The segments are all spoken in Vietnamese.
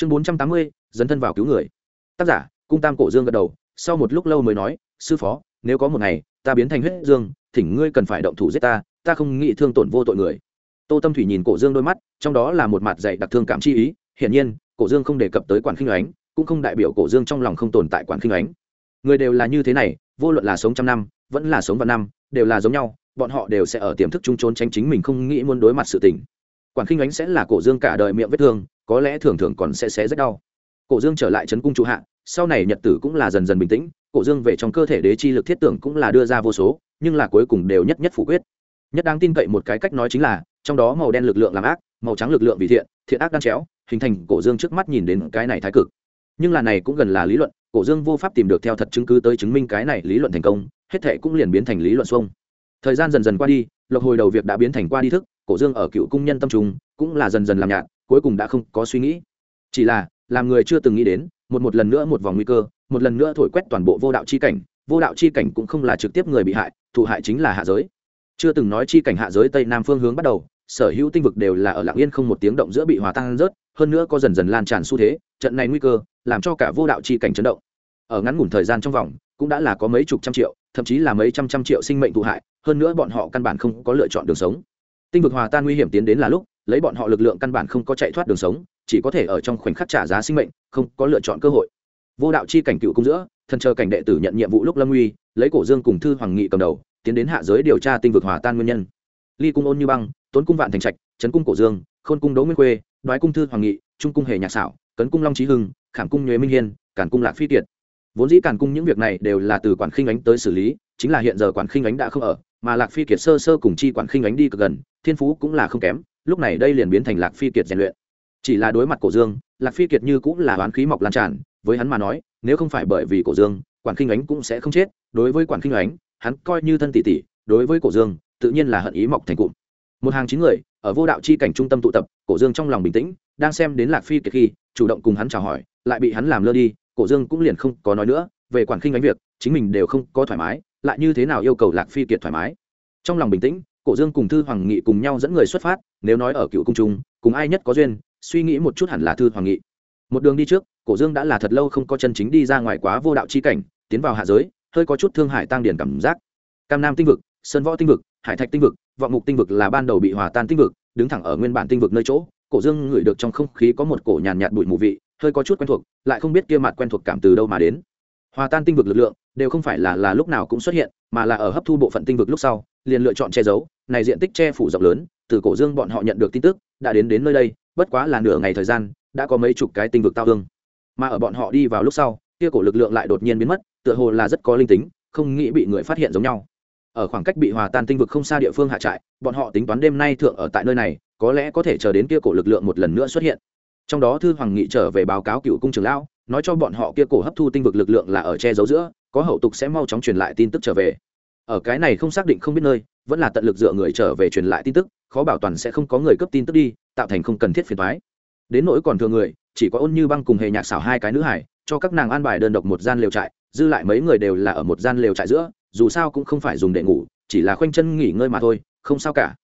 chương bốn trăm tám mươi, dấn thân vào cứu người. Tác giả, cung tam cổ dương gật đầu, sau một lúc lâu mới nói, sư phó, nếu có một ngày, ta biến thành huyết dương, thỉnh ngươi cần phải động thủ giết ta ta không nghĩ thương tổn vô tội người. Tô tâm thủy nhìn cổ dương đôi mắt, trong đó là một mặt dạy đặc thương cảm chi ý, hiển nhiên, cổ dương không đề cập tới quản khinh ánh cũng không đại biểu cổ dương trong lòng không tồn tại quản khinh ánh người đều là như thế này, vô luận là sống trăm năm, vẫn là sống vạn năm, đều là giống nhau, bọn họ đều sẽ ở tiềm thức chung trốn tránh chính mình không nghĩ muốn đối mặt sự tình. Quản khinh ánh sẽ là cổ dương cả đời miệng vết thương có lẽ thường thường còn sẽ xé rất đau. Cổ dương trở lại trấn cung trụ hạ, sau này nhật tử cũng là dần dần bình tĩnh, cổ dương về trong cơ thể đế chi lực thiết tưởng cũng là đưa ra vô số, nhưng là cuối cùng đều nhất nhất phủ quyết. Nhất đáng tin cậy một cái cách nói chính là, trong đó màu đen lực lượng làm ác, màu trắng lực lượng vì thiện thiện ác đang chéo, hình thành cổ dương trước mắt nhìn đến cái này thái cực. Nhưng là này cũng gần là lý luận, cổ dương vô pháp tìm được theo thật chứng cứ tới chứng minh cái này lý luận thành công, hết thệ cũng liền biến thành lý luận xuông. Thời gian dần dần qua đi, lộc hồi đầu việc đã biến thành qua đi thức, cổ dương ở cựu cung nhân tâm trung, cũng là dần dần làm nhạt cuối cùng đã không có suy nghĩ. Chỉ là, làm người chưa từng nghĩ đến, một một lần nữa một vòng nguy cơ, một lần nữa thổi quét toàn bộ vô đạo chi cảnh, vô đạo chi cảnh cũng không là trực tiếp người bị hại, thụ hại chính là hạ giới. Chưa từng nói chi cảnh hạ giới tây nam phương hướng bắt đầu, sở hữu tinh vực đều là ở lạng yên không một tiếng động giữa bị hòa tan rớt, hơn nữa có dần dần lan tràn xu thế, trận này nguy cơ làm cho cả vô đạo chi cảnh chấn động. Ở ngắn ngủn thời gian trong vòng, cũng đã là có mấy chục trăm triệu, thậm chí là mấy trăm trăm triệu sinh mệnh thụ hại, hơn nữa bọn họ căn bản không có lựa chọn đường sống. Tinh vực hòa tan nguy hiểm tiến đến là lúc lấy bọn họ lực lượng căn bản không có chạy thoát đường sống, chỉ có thể ở trong khoảnh khắc trả giá sinh mệnh, không có lựa chọn cơ hội. Vô đạo chi cảnh cựu cung giữa, thần chờ cảnh đệ tử nhận nhiệm vụ lúc lâm uy, lấy cổ dương cùng thư hoàng nghị cầm đầu, tiến đến hạ giới điều tra tinh vực hòa tan nguyên nhân. Ly cung ôn như băng, tốn cung vạn thành trạch trấn cung cổ dương, khôn cung đỗ nguyên khuê, đoái cung thư hoàng nghị, trung cung hề nhạc xảo, cấn cung long trí hưng, khảm cung nhuế minh hiên cản cung lạc phi kiệt. Vốn dĩ cản cung những việc này đều là từ quản khinh ánh tới xử lý, chính là hiện giờ quản khinh ánh đã không ở, mà lạc phi kiệt sơ sơ cùng chi quản khinh ánh đi cực gần, thiên phú cũng là không kém lúc này đây liền biến thành lạc phi kiệt rèn luyện. Chỉ là đối mặt cổ dương, lạc phi kiệt như cũng là oán khí mọc lan tràn, với hắn mà nói, nếu không phải bởi vì cổ dương, quản khinh ánh cũng sẽ không chết. Đối với quản khinh ánh, hắn coi như thân tỷ tỷ, đối với cổ dương, tự nhiên là hận ý mọc thành cụm. Một hàng chín người, ở vô đạo chi cảnh trung tâm tụ tập, cổ dương trong lòng bình tĩnh, đang xem đến lạc phi kiệt khi, chủ động cùng hắn chào hỏi, lại bị hắn làm lơ đi, cổ dương cũng liền không có nói nữa. Về quản khinh ánh việc, chính mình đều không có thoải mái, lại như thế nào yêu cầu lạc phi kiệt thoải mái? Trong lòng bình tĩnh, cổ dương cùng thư hoàng nghị cùng nhau dẫn người xuất phát nếu nói ở cựu cung trung, cùng ai nhất có duyên, suy nghĩ một chút hẳn là thư hoàng nghị. Một đường đi trước, cổ dương đã là thật lâu không có chân chính đi ra ngoài quá vô đạo chi cảnh, tiến vào hạ giới, hơi có chút thương hại tăng điển cảm giác. Cam nam tinh vực, sơn võ tinh vực, hải thạch tinh vực, vọng mục tinh vực là ban đầu bị hòa tan tinh vực, đứng thẳng ở nguyên bản tinh vực nơi chỗ, cổ dương ngửi được trong không khí có một cổ nhàn nhạt bụi mù vị, hơi có chút quen thuộc, lại không biết kia mặt quen thuộc cảm từ đâu mà đến. Hòa tan tinh vực lực lượng đều không phải là là lúc nào cũng xuất hiện, mà là ở hấp thu bộ phận tinh vực lúc sau, liền lựa chọn che giấu. Này diện tích che phủ rộng lớn, từ cổ dương bọn họ nhận được tin tức, đã đến đến nơi đây, bất quá là nửa ngày thời gian, đã có mấy chục cái tinh vực tao hương. Mà ở bọn họ đi vào lúc sau, kia cổ lực lượng lại đột nhiên biến mất, tựa hồ là rất có linh tính, không nghĩ bị người phát hiện giống nhau. Ở khoảng cách bị hòa tan tinh vực không xa địa phương hạ trại, bọn họ tính toán đêm nay thượng ở tại nơi này, có lẽ có thể chờ đến kia cổ lực lượng một lần nữa xuất hiện. Trong đó thư hoàng nghị trở về báo cáo cựu cung trường lão, nói cho bọn họ kia cổ hấp thu tinh vực lực lượng là ở che giấu giữa có hậu tục sẽ mau chóng truyền lại tin tức trở về. Ở cái này không xác định không biết nơi, vẫn là tận lực dựa người trở về truyền lại tin tức, khó bảo toàn sẽ không có người cấp tin tức đi, tạo thành không cần thiết phiền thoái đến nỗi còn thường người, chỉ có ôn như băng cùng hề nhạc xảo hai cái nữ hải, cho các nàng an bài đơn độc một gian lều trại, dư lại mấy người đều là ở một gian lều trại giữa, dù sao cũng không phải dùng để ngủ, chỉ là khoanh chân nghỉ ngơi mà thôi, không sao cả.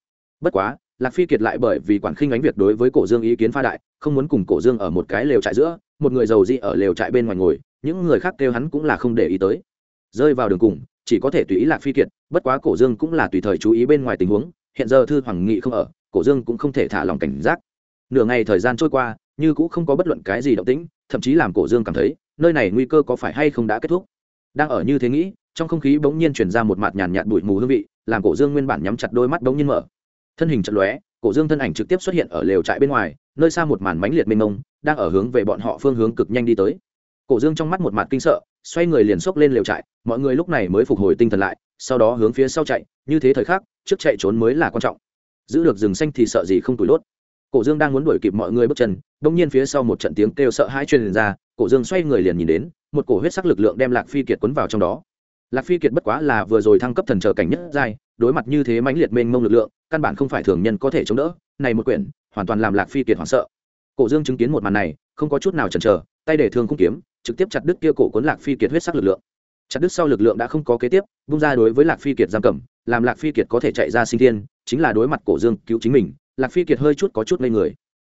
Bất quá, lạc phi kiệt lại bởi vì quản khinh ánh việc đối với cổ dương ý kiến pha đại, không muốn cùng cổ dương ở một cái lều trại giữa, một người giàu dị ở lều trại bên ngoài ngồi những người khác kêu hắn cũng là không để ý tới. Rơi vào đường cùng, chỉ có thể tùy ý lạc phi kiệt, bất quá cổ dương cũng là tùy thời chú ý bên ngoài tình huống, hiện giờ thư hoàng nghị không ở, cổ dương cũng không thể thả lòng cảnh giác. Nửa ngày thời gian trôi qua, như cũng không có bất luận cái gì động tĩnh, thậm chí làm cổ dương cảm thấy, nơi này nguy cơ có phải hay không đã kết thúc. Đang ở như thế nghĩ, trong không khí bỗng nhiên chuyển ra một mặt nhàn nhạt bụi mù hương vị, làm cổ dương nguyên bản nhắm chặt đôi mắt bỗng nhiên mở. Thân hình chật lóe, cổ dương thân ảnh trực tiếp xuất hiện ở lều trại bên ngoài, nơi xa một màn mánh liệt mênh mông, đang ở hướng về bọn họ phương hướng cực nhanh đi tới cổ dương trong mắt một mặt kinh sợ, xoay người liền xốc lên lều trại, mọi người lúc này mới phục hồi tinh thần lại, sau đó hướng phía sau chạy, như thế thời khắc, trước chạy trốn mới là quan trọng. Giữ được rừng xanh thì sợ gì không tủi lốt. Cổ dương đang muốn đuổi kịp mọi người bước chân, đông nhiên phía sau một trận tiếng kêu sợ hãi truyền ra, cổ dương xoay người liền nhìn đến, một cổ huyết sắc lực lượng đem lạc phi kiệt quấn vào trong đó. Lạc phi kiệt bất quá là vừa rồi thăng cấp thần chờ cảnh nhất giai, đối mặt như thế mãnh liệt mênh mông lực lượng, căn bản không phải thường nhân có thể chống đỡ, này một quyển, hoàn toàn làm lạc phi kiệt hoảng sợ. Cổ dương chứng kiến một màn này, không có chút nào chần chờ, tay để thương không kiếm trực tiếp chặt đứt kia cổ cuốn lạc phi kiệt huyết sắc lực lượng. Chặt đứt sau lực lượng đã không có kế tiếp bung ra đối với lạc phi kiệt giam cầm, làm lạc phi kiệt có thể chạy ra sinh thiên, chính là đối mặt cổ dương cứu chính mình, lạc phi kiệt hơi chút có chút ngây người.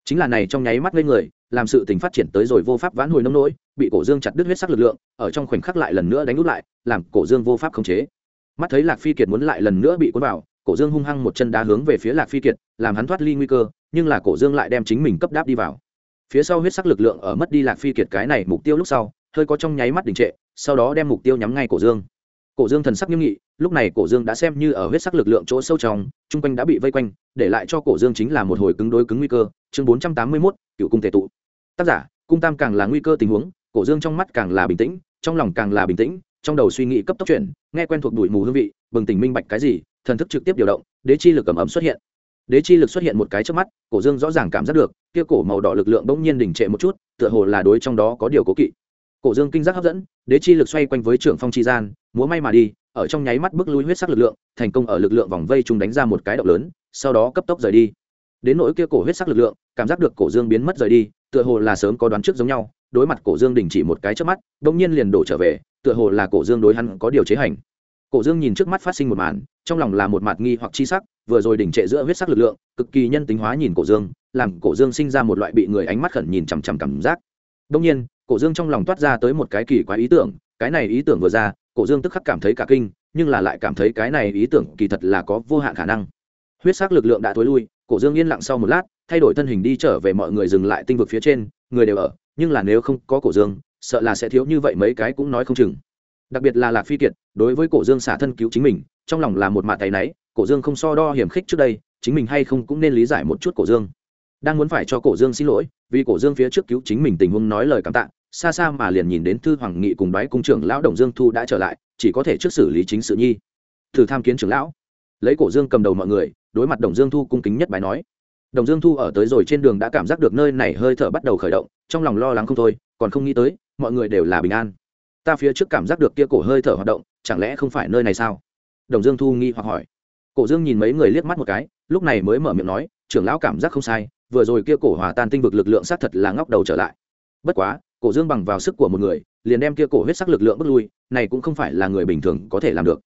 Chính là này trong nháy mắt ngây người, làm sự tình phát triển tới rồi vô pháp vãn hồi nông nỗi, bị cổ dương chặt đứt huyết sắc lực lượng, ở trong khoảnh khắc lại lần nữa đánh út lại, làm cổ dương vô pháp khống chế. Mắt thấy lạc phi kiệt muốn lại lần nữa bị cuốn vào, cổ dương hung hăng một chân đá hướng về phía lạc phi kiệt, làm hắn thoát ly nguy cơ, nhưng là cổ dương lại đem chính mình cấp đáp đi vào phía sau huyết sắc lực lượng ở mất đi lạc phi kiệt cái này mục tiêu lúc sau, hơi có trong nháy mắt đình trệ, sau đó đem mục tiêu nhắm ngay cổ dương. Cổ dương thần sắc nghiêm nghị, lúc này cổ dương đã xem như ở huyết sắc lực lượng chỗ sâu trong, chung quanh đã bị vây quanh, để lại cho cổ dương chính là một hồi cứng đối cứng nguy cơ. Chương bốn trăm tám mươi mốt, cựu cung tệ tụ. Tác giả, cung tam càng là nguy cơ tình huống, cổ dương trong mắt càng là bình tĩnh, trong lòng càng là bình tĩnh, trong đầu suy nghĩ cấp tốc chuyển, nghe quen thuộc đuổi mù hương vị, bừng tỉnh minh bạch cái gì, thần thức trực tiếp điều động, đế chi lực ẩm ẩm xuất hiện đế chi lực xuất hiện một cái trước mắt, cổ dương rõ ràng cảm giác được, kia cổ màu đỏ lực lượng bỗng nhiên đình trệ một chút, tựa hồ là đối trong đó có điều cố kỵ. Cổ dương kinh giác hấp dẫn, đế chi lực xoay quanh với trưởng phong chi gian, múa may mà đi, ở trong nháy mắt bước lui huyết sắc lực lượng, thành công ở lực lượng vòng vây chúng đánh ra một cái động lớn, sau đó cấp tốc rời đi. Đến nỗi kia cổ huyết sắc lực lượng, cảm giác được cổ dương biến mất rời đi, tựa hồ là sớm có đoán trước giống nhau, đối mặt cổ dương đình chỉ một cái trước mắt, bỗng nhiên liền đổ trở về, tựa hồ là cổ dương đối hắn có điều chế hành. Cổ dương nhìn trước mắt phát sinh một màn, trong lòng là một mặt nghi hoặc chi sắc vừa rồi đỉnh trệ giữa huyết sắc lực lượng, cực kỳ nhân tính hóa nhìn cổ dương, làm cổ dương sinh ra một loại bị người ánh mắt khẩn nhìn chằm chằm cảm giác. Đông nhiên, cổ dương trong lòng toát ra tới một cái kỳ quái ý tưởng, cái này ý tưởng vừa ra, cổ dương tức khắc cảm thấy cả kinh, nhưng là lại cảm thấy cái này ý tưởng kỳ thật là có vô hạn khả năng. Huyết sắc lực lượng đã tối lui, cổ dương yên lặng sau một lát, thay đổi thân hình đi trở về mọi người dừng lại tinh vực phía trên, người đều ở, nhưng là nếu không có cổ dương, sợ là sẽ thiếu như vậy mấy cái cũng nói không chừng. Đặc biệt là lạc phi kiệt, đối với cổ dương xả thân cứu chính mình, trong lòng là một mạ tay náy cổ dương không so đo hiểm khích trước đây, chính mình hay không cũng nên lý giải một chút cổ dương. Đang muốn phải cho cổ dương xin lỗi, vì cổ dương phía trước cứu chính mình tình huống nói lời cảm tạ, xa xa mà liền nhìn đến thư hoàng nghị cùng đoái cung trưởng lão đồng dương thu đã trở lại, chỉ có thể trước xử lý chính sự nhi. Thử tham kiến trưởng lão. Lấy cổ dương cầm đầu mọi người, đối mặt đồng dương thu cung kính nhất bài nói. Đồng dương thu ở tới rồi trên đường đã cảm giác được nơi này hơi thở bắt đầu khởi động, trong lòng lo lắng không thôi, còn không nghĩ tới, mọi người đều là bình an. Ta phía trước cảm giác được kia cổ hơi thở hoạt động, chẳng lẽ không phải nơi này sao? Đồng dương thu nghi hoặc hỏi cổ dương nhìn mấy người liếc mắt một cái, lúc này mới mở miệng nói, trưởng lão cảm giác không sai, vừa rồi kia cổ hòa tan tinh vực lực lượng xác thật là ngóc đầu trở lại. Bất quá, cổ dương bằng vào sức của một người, liền đem kia cổ huyết sắc lực lượng bước lui, này cũng không phải là người bình thường có thể làm được.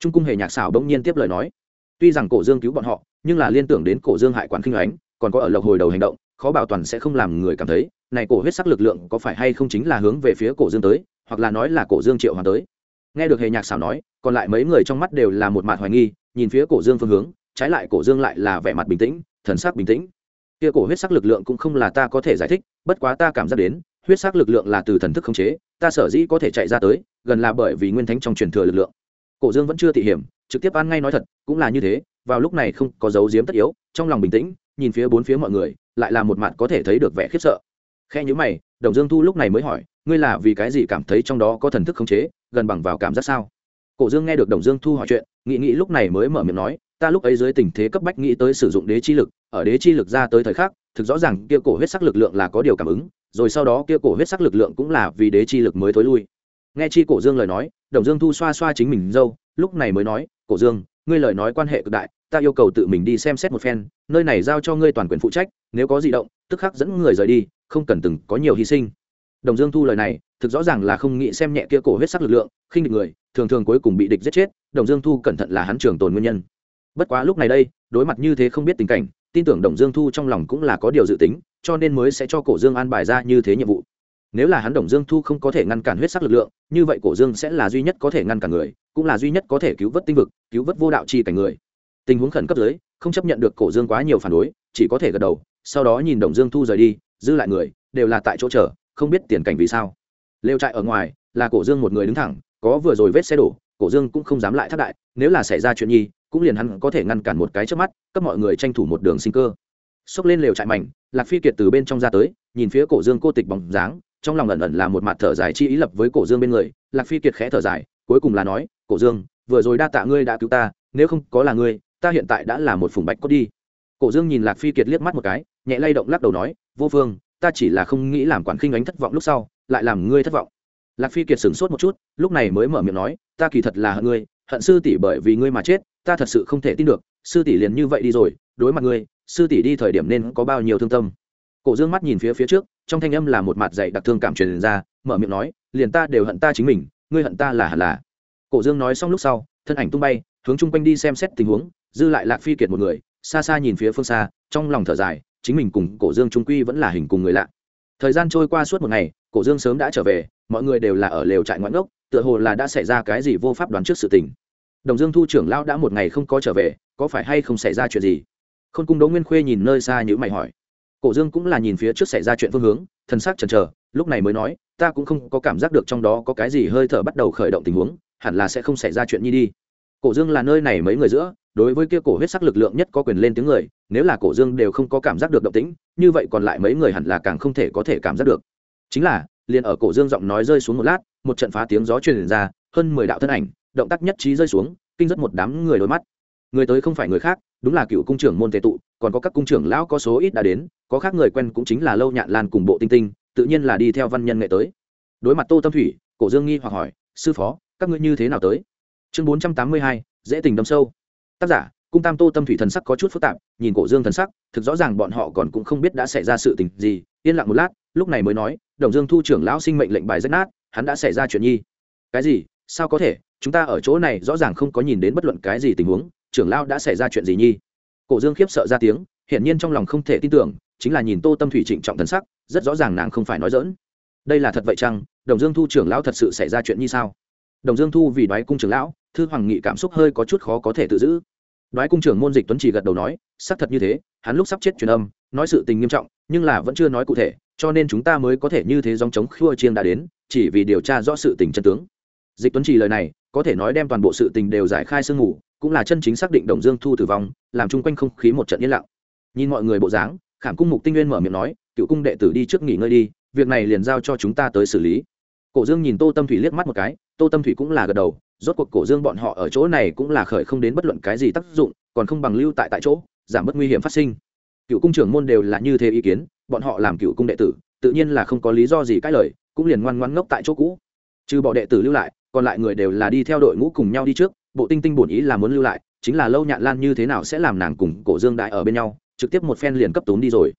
Trung cung hề nhạc xảo bỗng nhiên tiếp lời nói, tuy rằng cổ dương cứu bọn họ, nhưng là liên tưởng đến cổ dương hại quản kinh ánh, còn có ở lộc hồi đầu hành động, khó bảo toàn sẽ không làm người cảm thấy, này cổ huyết sắc lực lượng có phải hay không chính là hướng về phía cổ dương tới, hoặc là nói là cổ dương triệu hoàng tới. Nghe được hề nhạc xảo nói, còn lại mấy người trong mắt đều là một mặt hoài nghi nhìn phía cổ dương phương hướng, trái lại cổ dương lại là vẻ mặt bình tĩnh, thần sắc bình tĩnh. Kia cổ huyết sắc lực lượng cũng không là ta có thể giải thích, bất quá ta cảm giác đến, huyết sắc lực lượng là từ thần thức khống chế, ta sở dĩ có thể chạy ra tới, gần là bởi vì nguyên thánh trong truyền thừa lực lượng. Cổ dương vẫn chưa thị hiểm, trực tiếp ăn ngay nói thật, cũng là như thế, vào lúc này không có dấu diếm tất yếu, trong lòng bình tĩnh, nhìn phía bốn phía mọi người, lại là một mặt có thể thấy được vẻ khiếp sợ. Khe nhữ mày, đồng dương thu lúc này mới hỏi, ngươi là vì cái gì cảm thấy trong đó có thần thức khống chế, gần bằng vào cảm giác sao? Cổ dương nghe được đồng dương thu hỏi chuyện, nghĩ nghĩ lúc này mới mở miệng nói, ta lúc ấy dưới tình thế cấp bách nghĩ tới sử dụng đế chi lực, ở đế chi lực ra tới thời khắc, thực rõ ràng kia cổ huyết sắc lực lượng là có điều cảm ứng, rồi sau đó kia cổ huyết sắc lực lượng cũng là vì đế chi lực mới thối lui. Nghe chi cổ dương lời nói, đồng dương thu xoa xoa chính mình dâu lúc này mới nói, cổ dương, ngươi lời nói quan hệ cực đại, ta yêu cầu tự mình đi xem xét một phen, nơi này giao cho ngươi toàn quyền phụ trách, nếu có di động, tức khắc dẫn người rời đi, không cần từng có nhiều hy sinh. Đồng dương thu lời này, thực rõ ràng là không nghĩ xem nhẹ kia cổ huyết sắc lực lượng, khinh địch người thường thường cuối cùng bị địch giết chết, đồng dương thu cẩn thận là hắn trường tồn nguyên nhân. Bất quá lúc này đây, đối mặt như thế không biết tình cảnh, tin tưởng đồng dương thu trong lòng cũng là có điều dự tính, cho nên mới sẽ cho cổ dương an bài ra như thế nhiệm vụ. Nếu là hắn đồng dương thu không có thể ngăn cản huyết sắc lực lượng, như vậy cổ dương sẽ là duy nhất có thể ngăn cản người, cũng là duy nhất có thể cứu vớt tinh vực, cứu vớt vô đạo chi cảnh người. Tình huống khẩn cấp dưới, không chấp nhận được cổ dương quá nhiều phản đối, chỉ có thể gật đầu, sau đó nhìn đồng dương thu rời đi dư lại người, đều là tại chỗ chờ, không biết tiền cảnh vì sao. Lều trại ở ngoài, là cổ dương một người đứng thẳng có vừa rồi vết xe đổ, cổ dương cũng không dám lại thác đại, nếu là xảy ra chuyện nhi, cũng liền hắn có thể ngăn cản một cái trước mắt, cấp mọi người tranh thủ một đường sinh cơ. Xốc lên lều trại mảnh, lạc phi kiệt từ bên trong ra tới, nhìn phía cổ dương cô tịch bóng dáng, trong lòng ẩn ẩn là một mặt thở dài chi ý lập với cổ dương bên người, lạc phi kiệt khẽ thở dài, cuối cùng là nói, cổ dương, vừa rồi đa tạ ngươi đã cứu ta, nếu không có là ngươi, ta hiện tại đã là một phùng bạch cốt đi. Cổ dương nhìn lạc phi kiệt liếc mắt một cái, nhẹ lay động lắc đầu nói, vô phương ta chỉ là không nghĩ làm quản khinh ánh thất vọng lúc sau, lại làm ngươi thất vọng lạc phi kiệt sửng sốt một chút, lúc này mới mở miệng nói, ta kỳ thật là hận ngươi, hận sư tỷ bởi vì ngươi mà chết, ta thật sự không thể tin được, sư tỷ liền như vậy đi rồi, đối mặt ngươi, sư tỷ đi thời điểm nên có bao nhiêu thương tâm. Cổ dương mắt nhìn phía phía trước, trong thanh âm là một mặt dạy đặc thương cảm truyền ra, mở miệng nói, liền ta đều hận ta chính mình, ngươi hận ta là hẳn là. Cổ dương nói xong lúc sau, thân ảnh tung bay, hướng chung quanh đi xem xét tình huống, dư lại lạc phi kiệt một người, xa xa nhìn phía phương xa, trong lòng thở dài, chính mình cùng cổ dương trung quy vẫn là hình cùng người lạ. Thời gian trôi qua suốt một ngày, cổ dương sớm đã trở về mọi người đều là ở lều trại ngoãn gốc tựa hồ là đã xảy ra cái gì vô pháp đoán trước sự tình. Đồng dương thu trưởng lão đã một ngày không có trở về, có phải hay không xảy ra chuyện gì? Khôn cung đỗ nguyên khuê nhìn nơi xa như mày hỏi. Cổ dương cũng là nhìn phía trước xảy ra chuyện phương hướng, thần sắc chần chờ, lúc này mới nói, ta cũng không có cảm giác được trong đó có cái gì hơi thở bắt đầu khởi động tình huống, hẳn là sẽ không xảy ra chuyện nhi đi. Cổ dương là nơi này mấy người giữa, đối với kia cổ huyết sắc lực lượng nhất có quyền lên tiếng người, nếu là cổ dương đều không có cảm giác được động tĩnh, như vậy còn lại mấy người hẳn là càng không thể có thể cảm giác được. Chính là liền ở cổ dương giọng nói rơi xuống một lát, một trận phá tiếng gió truyền ra, hơn mười đạo thân ảnh, động tác nhất trí rơi xuống, kinh rất một đám người đôi mắt. Người tới không phải người khác, đúng là cựu cung trưởng môn tề tụ, còn có các cung trưởng lão có số ít đã đến, có khác người quen cũng chính là lâu nhạn lan cùng bộ tinh tinh, tự nhiên là đi theo văn nhân nghệ tới. Đối mặt tô tâm thủy, cổ dương nghi hoặc hỏi, sư phó, các ngươi như thế nào tới? Chương bốn trăm tám mươi hai, dễ tình đâm sâu. Tác giả cung tam tô tâm thủy thần sắc có chút phức tạp, nhìn cổ dương thần sắc, thực rõ ràng bọn họ còn cũng không biết đã xảy ra sự tình gì, yên lặng một lát, lúc này mới nói, đồng dương thu trưởng lão sinh mệnh lệnh bài rách nát, hắn đã xảy ra chuyện nhi. Cái gì? Sao có thể? Chúng ta ở chỗ này rõ ràng không có nhìn đến bất luận cái gì tình huống, trưởng lão đã xảy ra chuyện gì nhi? Cổ dương khiếp sợ ra tiếng, hiển nhiên trong lòng không thể tin tưởng, chính là nhìn tô tâm thủy trịnh trọng thần sắc, rất rõ ràng nàng không phải nói dỡn đây là thật vậy chăng? Đồng dương thu trưởng lão thật sự xảy ra chuyện như sao? Đồng dương thu vì đoái cung trưởng lão, thư hoàng nghị cảm xúc hơi có chút khó có thể tự giữ đoái cung trưởng môn dịch tuấn chỉ gật đầu nói, xác thật như thế, hắn lúc sắp chết truyền âm, nói sự tình nghiêm trọng, nhưng là vẫn chưa nói cụ thể, cho nên chúng ta mới có thể như thế dòng chống khua chiêng đã đến, chỉ vì điều tra rõ sự tình chân tướng. Dịch tuấn chỉ lời này, có thể nói đem toàn bộ sự tình đều giải khai sương ngủ cũng là chân chính xác định đồng dương thu tử vong, làm chung quanh không khí một trận yên lặng. Nhìn mọi người bộ dáng, khảm cung mục tinh nguyên mở miệng nói, cựu cung đệ tử đi trước nghỉ ngơi đi, việc này liền giao cho chúng ta tới xử lý. Cổ dương nhìn tô tâm thủy liếc mắt một cái, tô tâm thủy cũng là gật đầu rốt cuộc cổ dương bọn họ ở chỗ này cũng là khởi không đến bất luận cái gì tác dụng, còn không bằng lưu tại tại chỗ, giảm bớt nguy hiểm phát sinh. Cựu cung trưởng môn đều là như thế ý kiến, bọn họ làm cựu cung đệ tử, tự nhiên là không có lý do gì cãi lời, cũng liền ngoan ngoan ngốc tại chỗ cũ. Trừ bỏ đệ tử lưu lại, còn lại người đều là đi theo đội ngũ cùng nhau đi trước, bộ tinh tinh bổn ý là muốn lưu lại, chính là lâu nhạn lan như thế nào sẽ làm nàng cùng cổ dương đại ở bên nhau, trực tiếp một phen liền cấp tốn đi rồi.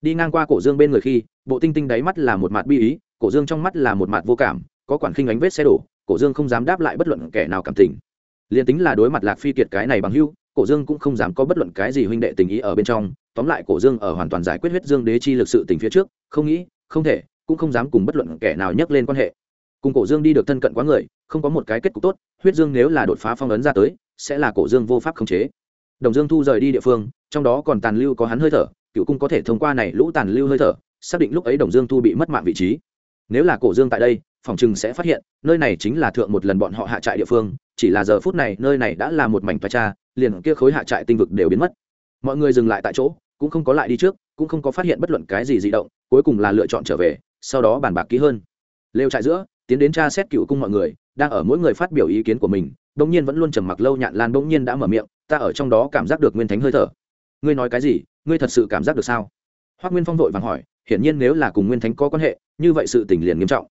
Đi ngang qua cổ dương bên người khi, bộ tinh tinh đáy mắt là một mặt bi ý, cổ dương trong mắt là một mặt vô cảm, có quản khinh ánh vết xe đổ cổ dương không dám đáp lại bất luận kẻ nào cảm tình. Liền tính là đối mặt lạc phi kiệt cái này bằng hưu cổ dương cũng không dám có bất luận cái gì huynh đệ tình ý ở bên trong. Tóm lại cổ dương ở hoàn toàn giải quyết huyết dương đế chi lực sự tình phía trước, không nghĩ, không thể, cũng không dám cùng bất luận kẻ nào nhắc lên quan hệ. Cùng cổ dương đi được thân cận quá người, không có một cái kết cục tốt, huyết dương nếu là đột phá phong ấn ra tới, sẽ là cổ dương vô pháp khống chế. Đồng dương thu rời đi địa phương, trong đó còn tàn lưu có hắn hơi thở, cựu cung có thể thông qua này lũ tàn lưu hơi thở, xác định lúc ấy đồng dương thu bị mất mạng vị trí nếu là cổ dương tại đây, phòng chừng sẽ phát hiện, nơi này chính là thượng một lần bọn họ hạ trại địa phương, chỉ là giờ phút này, nơi này đã là một mảnh toa cha, liền kia khối hạ trại tinh vực đều biến mất. Mọi người dừng lại tại chỗ, cũng không có lại đi trước, cũng không có phát hiện bất luận cái gì di động, cuối cùng là lựa chọn trở về, sau đó bàn bạc kỹ hơn. Lêu trại giữa, tiến đến tra xét cựu cung mọi người, đang ở mỗi người phát biểu ý kiến của mình, bỗng nhiên vẫn luôn trầm mặc lâu nhạn lan bỗng nhiên đã mở miệng, ta ở trong đó cảm giác được nguyên thánh hơi thở. Ngươi nói cái gì? Ngươi thật sự cảm giác được sao? Hoác nguyên phong vội vàng hỏi, hiển nhiên nếu là cùng nguyên thánh có quan hệ như vậy sự tình liền nghiêm trọng.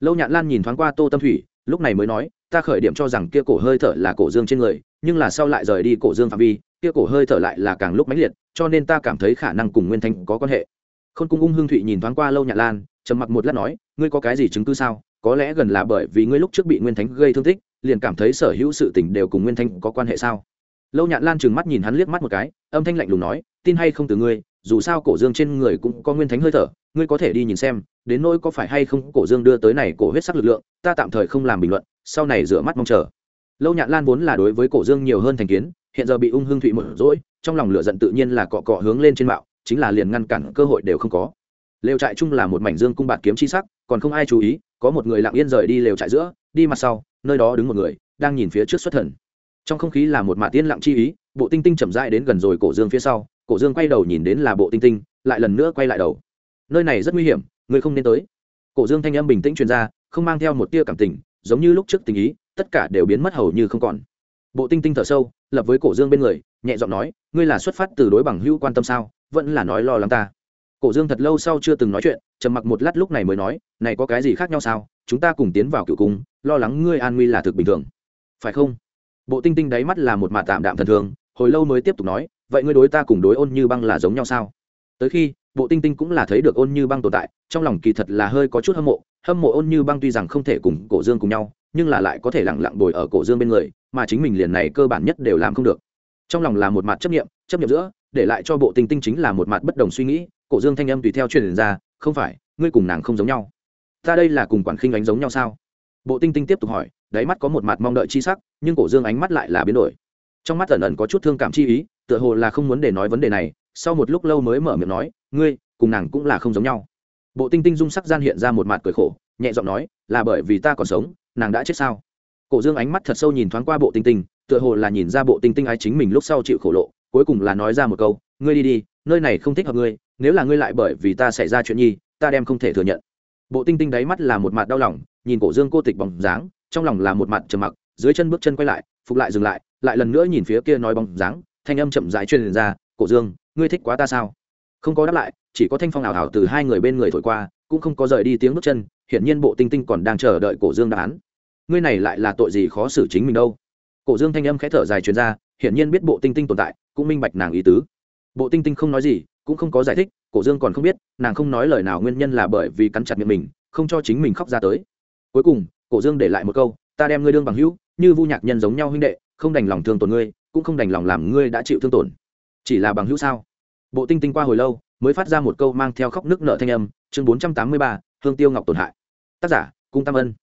Lâu nhạn lan nhìn thoáng qua tô tâm thủy, lúc này mới nói, ta khởi điểm cho rằng kia cổ hơi thở là cổ dương trên người, nhưng là sau lại rời đi cổ dương phạm vi, kia cổ hơi thở lại là càng lúc mãnh liệt, cho nên ta cảm thấy khả năng cùng nguyên Thanh có quan hệ. Khôn cung ung hương thụy nhìn thoáng qua lâu nhạn lan, trầm mặc một lát nói, ngươi có cái gì chứng cứ sao? Có lẽ gần là bởi vì ngươi lúc trước bị nguyên thánh gây thương tích, liền cảm thấy sở hữu sự tình đều cùng nguyên Thanh có quan hệ sao? Lâu nhạn lan trừng mắt nhìn hắn liếc mắt một cái, âm thanh lạnh lùng nói, tin hay không từ ngươi, dù sao cổ dương trên người cũng có nguyên thánh hơi thở, ngươi có thể đi nhìn xem đến nỗi có phải hay không cổ dương đưa tới này cổ huyết sắc lực lượng, ta tạm thời không làm bình luận, sau này rửa mắt mong chờ. Lâu nhạn lan vốn là đối với cổ dương nhiều hơn thành kiến, hiện giờ bị ung hương thụy mở rỗi, trong lòng lửa giận tự nhiên là cọ cọ hướng lên trên mạo, chính là liền ngăn cản cơ hội đều không có. Lều trại chung là một mảnh dương cung bạt kiếm chi sắc, còn không ai chú ý, có một người lặng yên rời đi lều trại giữa, đi mặt sau, nơi đó đứng một người, đang nhìn phía trước xuất thần. Trong không khí là một mạ tiên lặng chi ý, bộ tinh tinh chậm rãi đến gần rồi cổ dương phía sau, cổ dương quay đầu nhìn đến là bộ tinh tinh, lại lần nữa quay lại đầu. Nơi này rất nguy hiểm người không nên tới. Cổ dương thanh âm bình tĩnh truyền ra, không mang theo một tia cảm tình, giống như lúc trước tình ý, tất cả đều biến mất hầu như không còn. Bộ tinh tinh thở sâu, lập với cổ dương bên người, nhẹ giọng nói, ngươi là xuất phát từ đối bằng hữu quan tâm sao, vẫn là nói lo lắng ta. Cổ dương thật lâu sau chưa từng nói chuyện, trầm mặc một lát lúc này mới nói, này có cái gì khác nhau sao, chúng ta cùng tiến vào cựu cung, lo lắng ngươi an nguy là thực bình thường. Phải không? Bộ tinh tinh đáy mắt là một mạ tạm đạm thần thường hồi lâu mới tiếp tục nói, vậy ngươi đối ta cùng đối ôn như băng là giống nhau sao? Tới khi bộ tinh tinh cũng là thấy được ôn như băng tồn tại, trong lòng kỳ thật là hơi có chút hâm mộ. Hâm mộ ôn như băng tuy rằng không thể cùng cổ dương cùng nhau, nhưng là lại có thể lẳng lặng bồi ở cổ dương bên người, mà chính mình liền này cơ bản nhất đều làm không được. Trong lòng là một mặt chấp nghiệm chấp nghiệm giữa, để lại cho bộ tinh tinh chính là một mặt bất đồng suy nghĩ, cổ dương thanh âm tùy theo truyền ra, không phải, ngươi cùng nàng không giống nhau. Ta đây là cùng quản khinh ánh giống nhau sao? Bộ tinh tinh tiếp tục hỏi, đáy mắt có một mặt mong đợi chi sắc, nhưng cổ dương ánh mắt lại là biến đổi. Trong mắt ẩn ẩn có chút thương cảm chi ý, tựa hồ là không muốn để nói vấn đề này, sau một lúc lâu mới mở miệng nói ngươi, cùng nàng cũng là không giống nhau. Bộ tinh tinh dung sắc gian hiện ra một mặt cười khổ, nhẹ giọng nói, là bởi vì ta còn sống, nàng đã chết sao? Cổ dương ánh mắt thật sâu nhìn thoáng qua bộ tinh tinh, tựa hồ là nhìn ra bộ tinh tinh ái chính mình lúc sau chịu khổ lộ, cuối cùng là nói ra một câu, ngươi đi đi, nơi này không thích hợp ngươi, nếu là ngươi lại bởi vì ta xảy ra chuyện nhi, ta đem không thể thừa nhận. Bộ tinh tinh đáy mắt là một mặt đau lòng, nhìn cổ dương cô tịch bóng dáng, trong lòng là một mặt trầm mặc, dưới chân bước chân quay lại, phục lại dừng lại lại lần nữa nhìn phía kia nói bóng dáng, thanh âm chậm rãi truyền ra, cổ dương, ngươi thích quá ta sao? Không có đáp lại, chỉ có thanh phong ảo ảo từ hai người bên người thổi qua, cũng không có rời đi tiếng bước chân, hiển nhiên bộ tinh tinh còn đang chờ đợi cổ dương đáp án. Ngươi này lại là tội gì khó xử chính mình đâu? Cổ dương thanh âm khẽ thở dài truyền ra, hiển nhiên biết bộ tinh tinh tồn tại, cũng minh bạch nàng ý tứ. Bộ tinh tinh không nói gì, cũng không có giải thích, cổ dương còn không biết, nàng không nói lời nào nguyên nhân là bởi vì cắn chặt miệng mình, không cho chính mình khóc ra tới. Cuối cùng, cổ dương để lại một câu, ta đem ngươi đương bằng hữu, như vu nhạc nhân giống nhau huynh đệ, không đành lòng thương tổn ngươi, cũng không đành lòng làm ngươi đã chịu thương tổn. Chỉ là bằng hữu sao? Bộ tinh tinh qua hồi lâu, mới phát ra một câu mang theo khóc nước nợ thanh âm, chương bốn trăm tám mươi ba, hương tiêu ngọc tổn hại. Tác giả, cung tam ân.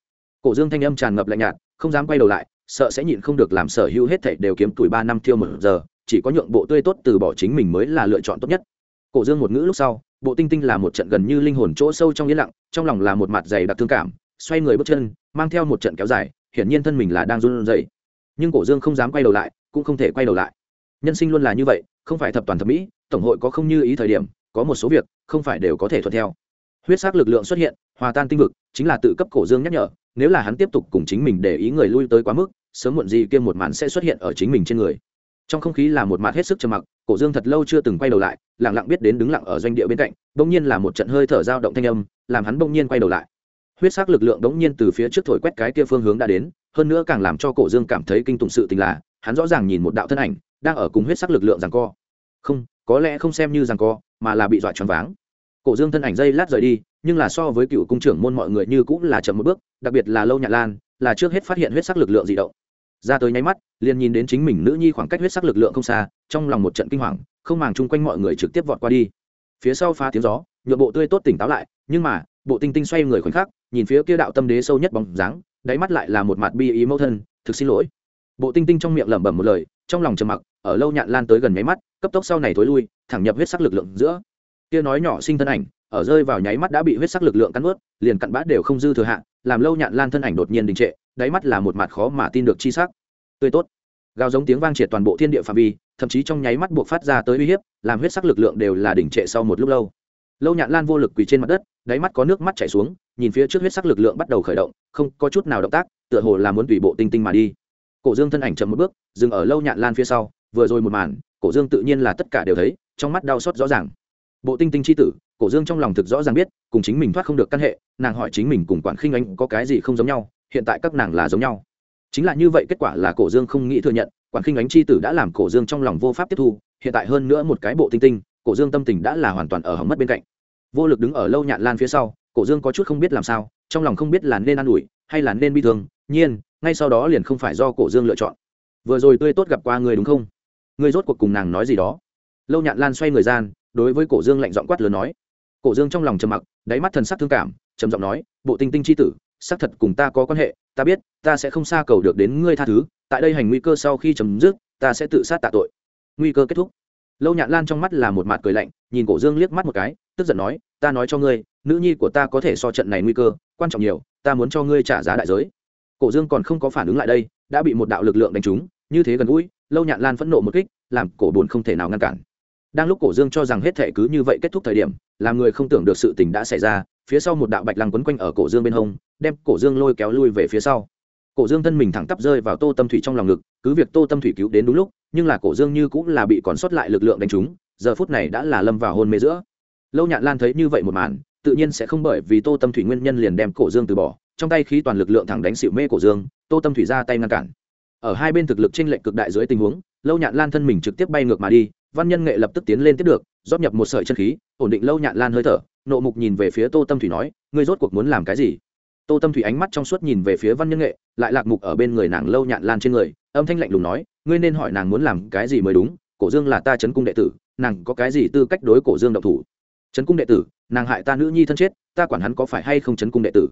Cổ dương thanh âm tràn ngập lạnh nhạt, không dám quay đầu lại, sợ sẽ nhịn không được làm sở hữu hết thảy đều kiếm tuổi ba năm thiêu một giờ, chỉ có nhượng bộ tươi tốt từ bỏ chính mình mới là lựa chọn tốt nhất. Cổ dương một ngữ lúc sau, bộ tinh tinh là một trận gần như linh hồn chỗ sâu trong yên lặng, trong lòng là một mặt dày đặc thương cảm, xoay người bước chân, mang theo một trận kéo dài, hiển nhiên thân mình là đang run rẩy. Nhưng cổ dương không dám quay đầu lại, cũng không thể quay đầu lại. Nhân sinh luôn là như vậy, không phải thập toàn thập mỹ tổng hội có không như ý thời điểm, có một số việc, không phải đều có thể thuận theo. Huyết sắc lực lượng xuất hiện, hòa tan tinh vực, chính là tự cấp cổ dương nhắc nhở, nếu là hắn tiếp tục cùng chính mình để ý người lui tới quá mức, sớm muộn gì kia một màn sẽ xuất hiện ở chính mình trên người. Trong không khí là một mặt hết sức trầm mặc, cổ dương thật lâu chưa từng quay đầu lại, lặng lặng biết đến đứng lặng ở doanh địa bên cạnh, bỗng nhiên là một trận hơi thở dao động thanh âm, làm hắn bỗng nhiên quay đầu lại. Huyết sắc lực lượng bỗng nhiên từ phía trước thổi quét cái kia phương hướng đã đến, hơn nữa càng làm cho cổ dương cảm thấy kinh tụng sự tình là, hắn rõ ràng nhìn một đạo thân ảnh, đang ở cùng huyết sắc lực lượng rằng co. Không có lẽ không xem như rằng co, mà là bị dọa choáng váng. Cổ dương thân ảnh dây lát rời đi, nhưng là so với cựu cung trưởng môn mọi người như cũng là chậm một bước, đặc biệt là lâu nhạn lan, là trước hết phát hiện huyết sắc lực lượng di động. Ra tới nháy mắt, liền nhìn đến chính mình nữ nhi khoảng cách huyết sắc lực lượng không xa, trong lòng một trận kinh hoàng, không màng chung quanh mọi người trực tiếp vọt qua đi. Phía sau phá tiếng gió nhựa bộ tươi tốt tỉnh táo lại, nhưng mà, bộ tinh tinh xoay người khoảnh khắc, nhìn phía kia đạo tâm đế sâu nhất bóng dáng, đáy mắt lại là một mặt bi ý mẫu thân, thực xin lỗi. Bộ tinh tinh trong miệng lẩm bẩm một lời trong lòng trầm mặc, ở lâu nhạn lan tới gần nháy mắt, cấp tốc sau này thối lui, thẳng nhập huyết sắc lực lượng giữa. Kia nói nhỏ sinh thân ảnh, ở rơi vào nháy mắt đã bị huyết sắc lực lượng cắn ướt liền cặn bát đều không dư thừa hạ, làm lâu nhạn lan thân ảnh đột nhiên đình trệ, đáy mắt là một mặt khó mà tin được chi sắc. Tươi tốt. Gào giống tiếng vang triệt toàn bộ thiên địa phạm vi, thậm chí trong nháy mắt buộc phát ra tới uy hiếp, làm huyết sắc lực lượng đều là đỉnh trệ sau một lúc lâu. Lâu nhạn lan vô lực quỳ trên mặt đất, đáy mắt có nước mắt chảy xuống, nhìn phía trước huyết sắc lực lượng bắt đầu khởi động, không có chút nào động tác, tựa hồ là muốn tùy bộ tinh tinh mà đi cổ dương thân ảnh chậm một bước, dừng ở lâu nhạn lan phía sau, vừa rồi một màn, cổ dương tự nhiên là tất cả đều thấy, trong mắt đau xót rõ ràng. Bộ tinh tinh c h i tử, cổ dương trong lòng thực rõ ràng biết, cùng chính mình thoát không được căn hệ, nàng hỏi chính mình cùng quản khinh anh có cái gì không giống nhau, hiện tại các nàng là giống nhau. Chính là như vậy kết quả là cổ dương không nghĩ thừa nhận, quản khinh ánh c h i tử đã làm cổ dương trong lòng vô pháp tiếp thu, hiện tại hơn nữa một cái bộ tinh tinh, cổ dương tâm tình đã là hoàn toàn ở hỏng mất bên cạnh. Vô lực đứng ở lâu nhạn lan phía sau, cổ dương có chút không biết làm sao, trong lòng không biết là nên an ủi, hay là nên bi thương, nhiên ngay sau đó liền không phải do cổ dương lựa chọn. Vừa rồi tươi tốt gặp qua người đúng không? Người rốt cuộc cùng nàng nói gì đó. Lâu nhạn lan xoay người gian, đối với cổ dương lạnh giọng quát lớn nói. Cổ dương trong lòng trầm mặc, đáy mắt thần sắc thương cảm, trầm giọng nói, bộ tinh tinh c h i tử, xác thật cùng ta có quan hệ, ta biết, ta sẽ không xa cầu được đến ngươi tha thứ, tại đây hành nguy cơ sau khi chấm dứt, ta sẽ tự sát tạ tội. Nguy cơ kết thúc. Lâu nhạn lan trong mắt là một mặt cười lạnh, nhìn cổ dương liếc mắt một cái, tức giận nói, ta nói cho ngươi, nữ nhi của ta có thể so trận này nguy cơ, quan trọng nhiều, ta muốn cho ngươi trả giá đại giới cổ dương còn không có phản ứng lại đây, đã bị một đạo lực lượng đánh trúng, như thế gần gũi, lâu nhạn lan phẫn nộ một kích, làm cổ bồn không thể nào ngăn cản. Đang lúc cổ dương cho rằng hết thể cứ như vậy kết thúc thời điểm, làm người không tưởng được sự tình đã xảy ra, phía sau một đạo bạch lăng quấn quanh ở cổ dương bên hông, đem cổ dương lôi kéo lui về phía sau. Cổ dương thân mình thẳng tắp rơi vào tô tâm thủy trong lòng ngực, cứ việc tô tâm thủy cứu đến đúng lúc, nhưng là cổ dương như cũng là bị còn sót lại lực lượng đánh trúng, giờ phút này đã là lâm vào hôn mê giữa. Lâu nhạn lan thấy như vậy một màn, tự nhiên sẽ không bởi vì tô tâm thủy nguyên nhân liền đem cổ dương từ bỏ trong tay khí toàn lực lượng thẳng đánh xịu mê cổ dương, tô tâm thủy ra tay ngăn cản. Ở hai bên thực lực tranh lệch cực đại dưới tình huống, lâu nhạn lan thân mình trực tiếp bay ngược mà đi, văn nhân nghệ lập tức tiến lên tiếp được, rót nhập một sợi chân khí, ổn định lâu nhạn lan hơi thở, nộ mục nhìn về phía tô tâm thủy nói, ngươi rốt cuộc muốn làm cái gì? Tô tâm thủy ánh mắt trong suốt nhìn về phía văn nhân nghệ, lại lạc mục ở bên người nàng lâu nhạn lan trên người, âm thanh lạnh lùng nói, ngươi nên hỏi nàng muốn làm cái gì mới đúng, cổ dương là ta chấn cung đệ tử, nàng có cái gì tư cách đối cổ dương độc thủ? Chấn cung đệ tử, nàng hại ta nữ nhi thân chết, ta quản hắn có phải hay không chấn cung đệ tử?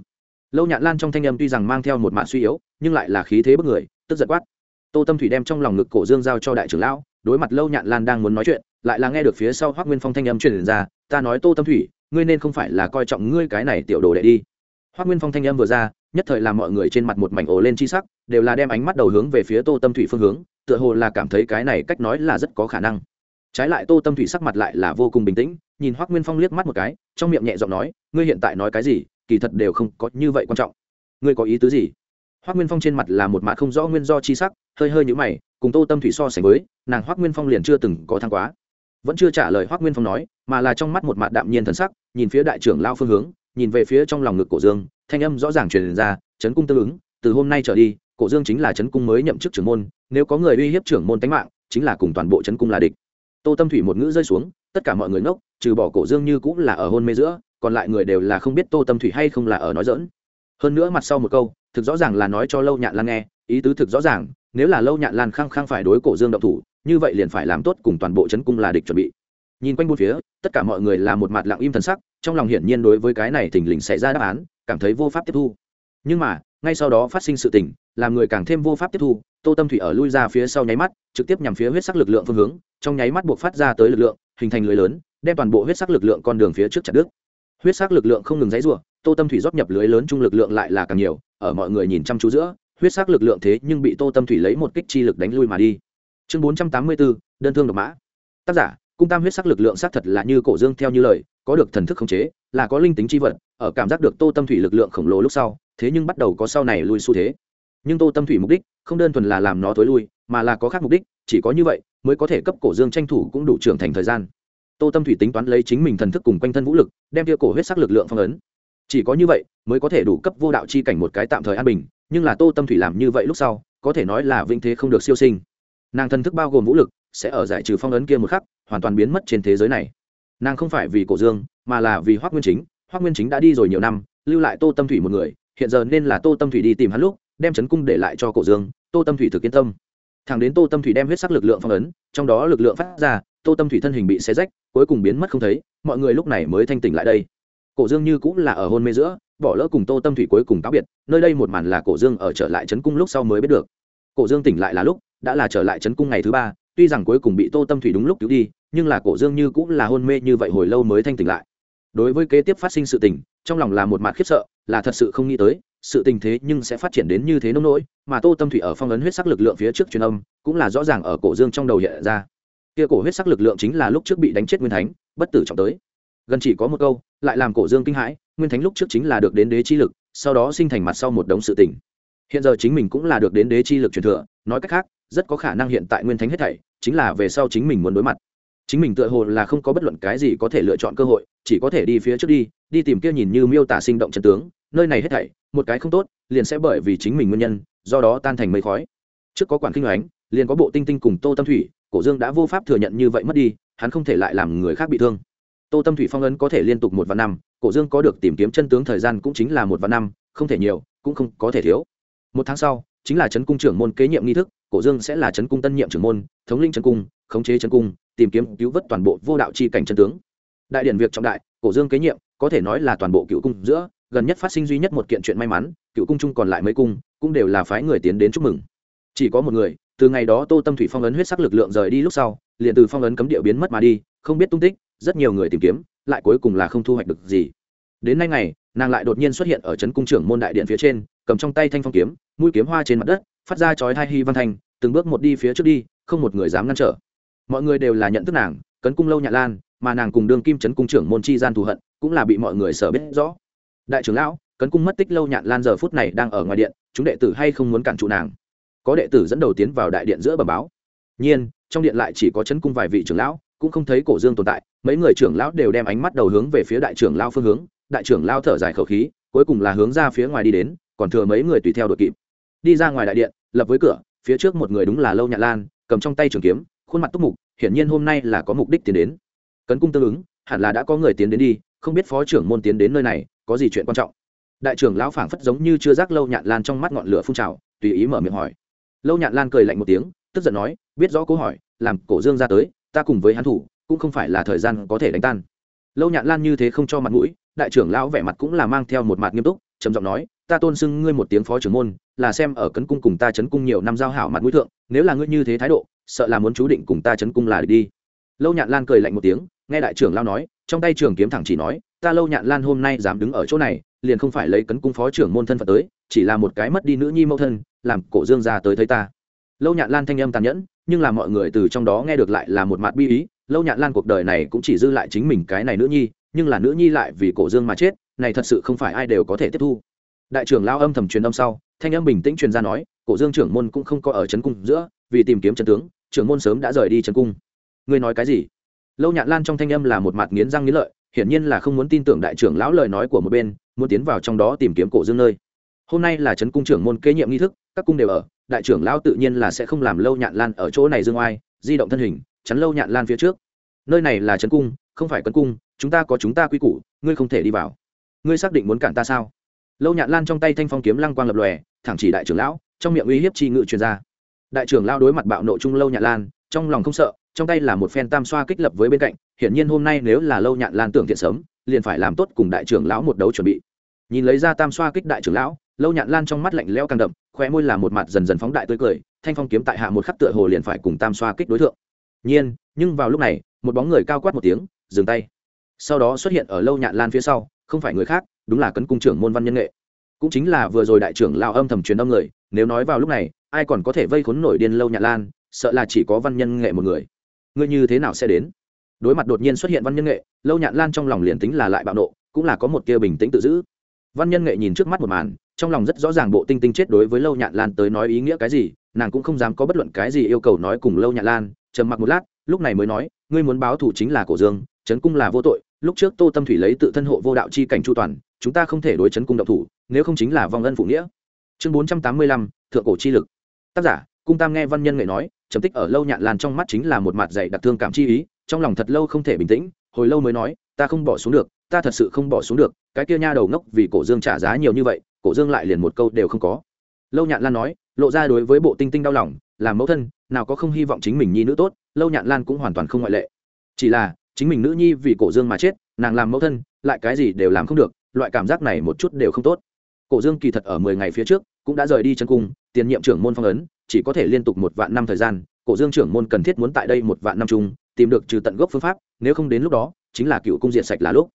Lâu nhạn lan trong thanh âm tuy rằng mang theo một mạng suy yếu, nhưng lại là khí thế bất người, tức giật quát. Tô tâm thủy đem trong lòng ngực cổ dương giao cho đại trưởng lão, đối mặt lâu nhạn lan đang muốn nói chuyện, lại là nghe được phía sau hoác nguyên phong thanh âm truyền ra, ta nói tô tâm thủy, ngươi nên không phải là coi trọng ngươi cái này tiểu đồ đệ đi. Hoác nguyên phong thanh âm vừa ra, nhất thời làm mọi người trên mặt một mảnh ồ lên chi sắc, đều là đem ánh mắt đầu hướng về phía tô tâm thủy phương hướng, tựa hồ là cảm thấy cái này cách nói là rất có khả năng. Trái lại tô tâm thủy sắc mặt lại là vô cùng bình tĩnh, nhìn hoác nguyên phong liếc mắt một cái, trong miệng nhẹ giọng nói, ngươi hiện tại nói cái gì? Kỳ thật đều không có như vậy quan trọng. Ngươi có ý tứ gì? Hoác nguyên phong trên mặt là một mặt không rõ nguyên do chi sắc, hơi hơi nhữ mày, cùng tô tâm thủy so sánh với, nàng hoác nguyên phong liền chưa từng có thăng quá. Vẫn chưa trả lời hoác nguyên phong nói, mà là trong mắt một mặt đạm nhiên thần sắc, nhìn phía đại trưởng lao phương hướng, nhìn về phía trong lòng ngực cổ dương, thanh âm rõ ràng truyền ra, chấn cung tương ứng, từ hôm nay trở đi, cổ dương chính là chấn cung mới nhậm chức trưởng môn, nếu có người uy hiếp trưởng môn tánh mạng, chính là cùng toàn bộ chấn cung là địch. Tô tâm thủy một ngữ rơi xuống, tất cả mọi người ngốc, trừ bỏ cổ dương như cũng là ở hôn mê giữa còn lại người đều là không biết tô tâm thủy hay không là ở nói dỡn hơn nữa mặt sau một câu, thực rõ ràng là nói cho lâu nhạn lan nghe, ý tứ thực rõ ràng, nếu là lâu nhạn lan khăng khăng phải đối cổ dương động thủ, như vậy liền phải làm tốt cùng toàn bộ chấn cung là địch chuẩn bị. Nhìn quanh bốn phía, tất cả mọi người là một mặt lặng im thần sắc, trong lòng hiển nhiên đối với cái này thình lình xảy ra đáp án, cảm thấy vô pháp tiếp thu. Nhưng mà, ngay sau đó phát sinh sự tình, làm người càng thêm vô pháp tiếp thu, tô tâm thủy ở lui ra phía sau nháy mắt, trực tiếp nhằm phía huyết sắc lực lượng phương hướng, trong nháy mắt buộc phát ra tới lực lượng, hình thành lưới lớn, đem toàn bộ huyết sắc lực lượng con đường phía trước chặt đứt huyết sắc lực lượng không ngừng dãy rủa, tô tâm thủy rót nhập lưới lớn chung lực lượng lại là càng nhiều, ở mọi người nhìn chăm chú giữa, huyết sắc lực lượng thế nhưng bị tô tâm thủy lấy một kích chi lực đánh lui mà đi. Chương bốn trăm tám mươi bốn đơn thương độc mã. Tác giả, cung tam huyết sắc lực lượng xác thật là như cổ dương theo như lời, có được thần thức khống chế, là có linh tính chi vật, ở cảm giác được tô tâm thủy lực lượng khổng lồ lúc sau, thế nhưng bắt đầu có sau này lui xu thế. Nhưng tô tâm thủy mục đích, không đơn thuần là làm nó tối lui, mà là có khác mục đích, chỉ có như vậy, mới có thể cấp cổ dương tranh thủ cũng đủ trưởng thành thời gian tô tâm thủy tính toán lấy chính mình thần thức cùng quanh thân vũ lực, đem kia cổ huyết sắc lực lượng phong ấn. Chỉ có như vậy, mới có thể đủ cấp vô đạo chi cảnh một cái tạm thời an bình, nhưng là tô tâm thủy làm như vậy lúc sau, có thể nói là vinh thế không được siêu sinh. Nàng thần thức bao gồm vũ lực, sẽ ở giải trừ phong ấn kia một khắc, hoàn toàn biến mất trên thế giới này. Nàng không phải vì cổ dương, mà là vì hoác nguyên chính. Hoác nguyên chính đã đi rồi nhiều năm, lưu lại tô tâm thủy một người, hiện giờ nên là tô tâm thủy đi tìm hắn lúc, đem chấn cung để lại cho cổ dương, tô tâm thủy thực yên tâm. Thẳng đến tô tâm thủy đem huyết sắc lực lượng phong ấn, trong đó lực lượng phát ra, tô tâm thủy thân hình bị xé rách cuối cùng biến mất không thấy, mọi người lúc này mới thanh tỉnh lại đây. Cổ dương như cũng là ở hôn mê giữa, bỏ lỡ cùng tô tâm thủy cuối cùng táo biệt, nơi đây một màn là cổ dương ở trở lại trấn cung lúc sau mới biết được. Cổ dương tỉnh lại là lúc, đã là trở lại trấn cung ngày thứ ba, tuy rằng cuối cùng bị tô tâm thủy đúng lúc cứu đi, nhưng là cổ dương như cũng là hôn mê như vậy hồi lâu mới thanh tỉnh lại. Đối với kế tiếp phát sinh sự tình, trong lòng là một mặt khiếp sợ, là thật sự không nghĩ tới, sự tình thế nhưng sẽ phát triển đến như thế nông nỗi, mà tô tâm thủy ở phong ấn huyết sắc lực lượng phía trước truyền âm, cũng là rõ ràng ở cổ dương trong đầu hiện ra kia cổ huyết sắc lực lượng chính là lúc trước bị đánh chết nguyên thánh, bất tử trọng tới. Gần chỉ có một câu, lại làm cổ dương kinh hãi, nguyên thánh lúc trước chính là được đến đế chi lực, sau đó sinh thành mặt sau một đống sự tình. Hiện giờ chính mình cũng là được đến đế chi lực truyền thừa, nói cách khác, rất có khả năng hiện tại nguyên thánh hết thảy, chính là về sau chính mình muốn đối mặt. Chính mình tựa hồ là không có bất luận cái gì có thể lựa chọn cơ hội, chỉ có thể đi phía trước đi đi tìm kia nhìn như miêu tả sinh động chân tướng, nơi này hết thảy, một cái không tốt, liền sẽ bởi vì chính mình nguyên nhân, do đó tan thành mây khói. Trước có quản kinh ánh liền có bộ tinh tinh cùng tô tâm thủy cổ dương đã vô pháp thừa nhận như vậy mất đi, hắn không thể lại làm người khác bị thương. Tô tâm thủy phong ấn có thể liên tục một vạn năm, cổ dương có được tìm kiếm chân tướng thời gian cũng chính là một vạn năm, không thể nhiều, cũng không có thể thiếu. Một tháng sau, chính là trấn cung trưởng môn kế nhiệm nghi thức, cổ dương sẽ là trấn cung tân nhiệm trưởng môn, thống linh trấn cung, khống chế trấn cung, tìm kiếm cứu vớt toàn bộ vô đạo chi cảnh chân tướng. Đại điển việc trọng đại, cổ dương kế nhiệm, có thể nói là toàn bộ cựu cung giữa, gần nhất phát sinh duy nhất một kiện chuyện may mắn, cựu cung chung còn lại mấy cung, cũng đều là phái người tiến đến chúc mừng chỉ có một người, từ ngày đó tô tâm thủy phong ấn huyết sắc lực lượng rời đi lúc sau, liền từ phong ấn cấm địa biến mất mà đi, không biết tung tích, rất nhiều người tìm kiếm, lại cuối cùng là không thu hoạch được gì. Đến nay ngày, nàng lại đột nhiên xuất hiện ở trấn cung trưởng môn đại điện phía trên, cầm trong tay thanh phong kiếm, mũi kiếm hoa trên mặt đất, phát ra chói hai hy văn thanh, từng bước một đi phía trước đi, không một người dám ngăn trở. Mọi người đều là nhận thức nàng, cấn cung lâu nhạ lan, mà nàng cùng đương kim trấn cung trưởng môn chi gian thù hận, cũng là bị mọi người sở biết rõ. Đại trưởng lão, cấn cung mất tích lâu nhạn lan giờ phút này đang ở ngoài điện, chúng đệ tử hay không muốn cản trụ nàng? Có đệ tử dẫn đầu tiến vào đại điện giữa bẩm báo. Nhiên, trong điện lại chỉ có chấn cung vài vị trưởng lão, cũng không thấy cổ dương tồn tại, mấy người trưởng lão đều đem ánh mắt đầu hướng về phía đại trưởng lao phương hướng, đại trưởng lao thở dài khẩu khí, cuối cùng là hướng ra phía ngoài đi đến, còn thừa mấy người tùy theo đội kịp. Đi ra ngoài đại điện, lập với cửa, phía trước một người đúng là lâu nhạn lan, cầm trong tay trường kiếm, khuôn mặt túc mục, hiển nhiên hôm nay là có mục đích tiến đến. Cấn cung tương ứng, hẳn là đã có người tiến đến đi, không biết phó trưởng môn tiến đến nơi này, có gì chuyện quan trọng? Đại trưởng lão phảng phất giống như chưa rác lâu nhạn lan trong mắt ngọn lửa phun trào, tùy ý mở miệng hỏi lâu nhạn lan cười lạnh một tiếng, tức giận nói, biết rõ câu hỏi, làm cổ dương ra tới, ta cùng với hắn thủ, cũng không phải là thời gian có thể đánh tan. Lâu nhạn lan như thế không cho mặt mũi, đại trưởng lão vẻ mặt cũng là mang theo một mặt nghiêm túc, trầm giọng nói, ta tôn xưng ngươi một tiếng phó trưởng môn, là xem ở cấn cung cùng ta chấn cung nhiều năm giao hảo mặt mũi thượng, nếu là ngươi như thế thái độ, sợ là muốn chú định cùng ta chấn cung là đi. Lâu nhạn lan cười lạnh một tiếng, nghe đại trưởng lão nói, trong tay trường kiếm thẳng chỉ nói, ta lâu nhạn lan hôm nay dám đứng ở chỗ này liền không phải lấy cấn cung phó trưởng môn thân phận tới, chỉ là một cái mất đi nữ nhi mẫu thân, làm cổ dương ra tới thấy ta. Lâu nhạn lan thanh âm tàn nhẫn, nhưng là mọi người từ trong đó nghe được lại là một mặt bi ý, lâu nhạn lan cuộc đời này cũng chỉ dư lại chính mình cái này nữ nhi, nhưng là nữ nhi lại vì cổ dương mà chết, này thật sự không phải ai đều có thể tiếp thu. Đại trưởng lao âm thầm truyền âm sau, thanh âm bình tĩnh truyền ra nói, cổ dương trưởng môn cũng không có ở trấn cung giữa, vì tìm kiếm trấn tướng, trưởng môn sớm đã rời đi trấn cung. Ngươi nói cái gì? Lâu nhạn lan trong thanh âm là một mặt nghiến răng nghiến lợi hiển nhiên là không muốn tin tưởng đại trưởng lão lời nói của một bên, muốn tiến vào trong đó tìm kiếm cổ dương nơi. Hôm nay là trấn cung trưởng môn kế nhiệm nghi thức, các cung đều ở, đại trưởng lão tự nhiên là sẽ không làm lâu nhạn lan ở chỗ này dương oai, di động thân hình, chắn lâu nhạn lan phía trước. Nơi này là trấn cung, không phải cấn cung, chúng ta có chúng ta quy củ, ngươi không thể đi vào. Ngươi xác định muốn cản ta sao? Lâu nhạn lan trong tay thanh phong kiếm lăng quang lập lòe, thẳng chỉ đại trưởng lão, trong miệng uy hiếp chi ngự truyền ra. Đại trưởng lão đối mặt bạo nộ trung lâu nhạn lan trong lòng không sợ, trong tay là một phen tam xoa kích lập với bên cạnh, hiển nhiên hôm nay nếu là lâu nhạn lan tưởng thiện sớm, liền phải làm tốt cùng đại trưởng lão một đấu chuẩn bị. Nhìn lấy ra tam xoa kích đại trưởng lão, lâu nhạn lan trong mắt lạnh lẽo càng đậm, khóe môi là một mặt dần dần phóng đại tươi cười, thanh phong kiếm tại hạ một khắc tựa hồ liền phải cùng tam xoa kích đối tượng nhiên, nhưng vào lúc này, một bóng người cao quát một tiếng, dừng tay. Sau đó xuất hiện ở lâu nhạn lan phía sau, không phải người khác, đúng là cấn cung trưởng môn văn nhân nghệ. Cũng chính là vừa rồi đại trưởng lao âm thầm truyền âm người, nếu nói vào lúc này, ai còn có thể vây khốn nổi điên lâu nhạn lan sợ là chỉ có văn nhân nghệ một người. Ngươi như thế nào sẽ đến? Đối mặt đột nhiên xuất hiện văn nhân nghệ, lâu nhạn lan trong lòng liền tính là lại bạo nộ, cũng là có một tia bình tĩnh tự giữ. Văn nhân nghệ nhìn trước mắt một màn, trong lòng rất rõ ràng bộ tinh tinh chết đối với lâu nhạn lan tới nói ý nghĩa cái gì, nàng cũng không dám có bất luận cái gì yêu cầu nói cùng lâu nhạn lan, trầm mặc một lát, lúc này mới nói, ngươi muốn báo thủ chính là cổ dương trấn cung là vô tội, lúc trước tô tâm thủy lấy tự thân hộ vô đạo chi cảnh chu toàn, chúng ta không thể đối chấn cung động thủ, nếu không chính là vong ân phụ nghĩa. Chương bốn trăm tám mươi lăm, thượng cổ chi lực. Tác giả, cung tam nghe văn nhân nghệ nói trầm tích ở lâu nhạn lan trong mắt chính là một mặt dày đặc thương cảm chi ý, trong lòng thật lâu không thể bình tĩnh, hồi lâu mới nói, ta không bỏ xuống được, ta thật sự không bỏ xuống được, cái kia nha đầu ngốc vì cổ dương trả giá nhiều như vậy, cổ dương lại liền một câu đều không có. Lâu nhạn lan nói, lộ ra đối với bộ tinh tinh đau lòng, làm mẫu thân, nào có không hy vọng chính mình nhi nữ tốt, lâu nhạn lan cũng hoàn toàn không ngoại lệ. Chỉ là, chính mình nữ nhi vì cổ dương mà chết, nàng làm mẫu thân, lại cái gì đều làm không được, loại cảm giác này một chút đều không tốt. Cổ dương kỳ thật ở mười ngày phía trước, cũng đã rời đi chân cung, tiền nhiệm trưởng môn phong ấn chỉ có thể liên tục một vạn năm thời gian, cổ dương trưởng môn cần thiết muốn tại đây một vạn năm chung, tìm được trừ tận gốc phương pháp, nếu không đến lúc đó, chính là cựu cung diện sạch là lúc.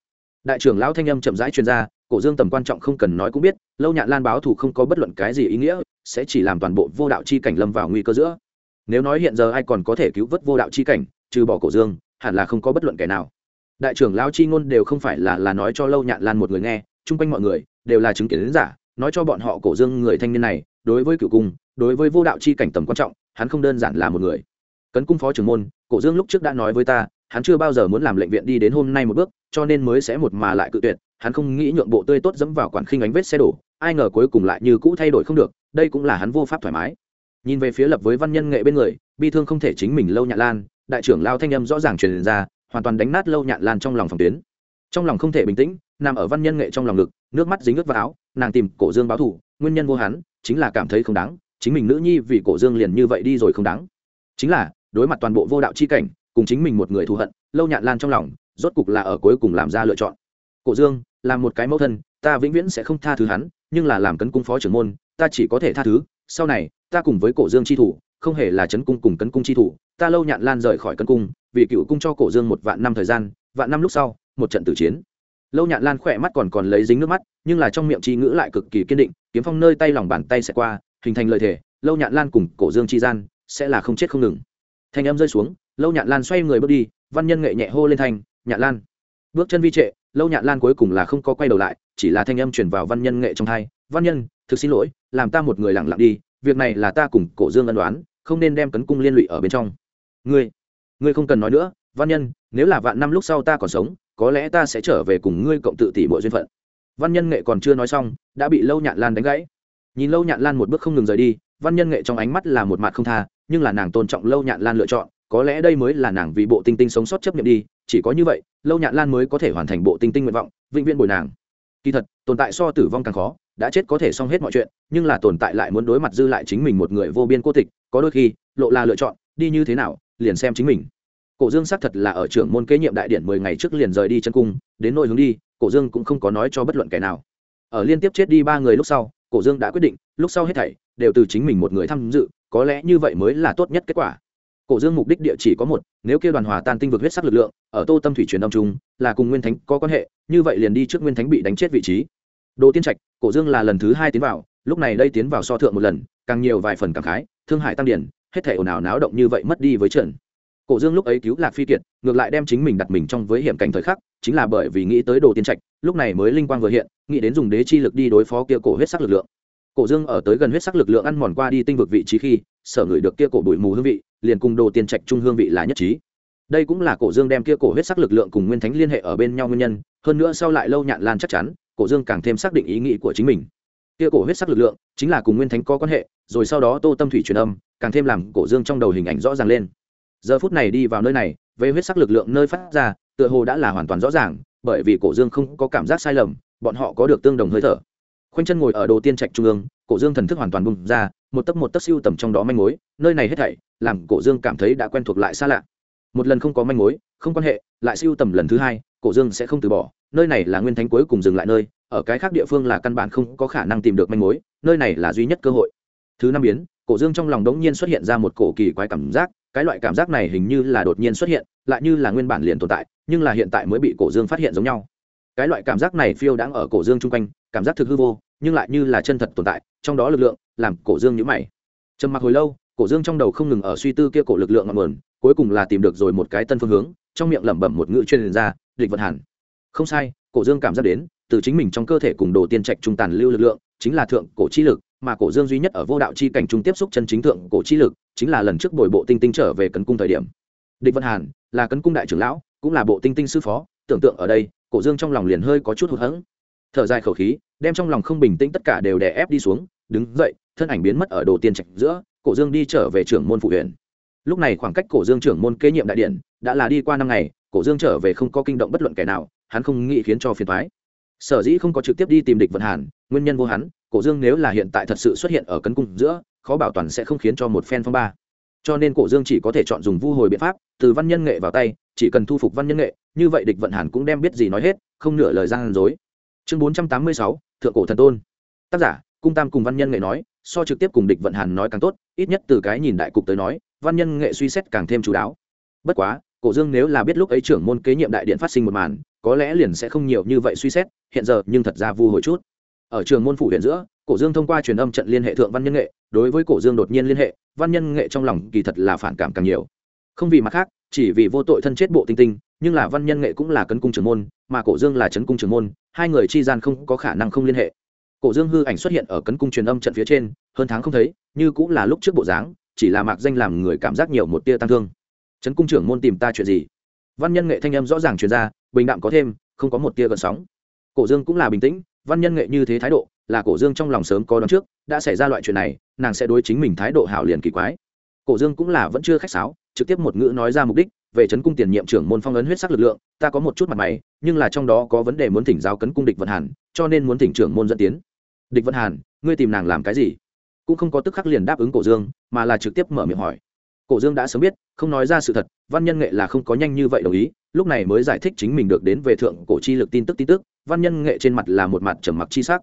Đại trưởng lão thanh âm chậm rãi chuyên gia cổ dương tầm quan trọng không cần nói cũng biết, lâu nhạn lan báo thù không có bất luận cái gì ý nghĩa, sẽ chỉ làm toàn bộ vô đạo chi cảnh lâm vào nguy cơ giữa. Nếu nói hiện giờ ai còn có thể cứu vớt vô đạo chi cảnh, trừ bỏ cổ dương, hẳn là không có bất luận kẻ nào. Đại trưởng lão chi ngôn đều không phải là là nói cho lâu nhạn lan một người nghe, chung quanh mọi người đều là chứng kiến giả, nói cho bọn họ cổ dương người thanh niên này, đối với cựu cung đối với vô đạo chi cảnh tầm quan trọng, hắn không đơn giản là một người. Cấn cung phó trưởng môn, cổ dương lúc trước đã nói với ta, hắn chưa bao giờ muốn làm lệnh viện đi đến hôm nay một bước, cho nên mới sẽ một mà lại cự tuyệt. Hắn không nghĩ nhượng bộ tươi tốt dẫm vào quản khinh ánh vết xe đổ, ai ngờ cuối cùng lại như cũ thay đổi không được, đây cũng là hắn vô pháp thoải mái. Nhìn về phía lập với văn nhân nghệ bên người, bi thương không thể chính mình lâu nhạn lan, đại trưởng lao thanh âm rõ ràng truyền ra, hoàn toàn đánh nát lâu nhạn lan trong lòng phòng tuyến. Trong lòng không thể bình tĩnh, nằm ở văn nhân nghệ trong lòng ngực, nước mắt dính ướt vào áo, nàng tìm cổ dương báo thủ, nguyên nhân vô hắn, chính là cảm thấy không đáng chính mình nữ nhi vì cổ dương liền như vậy đi rồi không đáng. Chính là, đối mặt toàn bộ vô đạo chi cảnh, cùng chính mình một người thù hận, lâu nhạn lan trong lòng, rốt cục là ở cuối cùng làm ra lựa chọn. Cổ dương là một cái mẫu thân, ta vĩnh viễn sẽ không tha thứ hắn, nhưng là làm cấn cung phó trưởng môn, ta chỉ có thể tha thứ, sau này, ta cùng với cổ dương chi thủ, không hề là chấn cung cùng cấn cung chi thủ, ta lâu nhạn lan rời khỏi cấn cung, vì cựu cung cho cổ dương một vạn năm thời gian, vạn năm lúc sau, một trận tử chiến. Lâu nhạn lan khỏe mắt còn còn lấy dính nước mắt, nhưng là trong miệng chi ngữ lại cực kỳ kiên định, kiếm phong nơi tay lòng bàn tay sẽ qua hình thành lời thề, lâu nhạn lan cùng cổ dương chi gian sẽ là không chết không ngừng. Thanh âm rơi xuống, lâu nhạn lan xoay người bước đi, văn nhân nghệ nhẹ hô lên thanh, nhạn lan. Bước chân vi trệ, lâu nhạn lan cuối cùng là không có quay đầu lại, chỉ là thanh âm truyền vào văn nhân nghệ trong hai, văn nhân, thực xin lỗi, làm ta một người lặng lặng đi, việc này là ta cùng cổ dương ân đoán, không nên đem cấn cung liên lụy ở bên trong. Ngươi ngươi không cần nói nữa, văn nhân, nếu là vạn năm lúc sau ta còn sống, có lẽ ta sẽ trở về cùng ngươi cộng tự tỷ mọi duyên phận. Văn nhân nghệ còn chưa nói xong, đã bị lâu nhạn lan đánh gãy nhìn lâu nhạn lan một bước không ngừng rời đi, văn nhân nghệ trong ánh mắt là một mặt không tha, nhưng là nàng tôn trọng lâu nhạn lan lựa chọn, có lẽ đây mới là nàng vì bộ tinh tinh sống sót chấp nhận đi, chỉ có như vậy, lâu nhạn lan mới có thể hoàn thành bộ tinh tinh nguyện vọng, vĩnh viễn bồi nàng. Kỳ thật, tồn tại so tử vong càng khó, đã chết có thể xong hết mọi chuyện, nhưng là tồn tại lại muốn đối mặt dư lại chính mình một người vô biên cô tịch, có đôi khi, lộ là lựa chọn, đi như thế nào, liền xem chính mình. Cổ dương xác thật là ở trưởng môn kế nhiệm đại điển mười ngày trước liền rời đi chân cung, đến nội hướng đi, cổ dương cũng không có nói cho bất luận kẻ nào. Ở liên tiếp chết đi ba người lúc sau cổ dương đã quyết định, lúc sau hết thảy đều từ chính mình một người tham dự, có lẽ như vậy mới là tốt nhất kết quả. Cổ dương mục đích địa chỉ có một, nếu kêu đoàn hòa tan tinh vực huyết sắc lực lượng, ở tô tâm thủy truyền đông trung là cùng nguyên thánh có quan hệ, như vậy liền đi trước nguyên thánh bị đánh chết vị trí. Đồ tiên trạch, cổ dương là lần thứ hai tiến vào, lúc này đây tiến vào so thượng một lần, càng nhiều vài phần cảm khái, thương hại tăng điển hết thể ồn ào náo động như vậy mất đi với trận cổ dương lúc ấy cứu lạc phi kiệt, ngược lại đem chính mình đặt mình trong với hiểm cảnh thời khắc, chính là bởi vì nghĩ tới đồ tiên trạch, lúc này mới linh quang vừa hiện, nghĩ đến dùng đế chi lực đi đối phó kia cổ huyết sắc lực lượng. Cổ dương ở tới gần huyết sắc lực lượng ăn mòn qua đi tinh vực vị trí khi, sở ngửi được kia cổ bụi mù hương vị, liền cùng đồ tiên trạch trung hương vị là nhất trí. Đây cũng là cổ dương đem kia cổ huyết sắc lực lượng cùng nguyên thánh liên hệ ở bên nhau nguyên nhân, hơn nữa sau lại lâu nhạn lan chắc chắn, cổ dương càng thêm xác định ý nghĩ của chính mình. Kia cổ huyết sắc lực lượng chính là cùng nguyên thánh có quan hệ, rồi sau đó tô tâm thủy truyền âm, càng thêm làm cổ dương trong đầu hình ảnh rõ ràng lên giờ phút này đi vào nơi này, về huyết sắc lực lượng nơi phát ra, tựa hồ đã là hoàn toàn rõ ràng, bởi vì cổ dương không có cảm giác sai lầm, bọn họ có được tương đồng hơi thở. Khoanh chân ngồi ở đồ tiên trạch trung ương, cổ dương thần thức hoàn toàn bùng ra, một tấc một tấc siêu tầm trong đó manh mối, nơi này hết thảy, làm cổ dương cảm thấy đã quen thuộc lại xa lạ. Một lần không có manh mối, không quan hệ, lại siêu tầm lần thứ hai, cổ dương sẽ không từ bỏ, nơi này là nguyên thánh cuối cùng dừng lại nơi, ở cái khác địa phương là căn bản không có khả năng tìm được manh mối, nơi này là duy nhất cơ hội. Thứ năm biến, cổ dương trong lòng đống nhiên xuất hiện ra một cổ kỳ quái cảm giác cái loại cảm giác này hình như là đột nhiên xuất hiện, lại như là nguyên bản liền tồn tại, nhưng là hiện tại mới bị cổ dương phát hiện giống nhau. Cái loại cảm giác này phiêu đáng ở cổ dương chung quanh, cảm giác thực hư vô, nhưng lại như là chân thật tồn tại, trong đó lực lượng làm cổ dương nhữ mày. Trầm mặc hồi lâu, cổ dương trong đầu không ngừng ở suy tư kia cổ lực lượng ngọn nguồn, cuối cùng là tìm được rồi một cái tân phương hướng, trong miệng lẩm bẩm một ngữ chuyên ra, địch vận hàn. Không sai, cổ dương cảm giác đến, từ chính mình trong cơ thể cùng đồ tiên trạch trung tàn lưu lực lượng, chính là thượng cổ chi lực mà cổ dương duy nhất ở vô đạo chi cảnh trung tiếp xúc chân chính thượng cổ chi lực, chính là lần trước bồi bộ tinh tinh trở về cấn cung thời điểm. Địch vân hàn là cấn cung đại trưởng lão, cũng là bộ tinh tinh sư phó, tưởng tượng ở đây, cổ dương trong lòng liền hơi có chút hụt hẫng. Thở dài khẩu khí, đem trong lòng không bình tĩnh tất cả đều đè ép đi xuống, đứng dậy, thân ảnh biến mất ở đồ tiên trạch giữa, cổ dương đi trở về trưởng môn phụ huyện. Lúc này khoảng cách cổ dương trưởng môn kế nhiệm đại điện đã là đi qua năm ngày, cổ dương trở về không có kinh động bất luận kẻ nào, hắn không nghĩ khiến cho phiền thoái sở dĩ không có trực tiếp đi tìm địch vận hàn, nguyên nhân vô hắn cổ dương nếu là hiện tại thật sự xuất hiện ở cấn cung giữa, khó bảo toàn sẽ không khiến cho một phen phong ba. Cho nên cổ dương chỉ có thể chọn dùng vu hồi biện pháp, từ văn nhân nghệ vào tay, chỉ cần thu phục văn nhân nghệ, như vậy địch vận hàn cũng đem biết gì nói hết, không nửa lời gian dối. Chương bốn trăm tám mươi sáu, thượng cổ thần tôn. Tác giả, cung tam cùng văn nhân nghệ nói, so trực tiếp cùng địch vận hàn nói càng tốt, ít nhất từ cái nhìn đại cục tới nói, văn nhân nghệ suy xét càng thêm chú đáo. Bất quá, cổ dương nếu là biết lúc ấy trưởng môn kế nhiệm đại điện phát sinh một màn, có lẽ liền sẽ không nhiều như vậy suy xét, hiện giờ nhưng thật ra vu hồi chút ở trường môn phủ huyện giữa, cổ dương thông qua truyền âm trận liên hệ thượng văn nhân nghệ, đối với cổ dương đột nhiên liên hệ, văn nhân nghệ trong lòng kỳ thật là phản cảm càng nhiều. Không vì mặt khác, chỉ vì vô tội thân chết bộ tinh tinh, nhưng là văn nhân nghệ cũng là cấn cung trưởng môn, mà cổ dương là trấn cung trưởng môn, hai người chi gian không có khả năng không liên hệ. Cổ dương hư ảnh xuất hiện ở cấn cung truyền âm trận phía trên, hơn tháng không thấy, như cũng là lúc trước bộ dáng, chỉ là mạc danh làm người cảm giác nhiều một tia tăng thương. Trấn cung trưởng môn tìm ta chuyện gì? Văn nhân nghệ thanh âm rõ ràng truyền ra, bình đạm có thêm, không có một tia gần sóng. Cổ dương cũng là bình tĩnh văn nhân nghệ như thế thái độ, là cổ dương trong lòng sớm có đón trước, đã xảy ra loại chuyện này, nàng sẽ đối chính mình thái độ hảo liền kỳ quái. Cổ dương cũng là vẫn chưa khách sáo, trực tiếp một ngữ nói ra mục đích, về chấn cung tiền nhiệm trưởng môn phong ấn huyết sắc lực lượng, ta có một chút mặt mày, nhưng là trong đó có vấn đề muốn thỉnh giáo cấn cung địch vận hàn, cho nên muốn thỉnh trưởng môn dẫn tiến. Địch vận hàn, ngươi tìm nàng làm cái gì? Cũng không có tức khắc liền đáp ứng cổ dương, mà là trực tiếp mở miệng hỏi. Cổ dương đã sớm biết, không nói ra sự thật, văn nhân nghệ là không có nhanh như vậy đồng ý lúc này mới giải thích chính mình được đến về thượng cổ chi lực tin tức tin tức, văn nhân nghệ trên mặt là một mặt trầm mặc chi sắc.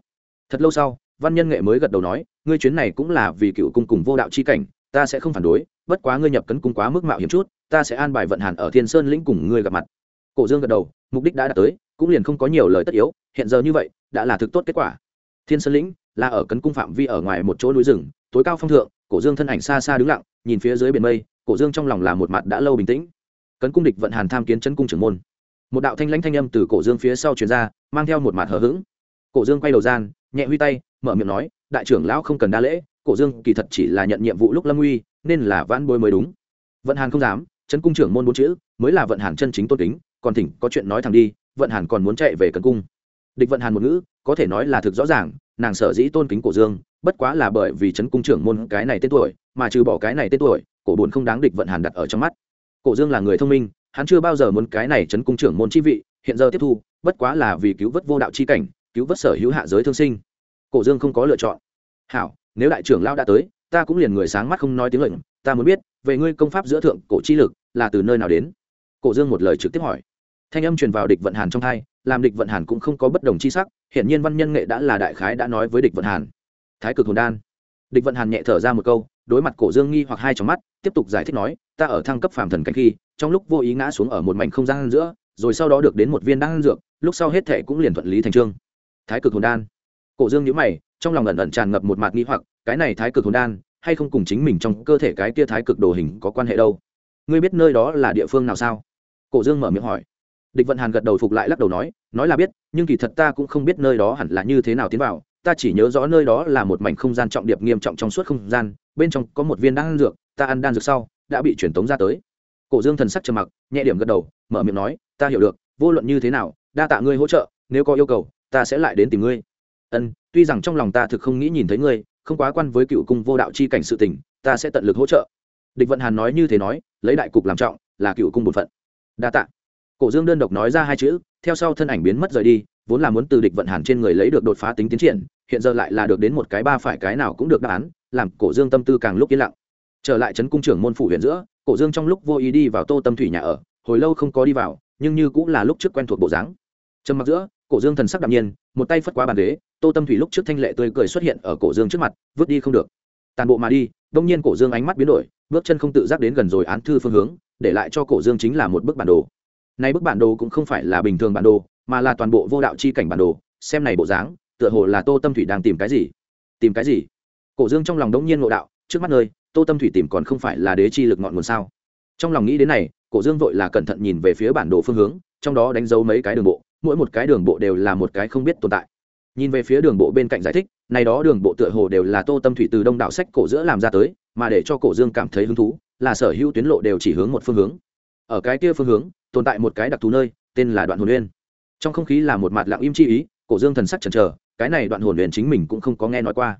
Thật lâu sau, văn nhân nghệ mới gật đầu nói, ngươi chuyến này cũng là vì cựu cung cùng vô đạo chi cảnh, ta sẽ không phản đối, bất quá ngươi nhập cấn cung quá mức mạo hiểm chút, ta sẽ an bài vận hàn ở thiên sơn lĩnh cùng ngươi gặp mặt. Cổ dương gật đầu, mục đích đã đạt tới, cũng liền không có nhiều lời tất yếu, hiện giờ như vậy, đã là thực tốt kết quả. Thiên sơn lĩnh là ở cấn cung phạm vi ở ngoài một chỗ núi rừng, tối cao phong thượng, cổ dương thân ảnh xa xa đứng lặng, nhìn phía dưới biển mây, cổ dương trong lòng là một mặt đã lâu bình tĩnh cấn cung địch vận hàn tham kiến chân cung trưởng môn. Một đạo thanh lãnh thanh âm từ cổ dương phía sau truyền ra, mang theo một mặt hờ hững. Cổ dương quay đầu gian, nhẹ huy tay, mở miệng nói, đại trưởng lão không cần đa lễ, cổ dương kỳ thật chỉ là nhận nhiệm vụ lúc lâm uy, nên là vãn bôi mới đúng. Vận hàn không dám chân cung trưởng môn bốn chữ, mới là vận hàn chân chính tôn kính, còn thỉnh có chuyện nói thẳng đi, vận hàn còn muốn chạy về cấn cung. Địch vận hàn một ngữ, có thể nói là thực rõ ràng, nàng sở dĩ tôn kính cổ dương, bất quá là bởi vì chấn cung trưởng môn cái này tên tuổi, mà trừ bỏ cái này tên tuổi, cổ buồn không đáng địch vận hàn đặt ở trong mắt cổ dương là người thông minh, hắn chưa bao giờ muốn cái này chấn cung trưởng môn chi vị, hiện giờ tiếp thu, bất quá là vì cứu vớt vô đạo chi cảnh, cứu vớt sở hữu hạ giới thương sinh. Cổ dương không có lựa chọn. Hảo, nếu đại trưởng lao đã tới, ta cũng liền người sáng mắt không nói tiếng lệnh ta muốn biết, về ngươi công pháp giữa thượng cổ chi lực, là từ nơi nào đến? Cổ dương một lời trực tiếp hỏi. Thanh âm truyền vào địch vận hàn trong thai làm địch vận hàn cũng không có bất đồng chi sắc hiện nhiên văn nhân nghệ đã là đại khái đã nói với địch vận hàn. Thái cực hồn đan. Địch vận hàn nhẹ thở ra một câu đối mặt cổ dương nghi hoặc hai trong mắt, tiếp tục giải thích nói, ta ở thăng cấp phàm thần cảnh khi, trong lúc vô ý ngã xuống ở một mảnh không gian giữa, rồi sau đó được đến một viên đan dược, lúc sau hết thệ cũng liền thuận lý thành trương thái cực hồn đan. Cổ dương nhíu mày, trong lòng ẩn ẩn tràn ngập một mạt nghi hoặc, cái này thái cực hồn đan, hay không cùng chính mình trong cơ thể cái kia thái cực đồ hình có quan hệ đâu? Ngươi biết nơi đó là địa phương nào sao? Cổ dương mở miệng hỏi. Địch vận hàn gật đầu phục lại lắc đầu nói nói là biết, nhưng kỳ thật ta cũng không biết nơi đó hẳn là như thế nào tiến vào ta chỉ nhớ rõ nơi đó là một mảnh không gian trọng điệp nghiêm trọng trong suốt không gian, bên trong có một viên đan dược, ta ăn đan dược sau, đã bị truyền tống ra tới. Cổ dương thần sắc trầm mặc, nhẹ điểm gật đầu, mở miệng nói, ta hiểu được, vô luận như thế nào, đa tạ ngươi hỗ trợ, nếu có yêu cầu, ta sẽ lại đến tìm ngươi. Ân, tuy rằng trong lòng ta thực không nghĩ nhìn thấy ngươi, không quá quan với cựu cung vô đạo chi cảnh sự tình, ta sẽ tận lực hỗ trợ. Địch vận hàn nói như thế nói, lấy đại cục làm trọng, là cựu cung bột phận. Đa tạ. Cổ dương đơn độc nói ra hai chữ, theo sau thân ảnh biến mất rời đi, vốn là muốn từ địch vận hàn trên người lấy được đột phá tính tiến triển hiện giờ lại là được đến một cái ba phải cái nào cũng được đáp án, làm cổ dương tâm tư càng lúc yên lặng. Trở lại trấn cung trưởng môn phủ huyện giữa, cổ dương trong lúc vô ý đi vào tô tâm thủy nhà ở, hồi lâu không có đi vào, nhưng như cũng là lúc trước quen thuộc bộ dáng. Trầm mặc giữa, cổ dương thần sắc đạm nhiên, một tay phất qua bàn ghế, tô tâm thủy lúc trước thanh lệ tươi cười xuất hiện ở cổ dương trước mặt, vứt đi không được. Tàn bộ mà đi, đông nhiên cổ dương ánh mắt biến đổi, bước chân không tự giác đến gần rồi án thư phương hướng, để lại cho cổ dương chính là một bức bản đồ. Nay bức bản đồ cũng không phải là bình thường bản đồ, mà là toàn bộ vô đạo chi cảnh bản đồ, xem này bộ dáng tựa hồ là tô tâm thủy đang tìm cái gì? Tìm cái gì? Cổ dương trong lòng đống nhiên ngộ đạo, trước mắt nơi, tô tâm thủy tìm còn không phải là đế chi lực ngọn nguồn sao? Trong lòng nghĩ đến này, cổ dương vội là cẩn thận nhìn về phía bản đồ phương hướng, trong đó đánh dấu mấy cái đường bộ, mỗi một cái đường bộ đều là một cái không biết tồn tại. Nhìn về phía đường bộ bên cạnh giải thích, này đó đường bộ tựa hồ đều là tô tâm thủy từ đông đảo sách cổ giữa làm ra tới, mà để cho cổ dương cảm thấy hứng thú, là sở hữu tuyến lộ đều chỉ hướng một phương hướng. Ở cái kia phương hướng, tồn tại một cái đặc thù nơi, tên là đoạn hồn uyên. Trong không khí là một mặt lặng im chi ý, cổ dương thần sắc chần chờ cái này đoạn hồn huyền chính mình cũng không có nghe nói qua.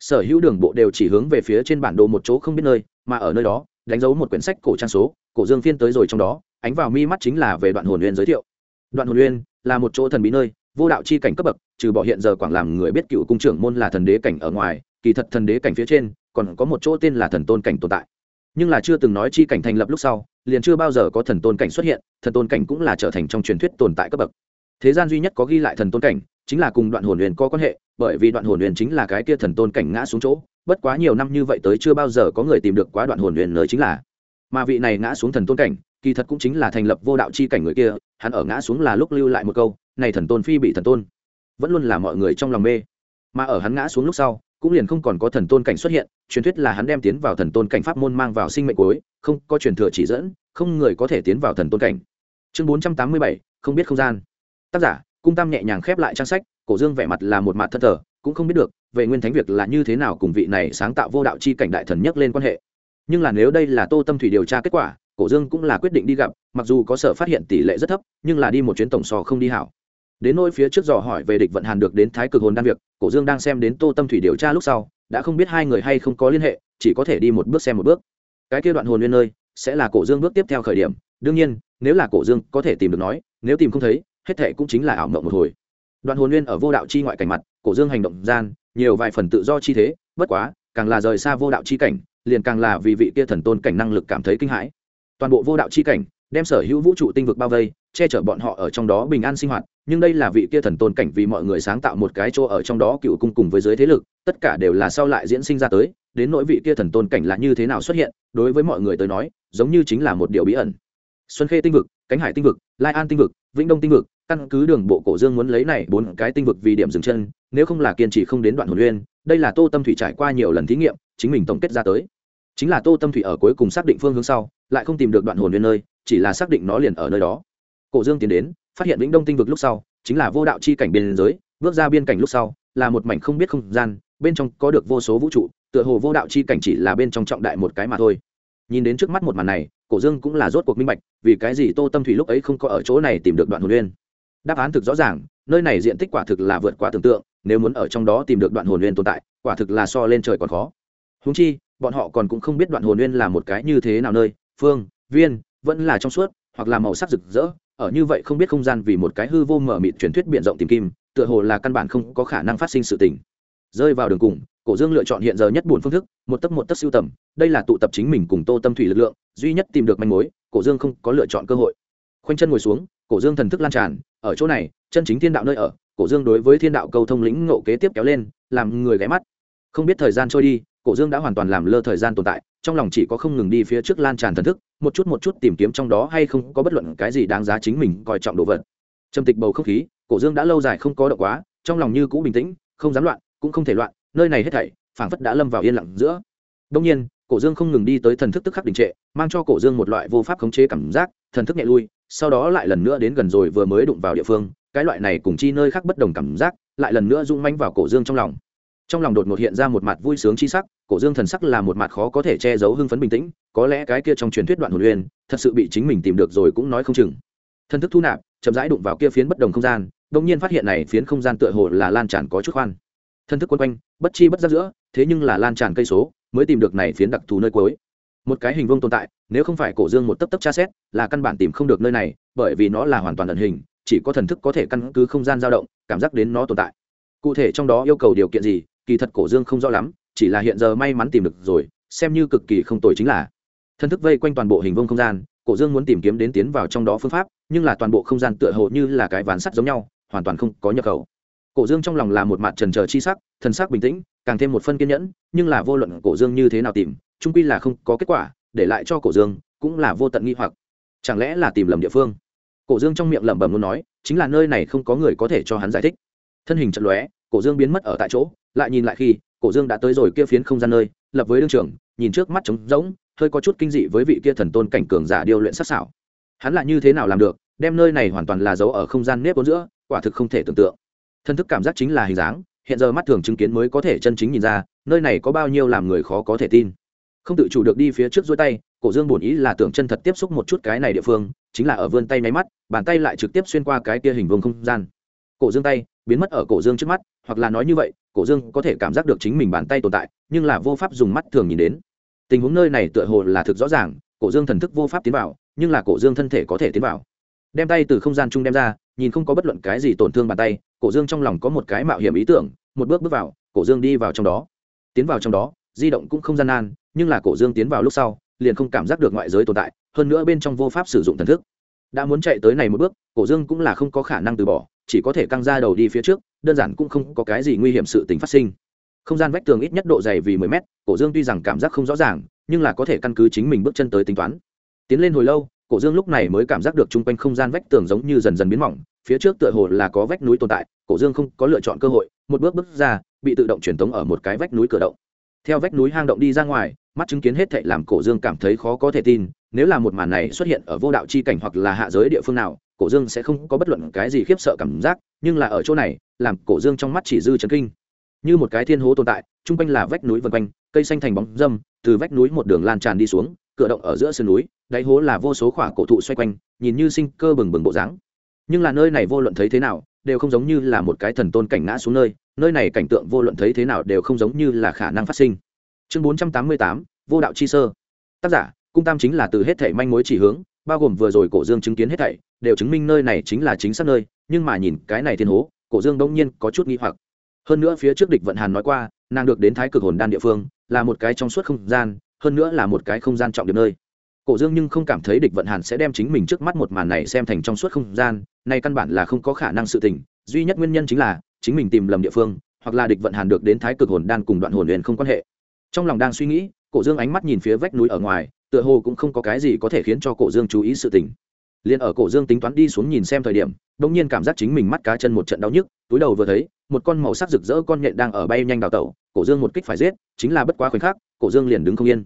Sở hữu đường bộ đều chỉ hướng về phía trên bản đồ một chỗ không biết nơi, mà ở nơi đó, đánh dấu một quyển sách cổ trang số, cổ dương phiên tới rồi trong đó, ánh vào mi mắt chính là về đoạn hồn huyền giới thiệu. Đoạn hồn huyền là một chỗ thần bí nơi, vô đạo chi cảnh cấp bậc, trừ bỏ hiện giờ quảng làm người biết cựu cung trưởng môn là thần đế cảnh ở ngoài, kỳ thật thần đế cảnh phía trên, còn có một chỗ tên là thần tôn cảnh tồn tại. Nhưng là chưa từng nói chi cảnh thành lập lúc sau, liền chưa bao giờ có thần tôn cảnh xuất hiện, thần tôn cảnh cũng là trở thành trong truyền thuyết tồn tại cấp bậc thế gian duy nhất có ghi lại thần tôn cảnh, chính là cùng đoạn hồn huyền có quan hệ, bởi vì đoạn hồn huyền chính là cái kia thần tôn cảnh ngã xuống chỗ, bất quá nhiều năm như vậy tới chưa bao giờ có người tìm được quá đoạn hồn huyền nơi chính là. Mà vị này ngã xuống thần tôn cảnh, kỳ thật cũng chính là thành lập vô đạo chi cảnh người kia, hắn ở ngã xuống là lúc lưu lại một câu, này thần tôn phi bị thần tôn. Vẫn luôn là mọi người trong lòng mê. Mà ở hắn ngã xuống lúc sau, cũng liền không còn có thần tôn cảnh xuất hiện, truyền thuyết là hắn đem tiến vào thần tôn cảnh pháp môn mang vào sinh mệnh cuối, không có truyền thừa chỉ dẫn, không người có thể tiến vào thần tôn cảnh. Chương bốn trăm tám mươi bảy, không biết không gian tác giả, cung tam nhẹ nhàng khép lại trang sách, cổ dương vẻ mặt là một mặt thân thờ, cũng không biết được, về nguyên thánh việc là như thế nào cùng vị này sáng tạo vô đạo chi cảnh đại thần nhất lên quan hệ. Nhưng là nếu đây là tô tâm thủy điều tra kết quả, cổ dương cũng là quyết định đi gặp, mặc dù có sở phát hiện tỷ lệ rất thấp, nhưng là đi một chuyến tổng sò không đi hảo. Đến nỗi phía trước dò hỏi về địch vận hàn được đến thái cực hồn đan việc, cổ dương đang xem đến tô tâm thủy điều tra lúc sau, đã không biết hai người hay không có liên hệ, chỉ có thể đi một bước xem một bước. Cái kia đoạn hồn nguyên nơi, sẽ là cổ dương bước tiếp theo khởi điểm, đương nhiên, nếu là cổ dương có thể tìm được nói, nếu tìm không thấy hết thệ cũng chính là ảo mộng một hồi. Đoạn hồn nguyên ở vô đạo chi ngoại cảnh mặt, cổ dương hành động gian, nhiều vài phần tự do chi thế, bất quá, càng là rời xa vô đạo chi cảnh, liền càng là vì vị kia thần tôn cảnh năng lực cảm thấy kinh hãi. Toàn bộ vô đạo chi cảnh, đem sở hữu vũ trụ tinh vực bao vây, che chở bọn họ ở trong đó bình an sinh hoạt, nhưng đây là vị kia thần tôn cảnh vì mọi người sáng tạo một cái chỗ ở trong đó cựu cung cùng với giới thế lực, tất cả đều là sau lại diễn sinh ra tới, đến nỗi vị kia thần tôn cảnh là như thế nào xuất hiện, đối với mọi người tới nói, giống như chính là một điều bí ẩn. Xuân khê tinh vực, cánh hải tinh vực, lai an tinh vực vĩnh đông tinh vực, căn cứ đường bộ cổ dương muốn lấy này bốn cái tinh vực vì điểm dừng chân, nếu không là kiên trì không đến đoạn hồn nguyên đây là tô tâm thủy trải qua nhiều lần thí nghiệm, chính mình tổng kết ra tới. Chính là tô tâm thủy ở cuối cùng xác định phương hướng sau, lại không tìm được đoạn hồn nguyên nơi, chỉ là xác định nó liền ở nơi đó. Cổ dương tiến đến, phát hiện vĩnh đông tinh vực lúc sau, chính là vô đạo chi cảnh biên giới, bước ra biên cảnh lúc sau, là một mảnh không biết không gian, bên trong có được vô số vũ trụ, tựa hồ vô đạo chi cảnh chỉ là bên trong trọng đại một cái mà thôi. Nhìn đến trước mắt một màn này cổ dương cũng là rốt cuộc minh bạch, vì cái gì tô tâm thủy lúc ấy không có ở chỗ này tìm được đoạn hồn nguyên. Đáp án thực rõ ràng, nơi này diện tích quả thực là vượt quá tưởng tượng, nếu muốn ở trong đó tìm được đoạn hồn nguyên tồn tại, quả thực là so lên trời còn khó. Húng chi, bọn họ còn cũng không biết đoạn hồn nguyên là một cái như thế nào nơi, phương, viên, vẫn là trong suốt, hoặc là màu sắc rực rỡ, ở như vậy không biết không gian vì một cái hư vô mở mịt truyền thuyết biện rộng tìm kim, tựa hồ là căn bản không có khả năng phát sinh sự tình. Rơi vào đường cùng cổ dương lựa chọn hiện giờ nhất buồn phương thức, một tấc một tấc siêu tầm, đây là tụ tập chính mình cùng tô tâm thủy lực lượng, duy nhất tìm được manh mối, cổ dương không có lựa chọn cơ hội. Khoanh chân ngồi xuống, cổ dương thần thức lan tràn, ở chỗ này, chân chính thiên đạo nơi ở, cổ dương đối với thiên đạo câu thông lĩnh ngộ kế tiếp kéo lên, làm người ghé mắt. Không biết thời gian trôi đi, cổ dương đã hoàn toàn làm lơ thời gian tồn tại, trong lòng chỉ có không ngừng đi phía trước lan tràn thần thức, một chút một chút tìm kiếm trong đó hay không có bất luận cái gì đáng giá chính mình coi trọng đồ vật. Trầm tịch bầu không khí, cổ dương đã lâu dài không có động quá, trong lòng như cũ bình tĩnh, không dám loạn, cũng không thể loạn nơi này hết thảy, phảng phất đã lâm vào yên lặng giữa. Đông nhiên, cổ dương không ngừng đi tới thần thức tức khắc đình trệ, mang cho cổ dương một loại vô pháp khống chế cảm giác, thần thức nhẹ lui, sau đó lại lần nữa đến gần rồi vừa mới đụng vào địa phương, cái loại này cùng chi nơi khác bất đồng cảm giác, lại lần nữa rung manh vào cổ dương trong lòng. Trong lòng đột ngột hiện ra một mặt vui sướng chi sắc, cổ dương thần sắc là một mặt khó có thể che giấu hưng phấn bình tĩnh, có lẽ cái kia trong truyền thuyết đoạn hồn uyên, thật sự bị chính mình tìm được rồi cũng nói không chừng. Thần thức thu nạp, chậm rãi đụng vào kia phiến bất đồng không gian đông nhiên phát hiện này phiến không gian tựa hồ là lan tràn có chút khoan thân thức quân quanh, bất chi bất giác giữa, thế nhưng là lan tràn cây số, mới tìm được này phiến đặc thù nơi cuối. Một cái hình vuông tồn tại, nếu không phải cổ dương một tấp tấp tra xét, là căn bản tìm không được nơi này, bởi vì nó là hoàn toàn ẩn hình, chỉ có thần thức có thể căn cứ không gian dao động, cảm giác đến nó tồn tại. Cụ thể trong đó yêu cầu điều kiện gì, kỳ thật cổ dương không rõ lắm, chỉ là hiện giờ may mắn tìm được rồi, xem như cực kỳ không tồi chính là. Thần thức vây quanh toàn bộ hình vuông không gian, cổ dương muốn tìm kiếm đến tiến vào trong đó phương pháp, nhưng là toàn bộ không gian tựa hồ như là cái ván sắt giống nhau, hoàn toàn không có nhập khẩu cổ dương trong lòng là một mặt trần trờ chi sắc, thần sắc bình tĩnh, càng thêm một phân kiên nhẫn, nhưng là vô luận cổ dương như thế nào tìm trung quy là không có kết quả, để lại cho cổ dương cũng là vô tận nghi hoặc. Chẳng lẽ là tìm lầm địa phương? Cổ dương trong miệng lẩm bẩm muốn nói, chính là nơi này không có người có thể cho hắn giải thích. Thân hình trận lóe, cổ dương biến mất ở tại chỗ, lại nhìn lại khi, cổ dương đã tới rồi kia phiến không gian nơi, lập với đương trưởng, nhìn trước mắt trống rỗng, hơi có chút kinh dị với vị kia thần tôn cảnh cường giả điêu luyện sắc sảo. Hắn là như thế nào làm được, đem nơi này hoàn toàn là giấu ở không gian nếp vốn giữa, quả thực không thể tưởng tượng thân thức cảm giác chính là hình dáng, hiện giờ mắt thường chứng kiến mới có thể chân chính nhìn ra, nơi này có bao nhiêu làm người khó có thể tin. Không tự chủ được đi phía trước dối tay, cổ dương bổn ý là tưởng chân thật tiếp xúc một chút cái này địa phương, chính là ở vươn tay máy mắt, bàn tay lại trực tiếp xuyên qua cái kia hình vuông không gian. Cổ dương tay, biến mất ở cổ dương trước mắt, hoặc là nói như vậy, cổ dương có thể cảm giác được chính mình bàn tay tồn tại, nhưng là vô pháp dùng mắt thường nhìn đến. Tình huống nơi này tựa hồ là thực rõ ràng, cổ dương thần thức vô pháp tiến vào, nhưng là cổ dương thân thể có thể tiến vào. Đem tay từ không gian chung đem ra, nhìn không có bất luận cái gì tổn thương bàn tay cổ dương trong lòng có một cái mạo hiểm ý tưởng, một bước bước vào, cổ dương đi vào trong đó. Tiến vào trong đó, di động cũng không gian nan, nhưng là cổ dương tiến vào lúc sau, liền không cảm giác được ngoại giới tồn tại, hơn nữa bên trong vô pháp sử dụng thần thức. Đã muốn chạy tới này một bước, cổ dương cũng là không có khả năng từ bỏ, chỉ có thể căng ra đầu đi phía trước, đơn giản cũng không có cái gì nguy hiểm sự tình phát sinh. Không gian vách tường ít nhất độ dày vì mười mét, cổ dương tuy rằng cảm giác không rõ ràng, nhưng là có thể căn cứ chính mình bước chân tới tính toán. Tiến lên hồi lâu, cổ dương lúc này mới cảm giác được chung quanh không gian vách tường giống như dần dần biến mỏng, phía trước tựa hồ là có vách núi tồn tại cổ dương không có lựa chọn cơ hội, một bước bước ra, bị tự động truyền tống ở một cái vách núi cửa động. Theo vách núi hang động đi ra ngoài, mắt chứng kiến hết thệ làm cổ dương cảm thấy khó có thể tin, nếu là một màn này xuất hiện ở vô đạo chi cảnh hoặc là hạ giới địa phương nào, cổ dương sẽ không có bất luận cái gì khiếp sợ cảm giác, nhưng là ở chỗ này, làm cổ dương trong mắt chỉ dư chấn kinh. Như một cái thiên hố tồn tại, chung quanh là vách núi vân quanh, cây xanh thành bóng dâm, từ vách núi một đường lan tràn đi xuống, cửa động ở giữa sườn núi, đáy hố là vô số khỏa cổ thụ xoay quanh, nhìn như sinh cơ bừng bừng bộ dáng. Nhưng là nơi này vô luận thấy thế nào đều không giống như là một cái thần tôn cảnh ngã xuống nơi nơi này cảnh tượng vô luận thấy thế nào đều không giống như là khả năng phát sinh. Chương bốn trăm tám mươi tám, vô đạo chi sơ. Tác giả, cung tam chính là từ hết thảy manh mối chỉ hướng, bao gồm vừa rồi cổ dương chứng kiến hết thảy, đều chứng minh nơi này chính là chính xác nơi, nhưng mà nhìn cái này thiên hố, cổ dương bỗng nhiên có chút nghi hoặc. Hơn nữa phía trước địch vận hàn nói qua, nàng được đến thái cực hồn đan địa phương, là một cái trong suốt không gian, hơn nữa là một cái không gian trọng điểm nơi cổ dương nhưng không cảm thấy địch vận hàn sẽ đem chính mình trước mắt một màn này xem thành trong suốt không gian, này căn bản là không có khả năng sự tình, duy nhất nguyên nhân chính là, chính mình tìm lầm địa phương, hoặc là địch vận hàn được đến thái cực hồn đan cùng đoạn hồn huyền không quan hệ. Trong lòng đang suy nghĩ, cổ dương ánh mắt nhìn phía vách núi ở ngoài, tựa hồ cũng không có cái gì có thể khiến cho cổ dương chú ý sự tình. Liền ở cổ dương tính toán đi xuống nhìn xem thời điểm đ ỗ n g nhiên cảm giác chính mình mắt cá chân một trận đau nhức, túi đầu vừa thấy, một con màu sắc rực rỡ con nhện đang ở bay nhanh đào tẩu, cổ dương một kích phải giết, chính là bất quá khoảnh khắc, cổ dương liền đứng không yên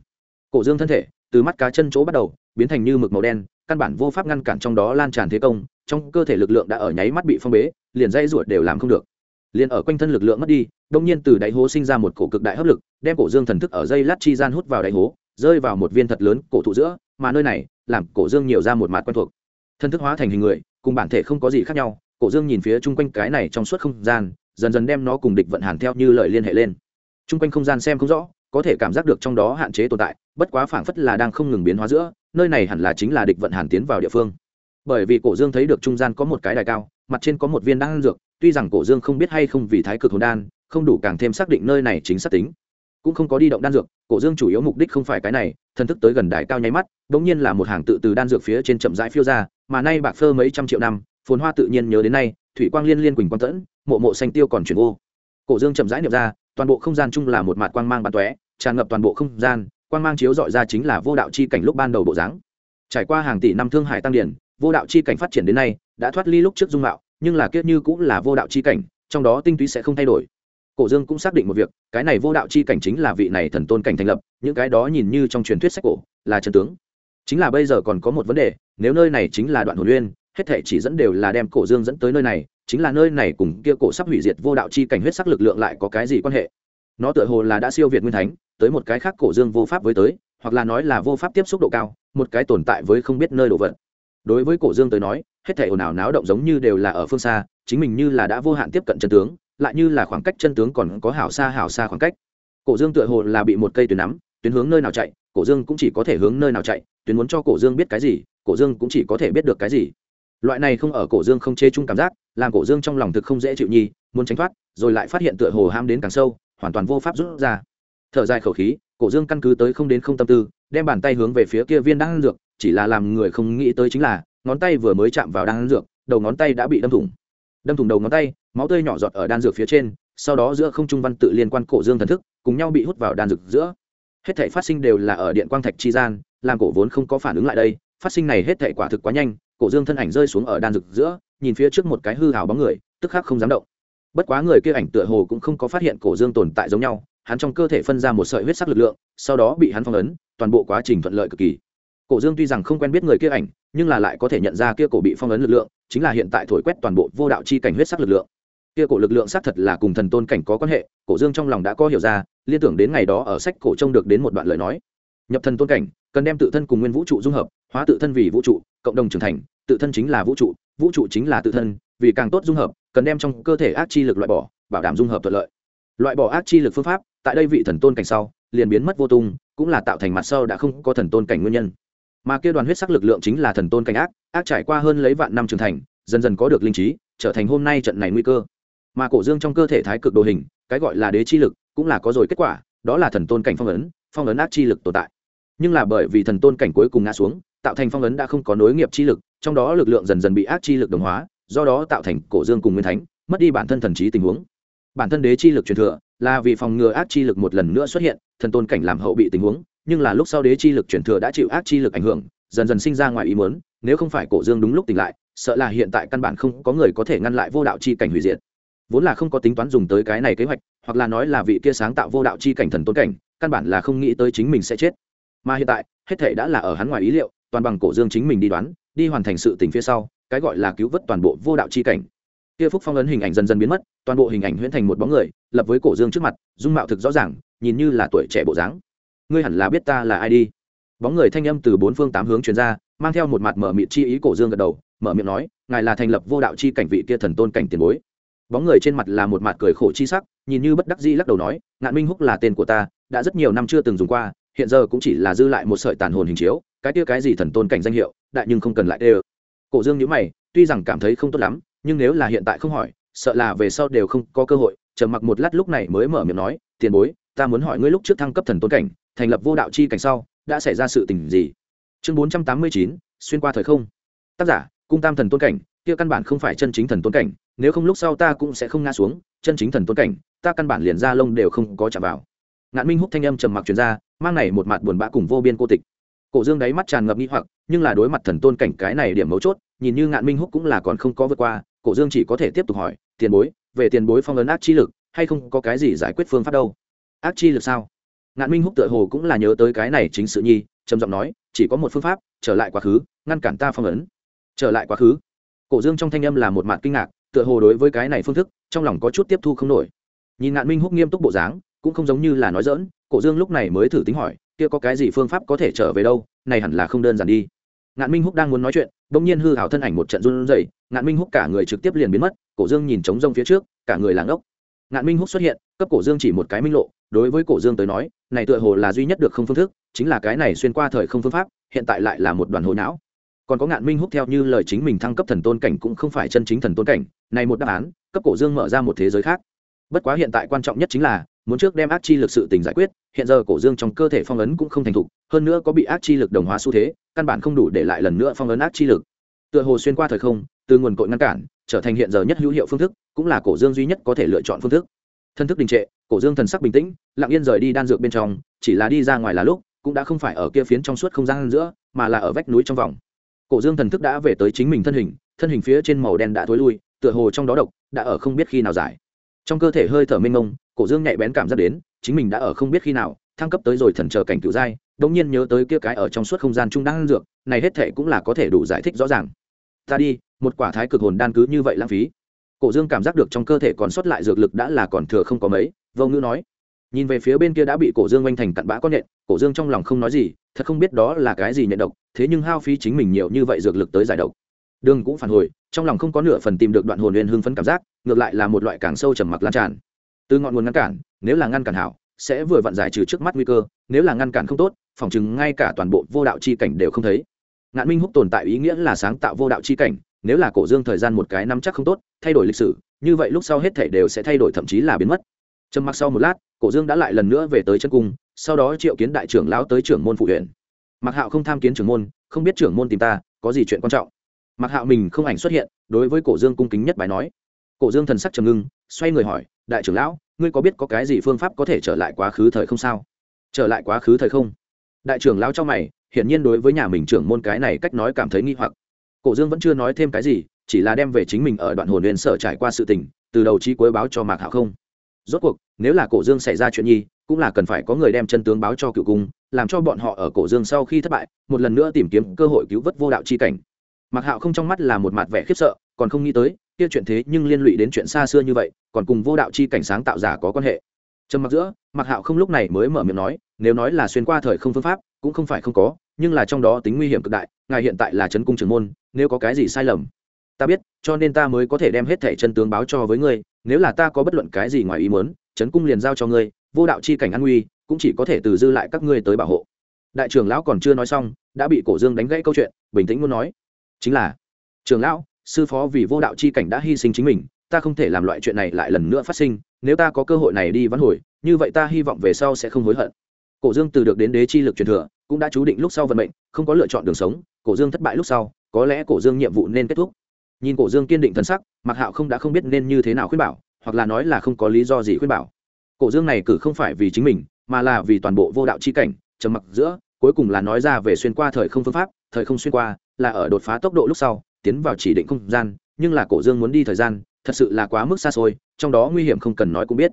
cổ dương thân thể, từ mắt cá chân chỗ bắt đầu, biến thành như mực màu đen, căn bản vô pháp ngăn cản trong đó lan tràn thế công, trong cơ thể lực lượng đã ở nháy mắt bị phong bế, liền dây ruột đều làm không được. Liền ở quanh thân lực lượng mất đi đông nhiên từ đáy hố sinh ra một cổ cực đại hấp lực, đem cổ dương thần thức ở dây lát chi gian hút vào đáy hố, rơi vào một viên thật lớn cổ thụ giữa, mà nơi này, làm cổ dương nhiều ra một mặt quen thuộc. Thân thức hóa thành hình người, cùng bản thể không có gì khác nhau, cổ dương nhìn phía chung quanh cái này trong suốt không gian, dần dần đem nó cùng địch vận hàn theo như lời liên hệ lên. Chung quanh không gian xem không rõ có thể cảm giác được trong đó hạn chế tồn tại, bất quá phảng phất là đang không ngừng biến hóa giữa, nơi này hẳn là chính là địch vận hàn tiến vào địa phương. Bởi vì cổ dương thấy được trung gian có một cái đài cao, mặt trên có một viên đan dược, tuy rằng cổ dương không biết hay không vì thái cực hồn đan, không đủ càng thêm xác định nơi này chính xác tính. Cũng không có đi động đan dược, cổ dương chủ yếu mục đích không phải cái này, thần thức tới gần đài cao nháy mắt bỗng nhiên là một hàng tự từ đan dược phía trên chậm rãi phiêu ra, mà nay bạc phơ mấy trăm triệu năm, phồn hoa tự nhiên nhớ đến nay, thủy quang liên liên quỳnh quang tẫn, mộ mộ xanh tiêu còn chuyển vô cổ dương chậm rãi niệm ra toàn bộ không gian chung là một mặt quang mang bắn tóe, tràn ngập toàn bộ không gian, quang mang chiếu dọi ra chính là vô đạo chi cảnh lúc ban đầu bộ dáng. Trải qua hàng tỷ năm thương hải tăng điển, vô đạo chi cảnh phát triển đến nay, đã thoát ly lúc trước dung mạo, nhưng là kiết như cũng là vô đạo chi cảnh, trong đó tinh túy sẽ không thay đổi. Cổ dương cũng xác định một việc, cái này vô đạo chi cảnh chính là vị này thần tôn cảnh thành lập, những cái đó nhìn như trong truyền thuyết sách cổ, là trần tướng. Chính là bây giờ còn có một vấn đề, nếu nơi này chính là đoạn hồn uyên hết thể chỉ dẫn đều là đem cổ dương dẫn tới nơi này chính là nơi này cùng kia cổ sắp hủy diệt vô đạo chi cảnh huyết sắc lực lượng lại có cái gì quan hệ? Nó tựa hồ là đã siêu việt nguyên thánh, tới một cái khác cổ dương vô pháp với tới, hoặc là nói là vô pháp tiếp xúc độ cao, một cái tồn tại với không biết nơi độ vận đối với cổ dương tới nói, hết thể ồn ào náo động giống như đều là ở phương xa, chính mình như là đã vô hạn tiếp cận chân tướng, lại như là khoảng cách chân tướng còn có hảo xa hảo xa khoảng cách. Cổ dương tựa hồ là bị một cây tuyến nắm tuyến hướng nơi nào chạy, cổ dương cũng chỉ có thể hướng nơi nào chạy tuyến muốn cho cổ dương biết cái gì, cổ dương cũng chỉ có thể biết được cái gì. Loại này không ở cổ dương không chê chung cảm giác làm cổ dương trong lòng thực không dễ chịu nhi, muốn tránh thoát, rồi lại phát hiện tựa hồ ham đến càng sâu, hoàn toàn vô pháp rút ra. Thở dài khẩu khí, cổ dương căn cứ tới không đến không tâm tư, đem bàn tay hướng về phía kia viên đan dược, chỉ là làm người không nghĩ tới chính là, ngón tay vừa mới chạm vào đan dược, đầu ngón tay đã bị đâm thủng. Đâm thủng đầu ngón tay, máu tươi nhỏ giọt ở đan dược phía trên, sau đó giữa không trung văn tự liên quan cổ dương thần thức, cùng nhau bị hút vào đan dược giữa. Hết thể phát sinh đều là ở điện quang thạch chi gian, làm cổ vốn không có phản ứng lại đây, phát sinh này hết thể quả thực quá nhanh, cổ dương thân ảnh rơi xuống ở đan dược giữa nhìn phía trước một cái hư hào bóng người, tức khắc không dám động. Bất quá người kia ảnh tựa hồ cũng không có phát hiện cổ dương tồn tại giống nhau, hắn trong cơ thể phân ra một sợi huyết sắc lực lượng, sau đó bị hắn phong ấn, toàn bộ quá trình thuận lợi cực kỳ. Cổ dương tuy rằng không quen biết người kia ảnh, nhưng là lại có thể nhận ra kia cổ bị phong ấn lực lượng, chính là hiện tại thổi quét toàn bộ vô đạo chi cảnh huyết sắc lực lượng. Kia cổ lực lượng xác thật là cùng thần tôn cảnh có quan hệ, cổ dương trong lòng đã có hiểu ra, liên tưởng đến ngày đó ở sách cổ trông được đến một đoạn lời nói. Nhập thần tôn cảnh, cần đem tự thân cùng nguyên vũ trụ dung hợp, hóa tự thân vì vũ trụ, cộng đồng trưởng thành tự thân chính là vũ trụ vũ trụ chính là tự thân, vì càng tốt dung hợp, cần đem trong cơ thể ác chi lực loại bỏ, bảo đảm dung hợp thuận lợi. Loại bỏ ác chi lực phương pháp, tại đây vị thần tôn cảnh sau, liền biến mất vô tung, cũng là tạo thành mặt sau đã không có thần tôn cảnh nguyên nhân. Mà kia đoàn huyết sắc lực lượng chính là thần tôn cảnh ác ác trải qua hơn lấy vạn năm trưởng thành, dần dần có được linh trí, trở thành hôm nay trận này nguy cơ. Mà cổ dương trong cơ thể thái cực đồ hình, cái gọi là đế chi lực, cũng là có rồi kết quả, đó là thần tôn cảnh phong ấn phong ấn ác chi lực tồn tại. Nhưng là bởi vì thần tôn cảnh cuối cùng ngã xuống, tạo thành phong ấn đã không có nối nghiệp chi lực trong đó lực lượng dần dần bị ác chi lực đồng hóa, do đó tạo thành cổ dương cùng nguyên thánh, mất đi bản thân thần trí tình huống. Bản thân đế chi lực truyền thừa là vì phòng ngừa ác chi lực một lần nữa xuất hiện, thần tôn cảnh làm hậu bị tình huống, nhưng là lúc sau đế chi lực truyền thừa đã chịu ác chi lực ảnh hưởng, dần dần sinh ra ngoài ý muốn, nếu không phải cổ dương đúng lúc tỉnh lại, sợ là hiện tại căn bản không có người có thể ngăn lại vô đạo chi cảnh hủy diệt. Vốn là không có tính toán dùng tới cái này kế hoạch, hoặc là nói là vị kia sáng tạo vô đạo chi cảnh thần tôn cảnh, căn bản là không nghĩ tới chính mình sẽ chết. Mà hiện tại, hết thể đã là ở hắn ngoài ý liệu toàn bằng cổ dương chính mình đi đoán, đi hoàn thành sự tình phía sau, cái gọi là cứu vớt toàn bộ vô đạo chi cảnh. Kia phúc phong ấn hình ảnh dần dần biến mất, toàn bộ hình ảnh huyễn thành một bóng người, lập với cổ dương trước mặt, dung mạo thực rõ ràng, nhìn như là tuổi trẻ bộ dáng. Ngươi hẳn là biết ta là ai đi. Bóng người thanh âm từ bốn phương tám hướng truyền ra, mang theo một mặt mở miệng chi ý cổ dương gật đầu, mở miệng nói, ngài là thành lập vô đạo chi cảnh vị kia thần tôn cảnh tiền bối. Bóng người trên mặt là một mặt cười khổ chi sắc, nhìn như bất đắc dĩ lắc đầu nói, ngạn minh húc là tên của ta, đã rất nhiều năm chưa từng dùng qua, hiện giờ cũng chỉ là dư lại một sợi tàn hồn hình chiếu cái kia cái gì thần tôn cảnh danh hiệu, đại nhưng không cần lại đê ơ cổ dương nhữ mày, tuy rằng cảm thấy không tốt lắm, nhưng nếu là hiện tại không hỏi, sợ là về sau đều không có cơ hội trầm mặc một lát lúc này mới mở miệng nói, tiền bối, ta muốn hỏi ngươi lúc trước thăng cấp thần tôn cảnh, thành lập vô đạo chi cảnh sau, đã xảy ra sự tình gì? Chương bốn trăm tám mươi chín, xuyên qua thời không. Tác giả, cung tam thần tôn cảnh, kia căn bản không phải chân chính thần tôn cảnh, nếu không lúc sau ta cũng sẽ không ngã xuống, chân chính thần tôn cảnh, ta căn bản liền ra lông đều không có chạm vào. Ngạn minh húc thanh âm trầm mặc truyền ra, mang này một mặt buồn bã cùng vô biên cô tịch cổ dương đáy mắt tràn ngập nghi hoặc, nhưng là đối mặt thần tôn cảnh cái này điểm mấu chốt, nhìn như ngạn minh húc cũng là còn không có vượt qua, cổ dương chỉ có thể tiếp tục hỏi, tiền bối, về tiền bối phong ấn ác chi lực, hay không có cái gì giải quyết phương pháp đâu? Ác chi lực sao? Ngạn minh húc tựa hồ cũng là nhớ tới cái này chính sự nhi, trầm giọng nói, chỉ có một phương pháp, trở lại quá khứ, ngăn cản ta phong ấn. Trở lại quá khứ? Cổ dương trong thanh âm là một mặt kinh ngạc, tựa hồ đối với cái này phương thức, trong lòng có chút tiếp thu không nổi. Nhìn ngạn minh húc nghiêm túc bộ dáng, cũng không giống như là nói dỡn cổ dương lúc này mới thử tính hỏi kia có cái gì phương pháp có thể trở về đâu, này hẳn là không đơn giản đi. Ngạn minh húc đang muốn nói chuyện, bỗng nhiên hư hảo thân ảnh một trận run rẩy, ngạn minh húc cả người trực tiếp liền biến mất, cổ dương nhìn trống rông phía trước, cả người làng ốc ngạn minh húc xuất hiện, cấp cổ dương chỉ một cái minh lộ, đối với cổ dương tới nói, này tựa hồ là duy nhất được không phương thức, chính là cái này xuyên qua thời không phương pháp, hiện tại lại là một đoàn hồi não. Còn có ngạn minh húc theo như lời chính mình thăng cấp thần tôn cảnh cũng không phải chân chính thần tôn cảnh, này một đáp án, cấp cổ dương mở ra một thế giới khác. Bất quá hiện tại quan trọng nhất chính là muốn trước đem ác chi lực sự tình giải quyết, hiện giờ cổ dương trong cơ thể phong ấn cũng không thành thục, hơn nữa có bị ác chi lực đồng hóa xu thế, căn bản không đủ để lại lần nữa phong ấn ác chi lực. Tựa hồ xuyên qua thời không, từ nguồn cội ngăn cản, trở thành hiện giờ nhất hữu hiệu phương thức, cũng là cổ dương duy nhất có thể lựa chọn phương thức. Thân thức đình trệ, cổ dương thần sắc bình tĩnh, lặng yên rời đi đan dược bên trong, chỉ là đi ra ngoài là lúc, cũng đã không phải ở kia phiến trong suốt không gian giữa, mà là ở vách núi trong vòng. Cổ dương thần thức đã về tới chính mình thân hình thân hình phía trên màu đen đã thối lui, tựa hồ trong đó độc, đã ở không biết khi nào giải. Trong cơ thể hơi thở mênh mông cổ dương nhạy bén cảm giác đến, chính mình đã ở không biết khi nào, thăng cấp tới rồi thần chờ cảnh cựu giai, đống nhiên nhớ tới kia cái ở trong suốt không gian trung đang dược, này hết thể cũng là có thể đủ giải thích rõ ràng. Ta đi, một quả thái cực hồn đan cứ như vậy lãng phí. Cổ dương cảm giác được trong cơ thể còn sót lại dược lực đã là còn thừa không có mấy, vô ngữ nói. Nhìn về phía bên kia đã bị cổ dương oanh thành cặn bã con nhện, cổ dương trong lòng không nói gì, thật không biết đó là cái gì nhận độc, thế nhưng hao phí chính mình nhiều như vậy dược lực tới giải độc. Đường cũng phản hồi, trong lòng không có nửa phần tìm được đoạn hồn huyền hưng phấn cảm giác, ngược lại là một loại càng sâu trầm mặc lan tràn từ ngọn nguồn ngăn cản, nếu là ngăn cản hảo, sẽ vừa vặn giải trừ trước mắt nguy cơ, nếu là ngăn cản không tốt phỏng chừng ngay cả toàn bộ vô đạo chi cảnh đều không thấy. Ngạn minh húc tồn tại ý nghĩa là sáng tạo vô đạo chi cảnh, nếu là cổ dương thời gian một cái năm chắc không tốt, thay đổi lịch sử, như vậy lúc sau hết thể đều sẽ thay đổi, thậm chí là biến mất. Trầm mặc sau một lát, cổ dương đã lại lần nữa về tới chân cung, sau đó triệu kiến đại trưởng lão tới trưởng môn phụ huyện. Mặc hạo không tham kiến trưởng môn, không biết trưởng môn tìm ta, có gì chuyện quan trọng? Mặc hạo mình không ảnh xuất hiện, đối với cổ dương cung kính nhất bài nói. Cổ dương thần sắc trầm ngưng, xoay người hỏi đại trưởng lão, ngươi có biết có cái gì phương pháp có thể trở lại quá khứ thời không sao? Trở lại quá khứ thời không? Đại trưởng lão cho mày, hiển nhiên đối với nhà mình trưởng môn cái này cách nói cảm thấy nghi hoặc. Cổ dương vẫn chưa nói thêm cái gì, chỉ là đem về chính mình ở đoạn hồn huyền sở trải qua sự tình, từ đầu chi cuối báo cho mạc hạo không. Rốt cuộc, nếu là cổ dương xảy ra chuyện nhi, cũng là cần phải có người đem chân tướng báo cho cựu cung, làm cho bọn họ ở cổ dương sau khi thất bại, một lần nữa tìm kiếm cơ hội cứu vớt vô đạo chi cảnh. Mạc hạo không trong mắt là một mặt vẻ khiếp sợ, còn không nghĩ tới kia chuyện thế nhưng liên lụy đến chuyện xa xưa như vậy, còn cùng vô đạo chi cảnh sáng tạo giả có quan hệ. Trầm mặc giữa mạc hạo không lúc này mới mở miệng nói, nếu nói là xuyên qua thời không phương pháp, cũng không phải không có, nhưng là trong đó tính nguy hiểm cực đại, ngài hiện tại là trấn cung trưởng môn, nếu có cái gì sai lầm, ta biết, cho nên ta mới có thể đem hết thẻ chân tướng báo cho với ngươi, nếu là ta có bất luận cái gì ngoài ý muốn trấn cung liền giao cho ngươi, vô đạo chi cảnh an nguy, cũng chỉ có thể từ dư lại các ngươi tới bảo hộ. Đại trưởng lão còn chưa nói xong, đã bị cổ dương đánh gãy câu chuyện, bình tĩnh muốn nói, chính là, trưởng lão sư phó vì vô đạo chi cảnh đã hy sinh chính mình, ta không thể làm loại chuyện này lại lần nữa phát sinh, nếu ta có cơ hội này đi vãn hồi, như vậy ta hy vọng về sau sẽ không hối hận. Cổ dương từ được đến đế chi lực truyền thừa, cũng đã chú định lúc sau vận mệnh, không có lựa chọn đường sống, cổ dương thất bại lúc sau, có lẽ cổ dương nhiệm vụ nên kết thúc. Nhìn cổ dương kiên định thân sắc mặc hạo không đã không biết nên như thế nào khuyên bảo, hoặc là nói là không có lý do gì khuyên bảo. Cổ dương này cử không phải vì chính mình, mà là vì toàn bộ vô đạo chi cảnh, trầm mặc giữa, cuối cùng là nói ra về xuyên qua thời không phương pháp, thời không xuyên qua, là ở đột phá tốc độ lúc sau tiến vào chỉ định không gian, nhưng là cổ dương muốn đi thời gian, thật sự là quá mức xa xôi, trong đó nguy hiểm không cần nói cũng biết.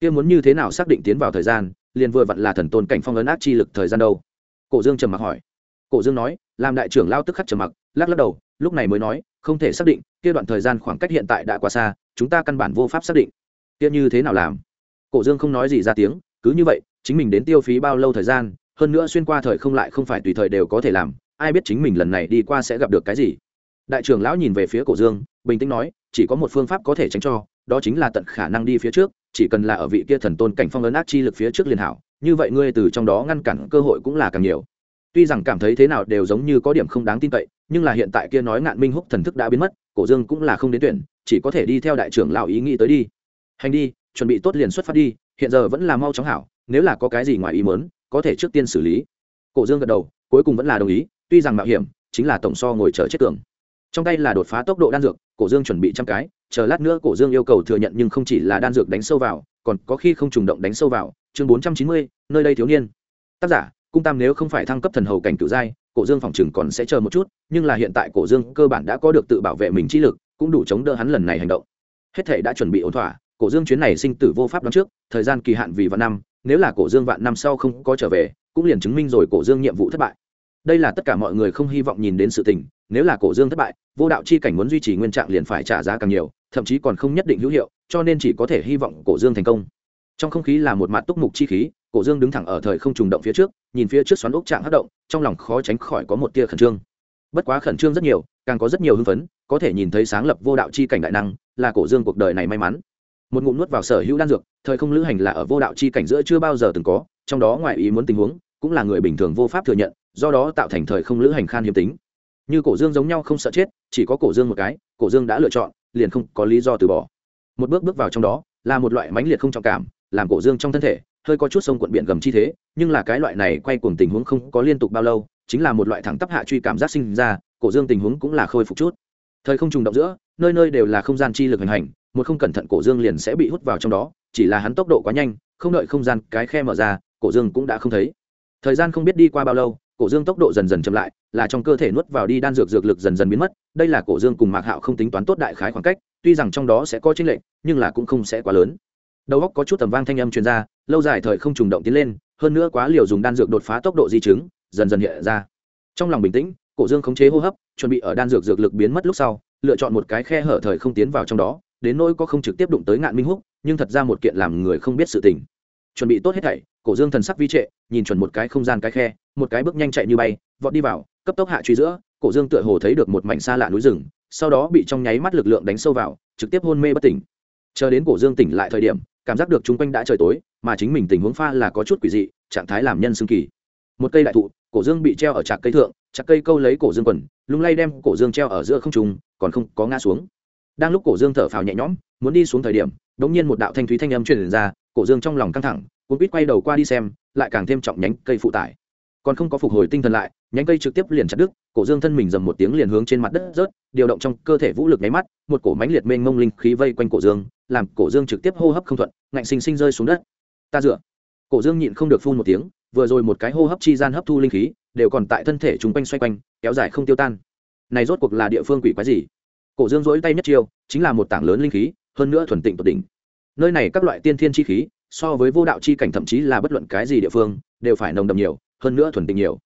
Kia muốn như thế nào xác định tiến vào thời gian, liền vừa vặn là thần tôn cảnh phong ấn ác chi lực thời gian đâu? Cổ dương trầm mặc hỏi. Cổ dương nói, làm đại trưởng lao tức khắc trầm mặc, lắc lắc đầu, lúc này mới nói, không thể xác định, kia đoạn thời gian khoảng cách hiện tại đã quá xa, chúng ta căn bản vô pháp xác định. Kia như thế nào làm? Cổ dương không nói gì ra tiếng, cứ như vậy, chính mình đến tiêu phí bao lâu thời gian, hơn nữa xuyên qua thời không lại không phải tùy thời đều có thể làm, ai biết chính mình lần này đi qua sẽ gặp được cái gì đại trưởng lão nhìn về phía cổ dương, bình tĩnh nói, chỉ có một phương pháp có thể tránh cho, đó chính là tận khả năng đi phía trước, chỉ cần là ở vị kia thần tôn cảnh phong ấn ác chi lực phía trước liền hảo, như vậy ngươi từ trong đó ngăn cản cơ hội cũng là càng nhiều. Tuy rằng cảm thấy thế nào đều giống như có điểm không đáng tin cậy, nhưng là hiện tại kia nói ngạn minh húc thần thức đã biến mất, cổ dương cũng là không đến tuyển, chỉ có thể đi theo đại trưởng lão ý nghĩ tới đi. Hành đi, chuẩn bị tốt liền xuất phát đi, hiện giờ vẫn là mau chóng hảo, nếu là có cái gì ngoài ý mớn có thể trước tiên xử lý. Cổ dương gật đầu, cuối cùng vẫn là đồng ý, tuy rằng mạo hiểm, chính là tổng so ngồi chờ chết tưởng trong tay là đột phá tốc độ đan dược, cổ dương chuẩn bị trăm cái, chờ lát nữa cổ dương yêu cầu thừa nhận nhưng không chỉ là đan dược đánh sâu vào, còn có khi không trùng động đánh sâu vào. Chương bốn trăm chín mươi, nơi đây thiếu niên. Tác giả, cung tam nếu không phải thăng cấp thần hầu cảnh cựu giai, cổ dương phòng chừng còn sẽ chờ một chút, nhưng là hiện tại cổ dương cơ bản đã có được tự bảo vệ mình trí lực, cũng đủ chống đỡ hắn lần này hành động. Hết thể đã chuẩn bị ổn thỏa, cổ dương chuyến này sinh tử vô pháp đón trước, thời gian kỳ hạn vì vạn năm, nếu là cổ dương vạn năm sau không có trở về, cũng liền chứng minh rồi cổ dương nhiệm vụ thất bại đây là tất cả mọi người không hy vọng nhìn đến sự tình, nếu là cổ dương thất bại, vô đạo chi cảnh muốn duy trì nguyên trạng liền phải trả giá càng nhiều, thậm chí còn không nhất định hữu hiệu, cho nên chỉ có thể hy vọng cổ dương thành công. Trong không khí là một mặt túc mục chi khí, cổ dương đứng thẳng ở thời không trùng động phía trước, nhìn phía trước xoắn ốc trạng hất động, trong lòng khó tránh khỏi có một tia khẩn trương. Bất quá khẩn trương rất nhiều, càng có rất nhiều hưng phấn, có thể nhìn thấy sáng lập vô đạo chi cảnh đại năng, là cổ dương cuộc đời này may mắn. Một ngụm nuốt vào sở hữu đan dược, thời không lữ hành là ở vô đạo chi cảnh giữa chưa bao giờ từng có, trong đó ngoài ý muốn tình huống, cũng là người bình thường vô pháp thừa nhận do đó tạo thành thời không lữ hành khan hiếm tính. Như cổ dương giống nhau không sợ chết, chỉ có cổ dương một cái, cổ dương đã lựa chọn, liền không có lý do từ bỏ. Một bước bước vào trong đó, là một loại mãnh liệt không trọng cảm, làm cổ dương trong thân thể, hơi có chút sông cuộn biển gầm chi thế, nhưng là cái loại này quay cuồng tình huống không có liên tục bao lâu, chính là một loại thẳng tắp hạ truy cảm giác sinh ra, cổ dương tình huống cũng là khôi phục chút. Thời không trùng động giữa, nơi nơi đều là không gian chi lực hành hành, một không cẩn thận cổ dương liền sẽ bị hút vào trong đó, chỉ là hắn tốc độ quá nhanh, không đợi không gian cái khe mở ra, cổ dương cũng đã không thấy. Thời gian không biết đi qua bao lâu cổ dương tốc độ dần dần chậm lại, là trong cơ thể nuốt vào đi đan dược dược lực dần dần biến mất, đây là cổ dương cùng mạc hạo không tính toán tốt đại khái khoảng cách, tuy rằng trong đó sẽ có tranh lệch, nhưng là cũng không sẽ quá lớn. Đầu óc có chút tầm vang thanh âm truyền ra, lâu dài thời không trùng động tiến lên, hơn nữa quá liều dùng đan dược đột phá tốc độ di chứng, dần dần hiện ra. Trong lòng bình tĩnh, cổ dương khống chế hô hấp, chuẩn bị ở đan dược dược lực biến mất lúc sau, lựa chọn một cái khe hở thời không tiến vào trong đó, đến nỗi có không trực tiếp đụng tới ngạn minh húc, nhưng thật ra một kiện làm người không biết sự tình. Chuẩn bị tốt hết thảy cổ dương thần sắc vi trệ, nhìn chuẩn một cái không gian cái khe, một cái bước nhanh chạy như bay, vọt đi vào, cấp tốc hạ truy giữa, cổ dương tựa hồ thấy được một mảnh xa lạ núi rừng, sau đó bị trong nháy mắt lực lượng đánh sâu vào, trực tiếp hôn mê bất tỉnh. Chờ đến cổ dương tỉnh lại thời điểm, cảm giác được chung quanh đã trời tối, mà chính mình tình huống pha là có chút quỷ dị, trạng thái làm nhân xương kỳ. Một cây đại thụ, cổ dương bị treo ở trạc cây thượng, trạc cây câu lấy cổ dương quần, lung lay đem cổ dương treo ở giữa không trùng còn không có ngã xuống. Đang lúc cổ dương thở phào nhẹ nhõm, muốn đi xuống thời điểm đ ỗ n g nhiên một đạo thanh thúy thanh âm truyền ra, cổ dương trong lòng căng thẳng cuốn quýt quay đầu qua đi xem, lại càng thêm trọng nhánh cây phụ tải. Còn không có phục hồi tinh thần lại, nhánh cây trực tiếp liền chặt đứt, cổ dương thân mình dầm một tiếng liền hướng trên mặt đất rớt, điều động trong cơ thể vũ lực nháy mắt, một cổ mánh liệt mênh mông linh khí vây quanh cổ dương, làm cổ dương trực tiếp hô hấp không thuận, ngạnh sinh sinh rơi xuống đất. Ta dựa. Cổ dương nhịn không được phun một tiếng, vừa rồi một cái hô hấp chi gian hấp thu linh khí, đều còn tại thân thể chúng quanh xoay quanh, kéo dài không tiêu tan. Này rốt cuộc là địa phương quỷ quái gì? Cổ dương dỗi tay nhất chiêu, chính là một tảng lớn linh khí, hơn nữa thuần tịnh tột đỉnh. Nơi này các loại tiên thiên chi khí so với vô đạo chi cảnh thậm chí là bất luận cái gì địa phương, đều phải nồng đậm nhiều, hơn nữa thuần tinh nhiều.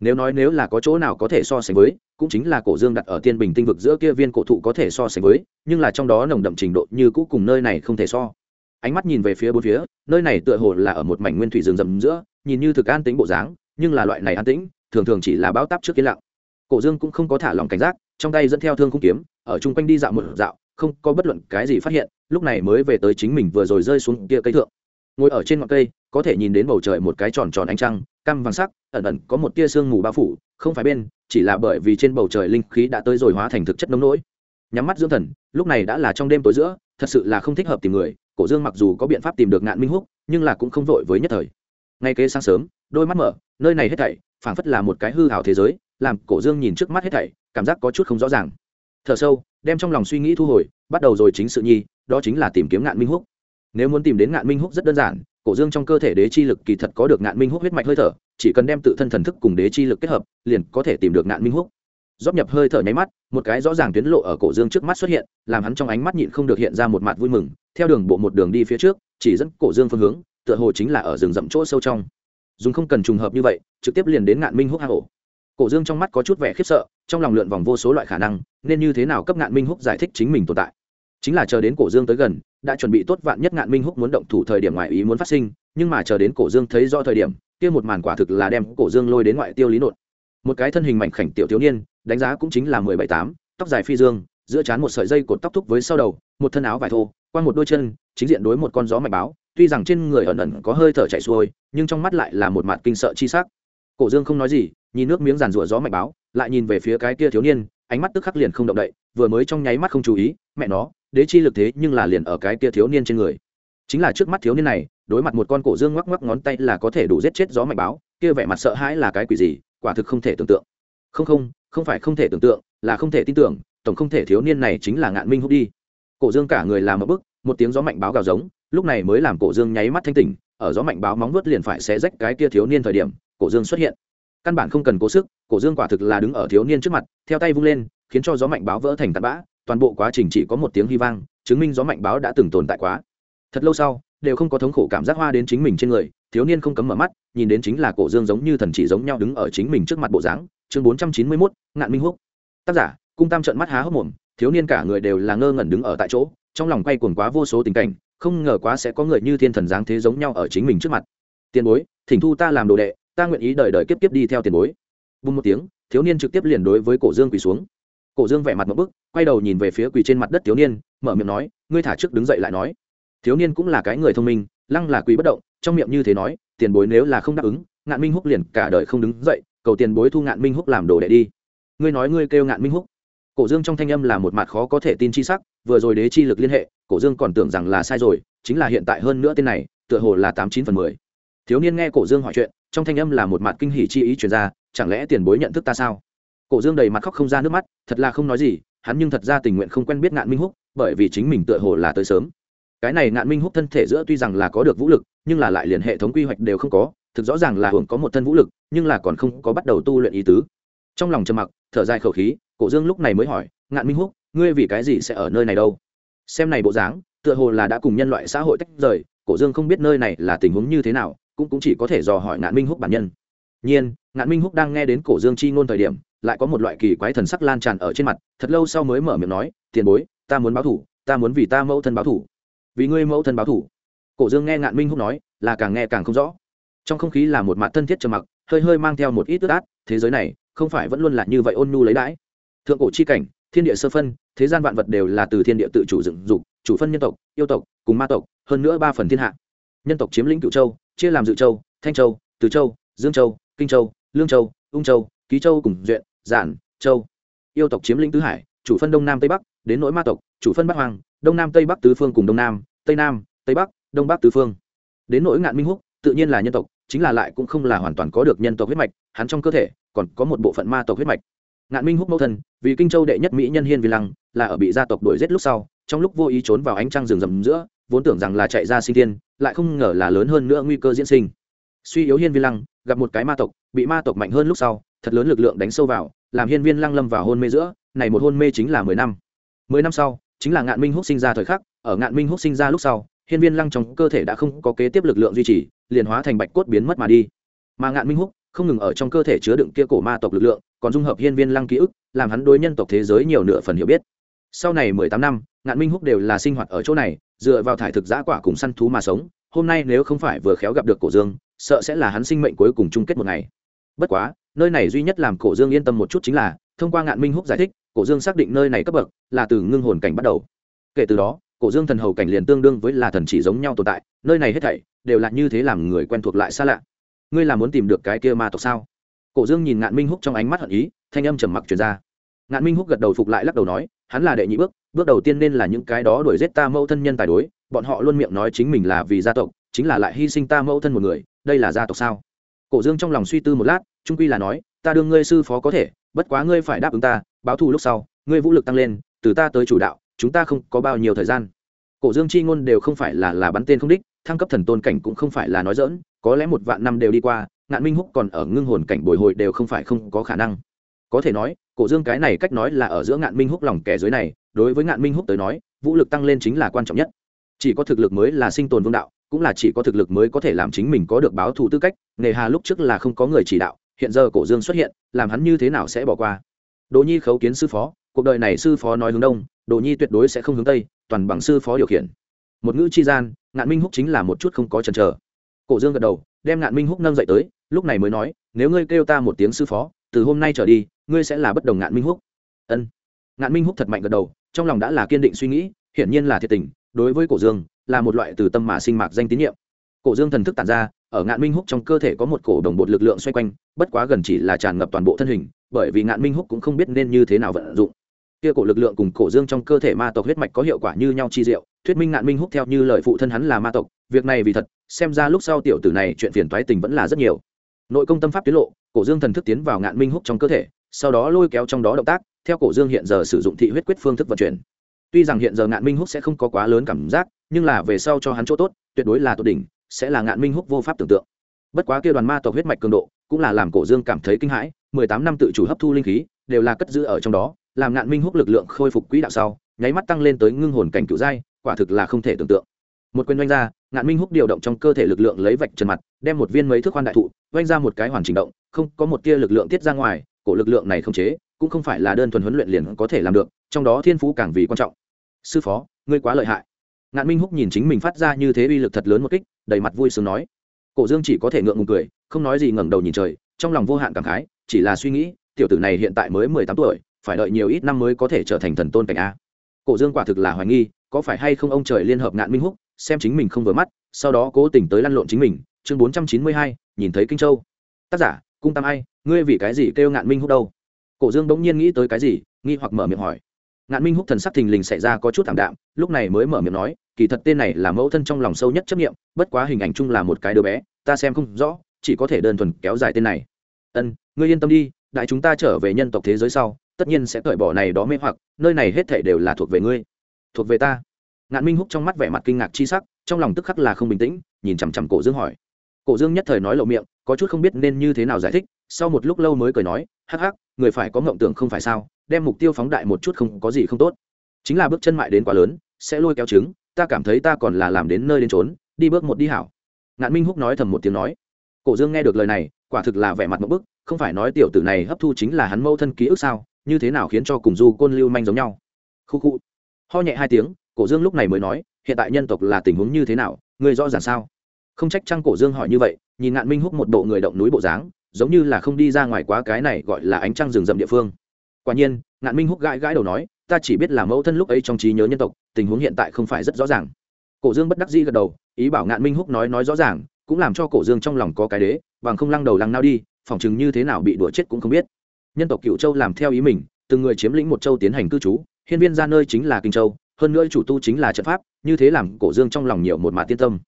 Nếu nói nếu là có chỗ nào có thể so sánh với, cũng chính là cổ dương đặt ở tiên bình tinh vực giữa kia viên cổ thụ có thể so sánh với, nhưng là trong đó nồng đậm trình độ như cũ cùng nơi này không thể so. Ánh mắt nhìn về phía bốn phía, nơi này tựa hồ là ở một mảnh nguyên thủy rừng rậm giữa, nhìn như thực an tĩnh bộ dáng, nhưng là loại này an tĩnh, thường thường chỉ là báo táp trước kiến lặng. Cổ dương cũng không có thả lòng cảnh giác, trong tay dẫn theo thương khung kiếm, ở chung quanh đi dạo một dạo, không có bất luận cái gì phát hiện, lúc này mới về tới chính mình vừa rồi rơi xuống kia cây thượng ngồi ở trên ngọn cây, có thể nhìn đến bầu trời một cái tròn tròn ánh trăng căm vàng sắc, ẩn ẩn có một tia sương mù bao phủ, không phải bên, chỉ là bởi vì trên bầu trời linh khí đã tới rồi hóa thành thực chất nông nỗi. Nhắm mắt dưỡng thần, lúc này đã là trong đêm tối giữa, thật sự là không thích hợp tìm người, cổ dương mặc dù có biện pháp tìm được ngạn minh húc, nhưng là cũng không vội với nhất thời. Ngay kế sáng sớm, đôi mắt mở, nơi này hết thảy, phảng phất là một cái hư hào thế giới, làm cổ dương nhìn trước mắt hết thảy, cảm giác có chút không rõ ràng. Thở sâu, đem trong lòng suy nghĩ thu hồi, bắt đầu rồi chính sự nhi, đó chính là tìm kiếm ngạn minh húc nếu muốn tìm đến ngạn minh húc rất đơn giản, cổ dương trong cơ thể đế chi lực kỳ thật có được ngạn minh húc huyết mạch hơi thở, chỉ cần đem tự thân thần thức cùng đế chi lực kết hợp, liền có thể tìm được ngạn minh húc. Rót nhập hơi thở nháy mắt, một cái rõ ràng tuyến lộ ở cổ dương trước mắt xuất hiện, làm hắn trong ánh mắt nhịn không được hiện ra một mặt vui mừng, theo đường bộ một đường đi phía trước, chỉ dẫn cổ dương phương hướng, tựa hồ chính là ở rừng rậm chỗ sâu trong. Dùng không cần trùng hợp như vậy, trực tiếp liền đến ngạn minh húc hạ hổ cổ dương trong mắt có chút vẻ khiếp sợ, trong lòng lượn vòng vô số loại khả năng, nên như thế nào cấp ngạn minh húc giải thích chính mình tồn tại. Chính là chờ đến cổ dương tới gần đã chuẩn bị tốt vạn nhất ngạn minh húc muốn động thủ thời điểm ngoại ý muốn phát sinh, nhưng mà chờ đến cổ dương thấy do thời điểm, kia một màn quả thực là đem cổ dương lôi đến ngoại tiêu lý nột một cái thân hình mảnh khảnh tiểu thiếu niên, đánh giá cũng chính là mười bảy tám, tóc dài phi dương, giữa trán một sợi dây cột tóc thúc với sau đầu, một thân áo vải thô qua một đôi chân, chính diện đối một con gió mạch báo, tuy rằng trên người ẩn ẩn có hơi thở chạy xuôi, nhưng trong mắt lại là một mặt kinh sợ chi sắc. Cổ dương không nói gì, nhìn nước miếng giàn rủa gió mạch báo, lại nhìn về phía cái kia thiếu niên ánh mắt tức khắc liền không động đậy, vừa mới trong nháy mắt không chú ý, mẹ nó, đế chi lực thế nhưng là liền ở cái kia thiếu niên trên người. Chính là trước mắt thiếu niên này, đối mặt một con cổ dương ngoắc ngoắc ngón tay là có thể đủ giết chết gió mạnh báo, kia vẻ mặt sợ hãi là cái quỷ gì, quả thực không thể tưởng tượng. Không không không phải không thể tưởng tượng, là không thể tin tưởng, tổng không thể thiếu niên này chính là ngạn minh húc đi. Cổ dương cả người làm một bức, một tiếng gió mạnh báo gào giống, lúc này mới làm cổ dương nháy mắt thanh tỉnh, ở gió mạnh báo móng vuốt liền phải xé rách cái kia thiếu niên thời điểm, cổ dương xuất hiện căn bản không cần cố sức, cổ dương quả thực là đứng ở thiếu niên trước mặt, theo tay vung lên, khiến cho gió mạnh báo vỡ thành tạt bã, toàn bộ quá trình chỉ có một tiếng hy vang, chứng minh gió mạnh báo đã từng tồn tại quá. Thật lâu sau, đều không có thống khổ cảm giác hoa đến chính mình trên người, thiếu niên không cấm mở mắt, nhìn đến chính là cổ dương giống như thần chỉ giống nhau đứng ở chính mình trước mặt bộ dáng. Chương bốn trăm chín mươi mốt, ngạn minh húc. Tác giả, cung tam trận mắt há hốc mồm, thiếu niên cả người đều là ngơ ngẩn đứng ở tại chỗ, trong lòng quay cuồng quá vô số tình cảnh, không ngờ quá sẽ có người như thiên thần dáng thế giống nhau ở chính mình trước mặt. Tiền bối, thỉnh thu ta làm đồ đệ ta nguyện ý đời đời kiếp kiếp đi theo tiền bối. Bùng một tiếng, thiếu niên trực tiếp liền đối với cổ dương quỳ xuống. Cổ dương vẻ mặt một bức, quay đầu nhìn về phía quỳ trên mặt đất thiếu niên, mở miệng nói, ngươi thả trước đứng dậy lại nói. Thiếu niên cũng là cái người thông minh, lăng là quỳ bất động, trong miệng như thế nói, tiền bối nếu là không đáp ứng, ngạn minh húc liền cả đời không đứng dậy, cầu tiền bối thu ngạn minh húc làm đồ đệ đi. Ngươi nói ngươi kêu ngạn minh húc? Cổ dương trong thanh âm là một mặt khó có thể tin chi sắc, vừa rồi đế chi lực liên hệ, cổ dương còn tưởng rằng là sai rồi, chính là hiện tại hơn nữa tên này, tựa hồ là tám chín phần mười. Thiếu niên nghe cổ dương hỏi chuyện trong thanh âm là một mặt kinh hỉ chi ý truyền ra, chẳng lẽ tiền bối nhận thức ta sao? Cổ dương đầy mặt khóc không ra nước mắt, thật là không nói gì, hắn nhưng thật ra tình nguyện không quen biết ngạn minh húc, bởi vì chính mình tựa hồ là tới sớm. Cái này ngạn minh húc thân thể giữa tuy rằng là có được vũ lực, nhưng là lại liền hệ thống quy hoạch đều không có, thực rõ ràng là hưởng có một thân vũ lực, nhưng là còn không có bắt đầu tu luyện ý tứ. Trong lòng trầm mặc, thở dài khẩu khí, cổ dương lúc này mới hỏi, ngạn minh húc, ngươi vì cái gì sẽ ở nơi này đâu? Xem này bộ dáng, tựa hồ là đã cùng nhân loại xã hội tách rời, cổ dương không biết nơi này là tình huống như thế nào cũng cũng chỉ có thể dò hỏi ngạn minh húc bản nhân. Nhiên, ngạn minh húc đang nghe đến cổ dương chi ngôn thời điểm, lại có một loại kỳ quái thần sắc lan tràn ở trên mặt, thật lâu sau mới mở miệng nói, tiền bối, ta muốn báo thủ, ta muốn vì ta mẫu thân báo thủ. Vì ngươi mẫu thân báo thủ? Cổ dương nghe ngạn minh húc nói, là càng nghe càng không rõ. Trong không khí là một mặt thân thiết trầm mặc, hơi hơi mang theo một ít ướt át, thế giới này, không phải vẫn luôn là như vậy ôn nhu lấy đãi. Thượng cổ chi cảnh, thiên địa sơ phân, thế gian vạn vật đều là từ thiên địa tự chủ dựng dục, chủ phân nhân tộc, yêu tộc, cùng ma tộc, hơn nữa ba phần thiên hạ. Nhân tộc chiếm lĩnh cựu châu chia làm dự châu, thanh châu, từ châu, dương châu, kinh châu, lương châu, ung châu, ký châu cùng duyện, giản, châu. Yêu tộc chiếm lĩnh tứ hải, chủ phân đông nam tây bắc, đến nỗi ma tộc, chủ phân bắc hoàng đông nam tây bắc tứ phương cùng đông nam, tây nam, tây bắc, đông bắc tứ phương. Đến nỗi ngạn minh húc, tự nhiên là nhân tộc, chính là lại cũng không là hoàn toàn có được nhân tộc huyết mạch, hắn trong cơ thể còn có một bộ phận ma tộc huyết mạch. Ngạn minh húc mẫu thân, vì kinh châu đệ nhất mỹ nhân hiên vi lăng, là ở bị gia tộc đuổi giết lúc sau, trong lúc vô ý trốn vào ánh trăng rừng rầm giữa, vốn tưởng rằng là chạy ra sinh thiên lại không ngờ là lớn hơn nữa nguy cơ diễn sinh. Suy yếu hiên viên lăng, gặp một cái ma tộc, bị ma tộc mạnh hơn lúc sau, thật lớn lực lượng đánh sâu vào, làm hiên viên lăng lâm vào hôn mê giữa, này một hôn mê chính là mười năm. Mười năm sau, chính là ngạn minh húc sinh ra thời khắc, ở ngạn minh húc sinh ra lúc sau, hiên viên lăng trong cơ thể đã không có kế tiếp lực lượng duy trì, liền hóa thành bạch cốt biến mất mà đi. Mà ngạn minh húc không ngừng ở trong cơ thể chứa đựng kia cổ ma tộc lực lượng, còn dung hợp hiên viên lăng ký ức, làm hắn đối nhân tộc thế giới nhiều nửa phần hiểu biết. Sau này mười tám năm, ngạn minh húc đều là sinh hoạt ở chỗ này dựa vào thải thực giã quả cùng săn thú mà sống, hôm nay nếu không phải vừa khéo gặp được cổ dương, sợ sẽ là hắn sinh mệnh cuối cùng chung kết một ngày. Bất quá, nơi này duy nhất làm cổ dương yên tâm một chút chính là, thông qua ngạn minh húc giải thích, cổ dương xác định nơi này cấp bậc là từ ngưng hồn cảnh bắt đầu. Kể từ đó, cổ dương thần hầu cảnh liền tương đương với là thần chỉ giống nhau tồn tại, nơi này hết thảy đều là như thế làm người quen thuộc lại xa lạ. Ngươi là muốn tìm được cái kia ma tộc sao? Cổ dương nhìn ngạn minh húc trong ánh mắt hận ý, thanh âm trầm mặc truyền ra ngạn minh húc gật đầu phục lại lắc đầu nói, hắn là đệ nhị bước bước đầu tiên nên là những cái đó đuổi giết ta mẫu thân nhân tài đối, bọn họ luôn miệng nói chính mình là vì gia tộc, chính là lại hy sinh ta mẫu thân một người, đây là gia tộc sao? Cổ dương trong lòng suy tư một lát, trung quy là nói, ta đương ngươi sư phó có thể, bất quá ngươi phải đáp ứng ta, báo thù lúc sau, ngươi vũ lực tăng lên, từ ta tới chủ đạo, chúng ta không có bao nhiêu thời gian. Cổ dương chi ngôn đều không phải là là bắn tên không đích, thăng cấp thần tôn cảnh cũng không phải là nói dỡn có lẽ một vạn năm đều đi qua, ngạn minh húc còn ở ngưng hồn cảnh bồi hồi đều không phải không có khả năng có thể nói, cổ dương cái này cách nói là ở giữa ngạn minh húc lòng kẻ dưới này, đối với ngạn minh húc tới nói, vũ lực tăng lên chính là quan trọng nhất. Chỉ có thực lực mới là sinh tồn vương đạo, cũng là chỉ có thực lực mới có thể làm chính mình có được báo thù tư cách, nghề hà lúc trước là không có người chỉ đạo, hiện giờ cổ dương xuất hiện, làm hắn như thế nào sẽ bỏ qua. Đồ nhi khấu kiến sư phó, cuộc đời này sư phó nói hướng đông đồ nhi tuyệt đối sẽ không hướng tây, toàn bằng sư phó điều khiển. Một ngữ chi gian, ngạn minh húc chính là một chút không có chần chờ. Cổ dương gật đầu, đem ngạn minh húc nâng dậy tới, lúc này mới nói, nếu ngươi kêu ta một tiếng sư phó, từ hôm nay trở đi ngươi sẽ là bất đồng ngạn minh húc. Ân. Ngạn minh húc thật mạnh gật đầu, trong lòng đã là kiên định suy nghĩ, hiển nhiên là thiệt tình, đối với cổ dương, là một loại từ tâm mà sinh mạc danh tín nhiệm. Cổ dương thần thức tản ra, ở ngạn minh húc trong cơ thể có một cổ đồng bột lực lượng xoay quanh, bất quá gần chỉ là tràn ngập toàn bộ thân hình, bởi vì ngạn minh húc cũng không biết nên như thế nào vận dụng. Kia cổ lực lượng cùng cổ dương trong cơ thể ma tộc huyết mạch có hiệu quả như nhau chi diệu, thuyết minh ngạn minh húc theo như lời phụ thân hắn là ma tộc, việc này vì thật, xem ra lúc sau tiểu tử này chuyện phiền toái tình vẫn là rất nhiều. Nội công tâm pháp tiết lộ, cổ dương thần thức tiến vào ngạn minh húc trong cơ thể sau đó lôi kéo trong đó động tác, theo cổ dương hiện giờ sử dụng thị huyết quyết phương thức vận chuyển. Tuy rằng hiện giờ ngạn minh húc sẽ không có quá lớn cảm giác, nhưng là về sau cho hắn chỗ tốt, tuyệt đối là tốt đỉnh, sẽ là ngạn minh húc vô pháp tưởng tượng. Bất quá kia đoàn ma tộc huyết mạch cường độ, cũng là làm cổ dương cảm thấy kinh hãi, mười tám năm tự chủ hấp thu linh khí, đều là cất giữ ở trong đó, làm ngạn minh húc lực lượng khôi phục quỹ đạo sau, nháy mắt tăng lên tới ngưng hồn cảnh cựu giai, quả thực là không thể tưởng tượng. Một quyền oanh ra, ngạn minh húc điều động trong cơ thể lực lượng lấy vạch trần mặt, đem một viên mấy thước khoan đại thụ, oanh ra một cái hoàn chỉnh động, không có một tia lực lượng tiết ra ngoài cổ lực lượng này không chế, cũng không phải là đơn thuần huấn luyện liền có thể làm được, trong đó thiên phú càng vì quan trọng. Sư phó, ngươi quá lợi hại. Ngạn minh húc nhìn chính mình phát ra như thế uy lực thật lớn một kích, đầy mặt vui sướng nói. Cổ dương chỉ có thể ngượng ngùng cười, không nói gì ngẩng đầu nhìn trời, trong lòng vô hạn cảm khái, chỉ là suy nghĩ, tiểu tử này hiện tại mới mười tám tuổi, phải đợi nhiều ít năm mới có thể trở thành thần tôn cảnh a. Cổ dương quả thực là hoài nghi, có phải hay không ông trời liên hợp ngạn minh húc, xem chính mình không vừa mắt, sau đó cố tình tới lăn lộn chính mình. Chương bốn trăm chín mươi hai, nhìn thấy kinh châu. Tác giả cung tam ai, ngươi vì cái gì kêu ngạn minh húc đâu? Cổ dương bỗng nhiên nghĩ tới cái gì, nghi hoặc mở miệng hỏi. Ngạn minh húc thần sắc thình lình xảy ra có chút thảm đạm, lúc này mới mở miệng nói, kỳ thật tên này là mẫu thân trong lòng sâu nhất chấp nghiệm bất quá hình ảnh chung là một cái đứa bé, ta xem không rõ, chỉ có thể đơn thuần kéo dài tên này. Ân, ngươi yên tâm đi, đại chúng ta trở về nhân tộc thế giới sau, tất nhiên sẽ cởi bỏ này đó mê hoặc, nơi này hết thể đều là thuộc về ngươi. Thuộc về ta. Ngạn minh húc trong mắt vẻ mặt kinh ngạc chi sắc, trong lòng tức khắc là không bình tĩnh, nhìn chằm chằm cổ dương hỏi. Cổ dương nhất thời nói lộ miệng có chút không biết nên như thế nào giải thích, sau một lúc lâu mới cười nói, hắc hắc, người phải có mộng tưởng không phải sao, đem mục tiêu phóng đại một chút không có gì không tốt. Chính là bước chân mại đến quá lớn, sẽ lôi kéo trứng, ta cảm thấy ta còn là làm đến nơi đến trốn đi bước một đi hảo. Ngạn minh húc nói thầm một tiếng nói. Cổ dương nghe được lời này, quả thực là vẻ mặt một bức, không phải nói tiểu tử này hấp thu chính là hắn mâu thân ký ức sao, như thế nào khiến cho cùng du côn lưu manh giống nhau. Khu khu. Ho nhẹ hai tiếng, cổ dương lúc này mới nói, hiện tại nhân tộc là tình huống như thế nào, người rõ ràng sao? Không trách trăng cổ dương hỏi như vậy nhìn ngạn minh húc một bộ người động núi bộ dáng, giống như là không đi ra ngoài quá cái này gọi là ánh trăng rừng rậm địa phương. Quả nhiên, ngạn minh húc gãi gãi đầu nói, ta chỉ biết là mẫu thân lúc ấy trong trí nhớ nhân tộc, tình huống hiện tại không phải rất rõ ràng. Cổ dương bất đắc dĩ gật đầu, ý bảo ngạn minh húc nói nói rõ ràng, cũng làm cho cổ dương trong lòng có cái đế, bằng không lăng đầu lăng nao đi phỏng chừng như thế nào bị đùa chết cũng không biết. Nhân tộc cựu châu làm theo ý mình, từng người chiếm lĩnh một châu tiến hành cư trú, hiên viên ra nơi chính là kinh châu, hơn nữa chủ tu chính là trận pháp, như thế làm cổ dương trong lòng nhiều một mạ tiên tâm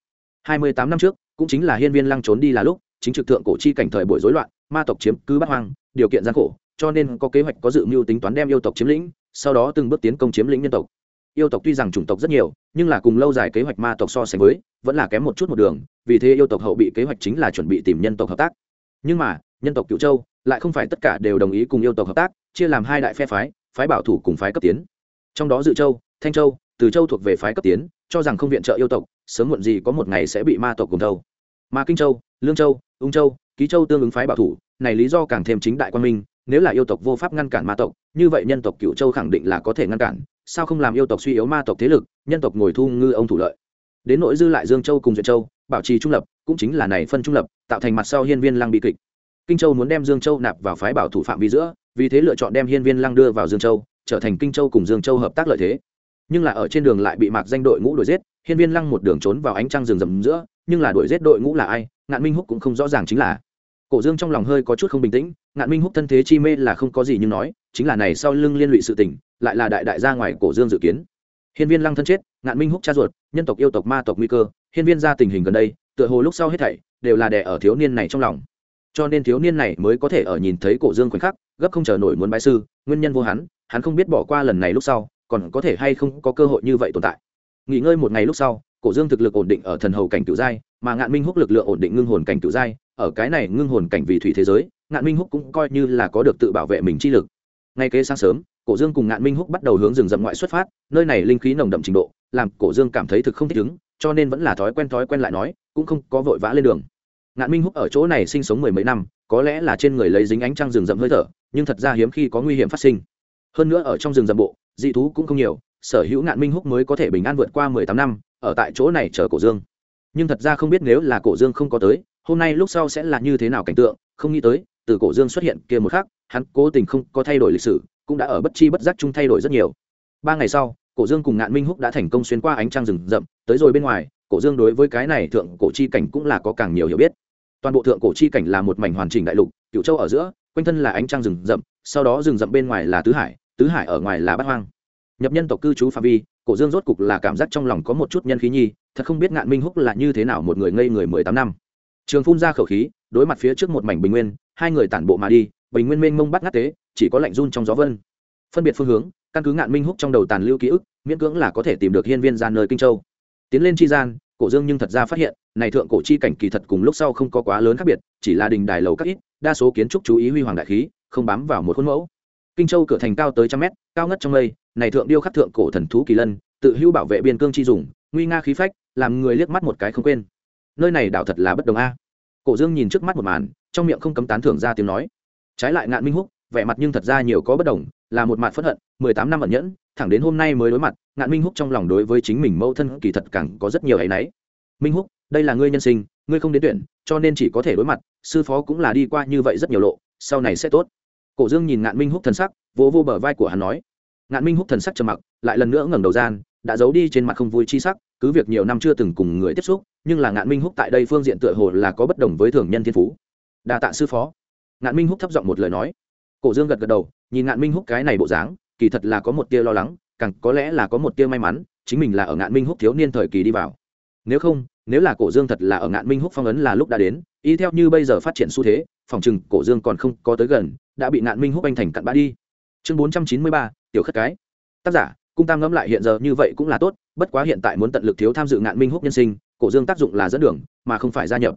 hai mươi tám năm trước, cũng chính là hiên viên lăng trốn đi là lúc, chính trực thượng cổ chi cảnh thời buổi rối loạn, ma tộc chiếm cứ bát hoang, điều kiện gian khổ, cho nên có kế hoạch có dự mưu tính toán đem yêu tộc chiếm lĩnh, sau đó từng bước tiến công chiếm lĩnh nhân tộc. Yêu tộc tuy rằng chủng tộc rất nhiều, nhưng là cùng lâu dài kế hoạch ma tộc so sánh với, vẫn là kém một chút một đường, vì thế yêu tộc hậu bị kế hoạch chính là chuẩn bị tìm nhân tộc hợp tác. Nhưng mà, nhân tộc cựu châu lại không phải tất cả đều đồng ý cùng yêu tộc hợp tác, chia làm hai đại phe phái phái bảo thủ cùng phái cấp tiến. Trong đó dự châu, thanh châu từ châu thuộc về phái cấp tiến, cho rằng không viện trợ yêu tộc, sớm muộn gì có một ngày sẽ bị ma tộc cùng thâu. Mà kinh châu, lương châu, ung châu, ký châu tương ứng phái bảo thủ, này lý do càng thêm chính đại quan minh, nếu là yêu tộc vô pháp ngăn cản ma tộc, như vậy nhân tộc cựu châu khẳng định là có thể ngăn cản, sao không làm yêu tộc suy yếu ma tộc thế lực, nhân tộc ngồi thu ngư ông thủ lợi. Đến nội dư lại dương châu cùng duyệt châu, bảo trì trung lập, cũng chính là này phân trung lập, tạo thành mặt sau hiên viên lăng bị kịch. Kinh châu muốn đem dương châu nạp vào phái bảo thủ phạm vi giữa, vì thế lựa chọn đem hiên viên lăng đưa vào dương châu, trở thành kinh châu cùng dương châu hợp tác lợi thế nhưng là ở trên đường lại bị mạc danh đội ngũ đuổi giết, hiên viên lăng một đường trốn vào ánh trăng rừng rầm giữa, nhưng là đuổi giết đội ngũ là ai, ngạn minh húc cũng không rõ ràng chính là. Cổ dương trong lòng hơi có chút không bình tĩnh, ngạn minh húc thân thế chi mê là không có gì nhưng nói, chính là này sau lưng liên lụy sự tình, lại là đại đại gia ngoài cổ dương dự kiến. Hiên viên lăng thân chết, ngạn minh húc cha ruột, nhân tộc yêu tộc ma tộc nguy cơ, hiên viên ra tình hình gần đây, tựa hồ lúc sau hết thảy, đều là đè ở thiếu niên này trong lòng. Cho nên thiếu niên này mới có thể ở nhìn thấy cổ dương khoảnh khắc, gấp không chờ nổi muốn bái sư, nguyên nhân vô hắn hắn không biết bỏ qua lần này lúc sau còn có thể hay không có cơ hội như vậy tồn tại. Nghỉ ngơi một ngày lúc sau, cổ dương thực lực ổn định ở thần hầu cảnh cựu giai, mà ngạn minh húc lực lượng ổn định ngưng hồn cảnh cựu giai, ở cái này ngưng hồn cảnh vì thủy thế giới, ngạn minh húc cũng coi như là có được tự bảo vệ mình chi lực. Ngay kế sáng sớm, cổ dương cùng ngạn minh húc bắt đầu hướng rừng rậm ngoại xuất phát, nơi này linh khí nồng đậm trình độ, làm cổ dương cảm thấy thực không thích ứng, cho nên vẫn là thói quen thói quen lại nói, cũng không có vội vã lên đường. Ngạn minh húc ở chỗ này sinh sống mười mấy năm, có lẽ là trên người lấy dính ánh trăng rừng rậm hơi thở, nhưng thật ra hiếm khi có nguy hiểm phát sinh hơn nữa ở trong rừng rậm bộ, dị thú cũng không nhiều, sở hữu ngạn minh húc mới có thể bình an vượt qua mười tám năm, ở tại chỗ này chờ cổ dương. Nhưng thật ra không biết nếu là cổ dương không có tới, hôm nay lúc sau sẽ là như thế nào cảnh tượng, không nghĩ tới, từ cổ dương xuất hiện kia một khắc, hắn cố tình không có thay đổi lịch sử, cũng đã ở bất chi bất giác chung thay đổi rất nhiều. Ba ngày sau, cổ dương cùng ngạn minh húc đã thành công xuyên qua ánh trăng rừng rậm, tới rồi bên ngoài, cổ dương đối với cái này thượng cổ chi cảnh cũng là có càng nhiều hiểu biết. Toàn bộ thượng cổ chi cảnh là một mảnh hoàn chỉnh đại lục cựu châu ở giữa, quanh thân là ánh trăng rừng rậm, sau đó rừng rậm bên ngoài là tứ hải tứ hải ở ngoài là bát hoang. Nhập nhân tộc cư trú phạm vi, cổ dương rốt cục là cảm giác trong lòng có một chút nhân khí nhi, thật không biết ngạn minh húc là như thế nào một người ngây người mười tám năm. Trường phun ra khẩu khí, đối mặt phía trước một mảnh bình nguyên, hai người tản bộ mà đi, bình nguyên mênh mông bắt ngắt tế, chỉ có lạnh run trong gió vân. Phân biệt phương hướng, căn cứ ngạn minh húc trong đầu tàn lưu ký ức, miễn cưỡng là có thể tìm được hiên viên ra nơi kinh châu. Tiến lên chi gian, cổ dương nhưng thật ra phát hiện, này thượng cổ chi cảnh kỳ thật cùng lúc sau không có quá lớn khác biệt, chỉ là đình đài lầu các ít, đa số kiến trúc chú ý huy hoàng đại khí, không bám vào một khuôn mẫu kinh châu cửa thành cao tới trăm mét, cao ngất trong mây, này thượng điêu khắc thượng cổ thần thú kỳ lân, tự hưu bảo vệ biên cương chi dùng, nguy nga khí phách, làm người liếc mắt một cái không quên. Nơi này đảo thật là bất đồng a. Cổ dương nhìn trước mắt một màn, trong miệng không cấm tán thưởng ra tiếng nói. Trái lại ngạn minh húc, vẻ mặt nhưng thật ra nhiều có bất đồng, là một mặt phẫn hận, mười tám năm ẩn nhẫn, thẳng đến hôm nay mới đối mặt, ngạn minh húc trong lòng đối với chính mình mâu thân kỳ thật càng có rất nhiều áy náy. Minh húc, đây là ngươi nhân sinh, ngươi không đến tuyển, cho nên chỉ có thể đối mặt, sư phó cũng là đi qua như vậy rất nhiều lộ, sau này sẽ tốt cổ dương nhìn ngạn minh húc thần sắc, vỗ vô bờ vai của hắn nói, ngạn minh húc thần sắc trầm mặc, lại lần nữa ngẩng đầu gian, đã giấu đi trên mặt không vui chi sắc, cứ việc nhiều năm chưa từng cùng người tiếp xúc, nhưng là ngạn minh húc tại đây phương diện tựa hồ là có bất đồng với thường nhân thiên phú. Đa tạ sư phó. Ngạn minh húc thấp giọng một lời nói. Cổ dương gật gật đầu, nhìn ngạn minh húc cái này bộ dáng, kỳ thật là có một tia lo lắng, càng có lẽ là có một tia may mắn, chính mình là ở ngạn minh húc thiếu niên thời kỳ đi vào. Nếu không, nếu là cổ dương thật là ở ngạn minh húc phong ấn là lúc đã đến, y theo như bây giờ phát triển xu thế, phòng chừng cổ dương còn không có tới gần đã bị ngạn minh húc anh thành cặn bã đi. Chương bốn trăm chín mươi ba, tiểu khất cái. Tác giả, cung tam ngẫm lại hiện giờ như vậy cũng là tốt, bất quá hiện tại muốn tận lực thiếu tham dự ngạn minh húc nhân sinh, cổ dương tác dụng là dẫn đường, mà không phải gia nhập.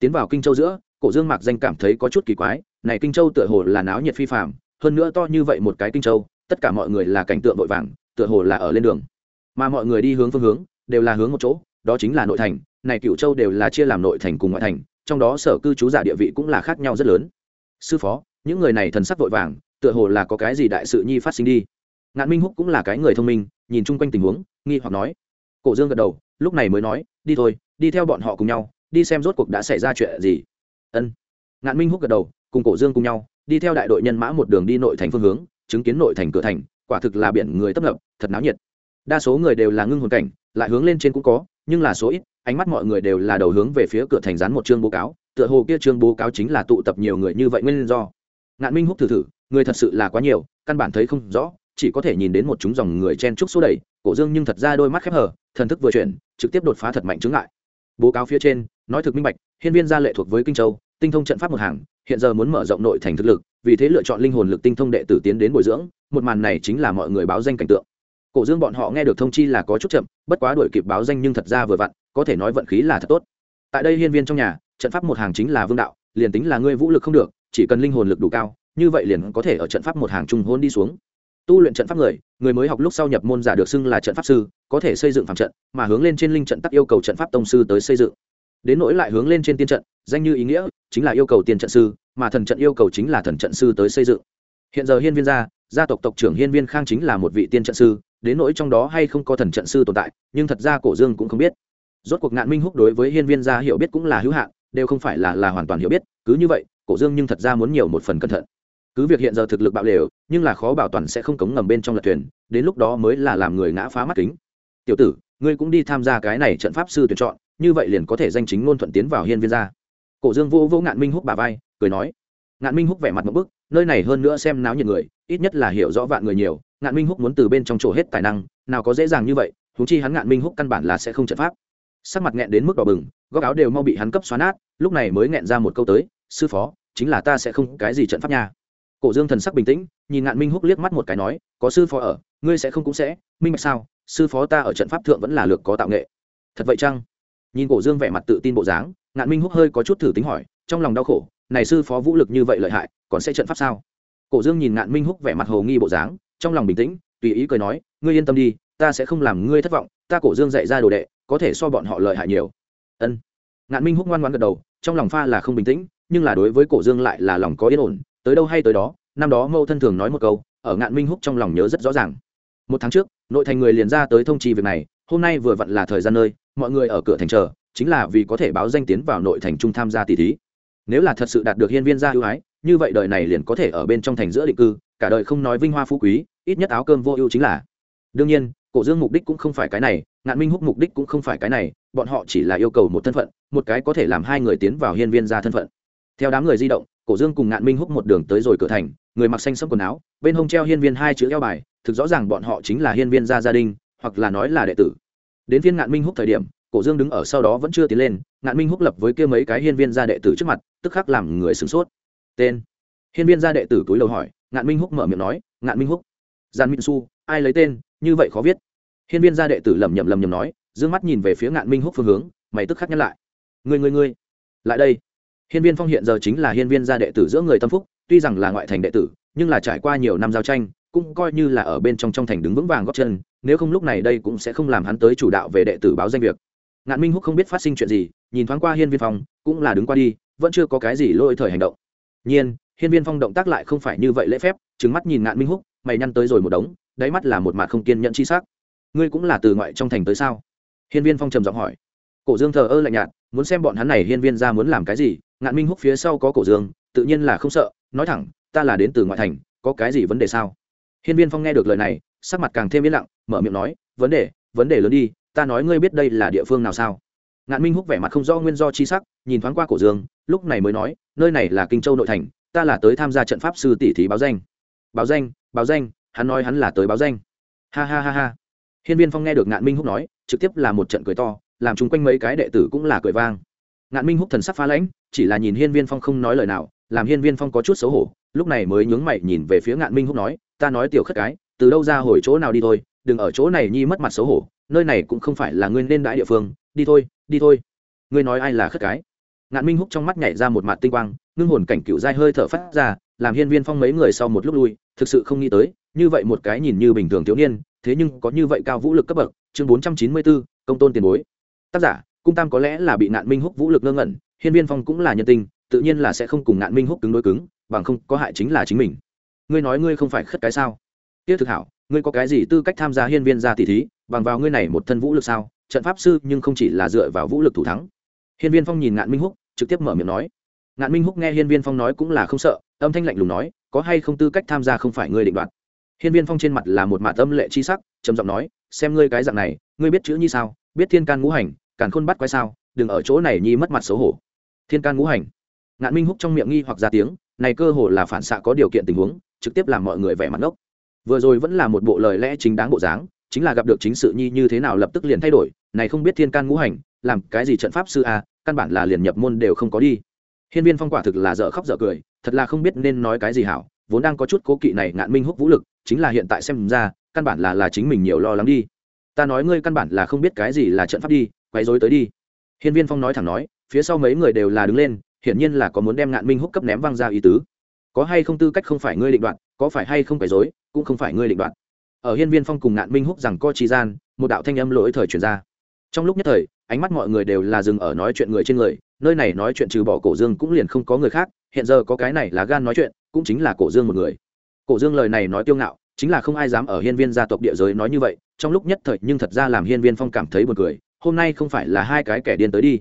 Tiến vào kinh châu giữa, cổ dương mạc danh cảm thấy có chút kỳ quái, này kinh châu tựa hồ là náo nhiệt phi phạm hơn nữa to như vậy một cái kinh châu, tất cả mọi người là cảnh tượng vội vàng, tựa hồ là ở lên đường. Mà mọi người đi hướng phương hướng, đều là hướng một chỗ, đó chính là nội thành, này cựu châu đều là chia làm nội thành cùng ngoại thành, trong đó sở cư trú giả địa vị cũng là khác nhau rất lớn. Sư phó những người này thần sắc vội vàng, tựa hồ là có cái gì đại sự nhi phát sinh đi. Ngạn minh húc cũng là cái người thông minh, nhìn chung quanh tình huống, nghi hoặc nói. Cổ dương gật đầu, lúc này mới nói, đi thôi, đi theo bọn họ cùng nhau, đi xem rốt cuộc đã xảy ra chuyện gì. Ân. Ngạn minh húc gật đầu, cùng cổ dương cùng nhau, đi theo đại đội nhân mã một đường đi nội thành phương hướng, chứng kiến nội thành cửa thành, quả thực là biển người tấp nập, thật náo nhiệt. Đa số người đều là ngưng hồn cảnh, lại hướng lên trên cũng có, nhưng là số ít, ánh mắt mọi người đều là đầu hướng về phía cửa thành rán một chương bố cáo, tựa hồ kia chương bố cáo chính là tụ tập nhiều người như vậy nguyên do ngạn minh húc thử thử, người thật sự là quá nhiều, căn bản thấy không rõ, chỉ có thể nhìn đến một chúng dòng người chen trúc số đẩy cổ dương nhưng thật ra đôi mắt khép hờ, thần thức vừa chuyển, trực tiếp đột phá thật mạnh chứng lại bố cáo phía trên, nói thực minh bạch, hiên viên gia lệ thuộc với kinh châu, tinh thông trận pháp một hàng, hiện giờ muốn mở rộng nội thành thực lực, vì thế lựa chọn linh hồn lực tinh thông đệ tử tiến đến bồi dưỡng, một màn này chính là mọi người báo danh cảnh tượng. Cổ dương bọn họ nghe được thông chi là có chút chậm, bất quá đuổi kịp báo danh nhưng thật ra vừa vặn, có thể nói vận khí là thật tốt. Tại đây hiên viên trong nhà, trận pháp một hàng chính là vương đạo, liền tính là ngươi vũ lực không được chỉ cần linh hồn lực đủ cao, như vậy liền có thể ở trận pháp một hàng trung hôn đi xuống. Tu luyện trận pháp người người mới học lúc sau nhập môn giả được xưng là trận pháp sư, có thể xây dựng phạm trận, mà hướng lên trên linh trận tắc yêu cầu trận pháp tông sư tới xây dựng. Đến nỗi lại hướng lên trên tiên trận, danh như ý nghĩa, chính là yêu cầu tiên trận sư, mà thần trận yêu cầu chính là thần trận sư tới xây dựng. Hiện giờ hiên viên gia gia tộc tộc trưởng hiên viên khang chính là một vị tiên trận sư, đến nỗi trong đó hay không có thần trận sư tồn tại, nhưng thật ra cổ dương cũng không biết. Rốt cuộc ngạn minh húc đối với hiên viên gia hiểu biết cũng là hữu hạn, đều không phải là là hoàn toàn hiểu biết, cứ như vậy cổ dương nhưng thật ra muốn nhiều một phần cẩn thận. Cứ việc hiện giờ thực lực bạo lều, nhưng là khó bảo toàn sẽ không cống ngầm bên trong lật thuyền, đến lúc đó mới là làm người ngã phá mắt kính. Tiểu tử, ngươi cũng đi tham gia cái này trận pháp sư tuyển chọn, như vậy liền có thể danh chính ngôn thuận tiến vào hiên viên gia. Cổ dương vô vô ngạn minh húc bà vai, cười nói. Ngạn minh húc vẻ mặt một bức, nơi này hơn nữa xem náo nhiệt người, ít nhất là hiểu rõ vạn người nhiều, ngạn minh húc muốn từ bên trong chỗ hết tài năng, nào có dễ dàng như vậy húng chi hắn ngạn minh húc căn bản là sẽ không trận pháp. Sắc mặt nghẹn đến mức đỏ bừng, góc áo đều mau bị hắn cấp xoắn nát, lúc này mới nghẹn ra một câu tới sư phó, chính là ta sẽ không cái gì trận pháp nha. Cổ dương thần sắc bình tĩnh, nhìn ngạn minh húc liếc mắt một cái nói, có sư phó ở, ngươi sẽ không cũng sẽ, minh bạch sao, sư phó ta ở trận pháp thượng vẫn là lược có tạo nghệ. Thật vậy chăng? Nhìn cổ dương vẻ mặt tự tin bộ dáng, ngạn minh húc hơi có chút thử tính hỏi, trong lòng đau khổ, này sư phó vũ lực như vậy lợi hại, còn sẽ trận pháp sao? Cổ dương nhìn ngạn minh húc vẻ mặt hồ nghi bộ dáng, trong lòng bình tĩnh, tùy ý cười nói, ngươi yên tâm đi, ta sẽ không làm ngươi thất vọng, ta cổ dương dạy ra đồ đệ, có thể so bọn họ lợi hại nhiều. Ân. Ngạn minh húc ngoan ngoan gật đầu, trong lòng pha là không bình tĩnh nhưng là đối với cổ dương lại là lòng có yên ổn, tới đâu hay tới đó, năm đó mâu thân thường nói một câu, ở ngạn minh húc trong lòng nhớ rất rõ ràng. Một tháng trước, nội thành người liền ra tới thông trì việc này, hôm nay vừa vặn là thời gian nơi, mọi người ở cửa thành chờ, chính là vì có thể báo danh tiến vào nội thành trung tham gia tỷ thí. Nếu là thật sự đạt được hiên viên gia ưu ái, như vậy đời này liền có thể ở bên trong thành giữa định cư, cả đời không nói vinh hoa phú quý, ít nhất áo cơm vô ưu chính là. Đương nhiên, cổ dương mục đích cũng không phải cái này, ngạn minh húc mục đích cũng không phải cái này, bọn họ chỉ là yêu cầu một thân phận, một cái có thể làm hai người tiến vào hiên viên gia thân phận theo đám người di động, cổ dương cùng ngạn minh húc một đường tới rồi cửa thành, người mặc xanh sẫm quần áo, bên hông treo hiên viên hai chữ eo bài, thực rõ ràng bọn họ chính là hiên viên gia gia đình, hoặc là nói là đệ tử. Đến phiên ngạn minh húc thời điểm, cổ dương đứng ở sau đó vẫn chưa tiến lên, ngạn minh húc lập với kia mấy cái hiên viên gia đệ tử trước mặt, tức khắc làm người sửng sốt. Tên? Hiên viên gia đệ tử túi lầu hỏi, ngạn minh húc mở miệng nói, ngạn minh húc. Gian minh su, ai lấy tên? Như vậy khó viết. Hiên viên gia đệ tử lẩm nhẩm lẩm nhẩm nói d ư ơ n g mắt nhìn về phía ngạn minh húc phương hướng, mày tức khắc nhắc lại. Người người người lại đây hiên viên phong hiện giờ chính là hiên viên gia đệ tử giữa người tâm phúc, tuy rằng là ngoại thành đệ tử, nhưng là trải qua nhiều năm giao tranh, cũng coi như là ở bên trong trong thành đứng vững vàng góp chân, nếu không lúc này đây cũng sẽ không làm hắn tới chủ đạo về đệ tử báo danh việc. Ngạn minh húc không biết phát sinh chuyện gì, nhìn thoáng qua hiên viên phong, cũng là đứng qua đi, vẫn chưa có cái gì lôi thời hành động. Nhiên, hiên viên phong động tác lại không phải như vậy lễ phép, trừng mắt nhìn ngạn minh húc, mày nhăn tới rồi một đống, đáy mắt là một mặt không kiên nhẫn chi sắc. Ngươi cũng là từ ngoại trong thành tới sao? Hiên viên phong trầm giọng hỏi. Cổ dương thờ ơ lạnh nhạt, muốn xem bọn hắn này hiên viên Gia muốn làm cái gì ngạn minh húc phía sau có cổ dương, tự nhiên là không sợ, nói thẳng, ta là đến từ ngoại thành, có cái gì vấn đề sao? Hiên viên phong nghe được lời này, sắc mặt càng thêm yên lặng, mở miệng nói, vấn đề vấn đề lớn đi, ta nói ngươi biết đây là địa phương nào sao? Ngạn minh húc vẻ mặt không do nguyên do chi sắc, nhìn thoáng qua cổ dương, lúc này mới nói, nơi này là kinh châu nội thành, ta là tới tham gia trận pháp sư tỷ thí báo danh. Báo danh báo danh, hắn nói hắn là tới báo danh. Ha ha ha ha. Hiên viên phong nghe được ngạn minh húc nói, trực tiếp là một trận cười to, làm chung quanh mấy cái đệ tử cũng là cười vang ngạn minh húc thần sắc phá lãnh, chỉ là nhìn hiên viên phong không nói lời nào, làm hiên viên phong có chút xấu hổ, lúc này mới nhướng mày nhìn về phía ngạn minh húc nói, ta nói tiểu khất cái, từ đâu ra hồi chỗ nào đi thôi, đừng ở chỗ này nhi mất mặt xấu hổ, nơi này cũng không phải là ngươi nên đãi địa phương, đi thôi đi thôi. Ngươi nói ai là khất cái? Ngạn minh húc trong mắt nhảy ra một mặt tinh quang, ngưng hồn cảnh cựu dai hơi thở phát ra, làm hiên viên phong mấy người sau một lúc lui, thực sự không nghĩ tới, như vậy một cái nhìn như bình thường thiếu niên, thế nhưng có như vậy cao vũ lực cấp bậc, chương bốn trăm chín mươi bốn công tôn tiền bối. Tác giả cung tam có lẽ là bị nạn minh húc vũ lực ngơ ngẩn, hiên viên phong cũng là nhân tình, tự nhiên là sẽ không cùng nạn minh húc cứng đối cứng, bằng không có hại chính là chính mình. Ngươi nói ngươi không phải khất cái sao? Tiết thực hảo, ngươi có cái gì tư cách tham gia hiên viên gia tỷ thí, bằng vào ngươi này một thân vũ lực sao? Trận pháp sư nhưng không chỉ là dựa vào vũ lực thủ thắng. Hiên viên phong nhìn ngạn minh húc, trực tiếp mở miệng nói. Ngạn minh húc nghe hiên viên phong nói cũng là không sợ, âm thanh lạnh lùng nói, có hay không tư cách tham gia không phải ngươi định đoạt. Hiên viên phong trên mặt là một mạ tâm lệ chi sắc, trầm giọng nói, xem ngươi cái dạng này, ngươi biết chữ như sao? Biết thiên can ngũ hành càn khôn bắt quái sao, đừng ở chỗ này nhi mất mặt xấu hổ. Thiên can ngũ hành. Ngạn minh húc trong miệng nghi hoặc ra tiếng, này cơ hồ là phản xạ có điều kiện tình huống, trực tiếp làm mọi người vẻ mặt ngốc. Vừa rồi vẫn là một bộ lời lẽ chính đáng bộ dáng, chính là gặp được chính sự nhi như thế nào lập tức liền thay đổi, này không biết thiên can ngũ hành, làm cái gì trận pháp sư a, căn bản là liền nhập môn đều không có đi. Hiên viên phong quả thực là dở khóc dở cười, thật là không biết nên nói cái gì hảo, vốn đang có chút cố kỵ này ngạn minh húc vũ lực, chính là hiện tại xem ra, căn bản là là chính mình nhiều lo lắng đi. Ta nói ngươi căn bản là không biết cái gì là trận pháp đi quấy rối tới đi. Hiên viên phong nói thẳng nói, phía sau mấy người đều là đứng lên, hiển nhiên là có muốn đem ngạn minh húc cấp ném văng ra ý tứ. Có hay không tư cách không phải ngươi định đoạt, có phải hay không quấy rối, cũng không phải ngươi định đoạt. Ở hiên viên phong cùng ngạn minh húc rằng co chi gian, một đạo thanh âm lỗi thời truyền ra. Trong lúc nhất thời, ánh mắt mọi người đều là dừng ở nói chuyện người trên người, nơi này nói chuyện trừ bỏ cổ dương cũng liền không có người khác, hiện giờ có cái này là gan nói chuyện, cũng chính là cổ dương một người. Cổ dương lời này nói tiêu ngạo, chính là không ai dám ở hiên viên gia tộc địa giới nói như vậy, trong lúc nhất thời nhưng thật ra làm hiên viên phong cảm thấy buồn cười hôm nay không phải là hai cái kẻ điên tới đi.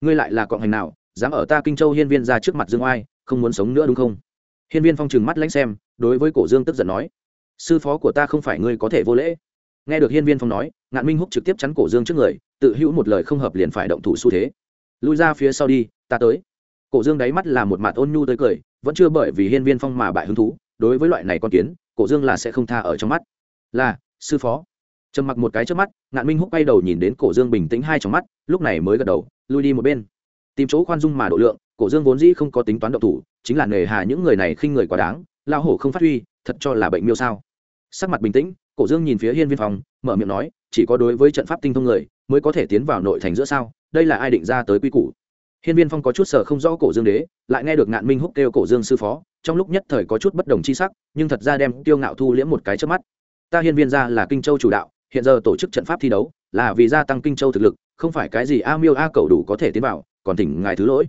Ngươi lại là cọng hành nào, dám ở ta kinh châu hiên viên ra trước mặt dương oai, không muốn sống nữa đúng không? Hiên viên phong trừng mắt lãnh xem, đối với cổ dương tức giận nói, sư phó của ta không phải ngươi có thể vô lễ. Nghe được hiên viên phong nói, ngạn minh húc trực tiếp chắn cổ dương trước người, tự hữu một lời không hợp liền phải động thủ xu thế. Lui ra phía sau đi, ta tới. Cổ dương đáy mắt là một mặt ôn nhu tới cười, vẫn chưa bởi vì hiên viên phong mà bại hứng thú, đối với loại này con kiến, cổ dương là sẽ không tha ở trong mắt. Là, sư phó trầm mặc một cái trước mắt, ngạn minh húc bay đầu nhìn đến cổ dương bình tĩnh hai trong mắt, lúc này mới gật đầu, lui đi một bên. Tìm chỗ khoan dung mà độ lượng, cổ dương vốn dĩ không có tính toán độc thủ, chính là nghề hà những người này khinh người quá đáng lao hổ không phát huy, thật cho là bệnh miêu sao. Sắc mặt bình tĩnh, cổ dương nhìn phía hiên viên phòng mở miệng nói, chỉ có đối với trận pháp tinh thông người, mới có thể tiến vào nội thành giữa sao, đây là ai định ra tới quy củ. Hiên viên phong có chút sợ không rõ cổ dương đế, lại nghe được ngạn minh húc kêu cổ dương sư phó, trong lúc nhất thời có chút bất đồng chi sắc, nhưng thật ra đem tiêu ngạo thu liễm một cái trước mắt. Ta hiên viên ra là kinh châu chủ đạo hiện giờ tổ chức trận pháp thi đấu là vì gia tăng kinh châu thực lực, không phải cái gì a miêu a cầu đủ có thể tiến vào, còn thỉnh ngài thứ lỗi.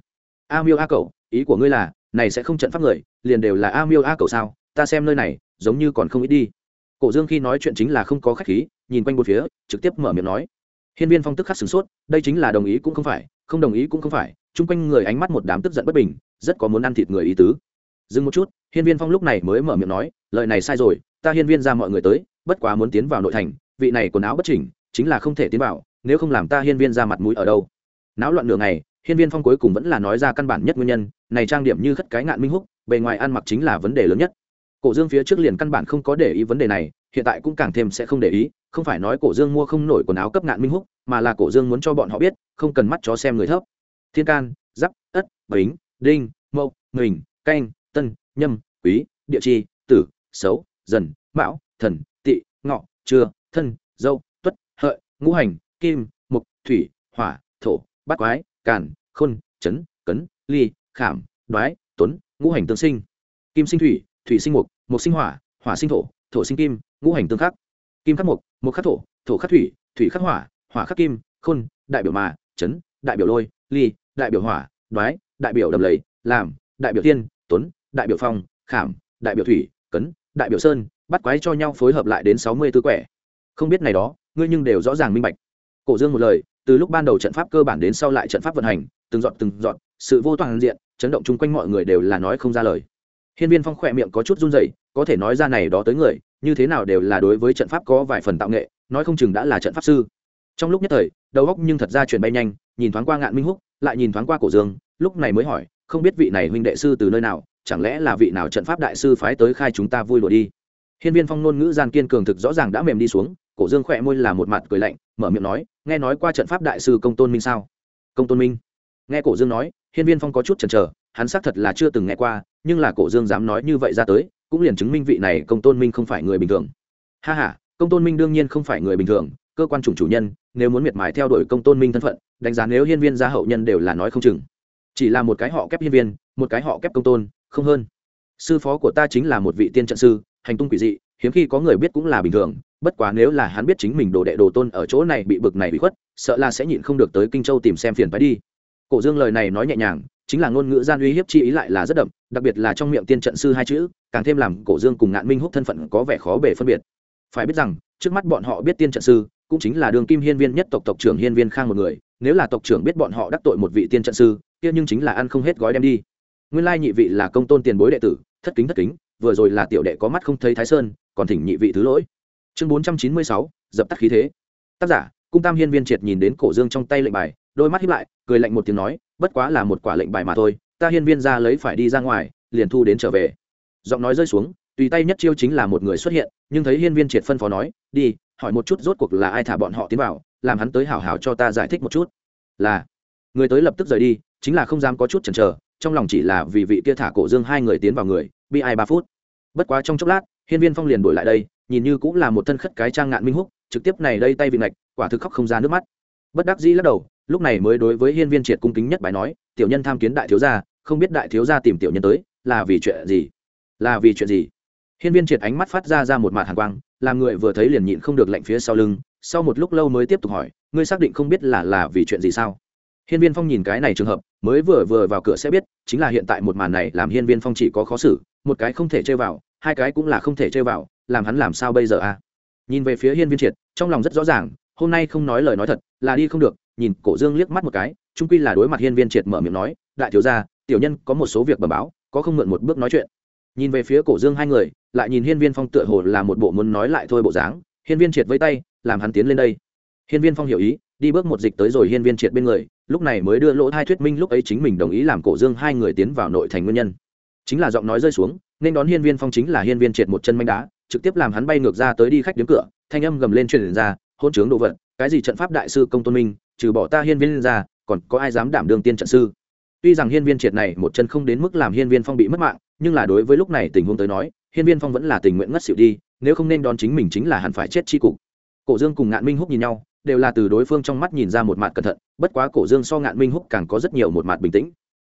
A miêu a cầu ý của ngươi là, này sẽ không trận pháp người, liền đều là a miêu a cầu sao? Ta xem nơi này, giống như còn không ít đi. Cổ dương khi nói chuyện chính là không có khách khí, nhìn quanh một phía, trực tiếp mở miệng nói. Hiên viên phong tức khắc sửng sốt, đây chính là đồng ý cũng không phải, không đồng ý cũng không phải, chung quanh người ánh mắt một đám tức giận bất bình, rất có muốn ăn thịt người ý tứ. Dừng một chút, hiên viên phong lúc này mới mở miệng nói, lời này sai rồi, ta hiên viên ra mọi người tới, bất quá muốn tiến vào nội thành vị này quần áo bất chỉnh, chính là không thể tiến vào, nếu không làm ta hiên viên ra mặt mũi ở đâu. Náo loạn nửa ngày, hiên viên phong cuối cùng vẫn là nói ra căn bản nhất nguyên nhân, này trang điểm như khất cái ngạn minh húc, bề ngoài ăn mặc chính là vấn đề lớn nhất. Cổ dương phía trước liền căn bản không có để ý vấn đề này, hiện tại cũng càng thêm sẽ không để ý, không phải nói cổ dương mua không nổi quần áo cấp ngạn minh húc, mà là cổ dương muốn cho bọn họ biết, không cần mắt chó xem người thấp. Thiên can, giáp, ất, bính, đinh, mậu mình canh, tân, nhâm, quý, địa chi, tử, xấu, dần, mão, thần, tị, ngọ, trưa thân dâu tuất hợi ngũ hành kim mục thủy hỏa thổ bát quái càn khôn chấn cấn ly khảm đoái tuấn ngũ hành tương sinh. Kim sinh thủy thủy sinh mục mục sinh hỏa hỏa sinh thổ thổ sinh kim ngũ hành tương khắc. Kim khắc mục mục khắc thổ thổ khắc thủy thủy khắc hỏa hỏa khắc kim khôn đại biểu mà chấn đại biểu lôi ly đại biểu hỏa đoái đại biểu đầm lầy làm đại biểu thiên, tuấn đại biểu phong khảm đại biểu thủy cấn đại biểu sơn bắt quái cho nhau phối hợp lại đến sáu mươi tư quẻ không biết này đó, ngươi nhưng đều rõ ràng minh bạch. Cổ dương một lời, từ lúc ban đầu trận pháp cơ bản đến sau lại trận pháp vận hành, từng dọn từng dọn sự vô toàn diện, chấn động chung quanh mọi người đều là nói không ra lời. Hiên viên phong khỏe miệng có chút run rẩy, có thể nói ra này đó tới người, như thế nào đều là đối với trận pháp có vài phần tạo nghệ, nói không chừng đã là trận pháp sư. Trong lúc nhất thời, đầu góc nhưng thật ra chuyển bay nhanh, nhìn thoáng qua ngạn minh húc, lại nhìn thoáng qua cổ dương, lúc này mới hỏi, không biết vị này huynh đệ sư từ nơi nào, chẳng lẽ là vị nào trận pháp đại sư phái tới khai chúng ta vui lùa đi? Hiên viên phong ngôn ngữ gian kiên cường thực rõ ràng đã mềm đi xuống cổ dương khỏe môi là một mặt cười lạnh, mở miệng nói, nghe nói qua trận pháp đại sư công tôn minh sao? Công tôn minh? Nghe cổ dương nói, hiên viên phong có chút chần chờ, hắn xác thật là chưa từng nghe qua, nhưng là cổ dương dám nói như vậy ra tới, cũng liền chứng minh vị này công tôn minh không phải người bình thường. Ha h a công tôn minh đương nhiên không phải người bình thường, cơ quan chủng chủ nhân, nếu muốn miệt mài theo đuổi công tôn minh thân phận, đánh giá nếu hiên viên gia hậu nhân đều là nói không chừng. Chỉ là một cái họ kép hiên viên, một cái họ kép công tôn, không hơn. Sư phó của ta chính là một vị tiên trận sư, hành tung quỷ dị, hiếm khi có người biết cũng là bình thường bất quá nếu là hắn biết chính mình đồ đệ đồ tôn ở chỗ này bị bực này bị khuất, sợ là sẽ nhịn không được tới kinh châu tìm xem phiền phải đi. Cổ dương lời này nói nhẹ nhàng, chính là ngôn ngữ gian uy hiếp chi ý lại là rất đậm, đặc biệt là trong miệng tiên trận sư hai chữ, càng thêm làm cổ dương cùng ngạn minh húc thân phận có vẻ khó bể phân biệt. Phải biết rằng, trước mắt bọn họ biết tiên trận sư, cũng chính là đường kim hiên viên nhất tộc tộc trưởng hiên viên khang một người, nếu là tộc trưởng biết bọn họ đắc tội một vị tiên trận sư, kia nhưng chính là ăn không hết gói đem đi. Nguyên lai nhị vị là công tôn tiền bối đệ tử, thất kính thất kính, vừa rồi là tiểu đệ có mắt không thấy thái sơn, còn thỉnh nhị vị thứ lỗi chương bốn trăm chín mươi sáu, dập tắt khí thế. Tác giả, cung tam hiên viên triệt nhìn đến cổ dương trong tay lệnh bài, đôi mắt hiếp lại, cười lạnh một tiếng nói, bất quá là một quả lệnh bài mà thôi, ta hiên viên ra lấy phải đi ra ngoài, liền thu đến trở về. Giọng nói rơi xuống, tùy tay nhất chiêu chính là một người xuất hiện, nhưng thấy hiên viên triệt phân phó nói, đi, hỏi một chút rốt cuộc là ai thả bọn họ tiến vào, làm hắn tới hảo hảo cho ta giải thích một chút. Là. Người tới lập tức rời đi, chính là không dám có chút chần chờ, trong lòng chỉ là vì vị kia thả cổ dương hai người tiến vào người, bi ai ba phút. Bất quá trong chốc lát, hiên viên phong liền đổi lại đây nhìn như cũng là một thân khất cái trang ngạn minh húc, trực tiếp này đây tay vị ngạch, quả thực khóc không ra nước mắt. Bất đắc dĩ lắc đầu, lúc này mới đối với hiên viên triệt cung kính nhất bài nói, tiểu nhân tham kiến đại thiếu gia, không biết đại thiếu gia tìm tiểu nhân tới, là vì chuyện gì? Là vì chuyện gì? Hiên viên triệt ánh mắt phát ra ra một mạt hàn quang, làm người vừa thấy liền nhịn không được lạnh phía sau lưng, sau một lúc lâu mới tiếp tục hỏi, ngươi xác định không biết là là vì chuyện gì sao? Hiên viên phong nhìn cái này trường hợp, mới vừa vừa vào cửa sẽ biết, chính là hiện tại một màn này làm hiên viên phong chỉ có khó xử, một cái không thể chơi vào, hai cái cũng là không thể chơi vào làm hắn làm sao bây giờ a à? nhìn về phía hiên viên triệt, trong lòng rất rõ ràng, hôm nay không nói lời nói thật, là đi không được, nhìn cổ dương liếc mắt một cái trung quy là đối mặt hiên viên triệt mở miệng nói, đại thiếu gia, tiểu nhân có một số việc bẩm báo, có không mượn một bước nói chuyện. Nhìn về phía cổ dương hai người, lại nhìn hiên viên phong tựa hồ là một bộ muốn nói lại thôi bộ dáng, hiên viên triệt với tay, làm hắn tiến lên đây. Hiên viên phong hiểu ý, đi bước một dịch tới rồi hiên viên triệt bên người, lúc này mới đưa lỗ thai thuyết minh lúc ấy chính mình đồng ý làm cổ dương hai người tiến vào nội thành nguyên nhân. Chính là giọng nói rơi xuống, nên đón hiên viên phong chính là hiên viên triệt một chân manh đá trực tiếp làm hắn bay ngược ra tới đi khách đến cửa, thanh âm gầm lên truyền ra hôn trướng đồ vật, cái gì trận pháp đại sư công tôn minh, trừ bỏ ta hiên viên ra, còn có ai dám đảm đương tiên trận sư? Tuy rằng hiên viên triệt này một chân không đến mức làm hiên viên phong bị mất mạng, nhưng là đối với lúc này tình huống tới nói, hiên viên phong vẫn là tình nguyện ngất xỉu đi, nếu không nên đón chính mình chính là hẳn phải chết chi cục. Cổ dương cùng ngạn minh húc nhìn nhau, đều là từ đối phương trong mắt nhìn ra một mặt cẩn thận, bất quá cổ dương so ngạn minh húc càng có rất nhiều một mặt bình tĩnh.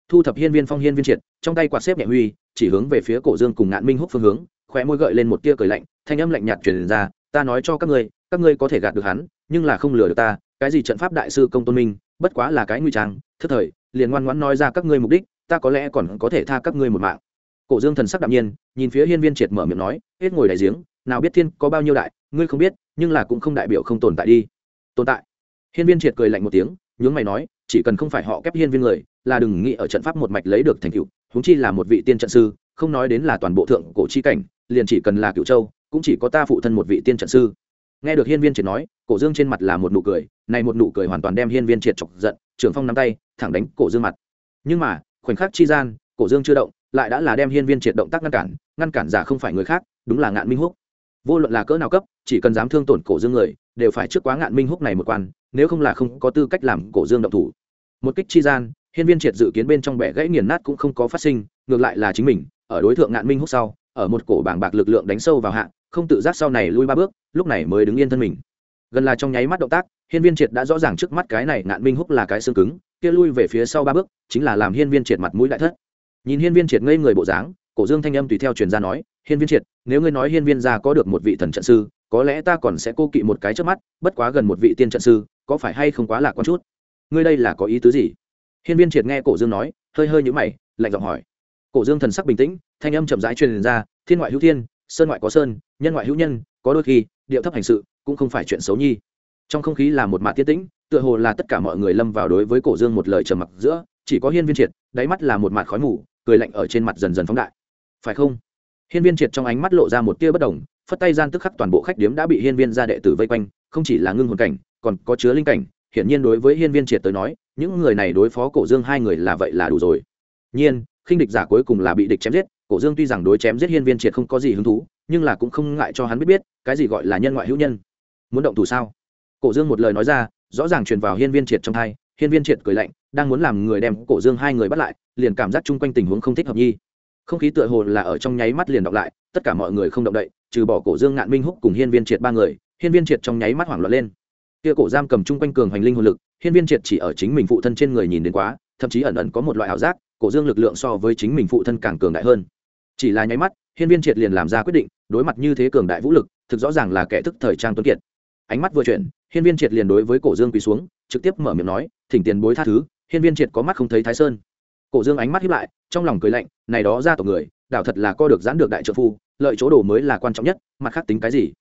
Thu thập hiên viên phong hiên viên triệt, trong tay quạt xếp nhẹ huy, chỉ hướng về phía cổ dương cùng ngạn minh húc phương hướng khóe môi gợi lên một tia cười lạnh, thanh âm lạnh nhạt truyền ra, ta nói cho các ngươi các ngươi có thể gạt được hắn, nhưng là không lừa được ta, cái gì trận pháp đại sư công tôn minh, bất quá là cái nguy trang thứ thời, liền ngoan ngoãn nói ra các ngươi mục đích, ta có lẽ còn có thể tha các ngươi một mạng. Cổ dương thần sắc đạm nhiên, nhìn phía hiên viên triệt mở miệng nói, hết ngồi đại giếng, nào biết thiên có bao nhiêu đại, ngươi không biết, nhưng là cũng không đại biểu không tồn tại đi. Tồn tại? Hiên viên triệt cười lạnh một tiếng, nhướng mày nói, chỉ cần không phải họ kép hiên viên người, là đừng nghĩ ở trận pháp một mạch lấy được thành tựu, huống chi là một vị tiên trận sư, không nói đến là toàn bộ thượng cổ chi cảnh liền chỉ cần là cựu châu, cũng chỉ có ta phụ thân một vị tiên trận sư. Nghe được hiên viên triệt nói, cổ dương trên mặt là một nụ cười, này một nụ cười hoàn toàn đem hiên viên triệt chọc giận, trưởng phong nắm tay, thẳng đánh cổ dương mặt. Nhưng mà, khoảnh khắc chi gian, cổ dương chưa động, lại đã là đem hiên viên triệt động tác ngăn cản ngăn cản giả không phải người khác, đúng là ngạn minh húc. Vô luận là cỡ nào cấp, chỉ cần dám thương tổn cổ dương người, đều phải trước quá ngạn minh húc này một quan, nếu không là không có tư cách làm cổ dương động thủ. Một kích chi gian, hiên viên triệt dự kiến bên trong bẻ gãy nghiền nát cũng không có phát sinh, ngược lại là chính mình, ở đối tượng ngạn minh húc sau ở một cổ bảng bạc lực lượng đánh sâu vào hạ, không tự giác sau này lui ba bước, lúc này mới đứng yên thân mình. Gần là trong nháy mắt động tác, hiên viên triệt đã rõ ràng trước mắt cái này ngạn minh húc là cái xương cứng, kia lui về phía sau ba bước, chính là làm hiên viên triệt mặt mũi đại thất. Nhìn hiên viên triệt ngây người bộ dáng, cổ dương thanh âm tùy theo truyền ra nói, hiên viên triệt, nếu ngươi nói hiên viên gia có được một vị thần trận sư, có lẽ ta còn sẽ cô kỵ một cái trước mắt, bất quá gần một vị tiên trận sư, có phải hay không quá lạc con chút? Ngươi đây là có ý tứ gì? Hiên viên triệt nghe cổ dương nói, hơi hơi nhũ mày, lạnh giọng hỏi cổ dương thần sắc bình tĩnh, thanh âm chậm rãi truyền ra, thiên ngoại hữu thiên, sơn ngoại có sơn, nhân ngoại hữu nhân, có đôi khi, điệu thấp hành sự, cũng không phải chuyện xấu nhi. Trong không khí là một mạt tiết tĩnh, tựa hồ là tất cả mọi người lâm vào đối với cổ dương một lời trầm mặc giữa, chỉ có hiên viên triệt, đáy mắt là một mạt khói mù, cười lạnh ở trên mặt dần dần phóng đại. Phải không? Hiên viên triệt trong ánh mắt lộ ra một tia bất đồng phất tay gian tức khắc toàn bộ khách điếm đã bị hiên viên gia đệ tử vây quanh, không chỉ là ngưng hồn cảnh, còn có chứa linh cảnh. Hiển nhiên đối với hiên viên triệt tới nói, những người này đối phó cổ dương hai người là vậy là đủ rồi. Nhiên khinh địch giả cuối cùng là bị địch chém giết, cổ dương tuy rằng đối chém giết hiên viên triệt không có gì hứng thú, nhưng là cũng không ngại cho hắn biết biết, cái gì gọi là nhân ngoại hữu nhân. Muốn động thủ sao? Cổ dương một lời nói ra, rõ ràng truyền vào hiên viên triệt trong thai hiên viên triệt cười lạnh, đang muốn làm người đem cổ dương hai người bắt lại, liền cảm giác chung quanh tình huống không thích hợp nhi không khí tựa hồ là ở trong nháy mắt liền đọc lại, tất cả mọi người không động đậy, trừ bỏ cổ dương ngạn minh húc cùng hiên viên triệt ba người, hiên viên triệt trong nháy mắt hoảng loạn lên. Kia cổ giam cầm chung quanh cường hoành linh hồn lực, hiên viên triệt chỉ ở chính mình phụ thân trên người nhìn đến quá, thậm chí ẩn ẩn có một loại ảo giác cổ dương lực lượng so với chính mình phụ thân càng cường đại hơn. Chỉ là nháy mắt, hiên viên triệt liền làm ra quyết định, đối mặt như thế cường đại vũ lực, thực rõ ràng là kẻ thức thời trang tuấn kiệt. Ánh mắt vừa chuyển, hiên viên triệt liền đối với cổ dương quỳ xuống, trực tiếp mở miệng nói, thỉnh tiền bối tha thứ. Hiên viên triệt có mắt không thấy thái sơn. Cổ dương ánh mắt hiếp lại, trong lòng cười lạnh, này đó ra tổ người, đảo thật là co được giãn được đại trợ phu, lợi chỗ đồ mới là quan trọng nhất, mặt khác tính cái gì?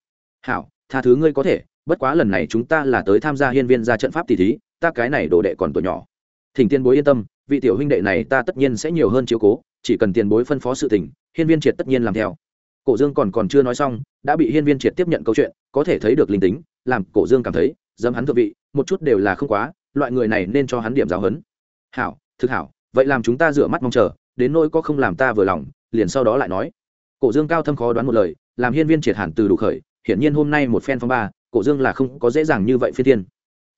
Hảo, tha thứ ngươi có thể, bất quá lần này chúng ta là tới tham gia hiên viên ra trận pháp tỷ thí, ta cái này đồ đệ còn tuổi nhỏ thỉnh tiền bối yên tâm, vị tiểu huynh đệ này ta tất nhiên sẽ nhiều hơn chiếu cố, chỉ cần tiền bối phân phó sự tình, hiên viên triệt tất nhiên làm theo. Cổ dương còn còn chưa nói xong, đã bị hiên viên triệt tiếp nhận câu chuyện, có thể thấy được linh tính, làm cổ dương cảm thấy dám hắn thượng vị, một chút đều là không quá, loại người này nên cho hắn điểm giáo hấn hảo, thực hảo, vậy làm chúng ta rửa mắt mong chờ, đến nỗi có không làm ta vừa lòng, liền sau đó lại nói. Cổ dương cao thâm khó đoán một lời, làm hiên viên triệt hẳn từ đủ khởi, hiển nhiên hôm nay một phen phong ba, cổ dương là không có dễ dàng như vậy phi tiên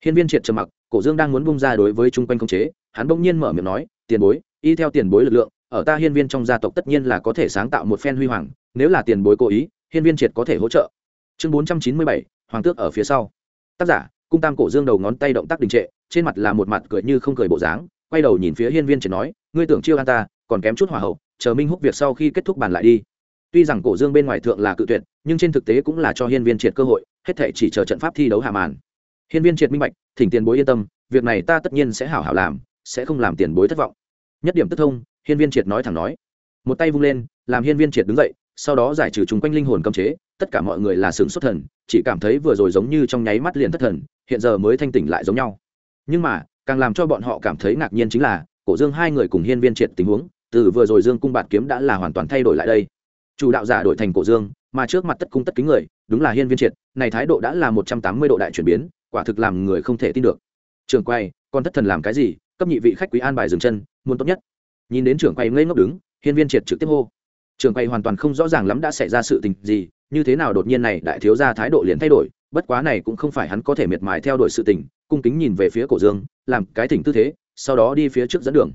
hiên viên triệt trầm mặc, cổ dương đang muốn bung ra đối với chung quanh công chế, hắn bỗng nhiên mở miệng nói, tiền bối, y theo tiền bối lực lượng, ở ta hiên viên trong gia tộc tất nhiên là có thể sáng tạo một phen huy hoàng, nếu là tiền bối cố ý, hiên viên triệt có thể hỗ trợ. Chương bốn trăm chín mươi bảy, hoàng tước ở phía sau. Tác giả, cung tam cổ dương đầu ngón tay động tác đình trệ, trên mặt là một mặt cười như không cười bộ dáng, quay đầu nhìn phía hiên viên triệt nói, ngươi tưởng chiêu an ta, còn kém chút hòa hậu, chờ minh húc việc sau khi kết thúc bàn lại đi. Tuy rằng cổ dương bên ngoài thượng là cự tuyệt, nhưng trên thực tế cũng là cho hiên viên triệt cơ hội, hết thể chỉ chờ trận pháp thi đấu hạ màn hiên viên triệt minh bạch, thỉnh tiền bối yên tâm, việc này ta tất nhiên sẽ hảo hảo làm, sẽ không làm tiền bối thất vọng. Nhất điểm tức thông, hiên viên triệt nói thẳng nói. Một tay vung lên, làm hiên viên triệt đứng dậy, sau đó giải trừ chúng quanh linh hồn cấm chế, tất cả mọi người là sừng xuất thần, chỉ cảm thấy vừa rồi giống như trong nháy mắt liền thất thần, hiện giờ mới thanh tỉnh lại giống nhau. Nhưng mà, càng làm cho bọn họ cảm thấy ngạc nhiên chính là, cổ dương hai người cùng hiên viên triệt tình huống, từ vừa rồi dương cung bạt kiếm đã là hoàn toàn thay đổi lại đây. Chủ đạo giả đổi thành cổ dương, mà trước mặt tất cung tất kính người, đúng là hiên viên triệt, này thái độ đã là một trăm tám mươi độ đại chuyển biến quả thực làm người không thể tin được. Trường quay, con thất thần làm cái gì? Cấp nhị vị khách quý an bài dừng chân, muốn tốt nhất. Nhìn đến trưởng quay ngây ngốc đứng, hiên viên triệt trực tiếp hô. Trường quay hoàn toàn không rõ ràng lắm đã xảy ra sự tình gì, như thế nào đột nhiên này đại thiếu gia thái độ liền thay đổi, bất quá này cũng không phải hắn có thể miệt mài theo đuổi sự tình, cung kính nhìn về phía cổ dương, làm cái thỉnh tư thế, sau đó đi phía trước dẫn đường.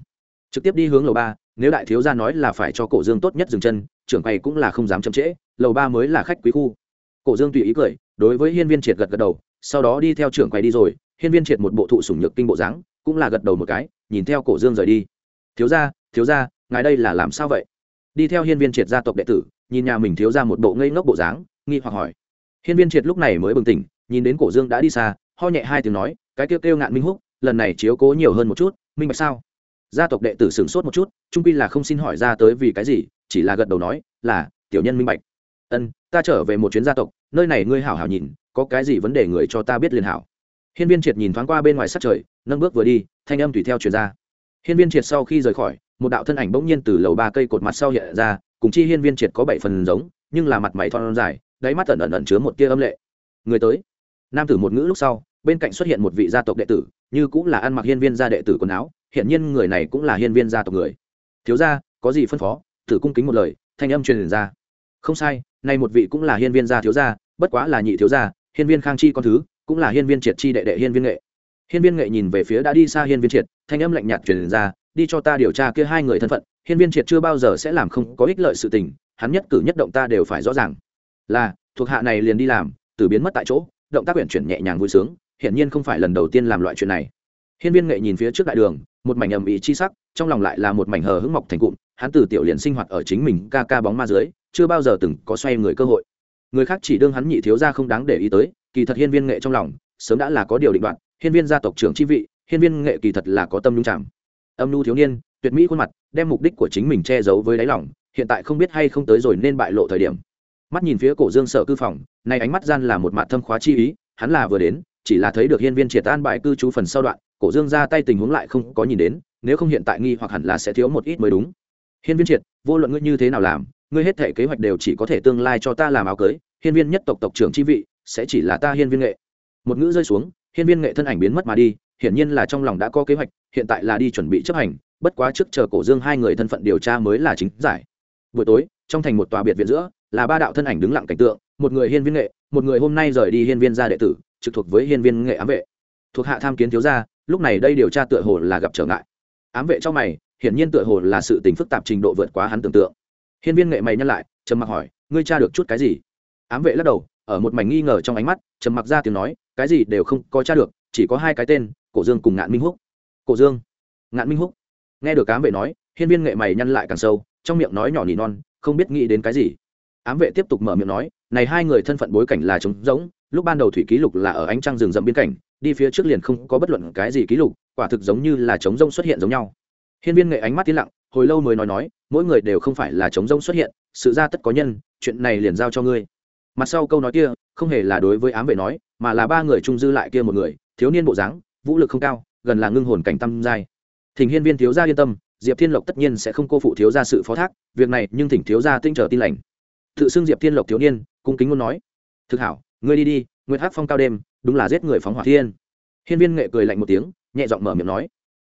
Trực tiếp đi hướng lầu ba, nếu đại thiếu gia nói là phải cho cổ dương tốt nhất dừng chân, trưởng quay cũng là không dám chậm trễ, lầu ba mới là khách quý khu. Cổ dương tùy ý cười, đối với hiên viên triệt gật gật đầu sau đó đi theo trưởng quay đi rồi, hiên viên triệt một bộ thụ sủng nhược kinh bộ dáng, cũng là gật đầu một cái, nhìn theo cổ dương rời đi. Thiếu gia thiếu gia, ngài đây là làm sao vậy? Đi theo hiên viên triệt gia tộc đệ tử, nhìn nhà mình thiếu ra một bộ ngây ngốc bộ dáng, nghi hoặc hỏi. Hiên viên triệt lúc này mới bừng tỉnh, nhìn đến cổ dương đã đi xa, ho nhẹ hai tiếng nói, cái kêu kêu ngạn minh húc, lần này chiếu cố nhiều hơn một chút, minh bạch sao? Gia tộc đệ tử sửng sốt một chút, trung pi là không xin hỏi ra tới vì cái gì, chỉ là gật đầu nói, là, tiểu nhân minh bạch. Ân, ta trở về một chuyến gia tộc, nơi này ngươi hảo hảo nhìn có cái gì vấn đề người cho ta biết liền hảo. Hiên viên triệt nhìn thoáng qua bên ngoài sát trời, nâng bước vừa đi, thanh âm tùy theo truyền ra. Hiên viên triệt sau khi rời khỏi, một đạo thân ảnh bỗng nhiên từ lầu ba cây cột mặt sau hiện ra, cùng chi hiên viên triệt có bảy phần giống, nhưng là mặt mày thon dài, đáy mắt ẩn ẩn ẩn chứa một tia âm lệ. Người tới. Nam tử một ngữ lúc sau, bên cạnh xuất hiện một vị gia tộc đệ tử, như cũng là ăn mặc hiên viên gia đệ tử quần áo hiện nhiên người này cũng là hiên viên gia tộc người. Thiếu gia, có gì phân phó? Tử cung kính một lời, thanh âm truyền ra. Không sai, nay một vị cũng là hiên viên gia thiếu gia, bất quá là nhị thiếu gia hiên viên khang chi con thứ, cũng là hiên viên triệt chi đệ đệ hiên viên nghệ. Hiên viên nghệ nhìn về phía đã đi xa hiên viên triệt, thanh âm lạnh nhạt truyền ra, đi cho ta điều tra kia hai người thân phận, hiên viên triệt chưa bao giờ sẽ làm không có ích lợi sự tình, hắn nhất cử nhất động ta đều phải rõ ràng. Là, thuộc hạ này liền đi làm từ biến mất tại chỗ, động tác quyển chuyển nhẹ nhàng vui sướng, hiển nhiên không phải lần đầu tiên làm loại chuyện này. Hiên viên nghệ nhìn phía trước đại đường, một mảnh ầm ĩ chi sắc, trong lòng lại là một mảnh hờ hững mọc thành cụm, hắn từ tiểu liền sinh hoạt ở chính mình ca ca bóng ma dưới, chưa bao giờ từng có xoay người cơ hội người khác chỉ đương hắn nhị thiếu gia không đáng để ý tới, kỳ thật hiên viên nghệ trong lòng, sớm đã là có điều định đoạn hiên viên gia tộc trưởng chi vị, hiên viên nghệ kỳ thật là có tâm nhung chạm. Âm nhu thiếu niên, tuyệt mỹ khuôn mặt, đem mục đích của chính mình che giấu với đáy lòng, hiện tại không biết hay không tới rồi nên bại lộ thời điểm. Mắt nhìn phía cổ dương sở cư phòng, nay ánh mắt gian là một mặt thâm khóa chi ý, hắn là vừa đến, chỉ là thấy được hiên viên triệt an bại cư trú phần sau đoạn, cổ dương ra tay tình huống lại không có nhìn đến, nếu không hiện tại nghi hoặc hẳn là sẽ thiếu một ít mới đúng. Hiên viên triệt, vô luận ngươi như thế nào làm ngươi hết thể kế hoạch đều chỉ có thể tương lai cho ta làm áo cưới, hiên viên nhất tộc tộc trưởng chi vị sẽ chỉ là ta hiên viên nghệ. Một ngữ rơi xuống, hiên viên nghệ thân ảnh biến mất mà đi, hiển nhiên là trong lòng đã có kế hoạch, hiện tại là đi chuẩn bị chấp hành, bất quá trước chờ cổ dương hai người thân phận điều tra mới là chính giải. Buổi tối, trong thành một tòa biệt viện giữa, là ba đạo thân ảnh đứng lặng cảnh tượng, một người hiên viên nghệ, một người hôm nay rời đi hiên viên gia đệ tử, trực thuộc với hiên viên nghệ ám vệ. Thuộc hạ tham kiến thiếu gia, lúc này đây điều tra tựa hồ là gặp trở ngại. Ám vệ trong mày, hiển nhiên tựa hồ là sự tình phức tạp trình độ vượt quá hắn tưởng tượng hiên viên nghệ mày nhắc lại, trầm mặc hỏi, ngươi tra được chút cái gì? Ám vệ lắc đầu, ở một mảnh nghi ngờ trong ánh mắt, trầm mặc ra tiếng nói, cái gì đều không có tra được, chỉ có hai cái tên, cổ dương cùng ngạn minh húc. Cổ dương? Ngạn minh húc. Nghe được ám vệ nói, hiên viên nghệ mày nhăn lại càng sâu, trong miệng nói nhỏ nỉ non, không biết nghĩ đến cái gì. Ám vệ tiếp tục mở miệng nói, này hai người thân phận bối cảnh là trống rỗng, lúc ban đầu thủy ký lục là ở ánh trăng rừng rậm biên cảnh, đi phía trước liền không có bất luận cái gì ký lục, quả thực giống như là trống rỗng xuất hiện giống nhau. Hiên viên nghệ ánh mắt tiến lặng, hồi lâu mới nói nói mỗi người đều không phải là trống rỗng xuất hiện, sự ra tất có nhân, chuyện này liền giao cho ngươi. Mặt sau câu nói kia, không hề là đối với ám vệ nói, mà là ba người trung dư lại kia một người, thiếu niên bộ dáng, vũ lực không cao, gần là ngưng hồn cảnh tâm giai. Thỉnh hiên viên thiếu gia yên tâm, diệp thiên lộc tất nhiên sẽ không cô phụ thiếu gia sự phó thác, việc này nhưng thỉnh thiếu gia tinh trở tin lành. Tự xưng diệp thiên lộc thiếu niên, cung kính muốn nói, thực hảo, ngươi đi đi nguyễn hát phong cao đêm, đúng là giết người phóng hỏa thiên. Hiên viên nghệ cười lạnh một tiếng, nhẹ giọng mở miệng nói.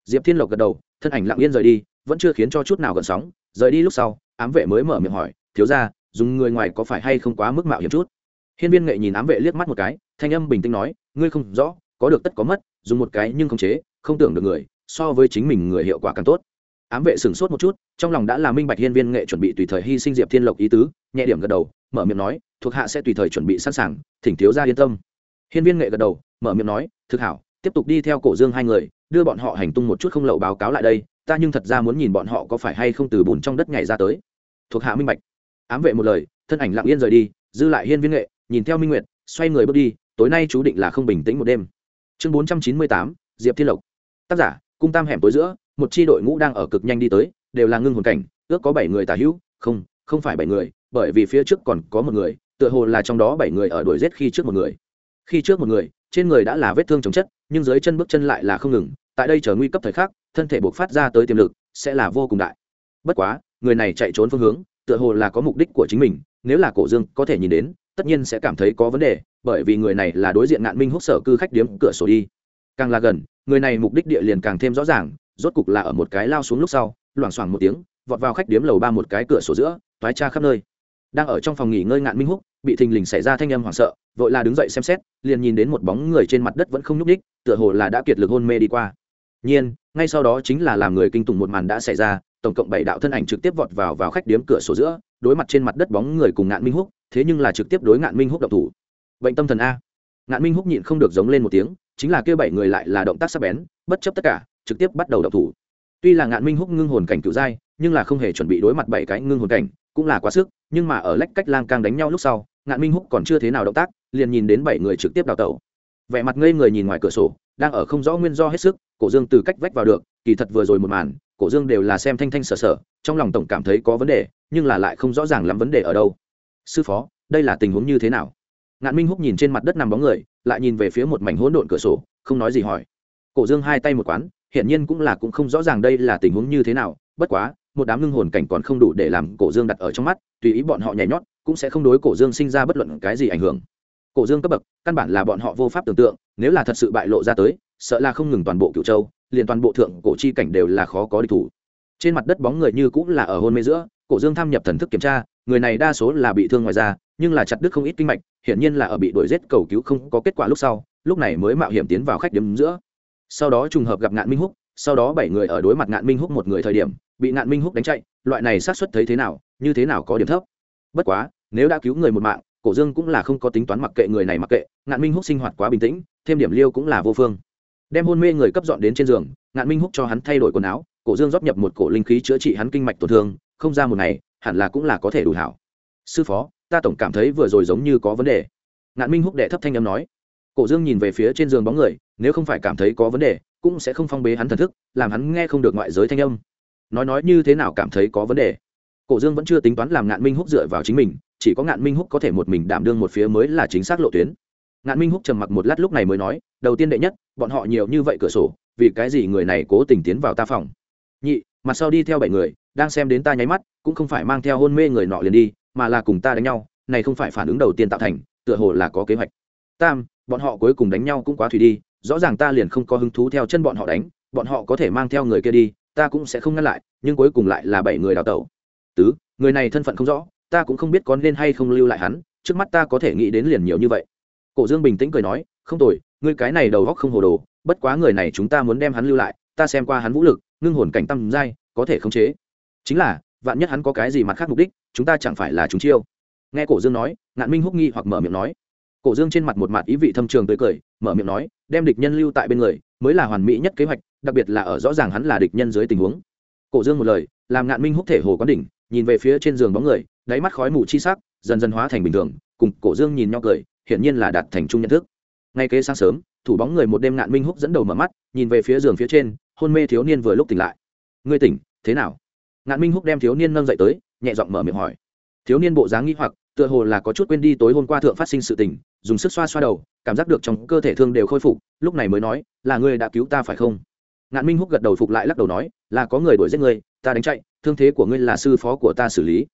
Diệp thiên lộc gật đầu, thân ảnh lặng yên rời đi, vẫn chưa khiến cho chút nào gần sóng rời đi lúc sau, ám vệ mới mở miệng hỏi, thiếu gia, dùng người ngoài có phải hay không quá mức mạo hiểm chút? Hiên viên nghệ nhìn ám vệ liếc mắt một cái, thanh âm bình tĩnh nói, ngươi không rõ, có được tất có mất, dùng một cái nhưng không chế, không tưởng được người, so với chính mình người hiệu quả càng tốt. Ám vệ sửng sốt một chút, trong lòng đã là minh bạch hiên viên nghệ chuẩn bị tùy thời hy sinh diệp thiên lộc ý tứ, nhẹ điểm gật đầu, mở miệng nói, thuộc hạ sẽ tùy thời chuẩn bị sẵn sàng, thỉnh thiếu gia yên tâm. Hiên viên nghệ gật đầu, mở miệng nói, thực hảo, tiếp tục đi theo cổ dương hai người, đưa bọn họ hành tung một chút không lậu báo cáo lại đây ta nhưng thật ra muốn nhìn bọn họ có phải hay không từ bùn trong đất nhảy ra tới. Thuộc hạ minh bạch. Ám vệ một lời, thân ảnh lặng yên rời đi, dư lại hiên viên nghệ, nhìn theo minh nguyệt, xoay người bước đi, tối nay chú định là không bình tĩnh một đêm. Chương bốn trăm chín mươi tám, diệp thiên lộc. Tác giả, cung tam hẻm tối giữa, một chi đội ngũ đang ở cực nhanh đi tới, đều là ngưng hồn cảnh, ước có bảy người tà hữu, không không phải bảy người, bởi vì phía trước còn có một người, tựa hồ là trong đó bảy người ở đuổi rết khi trước một người. Khi trước một người, trên người đã là vết thương chồng chất, nhưng dưới chân bước chân lại là không ngừng, tại đây chờ nguy cấp thời khắc thân thể buộc phát ra tới tiềm lực, sẽ là vô cùng đại. Bất quá, người này chạy trốn phương hướng, tựa hồ là có mục đích của chính mình, nếu là cổ dương có thể nhìn đến, tất nhiên sẽ cảm thấy có vấn đề, bởi vì người này là đối diện nạn minh húc sở cư khách điếm cửa sổ đi. Càng là gần, người này mục đích địa liền càng thêm rõ ràng, rốt cục là ở một cái lao xuống lúc sau, loảng xoảng một tiếng, vọt vào khách điếm lầu ba một cái cửa sổ giữa thoái tra khắp nơi. Đang ở trong phòng nghỉ ngơi ngạn minh húc, bị thình lình xảy ra thanh âm hoảng sợ, vội là đứng dậy xem xét, liền nhìn đến một bóng người trên mặt đất vẫn không nhúc ních tựa hồ là đã kiệt lực hôn mê đi qua. Nhiên ngay sau đó chính là làm người kinh tủng một màn đã xảy ra, tổng cộng bảy đạo thân ảnh trực tiếp vọt vào vào khách điếm cửa sổ giữa, đối mặt trên mặt đất bóng người cùng ngạn minh húc, thế nhưng là trực tiếp đối ngạn minh húc độc thủ. Bệnh tâm thần a. Ngạn minh húc nhịn không được giống lên một tiếng, chính là kêu bảy người lại là động tác sắc bén, bất chấp tất cả, trực tiếp bắt đầu độc thủ. Tuy là ngạn minh húc ngưng hồn cảnh cựu giai, nhưng là không hề chuẩn bị đối mặt bảy cái ngưng hồn cảnh, cũng là quá sức, nhưng mà ở lách cách lang càng đánh nhau lúc sau, ngạn minh húc còn chưa thế nào động tác, liền nhìn đến bảy người trực tiếp đào tẩu. Vẻ mặt ngây người nhìn ngoài cửa sổ, đang ở không rõ nguyên do hết sức cổ dương từ cách vách vào được, kỳ thật vừa rồi một màn, cổ dương đều là xem thanh thanh sở sở trong lòng tổng cảm thấy có vấn đề, nhưng là lại không rõ ràng lắm vấn đề ở đâu. Sư phó, đây là tình huống như thế nào? Ngạn minh húc nhìn trên mặt đất nằm bóng người, lại nhìn về phía một mảnh hỗn độn cửa sổ, không nói gì hỏi. Cổ dương hai tay một quán hiện nhiên cũng là cũng không rõ ràng đây là tình huống như thế nào, bất quá, một đám ngưng hồn cảnh còn không đủ để làm cổ dương đặt ở trong mắt, tùy ý bọn họ nhảy nhót, cũng sẽ không đối cổ dương sinh ra bất luận cái gì ảnh hưởng. Cổ dương cấp bậc, căn bản là bọn họ vô pháp tưởng tượng, nếu là thật sự bại lộ ra tới sợ là không ngừng toàn bộ cựu châu, liền toàn bộ thượng cổ chi cảnh đều là khó có địch thủ. Trên mặt đất bóng người như cũng là ở hôn mê giữa, cổ dương tham nhập thần thức kiểm tra, người này đa số là bị thương ngoài da, nhưng là chặt đứt không ít kinh mạch, hiển nhiên là ở bị đuổi giết cầu cứu không có kết quả lúc sau, lúc này mới mạo hiểm tiến vào khách điểm giữa. Sau đó trùng hợp gặp ngạn minh húc, sau đó bảy người ở đối mặt ngạn minh húc một người thời điểm, bị ngạn minh húc đánh chạy, loại này xác suất thấy thế nào, như thế nào có điểm thấp. Bất quá, nếu đã cứu người một mạng, cổ dương cũng là không có tính toán mặc kệ người này mặc kệ, ngạn minh húc sinh hoạt quá bình tĩnh, thêm điểm liêu cũng là vô phương đem hôn mê người cấp dọn đến trên giường, ngạn minh húc cho hắn thay đổi quần áo, cổ dương rót nhập một cổ linh khí chữa trị hắn kinh mạch tổn thương, không ra một ngày, hẳn là cũng là có thể đủ hảo. Sư phó, ta tổng cảm thấy vừa rồi giống như có vấn đề. Ngạn minh húc đệ thấp thanh âm nói. Cổ dương nhìn về phía trên giường bóng người, nếu không phải cảm thấy có vấn đề, cũng sẽ không phong bế hắn thần thức, làm hắn nghe không được ngoại giới thanh âm. Nói nói như thế nào cảm thấy có vấn đề? Cổ dương vẫn chưa tính toán làm ngạn minh húc dựa vào chính mình, chỉ có ngạn minh húc có thể một mình đảm đương một phía mới là chính xác lộ tuyến ngạn minh húc trầm mặc một lát lúc này mới nói, đầu tiên đệ nhất, bọn họ nhiều như vậy cửa sổ, vì cái gì người này cố tình tiến vào ta phòng? Nhị mặt sau đi theo bảy người, đang xem đến ta nháy mắt, cũng không phải mang theo hôn mê người nọ liền đi, mà là cùng ta đánh nhau, này không phải phản ứng đầu tiên tạo thành, tựa hồ là có kế hoạch. Tam, bọn họ cuối cùng đánh nhau cũng quá thủy đi, rõ ràng ta liền không có hứng thú theo chân bọn họ đánh, bọn họ có thể mang theo người kia đi, ta cũng sẽ không ngăn lại, nhưng cuối cùng lại là bảy người đào tẩu. Tứ, người này thân phận không rõ, ta cũng không biết có nên hay không lưu lại hắn, trước mắt ta có thể nghĩ đến liền nhiều như vậy cổ dương bình tĩnh cười nói, không tồi, ngươi cái này đầu góc không hồ đồ, bất quá người này chúng ta muốn đem hắn lưu lại, ta xem qua hắn vũ lực, ngưng hồn cảnh tâm giai, có thể khống chế. Chính là, vạn nhất hắn có cái gì mặt khác mục đích, chúng ta chẳng phải là chúng chiêu. Nghe cổ dương nói, ngạn minh húc nghi hoặc mở miệng nói. Cổ dương trên mặt một mặt ý vị thâm trường tươi cười, mở miệng nói, đem địch nhân lưu tại bên người, mới là hoàn mỹ nhất kế hoạch, đặc biệt là ở rõ ràng hắn là địch nhân dưới tình huống. Cổ dương một lời, làm ngạn minh húc thể hồ quán đỉnh, nhìn về phía trên giường bóng người, đáy mắt khói mù chi sắc, dần dần hóa thành bình thường, cùng cổ dương nhìn nhau cười hiển nhiên là đạt thành chung nhận thức. Ngay kế sáng sớm, thủ bóng người một đêm ngạn minh húc dẫn đầu mở mắt, nhìn về phía giường phía trên, hôn mê thiếu niên vừa lúc tỉnh lại. Ngươi tỉnh, thế nào? Ngạn minh húc đem thiếu niên nâng dậy tới, nhẹ giọng mở miệng hỏi. Thiếu niên bộ dáng nghi hoặc, tựa hồ là có chút quên đi tối hôm qua thượng phát sinh sự tình, dùng sức xoa xoa đầu, cảm giác được trong cơ thể thương đều khôi phục, lúc này mới nói, là ngươi đã cứu ta phải không? Ngạn minh húc gật đầu phục lại lắc đầu nói, là có người đuổi giết ngươi, ta đánh chạy, thương thế của ngươi là sư phó của ta xử lý.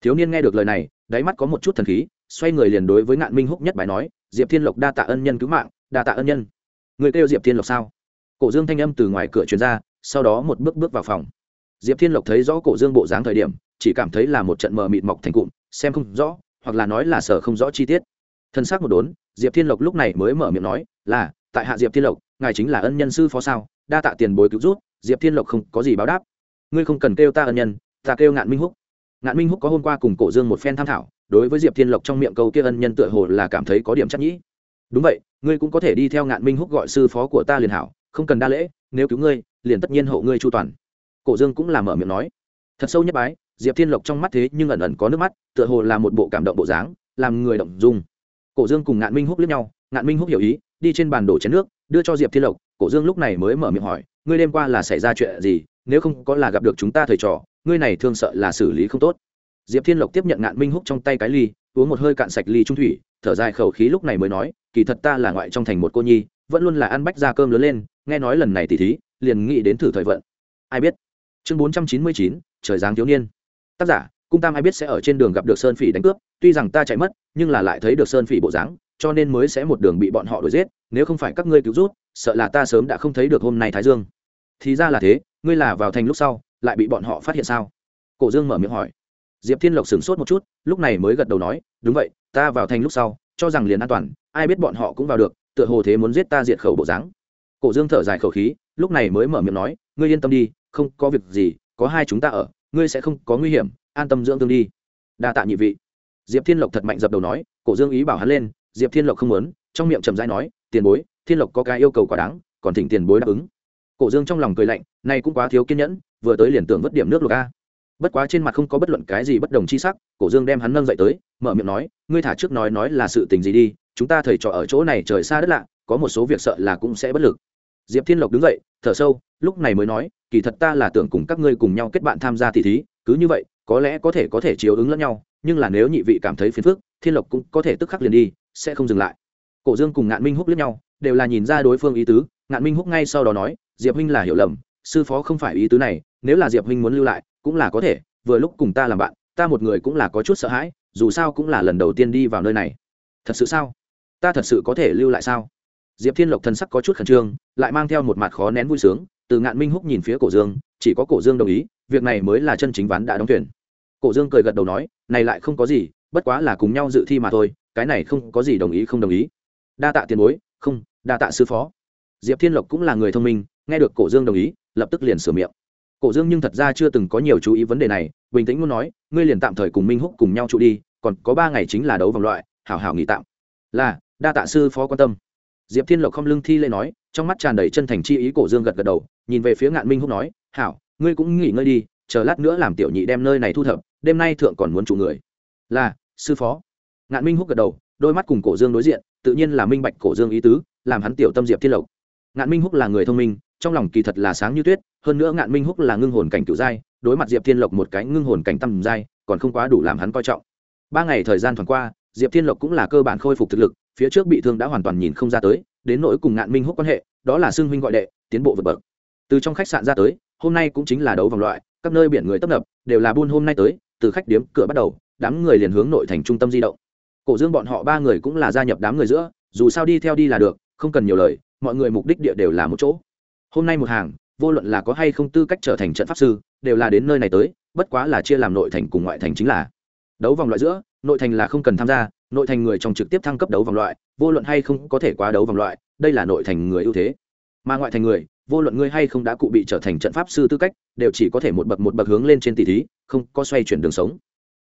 Thiếu niên nghe được lời này, đáy mắt có một chút thần khí xoay người liền đối với ngạn minh húc nhất bài nói, diệp thiên lộc đa tạ ân nhân cứu mạng, đa tạ ân nhân. Người kêu diệp thiên lộc sao? Cổ dương thanh âm từ ngoài cửa truyền ra, sau đó một bước bước vào phòng. Diệp thiên lộc thấy rõ cổ dương bộ dáng thời điểm, chỉ cảm thấy là một trận mờ mịt mọc thành cụm, xem không rõ, hoặc là nói là sở không rõ chi tiết. Thân xác một đốn, diệp thiên lộc lúc này mới mở miệng nói, là, tại hạ diệp thiên lộc, ngài chính là ân nhân sư phó sao? Đa tạ tiền bối cứu rút diệp thiên lộc không có gì báo đáp. Ngươi không cần kêu ta ân nhân, ta kêu ngạn minh húc ngạn minh húc có hôm qua cùng cổ dương một phen tham thảo đối với diệp thiên lộc trong miệng câu kia ân nhân tựa hồ là cảm thấy có điểm chắc nhĩ. Đúng vậy, ngươi cũng có thể đi theo ngạn minh húc gọi sư phó của ta liền hảo, không cần đa lễ, nếu cứu ngươi, liền tất nhiên hậu ngươi chu toàn. Cổ dương cũng làm mở miệng nói. Thật sâu nhất bái, diệp thiên lộc trong mắt thế nhưng ẩn ẩn có nước mắt, tựa hồ là một bộ cảm động bộ dáng, làm người động dung. Cổ dương cùng ngạn minh húc lướt nhau, ngạn minh húc hiểu ý, đi trên bàn đổ chén nước, đưa cho diệp thiên lộc. Cổ dương lúc này mới mở miệng hỏi, ngươi đêm qua là xảy ra chuyện gì? Nếu không có là gặp được chúng ta thầy trò ngươi này thương sợ là xử lý không tốt. Diệp thiên lộc tiếp nhận ngạn minh húc trong tay cái ly, uống một hơi cạn sạch ly trung thủy, thở dài khẩu khí lúc này mới nói, kỳ thật ta là ngoại trong thành một cô nhi, vẫn luôn là ăn bách ra cơm lớn lên, nghe nói lần này tỉ thí, liền nghĩ đến thử thời vận. Ai biết? Chương bốn trăm chín mươi chín, trời giáng thiếu niên. Tác giả, cung tam ai biết sẽ ở trên đường gặp được sơn phỉ đánh cướp, tuy rằng ta chạy mất, nhưng là lại thấy được sơn phỉ bộ dáng, cho nên mới sẽ một đường bị bọn họ đuổi giết, nếu không phải các ngươi cứu rút, sợ là ta sớm đã không thấy được hôm nay thái dương. Thì ra là thế, ngươi là vào thành lúc sau lại bị bọn họ phát hiện sao? Cổ dương mở miệng hỏi. Diệp thiên lộc sửng sốt một chút, lúc này mới gật đầu nói, đúng vậy, ta vào thành lúc sau, cho rằng liền an toàn, ai biết bọn họ cũng vào được, tựa hồ thế muốn giết ta diệt khẩu bộ dáng. Cổ dương thở dài khẩu khí, lúc này mới mở miệng nói, ngươi yên tâm đi, không có việc gì, có hai chúng ta ở, ngươi sẽ không có nguy hiểm, an tâm dưỡng thương đi. Đa tạ nhị vị. Diệp thiên lộc thật mạnh dập đầu nói, cổ dương ý bảo hắn lên, diệp thiên lộc không muốn, trong miệng trầm dai nói, tiền bối, thiên lộc có cái yêu cầu quá đáng, còn thỉnh tiền bối đáp ứng. Cổ dương trong lòng cười lạnh, này cũng quá thiếu kiên nhẫn vừa tới liền tưởng vất điểm nước lục a. Bất quá trên mặt không có bất luận cái gì bất đồng chi sắc, cổ dương đem hắn nâng dậy tới, mở miệng nói, ngươi thả trước nói nói là sự tình gì đi, chúng ta thầy trò ở chỗ này trời xa đất lạ, có một số việc sợ là cũng sẽ bất lực. Diệp thiên lộc đứng dậy, thở sâu, lúc này mới nói, kỳ thật ta là tưởng cùng các ngươi cùng nhau kết bạn tham gia tỷ thí, cứ như vậy, có lẽ có thể có thể chiếu ứng lẫn nhau, nhưng là nếu nhị vị cảm thấy phiền phức, thiên lộc cũng có thể tức khắc liền đi, sẽ không dừng lại. Cổ dương cùng ngạn minh húc lẫn nhau, đều là nhìn ra đối phương ý tứ, ngạn minh húc ngay sau đó nói, diệp huynh là hiểu lầm, sư phó không phải ý tứ này nếu là diệp huynh muốn lưu lại, cũng là có thể, vừa lúc cùng ta làm bạn, ta một người cũng là có chút sợ hãi, dù sao cũng là lần đầu tiên đi vào nơi này. Thật sự sao? Ta thật sự có thể lưu lại sao? Diệp thiên lộc thân sắc có chút khẩn trương, lại mang theo một mặt khó nén vui sướng, từ ngạn minh húc nhìn phía cổ dương, chỉ có cổ dương đồng ý, việc này mới là chân chính ván đã đóng thuyền. Cổ dương cười gật đầu nói, này lại không có gì, bất quá là cùng nhau dự thi mà thôi, cái này không có gì đồng ý không đồng ý. Đa tạ tiền bối, không, đa tạ sư phó. Diệp thiên lộc cũng là người thông minh, nghe được cổ dương đồng ý, lập tức liền sửa miệng cổ dương nhưng thật ra chưa từng có nhiều chú ý vấn đề này, bình tĩnh muốn nói, ngươi liền tạm thời cùng minh húc cùng nhau trụ đi, còn có ba ngày chính là đấu vòng loại, hảo hảo nghỉ tạm. Là, đa tạ sư phó quan tâm. Diệp thiên lộc không lưng thi lễ nói, trong mắt tràn đầy chân thành chi ý cổ dương gật gật đầu, nhìn về phía ngạn minh húc nói, hảo, ngươi cũng nghỉ ngơi đi, chờ lát nữa làm tiểu nhị đem nơi này thu thập, đêm nay thượng còn muốn chủ người. Là, sư phó. Ngạn minh húc gật đầu, đôi mắt cùng cổ dương đối diện, tự nhiên là minh bạch cổ dương ý tứ, làm hắn tiểu tâm diệp thiên lộc. Ngạn minh húc là người thông minh trong lòng kỳ thật là sáng như tuyết, hơn nữa ngạn minh húc là ngưng hồn cảnh cựu giai, đối mặt diệp thiên lộc một cái ngưng hồn cảnh tầm giai, còn không quá đủ làm hắn coi trọng. Ba ngày thời gian thoảng qua, diệp thiên lộc cũng là cơ bản khôi phục thực lực, phía trước bị thương đã hoàn toàn nhìn không ra tới, đến nỗi cùng ngạn minh húc quan hệ, đó là xưng huynh gọi đệ, tiến bộ vượt bậc. Từ trong khách sạn ra tới, hôm nay cũng chính là đấu vòng loại, các nơi biển người tấp nập, đều là buôn hôm nay tới, từ khách điếm cửa bắt đầu, đám người liền hướng nội thành trung tâm di động. Cổ dương bọn họ ba người cũng là gia nhập đám người giữa, dù sao đi theo đi là được, không cần nhiều lời, mọi người mục đích địa đều là một chỗ hôm nay một hàng, vô luận là có hay không tư cách trở thành trận pháp sư, đều là đến nơi này tới, bất quá là chia làm nội thành cùng ngoại thành chính là. Đấu vòng loại giữa, nội thành là không cần tham gia, nội thành người trong trực tiếp thăng cấp đấu vòng loại, vô luận hay không có thể quá đấu vòng loại, đây là nội thành người ưu thế. Mà ngoại thành người, vô luận ngươi hay không đã cụ bị trở thành trận pháp sư tư cách, đều chỉ có thể một bậc một bậc hướng lên trên tỷ thí, không có xoay chuyển đường sống.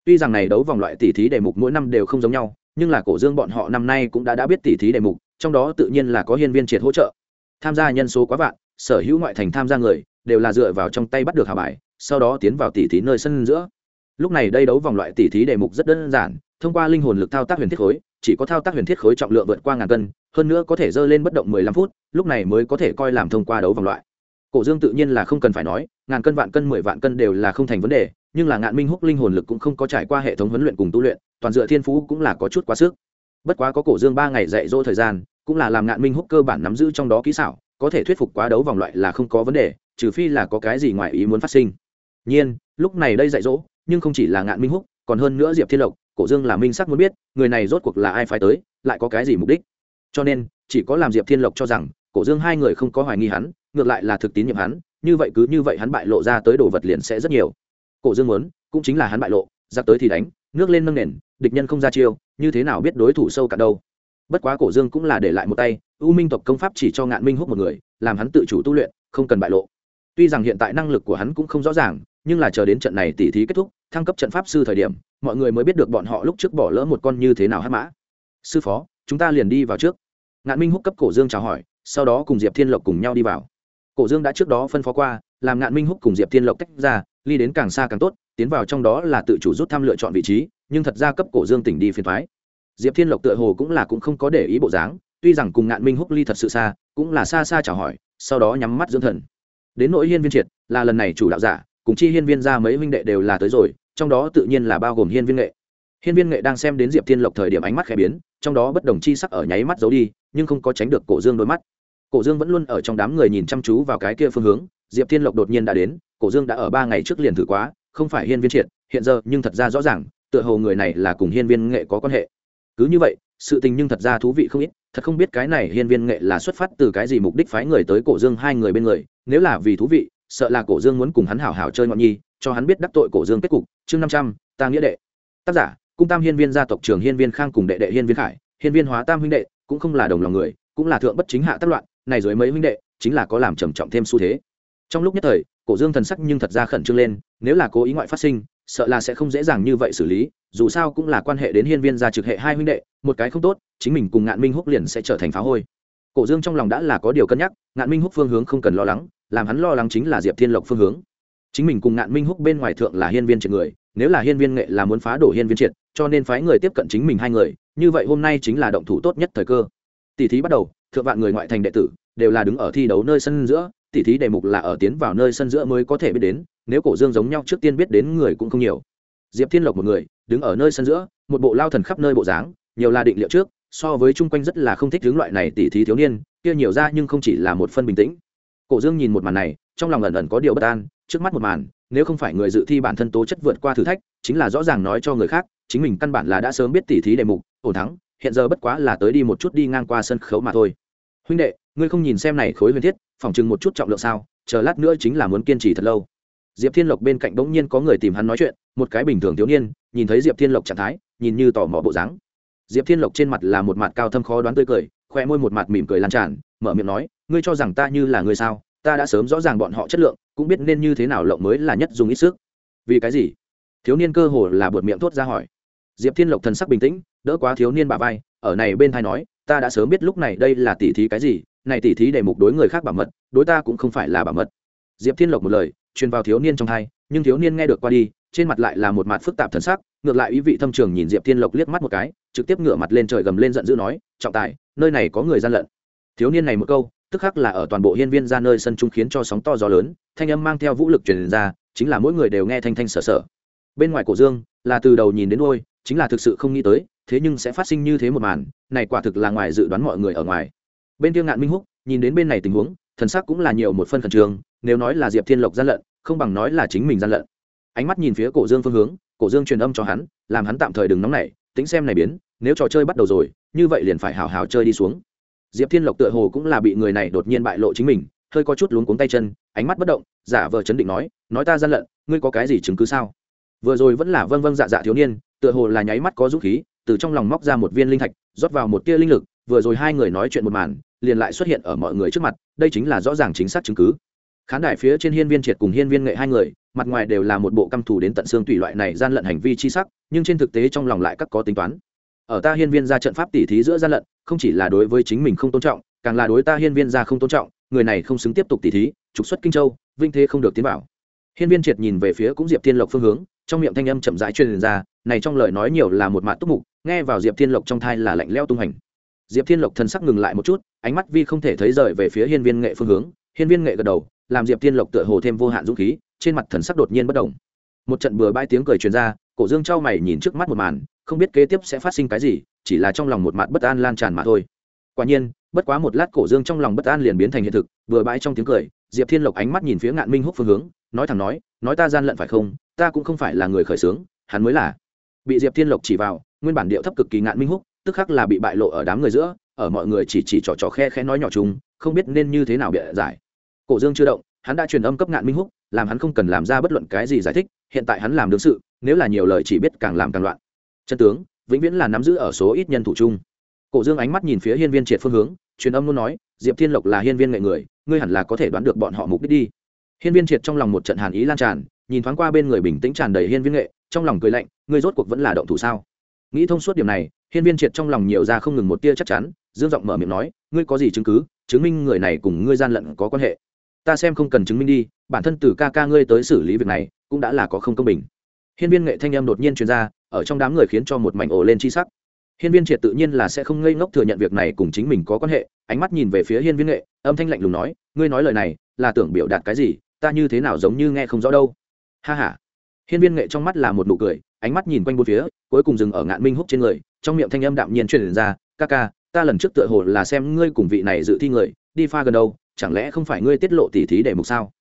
Tuy rằng này đấu vòng loại tỷ thí đề mục mỗi năm đều không giống nhau, nhưng là cổ dương bọn họ năm nay cũng đã đã biết tỷ thí đề mục, trong đó tự nhiên là có hiên viên triệt hỗ trợ. Tham gia nhân số quá vạn sở hữu ngoại thành tham gia người, đều là dựa vào trong tay bắt được hà bài, sau đó tiến vào tỷ thí nơi sân giữa. Lúc này đây đấu vòng loại tỷ thí đề mục rất đơn giản, thông qua linh hồn lực thao tác huyền thiết khối, chỉ có thao tác huyền thiết khối trọng lượng vượt qua ngàn cân, hơn nữa có thể dơ lên bất động mười lăm phút, lúc này mới có thể coi làm thông qua đấu vòng loại. Cổ dương tự nhiên là không cần phải nói, ngàn cân vạn cân mười vạn cân đều là không thành vấn đề, nhưng là ngạn minh húc linh hồn lực cũng không có trải qua hệ thống huấn luyện cùng tu luyện, toàn dựa thiên phú cũng là có chút quá sức. Bất quá có cổ dương ba ngày dạy dỗ thời gian, cũng là làm ngạn minh húc cơ bản nắm giữ trong đó kỹ xảo có thể thuyết phục quá đấu vòng loại là không có vấn đề, trừ phi là có cái gì ngoài ý muốn phát sinh. Nhiên, lúc này đây dạy dỗ, nhưng không chỉ là ngạn minh húc, còn hơn nữa diệp thiên lộc, cổ dương là minh sắc muốn biết, người này rốt cuộc là ai phải tới, lại có cái gì mục đích. Cho nên, chỉ có làm diệp thiên lộc cho rằng, cổ dương hai người không có hoài nghi hắn, ngược lại là thực tín nhiệm hắn, như vậy cứ như vậy hắn bại lộ ra tới đồ vật liền sẽ rất nhiều. Cổ dương muốn, cũng chính là hắn bại lộ, giặc tới thì đánh, nước lên nâng nền, địch nhân không ra chiêu, như thế nào biết đối thủ sâu cả đâu. Bất quá cổ dương cũng là để lại một tay u minh tộc công pháp chỉ cho ngạn minh húc một người, làm hắn tự chủ tu luyện, không cần bại lộ. Tuy rằng hiện tại năng lực của hắn cũng không rõ ràng, nhưng là chờ đến trận này tỉ thí kết thúc, thăng cấp trận pháp sư thời điểm, mọi người mới biết được bọn họ lúc trước bỏ lỡ một con như thế nào hát mã. Sư phó, chúng ta liền đi vào trước. Ngạn minh húc cấp cổ dương chào hỏi, sau đó cùng diệp thiên lộc cùng nhau đi vào. Cổ dương đã trước đó phân phó qua, làm ngạn minh húc cùng diệp thiên lộc tách ra, ly đến càng xa càng tốt, tiến vào trong đó là tự chủ rút thăm lựa chọn vị trí, nhưng thật ra cấp cổ dương tỉnh đi phiền thoái diệp thiên lộc tựa hồ cũng là cũng không có để ý bộ dáng tuy rằng cùng ngạn minh húc ly thật sự xa, cũng là xa xa chào hỏi, sau đó nhắm mắt dưỡng thần. Đến nỗi hiên viên triệt, là lần này chủ đạo giả, cùng chi hiên viên ra mấy huynh đệ đều là tới rồi, trong đó tự nhiên là bao gồm hiên viên nghệ. Hiên viên nghệ đang xem đến diệp thiên lộc thời điểm ánh mắt khẽ biến, trong đó bất đồng chi sắc ở nháy mắt giấu đi, nhưng không có tránh được cổ dương đôi mắt. Cổ dương vẫn luôn ở trong đám người nhìn chăm chú vào cái kia phương hướng, diệp thiên lộc đột nhiên đã đến, cổ dương đã ở ba ngày trước liền thử quá, không phải hiên viên triệt, hiện giờ nhưng thật ra rõ ràng, tựa hồ người này là cùng hiên viên nghệ có quan hệ. Cứ như vậy sự tình nhưng thật ra thú vị không ít, thật không biết cái này hiên viên nghệ là xuất phát từ cái gì mục đích phái người tới cổ dương hai người bên người, nếu là vì thú vị, sợ là cổ dương muốn cùng hắn hảo hảo chơi ngọn nhi, cho hắn biết đắc tội cổ dương kết cục. Chương năm trăm, ta nghĩa đệ. Tác giả, cung tam hiên viên gia tộc trường hiên viên khang cùng đệ đệ hiên viên khải, hiên viên hóa tam huynh đệ, cũng không là đồng lòng người, cũng là thượng bất chính hạ tác loạn, này dưới mấy huynh đệ, chính là có làm trầm trọng thêm xu thế. Trong lúc nhất thời, cổ dương thần sắc nhưng thật ra khẩn trương lên, nếu là cố ý ngoại phát sinh sợ là sẽ không dễ dàng như vậy xử lý, dù sao cũng là quan hệ đến hiên viên gia trực hệ hai huynh đệ, một cái không tốt, chính mình cùng ngạn minh húc liền sẽ trở thành phá hôi. Cổ dương trong lòng đã là có điều cân nhắc, ngạn minh húc phương hướng không cần lo lắng, làm hắn lo lắng chính là diệp thiên lộc phương hướng. Chính mình cùng ngạn minh húc bên ngoài thượng là hiên viên triệt người, nếu là hiên viên nghệ là muốn phá đổ hiên viên triệt, cho nên phái người tiếp cận chính mình hai người, như vậy hôm nay chính là động thủ tốt nhất thời cơ. Tỷ thí bắt đầu, thượng vạn người ngoại thành đệ tử, đều là đứng ở thi đấu nơi sân giữa, tỷ thí đề mục là ở tiến vào nơi sân giữa mới có thể biết đến nếu cổ dương giống nhau trước tiên biết đến người cũng không nhiều. Diệp thiên lộc một người, đứng ở nơi sân giữa, một bộ lao thần khắp nơi bộ dáng, nhiều là định liệu trước, so với chung quanh rất là không thích hướng loại này tỷ thí thiếu niên, kia nhiều ra nhưng không chỉ là một phân bình tĩnh. Cổ dương nhìn một màn này, trong lòng ẩn ẩn có điều bất an, trước mắt một màn, nếu không phải người dự thi bản thân tố chất vượt qua thử thách, chính là rõ ràng nói cho người khác, chính mình căn bản là đã sớm biết tỷ thí đề mục, ổn thắng, hiện giờ bất quá là tới đi một chút đi ngang qua sân khấu mà thôi. Huynh đệ, ngươi không nhìn xem này khối huyền thiết, phỏng chừng một chút trọng lượng sao, chờ lát nữa chính là muốn kiên trì thật lâu diệp thiên lộc bên cạnh bỗng nhiên có người tìm hắn nói chuyện, một cái bình thường thiếu niên, nhìn thấy diệp thiên lộc trạng thái, nhìn như tò mò bộ dáng. Diệp thiên lộc trên mặt là một mặt cao thâm khó đoán tươi cười, khoe môi một mặt mỉm cười lan tràn, mở miệng nói, ngươi cho rằng ta như là người sao? Ta đã sớm rõ ràng bọn họ chất lượng, cũng biết nên như thế nào lộng mới là nhất dùng ít sức. Vì cái gì? Thiếu niên cơ hồ là buột miệng thốt ra hỏi. Diệp thiên lộc thần sắc bình tĩnh, đỡ quá thiếu niên bà vai, ở này bên thai nói, ta đã sớm biết lúc này đây là tỉ thí cái gì, này tỉ thí để mục đối người khác bảo mật, đối ta cũng không phải là bảo mật. Diệp thiên lộc một lời truyền vào thiếu niên trong thai nhưng thiếu niên nghe được qua đi, trên mặt lại là một mặt phức tạp thần sắc, ngược lại ý vị thâm trường nhìn diệp thiên lộc liếc mắt một cái, trực tiếp ngửa mặt lên trời gầm lên giận dữ nói, trọng tài, nơi này có người gian lận. Thiếu niên này một câu, tức khắc là ở toàn bộ hiên viên ra nơi sân trung khiến cho sóng to gió lớn, thanh âm mang theo vũ lực truyền ra, chính là mỗi người đều nghe thanh thanh sở sở. Bên ngoài cổ dương, là từ đầu nhìn đến đôi chính là thực sự không nghĩ tới, thế nhưng sẽ phát sinh như thế một màn, này quả thực là ngoài dự đoán mọi người ở ngoài. Bên tiêu ngạn minh húc, nhìn đến bên này tình huống, thần sắc cũng là nhiều một phân khẩn trương, nếu nói là diệp thiên lộc gian lận không bằng nói là chính mình gian lận. Ánh mắt nhìn phía cổ dương phương hướng, cổ dương truyền âm cho hắn, làm hắn tạm thời đừng nóng nảy, tính xem này biến, nếu trò chơi bắt đầu rồi, như vậy liền phải hào hào chơi đi xuống. Diệp thiên lộc tựa hồ cũng là bị người này đột nhiên bại lộ chính mình, hơi có chút luống cuống tay chân, ánh mắt bất động, giả vờ chấn định nói nói ta gian lận, ngươi có cái gì chứng cứ sao? Vừa rồi vẫn là vâng vâng dạ dạ thiếu niên, tựa hồ là nháy mắt có dũng khí, từ trong lòng móc ra một viên linh thạch, rót vào một tia linh lực, vừa rồi hai người nói chuyện một màn, liền lại xuất hiện ở mọi người trước mặt, đây chính là rõ ràng chính xác chứng cứ khán đài phía trên hiên viên triệt cùng hiên viên nghệ hai người, mặt ngoài đều là một bộ căm thù đến tận xương tùy loại này gian lận hành vi chi sắc, nhưng trên thực tế trong lòng lại các có tính toán. Ở ta hiên viên ra trận pháp tỉ thí giữa gian lận, không chỉ là đối với chính mình không tôn trọng, càng là đối ta hiên viên ra không tôn trọng, người này không xứng tiếp tục tỉ thí, trục xuất kinh châu, vinh thế không được tiến bảo hiên viên triệt nhìn về phía cũng diệp thiên lộc phương hướng, trong miệng thanh âm chậm rãi truyền ra, này trong lời nói nhiều là một mạt túc mục, nghe vào diệp thiên lộc trong thai là lạnh leo tung hành. Diệp thiên lộc thân sắc ngừng lại một chút, ánh mắt vi không thể thấy rời về phía hiên viên nghệ phương hướng, hiên viên nghệ gật đầu làm diệp thiên lộc tựa hồ thêm vô hạn dũng khí, trên mặt thần sắc đột nhiên bất động. Một trận bừa bãi tiếng cười truyền ra, cổ dương trao mày nhìn trước mắt một màn, không biết kế tiếp sẽ phát sinh cái gì, chỉ là trong lòng một mặt bất an lan tràn mà thôi. Quả nhiên, bất quá một lát cổ dương trong lòng bất an liền biến thành hiện thực bừa bãi trong tiếng cười, diệp thiên lộc ánh mắt nhìn phía ngạn minh húc phương hướng, nói thẳng nói nói ta gian lận phải không, ta cũng không phải là người khởi xướng, hắn mới là. Bị diệp thiên lộc chỉ vào, nguyên bản điệu thấp cực kỳ ngạn minh húc, tức khắc là bị bại lộ ở đám người giữa, ở mọi người chỉ chỉ trò trò khe khẽ nói nhỏ chúng không biết nên như thế nào bịa giải cổ dương chưa động, hắn đã truyền âm cấp ngạn minh húc, làm hắn không cần làm ra bất luận cái gì giải thích, hiện tại hắn làm đương sự, nếu là nhiều lời chỉ biết càng làm càng loạn. Chân tướng, vĩnh viễn là nắm giữ ở số ít nhân thủ chung. Cổ dương ánh mắt nhìn phía hiên viên triệt phương hướng, truyền âm luôn nói, diệp thiên lộc là hiên viên nghệ người, ngươi hẳn là có thể đoán được bọn họ mục đích đi. Hiên viên triệt trong lòng một trận hàn ý lan tràn, nhìn thoáng qua bên người bình tĩnh tràn đầy hiên viên nghệ trong lòng cười lạnh, ngươi rốt cuộc vẫn là động thủ sao? Nghĩ thông suốt điểm này, hiên viên triệt trong lòng nhiều ra không ngừng một tia chắc chắn, dương giọng mở miệng nói, ngươi có gì chứng cứ, chứng minh người này cùng ngươi gian lận có quan hệ? Ta xem không cần chứng minh đi, bản thân từ ca ca ngươi tới xử lý việc này, cũng đã là có không công bình. Hiên viên nghệ thanh em đột nhiên truyền ra, ở trong đám người khiến cho một mảnh ổ lên chi sắc. Hiên viên triệt tự nhiên là sẽ không ngây ngốc thừa nhận việc này cùng chính mình có quan hệ, ánh mắt nhìn về phía hiên viên nghệ, âm thanh lạnh lùng nói, ngươi nói lời này, là tưởng biểu đạt cái gì, ta như thế nào giống như nghe không rõ đâu. Ha ha. Hiên viên nghệ trong mắt là một nụ cười, ánh mắt nhìn quanh bốn phía, cuối cùng dừng ở ngạn minh húc trên người, trong miệng thanh âm đạm nhiên truyền ra, ca ca, ta lần trước tựa hồ là xem ngươi cùng vị này dự thi người, đi pha gần đâu chẳng lẽ không phải ngươi tiết lộ tỉ thí đề mục sao?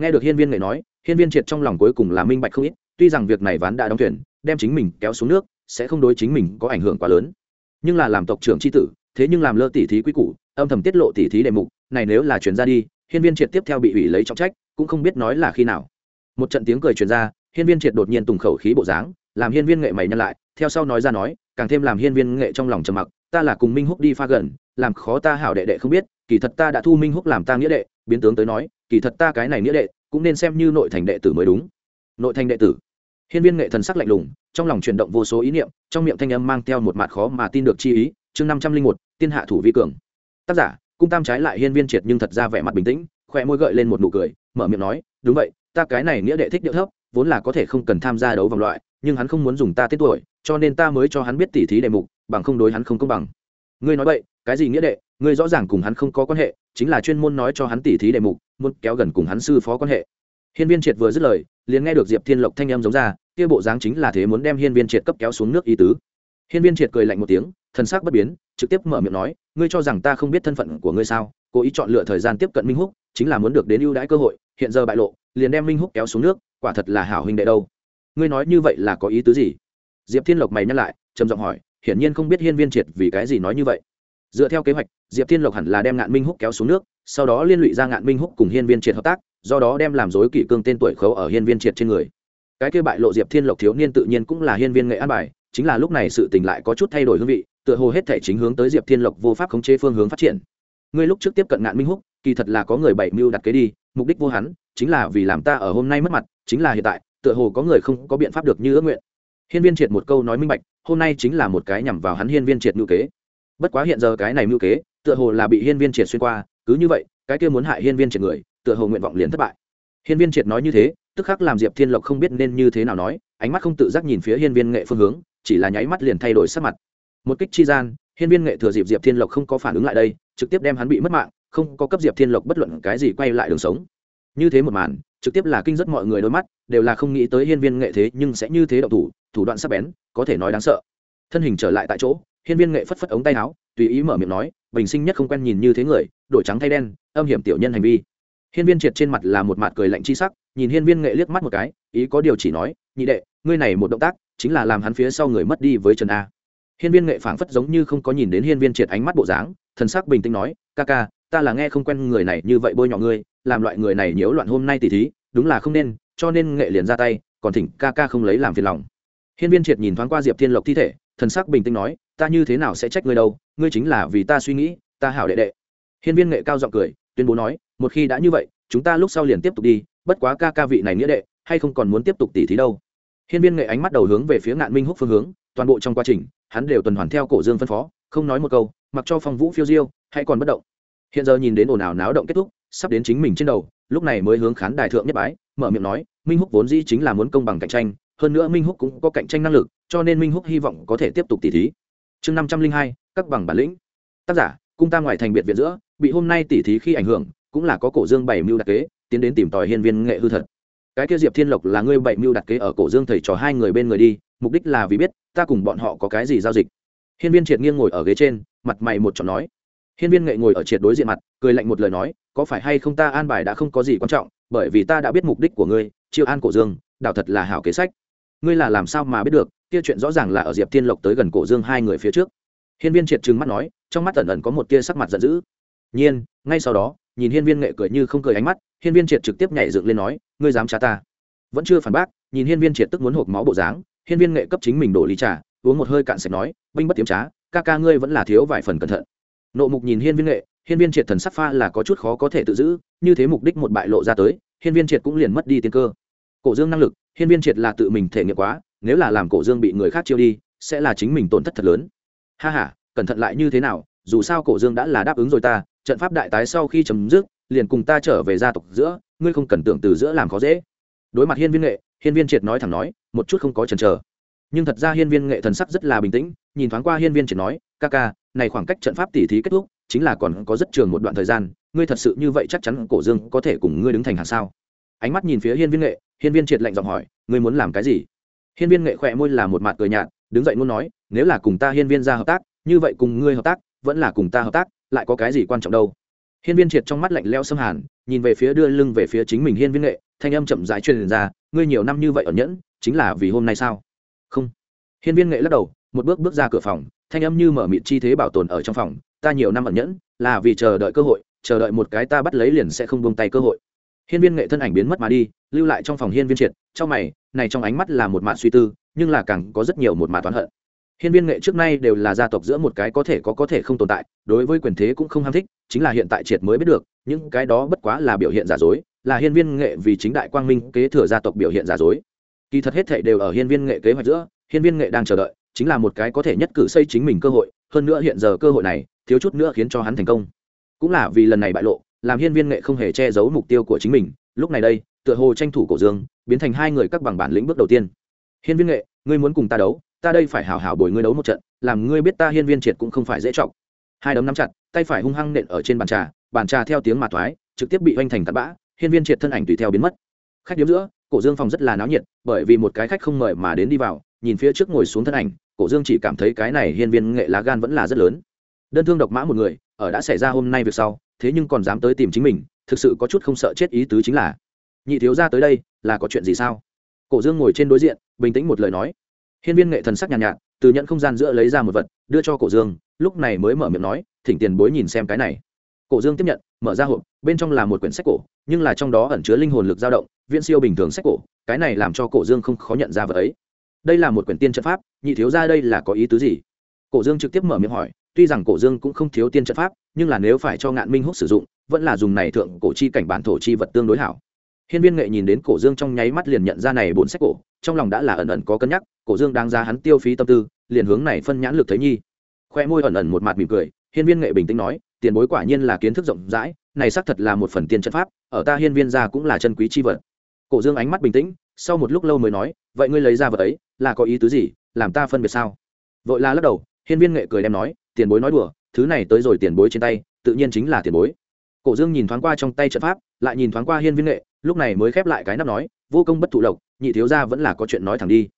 Nghe được hiên viên nghệ nói, hiên viên triệt trong lòng cuối cùng là minh bạch không ít, tuy rằng việc này ván đã đóng thuyền, đem chính mình kéo xuống nước, sẽ không đối chính mình có ảnh hưởng quá lớn. Nhưng là làm tộc trưởng tri tử, thế nhưng làm lơ tỉ thí quy củ, âm thầm tiết lộ tỉ thí đề mục, này nếu là chuyển ra đi, hiên viên triệt tiếp theo bị ủy lấy trọng trách, cũng không biết nói là khi nào. Một trận tiếng cười truyền ra, hiên viên triệt đột nhiên tùng khẩu khí bộ dáng, làm hiên viên nghệ mày nhăn lại, theo sau nói ra nói, càng thêm làm hiên viên nghệ trong lòng trầm mặc, ta là cùng minh húc đi pha gần, làm khó ta hảo đệ đệ không biết kỳ thật ta đã thu minh húc làm ta nghĩa đệ, biến tướng tới nói, kỳ thật ta cái này nghĩa đệ, cũng nên xem như nội thành đệ tử mới đúng. Nội thành đệ tử. Hiên viên nghệ thần sắc lạnh lùng, trong lòng chuyển động vô số ý niệm, trong miệng thanh âm mang theo một mặt khó mà tin được chi ý, chương năm trăm linh một, tiên hạ thủ vi cường. Tác giả, cung tam trái lại hiên viên triệt nhưng thật ra vẻ mặt bình tĩnh khoe môi gợi lên một nụ cười, mở miệng nói, đúng vậy, ta cái này nghĩa đệ thích điệu thấp, vốn là có thể không cần tham gia đấu vòng loại, nhưng hắn không muốn dùng ta tết tuổi, cho nên ta mới cho hắn biết tỉ thí đề mục, bằng không đối hắn không công bằng. Ngươi nói vậy cái gì nghĩa đệ? Ngươi rõ ràng cùng hắn không có quan hệ, chính là chuyên môn nói cho hắn tỉ thí đề mục, muốn kéo gần cùng hắn sư phó quan hệ. Hiên viên triệt vừa dứt lời, liền nghe được diệp thiên lộc thanh em giống ra, kia bộ dáng chính là thế muốn đem hiên viên triệt cấp kéo xuống nước ý tứ. Hiên viên triệt cười lạnh một tiếng, thần sắc bất biến, trực tiếp mở miệng nói, ngươi cho rằng ta không biết thân phận của ngươi sao? Cố ý chọn lựa thời gian tiếp cận minh húc, chính là muốn được đến ưu đãi cơ hội, hiện giờ bại lộ, liền đem minh húc kéo xuống nước, quả thật là hảo huynh đệ đâu. Ngươi nói như vậy là có ý tứ gì? Diệp thiên lộc mày nhắc lại, trầm giọng hỏi, hiển nhiên không biết hiên viên triệt vì cái gì nói như vậy dựa theo kế hoạch, diệp thiên lộc hẳn là đem ngạn minh húc kéo xuống nước, sau đó liên lụy ra ngạn minh húc cùng hiên viên triệt hợp tác, do đó đem làm dối kỷ cương tên tuổi khấu ở hiên viên triệt trên người. Cái kia bại lộ diệp thiên lộc thiếu niên tự nhiên cũng là hiên viên nghệ an bài, chính là lúc này sự tình lại có chút thay đổi hương vị, tựa hồ hết thể chính hướng tới diệp thiên lộc vô pháp khống chế phương hướng phát triển. Ngươi lúc trước tiếp cận ngạn minh húc, kỳ thật là có người bảy mưu đặt kế đi, mục đích vô hắn, chính là vì làm ta ở hôm nay mất mặt, chính là hiện tại, tựa hồ có người không có biện pháp được như ước nguyện. Hiên viên triệt một câu nói minh bạch, hôm nay chính là một cái nhằm vào hắn hiên viên triệt ngữ kế bất quá hiện giờ cái này mưu kế, tựa hồ là bị hiên viên triệt xuyên qua, cứ như vậy, cái kia muốn hại hiên viên triệt người, tựa hồ nguyện vọng liền thất bại. Hiên viên triệt nói như thế, tức khắc làm diệp thiên lộc không biết nên như thế nào nói, ánh mắt không tự giác nhìn phía hiên viên nghệ phương hướng, chỉ là nháy mắt liền thay đổi sắc mặt. Một kích chi gian, hiên viên nghệ thừa dịp diệp thiên lộc không có phản ứng lại đây, trực tiếp đem hắn bị mất mạng, không có cấp diệp thiên lộc bất luận cái gì quay lại đường sống. Như thế một màn, trực tiếp là kinh rất mọi người đôi mắt, đều là không nghĩ tới hiên viên nghệ thế nhưng sẽ như thế đậu thủ thủ đoạn sắc bén, có thể nói đáng sợ. Thân hình trở lại tại chỗ hiên viên nghệ phất phất ống tay áo, tùy ý mở miệng nói, bình sinh nhất không quen nhìn như thế người, đổi trắng thay đen, âm hiểm tiểu nhân hành vi. Hiên viên triệt trên mặt là một mặt cười lạnh chi sắc, nhìn hiên viên nghệ liếc mắt một cái, ý có điều chỉ nói, nhị đệ, ngươi này một động tác, chính là làm hắn phía sau người mất đi với trần a. Hiên viên nghệ phảng phất giống như không có nhìn đến hiên viên triệt ánh mắt bộ dáng, thần sắc bình tĩnh nói, ca ca, ta là nghe không quen người này như vậy bôi nhọ ngươi, làm loại người này nhiễu loạn hôm nay tỉ thí, đúng là không nên, cho nên nghệ liền ra tay, còn thỉnh ca ca không lấy làm phiền lòng. Hiên viên triệt nhìn thoáng qua diệp thiên lộc thi thể thần sắc bình tĩnh nói, ta như thế nào sẽ trách ngươi đâu? Ngươi chính là vì ta suy nghĩ, ta hảo đệ đệ. Hiên viên nghệ cao giọng cười, tuyên bố nói, một khi đã như vậy, chúng ta lúc sau liền tiếp tục đi, bất quá ca ca vị này nghĩa đệ, hay không còn muốn tiếp tục tỉ thí đâu? Hiên viên nghệ ánh mắt đầu hướng về phía ngạn minh húc phương hướng, toàn bộ trong quá trình, hắn đều tuần hoàn theo cổ dương phân phó, không nói một câu, mặc cho phong vũ phiêu diêu hay còn bất động. Hiện giờ nhìn đến ồn ào náo động kết thúc, sắp đến chính mình trên đầu, lúc này mới hướng khán đài thượng nhất bái, mở miệng nói, minh húc vốn dĩ chính là muốn công bằng cạnh tranh, hơn nữa minh húc cũng có cạnh tranh năng lực cho nên minh húc hy vọng có thể tiếp tục tỉ thí. Chương năm trăm linh hai, các bằng bản lĩnh. Tác giả, cung ta ngoài thành biệt viện giữa, bị hôm nay tỉ thí khi ảnh hưởng, cũng là có cổ dương bảy mưu đặc kế, tiến đến tìm tòi hiên viên nghệ hư thật. Cái kia diệp thiên lộc là ngươi bảy mưu đặc kế ở cổ dương thầy trò hai người bên người đi, mục đích là vì biết, ta cùng bọn họ có cái gì giao dịch. Hiên viên triệt nghiêng ngồi ở ghế trên, mặt mày một chọn nói. Hiên viên nghệ ngồi ở triệt đối diện mặt, cười lạnh một lời nói, có phải hay không ta an bài đã không có gì quan trọng, bởi vì ta đã biết mục đích của ngươi, chiêu an cổ dương, đảo thật là hảo kế sách. Ngươi là làm sao mà biết được kia chuyện rõ ràng là ở diệp thiên lộc tới gần cổ dương hai người phía trước. Hiên viên triệt trừng mắt nói, trong mắt ẩn ẩn có một tia sắc mặt giận dữ. Nhiên, ngay sau đó, nhìn hiên viên nghệ cười như không cười ánh mắt, hiên viên triệt trực tiếp nhảy dựng lên nói, ngươi dám trả ta? Vẫn chưa phản bác, nhìn hiên viên triệt tức muốn hộp máu bộ dáng, hiên viên nghệ cấp chính mình đổ ly trà, uống một hơi cạn sạch nói, binh bất tiếm trá, ca ca ngươi vẫn là thiếu vài phần cẩn thận. Nộ mục nhìn hiên viên nghệ, hiên viên triệt thần sắc pha là có chút khó có thể tự giữ, như thế mục đích một bại lộ ra tới, hiên viên triệt cũng liền mất đi tiên cơ cổ dương năng lực, hiên viên triệt là tự mình thể nghiệm quá, nếu là làm cổ dương bị người khác chiêu đi, sẽ là chính mình tổn thất thật lớn. Ha ha, cẩn thận lại như thế nào, dù sao cổ dương đã là đáp ứng rồi ta, trận pháp đại tái sau khi chấm dứt, liền cùng ta trở về gia tộc giữa, ngươi không cần tưởng từ giữa làm khó dễ. Đối mặt hiên viên nghệ, hiên viên triệt nói thẳng nói, một chút không có chần chờ. Nhưng thật ra hiên viên nghệ thần sắc rất là bình tĩnh, nhìn thoáng qua hiên viên triệt nói, ca ca, này khoảng cách trận pháp tỉ thí kết thúc, chính là còn có rất trường một đoạn thời gian, ngươi thật sự như vậy chắc chắn cổ dương có thể cùng ngươi đứng thành hàng sao? Ánh mắt nhìn phía hiên viên nghệ hiên viên triệt lạnh giọng hỏi, ngươi muốn làm cái gì? Hiên viên nghệ khỏe môi là một mặt cười nhạt, đứng dậy muốn nói, nếu là cùng ta hiên viên ra hợp tác, như vậy cùng ngươi hợp tác, vẫn là cùng ta hợp tác, lại có cái gì quan trọng đâu? Hiên viên triệt trong mắt lạnh leo xâm hàn, nhìn về phía đưa lưng về phía chính mình hiên viên nghệ, thanh âm chậm rãi truyền ra, ngươi nhiều năm như vậy ở nhẫn, chính là vì hôm nay sao? Không. Hiên viên nghệ lắc đầu, một bước bước ra cửa phòng, thanh âm như mở mịt chi thế bảo tồn ở trong phòng, ta nhiều năm ẩn nhẫn, là vì chờ đợi cơ hội, chờ đợi một cái ta bắt lấy liền sẽ không buông tay cơ hội hiên viên nghệ thân ảnh biến mất mà đi, lưu lại trong phòng hiên viên triệt. Trong mày, này trong ánh mắt là một mạn suy tư, nhưng là càng có rất nhiều một mạn toán hận. Hiên viên nghệ trước nay đều là gia tộc giữa một cái có thể có có thể không tồn tại, đối với quyền thế cũng không ham thích, chính là hiện tại triệt mới biết được, những cái đó bất quá là biểu hiện giả dối, là hiên viên nghệ vì chính đại quang minh kế thừa gia tộc biểu hiện giả dối. Kỳ thật hết thảy đều ở hiên viên nghệ kế hoạch giữa, hiên viên nghệ đang chờ đợi, chính là một cái có thể nhất cử xây chính mình cơ hội, hơn nữa hiện giờ cơ hội này, thiếu chút nữa khiến cho hắn thành công. Cũng là vì lần này bại lộ làm hiên viên nghệ không hề che giấu mục tiêu của chính mình. Lúc này đây, tựa hồ tranh thủ cổ dương, biến thành hai người các bằng bản lĩnh bước đầu tiên. Hiên viên nghệ, ngươi muốn cùng ta đấu, ta đây phải hảo hảo bồi ngươi đấu một trận, làm ngươi biết ta hiên viên triệt cũng không phải dễ trọng hai đấm nắm chặt, tay phải hung hăng nện ở trên bàn trà bàn trà theo tiếng mà thoái, trực tiếp bị oanh thành tạt bã, hiên viên triệt thân ảnh tùy theo biến mất. Khách điếm giữa, cổ dương phòng rất là náo nhiệt, bởi vì một cái khách không mời mà đến đi vào, nhìn phía trước ngồi xuống thân ảnh, cổ dương chỉ cảm thấy cái này hiên viên nghệ lá gan vẫn là rất lớn. Đơn thương độc mã một người, ở đã xảy ra hôm nay việc sau thế nhưng còn dám tới tìm chính mình thực sự có chút không sợ chết ý tứ chính là nhị thiếu ra tới đây là có chuyện gì sao? Cổ dương ngồi trên đối diện bình tĩnh một lời nói. Hiên viên nghệ thần sắc nhàn nhạt, nhạt từ nhận không gian giữa lấy ra một vật đưa cho cổ dương lúc này mới mở miệng nói thỉnh tiền bối nhìn xem cái này. Cổ dương tiếp nhận mở ra hộp bên trong là một quyển sách cổ nhưng là trong đó ẩn chứa linh hồn lực dao động viễn siêu bình thường sách cổ cái này làm cho cổ dương không khó nhận ra vật ấy. Đây là một quyển tiên trận pháp nhị thiếu ra đây là có ý tứ gì? Cổ dương trực tiếp mở miệng hỏi tuy rằng cổ dương cũng không thiếu tiên trận pháp, nhưng là nếu phải cho ngạn minh húc sử dụng, vẫn là dùng này thượng cổ chi cảnh bản thổ chi vật tương đối hảo. Hiên viên nghệ nhìn đến cổ dương trong nháy mắt liền nhận ra này bốn sách cổ, trong lòng đã là ẩn ẩn có cân nhắc, cổ dương đang ra hắn tiêu phí tâm tư, liền hướng này phân nhãn lực thấy nhi. Khoe môi ẩn ẩn một mặt mỉm cười, hiên viên nghệ bình tĩnh nói, tiền bối quả nhiên là kiến thức rộng rãi, này xác thật là một phần tiên trận pháp, ở ta hiên viên gia cũng là chân quý chi vật. Cổ dương ánh mắt bình tĩnh, sau một lúc lâu mới nói, vậy ngươi lấy ra vật ấy, là có ý tứ gì, làm ta phân biệt sao? Vội la lắc đầu, hiên viên nghệ cười đem nói tiền bối nói đùa, thứ này tới rồi tiền bối trên tay, tự nhiên chính là tiền bối. Cổ dương nhìn thoáng qua trong tay trận pháp, lại nhìn thoáng qua hiên viên nghệ, lúc này mới khép lại cái nắp nói, vô công bất thụ lộc, nhị thiếu gia vẫn là có chuyện nói thẳng đi.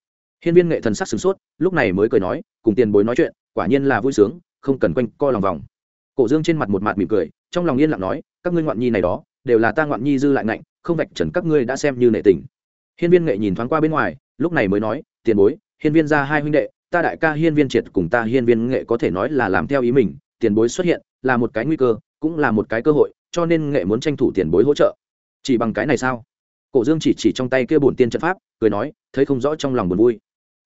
Hiên viên nghệ thần sắc sửng sốt, lúc này mới cười nói, cùng tiền bối nói chuyện, quả nhiên là vui sướng, không cần quanh co lòng vòng. Cổ dương trên mặt một mặt mỉm cười, trong lòng yên lặng nói, các ngươi ngoạn nhi này đó, đều là ta ngoạn nhi dư lại ngạnh, không vạch trần các ngươi đã xem như nệ tình. Hiên viên nghệ nhìn thoáng qua bên ngoài, lúc này mới nói, tiền bối, hiên viên ra hai huynh đệ ta đại ca hiên viên triệt cùng ta hiên viên nghệ có thể nói là làm theo ý mình, tiền bối xuất hiện, là một cái nguy cơ, cũng là một cái cơ hội, cho nên nghệ muốn tranh thủ tiền bối hỗ trợ. Chỉ bằng cái này sao? Cổ dương chỉ chỉ trong tay kia bổn tiên trận pháp, cười nói, thấy không rõ trong lòng buồn vui.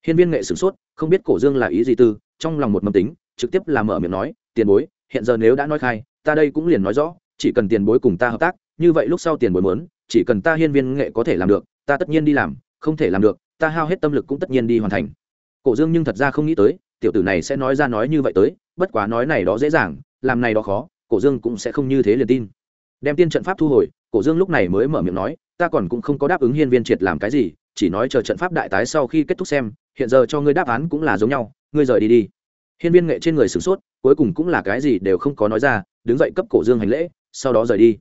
Hiên viên nghệ sửng sốt, không biết cổ dương là ý gì tư trong lòng một mầm tính, trực tiếp làm mở miệng nói, tiền bối, hiện giờ nếu đã nói khai, ta đây cũng liền nói rõ, chỉ cần tiền bối cùng ta hợp tác, như vậy lúc sau tiền bối mớn chỉ cần ta hiên viên nghệ có thể làm được, ta tất nhiên đi làm, không thể làm được, ta hao hết tâm lực cũng tất nhiên đi hoàn thành cổ dương nhưng thật ra không nghĩ tới, tiểu tử này sẽ nói ra nói như vậy tới, bất quá nói này đó dễ dàng, làm này đó khó, cổ dương cũng sẽ không như thế liền tin. Đem tiên trận pháp thu hồi, cổ dương lúc này mới mở miệng nói, ta còn cũng không có đáp ứng hiên viên triệt làm cái gì, chỉ nói chờ trận pháp đại tái sau khi kết thúc xem, hiện giờ cho ngươi đáp án cũng là giống nhau, ngươi rời đi đi. Hiên viên nghệ trên người sửng sốt, cuối cùng cũng là cái gì đều không có nói ra, đứng dậy cấp cổ dương hành lễ, sau đó rời đi.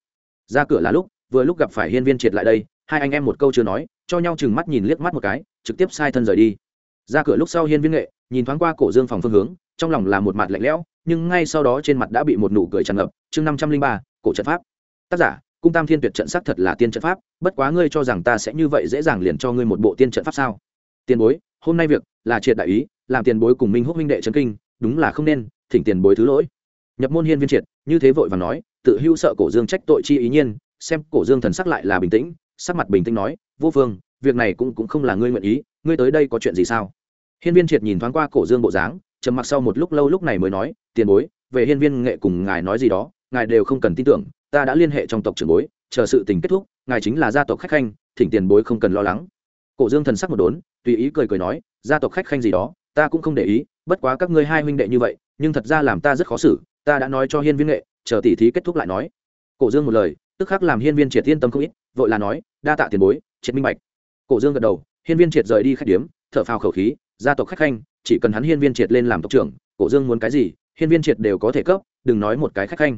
Ra cửa là lúc, vừa lúc gặp phải hiên viên triệt lại đây, hai anh em một câu chưa nói, cho nhau chừng mắt nhìn liếc mắt một cái, trực tiếp sai thân rời đi ra cửa lúc sau hiên viên nghệ, nhìn thoáng qua cổ dương phòng phương hướng, trong lòng là một mặt lạnh lẽo, nhưng ngay sau đó trên mặt đã bị một nụ cười tràn ngập. Chương năm trăm linh ba, cổ trận pháp. Tác giả, cung tam thiên tuyệt trận sắc thật là tiên trận pháp, bất quá ngươi cho rằng ta sẽ như vậy dễ dàng liền cho ngươi một bộ tiên trận pháp sao? Tiền bối, hôm nay việc là triệt đại ý, làm tiền bối cùng minh húc minh đệ trấn kinh, đúng là không nên, thỉnh tiền bối thứ lỗi. Nhập môn hiên viên triệt, như thế vội và nói, tự hưu sợ cổ dương trách tội chi ý nhiên, xem cổ dương thần sắc lại là bình tĩnh, sắc mặt bình tĩnh nói, vô phương việc này cũng cũng không là ngươi nguyện ý ngươi tới đây có chuyện gì sao? Hiên viên triệt nhìn thoáng qua cổ dương bộ dáng, trầm mặc sau một lúc lâu lúc này mới nói, tiền bối, về hiên viên nghệ cùng ngài nói gì đó, ngài đều không cần tin tưởng, ta đã liên hệ trong tộc trưởng bối, chờ sự tình kết thúc, ngài chính là gia tộc khách khanh, thỉnh tiền bối không cần lo lắng. Cổ dương thần sắc một đốn, tùy ý cười cười nói, gia tộc khách khanh gì đó, ta cũng không để ý, bất quá các ngươi hai huynh đệ như vậy, nhưng thật ra làm ta rất khó xử, ta đã nói cho hiên viên nghệ, chờ tỉ thí kết thúc lại nói. Cổ dương một lời, tức khắc làm hiên viên triệt yên tâm không ít, vội là nói, đa tạ tiền bối, triệt minh bạch. Cổ dương gật đầu hiên viên triệt rời đi khách điếm, thở phào khẩu khí, gia tộc khách khanh, chỉ cần hắn hiên viên triệt lên làm tộc trưởng, cổ dương muốn cái gì, hiên viên triệt đều có thể cấp, đừng nói một cái khách khanh.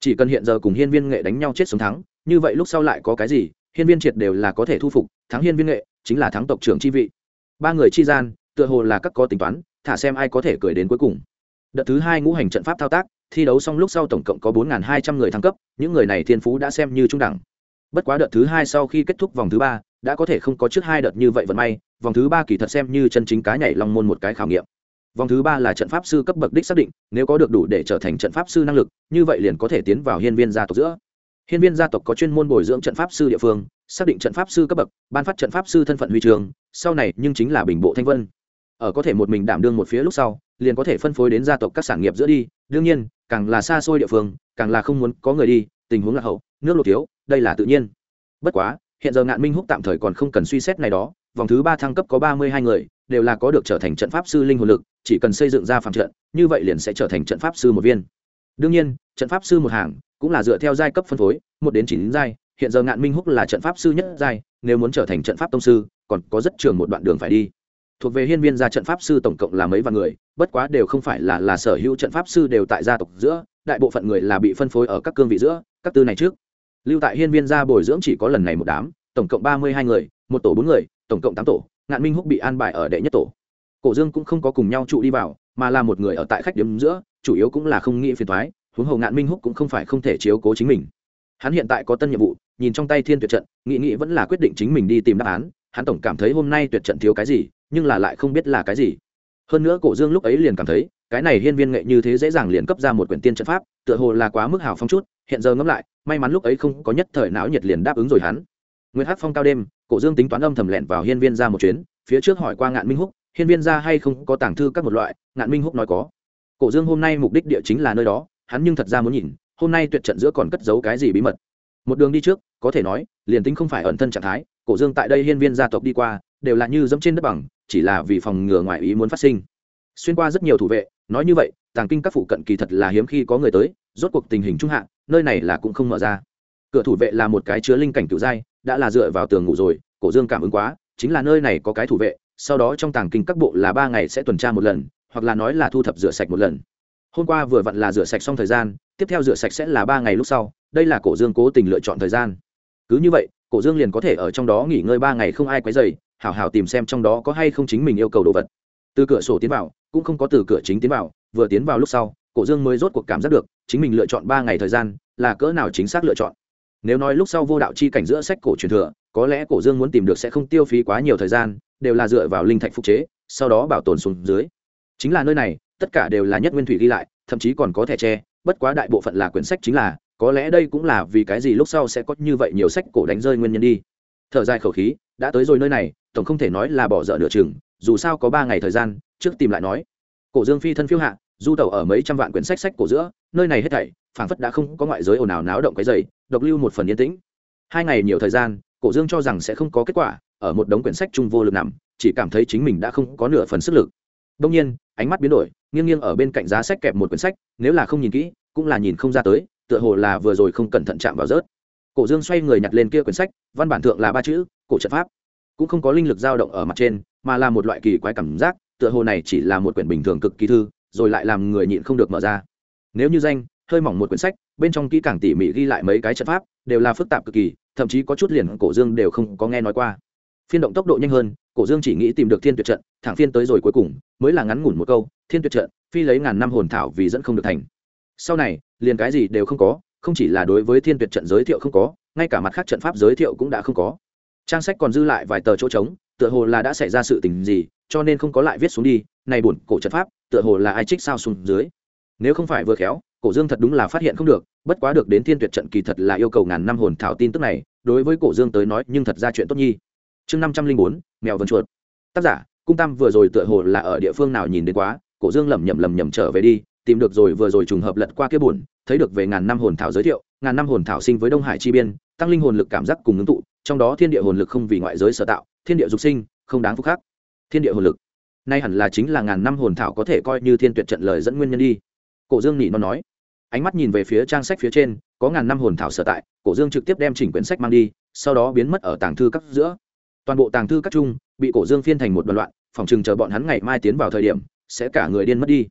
Chỉ cần hiện giờ cùng hiên viên nghệ đánh nhau chết sống thắng, như vậy lúc sau lại có cái gì, hiên viên triệt đều là có thể thu phục, thắng hiên viên nghệ, chính là thắng tộc trưởng chi vị. Ba người chi gian, tựa hồ là các có tính toán, thả xem ai có thể cười đến cuối cùng. Đợt thứ hai ngũ hành trận pháp thao tác, thi đấu xong lúc sau tổng cộng có bốn hai trăm người thăng cấp, những người này thiên phú đã xem như trung đẳng. Bất quá đợt thứ hai sau khi kết thúc vòng thứ ba đã có thể không có trước hai đợt như vậy vận may, vòng thứ ba kỳ thật xem như chân chính cá nhảy long môn một cái khảo nghiệm. Vòng thứ ba là trận pháp sư cấp bậc đích xác định, nếu có được đủ để trở thành trận pháp sư năng lực, như vậy liền có thể tiến vào hiên viên gia tộc giữa. Hiên viên gia tộc có chuyên môn bồi dưỡng trận pháp sư địa phương, xác định trận pháp sư cấp bậc, ban phát trận pháp sư thân phận huy trường, sau này nhưng chính là bình bộ thanh vân. Ở có thể một mình đảm đương một phía lúc sau, liền có thể phân phối đến gia tộc các sản nghiệp giữa đi, đương nhiên, càng là xa xôi địa phương, càng là không muốn có người đi, tình huống lạc hậu, nước lột thiếu, đây là tự nhiên. Bất quá hiện giờ ngạn minh húc tạm thời còn không cần suy xét này đó, vòng thứ ba thăng cấp có ba mươi hai người, đều là có được trở thành trận pháp sư linh hồn lực, chỉ cần xây dựng ra phạm trận, như vậy liền sẽ trở thành trận pháp sư một viên. Đương nhiên, trận pháp sư một hàng cũng là dựa theo giai cấp phân phối, một đến chín giai, hiện giờ ngạn minh húc là trận pháp sư nhất giai, nếu muốn trở thành trận pháp tông sư, còn có rất trường một đoạn đường phải đi. Thuộc về hiên viên gia trận pháp sư tổng cộng là mấy vạn người, bất quá đều không phải là là sở hữu trận pháp sư đều tại gia tộc giữa, đại bộ phận người là bị phân phối ở các cương vị giữa, các tư này trước lưu tại hiên viên gia bồi dưỡng chỉ có lần này một đám, tổng cộng ba mươi hai người, một tổ bốn người, tổng cộng tám tổ, ngạn minh húc bị an bài ở đệ nhất tổ. Cổ dương cũng không có cùng nhau trụ đi vào, mà là một người ở tại khách điểm giữa, chủ yếu cũng là không nghĩ phiền thoái huống hồ ngạn minh húc cũng không phải không thể chiếu cố chính mình. Hắn hiện tại có tân nhiệm vụ, nhìn trong tay thiên tuyệt trận nghị nghị vẫn là quyết định chính mình đi tìm đáp án, hắn tổng cảm thấy hôm nay tuyệt trận thiếu cái gì, nhưng là lại không biết là cái gì. Hơn nữa cổ dương lúc ấy liền cảm thấy, cái này hiên viên nghệ như thế dễ dàng liền cấp ra một quyển tiên trận pháp, tựa hồ là quá mức hào phong chút hiện giờ ngẫm lại, may mắn lúc ấy không có nhất thời não nhiệt liền đáp ứng rồi hắn. Nguyễn hát phong cao đêm, cổ dương tính toán âm thầm lẹn vào hiên viên ra một chuyến, phía trước hỏi qua ngạn minh húc, hiên viên ra hay không có tàng thư các một loại, ngạn minh húc nói có. Cổ dương hôm nay mục đích địa chính là nơi đó, hắn nhưng thật ra muốn nhìn, hôm nay tuyệt trận giữa còn cất giấu cái gì bí mật. Một đường đi trước, có thể nói, liền tính không phải ẩn thân trạng thái, cổ dương tại đây hiên viên gia tộc đi qua, đều là như dẫm trên đất bằng, chỉ là vì phòng ngừa ngoại ý muốn phát sinh. Xuyên qua rất nhiều thủ vệ, nói như vậy, tàng kinh các phụ cận kỳ thật là hiếm khi có người tới, rốt cuộc tình hình trung hạn nơi này là cũng không mở ra. Cửa thủ vệ là một cái chứa linh cảnh cựu giai, đã là dựa vào tường ngủ rồi, cổ dương cảm ứng quá, chính là nơi này có cái thủ vệ, sau đó trong tàng kinh các bộ là ba ngày sẽ tuần tra một lần, hoặc là nói là thu thập rửa sạch một lần. Hôm qua vừa vặn là rửa sạch xong thời gian, tiếp theo rửa sạch sẽ là ba ngày lúc sau, đây là cổ dương cố tình lựa chọn thời gian. Cứ như vậy, cổ dương liền có thể ở trong đó nghỉ ngơi ba ngày không ai quấy dày hảo hảo tìm xem trong đó có hay không chính mình yêu cầu đồ vật. Từ cửa sổ tiến vào, cũng không có từ cửa chính tiến vào, vừa tiến vào lúc sau, cổ dương mới rốt cuộc cảm giác được chính mình lựa chọn ba ngày thời gian, là cỡ nào chính xác lựa chọn. Nếu nói lúc sau vô đạo chi cảnh giữa sách cổ truyền thừa, có lẽ cổ dương muốn tìm được sẽ không tiêu phí quá nhiều thời gian, đều là dựa vào linh thạch phục chế, sau đó bảo tồn xuống dưới. Chính là nơi này, tất cả đều là nhất nguyên thủy ghi lại, thậm chí còn có thẻ tre, bất quá đại bộ phận là quyển sách chính là, có lẽ đây cũng là vì cái gì lúc sau sẽ có như vậy nhiều sách cổ đánh rơi nguyên nhân đi. Thở dài khẩu khí, đã tới rồi nơi này, tổng không thể nói là bỏ dở nửa chừng, dù sao có ba ngày thời gian, trước tìm lại nói. Cổ dương phi thân phiêu hạ du tẩu ở mấy trăm vạn quyển sách sách cổ giữa, nơi này hết thảy, phảng phất đã không có ngoại giới ồn ào náo động cái dày độc lưu một phần yên tĩnh. Hai ngày nhiều thời gian, cổ dương cho rằng sẽ không có kết quả, ở một đống quyển sách chung vô lực nằm, chỉ cảm thấy chính mình đã không có nửa phần sức lực. Đông nhiên, ánh mắt biến đổi, nghiêng nghiêng ở bên cạnh giá sách kẹp một quyển sách, nếu là không nhìn kỹ, cũng là nhìn không ra tới, tựa hồ là vừa rồi không cẩn thận chạm vào rớt. Cổ dương xoay người nhặt lên kia quyển sách, văn bản thượng là ba chữ, cổ trận pháp. Cũng không có linh lực dao động ở mặt trên, mà là một loại kỳ quái cảm giác, tựa hồ này chỉ là một quyển bình thường cực kỳ thư rồi lại làm người nhịn không được mở ra. Nếu như danh, hơi mỏng một quyển sách, bên trong kỹ càng tỉ mỉ ghi lại mấy cái trận pháp, đều là phức tạp cực kỳ, thậm chí có chút liền cổ dương đều không có nghe nói qua. Phiên động tốc độ nhanh hơn, cổ dương chỉ nghĩ tìm được thiên tuyệt trận, thẳng phiên tới rồi cuối cùng, mới là ngắn ngủn một câu, thiên tuyệt trận, phi lấy ngàn năm hồn thảo vì dẫn không được thành. Sau này, liền cái gì đều không có, không chỉ là đối với thiên tuyệt trận giới thiệu không có, ngay cả mặt khác trận pháp giới thiệu cũng đã không có. Trang sách còn dư lại vài tờ chỗ trống, tựa hồ là đã xảy ra sự tình gì, cho nên không có lại viết xuống đi, này buồn cổ trận pháp tựa hồ là ai trích sao xuống dưới. Nếu không phải vừa khéo, cổ dương thật đúng là phát hiện không được, bất quá được đến thiên tuyệt trận kỳ thật là yêu cầu ngàn năm hồn thảo tin tức này, đối với cổ dương tới nói, nhưng thật ra chuyện tốt nhi. Chương năm trăm linh bốn, mèo vần chuột. Tác giả, cung tam vừa rồi tựa hồ là ở địa phương nào nhìn đến quá, cổ dương lẩm nhẩm lẩm nhẩm trở về đi, tìm được rồi vừa rồi trùng hợp lật qua kia buồn, thấy được về ngàn năm hồn thảo giới thiệu, ngàn năm hồn thảo sinh với đông hải chi biên, tăng linh hồn lực cảm giác cùng ứng tụ, trong đó thiên địa hồn lực không vì ngoại giới sở tạo, thiên địa dục sinh, không đáng phúc khắc. Thiên địa hồn lực nay hẳn là chính là ngàn năm hồn thảo có thể coi như thiên tuyệt trận lời dẫn nguyên nhân đi. Cổ dương nhị nó nói. Ánh mắt nhìn về phía trang sách phía trên, có ngàn năm hồn thảo sở tại, cổ dương trực tiếp đem chỉnh quyển sách mang đi, sau đó biến mất ở tàng thư các giữa. Toàn bộ tàng thư các chung, bị cổ dương phiên thành một đoạn loạn, phòng chừng chờ bọn hắn ngày mai tiến vào thời điểm, sẽ cả người điên mất đi.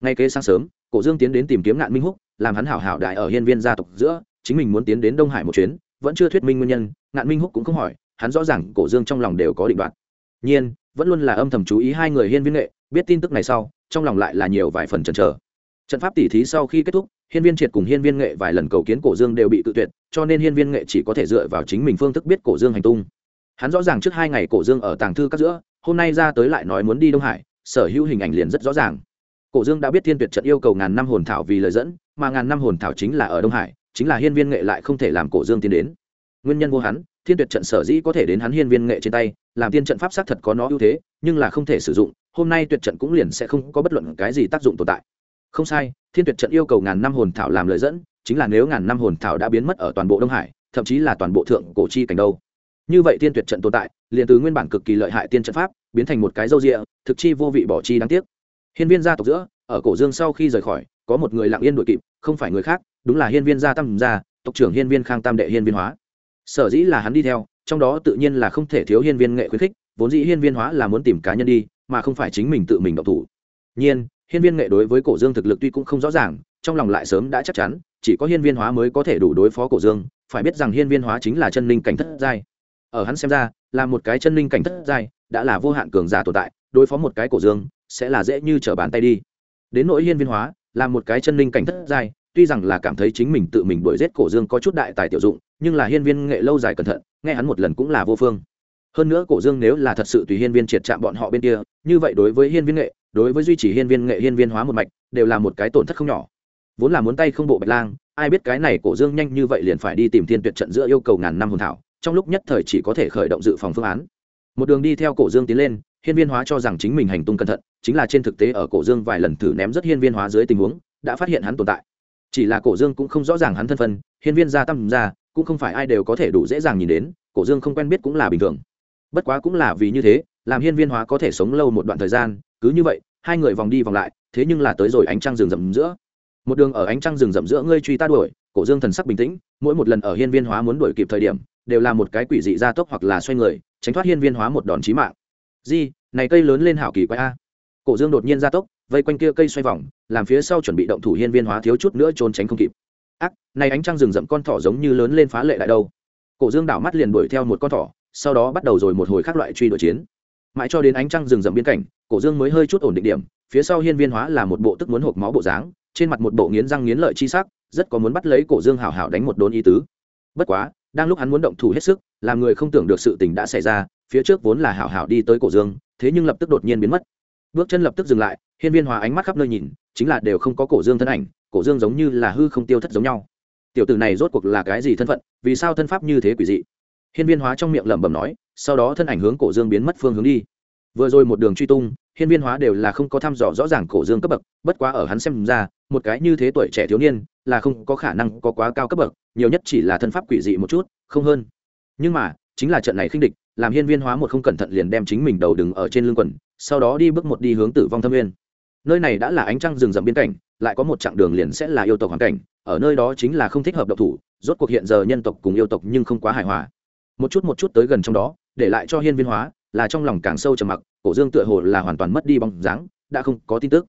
Ngay kế sáng sớm, cổ dương tiến đến tìm kiếm ngạn minh húc, làm hắn hảo hảo đại ở hiên viên gia tộc giữa, chính mình muốn tiến đến đông hải một chuyến, vẫn chưa thuyết minh nguyên nhân, ngạn minh húc cũng không hỏi, hắn rõ ràng cổ dương trong lòng đều có định đoạt. Nhiên vẫn luôn là âm thầm chú ý hai người hiên viên nghệ, biết tin tức này sau, trong lòng lại là nhiều vài phần chần chờ. Trận pháp tỉ thí sau khi kết thúc, hiên viên triệt cùng hiên viên nghệ vài lần cầu kiến cổ dương đều bị tự tuyệt, cho nên hiên viên nghệ chỉ có thể dựa vào chính mình phương thức biết cổ dương hành tung. Hắn rõ ràng trước hai ngày cổ dương ở tàng thư các giữa, hôm nay ra tới lại nói muốn đi đông hải, sở hữu hình ảnh liền rất rõ ràng. Cổ dương đã biết thiên tuyệt trận yêu cầu ngàn năm hồn thảo vì lời dẫn, mà ngàn năm hồn thảo chính là ở đông hải, chính là hiên viên nghệ lại không thể làm cổ dương tiến đến. Nguyên nhân vô hắn thiên tuyệt trận sở dĩ có thể đến hắn hiên viên nghệ trên tay, làm tiên trận pháp xác thật có nó ưu thế, nhưng là không thể sử dụng, hôm nay tuyệt trận cũng liền sẽ không có bất luận cái gì tác dụng tồn tại. Không sai, thiên tuyệt trận yêu cầu ngàn năm hồn thảo làm lời dẫn, chính là nếu ngàn năm hồn thảo đã biến mất ở toàn bộ đông hải, thậm chí là toàn bộ thượng cổ chi cảnh đâu. Như vậy thiên tuyệt trận tồn tại, liền từ nguyên bản cực kỳ lợi hại tiên trận pháp, biến thành một cái râu rịa, thực chi vô vị bỏ chi đáng tiếc. Hiên viên gia tộc giữa, ở cổ dương sau khi rời khỏi, có một người lặng yên đội kịp, không phải người khác, đúng là hiên viên gia tam gia, tộc trưởng hiên viên khang tam đệ hiên viên hóa sở dĩ là hắn đi theo, trong đó tự nhiên là không thể thiếu hiên viên nghệ khuyến khích, vốn dĩ hiên viên hóa là muốn tìm cá nhân đi, mà không phải chính mình tự mình động thủ. Nhiên, hiên viên nghệ đối với cổ dương thực lực tuy cũng không rõ ràng, trong lòng lại sớm đã chắc chắn, chỉ có hiên viên hóa mới có thể đủ đối phó cổ dương, phải biết rằng hiên viên hóa chính là chân linh cảnh thất giai. Ở hắn xem ra, là một cái chân linh cảnh thất giai, đã là vô hạn cường giả tồn tại, đối phó một cái cổ dương, sẽ là dễ như trở bàn tay đi. Đến nỗi hiên viên hóa, là một cái chân linh cảnh thất giai tuy rằng là cảm thấy chính mình tự mình đuổi giết cổ dương có chút đại tài tiểu dụng, nhưng là hiên viên nghệ lâu dài cẩn thận, nghe hắn một lần cũng là vô phương. Hơn nữa cổ dương nếu là thật sự tùy hiên viên triệt chạm bọn họ bên kia, như vậy đối với hiên viên nghệ, đối với duy trì hiên viên nghệ, hiên viên hóa một mạch, đều là một cái tổn thất không nhỏ. Vốn là muốn tay không bộ bạch lang, ai biết cái này cổ dương nhanh như vậy liền phải đi tìm thiên tuyệt trận giữa yêu cầu ngàn năm hồn thảo, trong lúc nhất thời chỉ có thể khởi động dự phòng phương án. Một đường đi theo cổ dương tiến lên, hiên viên hóa cho rằng chính mình hành tung cẩn thận, chính là trên thực tế ở cổ dương vài lần thử ném rất hiên viên hóa dưới tình huống, đã phát hiện hắn tồn tại chỉ là cổ dương cũng không rõ ràng hắn thân phân hiên viên gia tâm ra cũng không phải ai đều có thể đủ dễ dàng nhìn đến, cổ dương không quen biết cũng là bình thường. Bất quá cũng là vì như thế, làm hiên viên hóa có thể sống lâu một đoạn thời gian, cứ như vậy, hai người vòng đi vòng lại, thế nhưng là tới rồi ánh trăng rừng rậm giữa. Một đường ở ánh trăng rừng rậm giữa ngươi truy ta đuổi, cổ dương thần sắc bình tĩnh, mỗi một lần ở hiên viên hóa muốn đuổi kịp thời điểm, đều là một cái quỷ dị gia tốc hoặc là xoay người, tránh thoát hiên viên hóa một đòn chí mạng. Di, này cây lớn lên hảo kỳ quái a. Cổ dương đột nhiên gia tốc vây quanh kia cây xoay vòng, làm phía sau chuẩn bị động thủ hiên viên hóa thiếu chút nữa trốn tránh không kịp. Ác, này ánh trăng rừng rậm con thỏ giống như lớn lên phá lệ lại đâu. Cổ dương đảo mắt liền đuổi theo một con thỏ, sau đó bắt đầu rồi một hồi khác loại truy đuổi chiến. Mãi cho đến ánh trăng rừng rậm biên cảnh, cổ dương mới hơi chút ổn định điểm, phía sau hiên viên hóa là một bộ tức muốn hộp máu bộ dáng, trên mặt một bộ nghiến răng nghiến lợi chi sắc, rất có muốn bắt lấy cổ dương hảo hảo đánh một đốn ý tứ. Bất quá, đang lúc hắn muốn động thủ hết sức, làm người không tưởng được sự tình đã xảy ra, phía trước vốn là hảo hảo đi tới cổ dương, thế nhưng lập tức đột nhiên biến mất. Bước chân lập tức dừng lại hiên viên hóa ánh mắt khắp nơi nhìn, chính là đều không có cổ dương thân ảnh, cổ dương giống như là hư không tiêu thất giống nhau. Tiểu tử này rốt cuộc là cái gì thân phận, vì sao thân pháp như thế quỷ dị? Hiên viên hóa trong miệng lẩm bẩm nói, sau đó thân ảnh hướng cổ dương biến mất phương hướng đi. Vừa rồi một đường truy tung, hiên viên hóa đều là không có thăm dò rõ ràng cổ dương cấp bậc, bất quá ở hắn xem ra, một cái như thế tuổi trẻ thiếu niên, là không có khả năng có quá cao cấp bậc, nhiều nhất chỉ là thân pháp quỷ dị một chút, không hơn. Nhưng mà, chính là trận này khinh địch, làm hiên viên hóa một không cẩn thận liền đem chính mình đầu đừng ở trên lưng quần, sau đó đi bước một đi hướng tử vong thâm nguyên nơi này đã là ánh trăng rừng rậm biên cảnh, lại có một chặng đường liền sẽ là yêu tộc hoàn cảnh, ở nơi đó chính là không thích hợp độc thủ, rốt cuộc hiện giờ nhân tộc cùng yêu tộc nhưng không quá hài hòa. Một chút một chút tới gần trong đó, để lại cho hiên viên hóa, là trong lòng càng sâu trầm mặc, cổ dương tựa hồ là hoàn toàn mất đi bóng dáng, đã không có tin tức.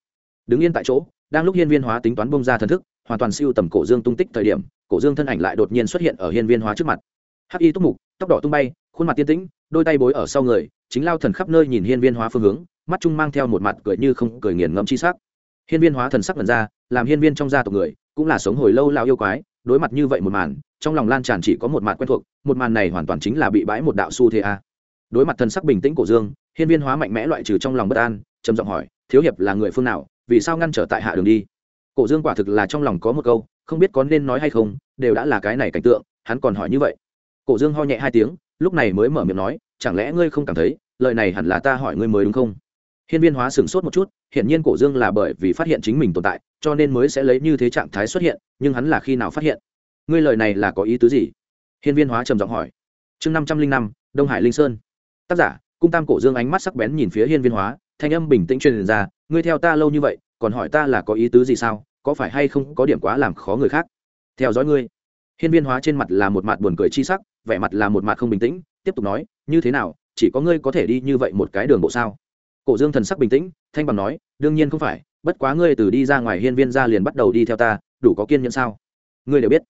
Đứng yên tại chỗ, đang lúc hiên viên hóa tính toán bông ra thần thức, hoàn toàn siêu tầm cổ dương tung tích thời điểm, cổ dương thân ảnh lại đột nhiên xuất hiện ở hiên viên hóa trước mặt. Hắc y túc mục, tóc đỏ tung bay, khuôn mặt tiên tĩnh, đôi tay bối ở sau người, chính lao thần khắp nơi nhìn hiên viên hóa phương hướng mắt trung mang theo một mặt cười như không cười nghiền ngẫm chi sắc. Hiên viên hóa thần sắc lần ra, làm hiên viên trong gia tộc người, cũng là sống hồi lâu lao yêu quái, đối mặt như vậy một màn, trong lòng lan tràn chỉ có một mặt quen thuộc, một màn này hoàn toàn chính là bị bãi một đạo su thế a. Đối mặt thần sắc bình tĩnh cổ dương, hiên viên hóa mạnh mẽ loại trừ trong lòng bất an, trầm giọng hỏi, thiếu hiệp là người phương nào, vì sao ngăn trở tại hạ đường đi? Cổ dương quả thực là trong lòng có một câu, không biết có nên nói hay không, đều đã là cái này cảnh tượng, hắn còn hỏi như vậy. Cổ dương ho nhẹ hai tiếng, lúc này mới mở miệng nói, chẳng lẽ ngươi không cảm thấy, lời này hẳn là ta hỏi ngươi mới đúng không? Hiên viên hóa sửng sốt một chút, hiển nhiên cổ dương là bởi vì phát hiện chính mình tồn tại, cho nên mới sẽ lấy như thế trạng thái xuất hiện, nhưng hắn là khi nào phát hiện? Ngươi lời này là có ý tứ gì? Hiên viên hóa trầm giọng hỏi. Chương năm trăm linh năm, đông hải linh sơn. Tác giả, cung tam cổ dương ánh mắt sắc bén nhìn phía hiên viên hóa, thanh âm bình tĩnh truyền ra, ngươi theo ta lâu như vậy, còn hỏi ta là có ý tứ gì sao? Có phải hay không có điểm quá làm khó người khác? Theo dõi ngươi. Hiên viên hóa trên mặt là một mặt buồn cười chi sắc, vẻ mặt là một mặt không bình tĩnh, tiếp tục nói, như thế nào, chỉ có ngươi có thể đi như vậy một cái đường bộ sao? Cổ dương thần sắc bình tĩnh, thanh bằng nói, đương nhiên không phải, bất quá ngươi từ đi ra ngoài hiên viên ra liền bắt đầu đi theo ta, đủ có kiên nhẫn sao? Ngươi đều biết.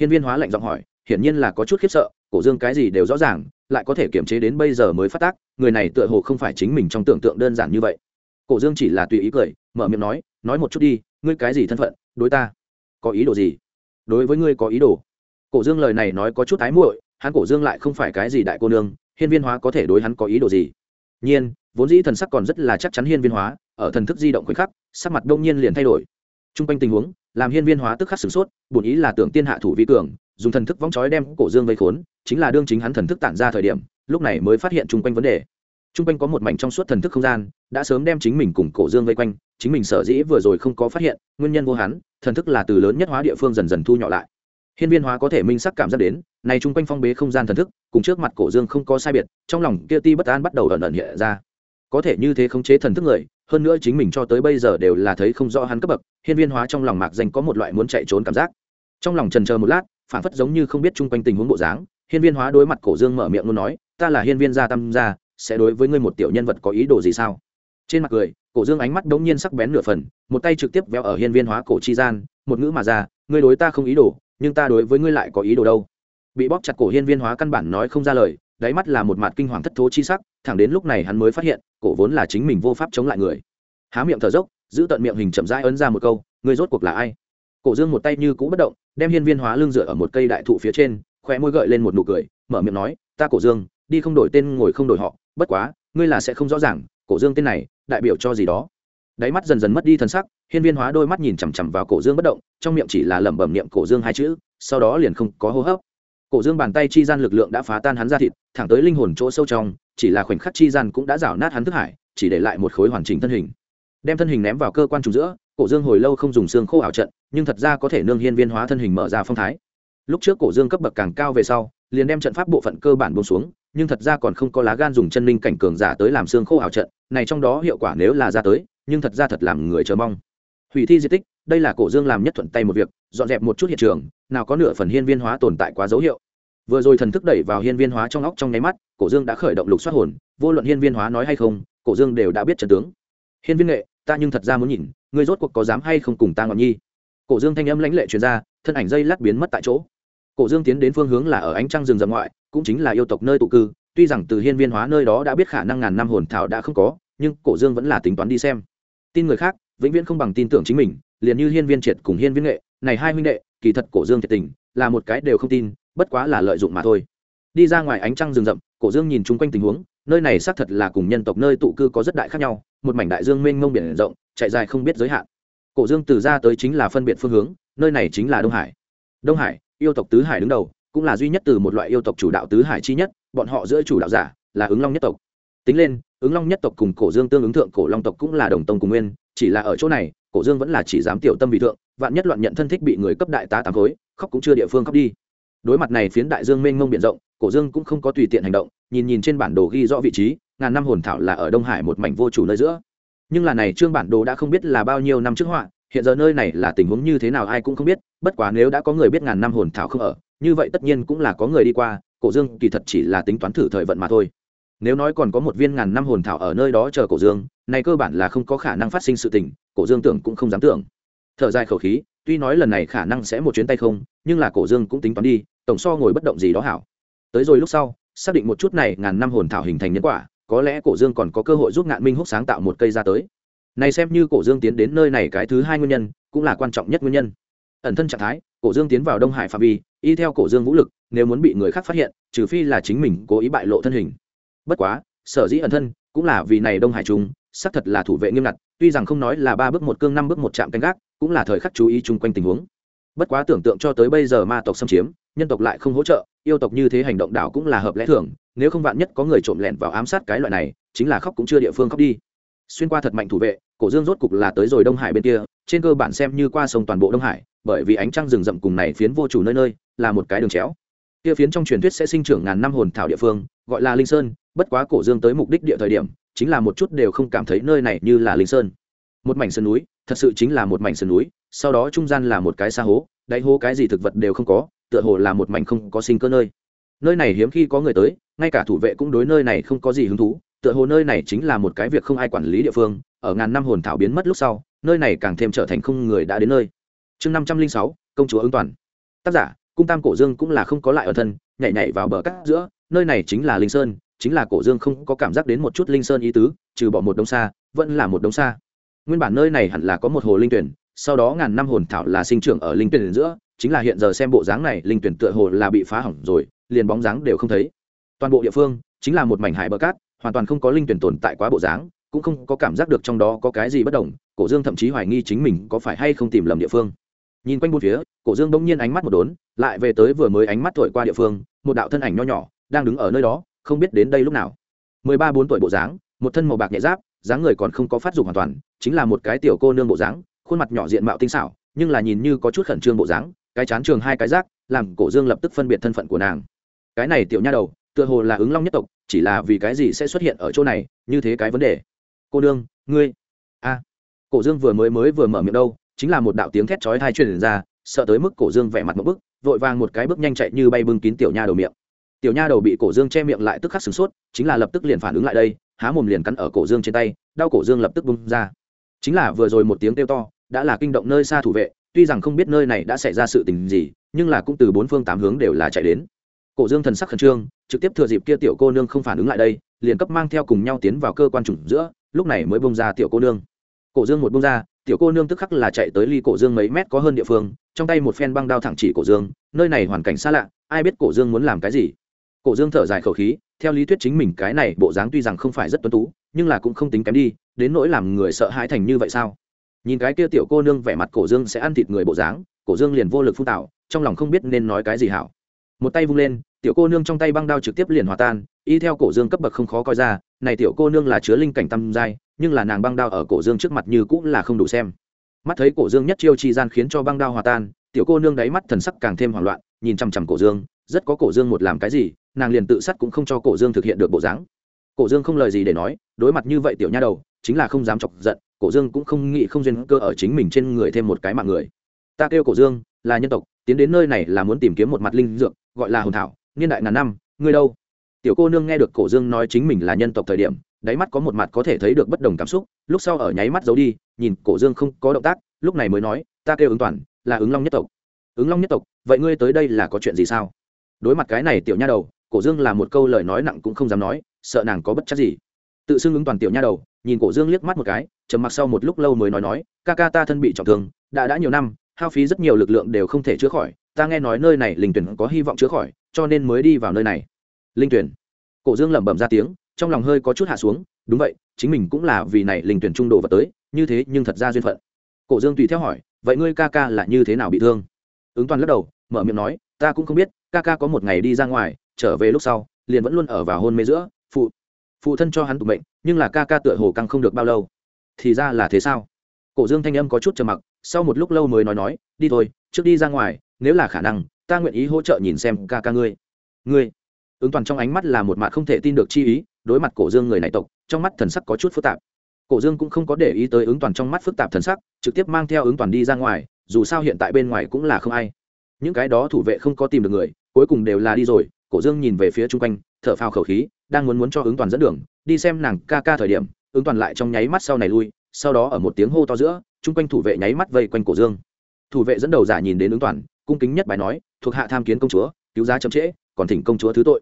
Hiên viên hóa lạnh giọng hỏi, hiển nhiên là có chút khiếp sợ, cổ dương cái gì đều rõ ràng, lại có thể kiềm chế đến bây giờ mới phát tác, người này tựa hồ không phải chính mình trong tưởng tượng đơn giản như vậy. Cổ dương chỉ là tùy ý cười, mở miệng nói nói một chút đi, ngươi cái gì thân phận, đối ta có ý đồ gì? Đối với ngươi có ý đồ. Cổ dương lời này nói có chút ái muội, hắn cổ dương lại không phải cái gì đại cô nương, hiên viên hóa có thể đối hắn có ý đồ gì? Nhiên, vốn dĩ thần sắc còn rất là chắc chắn hiên viên hóa, ở thần thức di động khoảnh khắc, sắc mặt đông nhiên liền thay đổi. T r u n g quanh tình huống, làm hiên viên hóa tức khắc sửng sốt, bổn ý là tưởng tiên hạ thủ vi cường, dùng thần thức vóng trói đem cổ dương vây khốn, chính là đương chính hắn thần thức tản ra thời điểm, lúc này mới phát hiện chung quanh vấn đề. Chung quanh có một mảnh trong suốt thần thức không gian, đã sớm đem chính mình cùng cổ dương vây quanh, chính mình sở dĩ vừa rồi không có phát hiện, nguyên nhân vô hắn, thần thức là từ lớn nhất hóa địa phương dần dần thu nhỏ lại. Hiên viên hóa có thể minh sắc cảm giác đến này chung quanh phong bế không gian thần thức, cùng trước mặt cổ dương không có sai biệt, trong lòng kia ti bất an bắt đầu ẩn ẩn hiện ra. Có thể như thế khống chế thần thức người, hơn nữa chính mình cho tới bây giờ đều là thấy không rõ hắn cấp bậc, hiên viên hóa trong lòng mạc danh có một loại muốn chạy trốn cảm giác. Trong lòng trần chờ một lát, phản phất giống như không biết chung quanh tình huống bộ dáng, hiên viên hóa đối mặt cổ dương mở miệng luôn nói, ta là hiên viên gia tam gia, sẽ đối với ngươi một tiểu nhân vật có ý đồ gì sao? Trên mặt cười, cổ dương ánh mắt đống nhiên sắc bén nửa phần, một tay trực tiếp véo ở hiên viên hóa cổ chi gian, một ngữ mà ra, ngươi đối ta không ý đồ, nhưng ta đối với ngươi lại có ý đồ đâu bị bóp chặt cổ hiên viên hóa căn bản nói không ra lời, đáy mắt là một mặt kinh hoàng thất thố chi sắc, thẳng đến lúc này hắn mới phát hiện, cổ vốn là chính mình vô pháp chống lại người. Há miệng thở dốc, giữ tận miệng hình chậm rãi ấn ra một câu, ngươi rốt cuộc là ai? Cổ dương một tay như cũ bất động, đem hiên viên hóa lưng dựa ở một cây đại thụ phía trên, khóe môi gợi lên một nụ cười, mở miệng nói, ta cổ dương, đi không đổi tên ngồi không đổi họ, bất quá, ngươi là sẽ không rõ ràng, cổ dương tên này, đại biểu cho gì đó. Đáy mắt dần dần mất đi thân sắc, hiên viên hóa đôi mắt nhìn chằm chằm vào cổ dương bất động, trong miệng chỉ là lẩm bẩm niệm cổ dương hai chữ, sau đó liền không có hô hấp cổ dương bàn tay chi gian lực lượng đã phá tan hắn ra thịt, thẳng tới linh hồn chỗ sâu trong, chỉ là khoảnh khắc chi gian cũng đã rảo nát hắn thức hải, chỉ để lại một khối hoàn chỉnh thân hình. Đem thân hình ném vào cơ quan trùng giữa, cổ dương hồi lâu không dùng xương khô ảo trận, nhưng thật ra có thể nương hiên viên hóa thân hình mở ra phong thái. Lúc trước cổ dương cấp bậc càng cao về sau, liền đem trận pháp bộ phận cơ bản buông xuống, nhưng thật ra còn không có lá gan dùng chân linh cảnh cường giả tới làm xương khô ảo trận, này trong đó hiệu quả nếu là ra tới, nhưng thật ra thật làm người chờ mong. Hủy thi di tích đây là cổ dương làm nhất thuận tay một việc, dọn dẹp một chút hiện trường, nào có nửa phần hiên viên hóa tồn tại quá dấu hiệu. Vừa rồi thần thức đẩy vào hiên viên hóa trong óc trong nháy mắt, cổ dương đã khởi động lục xoát hồn, vô luận hiên viên hóa nói hay không, cổ dương đều đã biết trần tướng. Hiên viên nghệ, ta nhưng thật ra muốn nhìn người rốt cuộc có dám hay không cùng ta ngọn nhi? Cổ dương thanh âm lãnh lệ truyền ra, thân ảnh dây lát biến mất tại chỗ. Cổ dương tiến đến phương hướng là ở ánh trăng rừng rậm ngoại, cũng chính là yêu tộc nơi tụ cư, tuy rằng từ hiên viên hóa nơi đó đã biết khả năng ngàn năm hồn thảo đã không có, nhưng cổ dương vẫn là tính toán đi xem. Tin người khác, vĩnh viễn không bằng tin tưởng chính mình liền như hiên viên triệt cùng hiên viên nghệ, này hai huynh đệ, kỳ thật cổ dương thiệt tình, là một cái đều không tin, bất quá là lợi dụng mà thôi. Đi ra ngoài ánh trăng rừng rậm, cổ dương nhìn chung quanh tình huống, nơi này xác thật là cùng nhân tộc nơi tụ cư có rất đại khác nhau, một mảnh đại dương mênh mông biển rộng, chạy dài không biết giới hạn. Cổ dương từ ra tới chính là phân biệt phương hướng, nơi này chính là đông hải. Đông hải, yêu tộc tứ hải đứng đầu, cũng là duy nhất từ một loại yêu tộc chủ đạo tứ hải chi nhất, bọn họ giữa chủ đạo giả là ứng long nhất tộc. Tính lên, ứng long nhất tộc cùng cổ dương tương ứng thượng cổ long tộc cũng là đồng tông cùng nguyên, chỉ là ở chỗ này cổ dương vẫn là chỉ dám tiểu tâm vị thượng, vạn nhất loạn nhận thân thích bị người cấp đại tá tám khối, khóc cũng chưa địa phương khóc đi. Đối mặt này phiến đại dương mênh mông biển rộng, cổ dương cũng không có tùy tiện hành động, nhìn nhìn trên bản đồ ghi rõ vị trí, ngàn năm hồn thảo là ở đông hải một mảnh vô chủ nơi giữa. Nhưng là này trương bản đồ đã không biết là bao nhiêu năm trước họa, hiện giờ nơi này là tình huống như thế nào ai cũng không biết, bất quá nếu đã có người biết ngàn năm hồn thảo không ở, như vậy tất nhiên cũng là có người đi qua, cổ dương kỳ thật chỉ là tính toán thử thời vận mà thôi nếu nói còn có một viên ngàn năm hồn thảo ở nơi đó chờ cổ dương, này cơ bản là không có khả năng phát sinh sự tình, cổ dương tưởng cũng không dám tưởng. Thở dài khẩu khí, tuy nói lần này khả năng sẽ một chuyến tay không, nhưng là cổ dương cũng tính toán đi, tổng so ngồi bất động gì đó hảo. Tới rồi lúc sau, xác định một chút này ngàn năm hồn thảo hình thành nhân quả, có lẽ cổ dương còn có cơ hội giúp ngạn minh húc sáng tạo một cây ra tới. Này xem như cổ dương tiến đến nơi này cái thứ hai nguyên nhân, cũng là quan trọng nhất nguyên nhân. Ẩn thân trạng thái, cổ dương tiến vào đông hải phạm vi, y theo cổ dương vũ lực, nếu muốn bị người khác phát hiện, trừ phi là chính mình cố ý bại lộ thân hình bất quá, sở dĩ ẩn thân cũng là vì này đông hải trung, xác thật là thủ vệ nghiêm ngặt, tuy rằng không nói là ba bước một cương năm bước một chạm canh gác, cũng là thời khắc chú ý chung quanh tình huống. Bất quá tưởng tượng cho tới bây giờ ma tộc xâm chiếm, nhân tộc lại không hỗ trợ, yêu tộc như thế hành động đảo cũng là hợp lẽ thường, nếu không vạn nhất có người trộm lẻn vào ám sát cái loại này, chính là khóc cũng chưa địa phương khóc đi. Xuyên qua thật mạnh thủ vệ, cổ dương rốt cục là tới rồi đông hải bên kia, trên cơ bản xem như qua sông toàn bộ đông hải, bởi vì ánh trăng rừng rậm cùng này phiến vô chủ nơi nơi, là một cái đường chéo. Kia phiến trong truyền thuyết sẽ sinh trưởng ngàn năm hồn thảo địa phương, gọi là linh sơn bất quá cổ dương tới mục đích địa thời điểm, chính là một chút đều không cảm thấy nơi này như là linh sơn. Một mảnh sơn núi, thật sự chính là một mảnh sơn núi, sau đó trung gian là một cái xa hố, đáy hố cái gì thực vật đều không có, tựa hồ là một mảnh không có sinh cơ nơi. Nơi này hiếm khi có người tới, ngay cả thủ vệ cũng đối nơi này không có gì hứng thú, tựa hồ nơi này chính là một cái việc không ai quản lý địa phương, ở ngàn năm hồn thảo biến mất lúc sau, nơi này càng thêm trở thành không người đã đến nơi. Chương năm trăm linh sáu, công chúa ứng toàn. Tác giả, cung tam cổ dương cũng là không có lại ở thân, nhảy nhảy vào bờ cát giữa, nơi này chính là linh sơn chính là cổ dương không có cảm giác đến một chút linh sơn ý tứ, trừ bỏ một đống xa, vẫn là một đống xa. Nguyên bản nơi này hẳn là có một hồ linh tuyển, sau đó ngàn năm hồn thảo là sinh trưởng ở linh tuyển giữa, chính là hiện giờ xem bộ dáng này, linh tuyển tựa hồ là bị phá hỏng rồi, liền bóng dáng đều không thấy. Toàn bộ địa phương chính là một mảnh hải bờ cát, hoàn toàn không có linh tuyển tồn tại quá bộ dáng, cũng không có cảm giác được trong đó có cái gì bất đồng, cổ dương thậm chí hoài nghi chính mình có phải hay không tìm lầm địa phương. Nhìn quanh bốn phía, cổ dương bỗng nhiên ánh mắt một đốn, lại về tới vừa mới ánh mắt thổi qua địa phương, một đạo thân ảnh nho nhỏ, đang đứng ở nơi đó không biết đến đây lúc nào. Mười ba bốn tuổi bộ dáng, một thân màu bạc nhẹ giáp, dáng người còn không có phát dục hoàn toàn, chính là một cái tiểu cô nương bộ dáng, khuôn mặt nhỏ diện mạo tinh xảo, nhưng là nhìn như có chút khẩn trương bộ dáng, cái chán trường hai cái rác, làm cổ dương lập tức phân biệt thân phận của nàng. Cái này tiểu nha đầu, tựa hồ là ứng long nhất tộc, chỉ là vì cái gì sẽ xuất hiện ở chỗ này, như thế cái vấn đề. Cô nương, ngươi. A. Cổ dương vừa mới mới vừa mở miệng đâu, chính là một đạo tiếng thét chói tai truyền ra, sợ tới mức cổ dương vẻ mặt một bức, vội vàng một cái bước nhanh chạy như bay bưng kín tiểu nha đầu miệng tiểu nha đầu bị cổ dương che miệng lại tức khắc sửng sốt, chính là lập tức liền phản ứng lại đây, há mồm liền cắn ở cổ dương trên tay, đau cổ dương lập tức bung ra. Chính là vừa rồi một tiếng kêu to, đã là kinh động nơi xa thủ vệ, tuy rằng không biết nơi này đã xảy ra sự tình gì, nhưng là cũng từ bốn phương tám hướng đều là chạy đến. Cổ dương thần sắc khẩn trương, trực tiếp thừa dịp kia tiểu cô nương không phản ứng lại đây, liền cấp mang theo cùng nhau tiến vào cơ quan chủng giữa, lúc này mới bông ra tiểu cô nương. Cổ dương một bông ra, tiểu cô nương tức khắc là chạy tới ly cổ dương mấy mét có hơn địa phương, trong tay một phen băng đao thẳng chỉ cổ dương, nơi này hoàn cảnh xa lạ, ai biết cổ dương muốn làm cái gì cổ dương thở dài khẩu khí, theo lý thuyết chính mình cái này bộ dáng tuy rằng không phải rất tuân tú, nhưng là cũng không tính kém đi, đến nỗi làm người sợ hãi thành như vậy sao? Nhìn cái kia tiểu cô nương vẻ mặt cổ dương sẽ ăn thịt người bộ dáng, cổ dương liền vô lực phun tạo trong lòng không biết nên nói cái gì hảo. Một tay vung lên, tiểu cô nương trong tay băng đao trực tiếp liền hòa tan, y theo cổ dương cấp bậc không khó coi ra, này tiểu cô nương là chứa linh cảnh tâm giai, nhưng là nàng băng đao ở cổ dương trước mặt như cũng là không đủ xem. Mắt thấy cổ dương nhất chiêu chi gian khiến cho băng đao hòa tan, tiểu cô nương đáy mắt thần sắc càng thêm hoảng loạn, nhìn chằm chằm cổ dương, rất có cổ dương một làm cái gì nàng liền tự sát cũng không cho cổ dương thực hiện được bộ dáng. Cổ dương không lời gì để nói, đối mặt như vậy tiểu nha đầu, chính là không dám chọc giận, cổ dương cũng không nghĩ không duyên cơ ở chính mình trên người thêm một cái mạng người. Ta kêu cổ dương, là nhân tộc, tiến đến nơi này là muốn tìm kiếm một mặt linh dược, gọi là hồn thảo, niên đại ngàn năm, ngươi đâu? Tiểu cô nương nghe được cổ dương nói chính mình là nhân tộc thời điểm, đáy mắt có một mặt có thể thấy được bất đồng cảm xúc, lúc sau ở nháy mắt giấu đi, nhìn cổ dương không có động tác, lúc này mới nói, ta kêu ứng toàn, là ứng long nhất tộc. Ứng long nhất tộc, vậy ngươi tới đây là có chuyện gì sao? Đối mặt cái này tiểu nha đầu cổ dương là một câu lời nói nặng cũng không dám nói, sợ nàng có bất chắc gì. Tự xưng ứng toàn tiểu nha đầu, nhìn cổ dương liếc mắt một cái, trầm mặc sau một lúc lâu mới nói nói, ca ca ta thân bị trọng thương, đã đã nhiều năm, hao phí rất nhiều lực lượng đều không thể chữa khỏi, ta nghe nói nơi này linh tuyển có hy vọng chữa khỏi, cho nên mới đi vào nơi này. Linh tuyển. Cổ dương lẩm bẩm ra tiếng, trong lòng hơi có chút hạ xuống, đúng vậy, chính mình cũng là vì này linh tuyển trung đồ vật tới, như thế nhưng thật ra duyên phận. Cổ dương tùy theo hỏi, vậy ngươi ca ca là như thế nào bị thương? Ứng toàn lắc đầu, mở miệng nói, ta cũng không biết, ca ca có một ngày đi ra ngoài trở về lúc sau, liền vẫn luôn ở vào hôn mê giữa, phụ phụ thân cho hắn tụ mệnh, nhưng là ca ca tựa hồ căng không được bao lâu. Thì ra là thế sao? Cổ dương thanh âm có chút trầm mặc, sau một lúc lâu mới nói nói, đi thôi, trước đi ra ngoài, nếu là khả năng, ta nguyện ý hỗ trợ nhìn xem ca ca ngươi. Ngươi, ứng toàn trong ánh mắt là một mặt không thể tin được chi ý, đối mặt cổ dương người này tộc, trong mắt thần sắc có chút phức tạp. Cổ dương cũng không có để ý tới ứng toàn trong mắt phức tạp thần sắc, trực tiếp mang theo ứng toàn đi ra ngoài, dù sao hiện tại bên ngoài cũng là không ai. Những cái đó thủ vệ không có tìm được người, cuối cùng đều là đi rồi cổ dương nhìn về phía chung quanh, thở phào khẩu khí, đang muốn muốn cho ứng toàn dẫn đường, đi xem nàng ca ca thời điểm, ứng toàn lại trong nháy mắt sau này lui, sau đó ở một tiếng hô to giữa, chung quanh thủ vệ nháy mắt vây quanh cổ dương. Thủ vệ dẫn đầu giả nhìn đến ứng toàn, cung kính nhất bài nói, thuộc hạ tham kiến công chúa, cứu giá chậm trễ, còn thỉnh công chúa thứ tội.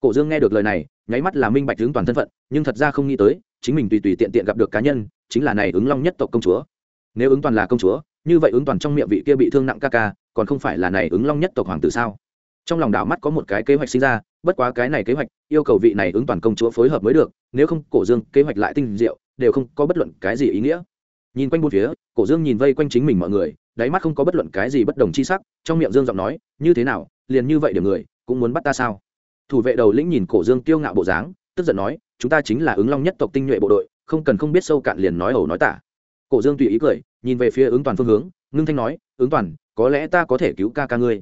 Cổ dương nghe được lời này, nháy mắt là minh bạch ứng toàn thân phận, nhưng thật ra không nghĩ tới, chính mình tùy tùy tiện tiện gặp được cá nhân, chính là này ứng long nhất tộc công chúa. Nếu ứng toàn là công chúa, như vậy ứng toàn trong miệng vị kia bị thương nặng ca ca, còn không phải là này ứng long nhất tộc hoàng tử sao? Trong lòng đảo mắt có một cái kế hoạch sinh ra, bất quá cái này kế hoạch, yêu cầu vị này ứng toàn công chúa phối hợp mới được, nếu không, cổ dương kế hoạch lại tinh diệu, đều không có bất luận cái gì ý nghĩa. Nhìn quanh bốn phía, cổ dương nhìn vây quanh chính mình mọi người, đáy mắt không có bất luận cái gì bất đồng chi sắc, trong miệng dương giọng nói, như thế nào, liền như vậy điểm người, cũng muốn bắt ta sao? Thủ vệ đầu lĩnh nhìn cổ dương kiêu ngạo bộ dáng, tức giận nói, chúng ta chính là ứng long nhất tộc tinh nhuệ bộ đội, không cần không biết sâu cạn liền nói ẩu nói tả. Cổ dương tùy ý cười, nhìn về phía ứng toàn phương hướng, ngưng thanh nói, ứng toàn, có lẽ ta có thể cứu ca ca ngươi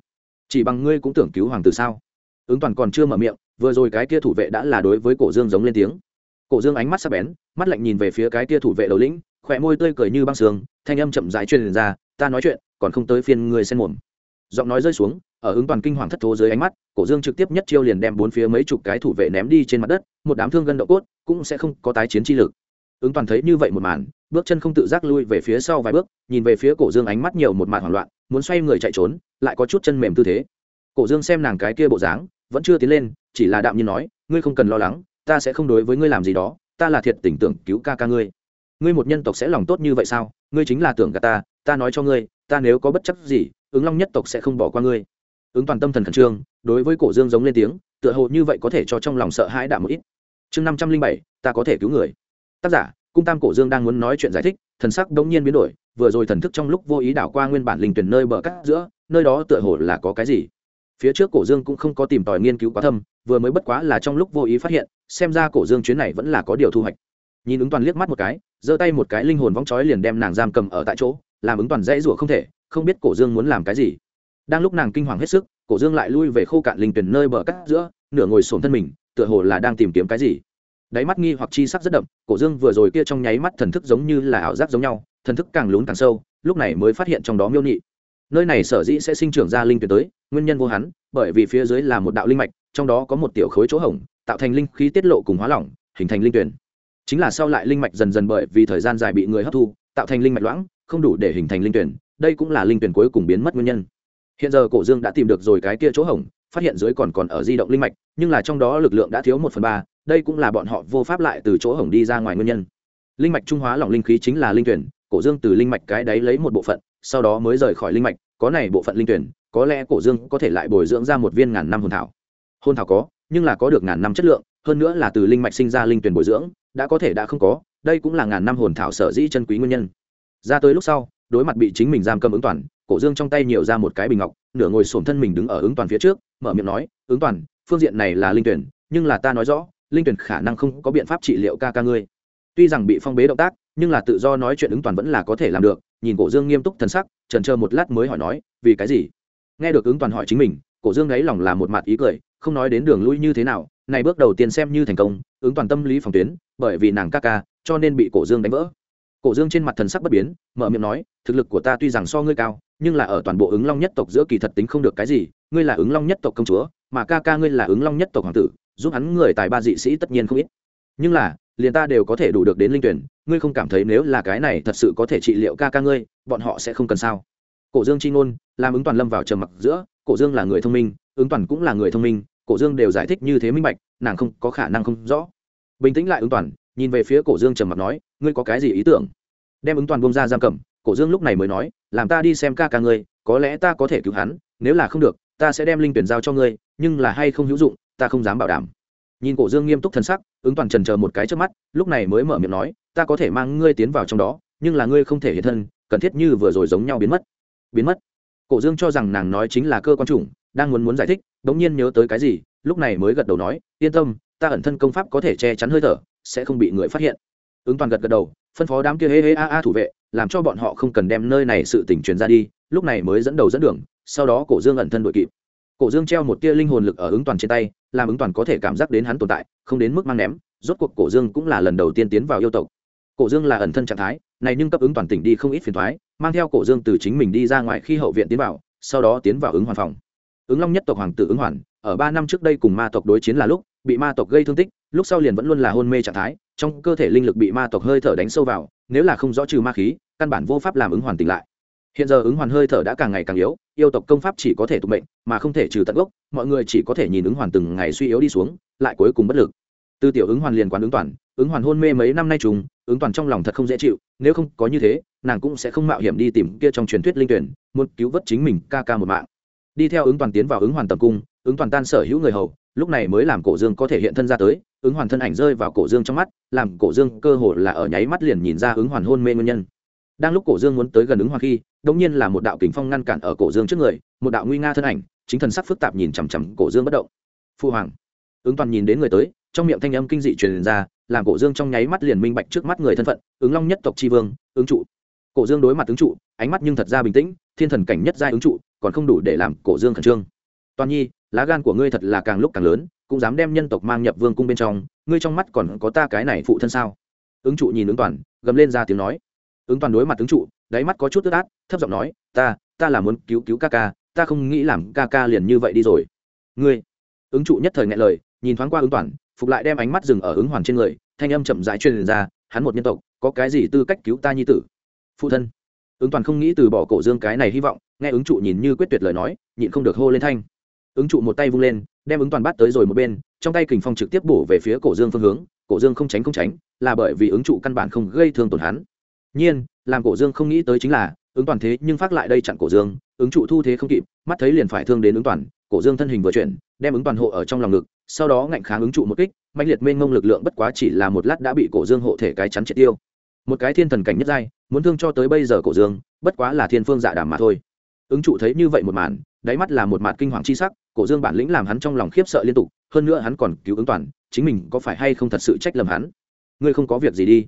chỉ bằng ngươi cũng tưởng cứu hoàng tử sao? Ứng toàn còn chưa mở miệng, vừa rồi cái kia thủ vệ đã là đối với cổ dương giống lên tiếng. Cổ dương ánh mắt sắc bén, mắt lạnh nhìn về phía cái kia thủ vệ đầu lĩnh, khỏe môi tươi cười như băng sương, thanh âm chậm rãi truyền ra, ta nói chuyện, còn không tới phiên người xen mồm. Giọng nói rơi xuống, ở ứng toàn kinh hoàng thất thố dưới ánh mắt, cổ dương trực tiếp nhất chiêu liền đem bốn phía mấy chục cái thủ vệ ném đi trên mặt đất, một đám thương gân độ cốt cũng sẽ không có tái chiến chi lực. Ứng toàn thấy như vậy một màn, bước chân không tự giác lui về phía sau vài bước, nhìn về phía cổ dương ánh mắt nhiều một màn hoảng loạn muốn xoay người chạy trốn, lại có chút chân mềm tư thế. Cổ dương xem nàng cái kia bộ dáng, vẫn chưa tiến lên, chỉ là đạm nhiên nói, ngươi không cần lo lắng, ta sẽ không đối với ngươi làm gì đó, ta là thiệt tình tưởng cứu ca ca ngươi. Ngươi một nhân tộc sẽ lòng tốt như vậy sao? Ngươi chính là tưởng cả ta ta nói cho ngươi, ta nếu có bất chấp gì, ứng long nhất tộc sẽ không bỏ qua ngươi. Ứng toàn tâm thần khẩn trương, đối với cổ dương giống lên tiếng, tựa hồ như vậy có thể cho trong lòng sợ hãi đạm một ít. Chương năm trăm linh bảy, ta có thể cứu người. Tác giả, cung tam cổ dương đang muốn nói chuyện giải thích, thần sắc đống nhiên biến đổi vừa rồi thần thức trong lúc vô ý đảo qua nguyên bản linh tuyển nơi bờ cắt giữa, nơi đó tựa hồ là có cái gì? Phía trước cổ dương cũng không có tìm tòi nghiên cứu quá thâm, vừa mới bất quá là trong lúc vô ý phát hiện, xem ra cổ dương chuyến này vẫn là có điều thu hoạch. Nhìn ứng toàn liếc mắt một cái, giơ tay một cái linh hồn vóng chói liền đem nàng giam cầm ở tại chỗ, làm ứng toàn dãy rủa không thể, không biết cổ dương muốn làm cái gì. Đang lúc nàng kinh hoàng hết sức, cổ dương lại lui về khô cạn linh tuyển nơi bờ cắt giữa, nửa ngồi xổm thân mình, tựa hồ là đang tìm kiếm cái gì đáy mắt nghi hoặc chi sắc rất đậm, cổ dương vừa rồi kia trong nháy mắt thần thức giống như là ảo giác giống nhau, thần thức càng lún càng sâu, lúc này mới phát hiện trong đó miêu nhị. Nơi này sở dĩ sẽ sinh trưởng ra linh tuyệt tới, nguyên nhân vô hắn, bởi vì phía dưới là một đạo linh mạch, trong đó có một tiểu khối chỗ hổng, tạo thành linh khí tiết lộ cùng hóa lỏng, hình thành linh tuyển. Chính là sau lại linh mạch dần dần bởi vì thời gian dài bị người hấp thu, tạo thành linh mạch loãng, không đủ để hình thành linh tuyển, đây cũng là linh tuyển cuối cùng biến mất nguyên nhân. Hiện giờ cổ dương đã tìm được rồi cái kia chỗ hổng, phát hiện dưới còn còn ở di động linh mạch, nhưng là trong đó lực lượng đã thiếu một phần ba đây cũng là bọn họ vô pháp lại từ chỗ hổng đi ra ngoài nguyên nhân. Linh mạch trung hóa lỏng linh khí chính là linh tuyển, cổ dương từ linh mạch cái đáy lấy một bộ phận, sau đó mới rời khỏi linh mạch, có này bộ phận linh tuyển, có lẽ cổ dương có thể lại bồi dưỡng ra một viên ngàn năm hồn thảo. Hồn thảo có, nhưng là có được ngàn năm chất lượng, hơn nữa là từ linh mạch sinh ra linh tuyển bồi dưỡng, đã có thể đã không có, đây cũng là ngàn năm hồn thảo sở dĩ chân quý nguyên nhân. Ra tới lúc sau, đối mặt bị chính mình giam cầm ứng toàn, cổ dương trong tay nhiều ra một cái bình ngọc, nửa ngồi xổm thân mình đứng ở ứng toàn phía trước, mở miệng nói, ứng toàn, phương diện này là linh tuyển, nhưng là ta nói rõ linh tuyển khả năng không có biện pháp trị liệu ca ca ngươi. Tuy rằng bị phong bế động tác, nhưng là tự do nói chuyện ứng toàn vẫn là có thể làm được, nhìn cổ dương nghiêm túc thần sắc, trần chờ một lát mới hỏi nói, vì cái gì? Nghe được ứng toàn hỏi chính mình, cổ dương ấy lòng là một mặt ý cười, không nói đến đường lui như thế nào, này bước đầu tiên xem như thành công, ứng toàn tâm lý phòng tuyến, bởi vì nàng ca ca, cho nên bị cổ dương đánh vỡ. Cổ dương trên mặt thần sắc bất biến, mở miệng nói, thực lực của ta tuy rằng so ngươi cao, nhưng là ở toàn bộ ứng long nhất tộc giữa kỳ thật tính không được cái gì, ngươi là ứng long nhất tộc công chúa, mà ca ca ngươi là ứng long nhất tộc hoàng tử giúp hắn người tài ba dị sĩ tất nhiên không ít. Nhưng là, liền ta đều có thể đủ được đến linh tuyển, ngươi không cảm thấy nếu là cái này thật sự có thể trị liệu ca ca ngươi, bọn họ sẽ không cần sao? Cổ dương chi ngôn, làm ứng toàn lâm vào trầm mặc giữa, cổ dương là người thông minh, ứng toàn cũng là người thông minh, cổ dương đều giải thích như thế minh bạch, nàng không có khả năng không rõ. Bình tĩnh lại ứng toàn, nhìn về phía cổ dương trầm mặc nói, ngươi có cái gì ý tưởng? Đem ứng toàn bông ra giam cầm, cổ dương lúc này mới nói, làm ta đi xem ca ca ngươi, có lẽ ta có thể cứu hắn, nếu là không được, ta sẽ đem linh tuyển giao cho ngươi, nhưng là hay không hữu dụng ta không dám bảo đảm. Nhìn cổ dương nghiêm túc thân sắc, ứng toàn trần chờ một cái trước mắt, lúc này mới mở miệng nói, ta có thể mang ngươi tiến vào trong đó, nhưng là ngươi không thể hiện thân, cần thiết như vừa rồi giống nhau biến mất. Biến mất. Cổ dương cho rằng nàng nói chính là cơ quan chủng, đang muốn muốn giải thích đ n g nhiên nhớ tới cái gì, lúc này mới gật đầu nói, yên tâm, ta ẩn thân công pháp có thể che chắn hơi thở, sẽ không bị người phát hiện. Ứng toàn gật gật đầu, phân phó đám kia hê hê a a thủ vệ, làm cho bọn họ không cần đem nơi này sự tỉnh truyền ra đi, lúc này mới dẫn đầu dẫn đường, sau đó cổ dương ẩn thân đội kịp cổ dương treo một tia linh hồn lực ở ứng toàn trên tay, làm ứng toàn có thể cảm giác đến hắn tồn tại, không đến mức mang ném, rốt cuộc cổ dương cũng là lần đầu tiên tiến vào yêu tộc. Cổ dương là ẩn thân trạng thái, này nhưng cấp ứng toàn tỉnh đi không ít phiền thoái mang theo cổ dương từ chính mình đi ra ngoài khi hậu viện tiến vào, sau đó tiến vào ứng hoàn phòng. Ứng long nhất tộc hoàng tử ứng hoàn, ở ba năm trước đây cùng ma tộc đối chiến là lúc, bị ma tộc gây thương tích, lúc sau liền vẫn luôn là hôn mê trạng thái, trong cơ thể linh lực bị ma tộc hơi thở đánh sâu vào, nếu là không rõ trừ ma khí, căn bản vô pháp làm ứng hoàn tỉnh lại. Hiện giờ ứng hoàn hơi thở đã càng ngày càng yếu yêu tộc công pháp chỉ có thể tục mệnh, mà không thể trừ tận gốc, mọi người chỉ có thể nhìn ứng hoàn từng ngày suy yếu đi xuống, lại cuối cùng bất lực. Từ tiểu ứng hoàn liền quán ứng toàn, ứng hoàn hôn mê mấy năm nay trùng, ứng toàn trong lòng thật không dễ chịu, nếu không có như thế, nàng cũng sẽ không mạo hiểm đi tìm kia trong truyền thuyết linh tuyển, muốn cứu vớt chính mình ca ca một mạng. Đi theo ứng toàn tiến vào ứng hoàn tầm cung, ứng toàn tan sở hữu người hầu, lúc này mới làm cổ dương có thể hiện thân ra tới, ứng hoàn thân ảnh rơi vào cổ dương trong mắt, làm cổ dương cơ hồ là ở nháy mắt liền nhìn ra ứng hoàn hôn mê nguyên nhân. Đang lúc cổ dương muốn tới gần ứng hoàn khi đống nhiên là một đạo kính phong ngăn cản ở cổ dương trước người, một đạo nguy nga thân ảnh, chính thần sắc phức tạp nhìn chằm chằm cổ dương bất động. Phu hoàng. Ứng toàn nhìn đến người tới, trong miệng thanh âm kinh dị truyền ra, làm cổ dương trong nháy mắt liền minh bạch trước mắt người thân phận, ứng long nhất tộc tri vương, ứng trụ. Cổ dương đối mặt ứng trụ, ánh mắt nhưng thật ra bình tĩnh, thiên thần cảnh nhất giai ứng trụ, còn không đủ để làm cổ dương khẩn trương. Toàn nhi, lá gan của ngươi thật là càng lúc càng lớn, cũng dám đem nhân tộc mang nhập vương cung bên trong, ngươi trong mắt còn có ta cái này phụ thân sao? Ứng trụ nhìn ứng toàn, gầm lên ra tiếng nói. Ứng toàn đối mặt ứng trụ đáy mắt có chút tức át, thấp giọng nói, ta ta là muốn cứu cứu ca ca, ta không nghĩ làm ca ca liền như vậy đi rồi. Ngươi? Ứng trụ nhất thời ngại lời, nhìn thoáng qua ứng toàn, phục lại đem ánh mắt dừng ở ứng hoàn trên người, thanh âm chậm rãi truyền ra, hắn một nhân tộc, có cái gì tư cách cứu ta nhi tử? Phụ thân. Ứng toàn không nghĩ từ bỏ cổ dương cái này hy vọng, nghe ứng trụ nhìn như quyết tuyệt lời nói, nhịn không được hô lên thanh. Ứng trụ một tay vung lên, đem ứng toàn bắt tới rồi một bên, trong tay kình phong trực tiếp bổ về phía cổ dương phương hướng, cổ dương không tránh không tránh, là bởi vì ứng trụ căn bản không gây thương tổn hắn nhiên, làm cổ dương không nghĩ tới chính là, ứng toàn thế nhưng phát lại đây chặn cổ dương, ứng trụ thu thế không kịp, mắt thấy liền phải thương đến ứng toàn, cổ dương thân hình vừa chuyển, đem ứng toàn hộ ở trong lòng ngực, sau đó ngạnh kháng ứng trụ một kích mạnh liệt mênh mông lực lượng bất quá chỉ là một lát đã bị cổ dương hộ thể cái chắn triệt tiêu. Một cái thiên thần cảnh nhất giai, muốn thương cho tới bây giờ cổ dương, bất quá là thiên phương dạ đàm mà thôi. Ứng trụ thấy như vậy một màn, đáy mắt là một mặt kinh hoàng chi sắc, cổ dương bản lĩnh làm hắn trong lòng khiếp sợ liên tục, hơn nữa hắn còn cứu ứng toàn, chính mình có phải hay không thật sự trách lầm hắn? Ngươi không có việc gì đi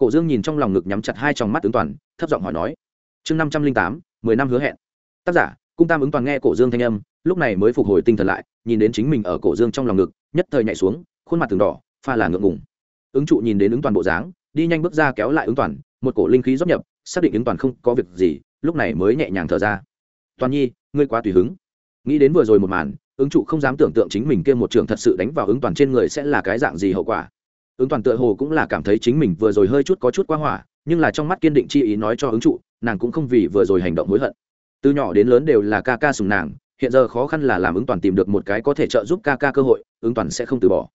cổ dương nhìn trong lòng ngực nhắm chặt hai trong mắt ứng toàn, thấp giọng hỏi nói, chương năm trăm linh tám, mười năm hứa hẹn. Tác giả, cung tam ứng toàn nghe cổ dương thanh âm, lúc này mới phục hồi tinh thần lại, nhìn đến chính mình ở cổ dương trong lòng ngực, nhất thời nhảy xuống, khuôn mặt từng đỏ, pha là ngượng ngùng. Ứng trụ nhìn đến ứng toàn bộ dáng, đi nhanh bước ra kéo lại ứng toàn, một cổ linh khí dốc nhập, xác định ứng toàn không có việc gì, lúc này mới nhẹ nhàng thở ra. Toàn nhi, ngươi quá tùy hứng. Nghĩ đến vừa rồi một màn, ứng trụ không dám tưởng tượng chính mình kia một trường thật sự đánh vào ứng toàn trên người sẽ là cái dạng gì hậu quả ứng toàn tựa hồ cũng là cảm thấy chính mình vừa rồi hơi chút có chút quá hỏa, nhưng là trong mắt kiên định chi ý nói cho ứng trụ, nàng cũng không vì vừa rồi hành động hối hận. Từ nhỏ đến lớn đều là ca ca sùng nàng, hiện giờ khó khăn là làm ứng toàn tìm được một cái có thể trợ giúp ca ca cơ hội, ứng toàn sẽ không từ bỏ.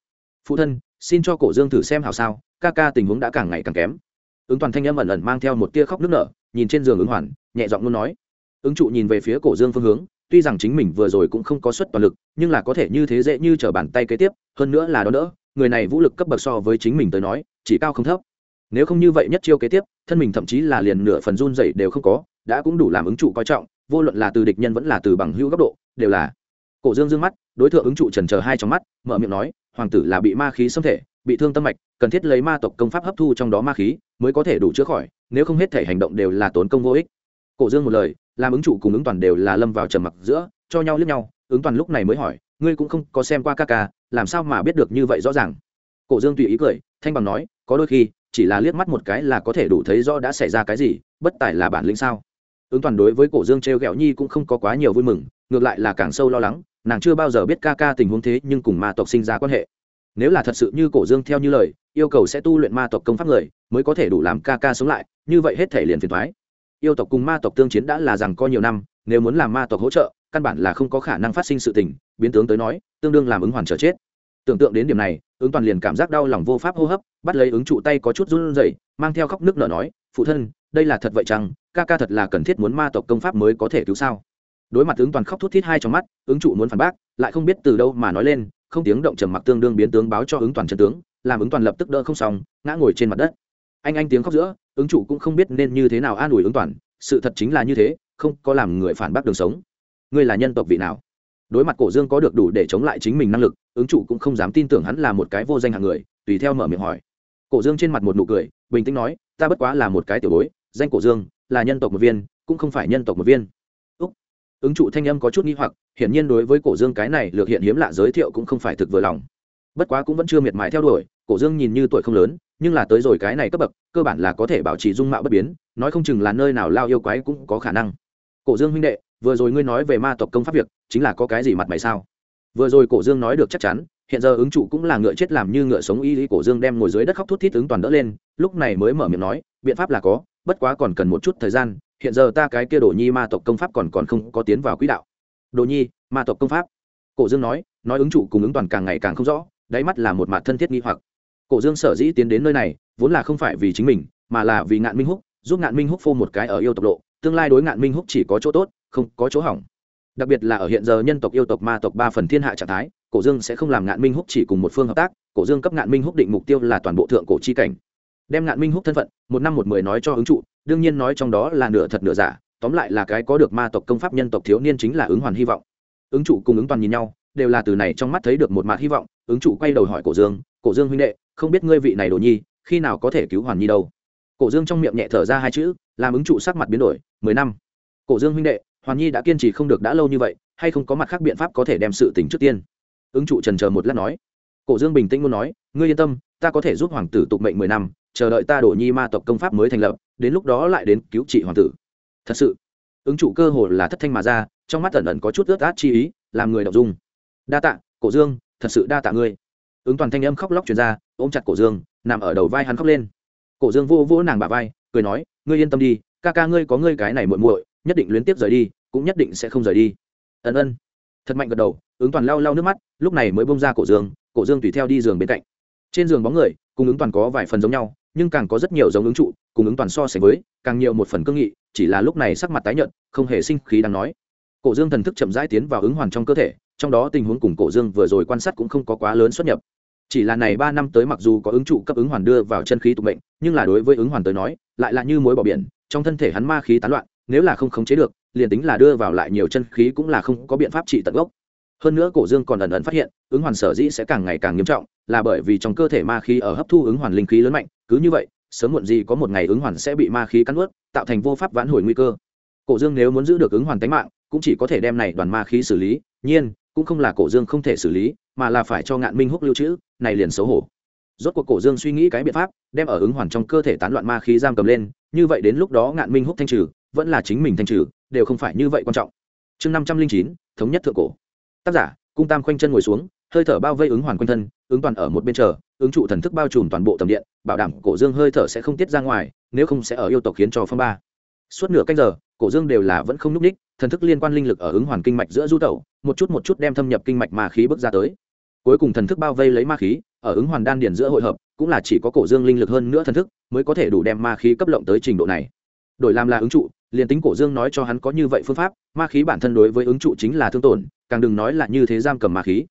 Phụ thân, xin cho cổ dương thử xem hào sao, ca ca tình huống đã càng ngày càng kém. Ứng toàn thanh âm ẩn ẩn mang theo một tia khóc nước nở, nhìn trên giường ứng hoàn, nhẹ giọng luôn nói. Ứng trụ nhìn về phía cổ dương phương hướng, tuy rằng chính mình vừa rồi cũng không có suất toàn lực, nhưng là có thể như thế dễ như t r ở bàn tay kế tiếp, hơn nữa là đó nữa người này vũ lực cấp bậc so với chính mình tới nói, chỉ cao không thấp. Nếu không như vậy nhất chiêu kế tiếp, thân mình thậm chí là liền nửa phần run dậy đều không có, đã cũng đủ làm ứng trụ coi trọng, vô luận là từ địch nhân vẫn là từ bằng hữu góc độ, đều là. Cổ dương dương mắt, đối tượng ứng trụ trần chờ hai trong mắt, mở miệng nói, hoàng tử là bị ma khí xâm thể, bị thương tâm mạch, cần thiết lấy ma tộc công pháp hấp thu trong đó ma khí, mới có thể đủ chữa khỏi, nếu không hết thể hành động đều là tốn công vô ích. Cổ dương một lời, làm ứng trụ cùng ứng toàn đều là lâm vào trầm mặc giữa, cho nhau lướt nhau, ứng toàn lúc này mới hỏi ngươi cũng không có xem qua ca ca, làm sao mà biết được như vậy rõ ràng? Cổ dương tùy ý cười, thanh bằng nói, có đôi khi, chỉ là liếc mắt một cái là có thể đủ thấy rõ đã xảy ra cái gì, bất tài là bản lĩnh sao? Ứng toàn đối với cổ dương t r e o g ẹ o nhi cũng không có quá nhiều vui mừng, ngược lại là càng sâu lo lắng, nàng chưa bao giờ biết ca ca tình huống thế nhưng cùng ma tộc sinh ra quan hệ. Nếu là thật sự như cổ dương theo như lời, yêu cầu sẽ tu luyện ma tộc công pháp người, mới có thể đủ làm ca ca sống lại, như vậy hết thể liền phiền thoái yêu tộc cùng ma tộc tương chiến đã là rằng có nhiều năm, nếu muốn làm ma tộc hỗ trợ căn bản là không có khả năng phát sinh sự tình, biến tướng tới nói, tương đương làm ứng hoàn trở chết. Tưởng tượng đến điểm này, ứng toàn liền cảm giác đau lòng vô pháp hô hấp, bắt lấy ứng trụ tay có chút run rẩy, mang theo khóc nước nở nói, phụ thân, đây là thật vậy chăng? Ca ca thật là cần thiết muốn ma tộc công pháp mới có thể cứu sao? Đối mặt ứng toàn khóc thút thít hai trong mắt, ứng trụ muốn phản bác, lại không biết từ đâu mà nói lên, không tiếng động trầm mặc tương đương biến tướng báo cho ứng toàn chân tướng, làm ứng toàn lập tức đỡ không xong, ngã ngồi trên mặt đất. Anh anh tiếng khóc giữa, ứng trụ cũng không biết nên như thế nào an ủi ứng toàn, sự thật chính là như thế, không có làm người phản bác đường sống ngươi là nhân tộc vị nào? Đối mặt cổ dương có được đủ để chống lại chính mình năng lực, ứng chủ cũng không dám tin tưởng hắn là một cái vô danh hạng người, tùy theo mở miệng hỏi. Cổ dương trên mặt một nụ cười, bình tĩnh nói, ta bất quá là một cái tiểu bối, danh cổ dương, là nhân tộc một viên, cũng không phải nhân tộc một viên. Úc. ứng trụ thanh âm có chút nghi hoặc, hiển nhiên đối với cổ dương cái này lược hiện hiếm lạ giới thiệu cũng không phải thực vừa lòng. Bất quá cũng vẫn chưa miệt mài theo đuổi, cổ dương nhìn như tuổi không lớn, nhưng là tới rồi cái này cấp bậc, cơ bản là có thể bảo trì dung mạo bất biến, nói không chừng là nơi nào lao yêu quái cũng có khả năng cổ dương huynh đệ, vừa rồi ngươi nói về ma tộc công pháp việc, chính là có cái gì mặt mày sao? Vừa rồi cổ dương nói được chắc chắn, hiện giờ ứng trụ cũng là ngựa chết làm như ngựa sống y lý cổ dương đem ngồi dưới đất khóc thút thít ứng toàn đỡ lên, lúc này mới mở miệng nói, biện pháp là có, bất quá còn cần một chút thời gian, hiện giờ ta cái kia đồ nhi ma tộc công pháp còn còn không có tiến vào quỹ đạo. Đồ nhi, ma tộc công pháp. Cổ dương nói nói ứng trụ cùng ứng toàn càng ngày càng không rõ, đáy mắt là một mặt thân thiết nghi hoặc. Cổ dương sở dĩ tiến đến nơi này, vốn là không phải vì chính mình, mà là vì ngạn minh húc, giúp ngạn minh húc phô một cái ở yêu tộc lộ tương lai đối ngạn minh húc chỉ có chỗ tốt, không có chỗ hỏng. Đặc biệt là ở hiện giờ nhân tộc yêu tộc ma tộc ba phần thiên hạ trạng thái, cổ dương sẽ không làm ngạn minh húc chỉ cùng một phương hợp tác, cổ dương cấp ngạn minh húc định mục tiêu là toàn bộ thượng cổ chi cảnh. Đem ngạn minh húc thân phận, một năm một mười nói cho ứng trụ, đương nhiên nói trong đó là nửa thật nửa giả, tóm lại là cái có được ma tộc công pháp nhân tộc thiếu niên chính là ứng hoàn hy vọng. Ứng trụ cùng ứng toàn nhìn nhau, đều là từ này trong mắt thấy được một mặt hy vọng, ứng trụ quay đầu hỏi cổ dương cổ dương huynh đệ, không biết ngươi vị này đồ nhi, khi nào có thể cứu hoàn nhi đâu? Cổ dương trong miệng nhẹ thở ra hai chữ, làm ứng trụ sắc mặt biến đổi, mười năm. Cổ dương huynh đệ, hoàn nhi đã kiên trì không được đã lâu như vậy, hay không có mặt khác biện pháp có thể đem sự tỉnh trước tiên? Ứng trụ trần chờ một lát nói. Cổ dương bình tĩnh muốn nói, ngươi yên tâm, ta có thể giúp hoàng tử tục mệnh mười năm, chờ đợi ta đổ nhi ma tộc công pháp mới thành lập, đến lúc đó lại đến cứu trị hoàng tử. Thật sự, ứng trụ cơ hồ là thất thanh mà ra, trong mắt ẩn ẩn có chút ướt át chi ý, làm người đọc dung. Đa tạ, cổ dương, thật sự đa tạ ngươi. Ứng toàn thanh âm khóc lóc truyền ra, ôm chặt cổ dương, nằm ở đầu vai hắn khóc lên cổ dương vô vỗ nàng bà vai, cười nói, ngươi yên tâm đi, ca ca ngươi có ngươi cái này muội muội, nhất định luyến tiếp rời đi, cũng nhất định sẽ không rời đi. Ân ân. Thật mạnh gật đầu, ứng toàn lau lau nước mắt, lúc này mới bông ra cổ dương cổ dương tùy theo đi giường bên cạnh. Trên giường bóng người, cùng ứng toàn có vài phần giống nhau, nhưng càng có rất nhiều giống ứng trụ, cùng ứng toàn so sánh với, càng nhiều một phần cương nghị, chỉ là lúc này sắc mặt tái nhợt, không hề sinh khí đang nói. Cổ dương thần thức chậm rãi tiến vào ứng hoàn trong cơ thể, trong đó tình huống cùng cổ dương vừa rồi quan sát cũng không có quá lớn xuất nhập chỉ là này ba năm tới mặc dù có ứng trụ cấp ứng hoàn đưa vào chân khí tục mệnh, nhưng là đối với ứng hoàn tới nói, lại là như mối bỏ biển, trong thân thể hắn ma khí tán loạn, nếu là không khống chế được, liền tính là đưa vào lại nhiều chân khí cũng là không có biện pháp trị tận gốc. Hơn nữa cổ dương còn ẩn ẩn phát hiện, ứng hoàn sở dĩ sẽ càng ngày càng nghiêm trọng, là bởi vì trong cơ thể ma khí ở hấp thu ứng hoàn linh khí lớn mạnh, cứ như vậy, sớm muộn gì có một ngày ứng hoàn sẽ bị ma khí cắn ướt tạo thành vô pháp vãn hồi nguy cơ. Cổ dương nếu muốn giữ được ứng hoàn tính mạng, cũng chỉ có thể đem này đoàn ma khí xử lý, nhiên, cũng không là cổ dương không thể xử lý mà là phải cho ngạn minh húc lưu trữ, này liền xấu hổ. Rốt cuộc cổ dương suy nghĩ cái biện pháp, đem ở ứng hoàn trong cơ thể tán loạn ma khí giam cầm lên, như vậy đến lúc đó ngạn minh húc thanh trừ, vẫn là chính mình thanh trừ, đều không phải như vậy quan trọng. Chương năm trăm linh chín, thống nhất thượng cổ. Tác giả, cung tam khoanh chân ngồi xuống, hơi thở bao vây ứng hoàn quanh thân, ứng toàn ở một bên chờ, ứng trụ thần thức bao trùm toàn bộ tầm điện, bảo đảm cổ dương hơi thở sẽ không tiết ra ngoài, nếu không sẽ ở yêu tộc khiến cho phong ba. Suốt nửa canh giờ, cổ dương đều là vẫn không n ú c ních thần thức liên quan linh lực ở ứng hoàn kinh mạch giữa du tẩu, một chút một chút đem thâm nhập kinh mạch ma khí bước ra tới cuối cùng thần thức bao vây lấy ma khí, ở ứng hoàn đan điền giữa hội hợp, cũng là chỉ có cổ dương linh lực hơn nữa thần thức, mới có thể đủ đem ma khí cấp lộng tới trình độ này. Đổi làm là ứng trụ, liền tính cổ dương nói cho hắn có như vậy phương pháp, ma khí bản thân đối với ứng trụ chính là thương tổn, càng đừng nói là như thế giam cầm ma khí.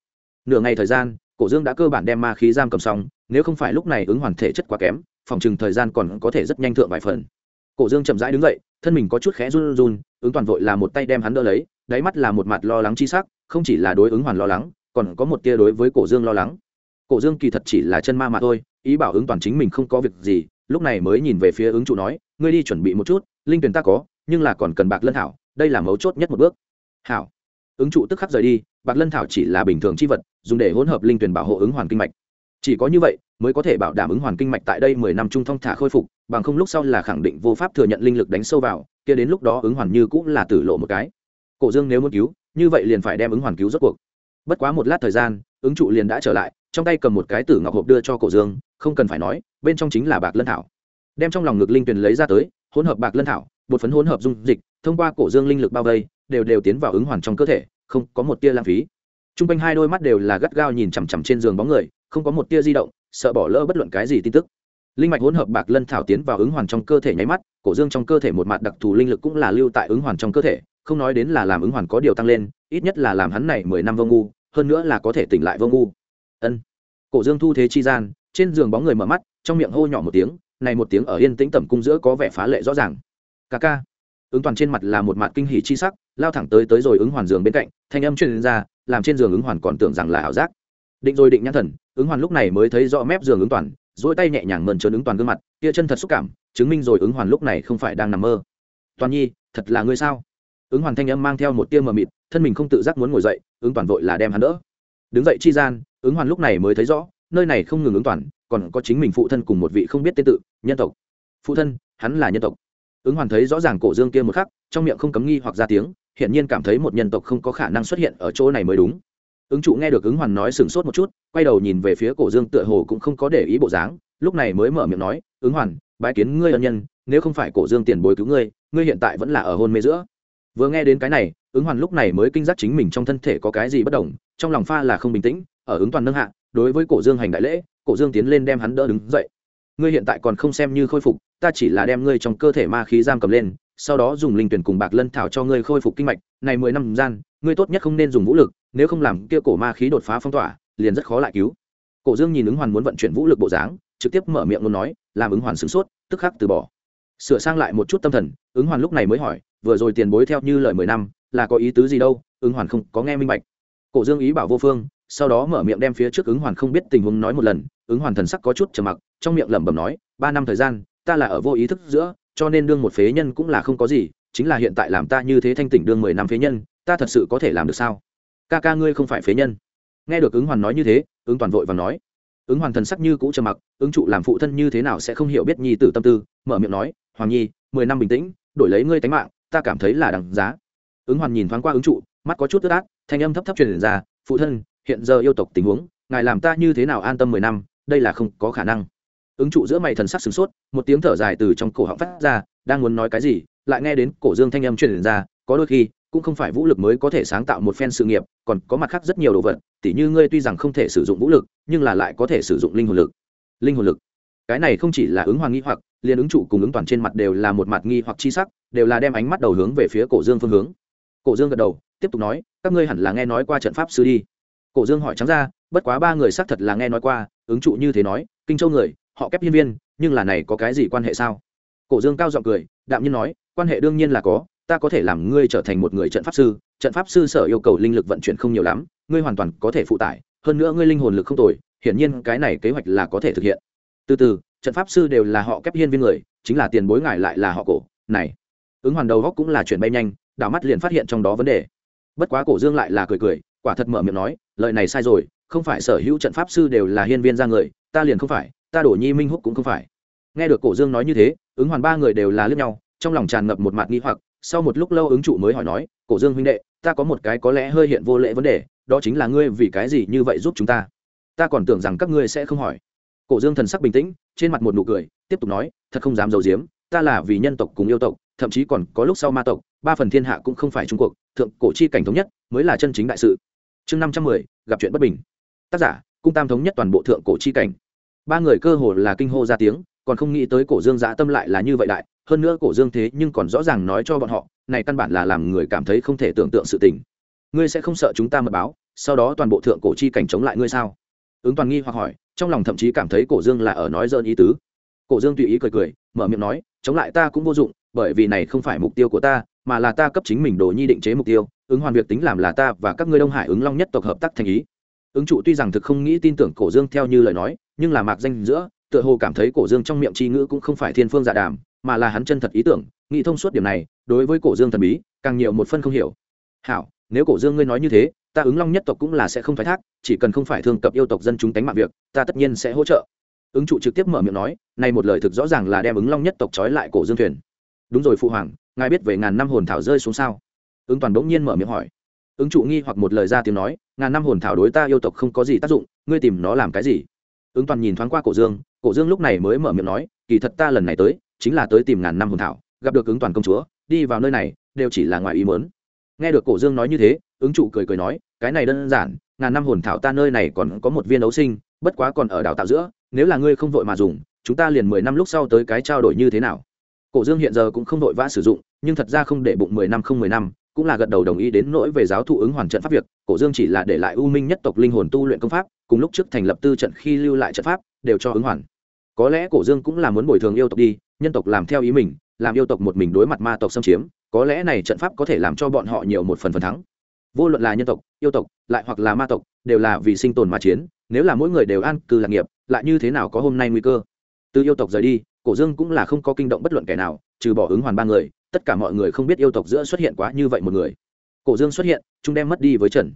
Nửa ngày thời gian, cổ dương đã cơ bản đem ma khí giam cầm xong, nếu không phải lúc này ứng hoàn thể chất quá kém, phòng chừng thời gian còn có thể rất nhanh thượng vài phần. Cổ dương chậm rãi đứng dậy, thân mình có chút khẽ run run, ứng toàn vội là một tay đem hắn đỡ lấy, đáy mắt là một mặt lo lắng chi sắc, không chỉ là đối ứng hoàn lo lắng còn có một tia đối với cổ dương lo lắng. Cổ dương kỳ thật chỉ là chân ma mà thôi, ý bảo ứng toàn chính mình không có việc gì, lúc này mới nhìn về phía ứng trụ nói, ngươi đi chuẩn bị một chút, linh tuyển ta có, nhưng là còn cần bạc lân thảo, đây là mấu chốt nhất một bước. Hảo. Ứng trụ tức khắc rời đi, bạc lân thảo chỉ là bình thường c h i vật, dùng để hỗn hợp linh tuyển bảo hộ ứng hoàn kinh mạch. Chỉ có như vậy mới có thể bảo đảm ứng hoàn kinh mạch tại đây mười năm trung thông thả khôi phục, bằng không lúc sau là khẳng định vô pháp thừa nhận linh lực đánh sâu vào, kia đến lúc đó ứng hoàn như cũng là tử lộ một cái. Cổ dương nếu muốn cứu, như vậy liền phải đem ứng hoàn cứu rốt cuộc bất quá một lát thời gian, ứng trụ liền đã trở lại, trong tay cầm một cái tử ngọc hộp đưa cho cổ dương, không cần phải nói, bên trong chính là bạc lân thảo. Đem trong lòng ngực linh tuyền lấy ra tới, hỗn hợp bạc lân thảo, bột phấn hỗn hợp dung dịch, thông qua cổ dương linh lực bao vây, đều đều tiến vào ứng hoàn trong cơ thể, không có một tia lãng phí. T r u n g quanh hai đôi mắt đều là gắt gao nhìn chằm chằm trên giường bóng người, không có một tia di động, sợ bỏ lỡ bất luận cái gì tin tức. Linh mạch hỗn hợp bạc lân thảo tiến vào ứng hoàn trong cơ thể nháy mắt, cổ dương trong cơ thể một mặt đặc thù linh lực cũng là lưu tại ứng hoàn trong cơ thể, không nói đến là làm ứng hoàn có điều tăng lên, ít nhất là làm hắn này mười năm vô ngu hơn nữa là có thể tỉnh lại vô ngu. Ân. Cổ dương thu thế chi gian, trên giường bóng người mở mắt, trong miệng hô nhỏ một tiếng, này một tiếng ở yên tĩnh tẩm cung giữa có vẻ phá lệ rõ ràng. Ca ca. Ứng toàn trên mặt là một mặt kinh hỉ chi sắc, lao thẳng tới tới rồi ứng hoàn giường bên cạnh, thanh âm truyền ra, làm trên giường ứng hoàn còn tưởng rằng là ảo giác. Định rồi định nhãn thần, ứng hoàn lúc này mới thấy rõ mép giường ứng toàn dỗi tay nhẹ nhàng mơn trớn ứng toàn gương mặt, kia chân thật xúc cảm, chứng minh rồi ứng hoàn lúc này không phải đang nằm mơ. Toàn nhi, thật là ngươi sao? Ứng hoàn thanh âm mang theo một tia mờ mịt, thân mình không tự giác muốn ngồi dậy, ứng toàn vội là đem hắn đỡ. Đứng dậy chi gian, ứng hoàn lúc này mới thấy rõ, nơi này không ngừng ứng toàn, còn có chính mình phụ thân cùng một vị không biết tên tự, nhân tộc. Phụ thân, hắn là nhân tộc. Ứng hoàn thấy rõ ràng cổ dương kia một khắc, trong miệng không cấm nghi hoặc ra tiếng, hiển nhiên cảm thấy một nhân tộc không có khả năng xuất hiện ở chỗ này mới đúng. Ứng trụ nghe được ứng hoàn nói sửng sốt một chút, quay đầu nhìn về phía cổ dương tựa hồ cũng không có để ý bộ dáng, lúc này mới mở miệng nói, ứng hoàn, bái kiến ngươi ân nhân, nếu không phải cổ dương tiền bối cứu ngươi ngươi hiện tại vẫn là ở hôn mê giữa vừa nghe đến cái này, ứng hoàn lúc này mới kinh giác chính mình trong thân thể có cái gì bất đồng, trong lòng pha là không bình tĩnh, ở ứng toàn nâng hạ, đối với cổ dương hành đại lễ, cổ dương tiến lên đem hắn đỡ đứng dậy. Ngươi hiện tại còn không xem như khôi phục, ta chỉ là đem ngươi trong cơ thể ma khí giam cầm lên, sau đó dùng linh tuyển cùng bạc lân thảo cho ngươi khôi phục kinh mạch, này mười năm gian, ngươi tốt nhất không nên dùng vũ lực, nếu không làm kia cổ ma khí đột phá phong tỏa, liền rất khó lại cứu. Cổ dương nhìn ứng hoàn muốn vận chuyển vũ lực bộ dáng, trực tiếp mở miệng luôn nói, làm ứng hoàn sửng sốt, tức khắc từ bỏ. Sửa sang lại một chút tâm thần, ứng hoàn lúc này mới hỏi vừa rồi tiền bối theo như lời mười năm, là có ý tứ gì đâu, ứng hoàn không, có nghe minh bạch. Cổ dương ý bảo vô phương, sau đó mở miệng đem phía trước ứng hoàn không biết tình huống nói một lần, ứng hoàn thần sắc có chút trầm mặc, trong miệng lẩm bẩm nói, ba năm thời gian, ta là ở vô ý thức giữa, cho nên đương một phế nhân cũng là không có gì, chính là hiện tại làm ta như thế thanh tỉnh đương mười năm phế nhân, ta thật sự có thể làm được sao? Ca ca ngươi không phải phế nhân. Nghe được ứng hoàn nói như thế, ứng toàn vội và nói. Ứng hoàn thần sắc như cũ trầm mặc, ứng trụ làm phụ thân như thế nào sẽ không hiểu biết nhi tử tâm tư, mở miệng nói, hoàng nhi, mười năm bình tĩnh, đổi lấy ngươi tánh mạng ta cảm thấy là đằng giá. Ứng hoàn nhìn thoáng qua ứng trụ, mắt có chút tức át, thanh âm thấp thấp truyền ra, phụ thân, hiện giờ yêu tộc tình huống, ngài làm ta như thế nào an tâm mười năm, đây là không có khả năng. Ứng trụ giữa mày thần sắc sửng sốt, một tiếng thở dài từ trong cổ họng phát ra, đang muốn nói cái gì, lại nghe đến cổ dương thanh âm truyền ra, có đôi khi, cũng không phải vũ lực mới có thể sáng tạo một phen sự nghiệp, còn có mặt khác rất nhiều đồ vật, tỉ như ngươi tuy rằng không thể sử dụng vũ lực, nhưng là lại có thể sử dụng linh hồn lực. Linh hồn lực. Cái này không chỉ là ứng hoàng nghĩ hoặc liền ứng trụ cùng ứng toàn trên mặt đều là một mặt nghi hoặc chi sắc, đều là đem ánh mắt đầu hướng về phía cổ dương phương hướng. Cổ dương gật đầu, tiếp tục nói, các ngươi hẳn là nghe nói qua trận pháp sư đi. Cổ dương hỏi trắng ra, bất quá ba người xác thật là nghe nói qua, ứng trụ như thế nói, kinh châu người, họ kép nhân viên, nhưng là này có cái gì quan hệ sao? Cổ dương cao giọng cười, đạm nhiên nói, quan hệ đương nhiên là có, ta có thể làm ngươi trở thành một người trận pháp sư, trận pháp sư sở yêu cầu linh lực vận chuyển không nhiều lắm, ngươi hoàn toàn có thể phụ tải, hơn nữa ngươi linh hồn lực không tồi, hiển nhiên cái này kế hoạch là có thể thực hiện. Từ từ trận pháp sư đều là họ kép hiên viên người, chính là tiền bối ngài lại là họ cổ. Này, ứng hoàn đầu góc cũng là chuyển bay nhanh, đảo mắt liền phát hiện trong đó vấn đề. Bất quá cổ dương lại là cười cười, quả thật mở miệng nói, lời này sai rồi, không phải sở hữu trận pháp sư đều là hiên viên ra người, ta liền không phải, ta đổ nhi minh húc cũng không phải. Nghe được cổ dương nói như thế, ứng hoàn ba người đều là lướt nhau, trong lòng tràn ngập một mặt nghi hoặc, sau một lúc lâu ứng trụ mới hỏi nói, cổ dương huynh đệ, ta có một cái có lẽ hơi hiện vô lễ vấn đề, đó chính là ngươi vì cái gì như vậy giúp chúng ta? Ta còn tưởng rằng các ngươi sẽ không hỏi cổ dương thần sắc bình tĩnh, trên mặt một nụ cười, tiếp tục nói, thật không dám d i ấ u diếm ta là vì nhân tộc cùng yêu tộc, thậm chí còn có lúc sau ma tộc, ba phần thiên hạ cũng không phải trung cuộc, thượng cổ chi cảnh thống nhất mới là chân chính đại sự. Chương năm trăm mười, gặp chuyện bất bình. Tác giả, cung tam thống nhất toàn bộ thượng cổ chi cảnh. Ba người cơ hồ là kinh hô ra tiếng, còn không nghĩ tới cổ dương dã tâm lại là như vậy đại, hơn nữa cổ dương thế nhưng còn rõ ràng nói cho bọn họ, này căn bản là làm người cảm thấy không thể tưởng tượng sự tình. Ngươi sẽ không sợ chúng ta mật báo, sau đó toàn bộ thượng cổ chi cảnh chống lại ngươi sao? Ứng toàn nghi hoặc hỏi, trong lòng thậm chí cảm thấy cổ dương là ở nói dơn ý tứ. Cổ dương tùy ý cười cười, mở miệng nói, chống lại ta cũng vô dụng, bởi vì này không phải mục tiêu của ta, mà là ta cấp chính mình đồ nhi định chế mục tiêu, ứng hoàn việc tính làm là ta và các ngươi đông hải ứng long nhất tộc hợp tác thành ý. Ứng trụ tuy rằng thực không nghĩ tin tưởng cổ dương theo như lời nói, nhưng là mạc danh giữa, tựa hồ cảm thấy cổ dương trong miệng tri ngữ cũng không phải thiên phương dạ đàm, mà là hắn chân thật ý tưởng, nghĩ thông suốt điểm này, đối với cổ dương thần bí, càng nhiều một phân không hiểu. Hảo, nếu cổ dương ngươi nói như thế ta ứng long nhất tộc cũng là sẽ không thoái thác, chỉ cần không phải thương cập yêu tộc dân chúng tánh mạng việc, ta tất nhiên sẽ hỗ trợ. Ứng trụ trực tiếp mở miệng nói nay một lời thực rõ ràng là đem ứng long nhất tộc trói lại cổ dương thuyền. Đúng rồi phụ hoàng, ngài biết về ngàn năm hồn thảo rơi xuống sao? Ứng toàn bỗng nhiên mở miệng hỏi. Ứng trụ nghi hoặc một lời ra tiếng nói, ngàn năm hồn thảo đối ta yêu tộc không có gì tác dụng, ngươi tìm nó làm cái gì? Ứng toàn nhìn thoáng qua cổ dương cổ dương lúc này mới mở miệng nói, kỳ thật ta lần này tới, chính là tới tìm ngàn năm hồn thảo, gặp được ứng toàn công chúa, đi vào nơi này, đều chỉ là ngoài ý mớn nghe được cổ dương nói như thế, ứng trụ cười cười nói cái này đơn giản, ngàn năm hồn thảo ta nơi này còn có một viên đấu sinh, bất quá còn ở đào tạo giữa, nếu là ngươi không vội mà dùng, chúng ta liền mười năm lúc sau tới cái trao đổi như thế nào. Cổ dương hiện giờ cũng không vội vã sử dụng, nhưng thật ra không để bụng mười năm không mười năm, cũng là gật đầu đồng ý đến nỗi về giáo thụ ứng hoàn trận pháp việc, cổ dương chỉ là để lại u minh nhất tộc linh hồn tu luyện công pháp, cùng lúc trước thành lập tư trận khi lưu lại trận pháp, đều cho ứng hoàn. Có lẽ cổ dương cũng là muốn bồi thường yêu tộc đi, nhân tộc làm theo ý mình, làm yêu tộc một mình đối mặt ma tộc xâm chiếm, có lẽ này trận pháp có thể làm cho bọn họ nhiều một phần phần thắng vô luận là nhân tộc, yêu tộc, lại hoặc là ma tộc, đều là vì sinh tồn mà chiến, nếu là mỗi người đều an cư lạc nghiệp, lại như thế nào có hôm nay nguy cơ? Từ yêu tộc rời đi, cổ dương cũng là không có kinh động bất luận kẻ nào, trừ bỏ ứng hoàn ba người, tất cả mọi người không biết yêu tộc giữa xuất hiện quá như vậy một người. Cổ dương xuất hiện, chúng đem mất đi với trần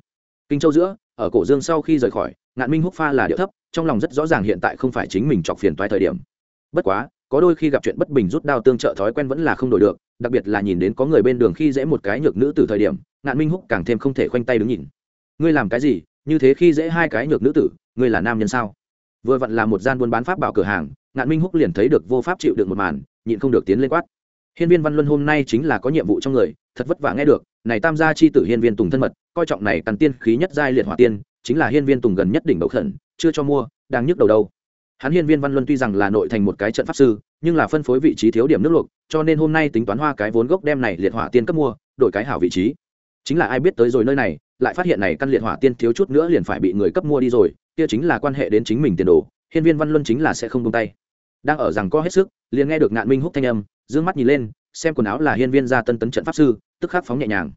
kinh châu giữa, ở cổ dương sau khi rời khỏi, ngạn minh húc pha là điệu thấp, trong lòng rất rõ ràng hiện tại không phải chính mình chọc phiền toái thời điểm. Bất quá, có đôi khi gặp chuyện bất bình rút đao tương trợ thói quen vẫn là không đổi được, đặc biệt là nhìn đến có người bên đường khi dễ một cái nhược nữ từ thời điểm ngạn minh húc càng thêm không thể khoanh tay đứng nhìn. Ngươi làm cái gì? Như thế khi dễ hai cái nhược nữ tử, ngươi là nam nhân sao? Vừa vặn là một gian buôn bán pháp bảo cửa hàng, ngạn minh húc liền thấy được vô pháp chịu được một màn, nhịn không được tiến lên quát. Hiên viên văn luân hôm nay chính là có nhiệm vụ trong người, thật vất vả nghe được, này tam gia chi tử hiên viên tùng thân mật, coi trọng này cần tiên khí nhất giai liệt hỏa tiên, chính là hiên viên tùng gần nhất đỉnh bầu khẩn, chưa cho mua, đang nhức đầu đâu. Hắn hiên viên văn luân tuy rằng là nội thành một cái trận pháp sư, nhưng là phân phối vị trí thiếu điểm nước luộc, cho nên hôm nay tính toán hoa cái vốn gốc đem này liệt hỏa tiên cấp mua, đổi cái hảo vị trí chính là ai biết tới rồi nơi này, lại phát hiện này căn liệt hỏa tiên thiếu chút nữa liền phải bị người cấp mua đi rồi, kia chính là quan hệ đến chính mình tiền đồ, hiên viên văn luân chính là sẽ không tung tay. Đang ở rằng có hết sức, liền nghe được ngạn minh húc thanh âm, dương mắt nhìn lên, xem quần áo là hiên viên gia tân tấn trận pháp sư, tức khắc phóng nhẹ nhàng.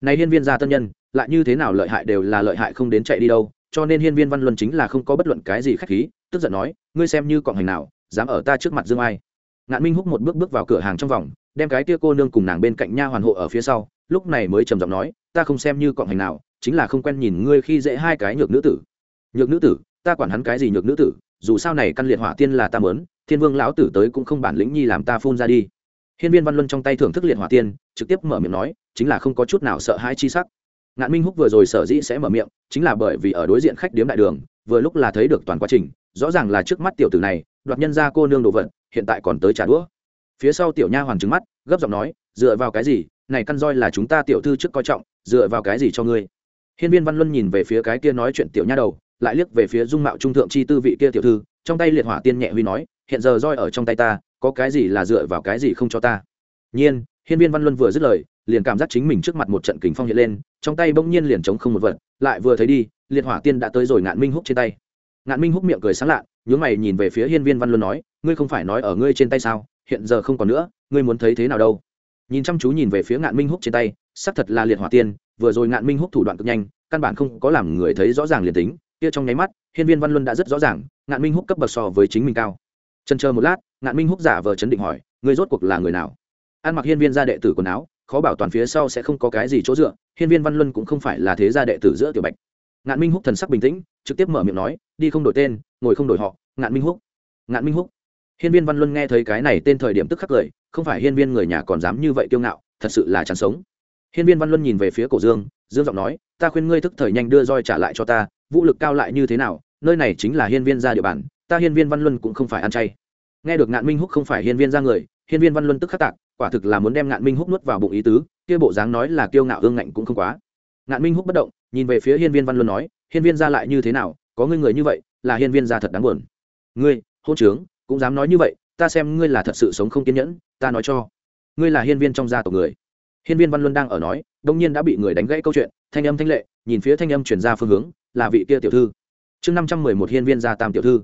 Này hiên viên gia tân nhân, lại như thế nào lợi hại đều là lợi hại không đến chạy đi đâu, cho nên hiên viên văn luân chính là không có bất luận cái gì khách khí, tức giận nói, ngươi xem như cọng hành nào, dám ở ta trước mặt dương ai. Ngạn minh húc một bước bước vào cửa hàng trong vòng, đem cái tia cô nương cùng nàng bên cạnh nha hoàn hộ ở phía sau lúc này mới trầm giọng nói, ta không xem như cọng hành nào, chính là không quen nhìn ngươi khi dễ hai cái nhược nữ tử. Nhược nữ tử? Ta quản hắn cái gì nhược nữ tử? Dù sao này căn liệt hỏa tiên là ta mớn thiên vương lão tử tới cũng không bản lĩnh nhi làm ta phun ra đi. Hiên viên văn luân trong tay thưởng thức liệt hỏa tiên, trực tiếp mở miệng nói, chính là không có chút nào sợ hãi chi sắc. Ngạn minh húc vừa rồi sở dĩ sẽ mở miệng, chính là bởi vì ở đối diện khách điếm đại đường, vừa lúc là thấy được toàn quá trình, rõ ràng là trước mắt tiểu tử này, đoạt nhân ra cô nương đồ vật, hiện tại còn tới trả đũa. Phía sau tiểu nha hoàng trứng mắt, gấp giọng nói, dựa vào cái gì? Này căn roi là chúng ta tiểu thư trước coi trọng, dựa vào cái gì cho ngươi? Hiên viên văn luân nhìn về phía cái kia nói chuyện tiểu nha đầu, lại liếc về phía dung mạo trung thượng chi tư vị kia tiểu thư, trong tay liệt hỏa tiên nhẹ huy nói, hiện giờ roi ở trong tay ta, có cái gì là dựa vào cái gì không cho ta? Nhiên, hiên viên văn luân vừa dứt lời, liền cảm giác chính mình trước mặt một trận kình phong hiện lên, trong tay bỗng nhiên liền chống không một vật, lại vừa thấy đi, liệt hỏa tiên đã tới rồi ngạn minh húc trên tay. Ngạn minh húc miệng cười sáng lạ, nhướng mày nhìn về phía hiên viên văn luân nói, ngươi không phải nói ở ngươi trên tay sao? Hiện giờ không còn nữa, ngươi muốn thấy thế nào đâu? Nhìn chăm chú nhìn về phía ngạn minh húc trên tay, xác thật là liệt hỏa tiên, vừa rồi ngạn minh húc thủ đoạn cực nhanh, căn bản không có làm người thấy rõ ràng liền tính. Kia trong nháy mắt, hiên viên văn luân đã rất rõ ràng, ngạn minh húc cấp bậc so với chính mình cao. Trần chờ một lát, ngạn minh húc giả vờ chấn định hỏi người rốt cuộc là người nào? Ăn mặc hiên viên gia đệ tử quần áo, khó bảo toàn phía sau sẽ không có cái gì chỗ dựa, hiên viên văn luân cũng không phải là thế gia đệ tử giữa tiểu bạch. Ngạn minh húc thần sắc bình tĩnh, trực tiếp mở miệng nói, đi không đổi tên, ngồi không đổi họ, ngạn minh húc. Ngạn minh húc hiên viên văn luân nghe thấy cái này tên thời điểm tức khắc cười, không phải hiên viên người nhà còn dám như vậy kiêu ngạo, thật sự là chán sống. Hiên viên văn luân nhìn về phía cổ dương dương giọng nói, ta khuyên ngươi thức thời nhanh đưa roi trả lại cho ta, vũ lực cao lại như thế nào, nơi này chính là hiên viên gia địa bàn, ta hiên viên văn luân cũng không phải ăn chay. Nghe được ngạn minh húc không phải hiên viên ra người, hiên viên văn luân tức khắc tạc, quả thực là muốn đem ngạn minh húc nuốt vào bụng ý tứ, kia bộ dáng nói là kiêu ngạo ương ngạnh cũng không quá. Ngạn minh húc bất động, nhìn về phía hiên viên văn luân nói, hiên viên ra lại như thế nào, có ngươi người như vậy, là hiên viên ra thật đáng buồn. Ngươi, hôn trướng cũng dám nói như vậy, ta xem ngươi là thật sự sống không kiên nhẫn, ta nói cho. Ngươi là hiên viên trong gia tộc người. Hiên viên văn luân đang ở nói, đông nhiên đã bị người đánh gãy câu chuyện, thanh âm thanh lệ, nhìn phía thanh âm chuyển ra phương hướng, là vị kia tiểu thư. Chương năm trăm mười một hiên viên gia tam tiểu thư.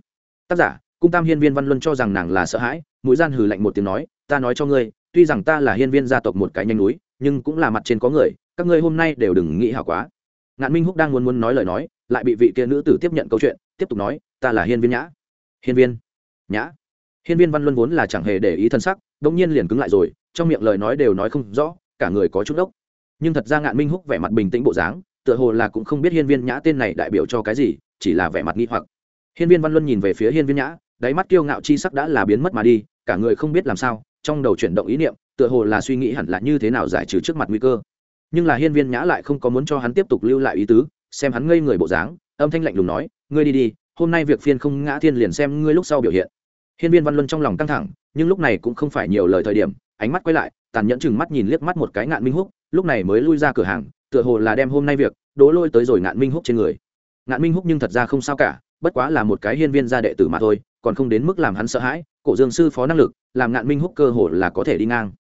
Tác giả, cung tam hiên viên văn luân cho rằng nàng là sợ hãi, mũi gian hừ lạnh một tiếng nói, ta nói cho ngươi, tuy rằng ta là hiên viên gia tộc một cái nhanh núi, nhưng cũng là mặt trên có người, các ngươi hôm nay đều đừng nghĩ hảo quá. Ngạn minh húc đang muốn muốn nói lời nói, lại bị vị kia nữ tử tiếp nhận câu chuyện, tiếp tục nói, ta là hiên viên nhã. Hiên viên nhã. Hiên viên văn luân vốn là chẳng hề để ý thân sắc đông nhiên liền cứng lại rồi, trong miệng lời nói đều nói không rõ, cả người có chút ốc nhưng thật ra ngạn minh húc vẻ mặt bình tĩnh bộ dáng, tựa hồ là cũng không biết hiên viên nhã tên này đại biểu cho cái gì, chỉ là vẻ mặt nghi hoặc. Hiên viên văn luân nhìn về phía hiên viên nhã, đáy mắt kiêu ngạo chi sắc đã là biến mất mà đi, cả người không biết làm sao, trong đầu chuyển động ý niệm, tựa hồ là suy nghĩ hẳn là như thế nào giải trừ trước mặt nguy cơ. Nhưng là hiên viên nhã lại không có muốn cho hắn tiếp tục lưu lại ý tứ, xem hắn ngây người bộ dáng, âm thanh lạnh lùng nói, ngươi đi đi, hôm nay việc phiên không ngã thiên liền xem ngươi lúc sau biểu hiện hiên viên văn luân trong lòng căng thẳng, nhưng lúc này cũng không phải nhiều lời thời điểm, ánh mắt quay lại, tàn nhẫn chừng mắt nhìn liếc mắt một cái ngạn minh húc, lúc này mới lui ra cửa hàng, tựa hồ là đem hôm nay việc, đố lôi tới rồi ngạn minh húc trên người. Ngạn minh húc nhưng thật ra không sao cả, bất quá là một cái hiên viên gia đệ tử mà thôi, còn không đến mức làm hắn sợ hãi, cổ dương sư phó năng lực, làm ngạn minh húc cơ hồ là có thể đi ngang.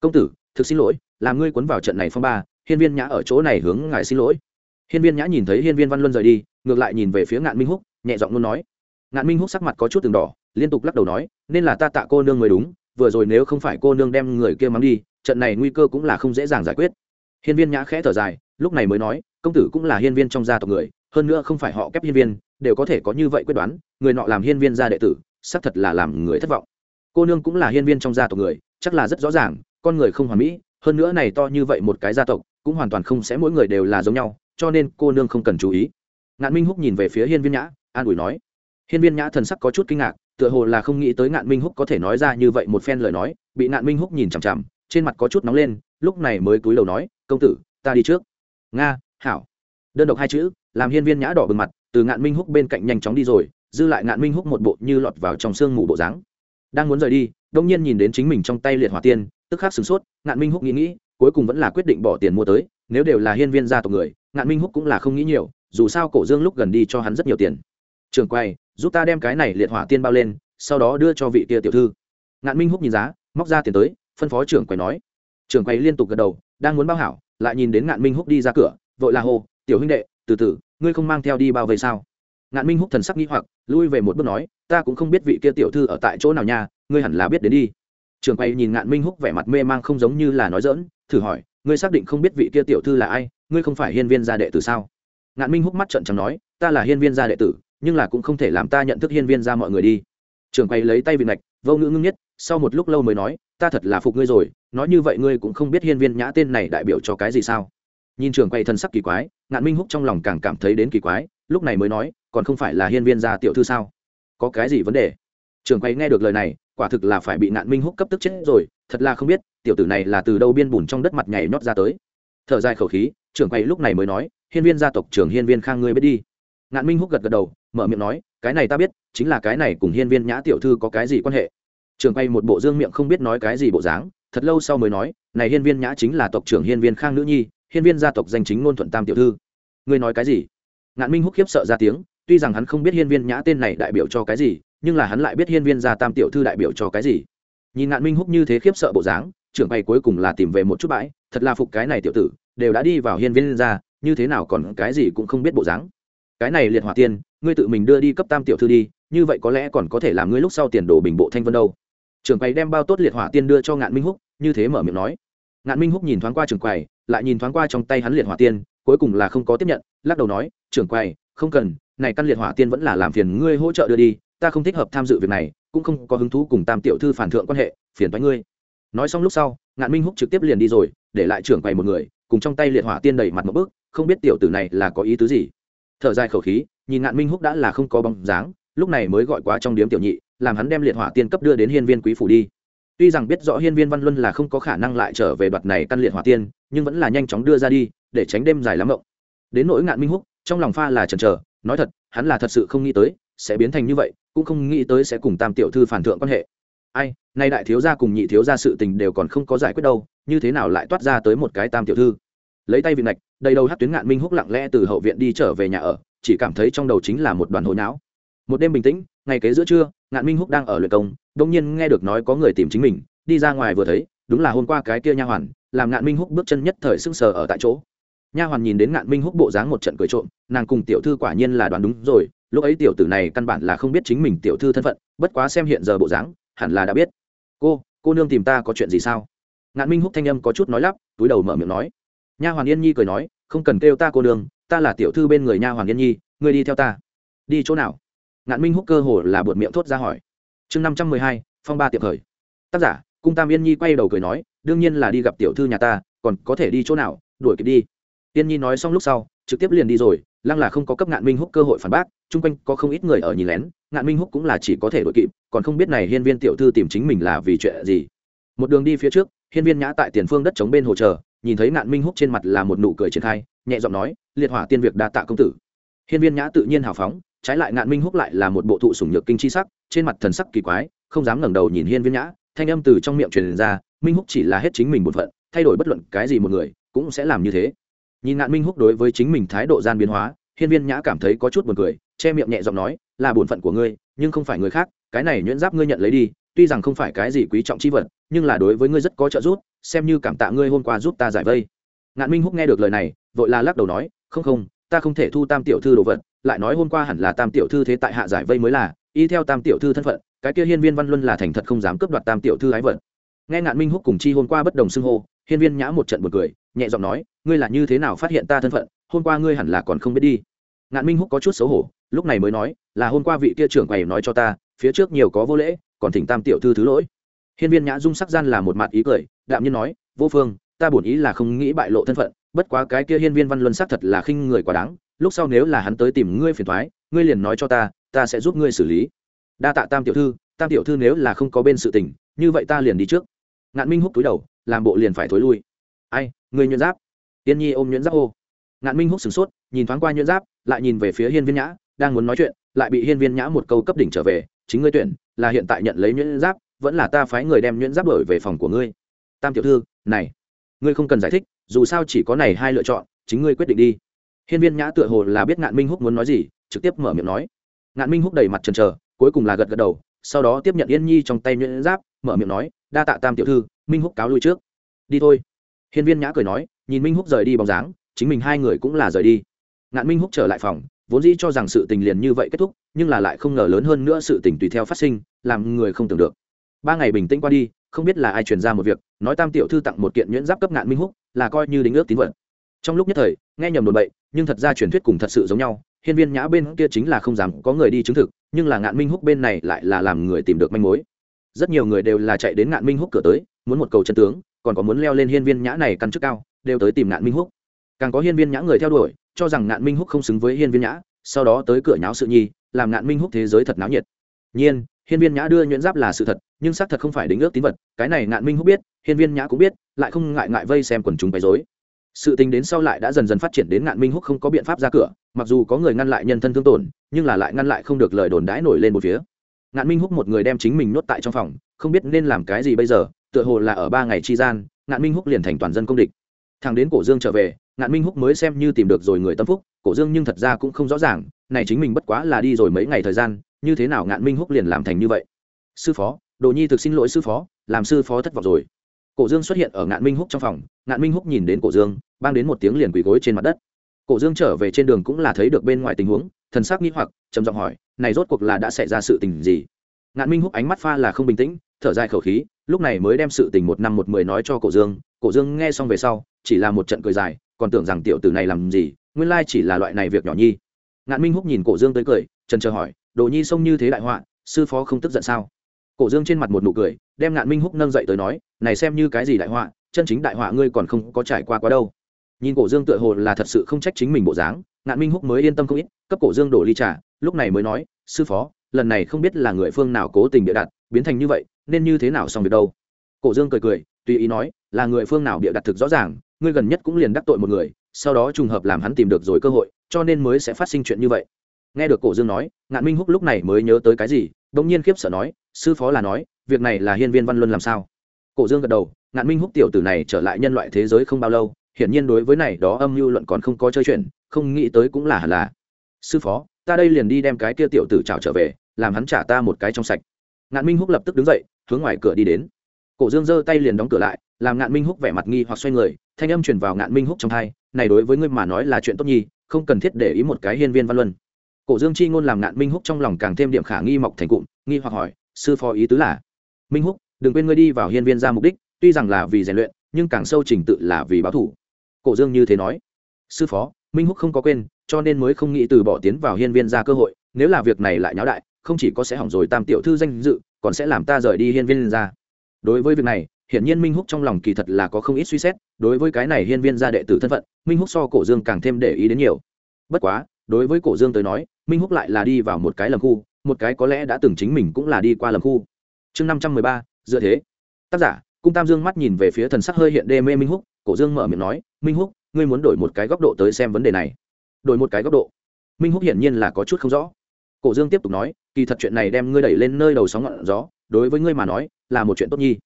Công tử, thực xin lỗi, làm ngươi cuốn vào trận này phong ba, hiên viên nhã ở chỗ này hướng ngài xin lỗi. Hiên viên nhã nhìn thấy hiên viên văn luân rời đi, ngược lại nhìn về phía ngạn minh húc, nhẹ giọng luôn nói. Ngạn minh húc sắc mặt có chút từng đỏ liên tục lắc đầu nói, nên là ta tạ cô nương mới đúng, vừa rồi nếu không phải cô nương đem người kia mắng đi, trận này nguy cơ cũng là không dễ dàng giải quyết. Hiên viên nhã khẽ thở dài, lúc này mới nói, công tử cũng là hiên viên trong gia tộc người, hơn nữa không phải họ kép hiên viên, đều có thể có như vậy quyết đoán, người nọ làm hiên viên gia đệ tử, xác thật là làm người thất vọng. Cô nương cũng là hiên viên trong gia tộc người, chắc là rất rõ ràng, con người không hoàn mỹ, hơn nữa này to như vậy một cái gia tộc, cũng hoàn toàn không sẽ mỗi người đều là giống nhau, cho nên cô nương không cần chú ý. Ngạn minh húc nhìn về phía hiên viên nhã, an ủi nói. Hiên viên nhã thần sắc có chút kinh ngạc tựa hồ là không nghĩ tới ngạn minh húc có thể nói ra như vậy một phen lời nói, bị ngạn minh húc nhìn chằm chằm, trên mặt có chút nóng lên, lúc này mới cúi đầu nói, công tử, ta đi trước. Nga, hảo. Đơn độc hai chữ, làm hiên viên nhã đỏ bừng mặt, từ ngạn minh húc bên cạnh nhanh chóng đi rồi, dư lại ngạn minh húc một bộ như lọt vào trong sương mù bộ dáng. Đang muốn rời đi, đông nhiên nhìn đến chính mình trong tay liệt hỏa tiên, tức khắc sửng sốt, ngạn minh húc nghĩ nghĩ, cuối cùng vẫn là quyết định bỏ tiền mua tới, nếu đều là hiên viên gia tộc người, ngạn minh húc cũng là không nghĩ nhiều, dù sao cổ dương lúc gần đi cho hắn rất nhiều tiền trường quay, giúp ta đem cái này liệt hỏa tiên bao lên, sau đó đưa cho vị kia tiểu thư. Ngạn minh húc nhìn giá, móc ra tiền tới, phân phó trưởng quầy nói. Trưởng quầy liên tục gật đầu, đang muốn bao hảo, lại nhìn đến ngạn minh húc đi ra cửa, vội là hô, tiểu huynh đệ, từ từ, ngươi không mang theo đi bao vây sao? Ngạn minh húc thần sắc nghĩ hoặc, lui về một bước nói, ta cũng không biết vị kia tiểu thư ở tại chỗ nào nha, ngươi hẳn là biết đến đi. Trường quay nhìn ngạn minh húc vẻ mặt mê mang không giống như là nói dỡn thử hỏi, ngươi xác định không biết vị kia tiểu thư là ai, ngươi không phải hiên viên gia đệ tử sao? Ngạn minh húc mắt trận chẳng nói, ta là hiên viên gia đệ tử nhưng là cũng không thể làm ta nhận thức hiên viên gia mọi người đi. Trường quay lấy tay vị ngạch, vô ngữ ngưng nhất, sau một lúc lâu mới nói, ta thật là phục ngươi rồi, nói như vậy ngươi cũng không biết hiên viên nhã tên này đại biểu cho cái gì sao? Nhìn trường quay thân sắc kỳ quái, ngạn minh húc trong lòng càng cảm thấy đến kỳ quái, lúc này mới nói, còn không phải là hiên viên gia tiểu thư sao? Có cái gì vấn đề? Trường quay nghe được lời này, quả thực là phải bị ngạn minh húc cấp tức chết rồi, thật là không biết, tiểu tử này là từ đâu biên bùn trong đất mặt nhảy nhót ra tới. Thở dài khẩu khí, trưởng quay lúc này mới nói, hiên viên gia tộc trưởng hiên viên khang ngươi biết đi. Ngạn minh húc gật gật đầu mở miệng nói, cái này ta biết, chính là cái này cùng hiên viên nhã tiểu thư có cái gì quan hệ? Trường quay một bộ dương miệng không biết nói cái gì bộ dáng, thật lâu sau mới nói, này hiên viên nhã chính là tộc trưởng hiên viên khang nữ nhi, hiên viên gia tộc danh chính ngôn thuận tam tiểu thư. Ngươi nói cái gì? Ngạn minh húc khiếp sợ ra tiếng, tuy rằng hắn không biết hiên viên nhã tên này đại biểu cho cái gì, nhưng là hắn lại biết hiên viên gia tam tiểu thư đại biểu cho cái gì. Nhìn ngạn minh húc như thế khiếp sợ bộ dáng, trưởng quay cuối cùng là tìm về một chút bãi, thật là phục cái này tiểu tử, đều đã đi vào hiên viên gia, như thế nào còn cái gì cũng không biết bộ dáng. Cái này liệt hỏa tiên ngươi tự mình đưa đi cấp tam tiểu thư đi, như vậy có lẽ còn có thể làm ngươi lúc sau tiền đồ bình bộ thanh vân đâu. Trưởng quầy đem bao tốt liệt hỏa tiên đưa cho ngạn minh húc, như thế mở miệng nói. Ngạn minh húc nhìn thoáng qua trưởng quầy, lại nhìn thoáng qua trong tay hắn liệt hỏa tiên, cuối cùng là không có tiếp nhận, lắc đầu nói trưởng quầy, không cần, này căn liệt hỏa tiên vẫn là làm phiền ngươi hỗ trợ đưa đi, ta không thích hợp tham dự việc này, cũng không có hứng thú cùng tam tiểu thư phản thượng quan hệ, phiền thoái ngươi. Nói xong lúc sau, ngạn minh húc trực tiếp liền đi rồi, để lại trưởng quầy một người, cùng trong tay liệt hỏa tiên đầy mặt một bước, không biết tiểu tử này là có ý tứ gì thở dài khẩu khí, nhìn ngạn minh húc đã là không có bóng dáng, lúc này mới gọi quá trong điếm tiểu nhị, làm hắn đem liệt hỏa tiên cấp đưa đến hiên viên quý phủ đi. Tuy rằng biết rõ hiên viên văn luân là không có khả năng lại trở về đoạt này căn liệt hỏa tiên, nhưng vẫn là nhanh chóng đưa ra đi, để tránh đêm dài lắm mộng. Đến nỗi ngạn minh húc, trong lòng pha là chần chờ, nói thật, hắn là thật sự không nghĩ tới, sẽ biến thành như vậy, cũng không nghĩ tới sẽ cùng tam tiểu thư phản thượng quan hệ. Ai, nay đại thiếu gia cùng nhị thiếu gia sự tình đều còn không có giải quyết đâu, như thế nào lại toát ra tới một cái tam tiểu thư? Lấy tay vị ngạch, đầy đầu hát tuyến ngạn minh húc lặng lẽ từ hậu viện đi trở về nhà ở, chỉ cảm thấy trong đầu chính là một đoàn hồi não. Một đêm bình tĩnh, ngày kế giữa trưa, ngạn minh húc đang ở luyện công đông nhiên nghe được nói có người tìm chính mình, đi ra ngoài vừa thấy, đúng là hôm qua cái kia nha hoàn, làm ngạn minh húc bước chân nhất thời sưng sờ ở tại chỗ. Nha hoàn nhìn đến ngạn minh húc bộ dáng một trận cười trộm, nàng cùng tiểu thư quả nhiên là đoán đúng rồi, lúc ấy tiểu tử này căn bản là không biết chính mình tiểu thư thân phận, bất quá xem hiện giờ bộ dáng, hẳn là đã biết. Cô cô nương tìm ta có chuyện gì sao? Ngạn minh húc thanh âm có chút nói lắp, túi đầu mở miệng nói nha hoàn yên nhi cười nói không cần kêu ta cô đường, ta là tiểu thư bên người nha hoàn yên nhi ngươi đi theo ta. Đi chỗ nào? Ngạn minh húc cơ hồ là bột miệng thốt ra hỏi. Chương năm trăm mười hai phong ba tiệp khởi. Tác giả cung tam yên nhi quay đầu cười nói đương nhiên là đi gặp tiểu thư nhà ta còn có thể đi chỗ nào đuổi kịp đi. Yên nhi nói xong lúc sau trực tiếp liền đi rồi lăng là không có cấp ngạn minh húc cơ hội phản bác chung quanh có không ít người ở nhìn lén ngạn minh húc cũng là chỉ có thể đuổi kịp còn không biết này hiên viên tiểu thư tìm chính mình là vì chuyện gì. Một đường đi phía trước hiên viên nhã tại tiền phương đất chống bên hồ chờ, nhìn thấy ngạn minh húc trên mặt là một nụ cười triển khai, nhẹ giọng nói, liệt hỏa tiên việc đa tạ công tử. Hiên viên nhã tự nhiên hào phóng, trái lại ngạn minh húc lại là một bộ thụ sủng nhược kinh chi sắc, trên mặt thần sắc kỳ quái, không dám ngẩng đầu nhìn hiên viên nhã, thanh âm từ trong miệng truyền ra, minh húc chỉ là hết chính mình một phận, thay đổi bất luận cái gì một người, cũng sẽ làm như thế. Nhìn ngạn minh húc đối với chính mình thái độ gian biến hóa, hiên viên nhã cảm thấy có chút buồn cười, che miệng nhẹ giọng nói, là bổn phận của ngươi, nhưng không phải người khác, cái này nhuyễn giáp ngươi nhận lấy đi tuy rằng không phải cái gì quý trọng chi vật, nhưng là đối với ngươi rất có trợ giúp, xem như cảm tạ ngươi hôm qua giúp ta giải vây. Ngạn minh húc nghe được lời này, vội la lắc đầu nói, không không, ta không thể thu tam tiểu thư đồ vật, lại nói hôm qua hẳn là tam tiểu thư thế tại hạ giải vây mới là, y theo tam tiểu thư thân phận, cái kia hiên viên văn luân là thành thật không dám cướp đoạt tam tiểu thư ái vật. Nghe ngạn minh húc cùng chi hôm qua bất đồng xưng hô, hiên viên nhã một trận buồn cười, nhẹ giọng nói, ngươi là như thế nào phát hiện ta thân phận, hôm qua ngươi hẳn là còn không biết đi. Ngạn minh húc có chút xấu hổ, lúc này mới nói, là hôm qua vị kia trưởng quầy nói cho ta, phía trước nhiều có vô lễ còn thỉnh tam tiểu thư thứ lỗi. Hiên viên nhã dung sắc gian là một mặt ý cười, đạm nhiên nói, vô phương, ta bổn ý là không nghĩ bại lộ thân phận, bất quá cái kia hiên viên văn luân sắc thật là khinh người quá đáng, lúc sau nếu là hắn tới tìm ngươi phiền thoái ngươi liền nói cho ta ta sẽ giúp ngươi xử lý. Đa tạ tam tiểu thư, tam tiểu thư nếu là không có bên sự tình, như vậy ta liền đi trước. Ngạn minh húc túi đầu, làm bộ liền phải thối lui. Ai người nhuyễn giáp? Tiên nhi ôm nhuyễn giáp ô ngạn minh húc sửng sốt, nhìn thoáng qua nhuyễn giáp, lại nhìn về phía hiên viên nhã, đang muốn nói chuyện, lại bị hiên viên nhã một câu cấp đỉnh trở về, chính ngươi tuyển là hiện tại nhận lấy nhuyễn giáp, vẫn là ta phái người đem nhuyễn giáp đổi về phòng của ngươi. Tam tiểu thư, này, ngươi không cần giải thích, dù sao chỉ có này hai lựa chọn, chính ngươi quyết định đi. Hiên viên nhã tựa hồ là biết ngạn minh húc muốn nói gì, trực tiếp mở miệng nói. Ngạn minh húc đầy mặt trần trờ cuối cùng là gật gật đầu, sau đó tiếp nhận yên nhi trong tay nhuyễn giáp, mở miệng nói, đa tạ tam tiểu thư, minh húc cáo lui trước. Đi thôi. Hiên viên nhã cười nói, nhìn minh húc rời đi bóng dáng, chính mình hai người cũng là rời đi. Ngạn minh húc trở lại phòng vốn dĩ cho rằng sự tình liền như vậy kết thúc, nhưng là lại không ngờ lớn hơn nữa sự tình tùy theo phát sinh, làm người không tưởng được. Ba ngày bình tĩnh qua đi, không biết là ai truyền ra một việc, nói tam tiểu thư tặng một kiện nhuyễn giáp cấp ngạn minh húc, là coi như đính ước tín vật. Trong lúc nhất thời, nghe nhầm đồn bậy, nhưng thật ra truyền thuyết cùng thật sự giống nhau, hiên viên nhã bên kia chính là không dám có người đi chứng thực, nhưng là ngạn minh húc bên này lại là làm người tìm được manh mối. Rất nhiều người đều là chạy đến ngạn minh húc cửa tới, muốn một cầu chân tướng, còn có muốn leo lên hiên viên nhã này căn chức cao, đều tới tìm ngạn minh húc. Càng có hiên viên nhã người theo đuổi cho rằng ngạn minh húc không xứng với hiên viên nhã, sau đó tới cửa nháo sự nhi, làm ngạn minh húc thế giới thật náo nhiệt. Nhiên, hiên viên nhã đưa nhuyễn giáp là sự thật, nhưng xác thật không phải đính ước tín vật, cái này ngạn minh húc biết, hiên viên nhã cũng biết, lại không ngại ngại vây xem quần chúng bày dối sự tình đến sau lại đã dần dần phát triển đến ngạn minh húc không có biện pháp ra cửa, mặc dù có người ngăn lại nhân thân thương tổn, nhưng là lại ngăn lại không được lời đồn đãi nổi lên một phía. Ngạn minh húc một người đem chính mình nuốt tại trong phòng, không biết nên làm cái gì bây giờ, tựa hồ là ở ba ngày chi gian, ngạn minh húc liền thành toàn dân công địch. Thằng đến cổ dương trở về ngạn minh húc mới xem như tìm được rồi người tâm phúc, cổ dương nhưng thật ra cũng không rõ ràng, này chính mình bất quá là đi rồi mấy ngày thời gian, như thế nào ngạn minh húc liền làm thành như vậy? Sư phó, đồ nhi thực xin lỗi sư phó, làm sư phó thất vọng rồi. Cổ dương xuất hiện ở ngạn minh húc trong phòng, ngạn minh húc nhìn đến cổ dương, bang đến một tiếng liền quỳ gối trên mặt đất. Cổ dương trở về trên đường cũng là thấy được bên ngoài tình huống, thần sắc nghĩ hoặc, trầm giọng hỏi, này rốt cuộc là đã xảy ra sự tình gì? Ngạn minh húc ánh mắt pha là không bình tĩnh, thở dài khẩu khí, lúc này mới đem sự tình một năm một mười nói cho cổ dương. Cổ dương nghe xong về sau, chỉ là một trận cười dài còn tưởng rằng tiểu tử này làm gì, nguyên lai chỉ là loại này việc nhỏ nhi. Ngạn minh húc nhìn cổ dương tới cười, trần chờ hỏi, đồ nhi xông như thế đại họa, sư phó không tức giận sao? Cổ dương trên mặt một nụ cười, đem ngạn minh húc nâng dậy tới nói, này xem như cái gì đại họa, chân chính đại họa ngươi còn không có trải qua quá đâu. Nhìn cổ dương tựa hồ là thật sự không trách chính mình bộ dáng, ngạn minh húc mới yên tâm không ít, cấp cổ dương đổ ly trà, lúc này mới nói, sư phó, lần này không biết là người phương nào cố tình bịa đặt, biến thành như vậy, nên như thế nào xong việc đâu? Cổ dương cười cười, tùy ý nói, là người phương nào bịa đặt thực rõ ràng ngươi gần nhất cũng liền đắc tội một người, sau đó trùng hợp làm hắn tìm được rồi cơ hội, cho nên mới sẽ phát sinh chuyện như vậy. Nghe được cổ dương nói, ngạn minh húc lúc này mới nhớ tới cái gì đ ỗ n g nhiên khiếp sợ nói, sư phó là nói, việc này là hiên viên văn luân làm sao? Cổ dương gật đầu, ngạn minh húc tiểu tử này trở lại nhân loại thế giới không bao lâu, hiển nhiên đối với này đó âm mưu luận còn không có chơi chuyện, không nghĩ tới cũng là hẳn là, sư phó, ta đây liền đi đem cái kia tiểu tử trào trở về, làm hắn trả ta một cái trong sạch. Ngạn minh húc lập tức đứng dậy, hướng ngoài cửa đi đến. Cổ dương giơ tay liền đóng cửa lại làm ngạn minh húc vẻ mặt nghi hoặc xoay người, thanh âm truyền vào ngạn minh húc trong hai này đối với ngươi mà nói là chuyện tốt nhi không cần thiết để ý một cái hiên viên văn luân. Cổ dương chi ngôn làm ngạn minh húc trong lòng càng thêm điểm khả nghi mọc thành cụm, nghi hoặc hỏi, sư phó ý tứ là? Minh húc, đừng quên ngươi đi vào hiên viên ra mục đích, tuy rằng là vì rèn luyện, nhưng càng sâu trình tự là vì báo thủ. Cổ dương như thế nói. Sư phó, minh húc không có quên, cho nên mới không nghĩ từ bỏ tiến vào hiên viên ra cơ hội, nếu là việc này lại nháo đại, không chỉ có sẽ hỏng rồi tam tiểu thư danh dự, còn sẽ làm ta rời đi hiên viên ra. Đối với việc này hiển nhiên minh húc trong lòng kỳ thật là có không ít suy xét, đối với cái này hiên viên gia đệ tử thân phận, minh húc so cổ dương càng thêm để ý đến nhiều. Bất quá, đối với cổ dương tới nói, minh húc lại là đi vào một cái lầm khu, một cái có lẽ đã từng chính mình cũng là đi qua lầm khu. Chương năm trăm mười ba dựa thế. Tác giả, cung tam dương mắt nhìn về phía thần sắc hơi hiện đê mê minh húc, cổ dương mở miệng nói, minh húc, ngươi muốn đổi một cái góc độ tới xem vấn đề này. Đổi một cái góc độ? Minh húc hiển nhiên là có chút không rõ. Cổ dương tiếp tục nói, kỳ thật chuyện này đem ngươi đẩy lên nơi đầu sóng ngọn gió, đối với ngươi mà nói, là một chuyện tốt nhi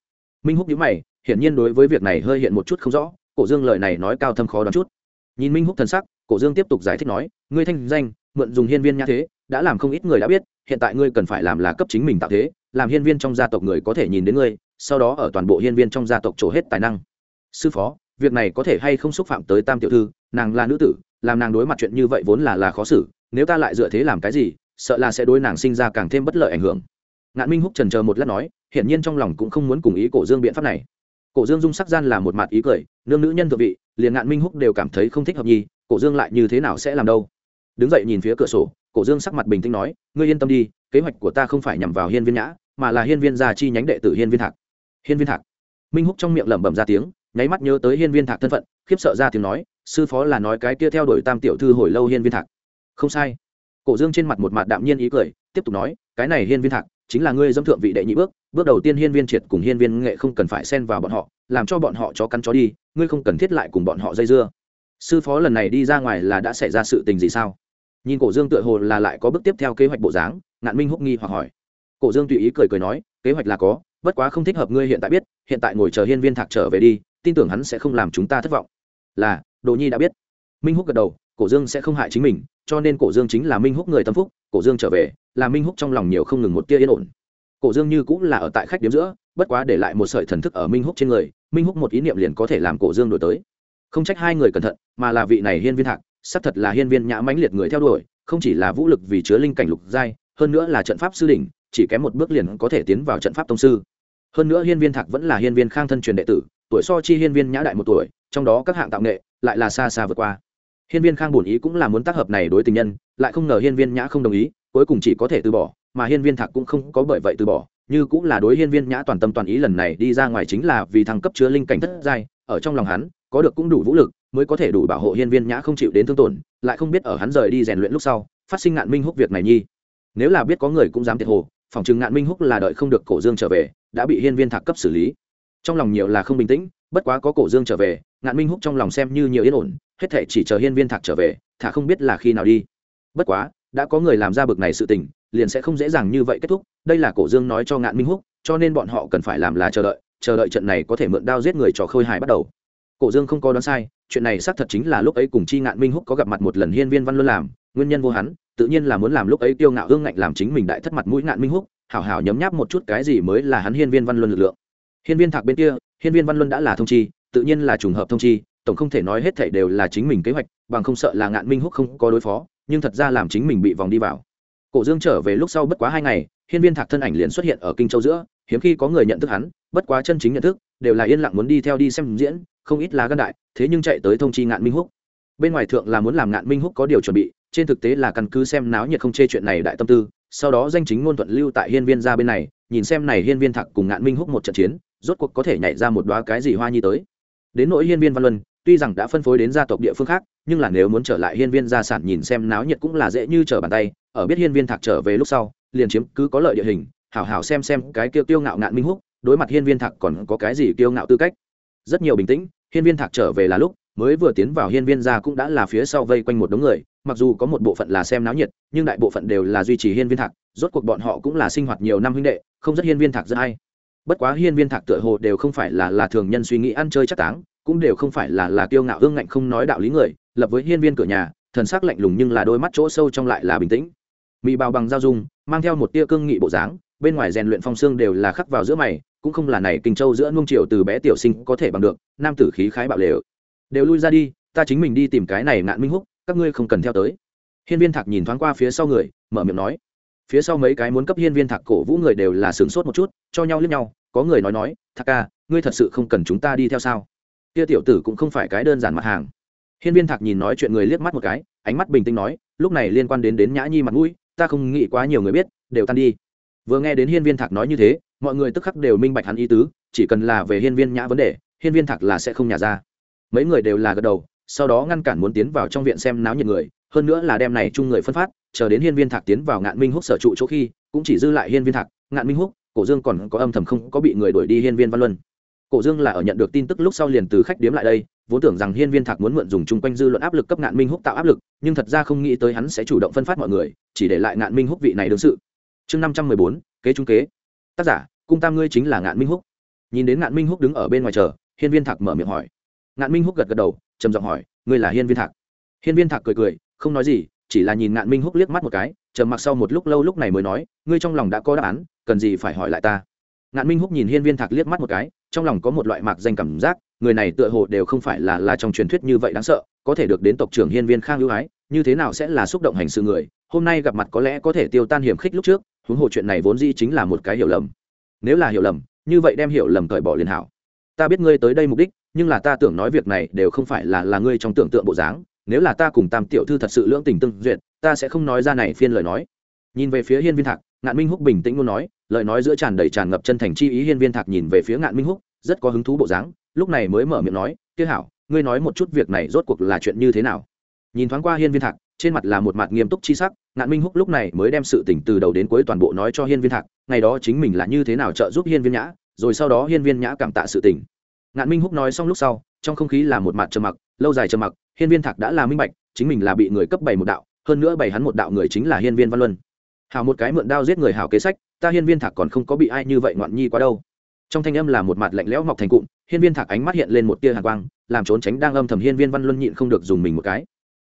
minh húc nhíu mày, hiển nhiên đối với việc này hơi hiện một chút không rõ, cổ dương lời này nói cao thâm khó đoán chút. Nhìn minh húc thần sắc, cổ dương tiếp tục giải thích nói, ngươi thanh danh, mượn dùng hiên viên nhã thế, đã làm không ít người đã biết, hiện tại ngươi cần phải làm là cấp chính mình tạo thế, làm hiên viên trong gia tộc người có thể nhìn đến ngươi, sau đó ở toàn bộ hiên viên trong gia tộc trổ hết tài năng. Sư phó, việc này có thể hay không xúc phạm tới tam tiểu thư, nàng là nữ tử, làm nàng đối mặt chuyện như vậy vốn là là khó xử, nếu ta lại dựa thế làm cái gì, sợ là sẽ đối nàng sinh ra càng thêm bất lợi ảnh hưởng. Ngạn minh húc trần chờ một lát nói hiển nhiên trong lòng cũng không muốn cùng ý cổ dương biện pháp này. Cổ dương dung sắc gian là một mặt ý cười, nương nữ nhân thượng vị, liền ngạn minh húc đều cảm thấy không thích hợp nhi, cổ dương lại như thế nào sẽ làm đâu? Đứng dậy nhìn phía cửa sổ, cổ dương sắc mặt bình tĩnh nói, ngươi yên tâm đi, kế hoạch của ta không phải nhằm vào hiên viên nhã, mà là hiên viên gia chi nhánh đệ tử hiên viên thạc. Hiên viên thạc? Minh húc trong miệng lẩm bẩm ra tiếng, nháy mắt nhớ tới hiên viên thạc thân phận, khiếp sợ ra tiếng nói, sư phó là nói cái kia theo đuổi tam tiểu thư hồi lâu hiên viên thạc. Không sai. Cổ dương trên mặt một mặt đạm nhiên ý cười, tiếp tục nói, cái này hiên viên thạc chính là ngươi dâm thượng vị đệ nhị bước bước đầu tiên hiên viên triệt cùng hiên viên nghệ không cần phải xen vào bọn họ, làm cho bọn họ chó cắn chó đi, ngươi không cần thiết lại cùng bọn họ dây dưa. Sư phó lần này đi ra ngoài là đã xảy ra sự tình gì sao? Nhìn cổ dương tựa hồ là lại có bước tiếp theo kế hoạch bộ dáng, ngạn minh húc nghi hoặc hỏi. Cổ dương tùy ý cười cười nói, kế hoạch là có, bất quá không thích hợp ngươi hiện tại biết, hiện tại ngồi chờ hiên viên thạc trở về đi, tin tưởng hắn sẽ không làm chúng ta thất vọng. Là đồ nhi đã biết. Minh húc gật đầu, cổ dương sẽ không hại chính mình, cho nên cổ dương chính là minh húc người tâm phúc, cổ dương trở về là minh húc trong lòng nhiều không ngừng một tia yên ổn. Cổ dương như cũng là ở tại khách điếm giữa, bất quá để lại một sợi thần thức ở minh húc trên người, minh húc một ý niệm liền có thể làm cổ dương đổi tới. Không trách hai người cẩn thận, mà là vị này hiên viên thạc xác thật là hiên viên nhã mãnh liệt người theo đuổi, không chỉ là vũ lực vì chứa linh cảnh lục giai, hơn nữa là trận pháp sư đỉnh, chỉ kém một bước liền có thể tiến vào trận pháp tông sư. Hơn nữa hiên viên thạc vẫn là hiên viên khang thân truyền đệ tử, tuổi so chi hiên viên nhã đại một tuổi, trong đó các hạng tạo nghệ lại là xa xa vượt qua. Hiên viên khang bổn ý cũng là muốn tác hợp này đối tình nhân, lại không ngờ hiên viên nhã không đồng ý cuối cùng chỉ có thể từ bỏ, mà hiên viên thạc cũng không có bởi vậy từ bỏ, như cũng là đối hiên viên nhã toàn tâm toàn ý lần này đi ra ngoài chính là vì thăng cấp chứa linh cảnh thất giai, ở trong lòng hắn, có được cũng đủ vũ lực, mới có thể đủ bảo hộ hiên viên nhã không chịu đến thương tổn, lại không biết ở hắn rời đi rèn luyện lúc sau, phát sinh ngạn minh húc việc này nhi. Nếu là biết có người cũng dám thiệt hồ, phòng chừng ngạn minh húc là đợi không được cổ dương trở về, đã bị hiên viên thạc cấp xử lý. Trong lòng nhiều là không bình tĩnh, bất quá có cổ dương trở về, ngạn minh húc trong lòng xem như nhiều yên ổn, hết thể chỉ chờ hiên viên thạc trở về, thả không biết là khi nào đi. Bất quá đã có người làm ra bực này sự tình, liền sẽ không dễ dàng như vậy kết thúc, đây là cổ dương nói cho ngạn minh húc, cho nên bọn họ cần phải làm là chờ đợi chờ đợi trận này có thể mượn đao giết người trò khôi hài bắt đầu. Cổ dương không có đoán sai, chuyện này xác thật chính là lúc ấy cùng chi ngạn minh húc có gặp mặt một lần hiên viên văn luân làm, nguyên nhân vô hắn, tự nhiên là muốn làm lúc ấy tiêu ngạo hương ngạnh làm chính mình đại thất mặt mũi ngạn minh húc, hảo hảo nhấm nháp một chút cái gì mới là hắn hiên viên văn luân lực lượng. Hiên viên thạc bên kia, hiên viên văn luân đã là thông chi, tự nhiên là trùng hợp thông chi, tổng không thể nói hết thảy đều là chính mình kế hoạch, bằng không sợ là ngạn minh húc không có đối phó nhưng thật ra làm chính mình bị vòng đi vào. Cổ dương trở về lúc sau bất quá hai ngày, hiên viên thạc thân ảnh liền xuất hiện ở kinh châu giữa, hiếm khi có người nhận thức hắn, bất quá chân chính nhận thức, đều là yên lặng muốn đi theo đi xem diễn, không ít là gân đại, thế nhưng chạy tới thông chi ngạn minh húc. Bên ngoài thượng là muốn làm ngạn minh húc có điều chuẩn bị, trên thực tế là căn cứ xem náo nhiệt không chê chuyện này đại tâm tư, sau đó danh chính ngôn thuận lưu tại hiên viên ra bên này, nhìn xem này hiên viên thạc cùng ngạn minh húc một trận chiến, rốt cuộc có thể nhảy ra một đoá cái gì hoa nhi tới. Đến nỗi hiên viên văn luân tuy rằng đã phân phối đến gia tộc địa phương khác, nhưng là nếu muốn trở lại hiên viên gia sản nhìn xem náo nhiệt cũng là dễ như trở bàn tay, ở biết hiên viên thạc trở về lúc sau, liền chiếm cứ có lợi địa hình, hảo hảo xem xem cái kiêu kiêu ngạo ngạn minh húc, đối mặt hiên viên thạc còn có cái gì kiêu ngạo tư cách. Rất nhiều bình tĩnh, hiên viên thạc trở về là lúc, mới vừa tiến vào hiên viên gia cũng đã là phía sau vây quanh một đống người, mặc dù có một bộ phận là xem náo nhiệt, nhưng đại bộ phận đều là duy trì hiên viên thạc, rốt cuộc bọn họ cũng là sinh hoạt nhiều năm huynh đệ, không rất hiên viên thạc giữa hay. Bất quá hiên viên thạc tựa hồ đều không phải là là thường nhân suy nghĩ ăn chơi chắc táng cũng đều không phải là là kiêu ngạo ương ngạnh không nói đạo lý người, lập với hiên viên cửa nhà, thần sắc lạnh lùng nhưng là đôi mắt chỗ sâu trong lại là bình tĩnh. Mỹ bào bằng giao dung, mang theo một tia cương nghị bộ dáng, bên ngoài rèn luyện phong xương đều là khắc vào giữa mày, cũng không là này kinh châu giữa nung triều từ bé tiểu sinh có thể bằng được, nam tử khí khái bạo lều. Đều lui ra đi, ta chính mình đi tìm cái này ngạn minh húc, các ngươi không cần theo tới. Hiên viên thạc nhìn thoáng qua phía sau người, mở miệng nói. Phía sau mấy cái muốn cấp hiên viên thạc cổ vũ người đều là sửng sốt một chút, cho nhau liếc nhau, có người nói nói, thạc ca, ngươi thật sự không cần chúng ta đi theo sao? Kia tiểu tử cũng không phải cái đơn giản mặt hàng. Hiên viên thạc nhìn nói chuyện người liếc mắt một cái, ánh mắt bình tĩnh nói, lúc này liên quan đến đến nhã nhi mặt mũi, ta không nghĩ quá nhiều người biết, đều tan đi. Vừa nghe đến hiên viên thạc nói như thế, mọi người tức khắc đều minh bạch hắn ý tứ, chỉ cần là về hiên viên nhã vấn đề, hiên viên thạc là sẽ không nhả ra. Mấy người đều là gật đầu, sau đó ngăn cản muốn tiến vào trong viện xem náo nhiệt người, hơn nữa là đem này chung người phân phát, chờ đến hiên viên thạc tiến vào ngạn minh húc sở trụ chỗ khi, cũng chỉ dư lại hiên viên thạc. Ngạn minh húc, cổ dương còn có âm thầm không có bị người đuổi đi hiên viên văn luân cổ dương là ở nhận được tin tức lúc sau liền từ khách điếm lại đây, vốn tưởng rằng hiên viên thạc muốn mượn dùng chung quanh dư luận áp lực cấp ngạn minh húc tạo áp lực, nhưng thật ra không nghĩ tới hắn sẽ chủ động phân phát mọi người, chỉ để lại ngạn minh húc vị này đương sự. Chương năm trăm mười bốn, kế trung kế. Tác giả, cung tam ngươi chính là ngạn minh húc. Nhìn đến ngạn minh húc đứng ở bên ngoài chờ, hiên viên thạc mở miệng hỏi. Ngạn minh húc gật gật đầu, trầm giọng hỏi, ngươi là hiên viên thạc? Hiên viên thạc cười cười, không nói gì, chỉ là nhìn ngạn minh húc liếc mắt một cái, trầm mặc sau một lúc lâu lúc này mới nói, ngươi trong lòng đã có đáp án, cần gì phải hỏi lại ta? Ngạn minh húc nhìn hiên viên thạc liếc mắt một cái trong lòng có một loại mạc danh cảm giác, người này tựa hồ đều không phải là là trong truyền thuyết như vậy đáng sợ, có thể được đến tộc trưởng hiên viên khang ưu ái, như thế nào sẽ là xúc động hành sự người, hôm nay gặp mặt có lẽ có thể tiêu tan hiểm khích lúc trước, huống hồ chuyện này vốn dĩ chính là một cái hiểu lầm. Nếu là hiểu lầm, như vậy đem hiểu lầm cởi bỏ liền hảo. Ta biết ngươi tới đây mục đích, nhưng là ta tưởng nói việc này đều không phải là là ngươi trong tưởng tượng bộ dáng, nếu là ta cùng tam tiểu thư thật sự lưỡng tình tương duyệt, ta sẽ không nói ra này phiên lời nói. Nhìn về phía hiên viên thạc ngạn minh húc bình tĩnh luôn nói, lời nói giữa tràn đầy tràn ngập chân thành chi ý hiên viên thạc nhìn về phía ngạn minh húc, rất có hứng thú bộ dáng, lúc này mới mở miệng nói kia hảo, ngươi nói một chút việc này rốt cuộc là chuyện như thế nào? Nhìn thoáng qua hiên viên thạc, trên mặt là một mặt nghiêm túc chi sắc, ngạn minh húc lúc này mới đem sự tỉnh từ đầu đến cuối toàn bộ nói cho hiên viên thạc, ngày đó chính mình là như thế nào trợ giúp hiên viên nhã, rồi sau đó hiên viên nhã cảm tạ sự tỉnh ngạn minh húc nói xong lúc sau, trong không khí là một mặt trầm mặc, lâu dài trầm mặc, hiên viên thạc đã là minh bạch, chính mình là bị người cấp bảy một đạo, hơn nữa bảy hắn một đạo người chính là hiên viên văn luân hào một cái mượn đao giết người hào kế sách, ta hiên viên thạc còn không có bị ai như vậy ngoạn nhi quá đâu. Trong thanh âm là một mặt lạnh lẽo mọc thành cụm, hiên viên thạc ánh mắt hiện lên một tia hàn quang, làm trốn tránh đang âm thầm hiên viên văn luân nhịn không được dùng mình một cái.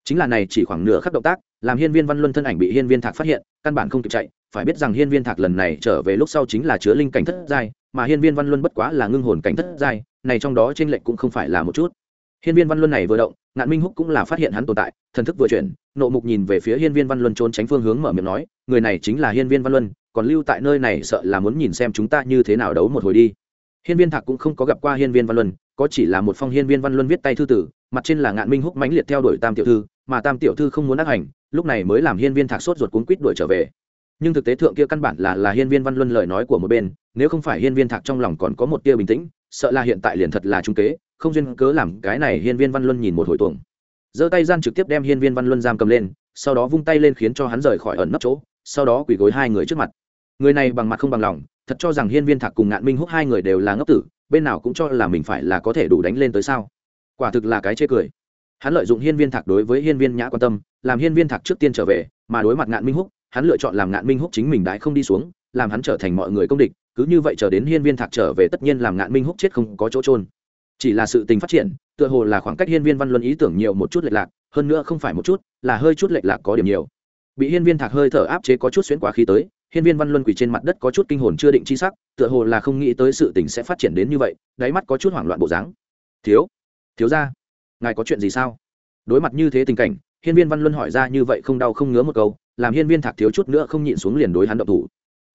Chính là này chỉ khoảng nửa khắc động tác, làm hiên viên văn luân thân ảnh bị hiên viên thạc phát hiện, căn bản không kịp chạy, phải biết rằng hiên viên thạc lần này trở về lúc sau chính là chứa linh cảnh thất giai, mà hiên viên văn luân bất quá là ngưng hồn cảnh thất giai, này trong đó trên lệnh cũng không phải là một chút hiên viên văn luân này vừa động, ngạn minh húc cũng là phát hiện hắn tồn tại, thần thức vừa chuyển, nộ mục nhìn về phía hiên viên văn luân trốn tránh phương hướng mở miệng nói, người này chính là hiên viên văn luân, còn lưu tại nơi này sợ là muốn nhìn xem chúng ta như thế nào đấu một hồi đi. Hiên viên thạc cũng không có gặp qua hiên viên văn luân, có chỉ là một phong hiên viên văn luân viết tay thư tử, mặt trên là ngạn minh húc mãnh liệt theo đuổi tam tiểu thư, mà tam tiểu thư không muốn ác hành, lúc này mới làm hiên viên thạc sốt ruột cuốn quýt đuổi trở về. Nhưng thực tế thượng kia căn bản là là hiên viên văn luân lời nói của một bên, nếu không phải hiên viên thạc trong lòng còn có một tia bình tĩnh, sợ là hiện tại liền thật là trung kế không duyên cớ làm cái này hiên viên văn luân nhìn một hồi tuồng. Giơ tay gian trực tiếp đem hiên viên văn luân giam cầm lên, sau đó vung tay lên khiến cho hắn rời khỏi ẩn nấp chỗ, sau đó quỳ gối hai người trước mặt. Người này bằng mặt không bằng lòng, thật cho rằng hiên viên thạc cùng ngạn minh húc hai người đều là ngốc tử, bên nào cũng cho là mình phải là có thể đủ đánh lên tới sao? Quả thực là cái chê cười. Hắn lợi dụng hiên viên thạc đối với hiên viên nhã quan tâm, làm hiên viên thạc trước tiên trở về, mà đối mặt ngạn minh húc, hắn lựa chọn làm ngạn minh húc chính mình đãi không đi xuống, làm hắn trở thành mọi người công địch, cứ như vậy chờ đến hiên viên thạc trở về tất nhiên làm ngạn minh húc chết không có chỗ trôn chỉ là sự tình phát triển, tựa hồ là khoảng cách hiên viên văn luân ý tưởng nhiều một chút lệch lạc, hơn nữa không phải một chút, là hơi chút lệch lạc có điểm nhiều. Bị hiên viên thạc hơi thở áp chế có chút xuyến quá khí tới, hiên viên văn luân quỳ trên mặt đất có chút kinh hồn chưa định chi sắc, tựa hồ là không nghĩ tới sự tình sẽ phát triển đến như vậy, đáy mắt có chút hoảng loạn bộ dáng. Thiếu thiếu ra ngài có chuyện gì sao? Đối mặt như thế tình cảnh, hiên viên văn luân hỏi ra như vậy không đau không ngứa một câu, làm hiên viên thạc thiếu chút nữa không nhịn xuống liền đối hắn động thủ.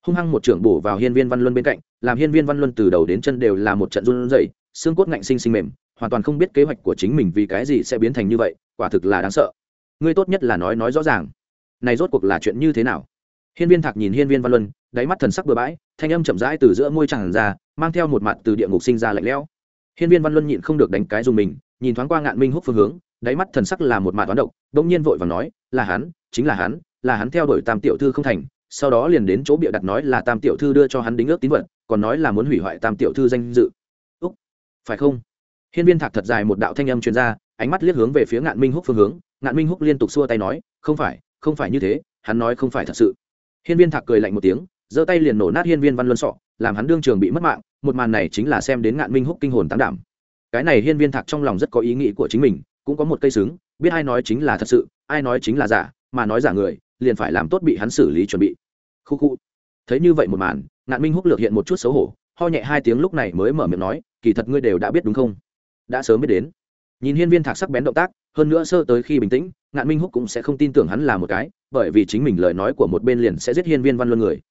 Hung hăng một trưởng bổ vào hiên viên văn luân bên cạnh, làm hiên viên văn luân từ đầu đến chân đều là một trận run rẩy xương cốt ngạnh sinh sinh mềm, hoàn toàn không biết kế hoạch của chính mình vì cái gì sẽ biến thành như vậy, quả thực là đáng sợ. Ngươi tốt nhất là nói nói rõ ràng. Này rốt cuộc là chuyện như thế nào? Hiên viên thạc nhìn hiên viên văn luân, đáy mắt thần sắc bừa bãi, thanh âm chậm rãi từ giữa môi tràn ra, mang theo một mặt từ địa ngục sinh ra lạnh lẽo. Hiên viên văn luân nhịn không được đánh cái dùng mình, nhìn thoáng qua ngạn minh húc phương hướng, đáy mắt thần sắc là một mạt toán độc, bỗng nhiên vội và nói, là hắn, chính là hắn là hắn theo đuổi tam tiểu thư không thành, sau đó liền đến chỗ bịa đặt nói là tam tiểu thư đưa cho hắn đính ước tín vật, còn nói là muốn hủy hoại tam tiểu thư danh dự phải không? Hiên viên thạc thật dài một đạo thanh âm truyền ra, ánh mắt liếc hướng về phía ngạn minh húc phương hướng. Ngạn minh húc liên tục xua tay nói, không phải không phải như thế, hắn nói không phải thật sự. Hiên viên thạc cười lạnh một tiếng, giơ tay liền nổ nát hiên viên văn luân sọ, làm hắn đương trường bị mất mạng, một màn này chính là xem đến ngạn minh húc kinh hồn tán đảm. Cái này hiên viên thạc trong lòng rất có ý nghĩ của chính mình, cũng có một cây xứng, biết ai nói chính là thật sự, ai nói chính là giả, mà nói giả người, liền phải làm tốt bị hắn xử lý chuẩn bị. Khu khu. Thấy như vậy một màn, ngạn minh húc lược hiện một chút xấu hổ ho nhẹ hai tiếng lúc này mới mở miệng nói, kỳ thật ngươi đều đã biết đúng không? Đã sớm biết đến. Nhìn hiên viên thạc sắc bén động tác, hơn nữa sơ tới khi bình tĩnh, ngạn minh húc cũng sẽ không tin tưởng hắn là một cái, bởi vì chính mình lời nói của một bên liền sẽ giết hiên viên văn luân người.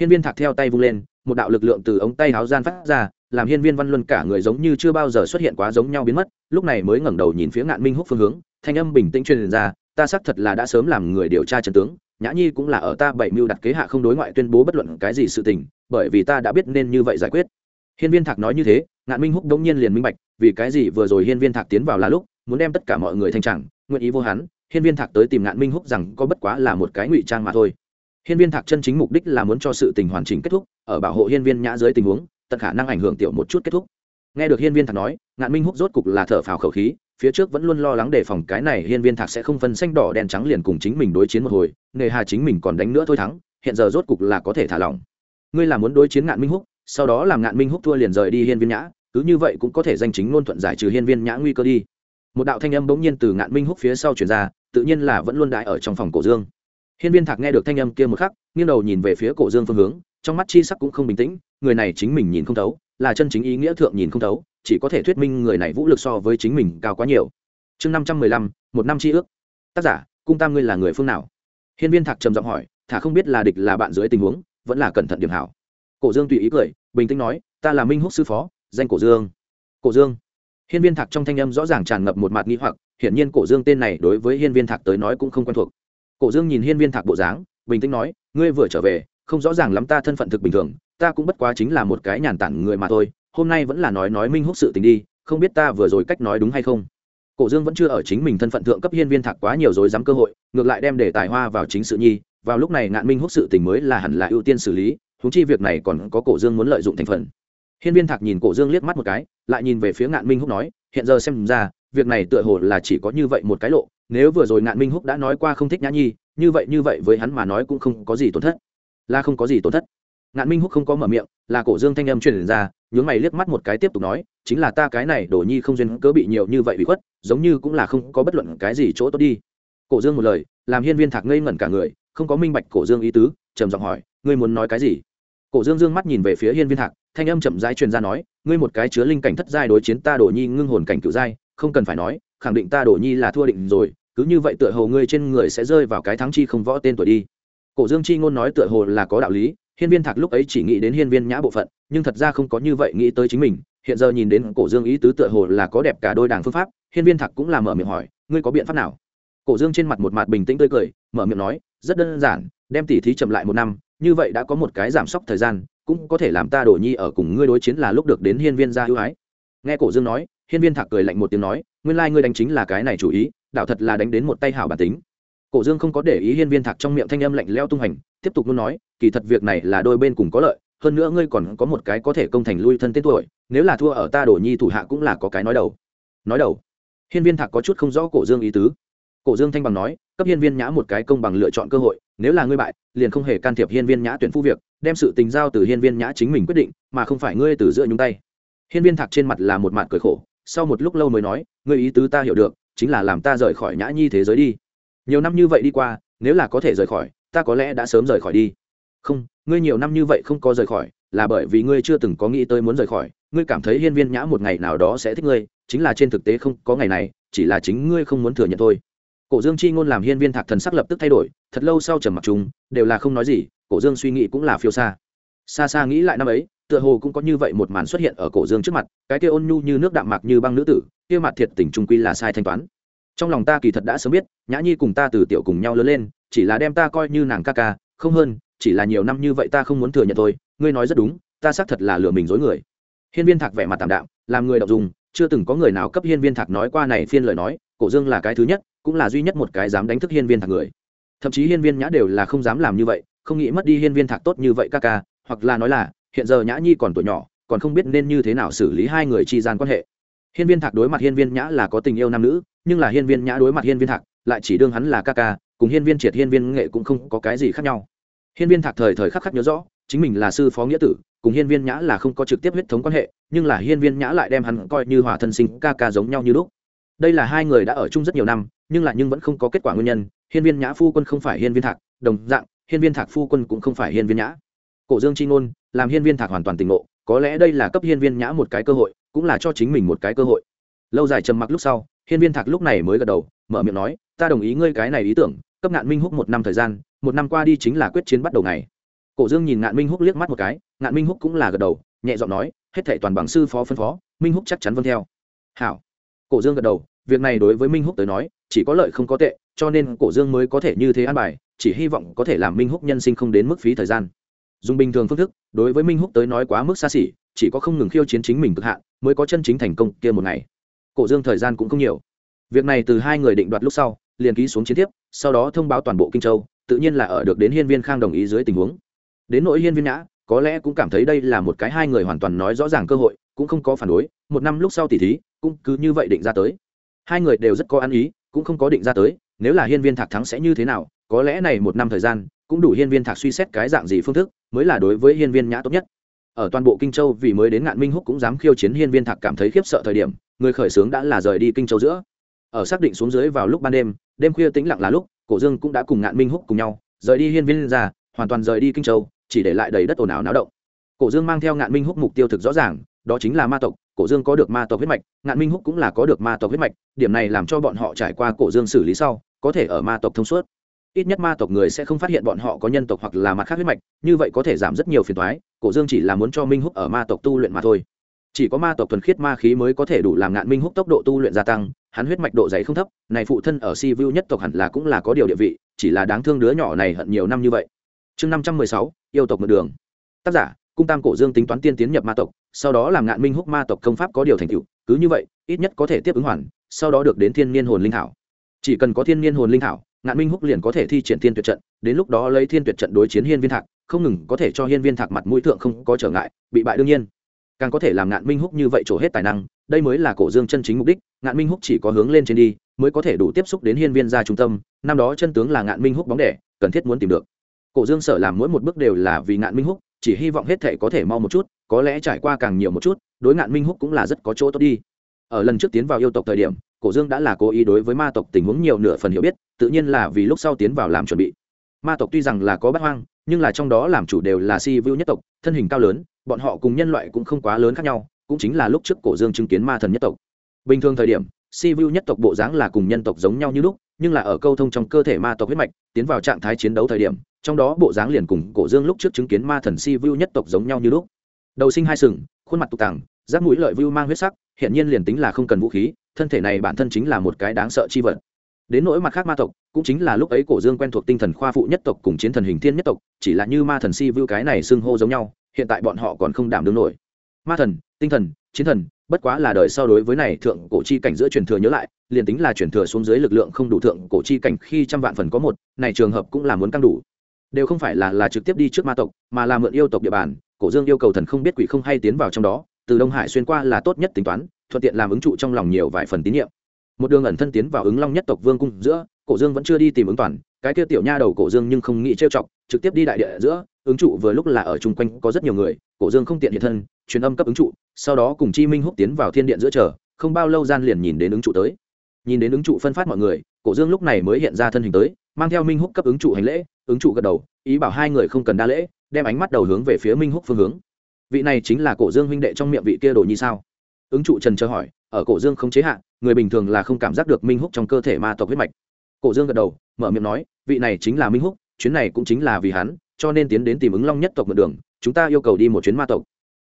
Hiên viên thạc theo tay vung lên, một đạo lực lượng từ ống tay háo gian phát ra, làm hiên viên văn luân cả người giống như chưa bao giờ xuất hiện quá giống nhau biến mất, lúc này mới ngẩng đầu nhìn phía ngạn minh húc phương hướng, thanh âm bình tĩnh truyền ra, ta xác thật là đã sớm làm người điều tra trần tướng nhã nhi cũng là ở ta bảy mưu đặt kế hạ không đối ngoại tuyên bố bất luận cái gì sự tình, bởi vì ta đã biết nên như vậy giải quyết. Hiên viên thạc nói như thế, ngạn minh húc đống nhiên liền minh bạch, vì cái gì vừa rồi hiên viên thạc tiến vào là lúc, muốn đem tất cả mọi người thanh chẳng, nguyện ý vô hắn, hiên viên thạc tới tìm ngạn minh húc rằng có bất quá là một cái ngụy trang mà thôi. Hiên viên thạc chân chính mục đích là muốn cho sự tình hoàn chỉnh kết thúc, ở bảo hộ hiên viên nhã dưới tình huống, tận khả năng ảnh hưởng tiểu một chút kết thúc. Nghe được hiên viên thạc nói, ngạn minh húc rốt cục là thở phào khẩu khí phía trước vẫn luôn lo lắng đề phòng cái này, hiên viên thạc sẽ không phân xanh đỏ, đen trắng liền cùng chính mình đối chiến một hồi nghề hà chính mình còn đánh nữa thôi thắng, hiện giờ rốt cục là có thể thả lỏng. Ngươi là muốn đối chiến ngạn minh húc, sau đó làm ngạn minh húc thua liền rời đi hiên viên nhã, cứ như vậy cũng có thể danh chính ngôn thuận giải trừ hiên viên nhã nguy cơ đi. Một đạo thanh âm bỗng nhiên từ ngạn minh húc phía sau chuyển ra, tự nhiên là vẫn luôn đại ở trong phòng cổ dương. Hiên viên thạc nghe được thanh âm kia một khắc, nghiêng đầu nhìn về phía cổ dương phương hướng, trong mắt chi sắc cũng không bình tĩnh, người này chính mình nhìn không thấu, là chân chính ý nghĩa thượng nhìn không thấu chỉ có thể thuyết minh người này vũ lực so với chính mình cao quá nhiều. Chương năm trăm mười lăm, một năm tri ước. Tác giả, cung tam ngươi là người phương nào? Hiên viên thạc trầm giọng hỏi, thả không biết là địch là bạn dưới tình huống, vẫn là cẩn thận điểm hảo. Cổ dương tùy ý cười, bình tĩnh nói, ta là minh húc sư phó, danh cổ dương. Cổ dương. Hiên viên thạc trong thanh âm rõ ràng tràn ngập một mặt nghi hoặc, hiển nhiên cổ dương tên này đối với hiên viên thạc tới nói cũng không quen thuộc. Cổ dương nhìn hiên viên thạc bộ dáng, bình tĩnh nói, ngươi vừa trở về, không rõ ràng lắm ta thân phận thực bình thường, ta cũng bất quá chính là một cái nhàn tản người mà thôi hôm nay vẫn là nói nói minh húc sự tình đi, không biết ta vừa rồi cách nói đúng hay không. Cổ dương vẫn chưa ở chính mình thân phận thượng cấp hiên viên thạc quá nhiều rồi dám cơ hội, ngược lại đem để tài hoa vào chính sự nhi, vào lúc này ngạn minh húc sự tình mới là hẳn là ưu tiên xử lý húng chi việc này còn có cổ dương muốn lợi dụng thành phần. Hiên viên thạc nhìn cổ dương liếc mắt một cái, lại nhìn về phía ngạn minh húc nói, hiện giờ xem ra, việc này tựa hồ là chỉ có như vậy một cái lộ, nếu vừa rồi ngạn minh húc đã nói qua không thích nhã nhi, như vậy như vậy với hắn mà nói cũng không có gì tổn thất. Là không có gì tổn thất ngạn minh húc không có mở miệng, là cổ dương thanh âm truyền ra, nhướng mày liếc mắt một cái tiếp tục nói, chính là ta cái này đổ nhi không duyên cớ bị nhiều như vậy bị khuất, giống như cũng là không có bất luận cái gì chỗ tốt đi. Cổ dương một lời, làm hiên viên thạc ngây ngẩn cả người, không có minh bạch cổ dương ý tứ, trầm giọng hỏi, ngươi muốn nói cái gì? Cổ dương dương mắt nhìn về phía hiên viên thạc, thanh âm chậm rãi truyền ra nói, ngươi một cái chứa linh cảnh thất giai đối chiến ta đổ nhi ngưng hồn cảnh cựu giai, không cần phải nói, khẳng định ta đổ nhi là thua định rồi, cứ như vậy tựa hồ ngươi trên người sẽ rơi vào cái thắng chi không võ tên tuổi đi. Cổ dương chi ngôn nói tựa hồ là có đạo lý hiên viên thạc lúc ấy chỉ nghĩ đến hiên viên nhã bộ phận, nhưng thật ra không có như vậy nghĩ tới chính mình. Hiện giờ nhìn đến cổ dương ý tứ tựa hồ là có đẹp cả đôi đảng phương pháp, hiên viên thạc cũng là mở miệng hỏi, ngươi có biện pháp nào? Cổ dương trên mặt một mặt bình tĩnh tươi cười, mở miệng nói, rất đơn giản, đem tỉ thí chậm lại một năm, như vậy đã có một cái giảm sốc thời gian, cũng có thể làm ta đổ nhi ở cùng ngươi đối chiến là lúc được đến hiên viên gia ưu ái. Nghe cổ dương nói, hiên viên thạc cười lạnh một tiếng nói, nguyên lai ngươi đánh chính là cái này chủ ý đạo thật là đánh đến một tay hảo bản tính cổ dương không có để ý hiên viên thạc trong miệng thanh âm lạnh leo tung hành tiếp tục luôn nói, kỳ thật việc này là đôi bên cùng có lợi, hơn nữa ngươi còn có một cái có thể công thành lui thân tên tuổi, nếu là thua ở ta đổ nhi thủ hạ cũng là có cái nói đầu. Nói đầu. Hiên viên thạc có chút không rõ cổ dương ý tứ. Cổ dương thanh bằng nói, cấp hiên viên nhã một cái công bằng lựa chọn cơ hội, nếu là ngươi bại, liền không hề can thiệp hiên viên nhã tuyển phu việc, đem sự tình giao từ hiên viên nhã chính mình quyết định, mà không phải ngươi từ giữa nhúng tay. Hiên viên thạc trên mặt là một mặt cười khổ, sau một lúc lâu mới nói, ngươi ý tứ ta hiểu được, chính là làm ta rời khỏi nhã nhi thế giới đi nhiều năm như vậy đi qua, nếu là có thể rời khỏi, ta có lẽ đã sớm rời khỏi đi. Không, ngươi nhiều năm như vậy không có rời khỏi, là bởi vì ngươi chưa từng có nghĩ tới muốn rời khỏi. Ngươi cảm thấy hiên viên nhã một ngày nào đó sẽ thích ngươi, chính là trên thực tế không có ngày này, chỉ là chính ngươi không muốn thừa nhận thôi. Cổ dương chi ngôn làm hiên viên thạc thần sắc lập tức thay đổi, thật lâu sau trầm mặc chúng đều là không nói gì, cổ dương suy nghĩ cũng là phiêu xa. Xa xa nghĩ lại năm ấy, tựa hồ cũng có như vậy một màn xuất hiện ở cổ dương trước mặt, cái kia ôn nhu như nước đạm mạc như băng nữ tử, kia mặt thiệt tình trung quy là sai thanh toán trong lòng ta kỳ thật đã sớm biết, nhã nhi cùng ta từ tiểu cùng nhau lớn lên, chỉ là đem ta coi như nàng ca ca, không hơn, chỉ là nhiều năm như vậy ta không muốn thừa nhận thôi, ngươi nói rất đúng, ta xác thật là lừa mình dối người. Hiên viên thạc vẻ mặt tạm đạm, làm người đọc dùng, chưa từng có người nào cấp hiên viên thạc nói qua này phiên lời nói, cổ dương là cái thứ nhất, cũng là duy nhất một cái dám đánh thức hiên viên thạc người. Thậm chí hiên viên nhã đều là không dám làm như vậy, không nghĩ mất đi hiên viên thạc tốt như vậy ca ca, hoặc là nói là, hiện giờ nhã nhi còn tuổi nhỏ, còn không biết nên như thế nào xử lý hai người chi gian quan hệ hiên viên thạc đối mặt hiên viên nhã là có tình yêu nam nữ nhưng là hiên viên nhã đối mặt hiên viên thạc lại chỉ đương hắn là ca ca cùng hiên viên triệt hiên viên nghệ cũng không có cái gì khác nhau hiên viên thạc thời thời khắc khắc nhớ rõ chính mình là sư phó nghĩa tử cùng hiên viên nhã là không có trực tiếp huyết thống quan hệ nhưng là hiên viên nhã lại đem hắn coi như hòa thân sinh ca ca giống nhau như lúc đây là hai người đã ở chung rất nhiều năm nhưng lại nhưng vẫn không có kết quả nguyên nhân hiên viên nhã phu quân không phải hiên viên thạc đồng dạng hiên viên thạc phu quân cũng không phải hiên viên nhã cổ dương chi ngôn làm hiên viên thạc hoàn toàn tỉnh ngộ có lẽ đây là cấp hiên viên nhã một cái cơ hội cũng là cho chính mình một cái cơ hội. Lâu dài trầm mặc lúc sau, hiên viên thạc lúc này mới gật đầu, mở miệng nói, ta đồng ý ngươi cái này ý tưởng, cấp ngạn minh húc một năm thời gian, một năm qua đi chính là quyết chiến bắt đầu ngày. Cổ dương nhìn ngạn minh húc liếc mắt một cái, ngạn minh húc cũng là gật đầu, nhẹ giọng nói, hết thệ toàn bằng sư phó phân phó, minh húc chắc chắn vâng theo. Hảo. Cổ dương gật đầu, việc này đối với minh húc tới nói, chỉ có lợi không có tệ, cho nên cổ dương mới có thể như thế an bài, chỉ hy vọng có thể làm minh húc nhân sinh không đến mức phí thời gian. Dùng bình thường phương thức, đối với minh húc tới nói quá mức xa xỉ chỉ có không ngừng khiêu chiến chính mình cực hạn, mới có chân chính thành công kia một ngày. Cổ dương thời gian cũng không nhiều. Việc này từ hai người định đoạt lúc sau, liền ký xuống chiến tiếp sau đó thông báo toàn bộ kinh châu, tự nhiên là ở được đến hiên viên khang đồng ý dưới tình huống. Đến nỗi hiên viên nhã, có lẽ cũng cảm thấy đây là một cái hai người hoàn toàn nói rõ ràng cơ hội, cũng không có phản đối, một năm lúc sau tỉ thí, cũng cứ như vậy định ra tới. Hai người đều rất có ăn ý, cũng không có định ra tới, nếu là hiên viên thạc thắng sẽ như thế nào, có lẽ này một năm thời gian, cũng đủ hiên viên thạc suy xét cái dạng gì phương thức, mới là đối với hiên viên nhã tốt nhất ở toàn bộ kinh châu vì mới đến ngạn minh húc cũng dám khiêu chiến hiên viên thạc cảm thấy khiếp sợ thời điểm, người khởi xướng đã là rời đi kinh châu giữa. Ở xác định xuống dưới vào lúc ban đêm đêm khuya tĩnh lặng là lúc, cổ dương cũng đã cùng ngạn minh húc cùng nhau, rời đi hiên viên ra, hoàn toàn rời đi kinh châu, chỉ để lại đầy đất ồn ào náo động. Cổ dương mang theo ngạn minh húc mục tiêu thực rõ ràng, đó chính là ma tộc, cổ dương có được ma tộc huyết mạch, ngạn minh húc cũng là có được ma tộc huyết mạch, điểm này làm cho bọn họ trải qua cổ dương xử lý sau, có thể ở ma tộc thông suốt ít nhất ma tộc người sẽ không phát hiện bọn họ có nhân tộc hoặc là mặt khác huyết mạch, như vậy có thể giảm rất nhiều phiền toái, cổ dương chỉ là muốn cho minh húc ở ma tộc tu luyện mà thôi. Chỉ có ma tộc thuần khiết ma khí mới có thể đủ làm ngạn minh húc tốc độ tu luyện gia tăng, hắn huyết mạch độ dày không thấp, này phụ thân ở si vu nhất tộc hẳn là cũng là có điều địa vị, chỉ là đáng thương đứa nhỏ này hận nhiều năm như vậy. Chương năm trăm mười sáu, yêu tộc mượn đường. Tác giả, cung tam cổ dương tính toán tiên tiến nhập ma tộc, sau đó làm ngạn minh húc ma tộc công pháp có điều thành tựu, cứ như vậy, ít nhất có thể tiếp ứng hoàn, sau đó được đến thiên niên hồn linh thảo chỉ cần có thiên niên hồn linh thảo ngạn minh húc liền có thể thi triển thiên tuyệt trận, đến lúc đó lấy thiên tuyệt trận đối chiến hiên viên thạc, không ngừng có thể cho hiên viên thạc mặt mũi thượng không có trở ngại, bị bại đương nhiên. Càng có thể làm ngạn minh húc như vậy trổ hết tài năng, đây mới là cổ dương chân chính mục đích, ngạn minh húc chỉ có hướng lên trên đi, mới có thể đủ tiếp xúc đến hiên viên gia trung tâm, năm đó chân tướng là ngạn minh húc bóng đẻ, cần thiết muốn tìm được. Cổ dương sở làm mỗi một bước đều là vì ngạn minh húc, chỉ hy vọng hết thể có thể mau một chút, có lẽ trải qua càng nhiều một chút, đối ngạn minh húc cũng là rất có chỗ tốt đi. Ở lần trước tiến vào yêu tộc thời điểm cổ dương đã là cố ý đối với ma tộc tình huống nhiều nửa phần hiểu biết, tự nhiên là vì lúc sau tiến vào làm chuẩn bị. Ma tộc tuy rằng là có bát hoang, nhưng là trong đó làm chủ đều là si vu nhất tộc, thân hình cao lớn, bọn họ cùng nhân loại cũng không quá lớn khác nhau, cũng chính là lúc trước cổ dương chứng kiến ma thần nhất tộc. Bình thường thời điểm, si vu nhất tộc bộ dáng là cùng nhân tộc giống nhau như lúc, nhưng là ở câu thông trong cơ thể ma tộc huyết mạch, tiến vào trạng thái chiến đấu thời điểm, trong đó bộ dáng liền cùng cổ dương lúc trước chứng kiến ma thần si vu nhất tộc giống nhau như lúc. Đầu sinh hai sừng, khuôn mặt tục tàng giáp mũi lợi vu mang huyết sắc hiện nhiên liền tính là không cần vũ khí, thân thể này bản thân chính là một cái đáng sợ chi vật. Đến nỗi mặt khác ma tộc, cũng chính là lúc ấy cổ dương quen thuộc tinh thần khoa phụ nhất tộc cùng chiến thần hình thiên nhất tộc, chỉ là như ma thần si vu cái này xưng hô giống nhau, hiện tại bọn họ còn không đảm đương nổi. Ma thần, tinh thần, chiến thần, bất quá là đời sau đối với này thượng cổ chi cảnh giữa truyền thừa nhớ lại, liền tính là truyền thừa xuống dưới lực lượng không đủ thượng cổ chi cảnh khi trăm vạn phần có một, này trường hợp cũng là muốn căng đủ. Đều không phải là là trực tiếp đi trước ma tộc, mà là mượn yêu tộc địa bàn, cổ dương yêu cầu thần không biết quỷ không hay tiến vào trong đó từ đông hải xuyên qua là tốt nhất tính toán, thuận tiện làm ứng trụ trong lòng nhiều vài phần tín nhiệm. Một đường ẩn thân tiến vào ứng long nhất tộc vương cung giữa, cổ dương vẫn chưa đi tìm ứng toàn, cái kia tiểu nha đầu cổ dương nhưng không nghĩ trêu chọc, trực tiếp đi đại địa giữa, ứng trụ vừa lúc là ở chung quanh, có rất nhiều người, cổ dương không tiện hiện thân, truyền âm cấp ứng trụ, sau đó cùng chi minh húc tiến vào thiên điện giữa chờ, không bao lâu gian liền nhìn đến ứng trụ tới. Nhìn đến ứng trụ phân phát mọi người, cổ dương lúc này mới hiện ra thân hình tới, mang theo minh húc cấp ứng trụ hành lễ, ứng trụ gật đầu, ý bảo hai người không cần đa lễ, đem ánh mắt đầu hướng về phía minh húc phương hướng vị này chính là cổ dương huynh đệ trong miệng vị kia đồ nhi sao? Ứng trụ trần chờ hỏi, ở cổ dương không chế hạn người bình thường là không cảm giác được minh húc trong cơ thể ma tộc huyết mạch. Cổ dương gật đầu, mở miệng nói, vị này chính là minh húc, chuyến này cũng chính là vì hắn, cho nên tiến đến tìm ứng long nhất tộc mượn đường, chúng ta yêu cầu đi một chuyến ma tộc.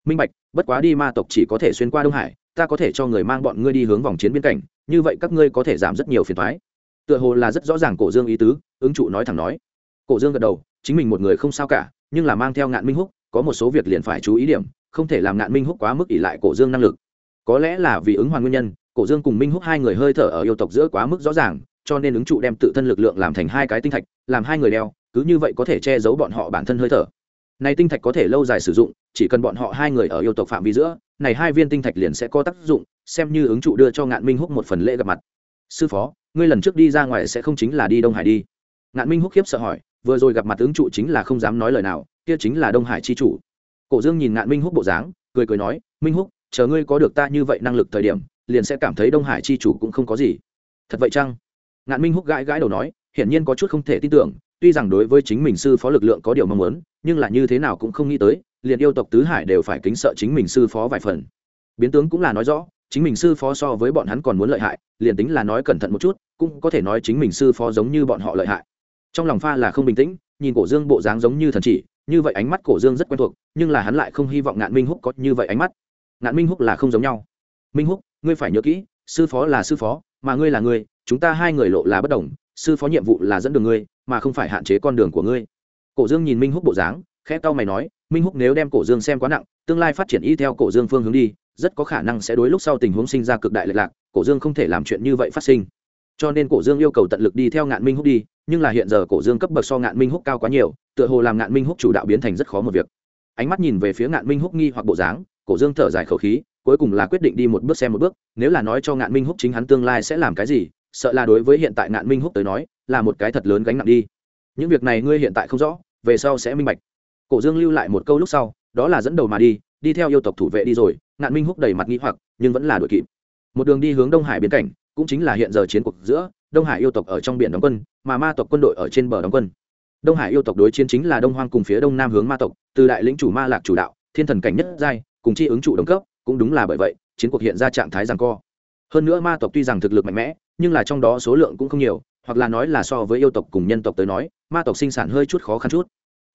Minh bạch, bất quá đi ma tộc chỉ có thể xuyên qua đông hải, ta có thể cho người mang bọn ngươi đi hướng vòng chiến biên cảnh, như vậy các ngươi có thể giảm rất nhiều phiền thoái tựa hồ là rất rõ ràng cổ dương ý tứ, ứng trụ nói thẳng nói. Cổ dương gật đầu, chính mình một người không sao cả, nhưng là mang theo ngạn minh húc có một số việc liền phải chú ý điểm, không thể làm ngạn minh húc quá mức ỷ lại cổ dương năng lực. Có lẽ là vì ứng hoàn nguyên nhân, cổ dương cùng minh húc hai người hơi thở ở yêu tộc giữa quá mức rõ ràng, cho nên ứng trụ đem tự thân lực lượng làm thành hai cái tinh thạch, làm hai người đeo, cứ như vậy có thể che giấu bọn họ bản thân hơi thở. Này tinh thạch có thể lâu dài sử dụng, chỉ cần bọn họ hai người ở yêu tộc phạm vi giữa, này hai viên tinh thạch liền sẽ có tác dụng, xem như ứng trụ đưa cho ngạn minh húc một phần lễ gặp mặt. Sư phó, ngươi lần trước đi ra ngoài sẽ không chính là đi đông hải đi? Ngạn minh húc khiếp sợ hỏi, vừa rồi gặp mặt ứng trụ chính là không dám nói lời nào kia chính là đông hải chi chủ. Cổ dương nhìn ngạn minh húc bộ dáng, cười cười nói, minh húc, chờ ngươi có được ta như vậy năng lực thời điểm, liền sẽ cảm thấy đông hải chi chủ cũng không có gì. Thật vậy chăng? Ngạn minh húc gãi gãi đầu nói, hiển nhiên có chút không thể tin tưởng, tuy rằng đối với chính mình sư phó lực lượng có điều mong muốn, nhưng là như thế nào cũng không nghĩ tới, liền yêu tộc tứ hải đều phải kính sợ chính mình sư phó vài phần. Biến tướng cũng là nói rõ, chính mình sư phó so với bọn hắn còn muốn lợi hại, liền tính là nói cẩn thận một chút, cũng có thể nói chính mình sư phó giống như bọn họ lợi hại. Trong lòng pha là không bình tĩnh, nhìn cổ dương bộ dáng giống như thần chỉ như vậy ánh mắt cổ dương rất quen thuộc, nhưng là hắn lại không hy vọng ngạn minh húc có như vậy ánh mắt. Ngạn minh húc là không giống nhau. Minh húc, ngươi phải nhớ kỹ, sư phó là sư phó, mà ngươi là ngươi, chúng ta hai người lộ là bất đồng, sư phó nhiệm vụ là dẫn đường ngươi, mà không phải hạn chế con đường của ngươi. Cổ dương nhìn minh húc bộ dáng, khẽ cau mày nói, minh húc nếu đem cổ dương xem quá nặng, tương lai phát triển y theo cổ dương phương hướng đi, rất có khả năng sẽ đối lúc sau tình huống sinh ra cực đại lệch lạc, cổ dương không thể làm chuyện như vậy phát sinh cho nên cổ dương yêu cầu tận lực đi theo ngạn minh húc đi, nhưng là hiện giờ cổ dương cấp bậc so ngạn minh húc cao quá nhiều, tựa hồ làm ngạn minh húc chủ đạo biến thành rất khó một việc. Ánh mắt nhìn về phía ngạn minh húc nghi hoặc bộ dáng, cổ dương thở dài khẩu khí, cuối cùng là quyết định đi một bước xem một bước, nếu là nói cho ngạn minh húc chính hắn tương lai sẽ làm cái gì, sợ là đối với hiện tại ngạn minh húc tới nói, là một cái thật lớn gánh nặng đi. Những việc này ngươi hiện tại không rõ, về sau sẽ minh bạch. Cổ dương lưu lại một câu lúc sau, đó là dẫn đầu mà đi đi theo yêu tộc thủ vệ đi rồi, ngạn minh húc đầy mặt nghĩ hoặc, nhưng vẫn là đội kịp. Một đường đi hướng đông hải biến cảnh cũng chính là hiện giờ chiến cuộc giữa đông hải yêu tộc ở trong biển đóng quân, mà ma tộc quân đội ở trên bờ đóng quân. Đông hải yêu tộc đối chiến chính là đông hoang cùng phía đông nam hướng ma tộc, từ đại lĩnh chủ ma lạc chủ đạo, thiên thần cảnh nhất giai, cùng chi ứng chủ đồng cấp, cũng đúng là bởi vậy, chiến cuộc hiện ra trạng thái rằng co. Hơn nữa ma tộc tuy rằng thực lực mạnh mẽ, nhưng là trong đó số lượng cũng không nhiều, hoặc là nói là so với yêu tộc cùng nhân tộc tới nói, ma tộc sinh sản hơi chút khó khăn chút.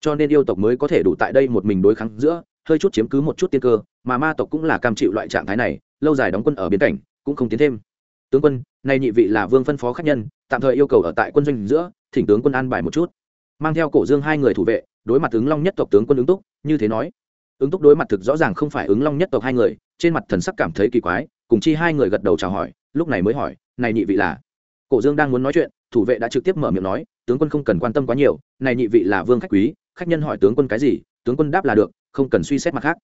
Cho nên yêu tộc mới có thể đủ tại đây một mình đối kháng giữa, hơi chút chiếm cứ một chút tiên cơ, mà ma tộc cũng là cam chịu loại trạng thái này, lâu dài đóng quân ở biến cảnh, cũng không tiến thêm tướng quân, nay nhị vị là vương phân phó khách nhân, tạm thời yêu cầu ở tại quân doanh giữa, thỉnh tướng quân an bài một chút. Mang theo cổ dương hai người thủ vệ, đối mặt ứng long nhất tộc tướng quân ứng túc, như thế nói. Ứng túc đối mặt thực rõ ràng không phải ứng long nhất tộc hai người, trên mặt thần sắc cảm thấy kỳ quái, cùng chi hai người gật đầu chào hỏi, lúc này mới hỏi, này nhị vị là? Cổ dương đang muốn nói chuyện, thủ vệ đã trực tiếp mở miệng nói, tướng quân không cần quan tâm quá nhiều, này nhị vị là vương khách quý, khách nhân hỏi tướng quân cái gì, tướng quân đáp là được, không cần suy xét mặt khác.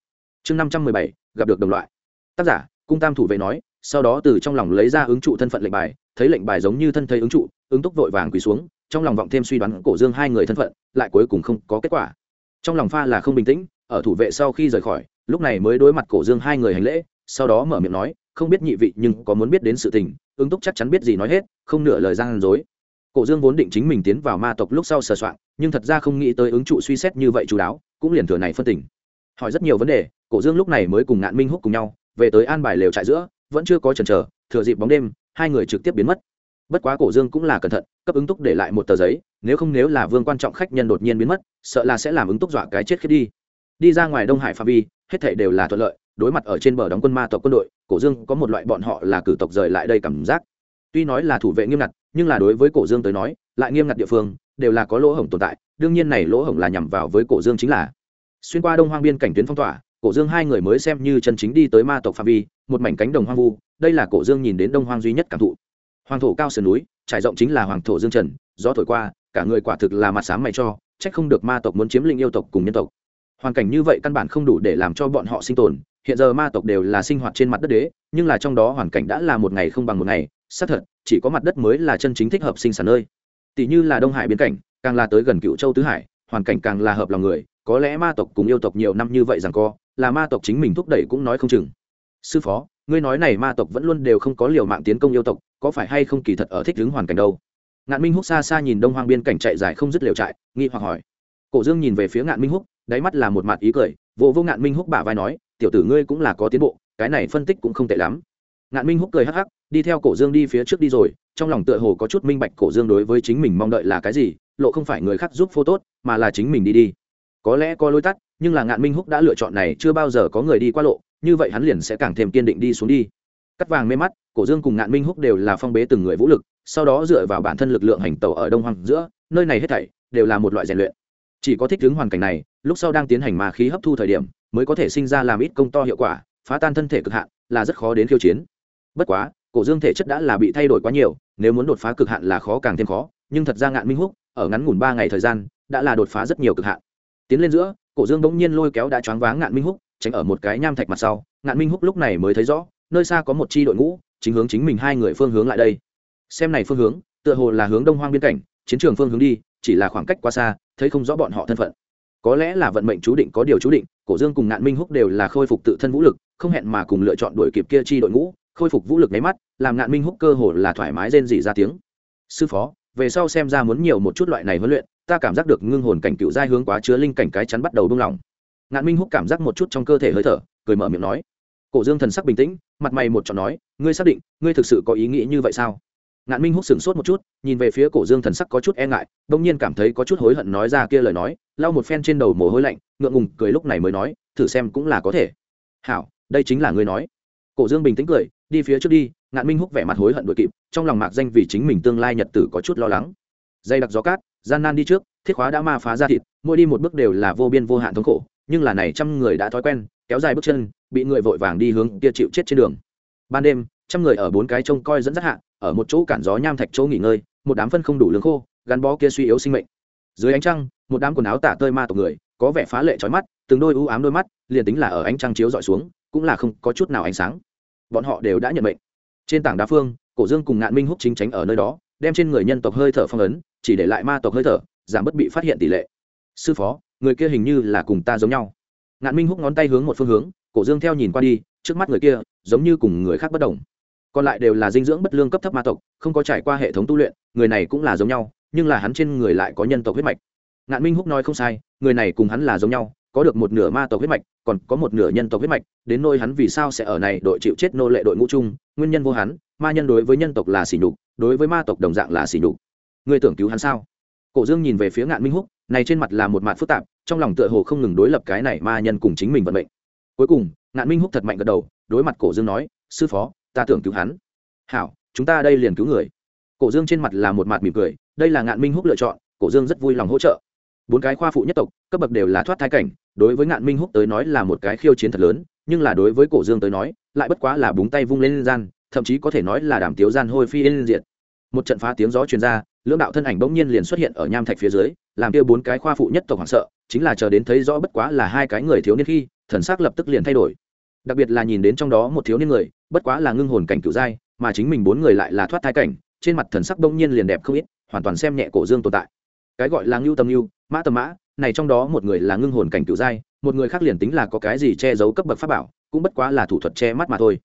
Chương năm trăm mười bảy, gặp được đồng loại. Tác giả, cung tam thủ vệ nói sau đó từ trong lòng lấy ra ứng trụ thân phận lệnh bài, thấy lệnh bài giống như thân thấy ứng trụ, ứng túc vội vàng quỳ xuống, trong lòng vọng thêm suy đoán cổ dương hai người thân phận, lại cuối cùng không có kết quả. Trong lòng pha là không bình tĩnh, ở thủ vệ sau khi rời khỏi, lúc này mới đối mặt cổ dương hai người hành lễ, sau đó mở miệng nói, không biết nhị vị nhưng có muốn biết đến sự tình, ứng túc chắc chắn biết gì nói hết, không nửa lời gian dối. Cổ dương vốn định chính mình tiến vào ma tộc lúc sau sờ soạn, nhưng thật ra không nghĩ tới ứng trụ suy xét như vậy chú đáo, cũng liền thừa này phân tình. Hỏi rất nhiều vấn đề, cổ dương lúc này mới cùng ngạn minh húc cùng nhau, về tới an bài lều trại giữa vẫn chưa có chần chờ, thừa dịp bóng đêm, hai người trực tiếp biến mất. Bất quá cổ dương cũng là cẩn thận, cấp ứng túc để lại một tờ giấy, nếu không nếu là vương quan trọng khách nhân đột nhiên biến mất, sợ là sẽ làm ứng túc dọa cái chết khi đi. Đi ra ngoài đông hải phạm vi, hết thảy đều là thuận lợi, đối mặt ở trên bờ đóng quân ma tộc quân đội, cổ dương có một loại bọn họ là cử tộc rời lại đây cảm giác. Tuy nói là thủ vệ nghiêm ngặt, nhưng là đối với cổ dương tới nói, lại nghiêm ngặt địa phương, đều là có lỗ hổng tồn tại, đương nhiên này lỗ hổng là nhằm vào với cổ dương chính là. Xuyên qua đông hoang biên cảnh tuyến phong tỏa, cổ dương hai người mới xem như chân chính đi tới ma tộc phạm vi một mảnh cánh đồng hoang vu, đây là cổ dương nhìn đến đông hoang duy nhất cảm thụ. Hoàng thổ cao sườn núi, trải rộng chính là hoàng thổ dương trần, gió thổi qua, cả người quả thực là mặt sáng mày cho trách không được ma tộc muốn chiếm lĩnh yêu tộc cùng nhân tộc. Hoàn cảnh như vậy căn bản không đủ để làm cho bọn họ sinh tồn, hiện giờ ma tộc đều là sinh hoạt trên mặt đất đế, nhưng là trong đó hoàn cảnh đã là một ngày không bằng một ngày, xác thật, chỉ có mặt đất mới là chân chính thích hợp sinh sản nơi. Tỷ như là đông hải biên cảnh, càng là tới gần cựu châu tứ hải, hoàn cảnh càng là hợp lòng người, có lẽ ma tộc cùng yêu tộc nhiều năm như vậy rằng co, là ma tộc chính mình thúc đẩy cũng nói không chừng sư phó, ngươi nói này ma tộc vẫn luôn đều không có liều mạng tiến công yêu tộc, có phải hay không kỳ thật ở thích ứng hoàn cảnh đâu? Ngạn minh húc xa xa nhìn đông hoang biên cảnh chạy dài không dứt liều trại, nghi hoặc hỏi. Cổ dương nhìn về phía ngạn minh húc, đáy mắt là một mặt ý cười vô vô ngạn minh húc bả vai nói, tiểu tử ngươi cũng là có tiến bộ, cái này phân tích cũng không tệ lắm. Ngạn minh húc cười hắc hắc, đi theo cổ dương đi phía trước đi rồi, trong lòng tựa hồ có chút minh bạch cổ dương đối với chính mình mong đợi là cái gì, lộ không phải người khác giúp phô tốt, mà là chính mình đi đi. Có lẽ có lối tắt, nhưng là ngạn minh húc đã lựa chọn này chưa bao giờ có người đi qua lộ như vậy hắn liền sẽ càng thêm kiên định đi xuống đi. Cắt vàng mê mắt, cổ dương cùng ngạn minh húc đều là phong bế từng người vũ lực, sau đó dựa vào bản thân lực lượng hành tẩu ở đông hoàng giữa, nơi này hết thảy đều là một loại rèn luyện. Chỉ có thích ứng hoàn cảnh này, lúc sau đang tiến hành ma khí hấp thu thời điểm, mới có thể sinh ra làm ít công to hiệu quả, phá tan thân thể cực hạn, là rất khó đến khiêu chiến. Bất quá, cổ dương thể chất đã là bị thay đổi quá nhiều, nếu muốn đột phá cực hạn là khó càng thêm khó, nhưng thật ra ngạn minh húc, ở ngắn ngủn ba ngày thời gian, đã là đột phá rất nhiều cực hạn. Tiến lên giữa, cổ dương bỗng nhiên lôi kéo đã choáng váng ngạn minh húc tránh ở một cái nham thạch mặt sau, ngạn minh húc lúc này mới thấy rõ, nơi xa có một chi đội ngũ, chính hướng chính mình hai người phương hướng lại đây. Xem này phương hướng, tựa hồ là hướng đông hoang biên cảnh, chiến trường phương hướng đi, chỉ là khoảng cách quá xa, thấy không rõ bọn họ thân phận. Có lẽ là vận mệnh chú định, có điều chú định, cổ dương cùng ngạn minh húc đều là khôi phục tự thân vũ lực, không hẹn mà cùng lựa chọn đuổi kịp kia chi đội ngũ, khôi phục vũ lực nháy mắt, làm ngạn minh húc cơ hồ là thoải mái rên rỉ ra tiếng. Sư phó, về sau xem ra muốn nhiều một chút loại này huấn luyện, ta cảm giác được ngưng hồn cảnh cựu giai hướng quá chứa linh cảnh cái chắn bắt đầu buông lỏng ngạn minh húc cảm giác một chút trong cơ thể hơi thở, cười mở miệng nói, cổ dương thần sắc bình tĩnh, mặt mày một trọn nói, ngươi xác định, ngươi thực sự có ý nghĩ như vậy sao? Ngạn minh húc sửng sốt một chút, nhìn về phía cổ dương thần sắc có chút e ngại, bỗng nhiên cảm thấy có chút hối hận nói ra kia lời nói, lau một phen trên đầu mồ hôi lạnh, ngượng ngùng cười lúc này mới nói, thử xem cũng là có thể. Hảo, đây chính là ngươi nói. Cổ dương bình tĩnh cười, đi phía trước đi. Ngạn minh húc vẻ mặt hối hận đội kịp, trong lòng mạc danh vì chính mình tương lai nhật tử có chút lo lắng. Dây đặc gió cát, gian nan đi trước, thiết khóa đã ma phá ra thịt, mỗi đi một bước đều là vô biên vô hạn thống khổ nhưng là này trăm người đã thói quen, kéo dài bước chân, bị người vội vàng đi hướng kia chịu chết trên đường. Ban đêm, trăm người ở bốn cái trông coi dẫn dắt hạ, ở một chỗ cản gió nham thạch chỗ nghỉ ngơi, một đám phân không đủ lương khô, gắn bó kia suy yếu sinh mệnh. Dưới ánh trăng, một đám quần áo tả tơi ma tộc người, có vẻ phá lệ trói mắt, từng đôi u ám đôi mắt, liền tính là ở ánh trăng chiếu dọi xuống, cũng là không có chút nào ánh sáng. Bọn họ đều đã nhận mệnh. Trên tảng đá phương, cổ dương cùng ngạn minh húc chính tránh ở nơi đó, đem trên người nhân tộc hơi thở phong ấn, chỉ để lại ma tộc hơi thở, giảm bất bị phát hiện tỷ lệ. Sư phó người kia hình như là cùng ta giống nhau. Ngạn minh húc ngón tay hướng một phương hướng, cổ dương theo nhìn qua đi, trước mắt người kia, giống như cùng người khác bất đồng. Còn lại đều là dinh dưỡng bất lương cấp thấp ma tộc, không có trải qua hệ thống tu luyện, người này cũng là giống nhau, nhưng là hắn trên người lại có nhân tộc huyết mạch. Ngạn minh húc nói không sai, người này cùng hắn là giống nhau, có được một nửa ma tộc huyết mạch, còn có một nửa nhân tộc huyết mạch, đến nôi hắn vì sao sẽ ở này đội chịu chết nô lệ đội ngũ chung, nguyên nhân vô hắn, ma nhân đối với nhân tộc là xỉ nhục, đối với ma tộc đồng dạng là xỉ nhục. Người tưởng cứu hắn sao? Cổ dương nhìn về phía ngạn minh húc này trên mặt là một mặt phức tạp, trong lòng tựa hồ không ngừng đối lập cái này ma nhân cùng chính mình vận mệnh. Cuối cùng, ngạn minh húc thật mạnh gật đầu, đối mặt cổ dương nói, sư phó, ta tưởng cứu hắn. Hảo, chúng ta đây liền cứu người. Cổ dương trên mặt là một mặt mỉm cười, đây là ngạn minh húc lựa chọn, cổ dương rất vui lòng hỗ trợ. Bốn cái khoa phụ nhất tộc, cấp bậc đều là thoát thai cảnh, đối với ngạn minh húc tới nói là một cái khiêu chiến thật lớn, nhưng là đối với cổ dương tới nói, lại bất quá là búng tay vung lên gian, thậm chí có thể nói là đảm tiếu gian hôi phi lên diện một trận phá tiếng gió truyền ra lưỡng đạo thân ảnh bỗng nhiên liền xuất hiện ở nham thạch phía dưới, làm kia bốn cái khoa phụ nhất tộc hoảng sợ, chính là chờ đến thấy rõ bất quá là hai cái người thiếu niên khi, thần sắc lập tức liền thay đổi. Đặc biệt là nhìn đến trong đó một thiếu niên người, bất quá là ngưng hồn cảnh cựu giai, mà chính mình bốn người lại là thoát thai cảnh, trên mặt thần sắc bỗng nhiên liền đẹp không ít, hoàn toàn xem nhẹ cổ dương tồn tại. Cái gọi là ngưu tầm ngưu, mã tầm mã, này trong đó một người là ngưng hồn cảnh cựu giai, một người khác liền tính là có cái gì che giấu cấp bậc pháp bảo, cũng bất quá là thủ thuật che mắt mà thôi.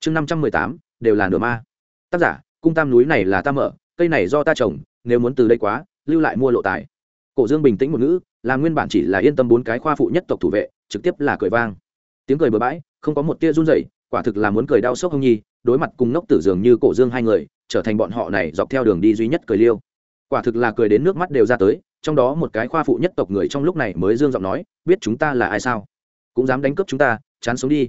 Chương năm trăm mười tám, đều là nửa ma. Tác giả, cung tam núi này là ta mở cây này do ta trồng, nếu muốn từ đây quá, lưu lại mua lộ tài. Cổ dương bình tĩnh một ngữ, là nguyên bản chỉ là yên tâm bốn cái khoa phụ nhất tộc thủ vệ, trực tiếp là cười vang. Tiếng cười bừa bãi, không có một tia run rẩy, quả thực là muốn cười đau sốc hông nhi, đối mặt cùng ngốc tử dường như cổ dương hai người, trở thành bọn họ này dọc theo đường đi duy nhất cười liêu. Quả thực là cười đến nước mắt đều ra tới, trong đó một cái khoa phụ nhất tộc người trong lúc này mới dương giọng nói, biết chúng ta là ai sao? Cũng dám đánh cướp chúng ta, chán sống đi.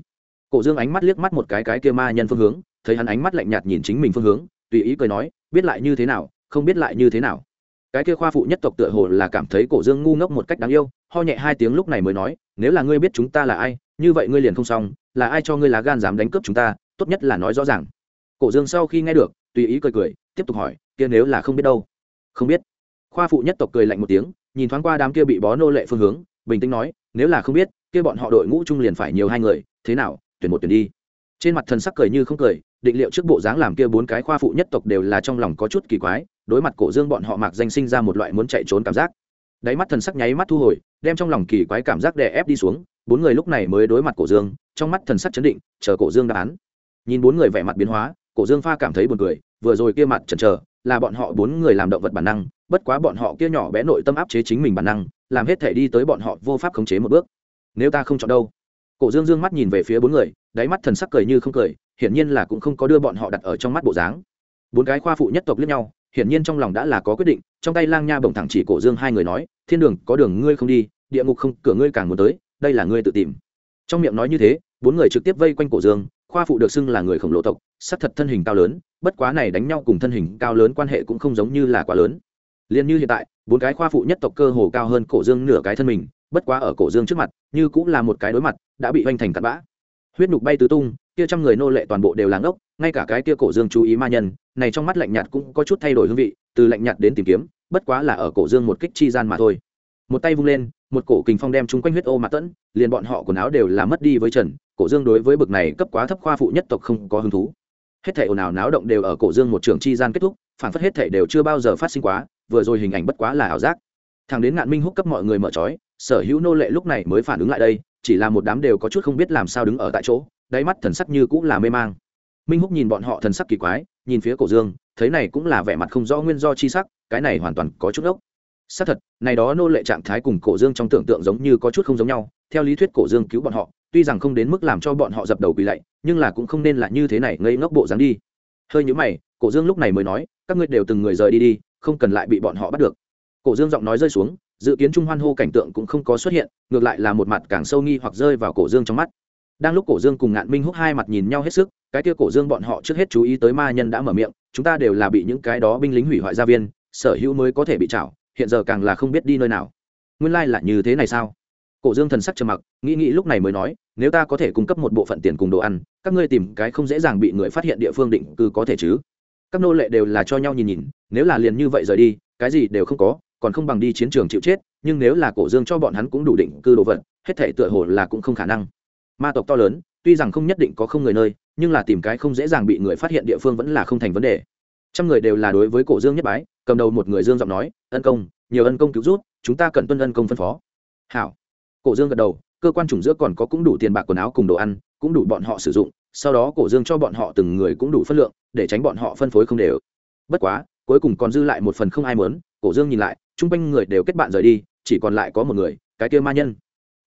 Cổ dương ánh mắt liếc mắt một cái cái kia ma nhân phương hướng, thấy hắn ánh mắt lạnh nhạt nhìn chính mình phương hướng tùy ý cười nói, biết lại như thế nào, không biết lại như thế nào. Cái kia khoa phụ nhất tộc tựa hồ là cảm thấy cổ dương ngu ngốc một cách đáng yêu, ho nhẹ hai tiếng lúc này mới nói, nếu là ngươi biết chúng ta là ai, như vậy ngươi liền không xong, là ai cho ngươi lá gan dám đánh cướp chúng ta, tốt nhất là nói rõ ràng. Cổ dương sau khi nghe được, tùy ý cười cười, tiếp tục hỏi, kia nếu là không biết đâu? Không biết. Khoa phụ nhất tộc cười lạnh một tiếng, nhìn thoáng qua đám kia bị bó nô lệ phương hướng, bình tĩnh nói, nếu là không biết, kia bọn họ đội ngũ chung liền phải nhiều hai người, thế nào, tuyển một tuyển đi. Trên mặt thần sắc cười như không cười định liệu trước bộ dáng làm kia bốn cái khoa phụ nhất tộc đều là trong lòng có chút kỳ quái, đối mặt cổ dương bọn họ mặc danh sinh ra một loại muốn chạy trốn cảm giác. Đáy mắt thần sắc nháy mắt thu hồi, đem trong lòng kỳ quái cảm giác đè ép đi xuống, bốn người lúc này mới đối mặt cổ dương, trong mắt thần sắc chấn định, chờ cổ dương đáp án. Nhìn bốn người vẻ mặt biến hóa, cổ dương pha cảm thấy buồn cười, vừa rồi kia mặt chần chờ, là bọn họ bốn người làm động vật bản năng, bất quá bọn họ kia nhỏ bé nội tâm áp chế chính mình bản năng, làm hết thể đi tới bọn họ vô pháp khống chế một bước. Nếu ta không chọn đâu? Cổ dương dương mắt nhìn về phía bốn người, đáy mắt thần sắc cười như không cười hiển nhiên là cũng không có đưa bọn họ đặt ở trong mắt bộ dáng. Bốn cái khoa phụ nhất tộc lẫn nhau, hiển nhiên trong lòng đã là có quyết định, trong tay lang nha bổng thẳng chỉ cổ dương hai người nói, thiên đường, có đường ngươi không đi, địa ngục không, cửa ngươi càng muốn tới, đây là ngươi tự tìm. Trong miệng nói như thế, bốn người trực tiếp vây quanh cổ dương, khoa phụ được xưng là người khổng lồ tộc, sắc thật thân hình cao lớn, bất quá này đánh nhau cùng thân hình cao lớn quan hệ cũng không giống như là quá lớn. Liền như hiện tại, bốn cái khoa phụ nhất tộc cơ hồ cao hơn cổ dương nửa cái thân mình, bất quá ở cổ dương trước mặt, như cũng là một cái đối mặt, đã bị hoành thành cặn bã. Huyết nhục bay tứ tung kia trăm người nô lệ toàn bộ đều làng ốc ngay cả cái kia cổ dương chú ý ma nhân, này trong mắt lạnh nhạt cũng có chút thay đổi hương vị, từ lạnh nhạt đến tìm kiếm, bất quá là ở cổ dương một kích chi gian mà thôi. Một tay vung lên, một cổ kình phong đem chúng quanh huyết ô mà tẫn, liền bọn họ quần áo đều là mất đi với trần, cổ dương đối với bực này cấp quá thấp khoa phụ nhất tộc không có hứng thú. Hết thể ồn ào náo động đều ở cổ dương một trường chi gian kết thúc, phản phất hết thể đều chưa bao giờ phát sinh quá, vừa rồi hình ảnh bất quá là ảo giác. Thằng đến ngạn minh húc cấp mọi người mở trói, sở hữu nô lệ lúc này mới phản ứng lại đây, chỉ là một đám đều có chút không biết làm sao đứng ở tại chỗ đáy mắt thần sắc như cũng là mê mang. Minh húc nhìn bọn họ thần sắc kỳ quái, nhìn phía cổ dương, thấy này cũng là vẻ mặt không rõ nguyên do chi sắc, cái này hoàn toàn có chút ốc. Xác thật, này đó nô lệ trạng thái cùng cổ dương trong tưởng tượng giống như có chút không giống nhau, theo lý thuyết cổ dương cứu bọn họ, tuy rằng không đến mức làm cho bọn họ dập đầu quỳ lạy, nhưng là cũng không nên là như thế này ngây ngốc bộ dáng đi. Hơi nhữ mày, cổ dương lúc này mới nói, các ngươi đều từng người rời đi đi, không cần lại bị bọn họ bắt được. Cổ dương giọng nói rơi xuống, dự kiến trung hoan hô cảnh tượng cũng không có xuất hiện, ngược lại là một mặt càng sâu nghi hoặc rơi vào cổ dương trong mắt đang lúc cổ dương cùng ngạn minh húc hai mặt nhìn nhau hết sức, cái kia cổ dương bọn họ trước hết chú ý tới ma nhân đã mở miệng, chúng ta đều là bị những cái đó binh lính hủy hoại gia viên, sở hữu mới có thể bị chảo hiện giờ càng là không biết đi nơi nào. Nguyên lai là như thế này sao? Cổ dương thần sắc trầm mặc, nghĩ nghĩ lúc này mới nói, nếu ta có thể cung cấp một bộ phận tiền cùng đồ ăn, các ngươi tìm cái không dễ dàng bị người phát hiện địa phương định cư có thể chứ? Các nô lệ đều là cho nhau nhìn nhìn, nếu là liền như vậy rời đi, cái gì đều không có, còn không bằng đi chiến trường chịu chết, nhưng nếu là cổ dương cho bọn hắn cũng đủ định cư đồ vật, hết thể tựa hồ là cũng không khả năng ma tộc to lớn, tuy rằng không nhất định có không người nơi, nhưng là tìm cái không dễ dàng bị người phát hiện địa phương vẫn là không thành vấn đề. Trăm người đều là đối với cổ dương nhất bái, cầm đầu một người dương giọng nói, ân công, nhiều ân công cứu rút chúng ta cần tuân ân công phân phó. Hảo. Cổ dương gật đầu, cơ quan chủng giữa còn có cũng đủ tiền bạc quần áo cùng đồ ăn, cũng đủ bọn họ sử dụng, sau đó cổ dương cho bọn họ từng người cũng đủ phân lượng, để tránh bọn họ phân phối không đều. Bất quá, cuối cùng còn dư lại một phần không ai mớn cổ dương nhìn lại, chung quanh người đều kết bạn rời đi, chỉ còn lại có một người, cái kia ma nhân.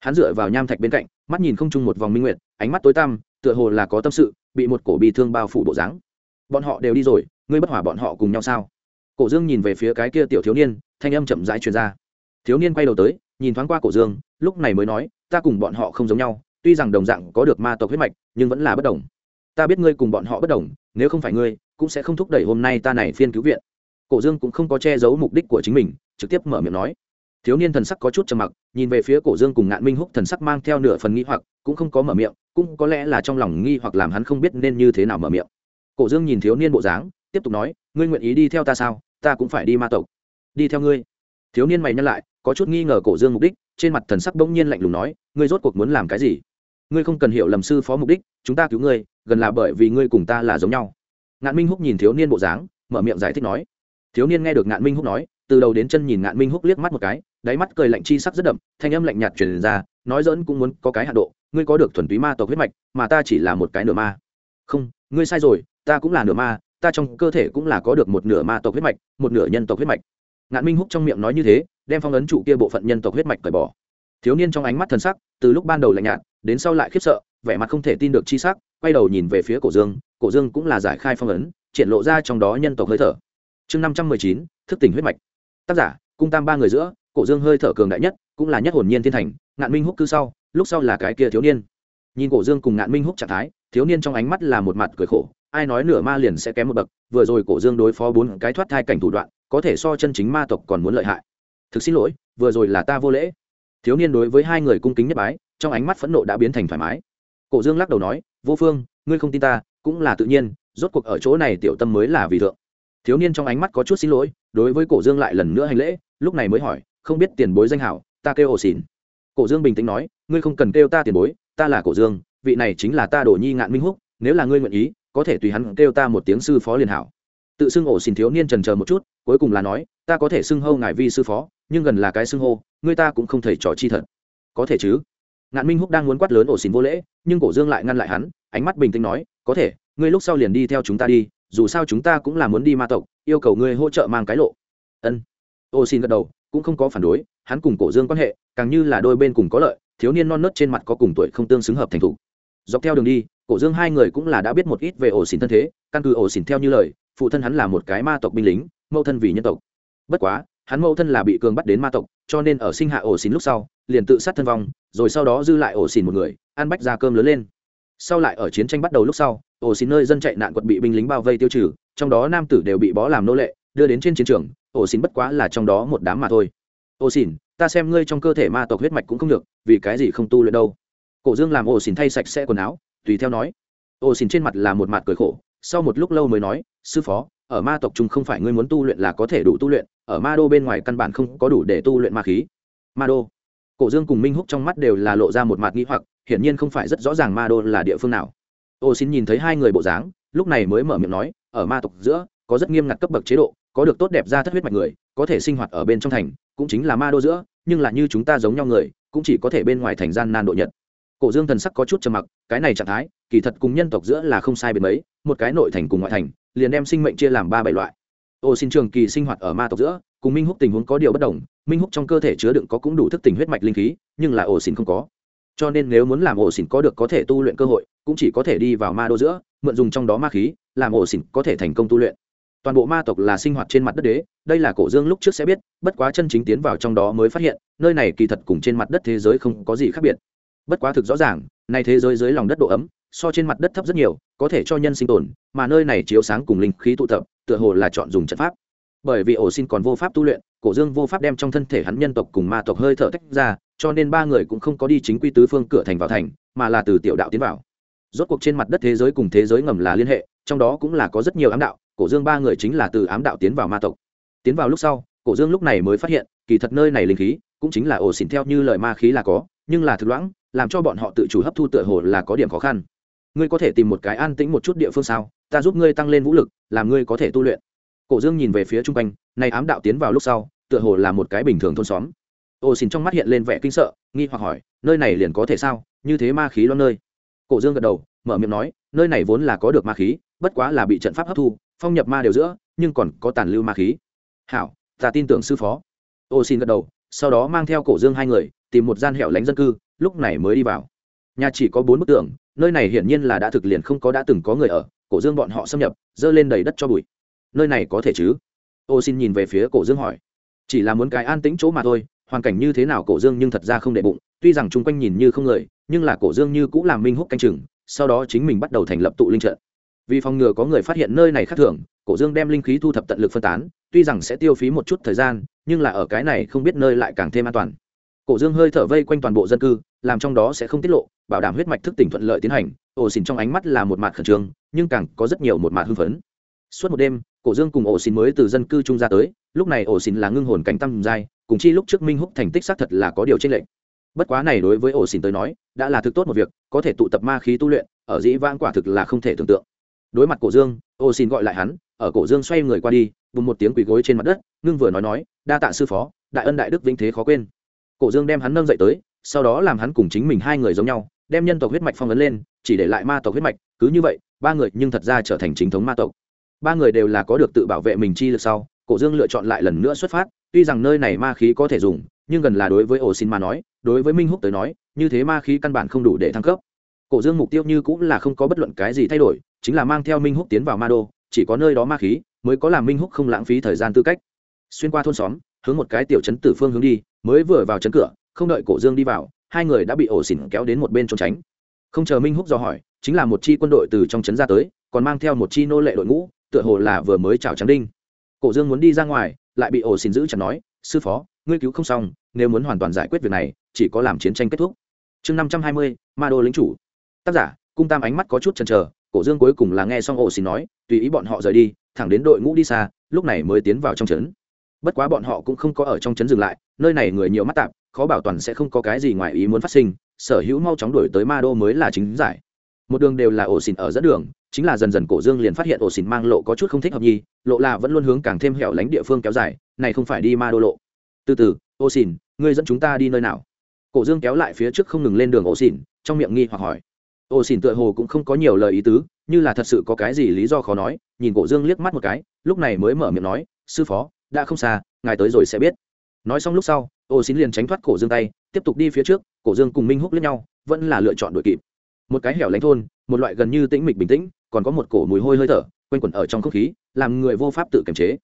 Hắn dựa vào nham thạch bên cạnh mắt nhìn không chung một vòng minh nguyệt, ánh mắt tối tăm, tựa hồ là có tâm sự, bị một cổ bị thương bao phủ bộ dáng. Bọn họ đều đi rồi, ngươi bất hỏa bọn họ cùng nhau sao? Cổ dương nhìn về phía cái kia tiểu thiếu niên, thanh âm chậm rãi truyền ra. Thiếu niên quay đầu tới, nhìn thoáng qua cổ dương, lúc này mới nói, ta cùng bọn họ không giống nhau, tuy rằng đồng dạng có được ma tộc huyết mạch, nhưng vẫn là bất đồng. Ta biết ngươi cùng bọn họ bất đồng, nếu không phải ngươi, cũng sẽ không thúc đẩy hôm nay ta này phiên cứu viện. Cổ dương cũng không có che giấu mục đích của chính mình, trực tiếp mở miệng nói thiếu niên thần sắc có chút trầm mặc, nhìn về phía cổ dương cùng ngạn minh húc thần sắc mang theo nửa phần nghi hoặc, cũng không có mở miệng, cũng có lẽ là trong lòng nghi hoặc làm hắn không biết nên như thế nào mở miệng. Cổ dương nhìn thiếu niên bộ dáng, tiếp tục nói, ngươi nguyện ý đi theo ta sao? Ta cũng phải đi ma tộc. Đi theo ngươi? Thiếu niên mày nhắc lại, có chút nghi ngờ cổ dương mục đích, trên mặt thần sắc bỗng nhiên lạnh lùng nói, ngươi rốt cuộc muốn làm cái gì? Ngươi không cần hiểu lầm sư phó mục đích, chúng ta cứu ngươi, gần là bởi vì ngươi cùng ta là giống nhau. Ngạn minh húc nhìn thiếu niên bộ dáng, mở miệng giải thích nói. Thiếu niên nghe được ngạn minh húc nói, từ đầu đến chân nhìn ngạn minh húc liếc mắt một cái đáy mắt cười lạnh chi sắc rất đậm, thanh âm lạnh nhạt truyền ra, nói dỡn cũng muốn có cái hạ độ, ngươi có được thuần túy ma tộc huyết mạch, mà ta chỉ là một cái nửa ma. Không, ngươi sai rồi, ta cũng là nửa ma, ta trong cơ thể cũng là có được một nửa ma tộc huyết mạch, một nửa nhân tộc huyết mạch. Ngạn minh húc trong miệng nói như thế, đem phong ấn trụ kia bộ phận nhân tộc huyết mạch cởi bỏ. Thiếu niên trong ánh mắt thần sắc, từ lúc ban đầu lạnh nhạt, đến sau lại khiếp sợ, vẻ mặt không thể tin được chi sắc, quay đầu nhìn về phía cổ dương cổ dương cũng là giải khai phong ấn, triển lộ ra trong đó nhân tộc hơi thở. Chương năm trăm mười chín, thức tỉnh huyết mạch. Tác giả, cung tam ba người giữa cổ dương hơi thở cường đại nhất, cũng là nhất hồn nhiên thiên thành, ngạn minh húc cư sau, lúc sau là cái kia thiếu niên. Nhìn cổ dương cùng ngạn minh húc trạng thái, thiếu niên trong ánh mắt là một mặt cười khổ, ai nói nửa ma liền sẽ kém một bậc, vừa rồi cổ dương đối phó bốn cái thoát thai cảnh thủ đoạn, có thể so chân chính ma tộc còn muốn lợi hại. Thực xin lỗi, vừa rồi là ta vô lễ. Thiếu niên đối với hai người cung kính nhất bái, trong ánh mắt phẫn nộ đã biến thành thoải mái. Cổ dương lắc đầu nói, vô phương, ngươi không tin ta, cũng là tự nhiên, rốt cuộc ở chỗ này tiểu tâm mới là vì thượng. Thiếu niên trong ánh mắt có chút xin lỗi, đối với cổ dương lại lần nữa hành lễ, lúc này mới hỏi không biết tiền bối danh hảo, ta kêu ổ xỉn. Cổ dương bình tĩnh nói, ngươi không cần kêu ta tiền bối, ta là cổ dương, vị này chính là ta đồ nhi ngạn minh húc, nếu là ngươi nguyện ý, có thể tùy hắn kêu ta một tiếng sư phó liền hảo. Tự xưng ổ xỉn thiếu niên trần chờ một chút, cuối cùng là nói, ta có thể xưng hâu ngài vi sư phó, nhưng gần là cái xưng hô, ngươi ta cũng không thể trò chi thật. Có thể chứ? Ngạn minh húc đang muốn quát lớn ổ xỉn vô lễ, nhưng cổ dương lại ngăn lại hắn, ánh mắt bình tĩnh nói, có thể, ngươi lúc sau liền đi theo chúng ta đi, dù sao chúng ta cũng là muốn đi ma tộc, yêu cầu ngươi hỗ trợ mang cái lộ. Ân. Ô xin gật đầu cũng không có phản đối, hắn cùng cổ dương quan hệ, càng như là đôi bên cùng có lợi, thiếu niên non nớt trên mặt có cùng tuổi không tương xứng hợp thành thủ. Dọc theo đường đi, cổ dương hai người cũng là đã biết một ít về ổ xỉn thân thế, căn cứ ổ xỉn theo như lời, phụ thân hắn là một cái ma tộc binh lính, mẫu thân vì nhân tộc. Bất quá, hắn mẫu thân là bị cường bắt đến ma tộc, cho nên ở sinh hạ ổ xỉn lúc sau, liền tự sát thân vong, rồi sau đó dư lại ổ xỉn một người, ăn bách ra cơm lớn lên. Sau lại ở chiến tranh bắt đầu lúc sau, ổ xỉn nơi dân chạy nạn quật bị binh lính bao vây tiêu trừ, trong đó nam tử đều bị bó làm nô lệ, đưa đến trên chiến trường ổ xin bất quá là trong đó một đám mà thôi. Ổ xin, ta xem ngươi trong cơ thể ma tộc huyết mạch cũng không được vì cái gì không tu luyện đâu? Cổ dương làm ổ xin thay sạch sẽ quần áo tùy theo nói. Ổ xin trên mặt là một mặt cười khổ sau một lúc lâu mới nói sư phó ở ma tộc chúng không phải ngươi muốn tu luyện là có thể đủ tu luyện ở ma đô bên ngoài căn bản không có đủ để tu luyện ma khí. Ma đô. Cổ dương cùng minh húc trong mắt đều là lộ ra một mặt nghĩ hoặc hiển nhiên không phải rất rõ ràng ma đô là địa phương nào. Ô xin nhìn thấy hai người bộ dáng lúc này mới mở miệng nói ở ma tộc giữa có rất nghiêm ngặt cấp bậc chế độ có được tốt đẹp ra thất huyết mạch người, có thể sinh hoạt ở bên trong thành, cũng chính là ma đô giữa, nhưng là như chúng ta giống nhau người, cũng chỉ có thể bên ngoài thành gian nan độ nhật. Cổ dương thần sắc có chút trầm mặc, cái này trạng thái, kỳ thật cùng nhân tộc giữa là không sai biệt mấy, một cái nội thành cùng ngoại thành, liền đem sinh mệnh chia làm ba bảy loại. Ô xin trường kỳ sinh hoạt ở ma tộc giữa, cùng minh húc tình huống có điều bất đồng, minh húc trong cơ thể chứa đựng có cũng đủ thức tình huyết mạch linh khí, nhưng là ổ xin không có. Cho nên nếu muốn làm ổ xỉn có được có thể tu luyện cơ hội, cũng chỉ có thể đi vào ma đô giữa, mượn dùng trong đó ma khí, làm ổ xỉn có thể thành công tu luyện toàn bộ ma tộc là sinh hoạt trên mặt đất đế, đây là cổ dương lúc trước sẽ biết, bất quá chân chính tiến vào trong đó mới phát hiện, nơi này kỳ thật cùng trên mặt đất thế giới không có gì khác biệt. Bất quá thực rõ ràng nay thế giới dưới lòng đất độ ấm, so trên mặt đất thấp rất nhiều, có thể cho nhân sinh tồn, mà nơi này chiếu sáng cùng linh khí tụ tập, tựa hồ là chọn dùng trận pháp. Bởi vì ổ xin còn vô pháp tu luyện, cổ dương vô pháp đem trong thân thể hắn nhân tộc cùng ma tộc hơi thở tách ra, cho nên ba người cũng không có đi chính quy tứ phương cửa thành vào thành, mà là từ tiểu đạo tiến vào. Rốt cuộc trên mặt đất thế giới cùng thế giới ngầm là liên hệ, trong đó cũng là có rất nhiều ám đạo cổ dương ba người chính là từ ám đạo tiến vào ma tộc. Tiến vào lúc sau, cổ dương lúc này mới phát hiện, kỳ thật nơi này linh khí cũng chính là ổ xỉn theo như lời ma khí là có, nhưng là thực loãng, làm cho bọn họ tự chủ hấp thu tựa hồ là có điểm khó khăn. Ngươi có thể tìm một cái an tĩnh một chút địa phương sao? Ta giúp ngươi tăng lên vũ lực, làm ngươi có thể tu luyện. Cổ dương nhìn về phía chung quanh, nay ám đạo tiến vào lúc sau, tựa hồ là một cái bình thường thôn xóm. Ô xin trong mắt hiện lên vẻ kinh sợ, nghi hoặc hỏi, nơi này liền có thể sao? Như thế ma khí lo nơi. Cổ dương gật đầu, mở miệng nói, nơi này vốn là có được ma khí, bất quá là bị trận pháp hấp thu phong nhập ma đều giữa, nhưng còn có tàn lưu ma khí. Hảo, ta tin tưởng sư phó. Ô xin gật đầu, sau đó mang theo cổ dương hai người, tìm một gian hẻo lánh dân cư, lúc này mới đi vào. Nhà chỉ có bốn bức tường, nơi này hiển nhiên là đã thực liền không có đã từng có người ở, cổ dương bọn họ xâm nhập, dơ lên đầy đất cho bụi. Nơi này có thể chứ? Ô xin nhìn về phía cổ dương hỏi. Chỉ là muốn cái an tĩnh chỗ mà thôi, hoàn cảnh như thế nào cổ dương nhưng thật ra không đệ bụng, tuy rằng chung quanh nhìn như không người, nhưng là cổ dương như cũng làm minh húc canh chừng, sau đó chính mình bắt đầu thành lập tụ linh trận vì phòng ngừa có người phát hiện nơi này khác thường, cổ dương đem linh khí thu thập tận lực phân tán, tuy rằng sẽ tiêu phí một chút thời gian, nhưng là ở cái này không biết nơi lại càng thêm an toàn. Cổ dương hơi thở vây quanh toàn bộ dân cư, làm trong đó sẽ không tiết lộ, bảo đảm huyết mạch thức tỉnh thuận lợi tiến hành, ổ xìn trong ánh mắt là một mặt khẩn trương, nhưng càng có rất nhiều một mặt hưng phấn. Suốt một đêm, cổ dương cùng ổ xìn mới từ dân cư trung ra tới, lúc này ổ xìn là ngưng hồn cảnh tăng giai, cùng chi lúc trước minh húc thành tích xác thật là có điều tranh lệch. Bất quá này đối với ổ xìn tới nói, đã là thực tốt một việc, có thể tụ tập ma khí tu luyện, ở dĩ vãng quả thực là không thể tưởng tượng đối mặt cổ dương, ô xin gọi lại hắn, ở cổ dương xoay người qua đi, bùng một tiếng quỳ gối trên mặt đất, ngưng vừa nói nói, đa tạ sư phó, đại ân đại đức vĩnh thế khó quên. Cổ dương đem hắn nâng dậy tới, sau đó làm hắn cùng chính mình hai người giống nhau, đem nhân tộc huyết mạch phong ấn lên, chỉ để lại ma tộc huyết mạch, cứ như vậy, ba người nhưng thật ra trở thành chính thống ma tộc. Ba người đều là có được tự bảo vệ mình chi lực sau, cổ dương lựa chọn lại lần nữa xuất phát, tuy rằng nơi này ma khí có thể dùng, nhưng gần là đối với ổ xin mà nói, đối với minh húc tới nói, như thế ma khí căn bản không đủ để thăng cấp. Cổ dương mục tiêu như cũng là không có bất luận cái gì thay đổi chính là mang theo minh húc tiến vào ma đô, chỉ có nơi đó ma khí mới có làm minh húc không lãng phí thời gian tư cách. Xuyên qua thôn xóm, hướng một cái tiểu trấn tử phương hướng đi, mới vừa vào trấn cửa, không đợi cổ dương đi vào, hai người đã bị ổ xỉn kéo đến một bên trốn tránh. Không chờ minh húc do hỏi, chính là một chi quân đội từ trong trấn ra tới, còn mang theo một chi nô lệ đội ngũ, tựa hồ là vừa mới chào trắng đinh. Cổ dương muốn đi ra ngoài, lại bị ổ xỉn giữ chặt nói, sư phó, ngươi cứu không xong, nếu muốn hoàn toàn giải quyết việc này, chỉ có làm chiến tranh kết thúc. Chương năm trăm hai mươi, ma đô lính chủ. Tác giả, cung tam ánh mắt có chút chần chờ cổ dương cuối cùng là nghe xong ổ xin nói tùy ý bọn họ rời đi thẳng đến đội ngũ đi xa lúc này mới tiến vào trong trấn. Bất quá bọn họ cũng không có ở trong trấn dừng lại nơi này người nhiều mắt tạp khó bảo toàn sẽ không có cái gì ngoài ý muốn phát sinh sở hữu mau chóng đuổi tới ma đô mới là chính giải. Một đường đều là ổ xìn ở dẫn đường chính là dần dần cổ dương liền phát hiện ổ xìn mang lộ có chút không thích hợp nhi lộ là vẫn luôn hướng càng thêm hẻo lánh địa phương kéo dài này không phải đi ma đô lộ. Từ từ ổ xìn, ngươi dẫn chúng ta đi nơi nào? Cổ dương kéo lại phía trước không ngừng lên đường ổ xìn, trong miệng nghi hoặc hỏi. Ô xỉn tựa hồ cũng không có nhiều lời ý tứ, như là thật sự có cái gì lý do khó nói, nhìn cổ dương liếc mắt một cái, lúc này mới mở miệng nói, sư phó, đã không xa, ngài tới rồi sẽ biết. Nói xong lúc sau, ô xin liền tránh thoát cổ dương tay, tiếp tục đi phía trước, cổ dương cùng minh húc lẫn nhau, vẫn là lựa chọn đội kịp. Một cái hẻo lánh thôn, một loại gần như tĩnh mịch bình tĩnh, còn có một cổ mùi hôi hơi thở, quanh quẩn ở trong không khí, làm người vô pháp tự kiềm chế.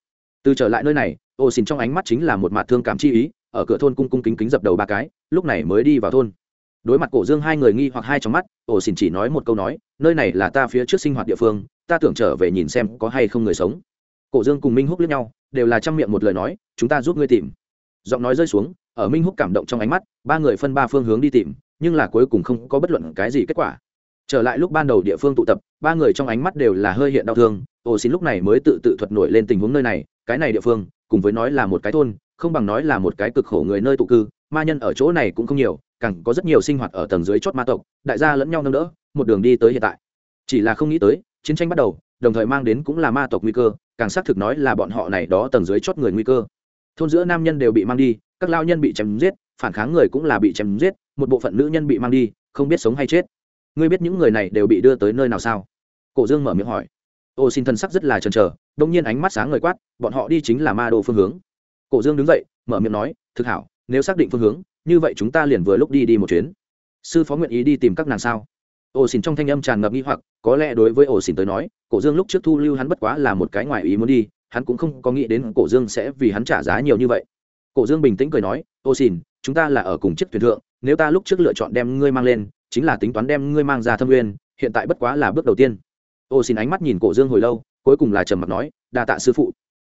Từ trở lại nơi này, ô xin trong ánh mắt chính là một mặt thương cảm chi ý, ở cửa thôn cung cung kính kính dập đầu ba cái, lúc này mới đi vào thôn đối mặt cổ dương hai người nghi hoặc hai trong mắt, ổ xin chỉ nói một câu nói, nơi này là ta phía trước sinh hoạt địa phương, ta tưởng trở về nhìn xem có hay không người sống. Cổ dương cùng minh húc lướt nhau, đều là chăm miệng một lời nói, chúng ta giúp ngươi tìm. Giọng nói rơi xuống, ở minh húc cảm động trong ánh mắt, ba người phân ba phương hướng đi tìm, nhưng là cuối cùng không có bất luận cái gì kết quả. Trở lại lúc ban đầu địa phương tụ tập, ba người trong ánh mắt đều là hơi hiện đau thương, ổ xin lúc này mới tự tự thuật nổi lên tình huống nơi này, cái này địa phương, cùng với nói là một cái thôn, không bằng nói là một cái cực khổ người nơi tụ cư, ma nhân ở chỗ này cũng không nhiều càng có rất nhiều sinh hoạt ở tầng dưới chót ma tộc, đại gia lẫn nhau nâng đỡ, một đường đi tới hiện tại. Chỉ là không nghĩ tới, chiến tranh bắt đầu, đồng thời mang đến cũng là ma tộc nguy cơ, càng xác thực nói là bọn họ này đó tầng dưới chót người nguy cơ. Thôn giữa nam nhân đều bị mang đi, các lao nhân bị chém giết, phản kháng người cũng là bị chém giết, một bộ phận nữ nhân bị mang đi, không biết sống hay chết. Ngươi biết những người này đều bị đưa tới nơi nào sao? Cổ dương mở miệng hỏi. Ô xin thân sắc rất là chần chờ, đông nhiên ánh mắt sáng người quát, bọn họ đi chính là ma đô phương hướng. Cổ dương đứng dậy, mở miệng nói, thực hảo, nếu xác định phương hướng như vậy chúng ta liền vừa lúc đi đi một chuyến. Sư phó nguyện ý đi tìm các nàng sao? Ổ xỉn trong thanh âm tràn ngập nghi hoặc, có lẽ đối với ổ xỉn tới nói, cổ dương lúc trước thu lưu hắn bất quá là một cái ngoài ý muốn đi, hắn cũng không có nghĩ đến cổ dương sẽ vì hắn trả giá nhiều như vậy. Cổ dương bình tĩnh cười nói, ổ xin chúng ta là ở cùng chiếc thuyền thượng, nếu ta lúc trước lựa chọn đem ngươi mang lên, chính là tính toán đem ngươi mang ra thâm nguyên, hiện tại bất quá là bước đầu tiên. Ổ xin ánh mắt nhìn cổ dương hồi lâu, cuối cùng là trầm mặc nói, đa tạ sư phụ.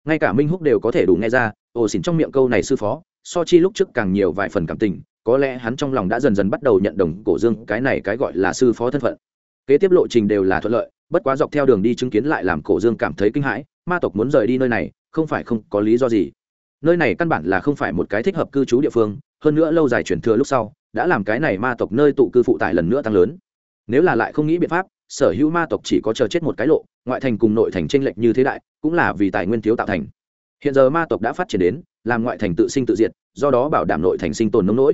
Ngay cả minh húc đều có thể đủ nghe ra, ổ xin trong miệng câu này sư phó so chi lúc trước càng nhiều vài phần cảm tình, có lẽ hắn trong lòng đã dần dần bắt đầu nhận đồng cổ dương cái này cái gọi là sư phó thân phận. Kế tiếp lộ trình đều là thuận lợi, bất quá dọc theo đường đi chứng kiến lại làm cổ dương cảm thấy kinh hãi, ma tộc muốn rời đi nơi này, không phải không có lý do gì. Nơi này căn bản là không phải một cái thích hợp cư trú địa phương, hơn nữa lâu dài chuyển thừa lúc sau, đã làm cái này ma tộc nơi tụ cư phụ tải lần nữa tăng lớn. Nếu là lại không nghĩ biện pháp, sở hữu ma tộc chỉ có chờ chết một cái lộ, ngoại thành cùng nội thành tranh lệch như thế đại, cũng là vì tài nguyên thiếu tạo thành hiện giờ ma tộc đã phát triển đến, làm ngoại thành tự sinh tự diệt, do đó bảo đảm nội thành sinh tồn nông nỗi.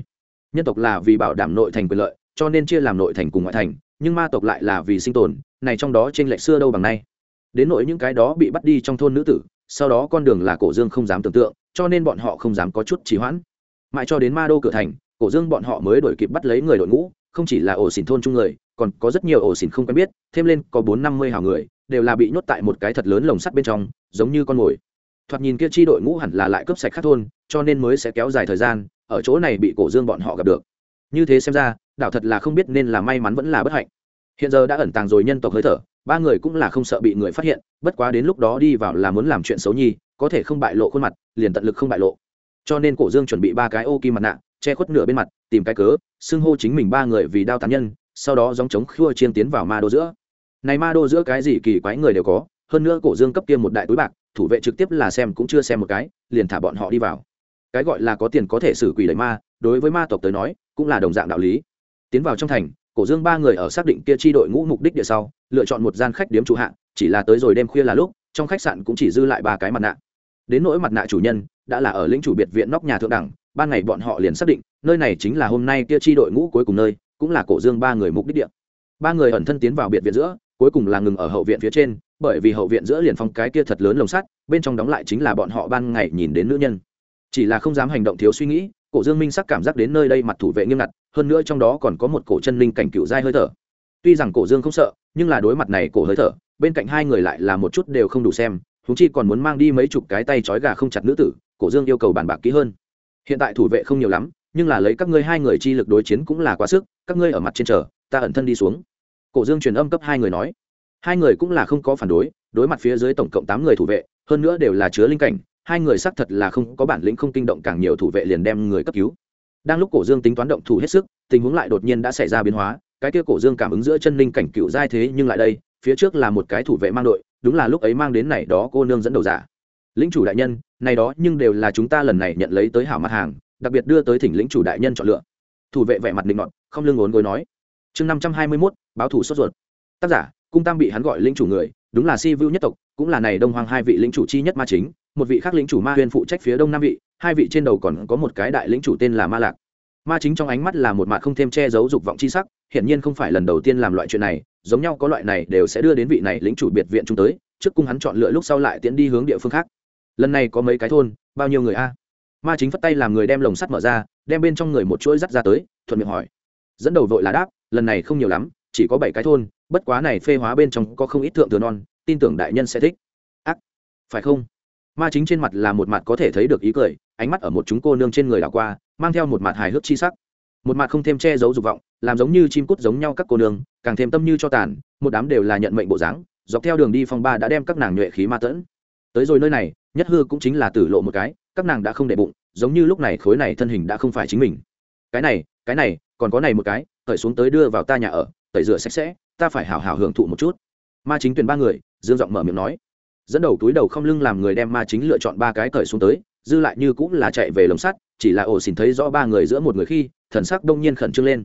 Nhân tộc là vì bảo đảm nội thành quyền lợi, cho nên chia làm nội thành cùng ngoại thành, nhưng ma tộc lại là vì sinh tồn, này trong đó trên lệch xưa đâu bằng nay. Đến nỗi những cái đó bị bắt đi trong thôn nữ tử, sau đó con đường là cổ dương không dám tưởng tượng, cho nên bọn họ không dám có chút trì hoãn. Mãi cho đến ma đô cửa thành, cổ dương bọn họ mới đổi kịp bắt lấy người đội ngũ, không chỉ là ổ xỉn thôn chung người, còn có rất nhiều ổ xỉn không quen biết, thêm lên có bốn năm mươi hào người, đều là bị nhốt tại một cái thật lớn lồng sắt bên trong, giống như con mồi thoạt nhìn kia chi đội ngũ hẳn là lại cướp sạch khắc thôn, cho nên mới sẽ kéo dài thời gian, ở chỗ này bị cổ dương bọn họ gặp được. Như thế xem ra, đảo thật là không biết nên là may mắn vẫn là bất hạnh. Hiện giờ đã ẩn tàng rồi nhân tộc hơi thở, ba người cũng là không sợ bị người phát hiện, bất quá đến lúc đó đi vào là muốn làm chuyện xấu nhi, có thể không bại lộ khuôn mặt, liền tận lực không bại lộ. Cho nên cổ dương chuẩn bị ba cái ô kim mặt nạ, che khuất nửa bên mặt, tìm cái cớ, xưng hô chính mình ba người vì đao tán nhân, sau đó dòng chống khua chiên tiến vào ma đô giữa. Này ma đô giữa cái gì kỳ quái người đều có, hơn nữa cổ dương cấp kia một đại túi bạc thủ vệ trực tiếp là xem cũng chưa xem một cái, liền thả bọn họ đi vào. Cái gọi là có tiền có thể xử quỷ đẩy ma, đối với ma tộc tới nói, cũng là đồng dạng đạo lý. Tiến vào trong thành, cổ dương ba người ở xác định kia chi đội ngũ mục đích địa sau, lựa chọn một gian khách điếm trụ hạng chỉ là tới rồi đêm khuya là lúc, trong khách sạn cũng chỉ dư lại ba cái mặt nạ. Đến nỗi mặt nạ chủ nhân, đã là ở lĩnh chủ biệt viện nóc nhà thượng đẳng, ban ngày bọn họ liền xác định, nơi này chính là hôm nay kia chi đội ngũ cuối cùng nơi, cũng là cổ dương ba người mục đích địa. Ba người ẩn thân tiến vào biệt viện giữa, cuối cùng là ngừng ở hậu viện phía trên bởi vì hậu viện giữa liền phong cái kia thật lớn lồng sắt, bên trong đóng lại chính là bọn họ ban ngày nhìn đến nữ nhân. Chỉ là không dám hành động thiếu suy nghĩ, cổ dương minh sắc cảm giác đến nơi đây mặt thủ vệ nghiêm ngặt, hơn nữa trong đó còn có một cổ chân linh cảnh cựu dai hơi thở. Tuy rằng cổ dương không sợ, nhưng là đối mặt này cổ hơi thở, bên cạnh hai người lại là một chút đều không đủ xem húng chi còn muốn mang đi mấy chục cái tay trói gà không chặt nữ tử, cổ dương yêu cầu bàn bạc kỹ hơn. Hiện tại thủ vệ không nhiều lắm, nhưng là lấy các ngươi hai người chi lực đối chiến cũng là quá sức, các ngươi ở mặt trên chờ, ta ẩn thân đi xuống. Cổ dương truyền âm cấp hai người nói hai người cũng là không có phản đối đối mặt phía dưới tổng cộng tám người thủ vệ, hơn nữa đều là chứa linh cảnh, hai người xác thật là không có bản lĩnh không kinh động càng nhiều thủ vệ liền đem người cấp cứu. Đang lúc cổ dương tính toán động thủ hết sức, tình huống lại đột nhiên đã xảy ra biến hóa, cái kia cổ dương cảm ứng giữa chân linh cảnh cựu giai thế nhưng lại đây, phía trước là một cái thủ vệ mang đội, đúng là lúc ấy mang đến này đó cô nương dẫn đầu giả. Lĩnh chủ đại nhân, này đó nhưng đều là chúng ta lần này nhận lấy tới hảo mặt hàng, đặc biệt đưa tới thỉnh lĩnh chủ đại nhân chọn lựa. Thủ vệ vẻ mặt định ngọn không lưng ngốn gối nói. Chương năm trăm hai mươi mốt, báo thủ sốt ruột. Tác giả cung tam bị hắn gọi lĩnh chủ người, đúng là si vu nhất tộc, cũng là này đông hoàng hai vị lĩnh chủ chi nhất ma chính, một vị khác lĩnh chủ ma huyên phụ trách phía đông nam vị, hai vị trên đầu còn có một cái đại lĩnh chủ tên là ma lạc. Ma chính trong ánh mắt là một mặt không thêm che giấu dục vọng chi sắc, hiển nhiên không phải lần đầu tiên làm loại chuyện này, giống nhau có loại này đều sẽ đưa đến vị này lĩnh chủ biệt viện chúng tới, trước cung hắn chọn lựa lúc sau lại tiến đi hướng địa phương khác. Lần này có mấy cái thôn, bao nhiêu người a? Ma chính phất tay làm người đem lồng sắt mở ra, đem bên trong người một chuỗi dắt ra tới, thuận miệng hỏi. Dẫn đầu vội là đáp, lần này không nhiều lắm, chỉ có bảy cái thôn bất quá này phê hóa bên trong có không ít thượng thừa non, tin tưởng đại nhân sẽ thích. Ác, phải không? Ma chính trên mặt là một mặt có thể thấy được ý cười, ánh mắt ở một chúng cô nương trên người đảo qua, mang theo một mặt hài hước chi sắc. Một mặt không thêm che giấu dục vọng, làm giống như chim cút giống nhau các cô nương, càng thêm tâm như cho tàn, một đám đều là nhận mệnh bộ dáng, dọc theo đường đi phong ba đã đem các nàng nhuệ khí ma tẫn. Tới rồi nơi này, nhất hư cũng chính là tử lộ một cái, các nàng đã không để bụng, giống như lúc này khối này thân hình đã không phải chính mình. Cái này cái này, còn có này một cái, cởi xuống tới đưa vào ta nhà ở, tẩy rửa sạch sẽ ta phải hảo hảo hưởng thụ một chút. Ma chính tuyển ba người, dương giọng mở miệng nói. Dẫn đầu túi đầu không lưng làm người đem ma chính lựa chọn ba cái cởi xuống tới, dư lại như cũng là chạy về lồng sắt, chỉ là ổ xỉn thấy rõ ba người giữa một người khi, thần sắc đông nhiên khẩn trương lên.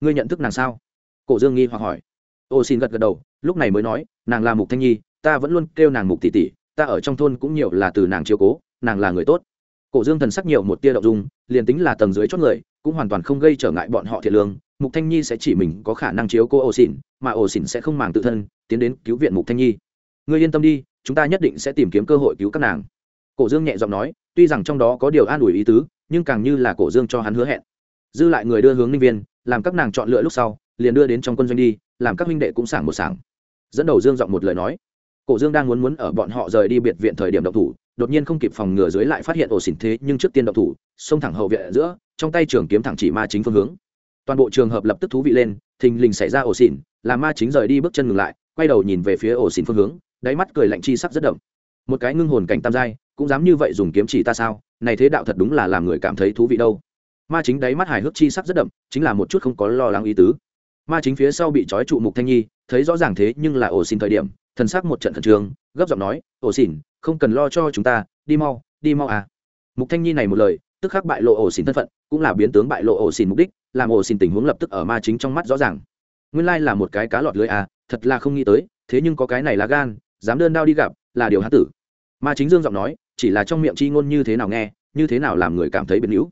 Ngươi nhận thức nàng sao? Cổ dương nghi hoặc hỏi. Ổ xỉn gật gật đầu, lúc này mới nói, nàng là mục thanh nhi, ta vẫn luôn kêu nàng mục tỷ tỷ, ta ở trong thôn cũng nhiều là từ nàng chiếu cố, nàng là người tốt. Cổ dương thần sắc nhiều một tia đậu dung, liền tính là tầng dưới chót người, cũng hoàn toàn không gây trở ngại bọn họ thiệt lương mục thanh nhi sẽ chỉ mình có khả năng chiếu cô ổ xỉn mà ổ xỉn sẽ không màng tự thân, tiến đến cứu viện mục thanh nhi. Ngươi yên tâm đi, chúng ta nhất định sẽ tìm kiếm cơ hội cứu các nàng. Cổ dương nhẹ giọng nói, tuy rằng trong đó có điều an ủi ý tứ, nhưng càng như là cổ dương cho hắn hứa hẹn. Dư lại người đưa hướng ninh viên, làm các nàng chọn lựa lúc sau, liền đưa đến trong quân doanh đi, làm các huynh đệ cũng sảng một sảng. Dẫn đầu dương giọng một lời nói. Cổ dương đang muốn muốn ở bọn họ rời đi biệt viện thời điểm độc thủ, đột nhiên không kịp phòng ngừa dưới lại phát hiện ổ xỉn thế nhưng trước tiên độc thủ, xông thẳng hậu viện ở giữa, trong tay trường kiếm thẳng chỉ ma chính phương hướng toàn bộ trường hợp lập tức thú vị lên thình lình xảy ra ổ xỉn làm ma chính rời đi bước chân ngừng lại quay đầu nhìn về phía ổ xỉn phương hướng đáy mắt cười lạnh chi sắc rất đậm. Một cái ngưng hồn cảnh tam giai cũng dám như vậy dùng kiếm chỉ ta sao? Này thế đạo thật đúng là làm người cảm thấy thú vị đâu. Ma chính đáy mắt hài hước chi sắc rất đậm chính là một chút không có lo lắng ý tứ. Ma chính phía sau bị trói trụ mục thanh nhi thấy rõ ràng thế nhưng là ổ xỉn thời điểm thần sắc một trận thần trường, gấp giọng nói ổ xỉn không cần lo cho chúng ta đi mau đi mau à. Mục thanh nhi này một lời tức khắc bại lộ ổ xỉn thân phận cũng là biến tướng bại lộ ổ xỉn mục đích làm ổ xin tình huống lập tức ở ma chính trong mắt rõ ràng. Nguyên lai là một cái cá lọt lưới à thật là không nghĩ tới, thế nhưng có cái này là gan, dám đơn đao đi gặp, là điều hán tử. Ma chính dương giọng nói, chỉ là trong miệng chi ngôn như thế nào nghe, như thế nào làm người cảm thấy biến hữu.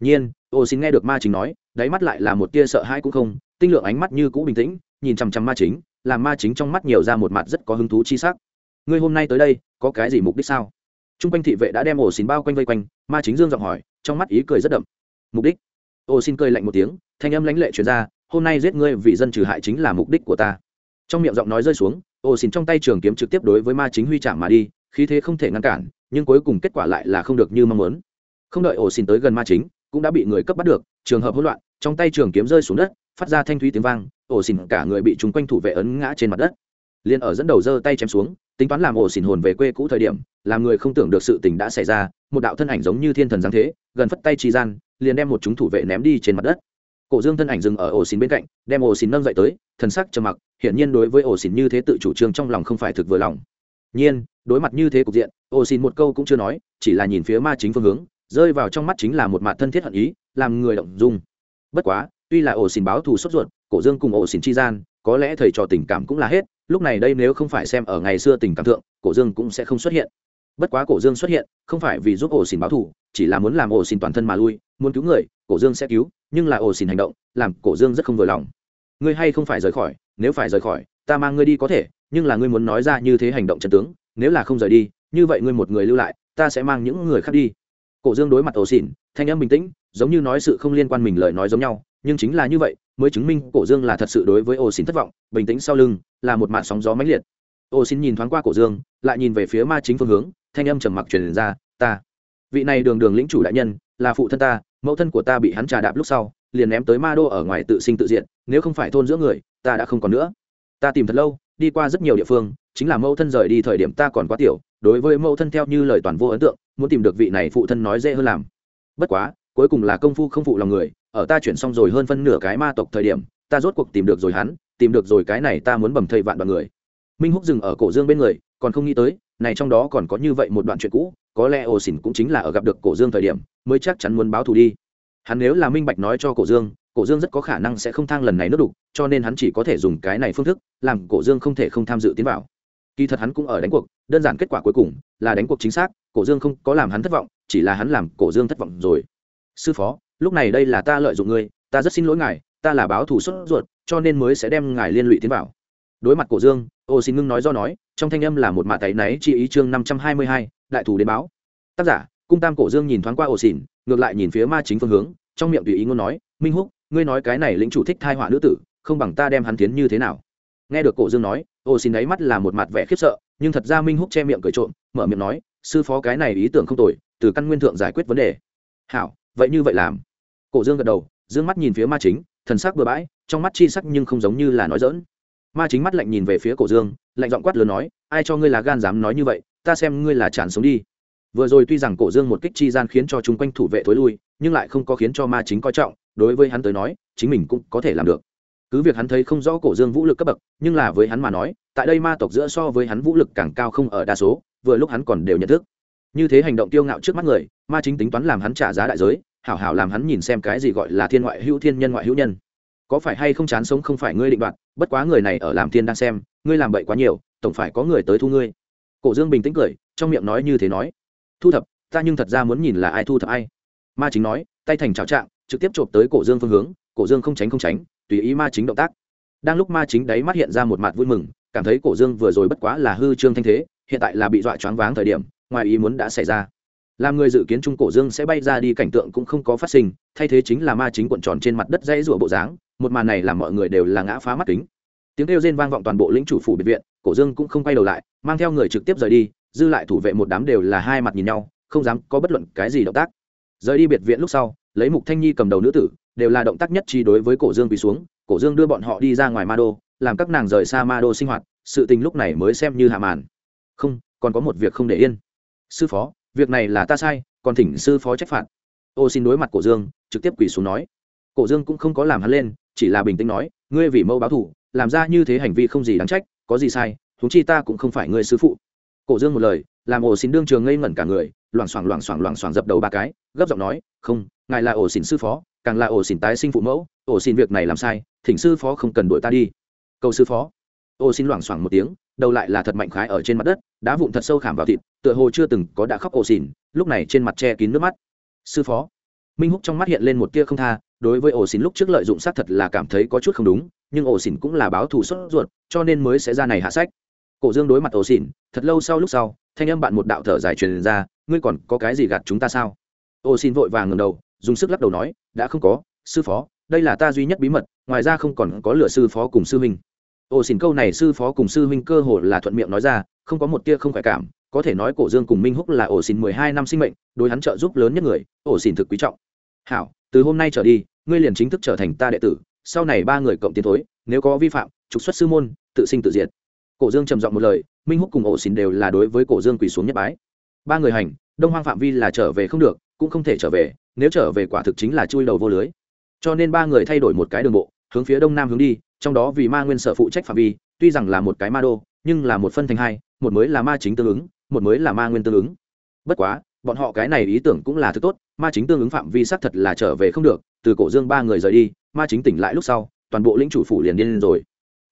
Nhiên, ổ xin nghe được ma chính nói, đáy mắt lại là một tia sợ hãi cũng không, tinh lượng ánh mắt như cũ bình tĩnh, nhìn chằm chằm ma chính, làm ma chính trong mắt nhiều ra một mặt rất có hứng thú chi sắc. Ngươi hôm nay tới đây, có cái gì mục đích sao? T r u n g quanh thị vệ đã đem ổ xìn bao quanh vây quanh, ma chính dương giọng hỏi, trong mắt ý cười rất đậm. Mục đích? Ô xin cười lạnh một tiếng, thanh âm lãnh lệ chuyển ra, hôm nay giết ngươi vì dân trừ hại chính là mục đích của ta. Trong miệng giọng nói rơi xuống, ô xin trong tay trường kiếm trực tiếp đối với ma chính huy chạm mà đi, khí thế không thể ngăn cản, nhưng cuối cùng kết quả lại là không được như mong muốn. Không đợi ô xin tới gần ma chính, cũng đã bị người cấp bắt được, trường hợp hỗn loạn, trong tay trường kiếm rơi xuống đất, phát ra thanh thúy tiếng vang, ô xin cả người bị chúng quanh thủ vệ ấn ngã trên mặt đất. Liền ở dẫn đầu giơ tay chém xuống tính toán làm ổ xỉn hồn về quê cũ thời điểm, làm người không tưởng được sự tình đã xảy ra, một đạo thân ảnh giống như thiên thần giáng thế, gần phất tay trì gian, liền đem một chúng thủ vệ ném đi trên mặt đất. Cổ dương thân ảnh dừng ở ổ xỉn bên cạnh, đem ổ xỉn nâng dậy tới, thần sắc trầm mặc, hiển nhiên đối với ổ xỉn như thế tự chủ trương trong lòng không phải thực vừa lòng. Nhiên, đối mặt như thế cục diện, ổ xỉn một câu cũng chưa nói, chỉ là nhìn phía ma chính phương hướng, rơi vào trong mắt chính là một mặt thân thiết hận ý, làm người động dung. Bất quá, tuy là ổ xỉn báo thù sốt ruột, cổ dương cùng ổ xỉn chi gian, có lẽ thầy trò tình cảm cũng là hết lúc này đây nếu không phải xem ở ngày xưa tình cảm thượng, cổ dương cũng sẽ không xuất hiện. Bất quá cổ dương xuất hiện, không phải vì giúp ổ xỉn báo thù, chỉ là muốn làm ổ xỉn toàn thân mà lui, muốn cứu người, cổ dương sẽ cứu, nhưng là ổ xỉn hành động, làm cổ dương rất không vừa lòng. Ngươi hay không phải rời khỏi, nếu phải rời khỏi, ta mang ngươi đi có thể, nhưng là ngươi muốn nói ra như thế hành động chân tướng, nếu là không rời đi, như vậy ngươi một người lưu lại, ta sẽ mang những người khác đi. Cổ dương đối mặt ổ xỉn, thanh âm bình tĩnh, giống như nói sự không liên quan mình lời nói giống nhau, nhưng chính là như vậy mới chứng minh cổ dương là thật sự đối với ô xin thất vọng, bình tĩnh sau lưng là một màn sóng gió mãnh liệt. Ô xin nhìn thoáng qua cổ dương, lại nhìn về phía ma chính phương hướng, thanh âm trầm mặc truyền ra, ta, vị này đường đường lĩnh chủ đại nhân, là phụ thân ta, mẫu thân của ta bị hắn trà đạp lúc sau, liền ném tới ma đô ở ngoài tự sinh tự diện nếu không phải thôn giữa người, ta đã không còn nữa. Ta tìm thật lâu, đi qua rất nhiều địa phương, chính là mẫu thân rời đi thời điểm ta còn quá tiểu, đối với mẫu thân theo như lời toàn vô ấn tượng, muốn tìm được vị này phụ thân nói dễ hơn làm. Bất quá cuối cùng là công phu không phụ lòng người, ở ta chuyển xong rồi hơn phân nửa cái ma tộc thời điểm, ta rốt cuộc tìm được rồi hắn, tìm được rồi cái này ta muốn bầm thây vạn đoạn người. Minh húc dừng ở cổ dương bên người, còn không nghĩ tới, này trong đó còn có như vậy một đoạn chuyện cũ, có lẽ ồ xỉn cũng chính là ở gặp được cổ dương thời điểm, mới chắc chắn muốn báo thù đi. Hắn nếu là minh bạch nói cho cổ dương cổ dương rất có khả năng sẽ không thang lần này nước đục, cho nên hắn chỉ có thể dùng cái này phương thức, làm cổ dương không thể không tham dự tiến vào. Kỳ thật hắn cũng ở đánh cuộc, đơn giản kết quả cuối cùng là đánh cuộc chính xác, cổ dương không có làm hắn thất vọng, chỉ là hắn làm cổ dương thất vọng rồi sư phó, lúc này đây là ta lợi dụng ngươi, ta rất xin lỗi ngài, ta là báo thù xuất ruột, cho nên mới sẽ đem ngài liên lụy tiến vào. Đối mặt cổ dương, ô xin ngưng nói do nói, trong thanh âm là một mạ tay náy chi ý chương năm trăm hai mươi hai, đại thù đến báo. Tác giả, cung tam cổ dương nhìn thoáng qua ô xỉn ngược lại nhìn phía ma chính phương hướng, trong miệng tùy ý ngôn nói, minh húc, ngươi nói cái này lĩnh chủ thích thai họa nữ tử, không bằng ta đem hắn tiến như thế nào? Nghe được cổ dương nói, ô xin ấy mắt là một mặt vẻ khiếp sợ, nhưng thật ra minh húc che miệng cười trộm, mở miệng nói, sư phó cái này ý tưởng không tồi, từ căn nguyên thượng giải quyết vấn đề. Hảo vậy như vậy làm. Cổ dương gật đầu d ư ơ n g mắt nhìn phía ma chính, thần sắc bừa bãi, trong mắt chi sắc nhưng không giống như là nói dỡn ma chính mắt lạnh nhìn về phía cổ dương, lạnh giọng quát lớn nói, ai cho ngươi là gan dám nói như vậy, ta xem ngươi là tràn sống đi. Vừa rồi tuy rằng cổ dương một kích chi gian khiến cho chúng quanh thủ vệ thối lui, nhưng lại không có khiến cho ma chính coi trọng, đối với hắn tới nói, chính mình cũng có thể làm được. Cứ việc hắn thấy không rõ cổ dương vũ lực cấp bậc, nhưng là với hắn mà nói, tại đây ma tộc giữa so với hắn vũ lực càng cao không ở đa số, vừa lúc hắn còn đều nhận thức như thế hành động tiêu ngạo trước mắt người, ma chính tính toán làm hắn trả giá đại giới, hảo hảo làm hắn nhìn xem cái gì gọi là thiên ngoại hữu thiên nhân ngoại hữu nhân. Có phải hay không chán sống không phải ngươi định đoạt, bất quá người này ở làm thiên đang xem, ngươi làm bậy quá nhiều, tổng phải có người tới thu ngươi. Cổ dương bình tĩnh cười, trong miệng nói như thế nói. Thu thập, ta nhưng thật ra muốn nhìn là ai thu thập ai. Ma chính nói, tay thành trào trạng, trực tiếp chộp tới cổ dương phương hướng, cổ dương không tránh không tránh, tùy ý ma chính động tác. Đang lúc ma chính đấy mắt hiện ra một mặt vui mừng, cảm thấy cổ dương vừa rồi bất quá là hư trương thanh thế, hiện tại là bị dọa choáng váng thời điểm ngoài ý muốn đã xảy ra. Làm người dự kiến trung cổ dương sẽ bay ra đi cảnh tượng cũng không có phát sinh, thay thế chính là ma chính cuộn tròn trên mặt đất dãy rủa bộ dáng, một màn này làm mọi người đều là ngã phá mắt kính. Tiếng kêu rên vang vọng toàn bộ lĩnh chủ phủ biệt viện, cổ dương cũng không quay đầu lại, mang theo người trực tiếp rời đi, dư lại thủ vệ một đám đều là hai mặt nhìn nhau, không dám có bất luận cái gì động tác. Rời đi biệt viện lúc sau, lấy mục thanh nhi cầm đầu nữ tử, đều là động tác nhất trí đối với cổ dương quỳ xuống, cổ dương đưa bọn họ đi ra ngoài ma đô, làm các nàng rời xa ma đô sinh hoạt, sự tình lúc này mới xem như hạ màn. Không, còn có một việc không để yên sư phó, việc này là ta sai, còn thỉnh sư phó trách phạt. Ô xin đối mặt cổ dương, trực tiếp quỳ xuống nói. Cổ dương cũng không có làm hắn lên, chỉ là bình tĩnh nói, ngươi vì mẫu báo thủ làm ra như thế hành vi không gì đáng trách, có gì sai thúng chi ta cũng không phải ngươi sư phụ. Cổ dương một lời, làm ổ xin đương trường ngây ngẩn cả người, loảng xoảng loảng xoảng loảng xoảng dập đầu ba cái, gấp giọng nói, không, ngài là ổ xin sư phó, càng là ổ xin tái sinh phụ mẫu ổ xin việc này làm sai, thỉnh sư phó không cần đuổi ta đi. Cầu sư phó. Ổ xin loảng xoảng một tiếng, đầu lại là thật mạnh khái ở trên mặt đất, đá vụn thật sâu khảm vào thịt tựa hồ chưa từng có đã khóc ổ xỉn, lúc này trên mặt che kín nước mắt. Sư phó, minh húc trong mắt hiện lên một tia không tha, đối với ổ xỉn lúc trước lợi dụng xác thật là cảm thấy có chút không đúng, nhưng ổ xỉn cũng là báo thù sốt ruột, cho nên mới sẽ ra này hạ sách. Cổ dương đối mặt ổ xỉn, thật lâu sau lúc sau, thanh âm bạn một đạo thở dài truyền ra, ngươi còn có cái gì gạt chúng ta sao? Ổ xỉn vội vàng ngầm đầu, dùng sức lắc đầu nói, đã không có, sư phó, đây là ta duy nhất bí mật, ngoài ra không còn có lửa sư phó cùng sư huynh. Ổ xỉn câu này sư phó cùng sư huynh cơ hồ là thuận miệng nói ra, không có một tia không khỏe cảm có thể nói cổ dương cùng minh húc là ổ xỉn mười hai năm sinh mệnh, đối hắn trợ giúp lớn nhất người, ổ xỉn thực quý trọng. Hảo, từ hôm nay trở đi, ngươi liền chính thức trở thành ta đệ tử, sau này ba người cộng tiến thối, nếu có vi phạm, trục xuất sư môn, tự sinh tự diệt. Cổ dương trầm giọng một lời, minh húc cùng ổ xìn đều là đối với cổ dương quỳ xuống nhất bái. Ba người hành, đông hoang phạm vi là trở về không được, cũng không thể trở về, nếu trở về quả thực chính là chui đầu vô lưới. Cho nên ba người thay đổi một cái đường bộ, hướng phía đông nam hướng đi, trong đó vì ma nguyên sở phụ trách phạm vi, tuy rằng là một cái ma đô, nhưng là một phân thành hai, một mới là ma chính tương ứng một mới là ma nguyên tương ứng. Bất quá, bọn họ cái này ý tưởng cũng là thứ tốt, ma chính tương ứng phạm vi xác thật là trở về không được, từ cổ dương ba người rời đi, ma chính tỉnh lại lúc sau, toàn bộ lĩnh chủ phủ liền điên rồi.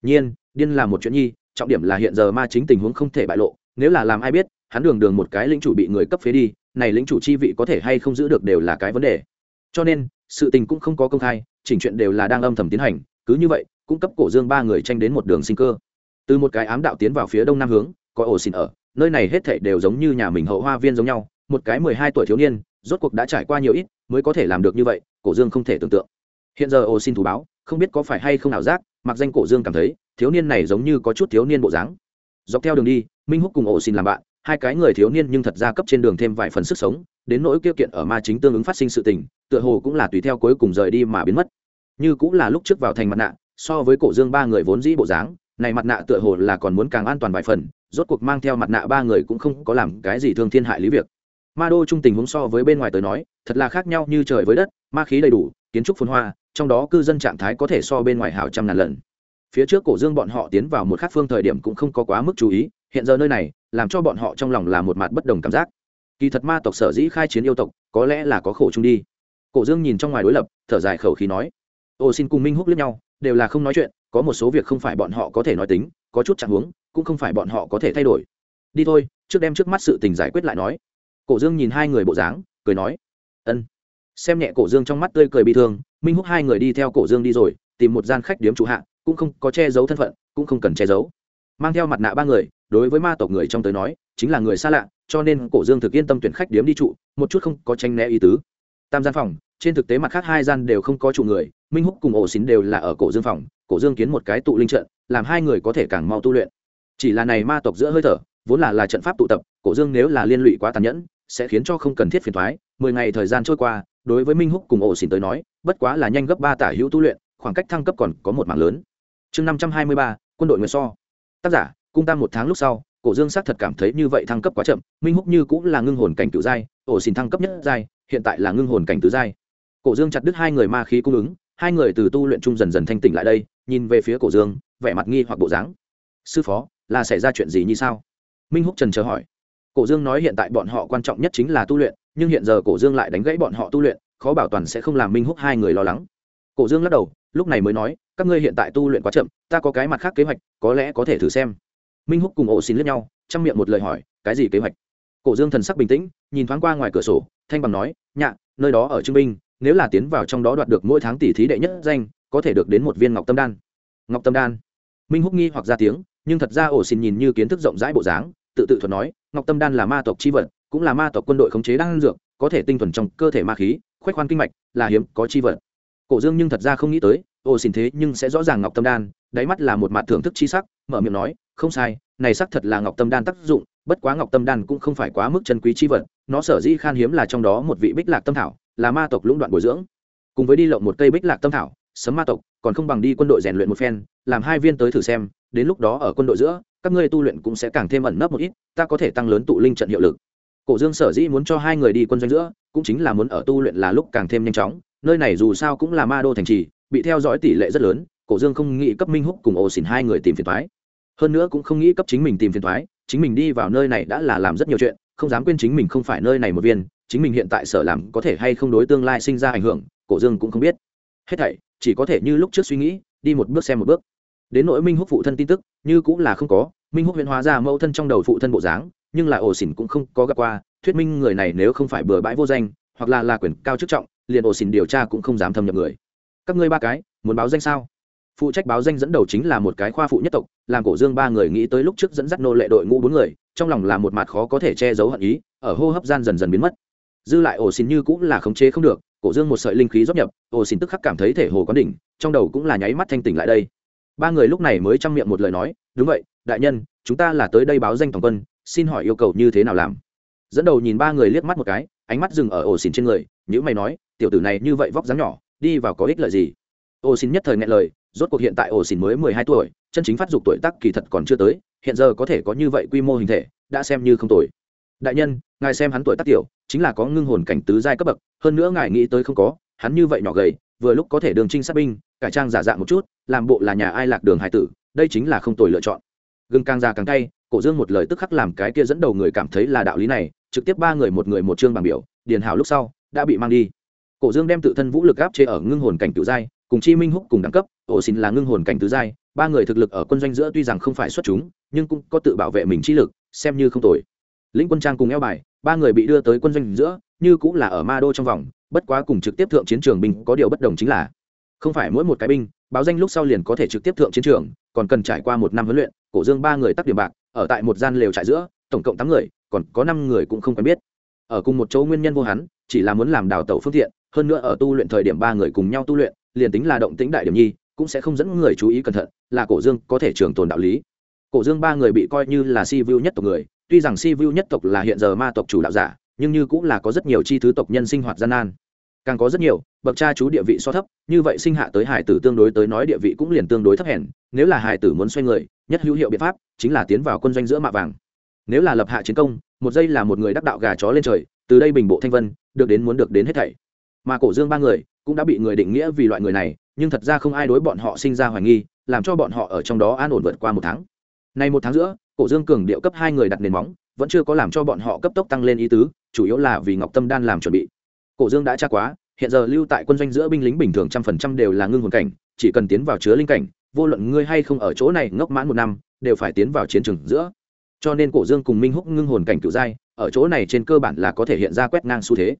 Nhiên, điên là một chuyện nhi, trọng điểm là hiện giờ ma chính tình huống không thể bại lộ, nếu là làm ai biết, hắn đường đường một cái lĩnh chủ bị người cấp phế đi, này lĩnh chủ chi vị có thể hay không giữ được đều là cái vấn đề. Cho nên, sự tình cũng không có công khai, chỉnh chuyện đều là đang âm thầm tiến hành, cứ như vậy cung cấp cổ dương ba người tranh đến một đường sinh cơ. Từ một cái ám đạo tiến vào phía đông nam hướng, có ổ xin ở nơi này hết thảy đều giống như nhà mình hậu hoa viên giống nhau, một cái mười hai tuổi thiếu niên, rốt cuộc đã trải qua nhiều ít, mới có thể làm được như vậy, cổ dương không thể tưởng tượng. Hiện giờ ô xin thú báo, không biết có phải hay không nào giác, mặc danh cổ dương cảm thấy, thiếu niên này giống như có chút thiếu niên bộ dáng. Dọc theo đường đi, minh húc cùng ổ xin làm bạn, hai cái người thiếu niên nhưng thật ra cấp trên đường thêm vài phần sức sống, đến nỗi kiêu kiện ở ma chính tương ứng phát sinh sự tình, tựa hồ cũng là tùy theo cuối cùng rời đi mà biến mất. Như cũng là lúc trước vào thành mặt nạ, so với cổ dương ba người vốn dĩ bộ dáng, này mặt nạ tựa hồ là còn muốn càng an toàn vài phần rốt cuộc mang theo mặt nạ ba người cũng không có làm cái gì thương thiên hại lý việc. Ma đô trung tình huống so với bên ngoài tới nói, thật là khác nhau như trời với đất, ma khí đầy đủ, kiến trúc phồn hoa, trong đó cư dân trạng thái có thể so bên ngoài hào trăm ngàn lần. Phía trước cổ dương bọn họ tiến vào một khác phương thời điểm cũng không có quá mức chú ý, hiện giờ nơi này, làm cho bọn họ trong lòng là một mặt bất đồng cảm giác. Kỳ thật ma tộc sở dĩ khai chiến yêu tộc, có lẽ là có khổ chung đi. Cổ dương nhìn trong ngoài đối lập, thở dài khẩu khí nói, ô, xin cùng minh húc lẫn nhau, đều là không nói chuyện, có một số việc không phải bọn họ có thể nói tính có chút chẳng huống, cũng không phải bọn họ có thể thay đổi. Đi thôi, trước đem trước mắt sự tình giải quyết lại nói. Cổ dương nhìn hai người bộ dáng, cười nói, ân. Xem nhẹ cổ dương trong mắt tươi cười bị thương, minh húc hai người đi theo cổ dương đi rồi, tìm một gian khách điếm chủ hạ, cũng không có che giấu thân phận, cũng không cần che giấu. Mang theo mặt nạ ba người, đối với ma tộc người trong tới nói, chính là người xa lạ, cho nên cổ dương thực yên tâm tuyển khách điếm đi trụ, một chút không có tranh né ý tứ. Tam gian phòng, trên thực tế mặt khác hai gian đều không có chủ người, minh húc cùng ổ xín đều là ở cổ dương phòng cổ dương kiến một cái tụ linh trận, làm hai người có thể càng mau tu luyện. Chỉ là này ma tộc giữa hơi thở, vốn là là trận pháp tụ tập, cổ dương nếu là liên lụy quá tàn nhẫn, sẽ khiến cho không cần thiết phiền thoái mười ngày thời gian trôi qua, đối với minh húc cùng ổ xỉn tới nói, bất quá là nhanh gấp ba tả hữu tu luyện, khoảng cách thăng cấp còn có một mảng lớn. Chương năm trăm hai mươi ba, quân đội nguyệt so. Tác giả, cung tam một tháng lúc sau, cổ dương xác thật cảm thấy như vậy thăng cấp quá chậm, minh húc như cũng là ngưng hồn cảnh cựu giai, ổ xỉn thăng cấp nhất giai, hiện tại là ngưng hồn cảnh tứ giai. Cổ dương chặt đứt hai người ma khí cung ứng, hai người từ tu luyện chung dần dần thanh tỉnh lại đây nhìn về phía cổ dương, vẻ mặt nghi hoặc bộ dáng. Sư phó, là xảy ra chuyện gì như sao? Minh húc trần chờ hỏi. Cổ dương nói hiện tại bọn họ quan trọng nhất chính là tu luyện, nhưng hiện giờ cổ dương lại đánh gãy bọn họ tu luyện, khó bảo toàn sẽ không làm minh húc hai người lo lắng. Cổ dương lắc đầu, lúc này mới nói, các ngươi hiện tại tu luyện quá chậm, ta có cái mặt khác kế hoạch, có lẽ có thể thử xem. Minh húc cùng ổ xin lướt nhau trong miệng một lời hỏi, cái gì kế hoạch? Cổ dương thần sắc bình tĩnh, nhìn thoáng qua ngoài cửa sổ, thanh bằng nói, nhạ, nơi đó ở trương binh, nếu là tiến vào trong đó đoạt được mỗi tháng tỷ thí đệ nhất danh có thể được đến một viên ngọc tâm đan. Ngọc tâm đan. Minh húc nghi hoặc ra tiếng, nhưng thật ra ổ xin nhìn như kiến thức rộng rãi bộ dáng, tự tự thuật nói, ngọc tâm đan là ma tộc chi vật, cũng là ma tộc quân đội khống chế đan dược, có thể tinh thuần trong cơ thể ma khí khoách khoan kinh mạch, là hiếm, có chi vật. Cổ dương nhưng thật ra không nghĩ tới, ổ xin thế nhưng sẽ rõ ràng ngọc tâm đan, đáy mắt là một mặt thưởng thức chi sắc, mở miệng nói, không sai, này sắc thật là ngọc tâm đan tác dụng, bất quá ngọc tâm đan cũng không phải quá mức chân quý chi vật, nó sở dĩ khan hiếm là trong đó một vị bích lạc tâm thảo, là ma tộc lũng đoạn bồi dưỡng. Cùng với đi lộng một cây bích lạc tâm thảo sấm ma tộc, còn không bằng đi quân đội rèn luyện một phen, làm hai viên tới thử xem, đến lúc đó ở quân đội giữa, các ngươi tu luyện cũng sẽ càng thêm ẩn nấp một ít, ta có thể tăng lớn tụ linh trận hiệu lực. Cổ dương sở dĩ muốn cho hai người đi quân doanh giữa, cũng chính là muốn ở tu luyện là lúc càng thêm nhanh chóng, nơi này dù sao cũng là ma đô thành trì, bị theo dõi tỷ lệ rất lớn, cổ dương không nghĩ cấp minh húc cùng ồ xỉn hai người tìm phiền thoái hơn nữa cũng không nghĩ cấp chính mình tìm phiền thoái chính mình đi vào nơi này đã là làm rất nhiều chuyện, không dám quên chính mình không phải nơi này một viên, chính mình hiện tại sở làm có thể hay không đối tương lai sinh ra ảnh hưởng, cổ dương cũng không biết. Hết thảy chỉ có thể như lúc trước suy nghĩ, đi một bước xem một bước. Đến nỗi minh húc phụ thân tin tức, như cũng là không có. Minh húc huyện hóa ra mẫu thân trong đầu phụ thân bộ dáng, nhưng là ổ xỉn cũng không có gặp qua. Thuyết minh người này nếu không phải bừa bãi vô danh, hoặc là là quyền cao chức trọng, liền ổ xỉn điều tra cũng không dám thâm nhập người. Các ngươi ba cái, muốn báo danh sao? Phụ trách báo danh dẫn đầu chính là một cái khoa phụ nhất tộc, làm cổ dương ba người nghĩ tới lúc trước dẫn dắt nô lệ đội ngũ bốn người, trong lòng là một mặt khó có thể che giấu hận ý, ở hô hấp gian dần dần biến mất. Dư lại ổ xỉn như cũng là khống chế không được cổ dương một sợi linh khí rót nhập ô xin tức khắc cảm thấy thể hồ có đỉnh, trong đầu cũng là nháy mắt thanh tỉnh lại đây. Ba người lúc này mới chăm miệng một lời nói, đúng vậy, đại nhân, chúng ta là tới đây báo danh toàn quân, xin hỏi yêu cầu như thế nào làm? Dẫn đầu nhìn ba người liếc mắt một cái, ánh mắt dừng ở ổ xỉn trên người những mày nói, tiểu tử này như vậy vóc dáng nhỏ, đi vào có ích lợi gì? Ổ xỉn nhất thời nghe lời, rốt cuộc hiện tại ổ xỉn mới mười hai tuổi, chân chính phát dục tuổi tác kỳ thật còn chưa tới, hiện giờ có thể có như vậy quy mô hình thể, đã xem như không tồi đại nhân, ngài xem hắn tuổi tác tiểu, chính là có ngưng hồn cảnh tứ giai cấp bậc, hơn nữa ngài nghĩ tới không có, hắn như vậy nhỏ gầy, vừa lúc có thể đường trinh sát binh, cải trang giả dạng một chút, làm bộ là nhà ai lạc đường hải tử, đây chính là không tồi lựa chọn. Gừng càng già càng cay, cổ dương một lời tức khắc làm cái kia dẫn đầu người cảm thấy là đạo lý này, trực tiếp ba người một người một chương bằng biểu, điền hảo lúc sau, đã bị mang đi. Cổ dương đem tự thân vũ lực áp chế ở ngưng hồn cảnh cựu giai, cùng chi minh húc cùng đẳng cấp, ổ xin là ngưng hồn cảnh tứ giai, ba người thực lực ở quân doanh giữa tuy rằng không phải xuất chúng, nhưng cũng có tự bảo vệ mình chi lực, xem như không tồi lĩnh quân trang cùng eo bài, ba người bị đưa tới quân doanh giữa, như cũng là ở ma đô trong vòng, bất quá cùng trực tiếp thượng chiến trường binh có điều bất đồng chính là, không phải mỗi một cái binh, báo danh lúc sau liền có thể trực tiếp thượng chiến trường, còn cần trải qua một năm huấn luyện, cổ dương ba người tắc điểm bạc, ở tại một gian lều trại giữa, tổng cộng tám người, còn có năm người cũng không quen biết. Ở cùng một chỗ nguyên nhân vô hắn, chỉ là muốn làm đào tẩu phương tiện, hơn nữa ở tu luyện thời điểm ba người cùng nhau tu luyện, liền tính là động tĩnh đại điểm nhi, cũng sẽ không dẫn người chú ý cẩn thận, là cổ dương có thể trường tồn đạo lý. Cổ dương ba người bị coi như là si vu nhất tộc người tuy rằng si vu nhất tộc là hiện giờ ma tộc chủ đạo giả, nhưng như cũng là có rất nhiều chi thứ tộc nhân sinh hoạt gian nan. Càng có rất nhiều, bậc cha chú địa vị so thấp, như vậy sinh hạ tới hải tử tương đối tới nói địa vị cũng liền tương đối thấp hèn, nếu là hải tử muốn xoay người, nhất hữu hiệu biện pháp chính là tiến vào quân doanh giữa mạ vàng. Nếu là lập hạ chiến công, một giây là một người đắc đạo gà chó lên trời, từ đây bình bộ thanh vân, được đến muốn được đến hết thảy. Mà cổ dương ba người cũng đã bị người định nghĩa vì loại người này, nhưng thật ra không ai đối bọn họ sinh ra hoài nghi, làm cho bọn họ ở trong đó an ổn vượt qua một tháng nay một tháng giữa, cổ dương cường điệu cấp hai người đặt nền móng, vẫn chưa có làm cho bọn họ cấp tốc tăng lên ý tứ, chủ yếu là vì ngọc tâm đan làm chuẩn bị. Cổ dương đã tra quá, hiện giờ lưu tại quân doanh giữa binh lính bình thường trăm phần trăm đều là ngưng hồn cảnh, chỉ cần tiến vào chứa linh cảnh, vô luận ngươi hay không ở chỗ này ngốc mãn một năm, đều phải tiến vào chiến trường giữa. Cho nên cổ dương cùng minh húc ngưng hồn cảnh cửu giai, ở chỗ này trên cơ bản là có thể hiện ra quét ngang xu thế.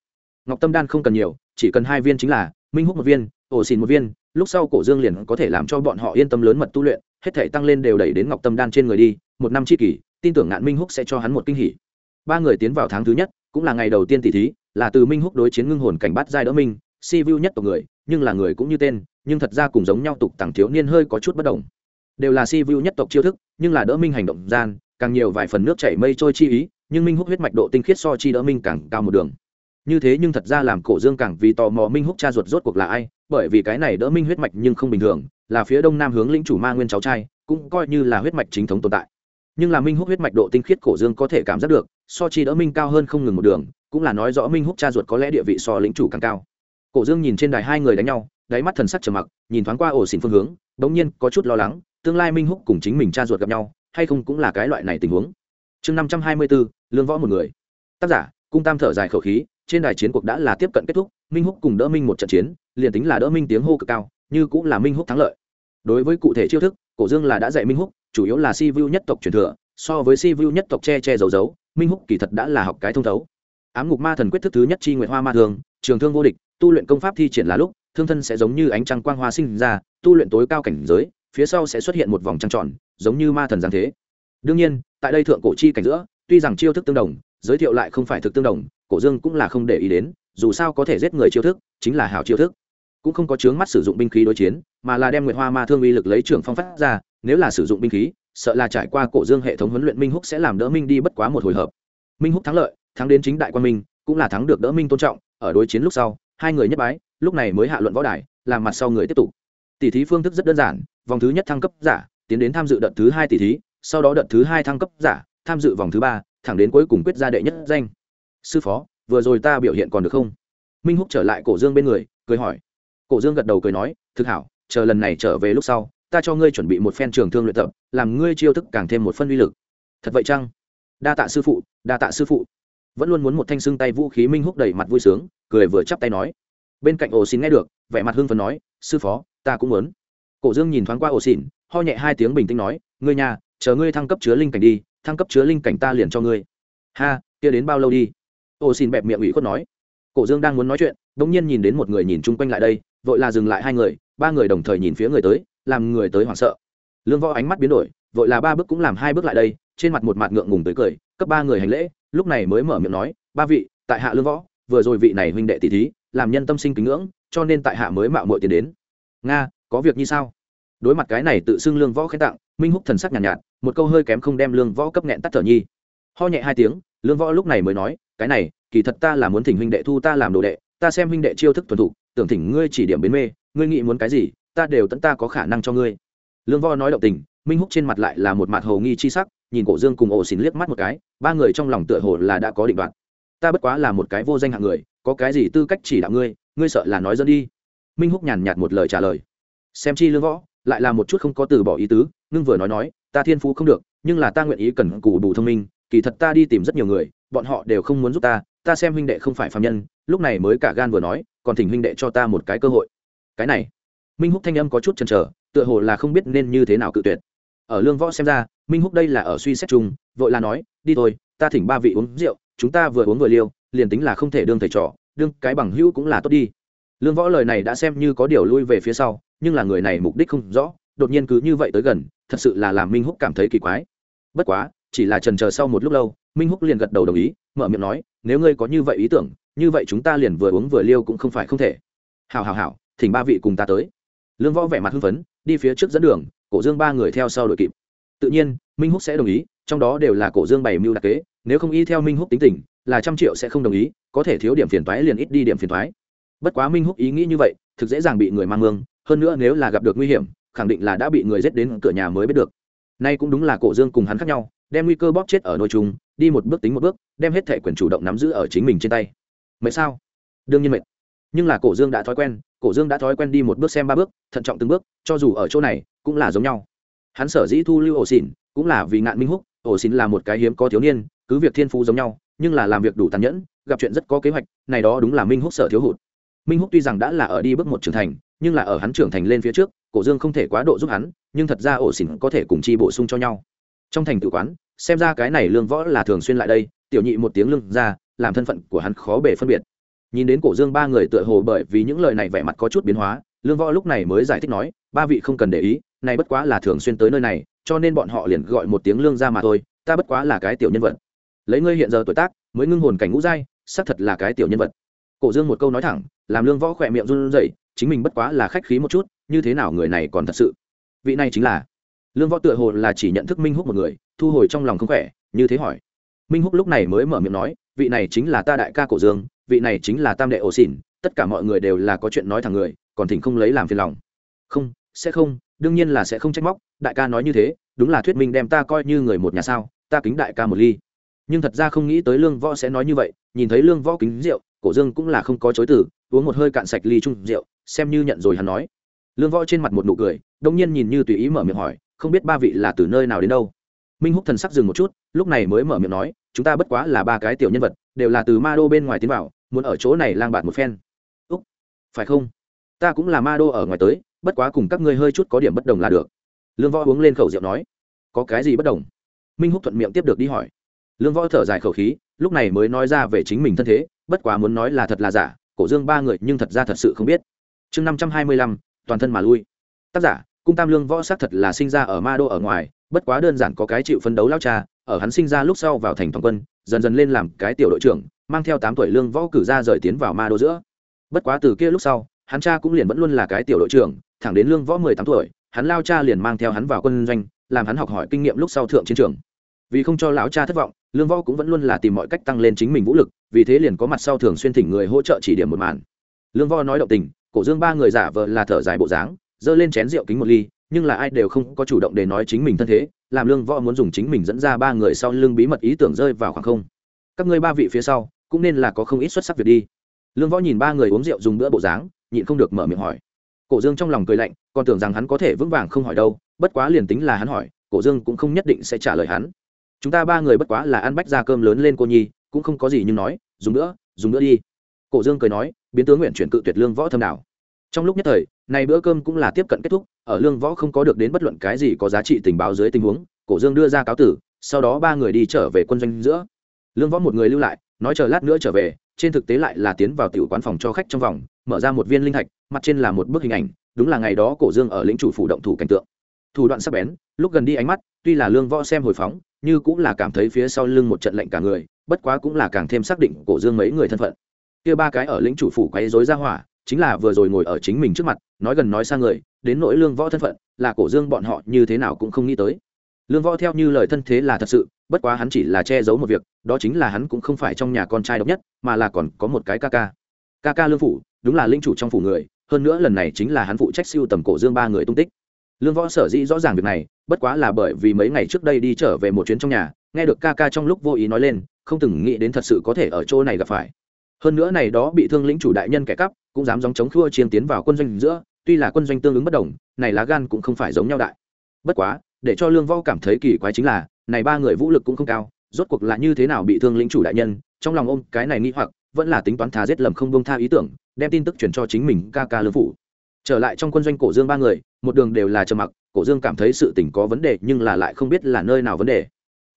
Ngọc tâm đan không cần nhiều, chỉ cần hai viên chính là minh húc một viên, ổ xìn một viên, lúc sau cổ dương liền có thể làm cho bọn họ yên tâm lớn mật tu luyện hết thể tăng lên đều đẩy đến ngọc tâm đan trên người đi, một năm c h i kỷ, tin tưởng ngạn minh húc sẽ cho hắn một kinh hỉ. Ba người tiến vào tháng thứ nhất, cũng là ngày đầu tiên tỷ thí, là từ minh húc đối chiến ngưng hồn cảnh bắt giai đỡ minh, si vu nhất tộc người, nhưng là người cũng như tên, nhưng thật ra cùng giống nhau tục tặng thiếu niên hơi có chút bất đồng. Đều là si vu nhất tộc chiêu thức, nhưng là đỡ minh hành động gian, càng nhiều vài phần nước chảy mây trôi chi ý, nhưng minh húc huyết mạch độ tinh khiết so chi đỡ minh càng cao một đường. Như thế nhưng thật ra làm cổ dương càng vì tò mò minh húc cha ruột rốt cuộc là ai, bởi vì cái này đỡ minh huyết mạch nhưng không bình thường là phía đông nam hướng lĩnh chủ ma nguyên cháu trai, cũng coi như là huyết mạch chính thống tồn tại. Nhưng là minh húc huyết mạch độ tinh khiết cổ dương có thể cảm giác được, so chi đỡ minh cao hơn không ngừng một đường, cũng là nói rõ minh húc cha ruột có lẽ địa vị so lĩnh chủ càng cao. Cổ dương nhìn trên đài hai người đánh nhau, đáy mắt thần sắc trầm mặc, nhìn thoáng qua ổ xỉn phương hướng, bỗng nhiên có chút lo lắng, tương lai minh húc cùng chính mình cha ruột gặp nhau, hay không cũng là cái loại này tình huống. Chương năm trăm hai mươi bốn, lương võ một người. Tác giả, cung tam thở dài khẩu khí, trên đài chiến cuộc đã là tiếp cận kết thúc, minh húc cùng đỡ minh một trận chiến, liền tính là đỡ minh tiếng hô cực cao, như cũng là minh húc thắng lợi đối với cụ thể chiêu thức, cổ dương là đã dạy minh húc, chủ yếu là si vu nhất tộc truyền thừa, so với si vu nhất tộc che che giấu giấu, minh húc kỳ thật đã là học cái thông thấu. Ám ngục ma thần quyết thức thứ nhất chi nguyện hoa ma thường, trường thương vô địch, tu luyện công pháp thi triển là lúc, thương thân sẽ giống như ánh trăng quang hoa sinh ra, tu luyện tối cao cảnh giới, phía sau sẽ xuất hiện một vòng trăng tròn, giống như ma thần giáng thế. Đương nhiên, tại đây thượng cổ chi cảnh giữa, tuy rằng chiêu thức tương đồng, giới thiệu lại không phải thực tương đồng, cổ dương cũng là không để ý đến, dù sao có thể giết người chiêu thức, chính là hảo chiêu thức cũng không có chướng mắt sử dụng binh khí đối chiến, mà là đem nguyệt hoa ma thương uy lực lấy trưởng phong phát ra, nếu là sử dụng binh khí, sợ là trải qua cổ dương hệ thống huấn luyện minh húc sẽ làm đỡ minh đi bất quá một hồi hợp. Minh húc thắng lợi, thắng đến chính đại quan minh, cũng là thắng được đỡ minh tôn trọng, ở đối chiến lúc sau, hai người nhất bái, lúc này mới hạ luận võ đài, làm mặt sau người tiếp tục. Tỷ thí phương thức rất đơn giản, vòng thứ nhất thăng cấp giả, tiến đến tham dự đợt thứ hai tỷ thí, sau đó đợt thứ hai thăng cấp giả, tham dự vòng thứ ba, thẳng đến cuối cùng quyết ra đệ nhất danh. Sư phó, vừa rồi ta biểu hiện còn được không? Minh húc trở lại cổ dương bên người, cười hỏi cổ dương gật đầu cười nói, thực hảo, chờ lần này trở về lúc sau, ta cho ngươi chuẩn bị một phen trường thương luyện tập, làm ngươi chiêu thức càng thêm một phân uy lực. Thật vậy chăng? Đa tạ sư phụ, đa tạ sư phụ. Vẫn luôn muốn một thanh xương tay vũ khí minh húc đầy mặt vui sướng, cười vừa chắp tay nói. Bên cạnh ổ xin nghe được, vẻ mặt hưng phấn nói, sư phó, ta cũng muốn. Cổ dương nhìn thoáng qua ổ xỉn, ho nhẹ hai tiếng bình tĩnh nói, ngươi nhà, chờ ngươi thăng cấp chứa linh cảnh đi, thăng cấp chứa linh cảnh ta liền cho ngươi. Ha, kia đến bao lâu đi? Ổ xỉn bẹp miệng ủy khuất nói. Cổ dương đang muốn nói chuyện đ ỗ n g nhiên nhìn đến một người nhìn chung quanh lại đây vội là dừng lại hai người ba người đồng thời nhìn phía người tới làm người tới hoảng sợ. Lương võ ánh mắt biến đổi vội là ba bước cũng làm hai bước lại đây trên mặt một mặt ngượng ngùng tới cười cấp ba người hành lễ lúc này mới mở miệng nói ba vị tại hạ lương võ vừa rồi vị này huynh đệ tỷ thí làm nhân tâm sinh kính ngưỡng cho nên tại hạ mới mạo muội tiền đến. Nga có việc như sao? Đối mặt cái này tự xưng lương võ khen tặng minh húc thần sắc nhàn nhạt, nhạt một câu hơi kém không đem lương võ cấp nghẹn tắt thở nhi. Ho nhẹ hai tiếng lương võ lúc này mới nói cái này kỳ thật ta là muốn thỉnh huynh đệ thu ta làm đồ đệ ta xem huynh đệ chiêu thức thuần thục tưởng thỉnh ngươi chỉ điểm bến mê, ngươi nghĩ muốn cái gì, ta đều tận ta có khả năng cho ngươi. Lương võ nói động tình, minh húc trên mặt lại là một mặt hồ nghi chi sắc, nhìn cổ dương cùng ổ xỉn liếc mắt một cái, ba người trong lòng tựa hồ là đã có định đoạt. Ta bất quá là một cái vô danh hạng người, có cái gì tư cách chỉ đạo ngươi ngươi sợ là nói dẫn đi. Minh húc nhàn nhạt một lời trả lời. Xem chi lương võ, lại là một chút không có từ bỏ ý tứ, ngưng vừa nói nói, ta thiên phú không được, nhưng là ta nguyện ý cần cù bù thông minh, kỳ thật ta đi tìm rất nhiều người, bọn họ đều không muốn giúp ta ta xem huynh đệ không phải phạm nhân, lúc này mới cả gan vừa nói, còn thỉnh huynh đệ cho ta một cái cơ hội. Cái này, minh húc thanh âm có chút chần chờ, tựa hồ là không biết nên như thế nào cự tuyệt. Ở lương võ xem ra, minh húc đây là ở suy xét chung, vội là nói, đi thôi, ta thỉnh ba vị uống rượu, chúng ta vừa uống vừa liêu, liền tính là không thể đương thầy trò, đương cái bằng hữu cũng là tốt đi. Lương võ lời này đã xem như có điều lui về phía sau, nhưng là người này mục đích không rõ, đột nhiên cứ như vậy tới gần, thật sự là làm minh húc cảm thấy kỳ quái. Bất quá chỉ là trần chờ sau một lúc lâu, minh húc liền gật đầu đồng ý, mở miệng nói, nếu ngươi có như vậy ý tưởng, như vậy chúng ta liền vừa uống vừa liêu cũng không phải không thể. Hào hào hào thỉnh ba vị cùng ta tới. Lương võ vẻ mặt hưng phấn, đi phía trước dẫn đường, cổ dương ba người theo sau đội kịp. Tự nhiên, minh húc sẽ đồng ý, trong đó đều là cổ dương bày mưu đặc kế, nếu không y theo minh húc tính tình, là trăm triệu sẽ không đồng ý, có thể thiếu điểm phiền thoái liền ít đi điểm phiền thoái bất quá minh húc ý nghĩ như vậy, thực dễ dàng bị người mang mương, hơn nữa nếu là gặp được nguy hiểm, khẳng định là đã bị người giết đến cửa nhà mới biết được. Nay cũng đúng là cổ dương cùng hắn khác nhau đem nguy cơ bóp chết ở nội trung đi một bước tính một bước, đem hết thể quyền chủ động nắm giữ ở chính mình trên tay. Mệt sao? Đương nhiên mệt. Nhưng là cổ dương đã thói quen, cổ dương đã thói quen đi một bước xem ba bước, thận trọng từng bước, cho dù ở chỗ này, cũng là giống nhau. Hắn sở dĩ thu lưu ổ xỉn, cũng là vì ngạn minh húc, ổ xỉn là một cái hiếm có thiếu niên, cứ việc thiên phú giống nhau, nhưng là làm việc đủ tàn nhẫn, gặp chuyện rất có kế hoạch, này đó đúng là minh húc sở thiếu hụt. Minh húc tuy rằng đã là ở đi bước một trưởng thành, nhưng là ở hắn trưởng thành lên phía trước, cổ dương không thể quá độ giúp hắn, nhưng thật ra ổ xỉn có thể cùng chi bổ sung cho nhau trong thành tự quán, xem ra cái này lương võ là thường xuyên lại đây, tiểu nhị một tiếng lương ra, làm thân phận của hắn khó bể phân biệt. Nhìn đến cổ dương ba người tựa hồ bởi vì những lời này vẻ mặt có chút biến hóa, lương võ lúc này mới giải thích nói, ba vị không cần để ý, này bất quá là thường xuyên tới nơi này, cho nên bọn họ liền gọi một tiếng lương ra mà thôi, ta bất quá là cái tiểu nhân vật. Lấy ngươi hiện giờ tuổi tác, mới ngưng hồn cảnh ngũ giai, xác thật là cái tiểu nhân vật. Cổ dương một câu nói thẳng, làm lương võ khỏe miệng run rẩy, chính mình bất quá là khách khí một chút, như thế nào người này còn thật sự? Vị này chính là lương võ tựa hồ là chỉ nhận thức minh húc một người, thu hồi trong lòng không khỏe, như thế hỏi. Minh húc lúc này mới mở miệng nói, vị này chính là ta đại ca cổ dương, vị này chính là tam đệ ổ xỉn, tất cả mọi người đều là có chuyện nói thẳng người, còn thỉnh không lấy làm phiền lòng. Không, sẽ không, đương nhiên là sẽ không trách móc, đại ca nói như thế, đúng là thuyết minh đem ta coi như người một nhà sao, ta kính đại ca một ly. Nhưng thật ra không nghĩ tới lương võ sẽ nói như vậy, nhìn thấy lương võ kính rượu, cổ dương cũng là không có chối từ, uống một hơi cạn sạch ly chung rượu, xem như nhận rồi hắn nói. Lương võ trên mặt một nụ cười, đông nhiên nhìn như tùy ý mở miệng hỏi không biết ba vị là từ nơi nào đến đâu. Minh húc thần sắc dừng một chút, lúc này mới mở miệng nói, chúng ta bất quá là ba cái tiểu nhân vật, đều là từ ma đô bên ngoài tiến vào, muốn ở chỗ này lang bạt một phen. Úc, phải không? Ta cũng là ma đô ở ngoài tới, bất quá cùng các ngươi hơi chút có điểm bất đồng là được. Lương võ uống lên khẩu rượu nói, có cái gì bất đồng? Minh húc thuận miệng tiếp được đi hỏi. Lương võ thở dài khẩu khí, lúc này mới nói ra về chính mình thân thế, bất quá muốn nói là thật là giả, cổ dương ba người nhưng thật ra thật sự không biết. Chương năm trăm hai mươi lăm, toàn thân mà lui. Tác giả cung tam lương võ xác thật là sinh ra ở ma đô ở ngoài, bất quá đơn giản có cái chịu phấn đấu lao cha, ở hắn sinh ra lúc sau vào thành toàn quân, dần dần lên làm cái tiểu đội trưởng, mang theo tám tuổi lương võ cử ra rời tiến vào ma đô giữa. Bất quá từ kia lúc sau, hắn cha cũng liền vẫn luôn là cái tiểu đội trưởng, thẳng đến lương võ mười tám tuổi, hắn lao cha liền mang theo hắn vào quân doanh, làm hắn học hỏi kinh nghiệm lúc sau thượng chiến trường. Vì không cho lão cha thất vọng, lương võ cũng vẫn luôn là tìm mọi cách tăng lên chính mình vũ lực, vì thế liền có mặt sau thường xuyên thỉnh người hỗ trợ chỉ điểm một màn. Lương võ nói động tình, cổ dương ba người giả vờ là thở dài bộ dáng giơ lên chén rượu kính một ly, nhưng là ai đều không có chủ động để nói chính mình thân thế, làm lương võ muốn dùng chính mình dẫn ra ba người sau lưng bí mật ý tưởng rơi vào khoảng không. Các ngươi ba vị phía sau, cũng nên là có không ít xuất sắc việc đi. Lương võ nhìn ba người uống rượu dùng bữa bộ dáng, nhịn không được mở miệng hỏi. Cổ dương trong lòng cười lạnh, còn tưởng rằng hắn có thể vững vàng không hỏi đâu, bất quá liền tính là hắn hỏi, cổ dương cũng không nhất định sẽ trả lời hắn. Chúng ta ba người bất quá là ăn bách ra cơm lớn lên cô nhi, cũng không có gì nhưng nói, dùng nữa dùng nữa đi. Cổ dương cười nói, biến tướng nguyện chuyển cự tuyệt lương võ thâm nào trong lúc nhất thời này bữa cơm cũng là tiếp cận kết thúc, ở lương võ không có được đến bất luận cái gì có giá trị tình báo dưới tình huống, cổ dương đưa ra cáo tử, sau đó ba người đi trở về quân doanh giữa. Lương võ một người lưu lại, nói chờ lát nữa trở về, trên thực tế lại là tiến vào tiểu quán phòng cho khách trong vòng, mở ra một viên linh thạch, mặt trên là một bức hình ảnh, đúng là ngày đó cổ dương ở lĩnh chủ phủ động thủ cảnh tượng. Thủ đoạn sắc bén, lúc gần đi ánh mắt, tuy là lương võ xem hồi phóng, như cũng là cảm thấy phía sau lưng một trận lệnh cả người, bất quá cũng là càng thêm xác định cổ dương mấy người thân phận. Kia ba cái ở lĩnh chủ phủ quấy rối ra hỏa chính là vừa rồi ngồi ở chính mình trước mặt, nói gần nói xa người, đến nỗi lương võ thân phận, là cổ dương bọn họ như thế nào cũng không nghĩ tới. Lương võ theo như lời thân thế là thật sự, bất quá hắn chỉ là che giấu một việc, đó chính là hắn cũng không phải trong nhà con trai độc nhất, mà là còn có một cái ca ca. Ca ca lương phủ, đúng là linh chủ trong phủ người, hơn nữa lần này chính là hắn phụ trách siêu tầm cổ dương ba người tung tích. Lương võ sở dĩ rõ ràng việc này, bất quá là bởi vì mấy ngày trước đây đi trở về một chuyến trong nhà, nghe được ca ca trong lúc vô ý nói lên, không từng nghĩ đến thật sự có thể ở chỗ này gặp phải hơn nữa này đó bị thương lĩnh chủ đại nhân kẻ cắp, cũng dám dòng chống khua chiến tiến vào quân doanh giữa, tuy là quân doanh tương ứng bất đồng, này lá gan cũng không phải giống nhau đại. Bất quá, để cho lương võ cảm thấy kỳ quái chính là, này ba người vũ lực cũng không cao, rốt cuộc là như thế nào bị thương lĩnh chủ đại nhân, trong lòng ôm cái này nghĩ hoặc, vẫn là tính toán thà giết lầm không bông tha ý tưởng, đem tin tức truyền cho chính mình ca ca lương phủ. Trở lại trong quân doanh cổ dương ba người, một đường đều là trầm mặc, cổ dương cảm thấy sự tình có vấn đề, nhưng là lại không biết là nơi nào vấn đề.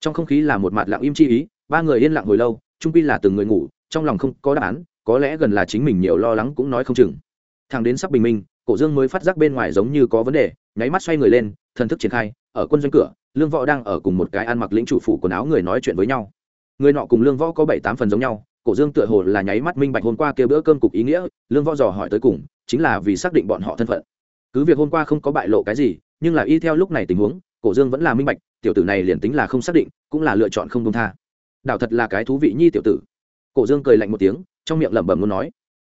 Trong không khí là một mặt lặng im chi ý, ba người yên lặng hồi lâu trung pi là từng người ngủ trong lòng không có đáp án, có lẽ gần là chính mình nhiều lo lắng cũng nói không chừng. Thằng đến sắp bình minh, cổ dương mới phát giác bên ngoài giống như có vấn đề, nháy mắt xoay người lên, thần thức triển khai, ở quân doanh cửa, lương võ đang ở cùng một cái ăn mặc lĩnh chủ phủ quần áo người nói chuyện với nhau. Người nọ cùng lương võ có bảy tám phần giống nhau, cổ dương tựa hồ là nháy mắt minh bạch hôm qua kêu bữa cơm cục ý nghĩa, lương võ dò hỏi tới cùng, chính là vì xác định bọn họ thân phận. Cứ việc hôm qua không có bại lộ cái gì, nhưng là y theo lúc này tình huống, cổ dương vẫn là minh bạch, tiểu tử này liền tính là không xác định, cũng là lựa chọn không công tha. Đảo thật là cái thú vị nhi tiểu tử cổ dương cười lạnh một tiếng, trong miệng lẩm bẩm muốn nói,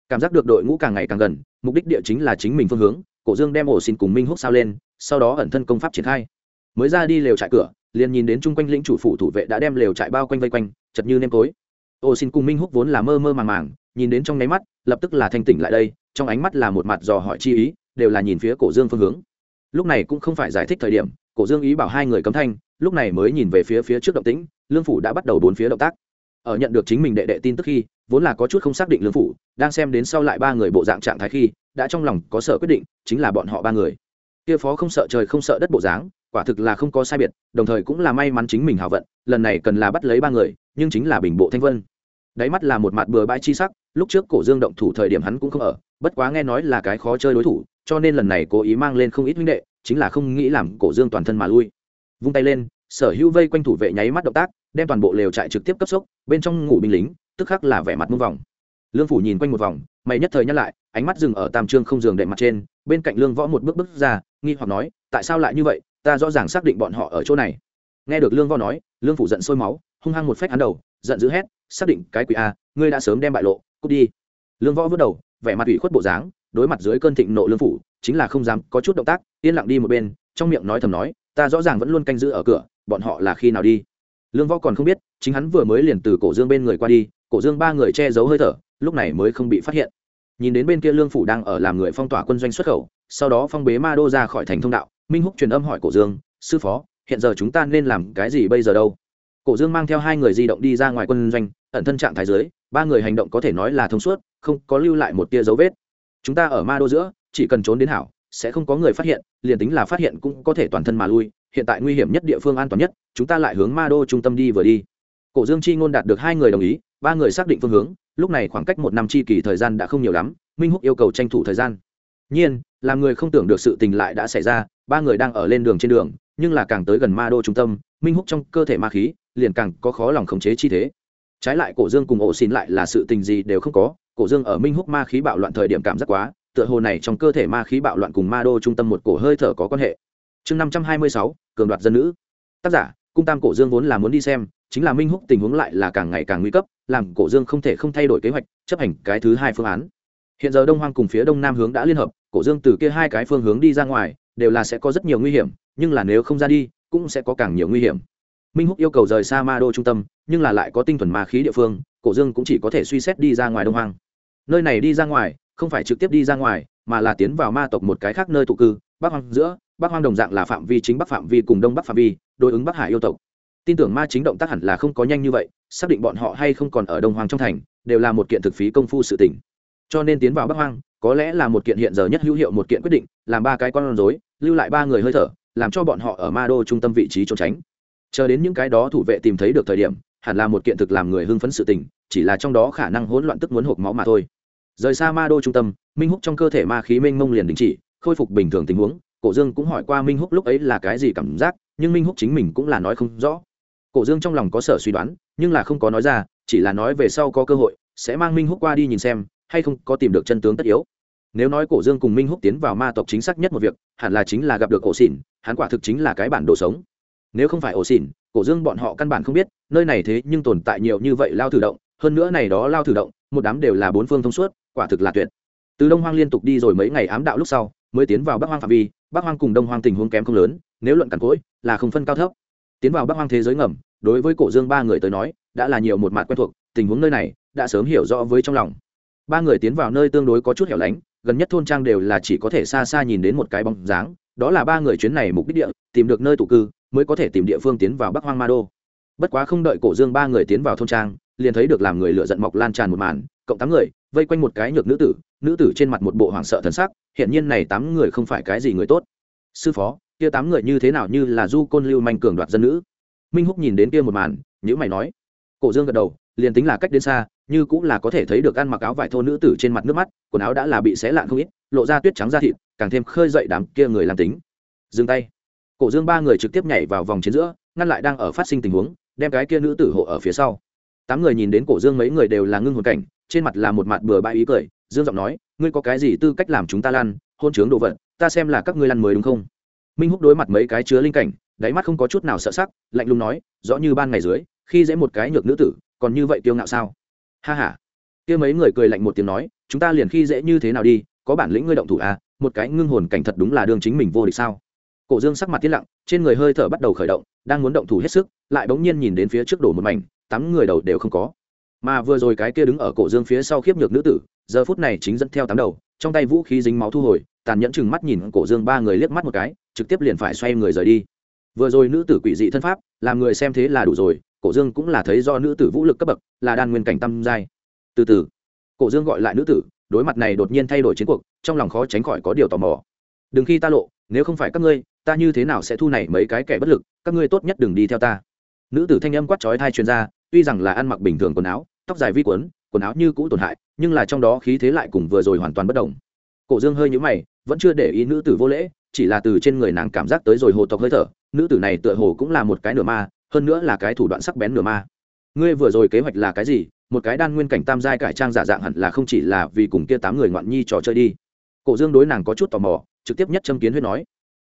cảm giác được đội ngũ càng ngày càng gần, mục đích địa chính là chính mình phương hướng, cổ dương đem ổ xin cùng minh hút sao lên, sau đó ẩn thân công pháp triển khai. Mới ra đi lều trại cửa, liền nhìn đến chung quanh lĩnh chủ phủ thủ vệ đã đem lều trại bao quanh vây quanh, chật như nêm tối. Ổ xin cùng minh hút vốn là mơ mơ màng màng, nhìn đến trong nháy mắt, lập tức là thanh tỉnh lại đây, trong ánh mắt là một mặt dò hỏi chi ý, đều là nhìn phía cổ dương phương hướng. Lúc này cũng không phải giải thích thời điểm, cổ dương ý bảo hai người cấm thanh, lúc này mới nhìn về phía phía trước động tĩnh, lương phủ đã bắt đầu bốn phía động tác ở nhận được chính mình đệ đệ tin tức khi, vốn là có chút không xác định lương phủ, đang xem đến sau lại ba người bộ dạng trạng thái khi, đã trong lòng có sợ quyết định, chính là bọn họ ba người. Kia phó không sợ trời không sợ đất bộ dáng, quả thực là không có sai biệt, đồng thời cũng là may mắn chính mình hảo vận, lần này cần là bắt lấy ba người, nhưng chính là bình bộ thanh vân. Đáy mắt là một mặt bừa bãi chi sắc, lúc trước cổ dương động thủ thời điểm hắn cũng không ở, bất quá nghe nói là cái khó chơi đối thủ, cho nên lần này cố ý mang lên không ít huynh đệ, chính là không nghĩ làm cổ dương toàn thân mà lui. Vung tay lên, sở hữu vây quanh thủ vệ nháy mắt động tác đem toàn bộ lều trại trực tiếp cấp sốc, bên trong ngủ binh lính, tức khắc là vẻ mặt muôn vòng. Lương phủ nhìn quanh một vòng, mày nhất thời nhắc lại, ánh mắt dừng ở tam trương không giường đệm mặt trên, bên cạnh lương võ một bước bước ra, nghi hoặc nói, tại sao lại như vậy? Ta rõ ràng xác định bọn họ ở chỗ này. Nghe được lương võ nói, lương phủ giận sôi máu, hung hăng một phách hắn đầu, giận dữ hét, xác định cái quỷ a, ngươi đã sớm đem bại lộ, cút đi. Lương võ vớt đầu, vẻ mặt ủy khuất bộ dáng, đối mặt dưới cơn thịnh nộ lương phủ, chính là không dám có chút động tác, yên lặng đi một bên, trong miệng nói thầm nói, ta rõ ràng vẫn luôn canh giữ ở cửa, bọn họ là khi nào đi? Lương võ còn không biết, chính hắn vừa mới liền từ cổ dương bên người qua đi, cổ dương ba người che giấu hơi thở, lúc này mới không bị phát hiện. Nhìn đến bên kia lương phủ đang ở làm người phong tỏa quân doanh xuất khẩu, sau đó phong bế ma đô ra khỏi thành thông đạo, minh húc truyền âm hỏi cổ dương, sư phó, hiện giờ chúng ta nên làm cái gì bây giờ đâu? Cổ dương mang theo hai người di động đi ra ngoài quân doanh, ẩn thân trạng thái dưới, ba người hành động có thể nói là thông suốt, không có lưu lại một tia dấu vết. Chúng ta ở ma đô giữa, chỉ cần trốn đến hảo, sẽ không có người phát hiện, liền tính là phát hiện cũng có thể toàn thân mà lui hiện tại nguy hiểm nhất địa phương an toàn nhất, chúng ta lại hướng ma đô trung tâm đi vừa đi. Cổ dương chi ngôn đạt được hai người đồng ý, ba người xác định phương hướng, lúc này khoảng cách một năm chi kỳ thời gian đã không nhiều lắm, minh húc yêu cầu tranh thủ thời gian. Nhiên, làm người không tưởng được sự tình lại đã xảy ra, ba người đang ở lên đường trên đường, nhưng là càng tới gần ma đô trung tâm, minh húc trong cơ thể ma khí liền càng có khó lòng khống chế chi thế. Trái lại cổ dương cùng ổ xin lại là sự tình gì đều không có, cổ dương ở minh húc ma khí bạo loạn thời điểm cảm giác quá, tựa hồ này trong cơ thể ma khí bạo loạn cùng ma đô trung tâm một cổ hơi thở có quan hệ chương năm trăm hai mươi sáu, cường đoạt dân nữ. Tác giả, cung tam cổ dương vốn là muốn đi xem, chính là minh húc tình huống lại là càng ngày càng nguy cấp, làm cổ dương không thể không thay đổi kế hoạch, chấp hành cái thứ hai phương án. Hiện giờ đông hoang cùng phía đông nam hướng đã liên hợp, cổ dương từ kia hai cái phương hướng đi ra ngoài, đều là sẽ có rất nhiều nguy hiểm, nhưng là nếu không ra đi, cũng sẽ có càng nhiều nguy hiểm. Minh húc yêu cầu rời xa ma đô trung tâm, nhưng là lại có tinh thuần ma khí địa phương, cổ dương cũng chỉ có thể suy xét đi ra ngoài đông hoang. Nơi này đi ra ngoài, không phải trực tiếp đi ra ngoài, mà là tiến vào ma tộc một cái khác nơi tụ cư, bắc hoang giữa bắc hoang đồng dạng là phạm vi chính bắc phạm vi cùng đông bắc phạm vi, đối ứng bắc hải yêu tộc. Tin tưởng ma chính động tác hẳn là không có nhanh như vậy, xác định bọn họ hay không còn ở đông hoang trong thành, đều là một kiện thực phí công phu sự tỉnh cho nên tiến vào bắc hoang, có lẽ là một kiện hiện giờ nhất hữu hiệu một kiện quyết định, làm ba cái con rối, lưu lại ba người hơi thở, làm cho bọn họ ở ma đô trung tâm vị trí trốn tránh. Chờ đến những cái đó thủ vệ tìm thấy được thời điểm, hẳn là một kiện thực làm người hưng phấn sự tình, chỉ là trong đó khả năng hỗn loạn tức muốn hộp máu mà thôi. Rời xa ma đô trung tâm, minh húc trong cơ thể ma khí mênh mông liền đình chỉ, khôi phục bình thường tình huống cổ dương cũng hỏi qua minh húc lúc ấy là cái gì cảm giác, nhưng minh húc chính mình cũng là nói không rõ. Cổ dương trong lòng có sở suy đoán, nhưng là không có nói ra, chỉ là nói về sau có cơ hội, sẽ mang minh húc qua đi nhìn xem, hay không có tìm được chân tướng tất yếu. Nếu nói cổ dương cùng minh húc tiến vào ma tộc chính xác nhất một việc, hẳn là chính là gặp được ổ xỉn hắn quả thực chính là cái bản đồ sống. Nếu không phải ổ xỉn cổ dương bọn họ căn bản không biết, nơi này thế nhưng tồn tại nhiều như vậy lao thử động, hơn nữa này đó lao thử động, một đám đều là bốn phương thông suốt, quả thực là tuyệt. Từ đông hoang liên tục đi rồi mấy ngày ám đạo lúc sau mới tiến vào bắc hoang phạm vi, bắc hoang cùng đông hoang tình huống kém không lớn, nếu luận cằn cỗi, là không phân cao thấp. Tiến vào bắc hoang thế giới ngầm, đối với cổ dương ba người tới nói, đã là nhiều một mặt quen thuộc, tình huống nơi này, đã sớm hiểu rõ với trong lòng. Ba người tiến vào nơi tương đối có chút hẻo lánh, gần nhất thôn trang đều là chỉ có thể xa xa nhìn đến một cái bóng dáng, đó là ba người chuyến này mục đích địa, tìm được nơi tụ cư, mới có thể tìm địa phương tiến vào bắc hoang ma đô. Bất quá không đợi cổ dương ba người tiến vào thôn trang, liền thấy được làm người lựa giận mọc lan tràn một màn, cộng tám người vây quanh một cái nhược nữ tử nữ tử trên mặt một bộ hoảng sợ thần sắc hiện nhiên này tám người không phải cái gì người tốt. Sư phó, kia tám người như thế nào như là du côn lưu manh cường đoạt dân nữ? Minh húc nhìn đến kia một màn nhữ mày nói. Cổ dương gật đầu, liền tính là cách đến xa, như cũng là có thể thấy được ăn mặc áo vải thô nữ tử trên mặt nước mắt, quần áo đã là bị xé lạn không ít, lộ ra tuyết trắng da thịt, càng thêm khơi dậy đám kia người làm tính. Dừng tay. Cổ dương ba người trực tiếp nhảy vào vòng chiến giữa, ngăn lại đang ở phát sinh tình huống, đem cái kia nữ tử hộ ở phía sau. Tám người nhìn đến cổ dương mấy người đều là ngưng hồn cảnh trên mặt là một mặt bừa bãi ý cười dương giọng nói ngươi có cái gì tư cách làm chúng ta lan, hôn chướng đồ vật ta xem là các ngươi lăn mới đúng không? Minh húc đối mặt mấy cái chứa linh cảnh đáy mắt không có chút nào sợ sắc lạnh lùng nói rõ như ban ngày dưới khi dễ một cái nhược nữ tử còn như vậy kiêu ngạo sao? Ha ha. Kia mấy người cười lạnh một tiếng nói chúng ta liền khi dễ như thế nào đi có bản lĩnh ngươi động thủ à một cái ngưng hồn cảnh thật đúng là đường chính mình vô địch sao? Cổ dương sắc mặt tiết lặng trên người hơi thở bắt đầu khởi động đang muốn động thủ hết sức lại bỗng nhiên nhìn đến phía trước đổ một mảnh tám người đầu đều không có mà vừa rồi cái kia đứng ở cổ dương phía sau khiếp nhược nữ tử, giờ phút này chính dẫn theo tám đầu, trong tay vũ khí dính máu thu hồi, tàn nhẫn chừng mắt nhìn cổ dương ba người liếc mắt một cái, trực tiếp liền phải xoay người rời đi. Vừa rồi nữ tử quỷ dị thân pháp, làm người xem thế là đủ rồi, cổ dương cũng là thấy do nữ tử vũ lực cấp bậc, là đan nguyên cảnh tâm giai. Từ từ, cổ dương gọi lại nữ tử, đối mặt này đột nhiên thay đổi chiến cuộc, trong lòng khó tránh khỏi có điều tò mò. Đừng khi ta lộ, nếu không phải các ngươi, ta như thế nào sẽ thu này mấy cái kẻ bất lực, các ngươi tốt nhất đừng đi theo ta. Nữ tử thanh âm quát chói thai chuyên gia tuy rằng là ăn mặc bình thường quần áo, tóc dài vi quấn, quần áo như cũ tổn hại, nhưng là trong đó khí thế lại cùng vừa rồi hoàn toàn bất đồng. Cổ dương hơi nhũ mày, vẫn chưa để ý nữ tử vô lễ, chỉ là từ trên người nàng cảm giác tới rồi hồ tộc hơi thở, nữ tử này tựa hồ cũng là một cái nửa ma, hơn nữa là cái thủ đoạn sắc bén nửa ma. Ngươi vừa rồi kế hoạch là cái gì? Một cái đan nguyên cảnh tam giai cải trang giả dạng hẳn là không chỉ là vì cùng kia tám người ngoạn nhi trò chơi đi. Cổ dương đối nàng có chút tò mò, trực tiếp nhất châm kiến huyết nói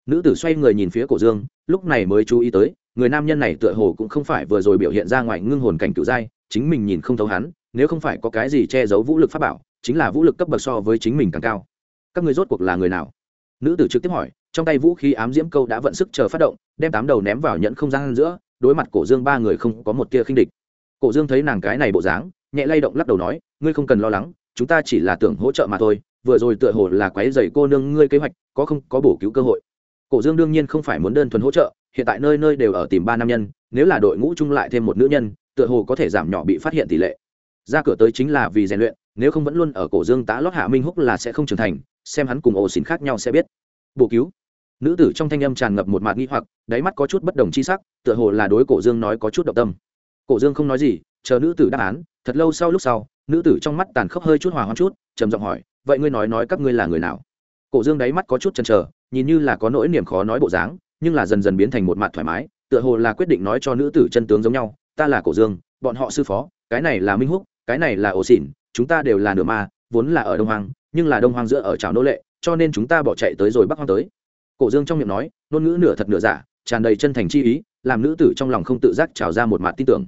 nữ tử xoay người nhìn phía cổ dương, lúc này mới chú ý tới, người nam nhân này tựa hồ cũng không phải vừa rồi biểu hiện ra ngoài ngưng hồn cảnh cựu giai, chính mình nhìn không thấu hắn, nếu không phải có cái gì che giấu vũ lực pháp bảo, chính là vũ lực cấp bậc so với chính mình càng cao. Các người rốt cuộc là người nào? Nữ tử trực tiếp hỏi, trong tay vũ khí ám diễm câu đã vận sức chờ phát động, đem tám đầu ném vào nhẫn không gian giữa, đối mặt cổ dương ba người không có một tia khinh địch. Cổ dương thấy nàng cái này bộ dáng, nhẹ lay động lắc đầu nói, ngươi không cần lo lắng, chúng ta chỉ là tưởng hỗ trợ mà thôi, vừa rồi tựa hồ là quái dày cô nương ngươi kế hoạch, có không có bổ cứu cơ hội cổ dương đương nhiên không phải muốn đơn thuần hỗ trợ, hiện tại nơi nơi đều ở tìm ba nam nhân, nếu là đội ngũ chung lại thêm một nữ nhân, tựa hồ có thể giảm nhỏ bị phát hiện tỷ lệ. Ra cửa tới chính là vì rèn luyện, nếu không vẫn luôn ở cổ dương tá lót hạ minh húc là sẽ không trưởng thành, xem hắn cùng ổ xỉn khác nhau sẽ biết. Bổ cứu. Nữ tử trong thanh âm tràn ngập một mạt nghi hoặc, đáy mắt có chút bất đồng chi sắc, tựa hồ là đối cổ dương nói có chút động tâm. Cổ dương không nói gì, chờ nữ tử đáp án, thật lâu sau lúc sau, nữ tử trong mắt tàn khốc hơi chút hòa hoang chút, trầm giọng hỏi, vậy ngươi nói nói các ngươi là người nào? Cổ dương đáy mắt có chút chần chờ nhìn như là có nỗi niềm khó nói bộ dáng, nhưng là dần dần biến thành một mặt thoải mái, tựa hồ là quyết định nói cho nữ tử chân tướng giống nhau, ta là cổ dương, bọn họ sư phó, cái này là minh húc, cái này là ổ xỉn chúng ta đều là nửa ma, vốn là ở đông hoàng nhưng là đông hoàng giữa ở trào nô lệ, cho nên chúng ta bỏ chạy tới rồi bắc hoang tới. Cổ dương trong miệng nói, ngôn ngữ nửa thật nửa giả, tràn đầy chân thành chi ý, làm nữ tử trong lòng không tự giác trào ra một mặt tin tưởng.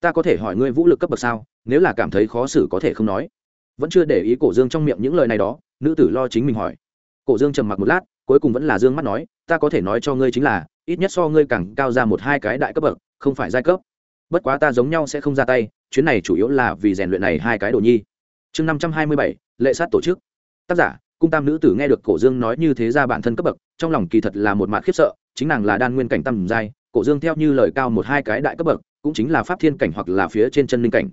Ta có thể hỏi ngươi vũ lực cấp bậc sao, nếu là cảm thấy khó xử có thể không nói. Vẫn chưa để ý cổ dương trong miệng những lời này đó, nữ tử lo chính mình hỏi. Cổ dương trầm mặc một lát cuối cùng vẫn là dương mắt nói, ta có thể nói cho ngươi chính là, ít nhất so ngươi càng cao ra một hai cái đại cấp bậc, không phải giai cấp. Bất quá ta giống nhau sẽ không ra tay, chuyến này chủ yếu là vì rèn luyện này hai cái đồ nhi. Chương năm trăm hai mươi bảy, lệ sát tổ chức. Tác giả, cung tam nữ tử nghe được cổ dương nói như thế ra bản thân cấp bậc, trong lòng kỳ thật là một mặt khiếp sợ, chính nàng là đan nguyên cảnh tam giai, cổ dương theo như lời cao một hai cái đại cấp bậc, cũng chính là pháp thiên cảnh hoặc là phía trên chân linh cảnh.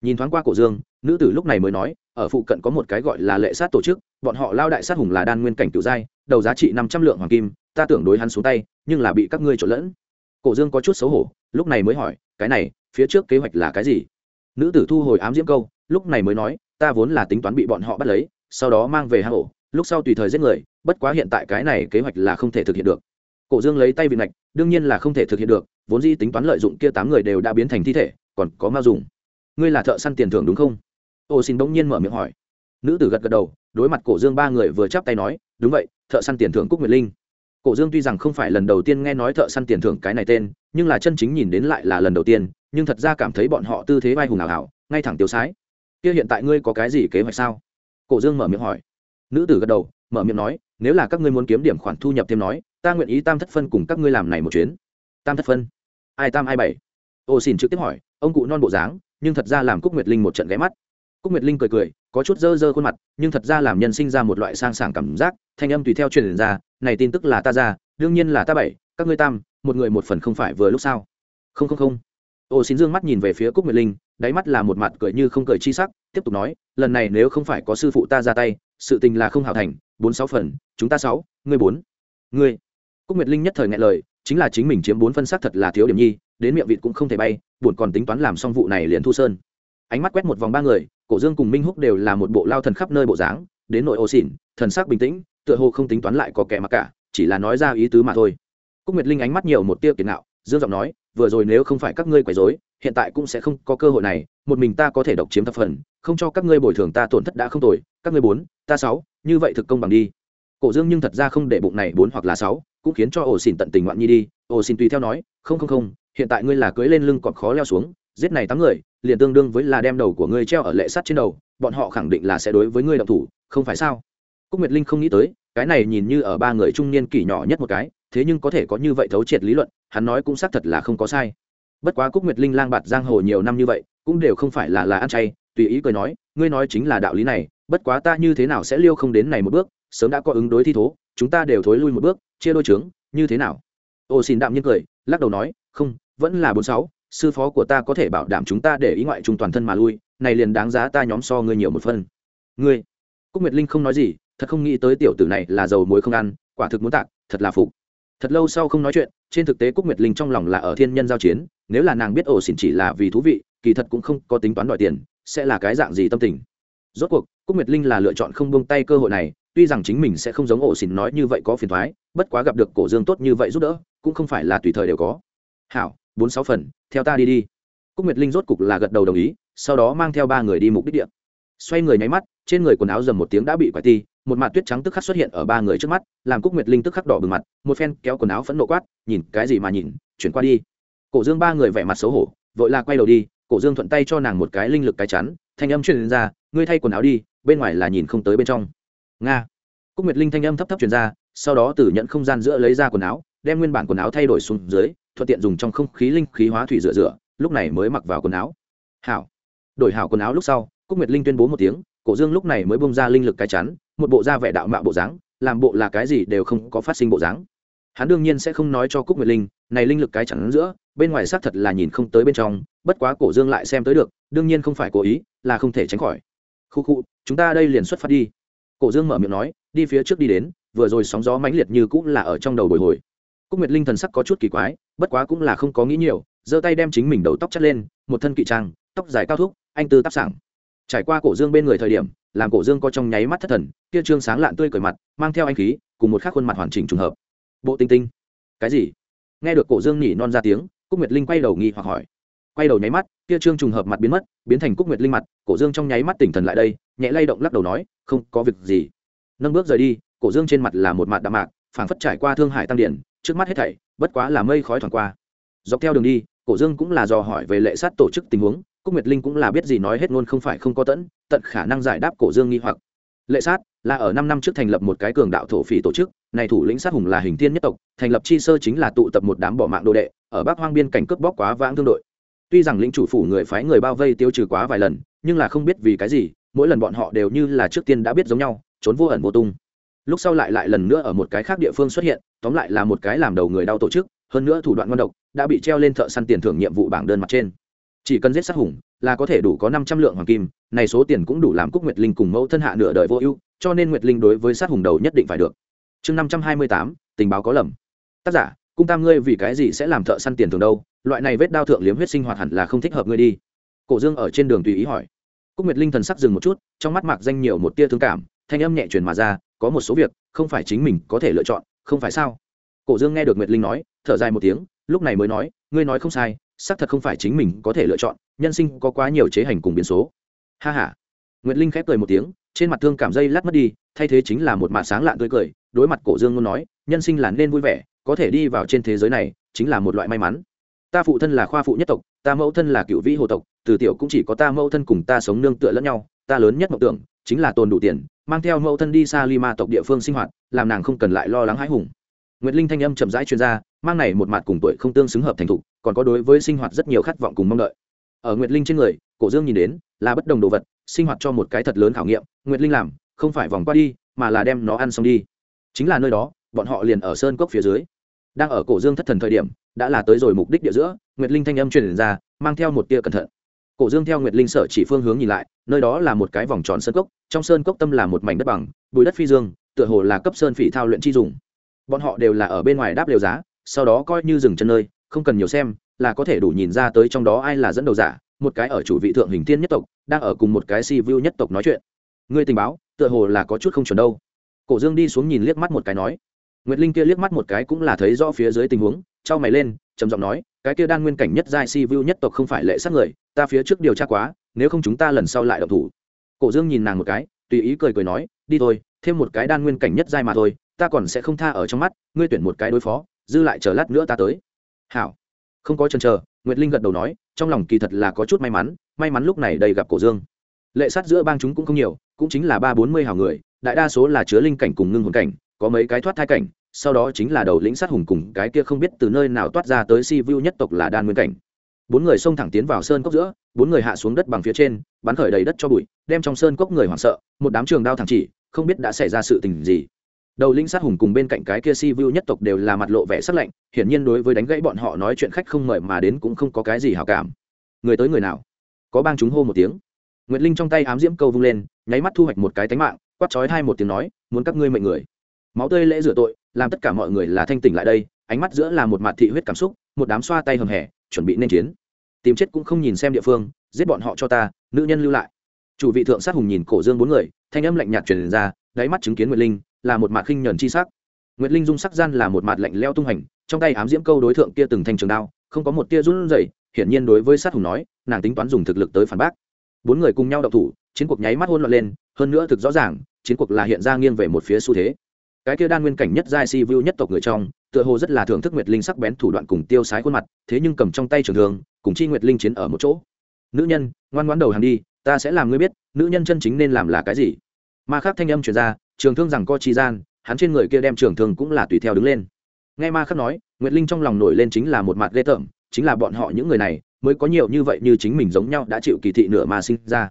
Nhìn thoáng qua cổ dương, nữ tử lúc này mới nói ở phụ cận có một cái gọi là lệ sát tổ chức, bọn họ lao đại sát hùng là đan nguyên cảnh cựu giai, đầu giá trị năm trăm lượng hoàng kim, ta tưởng đối hắn xuống tay, nhưng là bị các ngươi trộn lẫn. Cổ dương có chút xấu hổ, lúc này mới hỏi, cái này, phía trước kế hoạch là cái gì? Nữ tử thu hồi ám diễm câu, lúc này mới nói, ta vốn là tính toán bị bọn họ bắt lấy, sau đó mang về hang ổ, lúc sau tùy thời giết người, bất quá hiện tại cái này kế hoạch là không thể thực hiện được. Cổ dương lấy tay vị ngạch đương nhiên là không thể thực hiện được, vốn di tính toán lợi dụng kia tám người đều đã biến thành thi thể, còn có ma dùng. Ngươi là thợ săn tiền thưởng đúng không? Ô xin bỗng nhiên mở miệng hỏi. Nữ tử gật gật đầu, đối mặt cổ dương ba người vừa chắp tay nói, đúng vậy, thợ săn tiền thưởng cúc nguyệt linh. Cổ dương tuy rằng không phải lần đầu tiên nghe nói thợ săn tiền thưởng cái này tên, nhưng là chân chính nhìn đến lại là lần đầu tiên, nhưng thật ra cảm thấy bọn họ tư thế vai hùng ảo ảo ngay thẳng tiêu sái. Kia hiện tại ngươi có cái gì kế hoạch sao? Cổ dương mở miệng hỏi. Nữ tử gật đầu, mở miệng nói, nếu là các ngươi muốn kiếm điểm khoản thu nhập thêm nói, ta nguyện ý tam thất phân cùng các ngươi làm này một chuyến. Tam thất phân? Ai tam ai bảy? Ô xin trực tiếp hỏi, ông cụ non bộ dáng, nhưng thật ra làm cúc nguyệt linh một trận ghé mắt cúc nguyệt linh cười cười, có chút dơ dơ khuôn mặt, nhưng thật ra làm nhân sinh ra một loại sang sảng cảm giác, thanh âm tùy theo truyền ra, này tin tức là ta ra, đương nhiên là ta bảy, các ngươi tam, một người một phần không phải vừa lúc sao? Không không không. Ô xin dương mắt nhìn về phía cúc nguyệt linh, đáy mắt là một mặt cười như không cười chi sắc, tiếp tục nói, lần này nếu không phải có sư phụ ta ra tay, sự tình là không hảo thành, bốn sáu phần, chúng ta sáu, ngươi bốn, ngươi. Cúc nguyệt linh nhất thời ngại lời, chính là chính mình chiếm bốn phân xác thật là thiếu điểm nhi, đến miệng vịt cũng không thể bay, buồn còn tính toán làm xong vụ này liền thu sơn. Ánh mắt quét một vòng ba người cổ dương cùng minh húc đều là một bộ lao thần khắp nơi bộ dáng, đến nội ô xỉn, thần sắc bình tĩnh, tựa hồ không tính toán lại có kẻ mặc cả, chỉ là nói ra ý tứ mà thôi. Cúc nguyệt linh ánh mắt nhiều một tia kiệt nạo dương giọng nói, vừa rồi nếu không phải các ngươi quấy rối, hiện tại cũng sẽ không có cơ hội này, một mình ta có thể độc chiếm thập phần, không cho các ngươi bồi thường ta tổn thất đã không tồi, các ngươi bốn, ta sáu, như vậy thực công bằng đi. Cổ dương nhưng thật ra không để bụng này bốn hoặc là sáu, cũng khiến cho ổ xỉn tận tình ngoạn nhi đi. Ổ xỉn tùy theo nói, không không không, hiện tại ngươi là cưới lên lưng còn khó leo xuống, giết này tám người liền tương đương với là đem đầu của ngươi treo ở lệ sắt trên đầu, bọn họ khẳng định là sẽ đối với ngươi động thủ, không phải sao? Cúc nguyệt linh không nghĩ tới, cái này nhìn như ở ba người trung niên kỷ nhỏ nhất một cái, thế nhưng có thể có như vậy thấu triệt lý luận, hắn nói cũng xác thật là không có sai. Bất quá cúc nguyệt linh lang bạt giang hồ nhiều năm như vậy, cũng đều không phải là là ăn chay, tùy ý cười nói, ngươi nói chính là đạo lý này, bất quá ta như thế nào sẽ liêu không đến này một bước, sớm đã có ứng đối thi thố, chúng ta đều thối lui một bước, chia đôi trướng như thế nào? Ô xin đạm nhiên cười, lắc đầu nói, không, vẫn là bốn sáu sư phó của ta có thể bảo đảm chúng ta để ý ngoại trung toàn thân mà lui, này liền đáng giá ta nhóm so ngươi nhiều một phân. Ngươi, cúc nguyệt linh không nói gì, thật không nghĩ tới tiểu tử này là dầu muối không ăn, quả thực muốn tạc, thật là phục. Thật lâu sau không nói chuyện, trên thực tế cúc nguyệt linh trong lòng là ở thiên nhân giao chiến, nếu là nàng biết ổ xỉn chỉ là vì thú vị, kỳ thật cũng không có tính toán đòi tiền, sẽ là cái dạng gì tâm tình. Rốt cuộc, cúc nguyệt linh là lựa chọn không buông tay cơ hội này, tuy rằng chính mình sẽ không giống ổ xỉn nói như vậy có phiền thoái, bất quá gặp được cổ dương tốt như vậy giúp đỡ, cũng không phải là tùy thời đều có. Hảo bốn sáu phần, theo ta đi đi. Cúc nguyệt linh rốt cục là gật đầu đồng ý, sau đó mang theo ba người đi mục đích địa. Xoay người nháy mắt, trên người quần áo dầm một tiếng đã bị quải ti, một mặt tuyết trắng tức khắc xuất hiện ở ba người trước mắt, làm cúc nguyệt linh tức khắc đỏ bừng mặt, một phen kéo quần áo phẫn nộ quát, nhìn cái gì mà nhìn, chuyển qua đi. Cổ dương ba người vẻ mặt xấu hổ, vội là quay đầu đi, cổ dương thuận tay cho nàng một cái linh lực cái chắn, thanh âm truyền ra, ngươi thay quần áo đi, bên ngoài là nhìn không tới bên trong. Nga. Cúc nguyệt linh thanh âm thấp thấp truyền ra, sau đó từ nhận không gian giữa lấy ra quần áo đem nguyên bản quần áo thay đổi xuống dưới, thuận tiện dùng trong không khí linh khí hóa thủy rửa rửa, lúc này mới mặc vào quần áo. Hảo. Đổi hảo quần áo lúc sau, cúc nguyệt linh tuyên bố một tiếng, cổ dương lúc này mới bông ra linh lực cái chắn, một bộ da vẻ đạo mạo bộ dáng, làm bộ là cái gì đều không có phát sinh bộ dáng. Hắn đương nhiên sẽ không nói cho cúc nguyệt linh, này linh lực cái chắn giữa, bên ngoài xác thật là nhìn không tới bên trong, bất quá cổ dương lại xem tới được, đương nhiên không phải cố ý, là không thể tránh khỏi. Khu khu, chúng ta đây liền xuất phát đi. Cổ dương mở miệng nói, đi phía trước đi đến, vừa rồi sóng gió mãnh liệt như cũng là ở trong đầu bồi hồi cúc nguyệt linh thần sắc có chút kỳ quái, bất quá cũng là không có nghĩ nhiều, giơ tay đem chính mình đầu tóc chắt lên, một thân kỵ trang, tóc dài cao thúc, anh tư tác sảng. Trải qua cổ dương bên người thời điểm, làm cổ dương có trong nháy mắt thất thần, kia trương sáng lạn tươi cởi mặt, mang theo anh khí, cùng một khắc khuôn mặt hoàn chỉnh trùng hợp. Bộ tinh tinh, cái gì? Nghe được cổ dương nhỉ non ra tiếng, cúc nguyệt linh quay đầu nghi hoặc hỏi. Quay đầu nháy mắt, kia trương trùng hợp mặt biến mất, biến thành cúc nguyệt linh mặt, cổ dương trong nháy mắt tỉnh thần lại đây, nhẹ lay động lắc đầu nói, không có việc gì. Nâng bước rời đi, cổ dương trên mặt là một mặt đạm mạc phảng phất trải qua thương hải tăng điển trước mắt hết thảy, bất quá là mây khói thoảng qua. Dọc theo đường đi, cổ dương cũng là dò hỏi về lệ sát tổ chức tình huống, cúc nguyệt linh cũng là biết gì nói hết ngôn không phải không có tẫn, tận khả năng giải đáp cổ dương nghi hoặc. Lệ sát là ở năm năm trước thành lập một cái cường đạo thổ phỉ tổ chức, này thủ lĩnh sát hùng là hình thiên nhất tộc, thành lập chi sơ chính là tụ tập một đám bỏ mạng đồ đệ, ở bắc hoang biên cảnh cướp bóc quá vãng thương đội. Tuy rằng lĩnh chủ phủ người phái người bao vây tiêu trừ quá vài lần, nhưng là không biết vì cái gì, mỗi lần bọn họ đều như là trước tiên đã biết giống nhau, trốn vô ẩn vô tung lúc sau lại lại lần nữa ở một cái khác địa phương xuất hiện, tóm lại là một cái làm đầu người đau tổ chức, hơn nữa thủ đoạn ngon độc, đã bị treo lên thợ săn tiền thưởng nhiệm vụ bảng đơn mặt trên. Chỉ cần giết sát hùng, là có thể đủ có năm trăm lượng hoàng kim, này số tiền cũng đủ làm cúc nguyệt linh cùng mẫu thân hạ nửa đời vô ưu, cho nên nguyệt linh đối với sát hùng đầu nhất định phải được. Chương năm trăm hai mươi tám, tình báo có lầm. Tác giả, cung tam ngươi vì cái gì sẽ làm thợ săn tiền thường đâu? Loại này vết đao thượng liếm huyết sinh hoạt hẳn là không thích hợp ngươi đi. Cổ dương ở trên đường tùy ý hỏi. Cúc nguyệt linh thần sắc dừng một chút, trong mắt mạc danh nhiều một tia thương cảm, thanh âm nhẹ truyền mà ra có một số việc, không phải chính mình có thể lựa chọn, không phải sao? Cổ dương nghe được nguyệt linh nói, thở dài một tiếng, lúc này mới nói, ngươi nói không sai, xác thật không phải chính mình có thể lựa chọn, nhân sinh có quá nhiều chế hành cùng biến số. Ha h a nguyệt linh khép cười một tiếng, trên mặt thương cảm dây lát mất đi, thay thế chính là một mạ sáng lạ tươi cười, đối mặt cổ dương luôn nói, nhân sinh là nên vui vẻ, có thể đi vào trên thế giới này, chính là một loại may mắn. Ta phụ thân là khoa phụ nhất tộc, ta mẫu thân là cựu vĩ hồ tộc, từ tiểu cũng chỉ có ta mẫu thân cùng ta sống nương tựa lẫn nhau, ta lớn nhất mộng tưởng, chính là tồn đủ tiền mang theo mẫu thân đi xa lima tộc địa phương sinh hoạt, làm nàng không cần lại lo lắng hãi hùng. Nguyệt linh thanh âm chậm rãi chuyên gia mang này một mặt cùng tuổi không tương xứng hợp thành thục, còn có đối với sinh hoạt rất nhiều khát vọng cùng mong đợi. Ở nguyệt linh trên người, cổ dương nhìn đến, là bất đồng đồ vật, sinh hoạt cho một cái thật lớn khảo nghiệm, nguyệt linh làm, không phải vòng qua đi, mà là đem nó ăn xong đi. Chính là nơi đó, bọn họ liền ở sơn cốc phía dưới. Đang ở cổ dương thất thần thời điểm, đã là tới rồi mục đích địa giữa, nguyệt linh thanh âm truyền ra, mang theo một tia cẩn thận cổ dương theo nguyệt linh sở chỉ phương hướng nhìn lại, nơi đó là một cái vòng tròn sơn cốc, trong sơn cốc tâm là một mảnh đất bằng, bùi đất phi dương, tựa hồ là cấp sơn phỉ thao luyện chi dùng. Bọn họ đều là ở bên ngoài đáp liều giá, sau đó coi như dừng chân nơi, không cần nhiều xem, là có thể đủ nhìn ra tới trong đó ai là dẫn đầu giả, một cái ở chủ vị thượng hình thiên nhất tộc, đang ở cùng một cái si vu nhất tộc nói chuyện. Ngươi tình báo, tựa hồ là có chút không chuẩn đâu. Cổ dương đi xuống nhìn liếc mắt một cái nói, nguyệt linh kia liếc mắt một cái cũng là thấy rõ phía dưới tình huống trao mày lên, trầm giọng nói, cái kia đan nguyên cảnh nhất giai si vu nhất tộc không phải lệ sát người, ta phía trước điều tra quá, nếu không chúng ta lần sau lại động thủ. Cổ dương nhìn nàng một cái, tùy ý cười cười nói, đi thôi, thêm một cái đan nguyên cảnh nhất giai mà thôi, ta còn sẽ không tha ở trong mắt, ngươi tuyển một cái đối phó, dư lại chờ lát nữa ta tới. Hảo. Không có chần chờ, nguyệt linh gật đầu nói, trong lòng kỳ thật là có chút may mắn may mắn lúc này đầy gặp cổ dương. Lệ sát giữa bang chúng cũng không nhiều, cũng chính là ba bốn mươi hảo người, đại đa số là chứa linh cảnh cùng ngưng hồn cảnh, có mấy cái thoát thai cảnh sau đó chính là đầu lĩnh sát hùng cùng cái kia không biết từ nơi nào toát ra tới si vu nhất tộc là đan nguyên cảnh. Bốn người xông thẳng tiến vào sơn cốc giữa, bốn người hạ xuống đất bằng phía trên, bắn khởi đầy đất cho bụi, đem trong sơn cốc người hoảng sợ, một đám trường đao thẳng chỉ, không biết đã xảy ra sự tình gì. Đầu linh sát hùng cùng bên cạnh cái kia si vu nhất tộc đều là mặt lộ vẻ sắc lạnh, hiển nhiên đối với đánh gãy bọn họ nói chuyện khách không mời mà đến cũng không có cái gì hảo cảm. Người tới người nào? Có bang chúng hô một tiếng. Nguyệt linh trong tay ám diễm câu vung lên, nháy mắt thu hoạch một cái tánh mạng, quát chói hai một tiếng nói, muốn các ngươi mệnh người máu tươi lễ rửa tội, làm tất cả mọi người là thanh tỉnh lại đây, ánh mắt giữa là một mặt thị huyết cảm xúc, một đám xoa tay hầm hẻ chuẩn bị nên chiến. Tìm chết cũng không nhìn xem địa phương, giết bọn họ cho ta, nữ nhân lưu lại. Chủ vị thượng sát hùng nhìn cổ dương bốn người, thanh âm lạnh nhạt truyền ra, đáy mắt chứng kiến nguyệt linh, là một mặt khinh nhẫn chi sắc. Nguyệt linh dung sắc gian là một mặt lạnh leo tung hành, trong tay ám diễm câu đối tượng kia từng thanh trường đao, không có một tia run rẩy, hiển nhiên đối với sát hùng nói, nàng tính toán dùng thực lực tới phản bác. Bốn người cùng nhau đậu thủ, chiến cuộc nháy mắt hôn loạn lên, hơn nữa thực rõ ràng, chiến cuộc là hiện ra nghiêng về một phía xu thế cái kia đan nguyên cảnh nhất giai si vu nhất tộc người trong, tựa hồ rất là thưởng thức nguyệt linh sắc bén thủ đoạn cùng tiêu sái khuôn mặt, thế nhưng cầm trong tay trường thường cùng chi nguyệt linh chiến ở một chỗ. Nữ nhân, ngoan ngoãn đầu hàng đi, ta sẽ làm ngươi biết, nữ nhân chân chính nên làm là cái gì. Ma khắc thanh âm truyền ra, trường thương rằng co chi gian, hắn trên người kia đem trường thương cũng là tùy theo đứng lên. Nghe ma khắc nói, nguyệt linh trong lòng nổi lên chính là một mặt ghê tởm, chính là bọn họ những người này, mới có nhiều như vậy như chính mình giống nhau đã chịu kỳ thị nửa mà sinh ra.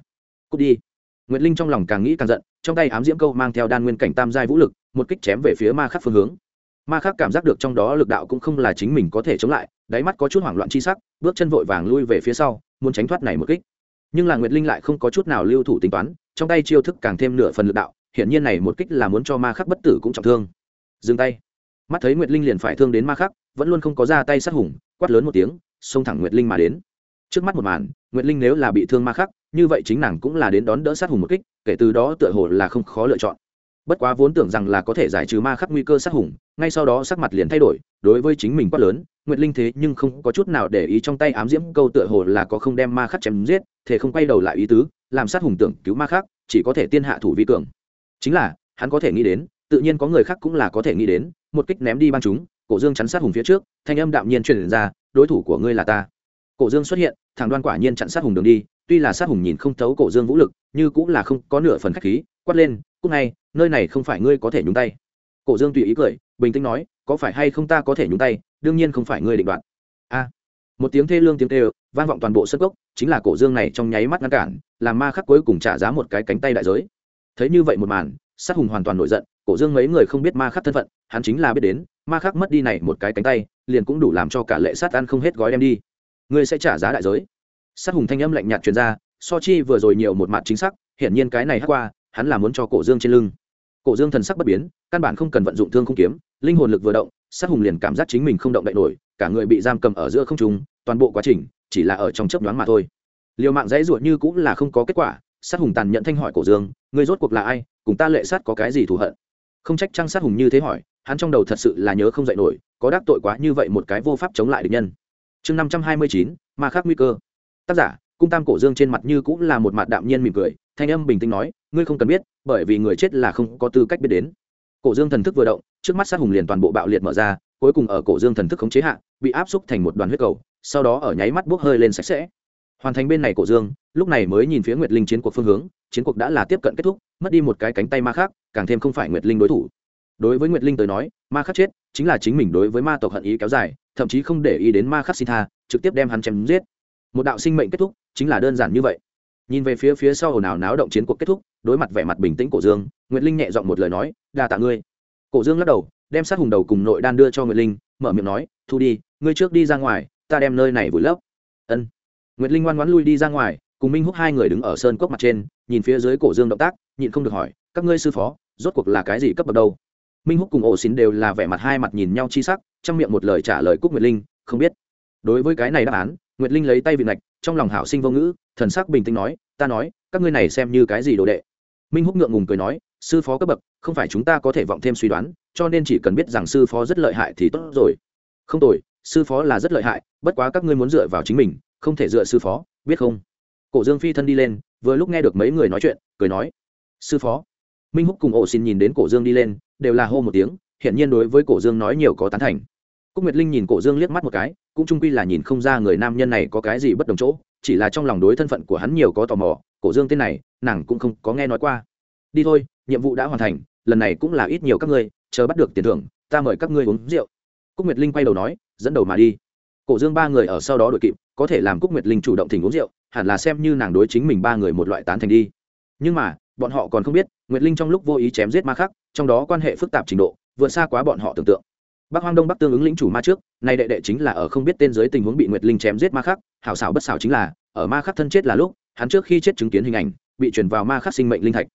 Cút đi nguyệt linh trong lòng càng nghĩ càng giận, trong tay ám diễm câu mang theo đan nguyên cảnh tam giai vũ lực, một kích chém về phía ma khắc phương hướng. Ma khắc cảm giác được trong đó lực đạo cũng không là chính mình có thể chống lại, đáy mắt có chút hoảng loạn chi sắc, bước chân vội vàng lui về phía sau, muốn tránh thoát này một kích. Nhưng là nguyệt linh lại không có chút nào lưu thủ tính toán, trong tay chiêu thức càng thêm nửa phần lực đạo, hiển nhiên này một kích là muốn cho ma khắc bất tử cũng trọng thương. Dừng tay. Mắt thấy nguyệt linh liền phải thương đến ma khắc, vẫn luôn không có ra tay sát hùng, quát lớn một tiếng, xông thẳng nguyệt linh mà đến. Trước mắt một màn, nguyệt linh nếu là bị thương ma khắc như vậy chính nàng cũng là đến đón đỡ sát hùng một kích, kể từ đó tựa hồ là không khó lựa chọn. Bất quá vốn tưởng rằng là có thể giải trừ ma khắc nguy cơ sát hùng, ngay sau đó sắc mặt liền thay đổi, đối với chính mình quát lớn, nguyệt linh thế nhưng không có chút nào để ý trong tay ám diễm câu tựa hồ là có không đem ma khắc chém giết thế không quay đầu lại ý tứ, làm sát hùng tưởng cứu ma khắc, chỉ có thể tiên hạ thủ vi cường. Chính là, hắn có thể nghĩ đến, tự nhiên có người khác cũng là có thể nghĩ đến, một kích ném đi băng chúng, cổ dương chắn sát hùng phía trước, thanh âm đạm nhiên truyền ra, đối thủ của ngươi là ta. Cổ dương xuất hiện, thằng đoan quả nhiên chặn sát hùng đường đi tuy là sát hùng nhìn không thấu cổ dương vũ lực nhưng cũng là không có nửa phần khách khí, quát lên cúc ngay, nơi này không phải ngươi có thể nhúng tay. Cổ dương tùy ý cười, bình tĩnh nói, có phải hay không ta có thể nhúng tay, đương nhiên không phải ngươi định đoạt. A. Một tiếng thê lương tiếng tê vang vọng toàn bộ sân gốc chính là cổ dương này trong nháy mắt ngăn cản, làm ma khắc cuối cùng trả giá một cái cánh tay đại giới. Thấy như vậy một màn, sát hùng hoàn toàn nổi giận, cổ dương mấy người không biết ma khắc thân phận, hắn chính là biết đến, ma khắc mất đi này một cái cánh tay, liền cũng đủ làm cho cả lệ sát ăn không hết gói đem đi. Ngươi sẽ trả giá đại giới sát hùng thanh âm lạnh nhạt truyền ra, so chi vừa rồi nhiều một mặt chính xác, hiển nhiên cái này hát qua, hắn là muốn cho cổ dương trên lưng. Cổ dương thần sắc bất biến, căn bản không cần vận dụng thương không kiếm, linh hồn lực vừa động, sát hùng liền cảm giác chính mình không động đậy nổi, cả người bị giam cầm ở giữa không trung, toàn bộ quá trình chỉ là ở trong chớp nhoáng mà thôi. Liều mạng dãy ruột như cũng là không có kết quả, sát hùng tàn nhận thanh hỏi cổ dương, ngươi rốt cuộc là ai? Cùng ta lệ sát có cái gì thù hận? Không trách trang sát hùng như thế hỏi, hắn trong đầu thật sự là nhớ không dậy nổi, có đắc tội quá như vậy một cái vô pháp chống lại địch nhân. Chương năm trăm hai mươi chín, ma khác nguy cơ tác giả, cung tam cổ dương trên mặt như cũng là một mặt đạm nhiên mỉm cười, thanh âm bình tĩnh nói, ngươi không cần biết, bởi vì người chết là không có tư cách biết đến. Cổ dương thần thức vừa động, trước mắt sát hùng liền toàn bộ bạo liệt mở ra, cuối cùng ở cổ dương thần thức khống chế hạ, bị áp xúc thành một đoàn huyết cầu, sau đó ở nháy mắt bốc hơi lên sạch sẽ. Hoàn thành bên này cổ dương, lúc này mới nhìn phía nguyệt linh chiến cuộc phương hướng, chiến cuộc đã là tiếp cận kết thúc, mất đi một cái cánh tay ma khác, càng thêm không phải nguyệt linh đối thủ. Đối với nguyệt linh tới nói, ma khắc chết, chính là chính mình đối với ma tộc hận ý kéo dài, thậm chí không để ý đến ma khắc xin tha, trực tiếp đem hắn chém giết một đạo sinh mệnh kết thúc, chính là đơn giản như vậy. Nhìn về phía phía sau ồn ào náo động chiến cuộc kết thúc, đối mặt vẻ mặt bình tĩnh cổ dương, nguyệt linh nhẹ giọng một lời nói, đa tạ ngươi. Cổ dương lắc đầu, đem sát hùng đầu cùng nội đan đưa cho nguyệt linh, mở miệng nói, thu đi, ngươi trước đi ra ngoài, ta đem nơi này vùi lấp. Ân. Nguyệt linh ngoan ngoãn lui đi ra ngoài, cùng minh húc hai người đứng ở sơn cốc mặt trên, nhìn phía dưới cổ dương động tác, nhịn không được hỏi, các ngươi sư phó, rốt cuộc là cái gì cấp bậc đâu? Minh húc cùng ổ xín đều là vẻ mặt hai mặt nhìn nhau chi sắc, trong miệng một lời trả lời cúc nguyệt linh, không biết. Đối với cái này đáp án nguyệt linh lấy tay vị ngạch trong lòng hảo sinh vô ngữ, thần sắc bình tĩnh nói, ta nói, các ngươi này xem như cái gì đồ đệ? Minh húc ngượng ngùng cười nói, sư phó cấp bậc, không phải chúng ta có thể vọng thêm suy đoán, cho nên chỉ cần biết rằng sư phó rất lợi hại thì tốt rồi. Không tồi, sư phó là rất lợi hại, bất quá các ngươi muốn dựa vào chính mình, không thể dựa sư phó, biết không? Cổ dương phi thân đi lên, vừa lúc nghe được mấy người nói chuyện, cười nói, sư phó. Minh húc cùng ổ xin nhìn đến cổ dương đi lên, đều là hô một tiếng hiện nhiên đối với cổ dương nói nhiều có tán thành. Cúc nguyệt linh nhìn cổ dương liếc mắt một cái cũng trung quy là nhìn không ra người nam nhân này có cái gì bất đồng chỗ, chỉ là trong lòng đối thân phận của hắn nhiều có tò mò, cổ dương tên này, nàng cũng không có nghe nói qua. Đi thôi, nhiệm vụ đã hoàn thành, lần này cũng là ít nhiều các ngươi, chờ bắt được tiền thưởng, ta mời các ngươi uống rượu. Cúc nguyệt linh quay đầu nói, dẫn đầu mà đi. Cổ dương ba người ở sau đó đội kịp, có thể làm cúc nguyệt linh chủ động thỉnh uống rượu, hẳn là xem như nàng đối chính mình ba người một loại tán thành đi. Nhưng mà, bọn họ còn không biết, nguyệt linh trong lúc vô ý chém giết ma khắc, trong đó quan hệ phức tạp trình độ, vượt xa quá bọn họ tưởng tượng bắc hoang đông bắc tương ứng lĩnh chủ ma trước, nay đệ đệ chính là ở không biết tên giới tình huống bị nguyệt linh chém giết ma khắc, hảo xảo bất xảo chính là, ở ma khắc thân chết là lúc, hắn trước khi chết chứng kiến hình ảnh, bị truyền vào ma khắc sinh mệnh linh thạch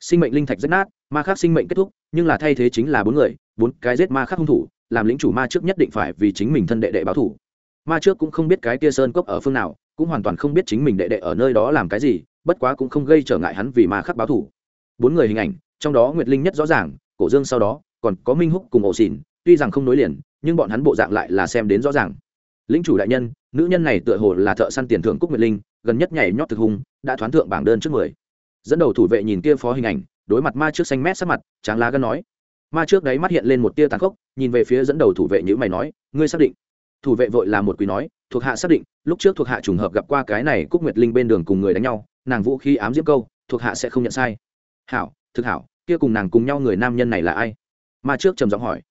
sinh mệnh linh thạch rất nát, ma khắc sinh mệnh kết thúc, nhưng là thay thế chính là bốn người, bốn cái giết ma khắc hung thủ, làm lĩnh chủ ma trước nhất định phải vì chính mình thân đệ đệ báo thù. ma trước cũng không biết cái kia sơn cốc ở phương nào, cũng hoàn toàn không biết chính mình đệ đệ ở nơi đó làm cái gì, bất quá cũng không gây trở ngại hắn vì ma khắc báo thù. bốn người hình ảnh, trong đó nguyệt linh nhất rõ ràng, cổ dương sau đó, còn có minh húc cùng ổ xỉn tuy rằng không nối liền, nhưng bọn hắn bộ dạng lại là xem đến rõ ràng. Lính chủ đại nhân, nữ nhân này tựa hồ là thợ săn tiền thưởng cúc nguyệt linh, gần nhất nhảy nhót thực hung, đã thoán thượng bảng đơn trước mười. Dẫn đầu thủ vệ nhìn kia phó hình ảnh, đối mặt ma trước xanh mét sắc mặt, tráng lá gân nói. Ma trước đấy mắt hiện lên một tia tàn khốc, nhìn về phía dẫn đầu thủ vệ như mày nói, ngươi xác định? Thủ vệ vội là một quý nói, thuộc hạ xác định, lúc trước thuộc hạ trùng hợp gặp qua cái này cúc nguyệt linh bên đường cùng người đánh nhau, nàng vũ khí ám diễm câu, thuộc hạ sẽ không nhận sai. Hảo, thực hảo, kia cùng nàng cùng nhau người nam nhân này là ai? Ma trước trầm giọng hỏi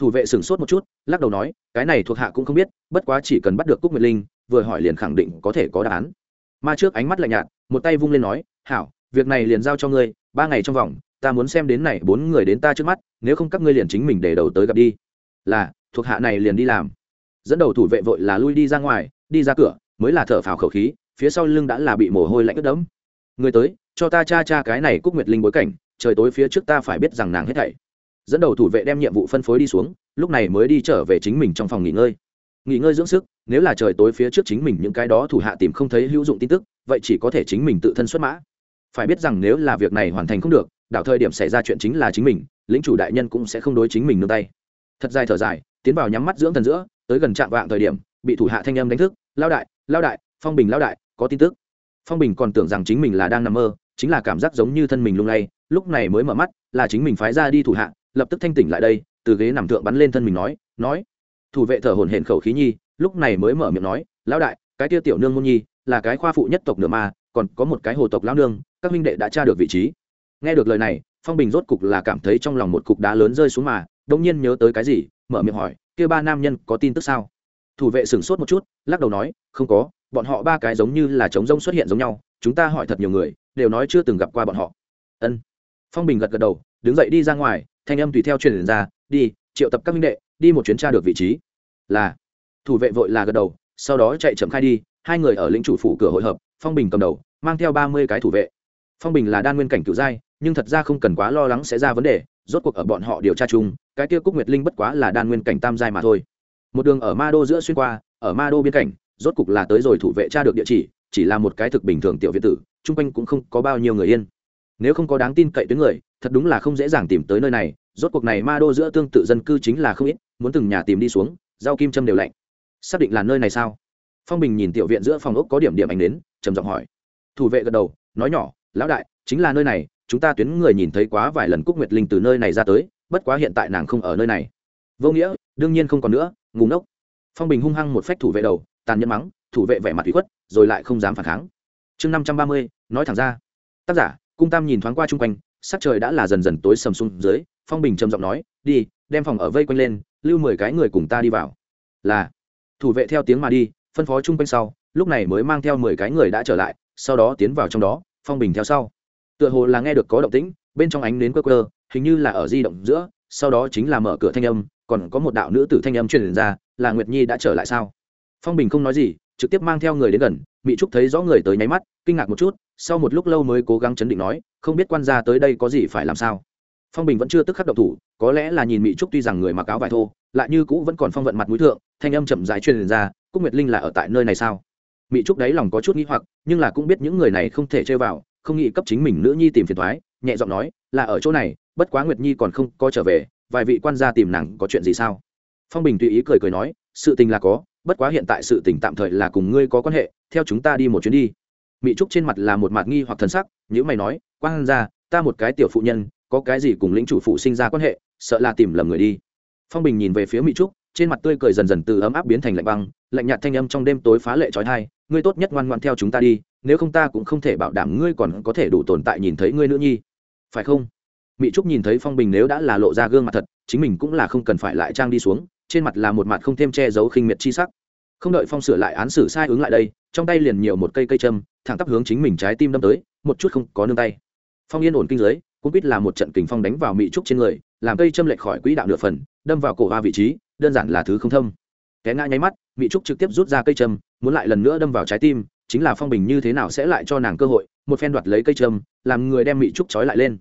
thủ vệ sửng sốt một chút, lắc đầu nói, cái này thuộc hạ cũng không biết, bất quá chỉ cần bắt được cúc nguyệt linh, vừa hỏi liền khẳng định có thể có đáp án. Ma trước ánh mắt lạnh nhạt, một tay vung lên nói, hảo, việc này liền giao cho ngươi, ba ngày trong vòng, ta muốn xem đến này bốn người đến ta trước mắt, nếu không các ngươi liền chính mình để đầu tới gặp đi. Là, thuộc hạ này liền đi làm. Dẫn đầu thủ vệ vội là lui đi ra ngoài, đi ra cửa, mới là thở phào khẩu khí, phía sau lưng đã là bị mồ hôi lạnh ướt đẫm. Người tới, cho ta cha cha cái này cúc nguyệt linh bối cảnh, trời tối phía trước ta phải biết rằng nàng hết thảy dẫn đầu thủ vệ đem nhiệm vụ phân phối đi xuống, lúc này mới đi trở về chính mình trong phòng nghỉ ngơi. Nghỉ ngơi dưỡng sức, nếu là trời tối phía trước chính mình những cái đó thủ hạ tìm không thấy hữu dụng tin tức, vậy chỉ có thể chính mình tự thân xuất mã. Phải biết rằng nếu là việc này hoàn thành không được, đảo thời điểm xảy ra chuyện chính là chính mình lính chủ đại nhân cũng sẽ không đối chính mình nương tay. Thật dài thở dài, tiến vào nhắm mắt dưỡng thần giữa, tới gần trạm vạng thời điểm, bị thủ hạ thanh âm đánh thức, lao đại lao đại, phong bình lao đại, có tin tức. Phong bình còn tưởng rằng chính mình là đang nằm mơ, chính là cảm giác giống như thân mình lung lay, lúc này mới mở mắt, là chính mình phái ra đi thủ hạ lập tức thanh tỉnh lại đây, từ ghế nằm thượng bắn lên thân mình nói nói, thủ vệ thở hổn hển khẩu khí nhi, lúc này mới mở miệng nói, lão đại, cái tia tiểu nương môn nhi, là cái khoa phụ nhất tộc nửa ma, còn có một cái hồ tộc lão nương, các huynh đệ đã tra được vị trí. Nghe được lời này, phong bình rốt cục là cảm thấy trong lòng một cục đá lớn rơi xuống mà đông nhiên nhớ tới cái gì, mở miệng hỏi, kia ba nam nhân có tin tức sao? Thủ vệ sửng sốt một chút, lắc đầu nói, không có, bọn họ ba cái giống như là trống rông xuất hiện giống nhau, chúng ta hỏi thật nhiều người, đều nói chưa từng gặp qua bọn họ. Ân. Phong bình gật gật đầu, đứng dậy đi ra ngoài thanh âm tùy theo truyền ra, đi, triệu tập các minh đệ, đi một chuyến tra được vị trí. Là, thủ vệ vội là gật đầu, sau đó chạy chậm khai đi, hai người ở lĩnh chủ phủ cửa hội hợp, phong bình cầm đầu, mang theo ba mươi cái thủ vệ. Phong bình là đan nguyên cảnh cựu giai, nhưng thật ra không cần quá lo lắng sẽ ra vấn đề, rốt cuộc ở bọn họ điều tra chung, cái kia cúc nguyệt linh bất quá là đan nguyên cảnh tam giai mà thôi. Một đường ở ma đô giữa xuyên qua, ở ma đô biên cảnh, rốt cục là tới rồi thủ vệ tra được địa chỉ chỉ là một cái thực bình thường tiểu viện tử, chung quanh cũng không có bao nhiêu người yên nếu không có đáng tin cậy tới người, thật đúng là không dễ dàng tìm tới nơi này. Rốt cuộc này ma đô giữa tương tự dân cư chính là không ít, muốn từng nhà tìm đi xuống, rau kim châm đều lạnh. Xác định là nơi này sao? Phong bình nhìn tiểu viện giữa phòng ốc có điểm điểm ảnh đến trầm giọng hỏi. Thủ vệ gật đầu, nói nhỏ, lão đại, chính là nơi này, chúng ta tuyến người nhìn thấy quá vài lần cúc nguyệt linh từ nơi này ra tới, bất quá hiện tại nàng không ở nơi này. Vô nghĩa, đương nhiên không còn nữa ngủ ngốc. Phong bình hung hăng một phách thủ vệ đầu, tàn nhẫn mắng, thủ vệ vẻ mặt bị khuất, rồi lại không dám phản kháng. Chương năm trăm ba mươi, nói thẳng ra. Tác giả cung tam nhìn thoáng qua chung quanh, sắc trời đã là dần dần tối sầm xuống dưới, phong bình trầm giọng nói, đi, đem phòng ở vây quanh lên, lưu mười cái người cùng ta đi vào. Là. Thủ vệ theo tiếng mà đi, phân phó chung quanh sau, lúc này mới mang theo mười cái người đã trở lại, sau đó tiến vào trong đó, phong bình theo sau. Tựa hồ là nghe được có động tĩnh, bên trong ánh nến cơ cơ hình như là ở di động giữa, sau đó chính là mở cửa thanh âm, còn có một đạo nữ tử thanh âm truyền ra, là nguyệt nhi đã trở lại sao? Phong bình không nói gì, trực tiếp mang theo người đến gần mỹ trúc thấy rõ người tới nháy mắt, kinh ngạc một chút sau một lúc lâu mới cố gắng chấn định nói, không biết quan gia tới đây có gì phải làm sao. Phong bình vẫn chưa tức khắc động thủ, có lẽ là nhìn mỹ trúc tuy rằng người mặc áo vải thô, lại như cũ vẫn còn phong vận mặt mũi thượng, thanh âm chậm dài truyền ra, cúc nguyệt linh là ở tại nơi này sao? Mỹ trúc đấy lòng có chút nghĩ hoặc, nhưng là cũng biết những người này không thể chơi vào, không nghĩ cấp chính mình nữ nhi tìm phiền thoái nhẹ giọng nói, là ở chỗ này, bất quá nguyệt nhi còn không có trở về, vài vị quan gia tìm nàng có chuyện gì sao? Phong bình tùy ý cười cười nói, sự tình là có, bất quá hiện tại sự tình tạm thời là cùng ngươi có quan hệ, theo chúng ta đi một chuyến đi mỹ trúc trên mặt là một mặt nghi hoặc thần sắc nhữ mày nói, quang ra ta một cái tiểu phụ nhân, có cái gì cùng lĩnh chủ phụ sinh ra quan hệ, sợ là tìm lầm người đi. Phong bình nhìn về phía mỹ trúc, trên mặt tươi cười dần dần từ ấm áp biến thành lạnh băng, lạnh nhạt thanh âm trong đêm tối phá lệ trói thai, ngươi tốt nhất ngoan ngoan theo chúng ta đi, nếu không ta cũng không thể bảo đảm ngươi còn có thể đủ tồn tại nhìn thấy ngươi nữ nhi. Phải không? Mỹ trúc nhìn thấy phong bình nếu đã là lộ ra gương mặt thật, chính mình cũng là không cần phải lại trang đi xuống, trên mặt là một mặt không thêm che giấu khinh miệt chi sắc không đợi phong sửa lại án xử sai ứng lại đây, trong tay liền nhiều một cây cây châm, thẳng tắp hướng chính mình trái tim đâm tới, một chút không có nương tay. Phong yên ổn kinh giới, cũng biết là một trận kình phong đánh vào mỹ trúc trên người, làm cây châm lệch khỏi quỹ đạo nửa phần, đâm vào cổ hoa vị trí, đơn giản là thứ không thâm. Té ngã nháy mắt mỹ trúc trực tiếp rút ra cây châm, muốn lại lần nữa đâm vào trái tim, chính là phong bình như thế nào sẽ lại cho nàng cơ hội, một phen đoạt lấy cây châm, làm người đem mỹ trúc trói lại lên.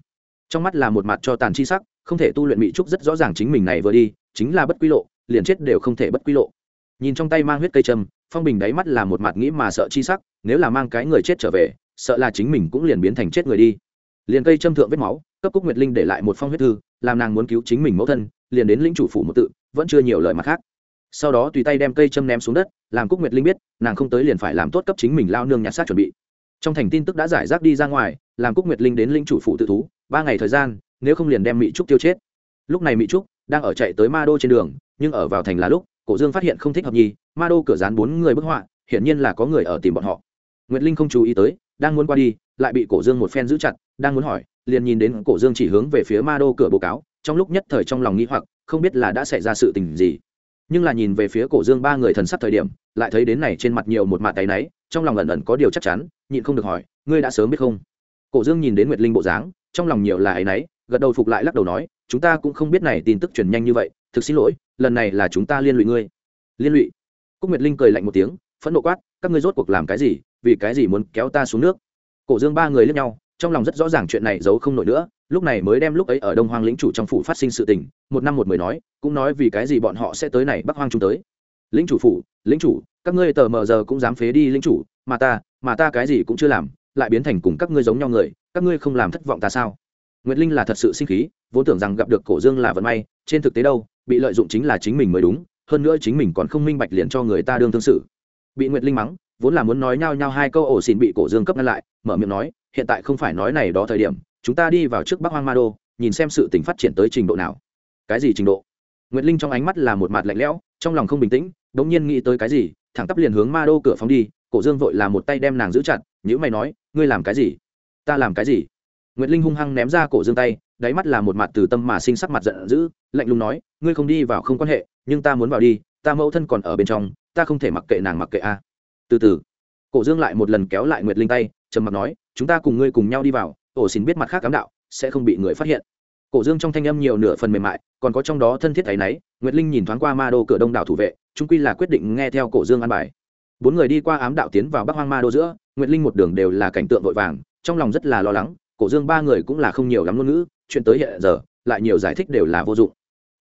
Trong mắt là một mặt cho tàn chi sắc, không thể tu luyện mỹ trúc rất rõ ràng chính mình này vừa đi, chính là bất quy lộ, liền chết đều không thể bất quy lộ nhìn trong tay mang huyết cây châm, phong bình đáy mắt là một mặt nghĩ mà sợ chi sắc, nếu là mang cái người chết trở về, sợ là chính mình cũng liền biến thành chết người đi. Liền cây châm thượng vết máu, cấp cúc nguyệt linh để lại một phong huyết thư, làm nàng muốn cứu chính mình mẫu thân, liền đến lĩnh chủ phủ một tự, vẫn chưa nhiều lời mặt khác. Sau đó tùy tay đem cây châm ném xuống đất, làm cúc nguyệt linh biết, nàng không tới liền phải làm tốt cấp chính mình lao nương nhặt xác chuẩn bị. Trong thành tin tức đã giải rác đi ra ngoài, làm cúc nguyệt linh đến lĩnh chủ phủ tự thú, ba ngày thời gian, nếu không liền đem mỹ trúc tiêu chết. Lúc này mỹ trúc đang ở chạy tới ma đô trên đường, nhưng ở vào thành là lúc cổ dương phát hiện không thích hợp nhi ma đô cửa dán bốn người bức họa, hiển nhiên là có người ở tìm bọn họ. Nguyệt linh không chú ý tới, đang muốn qua đi, lại bị cổ dương một phen giữ chặt, đang muốn hỏi, liền nhìn đến cổ dương chỉ hướng về phía ma đô cửa bố cáo, trong lúc nhất thời trong lòng nghĩ hoặc, không biết là đã xảy ra sự tình gì. Nhưng là nhìn về phía cổ dương ba người thần sắc thời điểm, lại thấy đến này trên mặt nhiều một mặt tay náy, trong lòng ẩn ẩn có điều chắc chắn, nhịn không được hỏi, ngươi đã sớm biết không? Cổ dương nhìn đến nguyệt linh bộ dáng, trong lòng nhiều là ấy náy, gật đầu phục lại lắc đầu nói, chúng ta cũng không biết này tin tức truyền nhanh như vậy thực xin lỗi, lần này là chúng ta liên lụy ngươi. Liên lụy? Cúc nguyệt linh cười lạnh một tiếng, phẫn nộ quát, các ngươi rốt cuộc làm cái gì? Vì cái gì muốn kéo ta xuống nước? Cổ dương ba người lướt nhau, trong lòng rất rõ ràng chuyện này giấu không nổi nữa, lúc này mới đem lúc ấy ở đông hoang lĩnh chủ trong phủ phát sinh sự tình, một năm một mười nói, cũng nói vì cái gì bọn họ sẽ tới này bắc hoang chúng tới. Lĩnh chủ phủ, lĩnh chủ, các ngươi tờ mờ giờ cũng dám phế đi lĩnh chủ, mà ta mà ta cái gì cũng chưa làm, lại biến thành cùng các ngươi giống nhau người, các ngươi không làm thất vọng ta sao? Nguyệt linh là thật sự sinh khí, vốn tưởng rằng gặp được cổ dương là vận may, trên thực tế đâu, bị lợi dụng chính là chính mình mới đúng, hơn nữa chính mình còn không minh bạch liền cho người ta đương thương sự. Bị nguyệt linh mắng, vốn là muốn nói nhau nhau hai câu ổ xỉn bị cổ dương cấp ngăn lại, mở miệng nói, hiện tại không phải nói này đó thời điểm, chúng ta đi vào trước bắc hoang ma đô, nhìn xem sự tình phát triển tới trình độ nào. Cái gì trình độ? Nguyệt linh trong ánh mắt là một mặt lạnh lẽo, trong lòng không bình tĩnh đ ỗ n g nhiên nghĩ tới cái gì, thẳng tắp liền hướng ma đô cửa phóng đi, cổ dương vội là một tay đem nàng giữ chặt nhữ mày nói, ngươi làm cái gì? Ta làm cái gì? Nguyệt linh hung hăng ném ra cổ dương tay đáy mắt là một mặt từ tâm mà sinh sắc mặt giận dữ lạnh lùng nói ngươi không đi vào không quan hệ nhưng ta muốn vào đi ta mẫu thân còn ở bên trong ta không thể mặc kệ nàng mặc kệ a. Từ từ cổ dương lại một lần kéo lại nguyệt linh tay trầm mặc nói chúng ta cùng ngươi cùng nhau đi vào ổ xin biết mặt khác cám đạo sẽ không bị người phát hiện. Cổ dương trong thanh âm nhiều nửa phần mềm mại còn có trong đó thân thiết thấy nấy, nguyệt linh nhìn thoáng qua ma đô cửa đông đảo thủ vệ chung quy là quyết định nghe theo cổ dương an bài. Bốn người đi qua ám đạo tiến vào bắc hoang ma đô giữa nguyệt linh một đường đều là cảnh tượng vội vàng trong lòng rất là lo lắng cổ dương ba người cũng là không nhiều lắm ngôn ngữ, chuyện tới hiện giờ, lại nhiều giải thích đều là vô dụng.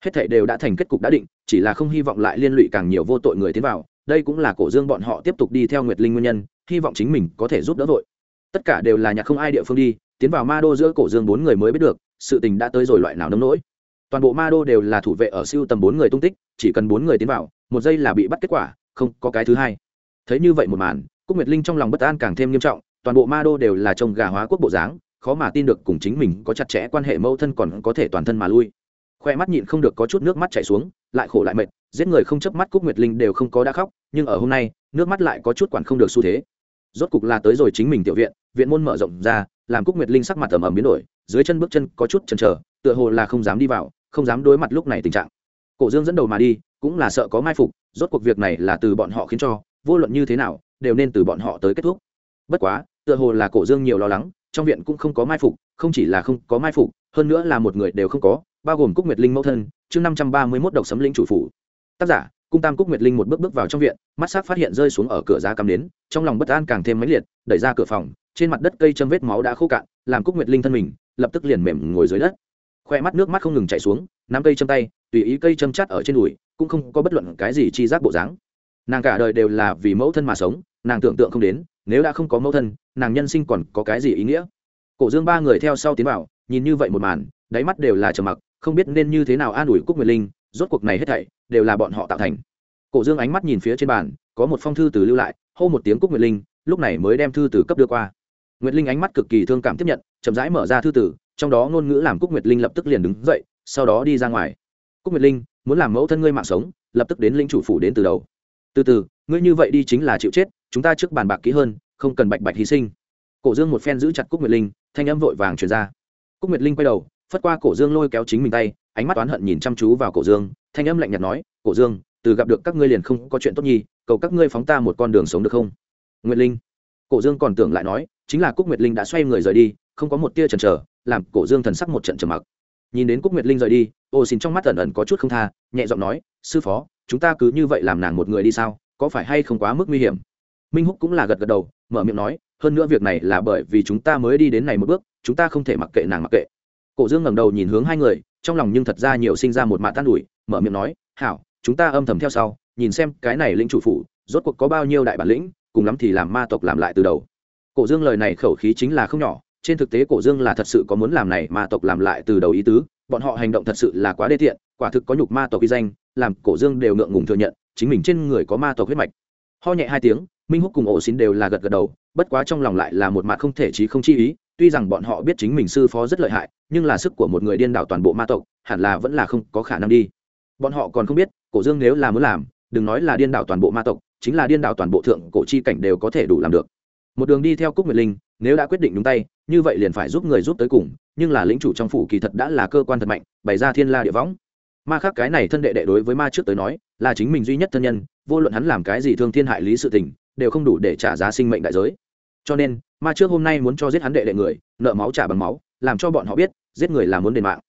Hết thảy đều đã thành kết cục đã định, chỉ là không hy vọng lại liên lụy càng nhiều vô tội người tiến vào, đây cũng là cổ dương bọn họ tiếp tục đi theo nguyệt linh nguyên nhân, hy vọng chính mình có thể giúp đỡ vội. Tất cả đều là nhà không ai địa phương đi, tiến vào ma đô giữa cổ dương bốn người mới biết được, sự tình đã tới rồi loại nào nông nỗi. Toàn bộ ma đô đều là thủ vệ ở siêu tầm bốn người tung tích, chỉ cần bốn người tiến vào, một giây là bị bắt kết quả, không có cái thứ hai. Thấy như vậy một màn, cúc nguyệt linh trong lòng bất an càng thêm nghiêm trọng, toàn bộ ma đô đều là trông gà hóa quốc bộ dáng khó mà tin được cùng chính mình có chặt chẽ quan hệ mâu thân còn có thể toàn thân mà lui. Khoe mắt nhịn không được có chút nước mắt chảy xuống, lại khổ lại mệt, giết người không chớp mắt cúc nguyệt linh đều không có đã khóc, nhưng ở hôm nay, nước mắt lại có chút quản không được xu thế. Rốt cục là tới rồi chính mình tiểu viện viện môn mở rộng ra, làm cúc nguyệt linh sắc mặt ẩm ẩm biến đổi, dưới chân bước chân có chút chần chờ, tựa hồ là không dám đi vào, không dám đối mặt lúc này tình trạng. Cổ dương dẫn đầu mà đi, cũng là sợ có mai phục, rốt cuộc việc này là từ bọn họ khiến cho, vô luận như thế nào, đều nên từ bọn họ tới kết thúc. Bất quá, tựa hồ là cổ dương nhiều lo lắng trong viện cũng không có mai phục, không chỉ là không có mai phục, hơn nữa là một người đều không có, bao gồm cúc nguyệt linh mẫu thân, chương năm trăm ba mươi mốt độc sấm linh chủ phủ. Tác giả, cung tam cúc nguyệt linh một bước bước vào trong viện, mắt s á c phát hiện rơi xuống ở cửa giá cắm đến trong lòng bất an càng thêm mãnh liệt, đẩy ra cửa phòng, trên mặt đất cây châm vết máu đã khô cạn, làm cúc nguyệt linh thân mình, lập tức liền mềm ngồi dưới đất. Khoe mắt nước mắt không ngừng chảy xuống, nắm cây châm tay, tùy ý cây châm chắt ở trên đùi, cũng không có bất luận cái gì chi giác bộ dáng. Nàng cả đời đều là vì mẫu thân mà sống, nàng tưởng tượng không đến nếu đã không có mẫu thân, nàng nhân sinh còn có cái gì ý nghĩa? Cổ dương ba người theo sau tiến vào, nhìn như vậy một màn, đáy mắt đều là trầm mặc, không biết nên như thế nào an ủi cúc nguyệt linh, rốt cuộc này hết thảy đều là bọn họ tạo thành. Cổ dương ánh mắt nhìn phía trên bàn, có một phong thư từ lưu lại, hô một tiếng cúc nguyệt linh, lúc này mới đem thư từ cấp đưa qua. Nguyệt linh ánh mắt cực kỳ thương cảm tiếp nhận, chậm rãi mở ra thư tử trong đó ngôn ngữ làm cúc nguyệt linh lập tức liền đứng dậy, sau đó đi ra ngoài. Cúc nguyệt linh, muốn làm mẫu thân ngươi mạng sống, lập tức đến linh chủ phủ đến từ đầu. Từ từ, ngươi như vậy đi chính là chịu chết chúng ta trước bàn bạc kỹ hơn, không cần bạch bạch hy sinh. Cổ dương một phen giữ chặt cúc nguyệt linh, thanh âm vội vàng truyền ra. Cúc nguyệt linh quay đầu, phất qua cổ dương lôi kéo chính mình tay, ánh mắt oán hận nhìn chăm chú vào cổ dương, thanh âm lạnh nhạt nói, cổ dương, từ gặp được các ngươi liền không có chuyện tốt nhi, cầu các ngươi phóng ta một con đường sống được không? Nguyệt linh. Cổ dương còn tưởng lại nói, chính là cúc nguyệt linh đã xoay người rời đi, không có một tia chần chờ, làm cổ dương thần sắc một trận trầm mặc. Nhìn đến cúc nguyệt linh rời đi, ô xin trong mắt ẩn ẩn có chút không tha, nhẹ giọng nói, sư phó, chúng ta cứ như vậy làm nàng một người đi sao, có phải hay không quá mức nguy hiểm? Minh húc cũng là gật gật đầu, mở miệng nói, hơn nữa việc này là bởi vì chúng ta mới đi đến này một bước, chúng ta không thể mặc kệ nàng mặc kệ. Cổ dương ngẩng đầu nhìn hướng hai người, trong lòng nhưng thật ra nhiều sinh ra một mạt tan ủi, mở miệng nói, hảo, chúng ta âm thầm theo sau, nhìn xem cái này lĩnh chủ phủ, rốt cuộc có bao nhiêu đại bản lĩnh, cùng lắm thì làm ma tộc làm lại từ đầu. Cổ dương lời này khẩu khí chính là không nhỏ, trên thực tế cổ dương là thật sự có muốn làm này ma tộc làm lại từ đầu ý tứ, bọn họ hành động thật sự là quá đê tiện, quả thực có nhục ma tộc uy danh, làm cổ dương đều ngượng ngùng thừa nhận, chính mình trên người có ma tộc huyết mạch ho nhẹ hai tiếng, minh húc cùng ổ xin đều là gật gật đầu, bất quá trong lòng lại là một mặt không thể trí không chi ý, tuy rằng bọn họ biết chính mình sư phó rất lợi hại, nhưng là sức của một người điên đảo toàn bộ ma tộc, hẳn là vẫn là không có khả năng đi. Bọn họ còn không biết, cổ dương nếu là muốn làm, đừng nói là điên đảo toàn bộ ma tộc, chính là điên đảo toàn bộ thượng cổ chi cảnh đều có thể đủ làm được. Một đường đi theo cúc nguyệt linh, nếu đã quyết định đúng tay, như vậy liền phải giúp người giúp tới cùng, nhưng là lĩnh chủ trong phủ kỳ thật đã là cơ quan thật mạnh, bày ra thiên la địa võng. Ma khác cái này thân đệ đệ đối với ma trước tới nói, là chính mình duy nhất thân nhân vô luận hắn làm cái gì thương thiên hại lý sự tình, đều không đủ để trả giá sinh mệnh đại giới. Cho nên, ma trước hôm nay muốn cho giết hắn đệ đệ người, nợ máu trả bằng máu, làm cho bọn họ biết, giết người là muốn đền mạng.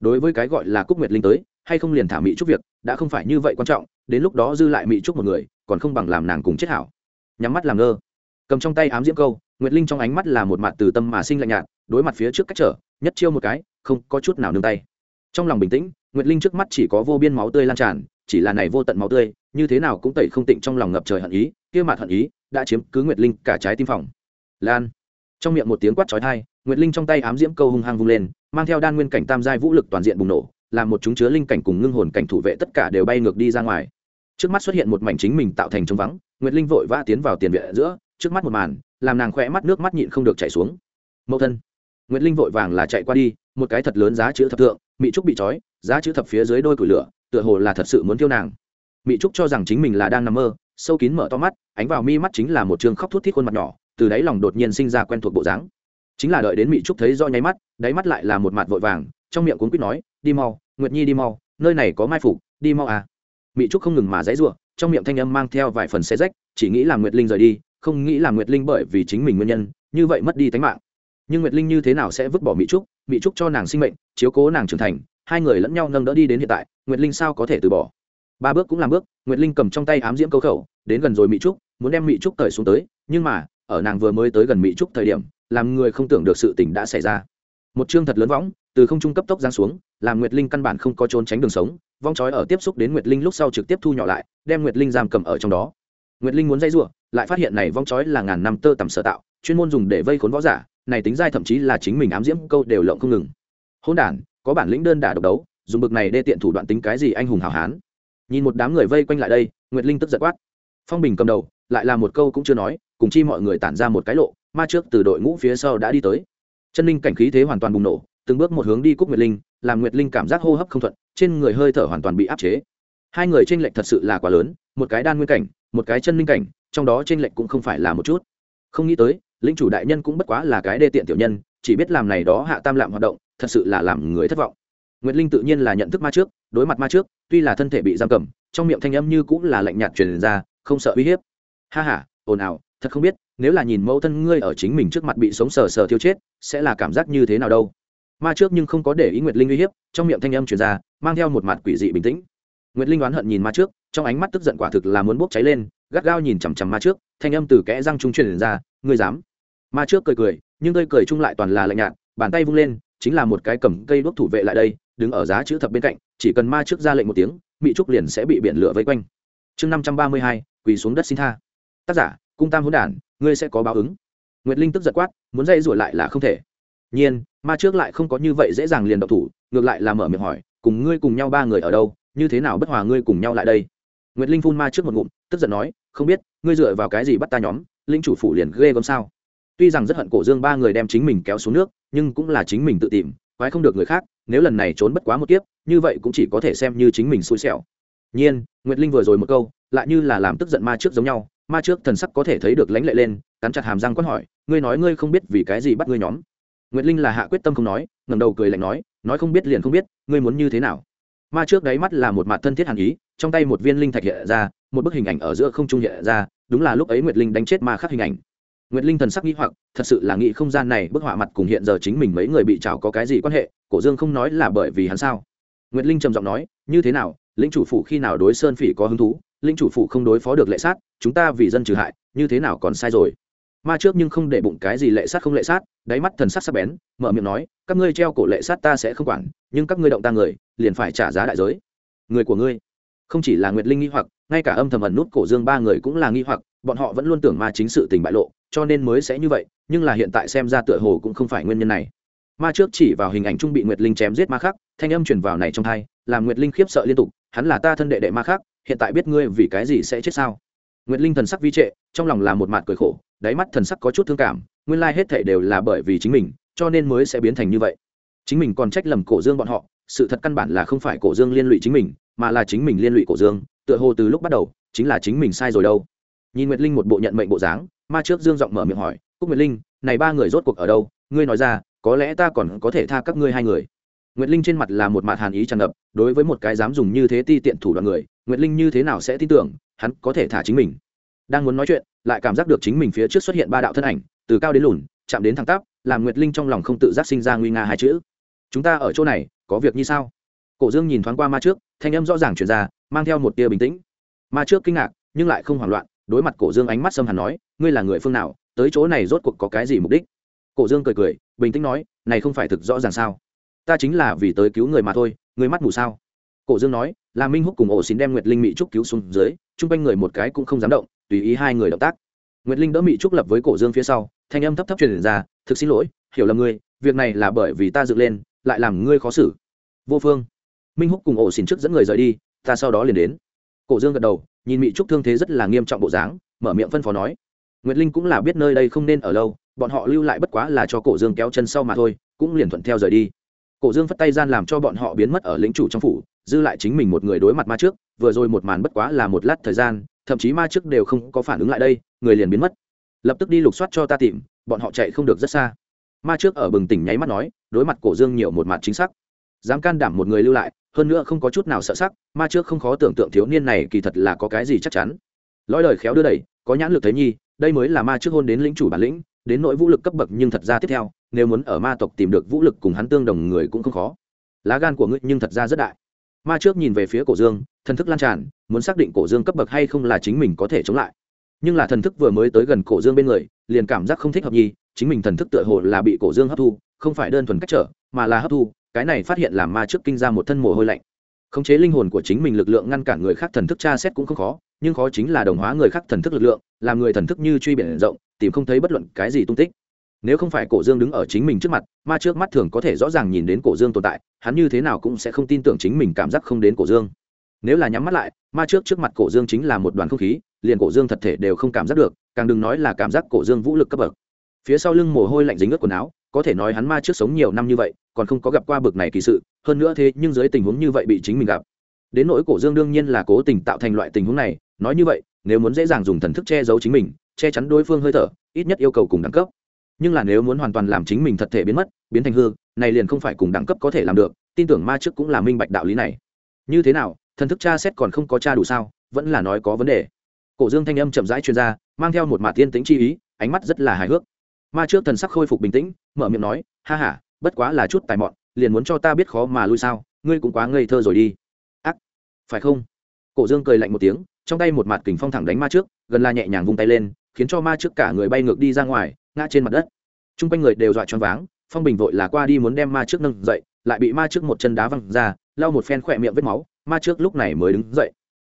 Đối với cái gọi là cúc nguyệt linh tới, hay không liền thả mỹ trúc việc, đã không phải như vậy quan trọng, đến lúc đó dư lại mỹ trúc một người, còn không bằng làm nàng cùng chết hảo. Nhắm mắt làm ngơ. Cầm trong tay ám diễm câu, nguyệt linh trong ánh mắt là một mặt từ tâm mà sinh lạnh nhạt, đối mặt phía trước cách trở, nhất chiêu một cái, không có chút nào nương tay. Trong lòng bình tĩnh, nguyệt linh trước mắt chỉ có vô biên máu tươi lan tràn chỉ là này vô tận máu tươi, như thế nào cũng tẩy không tịnh trong lòng ngập trời hận ý, kia mặt hận ý đã chiếm cứ nguyệt linh cả trái tim phòng. Lan. Trong miệng một tiếng quát chói tai, nguyệt linh trong tay ám diễm câu hung hăng vung lên, mang theo đan nguyên cảnh tam giai vũ lực toàn diện bùng nổ, làm một chúng chứa linh cảnh cùng ngưng hồn cảnh thủ vệ tất cả đều bay ngược đi ra ngoài. Trước mắt xuất hiện một mảnh chính mình tạo thành trống vắng, nguyệt linh vội vã tiến vào tiền viện giữa, trước mắt một màn, làm nàng khỏe mắt nước mắt nhịn không được chảy xuống. Mẫu thân. Nguyệt linh vội vàng là chạy qua đi, một cái thật lớn giá chữ thập thượng mỹ trúc bị trói, giá chữ thập phía dưới đôi củi lửa tựa hồ là thật sự muốn tiêu nàng. Mỹ trúc cho rằng chính mình là đang nằm mơ, sâu kín mở to mắt, ánh vào mi mắt chính là một trường khóc thút thít khuôn mặt nhỏ, từ đáy lòng đột nhiên sinh ra quen thuộc bộ dáng. Chính là đợi đến mỹ trúc thấy do nháy mắt, đáy mắt lại là một mặt vội vàng, trong miệng cuốn quýt nói, đi mau, nguyệt nhi đi mau, nơi này có mai phục, đi mau à. Mỹ trúc không ngừng mà dãy ruộng trong miệng thanh âm mang theo vài phần xe rách, chỉ nghĩ là nguyệt linh rời đi, không nghĩ là nguyệt linh bởi vì chính mình nguyên nhân, như vậy mất đi tánh mạng. Nhưng nguyệt linh như thế nào sẽ vứt bỏ mỹ trúc? Mỹ trúc cho nàng sinh mệnh, chiếu cố nàng trưởng thành hai người lẫn nhau nâng đỡ đi đến hiện tại, nguyệt linh sao có thể từ bỏ? Ba bước cũng làm bước, nguyệt linh cầm trong tay ám diễm câu khẩu, đến gần rồi mỹ trúc, muốn đem mỹ trúc cởi xuống tới, nhưng mà, ở nàng vừa mới tới gần mỹ trúc thời điểm, làm người không tưởng được sự tình đã xảy ra. Một chương thật lớn võng, từ không trung cấp tốc giáng xuống, làm nguyệt linh căn bản không có trốn tránh đường sống, vong trói ở tiếp xúc đến nguyệt linh lúc sau trực tiếp thu nhỏ lại, đem nguyệt linh giam cầm ở trong đó. Nguyệt linh muốn dây giụa lại phát hiện này vong trói là ngàn năm tơ tầm sở tạo, chuyên môn dùng để vây khốn võ giả, này tính dai thậm chí là chính mình ám diễm câu đều lộng không ngừng. Hôn đản có bản lĩnh đơn đả độc đấu, dùng bực này đê tiện thủ đoạn tính cái gì anh hùng hào hán. Nhìn một đám người vây quanh lại đây, nguyệt linh tức giật quát. Phong bình cầm đầu, lại là một câu cũng chưa nói, cùng chi mọi người tản ra một cái lộ, ma trước từ đội ngũ phía sau đã đi tới. Chân linh cảnh khí thế hoàn toàn bùng nổ, từng bước một hướng đi cúc nguyệt linh, làm nguyệt linh cảm giác hô hấp không thuận, trên người hơi thở hoàn toàn bị áp chế. Hai người t r ê n lệch thật sự là quá lớn, một cái đan nguyên cảnh, một cái chân linh cảnh, trong đó t r ê n lệch cũng không phải là một chút. Không nghĩ tới, lĩnh chủ đại nhân cũng bất quá là cái đê tiện tiểu nhân chỉ biết làm này đó hạ tam lạm hoạt động, thật sự là làm người thất vọng. Nguyệt linh tự nhiên là nhận thức ma trước, đối mặt ma trước, tuy là thân thể bị giam cầm, trong miệng thanh âm như cũng là lạnh nhạt truyền ra, không sợ uy hiếp. Ha ha, ồn ào, thật không biết, nếu là nhìn mẫu thân ngươi ở chính mình trước mặt bị sống sờ sờ thiêu chết, sẽ là cảm giác như thế nào đâu. Ma trước nhưng không có để ý nguyệt linh uy hiếp, trong miệng thanh âm truyền ra, mang theo một mặt quỷ dị bình tĩnh. Nguyệt linh oán hận nhìn ma trước, trong ánh mắt tức giận quả thực là muốn bốc cháy lên, gắt gao nhìn chằm chằm ma trước, thanh âm từ kẽ răng trung truyền ra, ngươi dám? Ma trước cười cười nhưng tươi cười chung lại toàn là lạnh nhạt, bàn tay vung lên, chính là một cái cầm cây đuốc thủ vệ lại đây, đứng ở giá chữ thập bên cạnh, chỉ cần ma trước ra lệnh một tiếng mỹ trúc liền sẽ bị biển lửa vây quanh. Chương năm trăm ba mươi hai, quỳ xuống đất xin tha. Tác giả, cung tam hỗn đản, ngươi sẽ có báo ứng. Nguyệt linh tức giật quát, muốn dây rủi lại là không thể. Nhiên, ma trước lại không có như vậy dễ dàng liền độc thủ, ngược lại là mở miệng hỏi, cùng ngươi cùng nhau ba người ở đâu, như thế nào bất hòa ngươi cùng nhau lại đây? Nguyệt linh phun ma trước một ngụm, tức giận nói, không biết, ngươi dựa vào cái gì bắt ta nhóm, linh chủ phủ liền ghê gớm sao? Tuy rằng rất hận cổ dương ba người đem chính mình kéo xuống nước, nhưng cũng là chính mình tự tìm, quái không được người khác, nếu lần này trốn bất quá một kiếp, như vậy cũng chỉ có thể xem như chính mình xui xẻo. Nhiên, nguyệt linh vừa rồi một câu, lại như là làm tức giận ma trước giống nhau, ma trước thần sắc có thể thấy được lãnh lệ lên, cắn chặt hàm răng quát hỏi, ngươi nói ngươi không biết vì cái gì bắt ngươi nhóm? Nguyệt linh là hạ quyết tâm không nói ngầm đầu cười lạnh nói nói không biết liền không biết, ngươi muốn như thế nào? Ma trước đáy mắt là một mặt thân thiết hàn ý, trong tay một viên linh thạch hiện ra, một bức hình ảnh ở giữa không trung hiện ra, đúng là lúc ấy nguyệt linh đánh chết ma khắc hình ảnh nguyệt linh thần sắc nghi hoặc, thật sự là nghĩ không gian này bức họa mặt cùng hiện giờ chính mình mấy người bị trào có cái gì quan hệ, cổ dương không nói là bởi vì hắn sao? Nguyệt linh trầm giọng nói, như thế nào lĩnh chủ phủ khi nào đối sơn phỉ có hứng thú? Lĩnh chủ phủ không đối phó được lệ sát, chúng ta vì dân trừ hại, như thế nào còn sai rồi? Ma trước nhưng không để bụng cái gì lệ sát không lệ sát, đáy mắt thần sắc sắc bén, mở miệng nói, các ngươi treo cổ lệ sát ta sẽ không quản, nhưng các ngươi động ta người, liền phải trả giá đại giới. Người của ngươi? Không chỉ là nguyệt linh nghi hoặc, ngay cả âm thầm ẩn nút cổ dương ba người cũng là nghi hoặc, bọn họ vẫn luôn tưởng ma chính sự tình bại lộ cho nên mới sẽ như vậy, nhưng là hiện tại xem ra tựa hồ cũng không phải nguyên nhân này. Ma trước chỉ vào hình ảnh trung bị nguyệt linh chém giết ma khắc, thanh âm truyền vào này trong thai, làm nguyệt linh khiếp sợ liên tục, hắn là ta thân đệ đệ ma khắc, hiện tại biết ngươi vì cái gì sẽ chết sao? Nguyệt linh thần sắc vi trệ, trong lòng là một mặt cười khổ, đáy mắt thần sắc có chút thương cảm, nguyên lai hết thể đều là bởi vì chính mình, cho nên mới sẽ biến thành như vậy. Chính mình còn trách lầm cổ dương bọn họ, sự thật căn bản là không phải cổ dương liên lụy chính mình, mà là chính mình liên lụy cổ dương, tựa hồ từ lúc bắt đầu, chính là chính mình sai rồi đâu. Nhìn nguyệt linh một bộ nhận mệnh bộ dáng ma trước dương giọng mở miệng hỏi, cúc nguyệt linh, này ba người rốt cuộc ở đâu? Ngươi nói ra, có lẽ ta còn có thể tha các ngươi hai người. Nguyệt linh trên mặt là một mặt hàn ý tràn ngập, đối với một cái dám dùng như thế ti tiện thủ đoạn người, nguyệt linh như thế nào sẽ tin tưởng, hắn có thể thả chính mình. Đang muốn nói chuyện, lại cảm giác được chính mình phía trước xuất hiện ba đạo thân ảnh, từ cao đến lùn, chạm đến thẳng tắp, làm nguyệt linh trong lòng không tự giác sinh ra nguy nga hai chữ. Chúng ta ở chỗ này, có việc như sao? Cổ dương nhìn thoáng qua ma trước, thanh âm rõ ràng truyền ra, mang theo một tia bình tĩnh. Ma trước kinh ngạc, nhưng lại không hoảng loạn đối mặt cổ dương ánh mắt xâm hàn nói, ngươi là người phương nào, tới chỗ này rốt cuộc có cái gì mục đích? Cổ dương cười cười, bình tĩnh nói, này không phải thực rõ ràng sao? Ta chính là vì tới cứu người mà thôi, ngươi mắt mù sao? Cổ dương nói là minh húc cùng ổ xin đem nguyệt linh mỹ trúc cứu xuống dưới, chung quanh người một cái cũng không dám động, tùy ý hai người động tác. Nguyệt linh đỡ mỹ trúc lập với cổ dương phía sau, thanh âm thấp thấp truyền ra, thực xin lỗi, hiểu lầm ngươi, việc này là bởi vì ta dựng lên, lại làm ngươi khó xử. Vô phương. Minh húc cùng ổ xin trước dẫn người rời đi, ta sau đó liền đến. Cổ dương gật đầu nhìn mỹ trúc thương thế rất là nghiêm trọng bộ dáng, mở miệng phân phó nói, nguyệt linh cũng là biết nơi đây không nên ở lâu, bọn họ lưu lại bất quá là cho cổ dương kéo chân sau mà thôi, cũng liền thuận theo rời đi. Cổ dương phất tay gian làm cho bọn họ biến mất ở lĩnh chủ trong phủ, dư lại chính mình một người đối mặt ma trước, vừa rồi một màn bất quá là một lát thời gian, thậm chí ma trước đều không có phản ứng lại đây, người liền biến mất. Lập tức đi lục soát cho ta tìm, bọn họ chạy không được rất xa. Ma trước ở bừng tỉnh nháy mắt nói, đối mặt cổ dương nhiều một mặt chính xác. Dám can đảm một người lưu lại hơn nữa không có chút nào sợ sắc ma trước không khó tưởng tượng thiếu niên này kỳ thật là có cái gì chắc chắn. Lõi lời khéo đưa đẩy, có nhãn lực thấy nhi, đây mới là ma trước hôn đến lĩnh chủ bản lĩnh, đến nỗi vũ lực cấp bậc nhưng thật ra tiếp theo, nếu muốn ở ma tộc tìm được vũ lực cùng hắn tương đồng người cũng không khó. Lá gan của ngươi nhưng thật ra rất đại. Ma trước nhìn về phía cổ dương, thần thức lan tràn, muốn xác định cổ dương cấp bậc hay không là chính mình có thể chống lại. Nhưng là thần thức vừa mới tới gần cổ dương bên người, liền cảm giác không thích hợp nhi, chính mình thần thức tựa hồ là bị cổ dương hấp thu, không phải đơn thuần cách trở, mà là hấp thu cái này phát hiện làm ma trước kinh ra một thân mồ hôi lạnh. Khống chế linh hồn của chính mình lực lượng ngăn cản người khác thần thức tra xét cũng không khó, nhưng khó chính là đồng hóa người khác thần thức lực lượng, làm người thần thức như truy biển rộng, tìm không thấy bất luận cái gì tung tích. Nếu không phải cổ dương đứng ở chính mình trước mặt, ma trước mắt thường có thể rõ ràng nhìn đến cổ dương tồn tại, hắn như thế nào cũng sẽ không tin tưởng chính mình cảm giác không đến cổ dương. Nếu là nhắm mắt lại, ma trước trước mặt cổ dương chính là một đoàn không khí, liền cổ dương thật thể đều không cảm giác được, càng đừng nói là cảm giác cổ dương vũ lực cấp bậc. Phía sau lưng mồ hôi lạnh dính ướt quần áo, có thể nói hắn ma trước sống nhiều năm như vậy còn không có gặp qua bực này kỳ sự, hơn nữa thế nhưng dưới tình huống như vậy bị chính mình gặp. Đến nỗi cổ dương đương nhiên là cố tình tạo thành loại tình huống này, nói như vậy, nếu muốn dễ dàng dùng thần thức che giấu chính mình, che chắn đối phương hơi thở, ít nhất yêu cầu cùng đẳng cấp. Nhưng là nếu muốn hoàn toàn làm chính mình thật thể biến mất, biến thành hư, này liền không phải cùng đẳng cấp có thể làm được, tin tưởng ma trước cũng là minh bạch đạo lý này. Như thế nào, thần thức cha xét còn không có cha đủ sao, vẫn là nói có vấn đề. Cổ dương thanh âm chậm rãi chuyên gia mang theo một mạt tiên tính chi ý, ánh mắt rất là hài hước. Ma trước thần sắc khôi phục bình tĩnh, mở miệng nói, ha h a bất quá là chút tài mọn, liền muốn cho ta biết khó mà lui sao, ngươi cũng quá ngây thơ rồi đi. Ác, phải không? Cổ dương cười lạnh một tiếng, trong tay một mặt kình phong thẳng đánh ma trước, gần là nhẹ nhàng vung tay lên, khiến cho ma trước cả người bay ngược đi ra ngoài, ngã trên mặt đất. T r u n g quanh người đều dọa choáng váng, phong bình vội là qua đi muốn đem ma trước nâng dậy, lại bị ma trước một chân đá văng ra, lau một phen khỏe miệng vết máu, ma trước lúc này mới đứng dậy.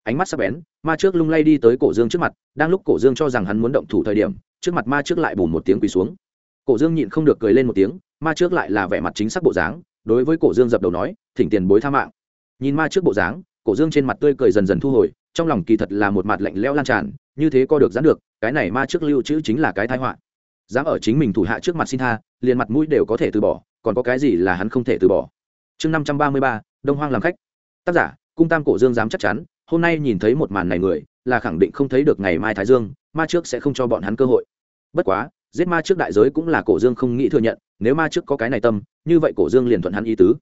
Ánh mắt sắp bén, ma trước lung lay đi tới cổ dương trước mặt, đang lúc cổ dương cho rằng hắn muốn động thủ thời điểm, trước mặt ma trước lại bùn một tiếng quỳ xuống. Cổ dương nhịn không được cười lên một tiếng ma trước lại là vẻ mặt chính xác bộ dáng, đối với cổ dương dập đầu nói, thỉnh tiền bối tha mạng. Nhìn ma trước bộ dáng, cổ dương trên mặt tươi cười dần dần thu hồi, trong lòng kỳ thật là một mặt lạnh leo lan tràn, như thế co được giãn được, cái này ma trước lưu trữ chính là cái thái họa. Dám ở chính mình thủ hạ trước mặt xin tha, liền mặt mũi đều có thể từ bỏ, còn có cái gì là hắn không thể từ bỏ. Chương năm trăm ba mươi ba, đông hoang làm khách. Tác giả, cung tam cổ dương dám chắc chắn, hôm nay nhìn thấy một màn này người, là khẳng định không thấy được ngày mai thái dương, ma trước sẽ không cho bọn hắn cơ hội. Bất quá giết ma trước đại giới cũng là cổ dương không nghĩ thừa nhận, nếu ma trước có cái này tâm, như vậy cổ dương liền thuận hắn ý tứ.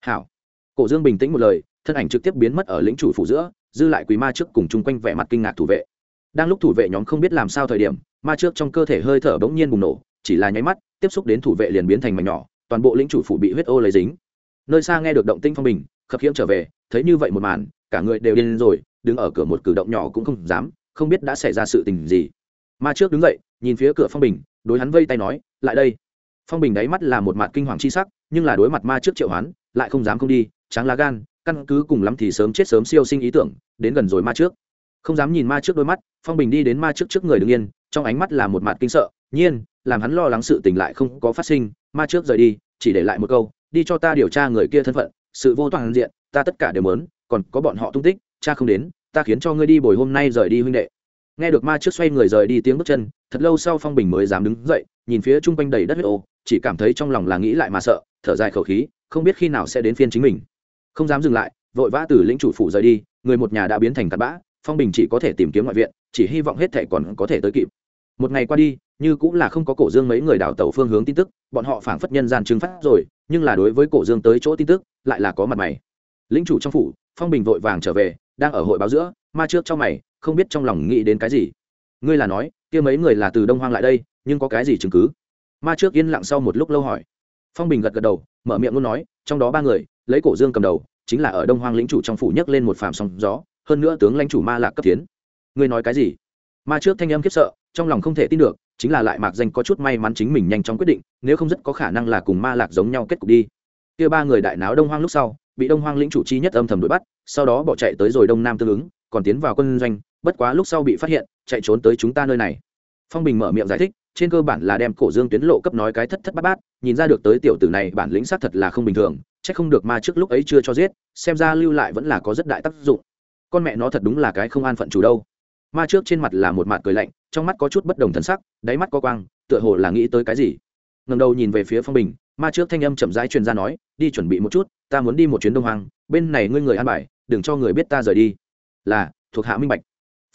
Hảo. Cổ dương bình tĩnh một lời, thân ảnh trực tiếp biến mất ở lĩnh chủ phủ giữa, dư lại quý ma trước cùng chung quanh vẻ mặt kinh ngạc thủ vệ. Đang lúc thủ vệ nhóm không biết làm sao thời điểm, ma trước trong cơ thể hơi thở bỗng nhiên bùng nổ, chỉ là nháy mắt, tiếp xúc đến thủ vệ liền biến thành mảnh nhỏ, toàn bộ lĩnh chủ phủ bị huyết ô lấy dính. Nơi xa nghe được động tinh phong bình, khập khiễng trở về, thấy như vậy một màn, cả người đều điên rồi, đứng ở cửa một cử động nhỏ cũng không dám, không biết đã xảy ra sự tình gì. Ma trước đứng dậy, nhìn phía cửa phong bình đối hắn vây tay nói, lại đây. Phong bình đáy mắt là một mặt kinh hoàng chi sắc, nhưng là đối mặt ma trước triệu hoán, lại không dám không đi, tráng lá gan, căn cứ cùng lắm thì sớm chết sớm siêu sinh ý tưởng, đến gần rồi ma trước. Không dám nhìn ma trước đôi mắt, phong bình đi đến ma trước trước người đ ứ n g yên, trong ánh mắt là một mặt kinh sợ, nhiên, làm hắn lo lắng sự tình lại không có phát sinh, ma trước rời đi, chỉ để lại một câu, đi cho ta điều tra người kia thân phận, sự vô toàn diện, ta tất cả đều mớn còn có bọn họ tung tích, cha không đến, ta khiến cho ngươi đi bồi hôm nay rời đi huynh đệ nghe được ma trước xoay người rời đi tiếng bước chân, thật lâu sau phong bình mới dám đứng dậy, nhìn phía chung quanh đầy đất huyết ô, chỉ cảm thấy trong lòng là nghĩ lại mà sợ, thở dài khẩu khí, không biết khi nào sẽ đến phiên chính mình. Không dám dừng lại, vội vã từ lĩnh chủ phủ rời đi, người một nhà đã biến thành tạt bã, phong bình chỉ có thể tìm kiếm ngoại viện, chỉ hy vọng hết thẻ còn có thể tới kịp. Một ngày qua đi, như cũng là không có cổ dương mấy người đào tẩu phương hướng tin tức, bọn họ phảng phất nhân gian chứng phát rồi, nhưng là đối với cổ dương tới chỗ tin tức, lại là có mặt mày. Lĩnh chủ trong phủ, phong bình vội vàng trở về, đang ở hội báo giữa, ma trước trong mày không biết trong lòng nghĩ đến cái gì. Ngươi là nói, kia mấy người là từ đông hoang lại đây, nhưng có cái gì chứng cứ? Ma trước yên lặng sau một lúc lâu hỏi. Phong bình gật gật đầu, mở miệng luôn nói, trong đó ba người, lấy cổ dương cầm đầu, chính là ở đông hoang lĩnh chủ trong phủ nhấc lên một phàm sóng gió, hơn nữa tướng lãnh chủ ma lạc cấp tiến. Ngươi nói cái gì? Ma trước thanh âm khiếp sợ, trong lòng không thể tin được, chính là lại mạc danh có chút may mắn chính mình nhanh chóng quyết định, nếu không rất có khả năng là cùng ma lạc giống nhau kết cục đi. Kia ba người đại náo đông hoang lúc sau, bị đông hoang lĩnh chủ chi nhất âm thầm đuổi bắt, sau đó bỏ chạy tới rồi đông nam tương ứng còn tiến vào quân doanh, bất quá lúc sau bị phát hiện, chạy trốn tới chúng ta nơi này. Phong bình mở miệng giải thích, trên cơ bản là đem cổ dương tuyến lộ cấp nói cái thất thất bát bát, nhìn ra được tới tiểu tử này bản lĩnh xác thật là không bình thường c h ắ c không được ma trước lúc ấy chưa cho giết, xem ra lưu lại vẫn là có rất đại tác dụng. Con mẹ nó thật đúng là cái không an phận chủ đâu. Ma trước trên mặt là một mặt cười lạnh, trong mắt có chút bất đồng thân sắc, đáy mắt có quang, tựa hồ là nghĩ tới cái gì. Ngầm đầu nhìn về phía phong bình, ma trước thanh âm chậm rãi truyền ra nói, đi chuẩn bị một chút, ta muốn đi một chuyến đông hoàng bên này ngươi người an bài, đừng cho người biết ta rời đi là, thuộc hạ minh bạch.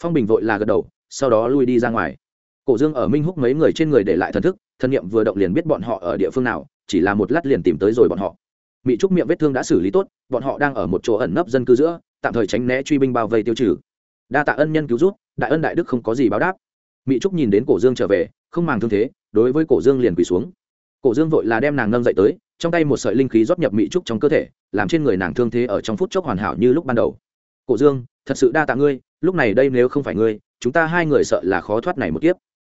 Phong bình vội là gật đầu, sau đó lui đi ra ngoài. Cổ dương ở minh húc mấy người trên người để lại thần thức, thân nhiệm vừa động liền biết bọn họ ở địa phương nào, chỉ là một lát liền tìm tới rồi bọn họ. Mỹ trúc miệng vết thương đã xử lý tốt, bọn họ đang ở một chỗ ẩn nấp dân cư giữa, tạm thời tránh né truy binh bao vây tiêu trừ. Đa tạ ân nhân cứu rút đại ân đại đức không có gì báo đáp. Mỹ trúc nhìn đến cổ dương trở về, không màng thương thế, đối với cổ dương liền quỳ xuống. Cổ dương vội là đem nàng nâng dậy tới, trong tay một sợi linh khí rót nhập mỹ trúc trong cơ thể, làm trên người nàng thương thế ở trong phút chốc hoàn hảo như lúc ban đầu cổ dương, thật sự đa tạ ngươi, lúc này đây nếu không phải ngươi, chúng ta hai người sợ là khó thoát này một kiếp.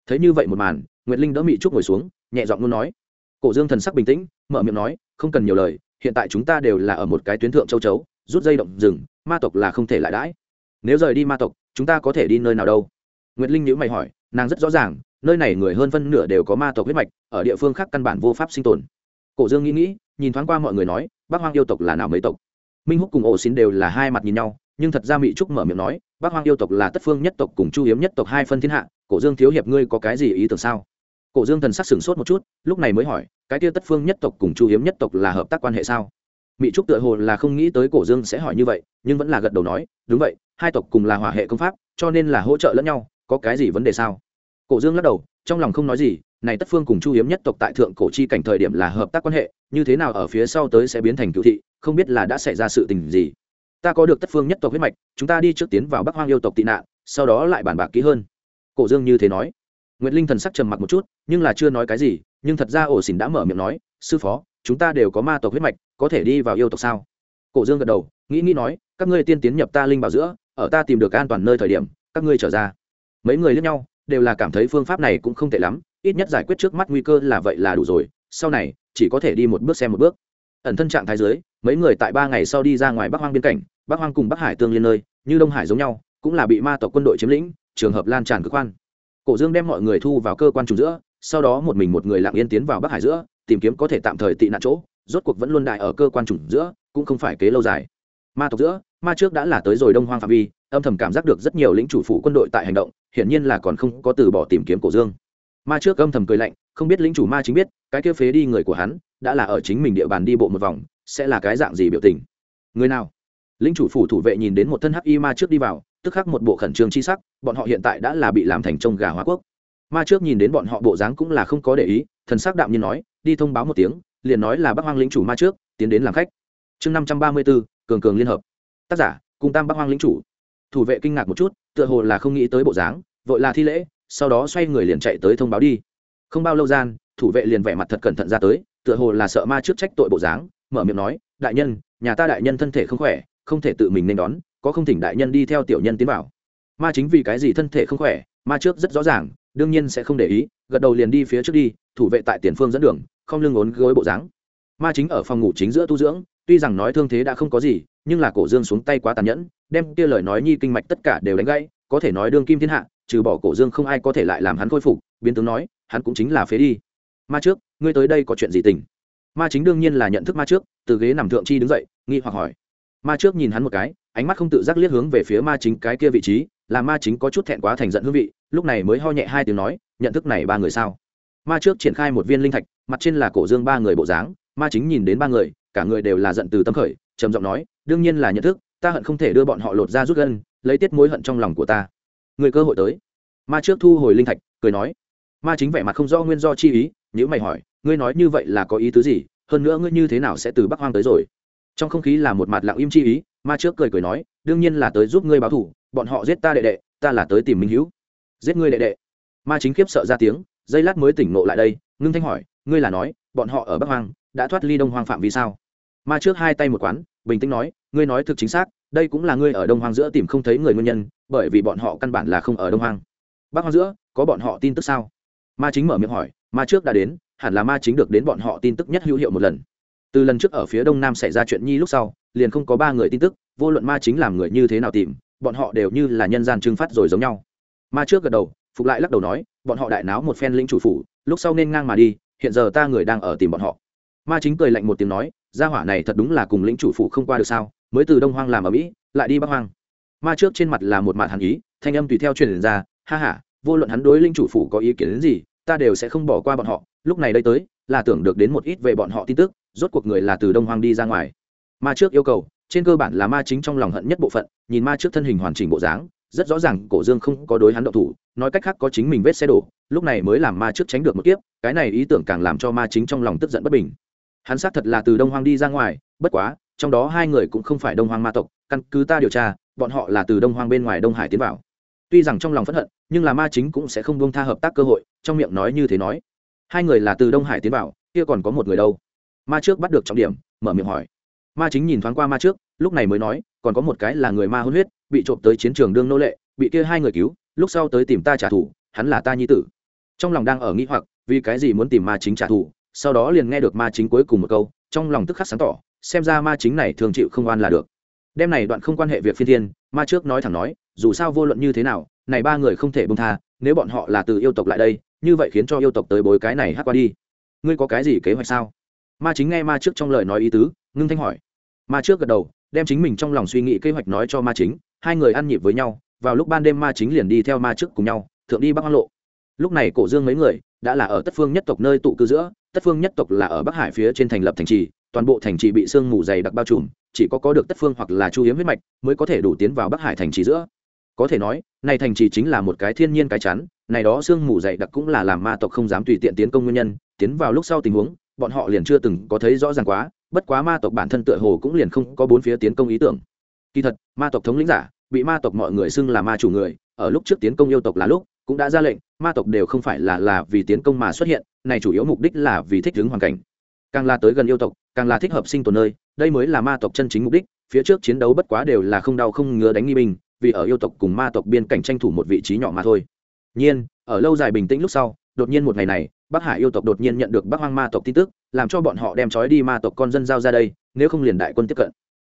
Thấy như vậy một màn, nguyệt linh đỡ mị trúc ngồi xuống, nhẹ giọng luôn nói. Cổ dương thần sắc bình tĩnh, mở miệng nói, không cần nhiều lời, hiện tại chúng ta đều là ở một cái tuyến thượng châu chấu, rút dây động rừng, ma tộc là không thể lại đãi. Nếu rời đi ma tộc, chúng ta có thể đi nơi nào đâu? Nguyệt linh nhữ mày hỏi, nàng rất rõ ràng, nơi này người hơn phân nửa đều có ma tộc huyết mạch, ở địa phương khác căn bản vô pháp sinh tồn. Cổ dương nghĩ nghĩ, nhìn thoáng qua mọi người nói bác hoang yêu tộc là nào mấy tộc? Minh húc cùng ổ xin đều là hai mặt nhìn nhau nhưng thật ra mỹ trúc mở miệng nói, bác hoang yêu tộc là tất phương nhất tộc cùng chu hiếm nhất tộc hai phân thiên hạ, cổ dương thiếu hiệp ngươi có cái gì ý tưởng sao? Cổ dương thần sắc sửng sốt một chút, lúc này mới hỏi, cái tia tất phương nhất tộc cùng chu hiếm nhất tộc là hợp tác quan hệ sao? Mỹ trúc tựa hồ là không nghĩ tới cổ dương sẽ hỏi như vậy, nhưng vẫn là gật đầu nói, đúng vậy, hai tộc cùng là hỏa hệ công pháp, cho nên là hỗ trợ lẫn nhau, có cái gì vấn đề sao? Cổ dương lắc đầu, trong lòng không nói gì, này tất phương cùng chu hiếm nhất tộc tại thượng cổ chi cảnh thời điểm là hợp tác quan hệ, như thế nào ở phía sau tới sẽ biến thành cựu thị, không biết là đã xảy ra sự tình gì ta có được tất phương nhất tộc huyết mạch, chúng ta đi trước tiến vào bắc hoang yêu tộc tị nạn, sau đó lại bàn bạc kỹ hơn. Cổ dương như thế nói. Nguyễn linh thần sắc trầm mặc một chút, nhưng là chưa nói cái gì, nhưng thật ra ổ xỉn đã mở miệng nói, sư phó, chúng ta đều có ma tộc huyết mạch, có thể đi vào yêu tộc sao? Cổ dương gật đầu, nghĩ nghĩ nói, các ngươi tiên tiến nhập ta linh bảo giữa, ở ta tìm được an toàn nơi thời điểm, các ngươi trở ra. Mấy người lẫn nhau, đều là cảm thấy phương pháp này cũng không tệ lắm, ít nhất giải quyết trước mắt nguy cơ là vậy là đủ rồi, sau này, chỉ có thể đi một bước xem một bước ẩn thân trạng thái dưới, mấy người tại ba ngày sau đi ra ngoài bắc hoang biên cảnh bắc hoang cùng bắc hải tương liên nơi như đông hải giống nhau cũng là bị ma tộc quân đội chiếm lĩnh trường hợp lan tràn cực quan. cổ dương đem mọi người thu vào cơ quan trùng giữa sau đó một mình một người lặng yên tiến vào bắc hải giữa tìm kiếm có thể tạm thời tị nạn chỗ rốt cuộc vẫn luôn đại ở cơ quan trùng giữa cũng không phải kế lâu dài ma tộc giữa ma trước đã là tới rồi đông hoang phạm vi âm thầm cảm giác được rất nhiều lĩnh chủ phủ quân đội tại hành động hiển nhiên là còn không có từ bỏ tìm kiếm cổ dương ma trước âm thầm cười lạnh không biết lĩnh chủ ma chính biết cái kia phế đi người của hắn, đã là ở chính mình địa bàn đi bộ một vòng, sẽ là cái dạng gì biểu tình? Người nào? Linh chủ phủ thủ vệ nhìn đến một thân hắc y ma trước đi vào, tức khắc một bộ khẩn trương chi sắc, bọn họ hiện tại đã là bị làm thành trông gà hóa quốc. Ma trước nhìn đến bọn họ bộ dáng cũng là không có để ý, thần sắc đạm nhiên nói, đi thông báo một tiếng, liền nói là bắc hoang lính chủ ma trước, tiến đến làm khách. Chương năm trăm ba mươi b cường cường liên hợp. Tác giả, cùng tam bắc hoang lính chủ. Thủ vệ kinh ngạc một chút, tựa hồ là không nghĩ tới bộ dáng, vội là thi lễ, sau đó xoay người liền chạy tới thông báo đi. Không bao lâu gian thủ vệ liền vẻ mặt thật cẩn thận ra tới, tựa hồ là sợ ma trước trách tội bộ dáng, mở miệng nói, đại nhân, nhà ta đại nhân thân thể không khỏe, không thể tự mình nên đón, có không thỉnh đại nhân đi theo tiểu nhân tiến vào. Ma chính vì cái gì thân thể không khỏe, ma trước rất rõ ràng, đương nhiên sẽ không để ý, gật đầu liền đi phía trước đi, thủ vệ tại tiền phương dẫn đường, không lưng ốn gối bộ dáng. Ma chính ở phòng ngủ chính giữa tu dưỡng, tuy rằng nói thương thế đã không có gì, nhưng là cổ dương xuống tay quá tàn nhẫn, đem kia lời nói nhi kinh mạch tất cả đều đánh gãy, có thể nói đương kim thiên hạ, trừ bỏ cổ dương không ai có thể lại làm hắn khôi phục, biến tướng nói, hắn cũng chính là phế đi ma trước, ngươi tới đây có chuyện gì tình? Ma chính đương nhiên là nhận thức ma trước, từ ghế nằm thượng chi đứng dậy, nghi hoặc hỏi. Ma trước nhìn hắn một cái, ánh mắt không tự giác liếc hướng về phía ma chính cái kia vị trí, là ma chính có chút thẹn quá thành giận hương vị, lúc này mới ho nhẹ hai tiếng nói, nhận thức này ba người sao? Ma trước triển khai một viên linh thạch, mặt trên là cổ dương ba người bộ dáng, ma chính nhìn đến ba người, cả người đều là giận từ tâm khởi, trầm giọng nói, đương nhiên là nhận thức, ta hận không thể đưa bọn họ lột ra rút gân, lấy tiết mối hận trong lòng của ta. Người cơ hội tới. Ma trước thu hồi linh thạch, cười nói. Ma chính vẻ mặt không do nguyên do chi ý nếu mày hỏi, ngươi nói như vậy là có ý tứ gì? Hơn nữa ngươi như thế nào sẽ từ bắc hoang tới rồi? Trong không khí là một mặt lặng im chi ý, ma trước cười cười nói, đương nhiên là tới giúp ngươi báo thủ, bọn họ giết ta đệ đệ, ta là tới tìm minh hữu. Giết ngươi đệ đệ? Ma chính khiếp sợ ra tiếng, giây lát mới tỉnh nộ lại đây, ngưng thanh hỏi, ngươi là nói, bọn họ ở bắc hoang, đã thoát ly đông hoang phạm vì sao? Ma trước hai tay một quán, bình tĩnh nói, ngươi nói thực chính xác, đây cũng là ngươi ở đông hoang giữa tìm không thấy người nguyên nhân, bởi vì bọn họ căn bản là không ở đông hoang. Bắc hoang giữa, có bọn họ tin tức sao? Ma chính mở miệng hỏi, ma trước đã đến, hẳn là ma chính được đến bọn họ tin tức nhất hữu hiệu một lần. Từ lần trước ở phía đông nam xảy ra chuyện nhi lúc sau, liền không có ba người tin tức, vô luận ma chính làm người như thế nào tìm, bọn họ đều như là nhân gian trưng phát rồi giống nhau. Ma trước gật đầu, phục lại lắc đầu nói, bọn họ đại náo một phen lĩnh chủ phủ, lúc sau nên ngang mà đi, hiện giờ ta người đang ở tìm bọn họ. Ma chính cười lạnh một tiếng nói, gia hỏa này thật đúng là cùng lĩnh chủ phủ không qua được sao, mới từ đông hoang làm ở mỹ, lại đi bắc hoang. Ma trước trên mặt là một màn hàn ý, thanh âm tùy theo truyền ra, ha ha, vô luận hắn đối linh chủ phủ có ý kiến đến gì ta đều sẽ không bỏ qua bọn họ, lúc này đây tới, là tưởng được đến một ít về bọn họ tin tức, rốt cuộc người là từ đông hoang đi ra ngoài. Ma trước yêu cầu, trên cơ bản là ma chính trong lòng hận nhất bộ phận, nhìn ma trước thân hình hoàn chỉnh bộ dáng, rất rõ ràng cổ dương không có đối hắn động thủ, nói cách khác có chính mình vết xe đổ, lúc này mới làm ma trước tránh được một kiếp, cái này ý tưởng càng làm cho ma chính trong lòng tức giận bất bình. Hắn xác thật là từ đông hoang đi ra ngoài, bất quá, trong đó hai người cũng không phải đông hoang ma tộc, căn cứ ta điều tra, bọn họ là từ đông hoang bên ngoài đông hải tiến vào tuy rằng trong lòng phẫn hận, nhưng là ma chính cũng sẽ không buông tha hợp tác cơ hội, trong miệng nói như thế nói. Hai người là từ đông hải tiến vào, kia còn có một người đâu? Ma trước bắt được trọng điểm, mở miệng hỏi. Ma chính nhìn thoáng qua ma trước, lúc này mới nói, còn có một cái là người ma hôn huyết, bị trộm tới chiến trường đương nô lệ, bị kia hai người cứu, lúc sau tới tìm ta trả thù, hắn là ta nhi tử. Trong lòng đang ở nghĩ hoặc, vì cái gì muốn tìm ma chính trả thù, sau đó liền nghe được ma chính cuối cùng một câu, trong lòng tức khắc sáng tỏ, xem ra ma chính này thường chịu không oan là được. Đêm này đoạn không quan hệ việc phi thiên, ma trước nói thẳng nói dù sao vô luận như thế nào, này ba người không thể bông tha, nếu bọn họ là từ yêu tộc lại đây, như vậy khiến cho yêu tộc tới bối cái này hát qua đi. Ngươi có cái gì kế hoạch sao? Ma chính nghe ma trước trong lời nói ý tứ, ngưng thanh hỏi. Ma trước gật đầu, đem chính mình trong lòng suy nghĩ kế hoạch nói cho ma chính, hai người ăn nhịp với nhau, vào lúc ban đêm ma chính liền đi theo ma trước cùng nhau, thượng đi bắc hoang lộ. Lúc này cổ dương mấy người, đã là ở tất phương nhất tộc nơi tụ cư giữa, tất phương nhất tộc là ở bắc hải phía trên thành lập thành trì, toàn bộ thành trì bị sương mù dày đặc bao trùm, chỉ có có được tất phương hoặc là chu hiếm huyết mạch, mới có thể đủ tiến vào bắc hải thành trì giữa có thể nói, này thành trì chính là một cái thiên nhiên cái chắn này đó sương mù dày đặc cũng là làm ma tộc không dám tùy tiện tiến công nguyên nhân, tiến vào lúc sau tình huống, bọn họ liền chưa từng có thấy rõ ràng quá, bất quá ma tộc bản thân tựa hồ cũng liền không có bốn phía tiến công ý tưởng. Kỳ thật, ma tộc thống lĩnh giả, bị ma tộc mọi người xưng là ma chủ người, ở lúc trước tiến công yêu tộc là lúc, cũng đã ra lệnh, ma tộc đều không phải là là vì tiến công mà xuất hiện, này chủ yếu mục đích là vì thích ứng hoàn cảnh. Càng là tới gần yêu tộc, càng là thích hợp sinh tồn nơi, đây mới là ma tộc chân chính mục đích, phía trước chiến đấu bất quá đều là không đau không ngứa đánh nghi binh vì ở yêu tộc cùng ma tộc biên cảnh tranh thủ một vị trí nhỏ mà thôi. Nhiên, ở lâu dài bình tĩnh lúc sau, đột nhiên một ngày này, bắc hải yêu tộc đột nhiên nhận được bắc hoang ma tộc tin tức, làm cho bọn họ đem trói đi ma tộc con dân giao ra đây, nếu không liền đại quân tiếp cận.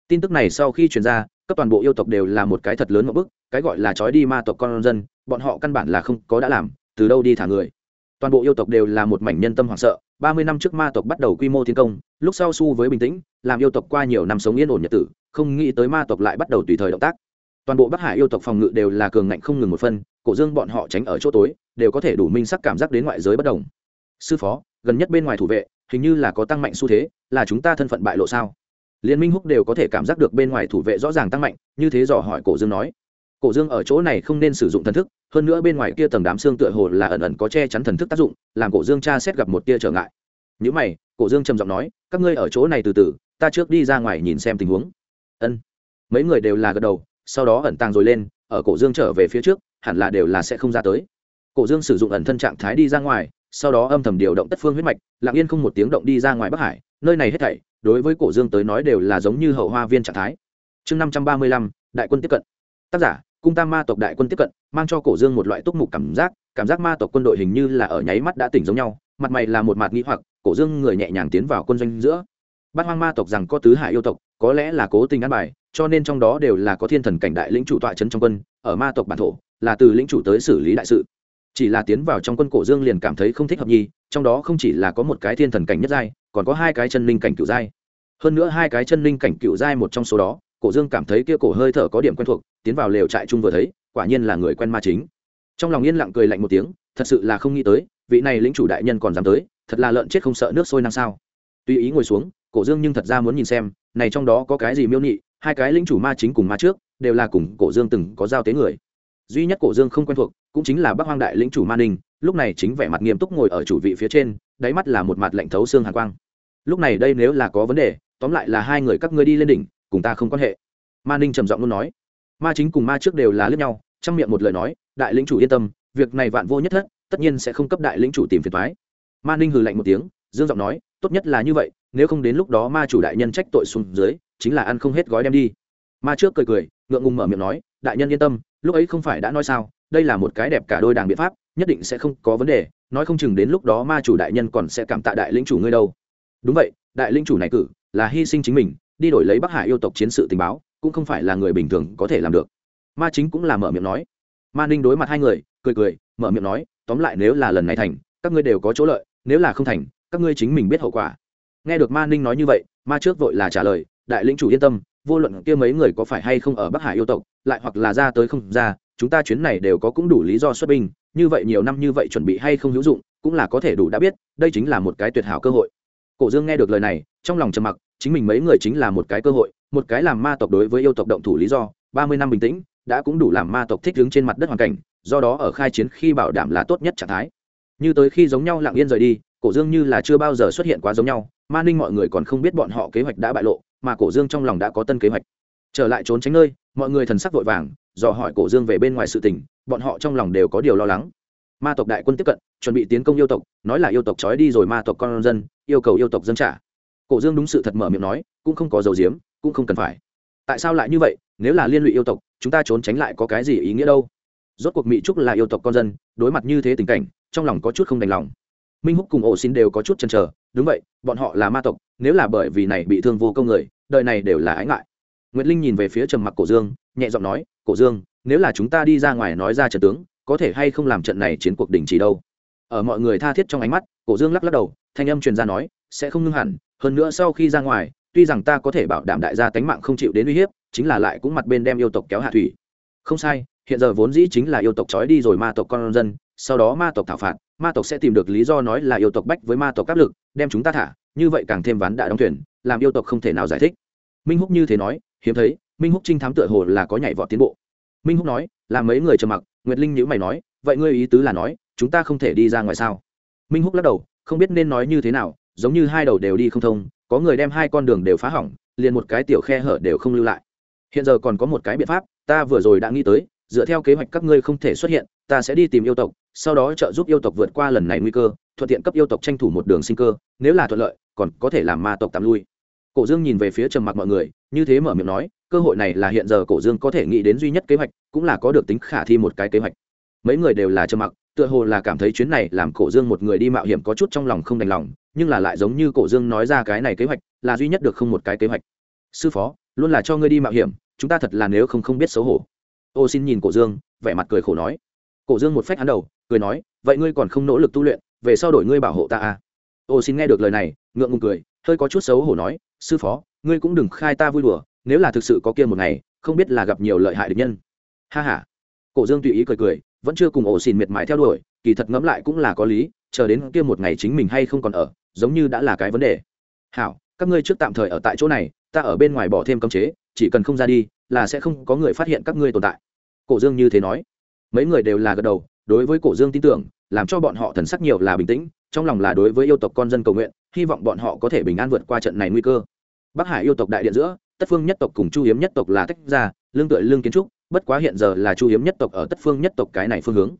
Tin tức này sau khi truyền ra các toàn bộ yêu tộc đều là một cái thật lớn một bức, cái gọi là trói đi ma tộc con dân, bọn họ căn bản là không có đã làm, từ đâu đi thả người. Toàn bộ yêu tộc đều là một mảnh nhân tâm hoảng sợ, ba mươi năm trước ma tộc bắt đầu quy mô tiến công, lúc sau su với bình tĩnh, làm yêu tộc qua nhiều năm sống yên ổn nhật tử, không nghĩ tới ma tộc lại bắt đầu tùy thời động tác toàn bộ bắc hải yêu tộc phòng ngự đều là cường ngạnh không ngừng một phân, cổ dương bọn họ tránh ở chỗ tối, đều có thể đủ minh sắc cảm giác đến ngoại giới bất đồng. Sư phó, gần nhất bên ngoài thủ vệ, hình như là có tăng mạnh xu thế, là chúng ta thân phận bại lộ sao? Liên minh húc đều có thể cảm giác được bên ngoài thủ vệ rõ ràng tăng mạnh, như thế dò hỏi cổ dương nói. Cổ dương ở chỗ này không nên sử dụng thần thức, hơn nữa bên ngoài kia tầng đám xương tựa hồ là ẩn ẩn có che chắn thần thức tác dụng, làm cổ dương tra xét gặp một tia trở ngại. Nhữ mày, cổ dương trầm giọng nói, các ngươi ở chỗ này từ từ, ta trước đi ra ngoài nhìn xem tình huống. Ân. Mấy người đều là gật đầu sau đó ẩn tàng rồi lên, ở cổ dương trở về phía trước, hẳn là đều là sẽ không ra tới. Cổ dương sử dụng ẩn thân trạng thái đi ra ngoài, sau đó âm thầm điều động tất phương huyết mạch, lặng yên không một tiếng động đi ra ngoài bắc hải, nơi này hết thảy, đối với cổ dương tới nói đều là giống như hậu hoa viên trạng thái. Chương năm trăm ba mươi lăm, đại quân tiếp cận. Tác giả, cung tam ma tộc đại quân tiếp cận, mang cho cổ dương một loại túc mục cảm giác cảm giác ma tộc quân đội hình như là ở nháy mắt đã tỉnh giống nhau, mặt mày là một mặt nghĩ hoặc, cổ dương người nhẹ nhàng tiến vào quân doanh giữa. Bát hoang ma tộc rằng có tứ hải yêu tộc, có lẽ là cố tình ăn bài cho nên trong đó đều là có thiên thần cảnh đại lĩnh chủ tọa trấn trong quân, ở ma tộc bản thổ, là từ lĩnh chủ tới xử lý đại sự. Chỉ là tiến vào trong quân cổ dương liền cảm thấy không thích hợp nhi, trong đó không chỉ là có một cái thiên thần cảnh nhất giai, còn có hai cái chân linh cảnh cửu giai. Hơn nữa hai cái chân linh cảnh cửu giai một trong số đó, cổ dương cảm thấy kia cổ hơi thở có điểm quen thuộc, tiến vào lều trại chung vừa thấy, quả nhiên là người quen ma chính. Trong lòng yên lặng cười lạnh một tiếng, thật sự là không nghĩ tới, vị này lĩnh chủ đại nhân còn dám tới, thật là lợn chết không sợ nước sôi năng sao. Tuy ý ngồi xuống, cổ dương nhưng thật ra muốn nhìn xem, này trong đó có cái gì miêu nhị hai cái lĩnh chủ ma chính cùng ma trước, đều là cùng cổ dương từng có giao tế người. Duy nhất cổ dương không quen thuộc, cũng chính là bác hoang đại lĩnh chủ ma ninh, lúc này chính vẻ mặt nghiêm túc ngồi ở chủ vị phía trên, đáy mắt là một mặt lạnh thấu xương hàn quang. Lúc này đây nếu là có vấn đề, tóm lại là hai người các ngươi đi lên đỉnh, cùng ta không quan hệ. Ma ninh trầm giọng luôn nói. Ma chính cùng ma trước đều là lướt nhau, trong miệng một lời nói, đại lĩnh chủ yên tâm, việc này vạn vô nhất thất, tất nhiên sẽ không cấp đại lĩnh chủ tìm phiền thoái ma ninh hừ lạnh một tiếng, dương giọng nói, tốt nhất là như vậy, nếu không đến lúc đó ma chủ đại nhân trách tội xuống dưới chính là ăn không hết gói đem đi. Ma trước cười cười, ngượng ngùng mở miệng nói, đại nhân yên tâm, lúc ấy không phải đã nói sao, đây là một cái đẹp cả đôi đảng biện pháp, nhất định sẽ không có vấn đề, nói không chừng đến lúc đó ma chủ đại nhân còn sẽ cảm tạ đại lĩnh chủ ngươi đâu. Đúng vậy, đại lĩnh chủ này cử, là hy sinh chính mình, đi đổi lấy bắc hải yêu tộc chiến sự tình báo, cũng không phải là người bình thường có thể làm được. Ma chính cũng là mở miệng nói. Ma ninh đối mặt hai người, cười cười, mở miệng nói, tóm lại nếu là lần này thành, các ngươi đều có chỗ lợi, nếu là không thành, các ngươi chính mình biết hậu quả. Nghe được ma ninh nói như vậy, ma trước vội là trả lời đại lĩnh chủ yên tâm, vô luận kia mấy người có phải hay không ở bắc hải yêu tộc, lại hoặc là ra tới không ra, chúng ta chuyến này đều có cũng đủ lý do xuất binh, như vậy nhiều năm như vậy chuẩn bị hay không hữu dụng, cũng là có thể đủ đã biết, đây chính là một cái tuyệt hảo cơ hội. Cổ dương nghe được lời này, trong lòng trầm mặc, chính mình mấy người chính là một cái cơ hội, một cái làm ma tộc đối với yêu tộc động thủ lý do, ba mươi năm bình tĩnh, đã cũng đủ làm ma tộc thích đứng trên mặt đất hoàn cảnh, do đó ở khai chiến khi bảo đảm là tốt nhất trạng thái. Như tới khi giống nhau lặng yên rời đi, cổ dương như là chưa bao giờ xuất hiện quá giống nhau, ma ninh mọi người còn không biết bọn họ kế hoạch đã bại lộ mà cổ dương trong lòng đã có tân kế hoạch. Trở lại trốn tránh nơi, mọi người thần sắc vội vàng, dò hỏi cổ dương về bên ngoài sự tình, bọn họ trong lòng đều có điều lo lắng. Ma tộc đại quân tiếp cận, chuẩn bị tiến công yêu tộc, nói là yêu tộc trói đi rồi ma tộc con dân, yêu cầu yêu tộc dân trả. Cổ dương đúng sự thật mở miệng nói, cũng không có dầu diếm, cũng không cần phải. Tại sao lại như vậy? Nếu là liên lụy yêu tộc, chúng ta trốn tránh lại có cái gì ý nghĩa đâu? Rốt cuộc mỹ trúc là yêu tộc con dân, đối mặt như thế tình cảnh, trong lòng có chút không đành lòng. Minh húc cùng ổ xin đều có chút chần chờ, đúng vậy, bọn họ là ma tộc nếu là bởi vì này bị thương vô công người, đời này đều là ái ngại. Nguyệt linh nhìn về phía trầm mặc cổ dương, nhẹ giọng nói, cổ dương, nếu là chúng ta đi ra ngoài nói ra trận tướng, có thể hay không làm trận này chiến cuộc đình chỉ đâu? Ở mọi người tha thiết trong ánh mắt, cổ dương lắc lắc đầu, thanh âm truyền ra nói, sẽ không ngưng hẳn, hơn nữa sau khi ra ngoài, tuy rằng ta có thể bảo đảm đại gia tánh mạng không chịu đến uy hiếp, chính là lại cũng mặt bên đem yêu tộc kéo hạ thủy. Không sai, hiện giờ vốn dĩ chính là yêu tộc trói đi rồi ma tộc con dân, sau đó ma tộc thảo phạt, ma tộc sẽ tìm được lý do nói là yêu tộc bách với ma tộc áp lực, đem chúng ta thả như vậy càng thêm ván đã đóng thuyền, làm yêu tộc không thể nào giải thích. Minh húc như thế nói, hiếm thấy, minh húc trinh thám tựa hồ là có nhảy vọt tiến bộ. Minh húc nói, là mấy người trầm mặc. Nguyệt linh nhữ mày nói, vậy ngươi ý tứ là nói, chúng ta không thể đi ra ngoài sao? Minh húc lắc đầu, không biết nên nói như thế nào, giống như hai đầu đều đi không thông, có người đem hai con đường đều phá hỏng, liền một cái tiểu khe hở đều không lưu lại. Hiện giờ còn có một cái biện pháp, ta vừa rồi đã nghĩ tới, dựa theo kế hoạch các ngươi không thể xuất hiện, ta sẽ đi tìm yêu tộc sau đó trợ giúp yêu tộc vượt qua lần này nguy cơ, thuận tiện cấp yêu tộc tranh thủ một đường sinh cơ, nếu là thuận lợi, còn có thể làm ma tộc tạm lui. Cổ dương nhìn về phía trầm mặc mọi người, như thế mở miệng nói, cơ hội này là hiện giờ cổ dương có thể nghĩ đến duy nhất kế hoạch, cũng là có được tính khả thi một cái kế hoạch. Mấy người đều là trầm mặc, tựa hồ là cảm thấy chuyến này làm cổ dương một người đi mạo hiểm có chút trong lòng không đành lòng, nhưng là lại giống như cổ dương nói ra cái này kế hoạch, là duy nhất được không một cái kế hoạch. Sư phó, luôn là cho ngươi đi mạo hiểm, chúng ta thật là nếu không không biết xấu hổ. Ô xin nhìn cổ dương, vẻ mặt cười khổ nói cổ dương một phách hắn đầu, cười nói, vậy ngươi còn không nỗ lực tu luyện, về sau đổi ngươi bảo hộ ta à? Ô xin nghe được lời này, ngượng ngùng cười, hơi có chút xấu hổ nói, sư phó, ngươi cũng đừng khai ta vui đùa, nếu là thực sự có kia một ngày, không biết là gặp nhiều lợi hại địch nhân. Ha ha. Cổ dương tùy ý cười cười, vẫn chưa cùng ổ xìn miệt mài theo đuổi, kỳ thật ngẫm lại cũng là có lý, chờ đến kia một ngày chính mình hay không còn ở, giống như đã là cái vấn đề. Hảo, các ngươi trước tạm thời ở tại chỗ này, ta ở bên ngoài bỏ thêm cấm chế, chỉ cần không ra đi, là sẽ không có người phát hiện các ngươi tồn tại. Cổ dương như thế nói mấy người đều là gật đầu, đối với cổ dương tin tưởng, làm cho bọn họ thần sắc nhiều là bình tĩnh, trong lòng là đối với yêu tộc con dân cầu nguyện, hy vọng bọn họ có thể bình an vượt qua trận này nguy cơ. Bắc hải yêu tộc đại điện giữa, tất phương nhất tộc cùng chu hiếm nhất tộc là tách ra, lương tựa lương kiến trúc, bất quá hiện giờ là chu hiếm nhất tộc ở tất phương nhất tộc cái này phương hướng.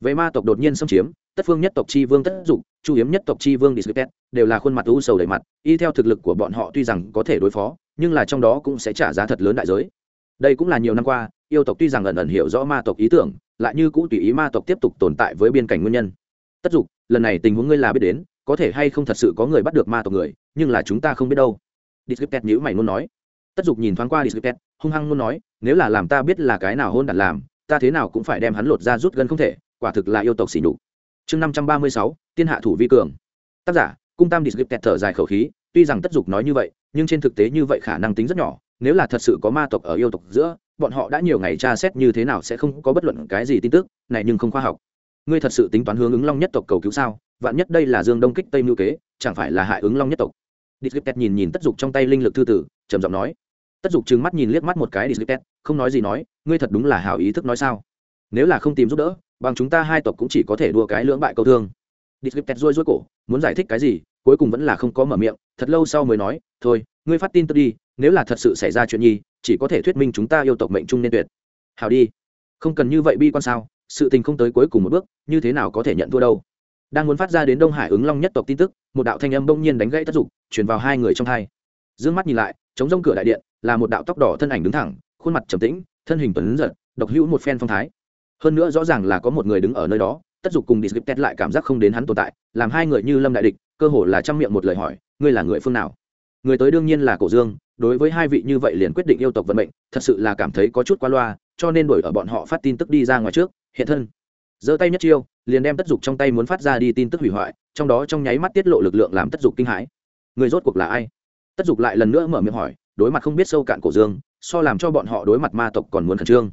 Về ma tộc đột nhiên xâm chiếm, tất phương nhất tộc chi vương tất dục, chu hiếm nhất tộc chi vương discutet đều là khuôn mặt u sầu đầy mặt, y theo thực lực của bọn họ tuy rằng có thể đối phó, nhưng là trong đó cũng sẽ trả giá thật lớn đại giới đây cũng là nhiều năm qua, yêu tộc tuy rằng ẩn ẩn hiểu rõ ma tộc ý tưởng, lại như cũ tùy ý ma tộc tiếp tục tồn tại với biên cảnh nguyên nhân. Tất dục, lần này tình huống ngươi là biết đến, có thể hay không thật sự có người bắt được ma tộc người, nhưng là chúng ta không biết đâu. Discutet nhữ mày muốn nói. Tất dục nhìn thoáng qua discutet hung hăng muốn nói, nếu là làm ta biết là cái nào hôn đặt làm, ta thế nào cũng phải đem hắn lột ra rút gân không thể, quả thực là yêu tộc xỉ nhục. Chương năm trăm ba mươi sáu tiên hạ thủ vi cường. Tác giả, cung tam discutet thở dài khẩu khí, tuy rằng tất dục nói như vậy, nhưng trên thực tế như vậy khả năng tính rất nhỏ nếu là thật sự có ma tộc ở yêu tộc giữa, bọn họ đã nhiều ngày tra xét như thế nào sẽ không có bất luận cái gì tin tức, này nhưng không khoa học. Ngươi thật sự tính toán hướng ứng long nhất tộc cầu cứu sao? Vạn nhất đây là dương đông kích tây mưu kế, chẳng phải là hại ứng long nhất tộc? Disgiptet nhìn nhìn tất dục trong tay linh lực thư tử, trầm giọng nói. Tất dục trừng mắt nhìn liếc mắt một cái disgiptet không nói gì nói, ngươi thật đúng là hảo ý thức nói sao? Nếu là không tìm giúp đỡ, bằng chúng ta hai tộc cũng chỉ có thể đua cái lưỡng bại câu thương. Disgiptet rôi rôi cổ, muốn giải thích cái gì, cuối cùng vẫn là không có mở miệng, thật lâu sau mới nói, thôi, ngươi phát tin tức đi nếu là thật sự xảy ra chuyện nhi, chỉ có thể thuyết minh chúng ta yêu tộc mệnh trung nên tuyệt. Hào đi. Không cần như vậy bi quan sao, sự tình không tới cuối cùng một bước, như thế nào có thể nhận thua đâu. Đang muốn phát ra đến đông hải ứng long nhất tộc tin tức, một đạo thanh âm bỗng nhiên đánh gãy thất dục chuyển vào hai người trong hai. D ư ơ n g mắt nhìn lại, chống rông cửa đại điện, là một đạo tóc đỏ thân ảnh đứng thẳng, khuôn mặt trầm tĩnh, thân hình tuấn giật, độc hữu một phen phong thái. Hơn nữa rõ ràng là có một người đứng ở nơi đó, tất dục cùng đi disgiptet lại cảm giác không đến hắn tồn tại, làm hai người như lâm đại địch, cơ hồ là chăm miệng một lời hỏi, ngươi là người phương nào? Người tới đương nhiên là cổ dương đối với hai vị như vậy liền quyết định yêu tộc vận mệnh, thật sự là cảm thấy có chút qua loa, cho nên đổi ở bọn họ phát tin tức đi ra ngoài trước, hiện thân. Giơ tay nhất chiêu, liền đem tất dục trong tay muốn phát ra đi tin tức hủy hoại, trong đó trong nháy mắt tiết lộ lực lượng làm tất dục kinh hãi. Người rốt cuộc là ai? Tất dục lại lần nữa mở miệng hỏi, đối mặt không biết sâu cạn cổ dương, so làm cho bọn họ đối mặt ma tộc còn muốn khẩn trương.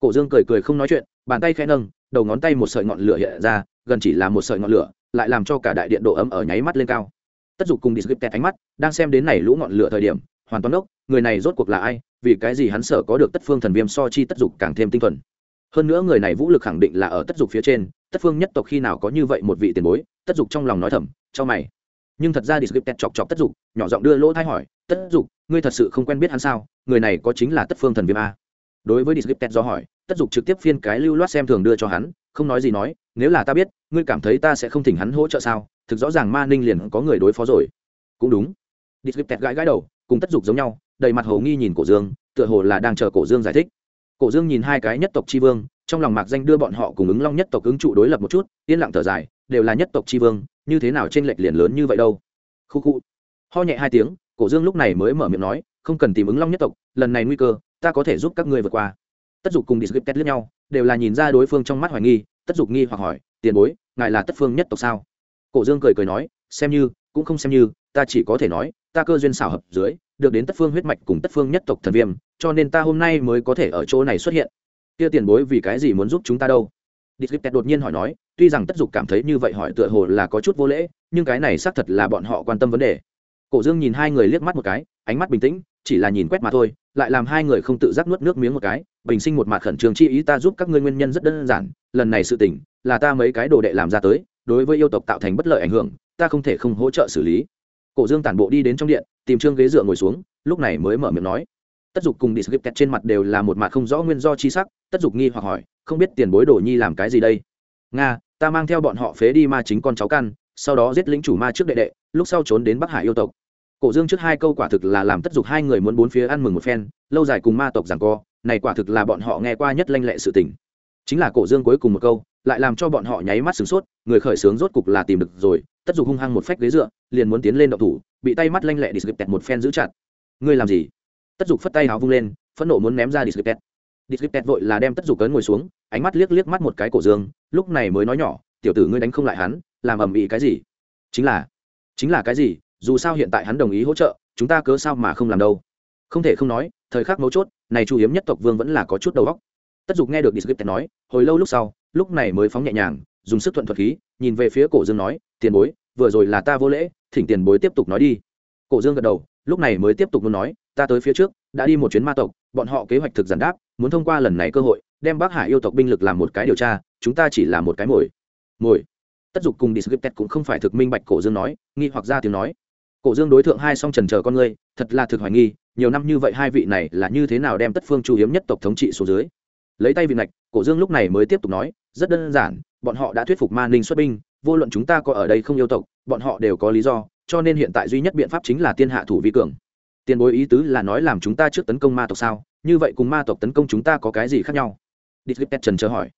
Cổ dương cười cười không nói chuyện, bàn tay khẽ nâng, đầu ngón tay một sợi ngọn lửa hiện ra, gần chỉ là một sợi ngọn lửa, lại làm cho cả đại điện độ ấm ở nháy mắt lên cao. Tất dục cùng đi kẹt ánh mắt, đang xem đến này lũ ngọn lửa thời điểm hoàn toàn ốc người này rốt cuộc là ai vì cái gì hắn sợ có được tất phương thần viêm so chi tất dục càng thêm tinh thuần hơn nữa người này vũ lực khẳng định là ở tất dục phía trên tất phương nhất tộc khi nào có như vậy một vị tiền bối tất dục trong lòng nói thầm cho mày nhưng thật ra đi script chọc chọc tất dục nhỏ giọng đưa lỗ thay hỏi tất dục ngươi thật sự không quen biết hắn sao người này có chính là tất phương thần viêm a đối với Discryptet do hỏi, tất dục trực tiếp phiên cái lưu loát xem thường đưa cho hắn, không nói gì nói, nếu là ta biết, ngươi cảm thấy ta sẽ không thỉnh hắn hỗ trợ sao? Thực rõ ràng Ma Ninh liền có người đối phó rồi. Cũng đúng. Discryptet gãi gãi đầu, cùng tất dục giống nhau, đầy mặt hồ nghi nhìn Cổ Dương, tựa hồ là đang chờ Cổ Dương giải thích. Cổ Dương nhìn hai cái nhất tộc chi vương, trong lòng mạc danh đưa bọn họ cùng ứng long nhất tộc ứng trụ đối lập một chút, yên lặng thở dài, đều là nhất tộc chi vương, như thế nào trên lệch liền lớn như vậy đâu? Khu khu. Ho nhẹ hai tiếng, Cổ Dương lúc này mới mở miệng nói, không cần tìm ứng long nhất tộc, lần này nguy cơ, ta có thể giúp các ngươi vượt qua tất dục cùng đi script lẫn nhau đều là nhìn ra đối phương trong mắt hoài nghi tất dục nghi hoặc hỏi tiền bối ngài là tất phương nhất tộc sao cổ dương cười cười nói xem như cũng không xem như ta chỉ có thể nói ta cơ duyên xảo hợp dưới được đến tất phương huyết mạch cùng tất phương nhất tộc thần viêm cho nên ta hôm nay mới có thể ở chỗ này xuất hiện kia tiền bối vì cái gì muốn giúp chúng ta đâu Discryptet đột nhiên hỏi nói, tuy rằng Tất Dục cảm thấy như vậy hỏi tựa hồ là có chút vô lễ, nhưng cái này xác thật là bọn họ quan tâm vấn đề. Cổ Dương nhìn hai người liếc mắt một cái, ánh mắt bình tĩnh, chỉ là nhìn quét mà thôi, lại làm hai người không tự giác nuốt nước miếng một cái bình sinh một mặt khẩn trương chi ý ta giúp các ngươi nguyên nhân rất đơn giản lần này sự tình là ta mấy cái đồ đệ làm ra tới đối với yêu tộc tạo thành bất lợi ảnh hưởng ta không thể không hỗ trợ xử lý. Cổ dương tản bộ đi đến trong điện, tìm trương ghế dựa ngồi xuống, lúc này mới mở miệng nói. Tất dục cùng đi skip kẹt trên mặt đều là một mặt không rõ nguyên do chi sắc, tất dục nghi hoặc hỏi, không biết tiền bối đồ nhi làm cái gì đây? Nga, ta mang theo bọn họ phế đi ma chính con cháu căn, sau đó giết lính chủ ma trước đệ đệ, lúc sau trốn đến bắc hải yêu tộc. Cổ dương trước hai câu quả thực là làm tất dục hai người muốn bốn phía ăn mừng một phen, lâu dài cùng ma tộc rằng co, này quả thực là bọn họ nghe qua nhất lanh lệ sự tình. Chính là cổ dương cuối cùng một câu lại làm cho bọn họ nháy mắt sửng sốt, người khởi sướng rốt cục là tìm được rồi, tất dục hung hăng một phách ghế dựa, liền muốn tiến lên động thủ, bị tay mắt lanh lẹ đi script một phen giữ chặt. Ngươi làm gì? Tất dục phất tay áo vung lên, phẫn nộ muốn ném ra đi script đi script vội là đem tất dục cấn ngồi xuống, ánh mắt liếc liếc mắt một cái cổ dương, lúc này mới nói nhỏ, tiểu tử ngươi đánh không lại hắn, làm ầm ĩ cái gì? Chính là chính là cái gì? Dù sao hiện tại hắn đồng ý hỗ trợ, chúng ta cớ sao mà không làm đâu? Không thể không nói, thời khắc mấu chốt, này chủ hiếm nhất tộc vương vẫn là có chút đầu óc. Tất dục nghe được discript nói, hồi lâu lúc sau lúc này mới phóng nhẹ nhàng, dùng sức thuận thuật khí, nhìn về phía cổ dương nói, tiền bối, vừa rồi là ta vô lễ, thỉnh tiền bối tiếp tục nói đi. Cổ dương gật đầu, lúc này mới tiếp tục muốn nói, ta tới phía trước, đã đi một chuyến ma tộc, bọn họ kế hoạch thực giản đáp, muốn thông qua lần này cơ hội, đem bắc hải yêu tộc binh lực làm một cái điều tra, chúng ta chỉ là một cái mồi. Mồi? Tất dục cùng discriptet cũng không phải thực minh bạch, cổ dương nói, nghi hoặc ra tiếng nói. Cổ dương đối tượng hai song trần chờ con ngươi thật là thực hoài nghi, nhiều năm như vậy hai vị này là như thế nào đem tất phương chu hiếm nhất tộc thống trị số dưới? Lấy tay vị ngạch, cổ dương lúc này mới tiếp tục nói, rất đơn giản, bọn họ đã thuyết phục ma ninh xuất binh, vô luận chúng ta có ở đây không yêu tộc, bọn họ đều có lý do, cho nên hiện tại duy nhất biện pháp chính là tiên hạ thủ vi cường. Tiền bối ý tứ là nói làm chúng ta trước tấn công ma tộc sao? Như vậy cùng ma tộc tấn công chúng ta có cái gì khác nhau? Discriptet trần chờ hỏi.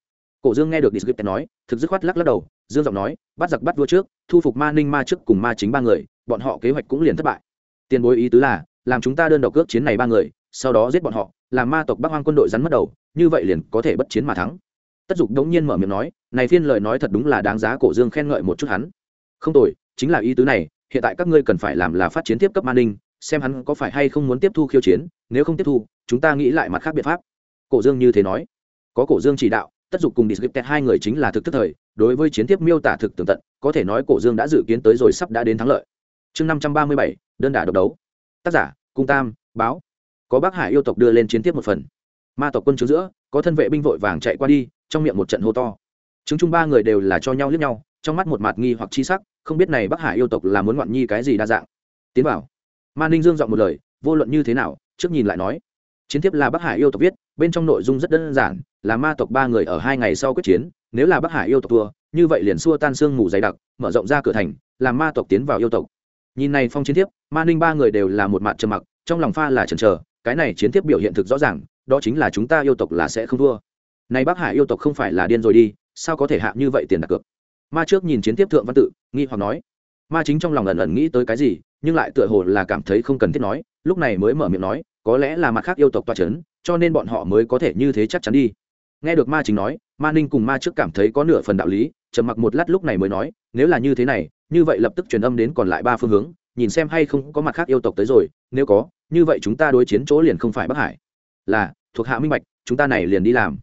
Cổ dương nghe được discriptet nói, thực dứt khoát lắc lắc đầu, dương giọng nói, bắt giặc bắt vua trước, thu phục ma ninh ma trước cùng ma chính ba người, bọn họ kế hoạch cũng liền thất bại. Tiền bối ý tứ là, làm chúng ta đơn độc cước chiến này ba người, sau đó giết bọn họ, làm ma tộc bắc hoang quân đội rắn mất đầu như vậy liền có thể bất chiến mà thắng. Tất dục đống nhiên mở miệng nói, này phiên lời nói thật đúng là đáng giá cổ dương khen ngợi một chút hắn. Không tồi, chính là ý tứ này, hiện tại các ngươi cần phải làm là phát chiến tiếp cấp an ninh, xem hắn có phải hay không muốn tiếp thu khiêu chiến, nếu không tiếp thu, chúng ta nghĩ lại mặt khác biện pháp. Cổ dương như thế nói. Có cổ dương chỉ đạo, tất dục cùng disgiptet hai người chính là thực tức thời, đối với chiến tiếp miêu tả thực tường tận, có thể nói cổ dương đã dự kiến tới rồi sắp đã đến thắng lợi. Chương năm trăm ba mươi bảy, đơn đả độc đấu. Tác giả, cung tam, báo. Có bác hải yêu tộc đưa lên chiến tiếp một phần ma tộc quân chứng giữa có thân vệ binh vội vàng chạy qua đi trong miệng một trận hô to. Chứng chung ba người đều là cho nhau liếc nhau trong mắt một mặt nghi hoặc chi sắc không biết này bắc hải yêu tộc là muốn ngoạn nhi cái gì đa dạng. Tiến vào. Ma ninh dương dọn một lời vô luận như thế nào trước nhìn lại nói. Chiến Thiếp là bắc hải yêu tộc viết bên trong nội dung rất đơn giản là ma tộc ba người ở hai ngày sau quyết chiến nếu là bắc hải yêu tộc thua như vậy liền xua tan xương mù dày đặc mở rộng ra cửa thành làm ma tộc tiến vào yêu tộc. Nhìn này phong chiến Thiếp, ma ninh ba người đều là một mặt trầm mặc trong lòng pha là chần chờ cái này chiến Thiếp biểu hiện thực rõ ràng đó chính là chúng ta yêu tộc là sẽ không thua. Này bắc hải yêu tộc không phải là điên rồi đi, sao có thể hạ như vậy tiền đặt cược? Ma trước nhìn chiến tiếp thượng văn tự, nghi hoặc nói. Ma chính trong lòng ẩn ẩn nghĩ tới cái gì, nhưng lại tựa hồ là cảm thấy không cần thiết nói, lúc này mới mở miệng nói, có lẽ là mặt khác yêu tộc toa c h ấ n cho nên bọn họ mới có thể như thế chắc chắn đi. Nghe được ma chính nói, ma ninh cùng ma trước cảm thấy có nửa phần đạo lý, trầm mặc một lát lúc này mới nói, nếu là như thế này, như vậy lập tức truyền âm đến còn lại ba phương hướng, nhìn xem hay không có mặt khác yêu tộc tới rồi, nếu có, như vậy chúng ta đối chiến chỗ liền không phải bắc hải là, thuộc hạ minh bạch, chúng ta này liền đi làm.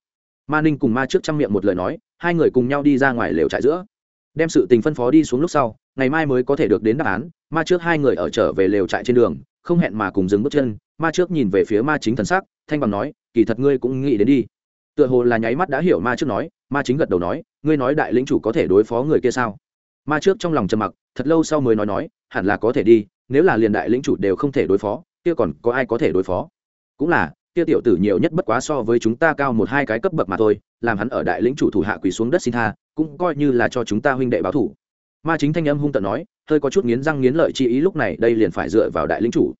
Ma ninh cùng ma trước chăm miệng một lời nói, hai người cùng nhau đi ra ngoài lều trại giữa. Đem sự tình phân phó đi xuống lúc sau, ngày mai mới có thể được đến đáp án, ma trước hai người ở trở về lều trại trên đường, không hẹn mà cùng dừng bước chân, ma trước nhìn về phía ma chính thần sắc, thanh bằng nói, kỳ thật ngươi cũng nghĩ đến đi. Tựa hồ là nháy mắt đã hiểu ma trước nói, ma chính gật đầu nói, ngươi nói đại lĩnh chủ có thể đối phó người kia sao? Ma trước trong lòng trầm mặc, thật lâu sau mới nói nói, hẳn là có thể đi, nếu là liền đại lĩnh chủ đều không thể đối phó, kia còn có ai có thể đối phó? Cũng là kia tiểu tử nhiều nhất bất quá so với chúng ta cao một hai cái cấp bậc mà thôi, làm hắn ở đại lĩnh chủ thủ hạ quỳ xuống đất xin tha, cũng coi như là cho chúng ta huynh đệ báo thủ. Ma chính thanh âm hung tận nói, hơi có chút nghiến răng nghiến lợi chi ý lúc này đây liền phải dựa vào đại lĩnh chủ.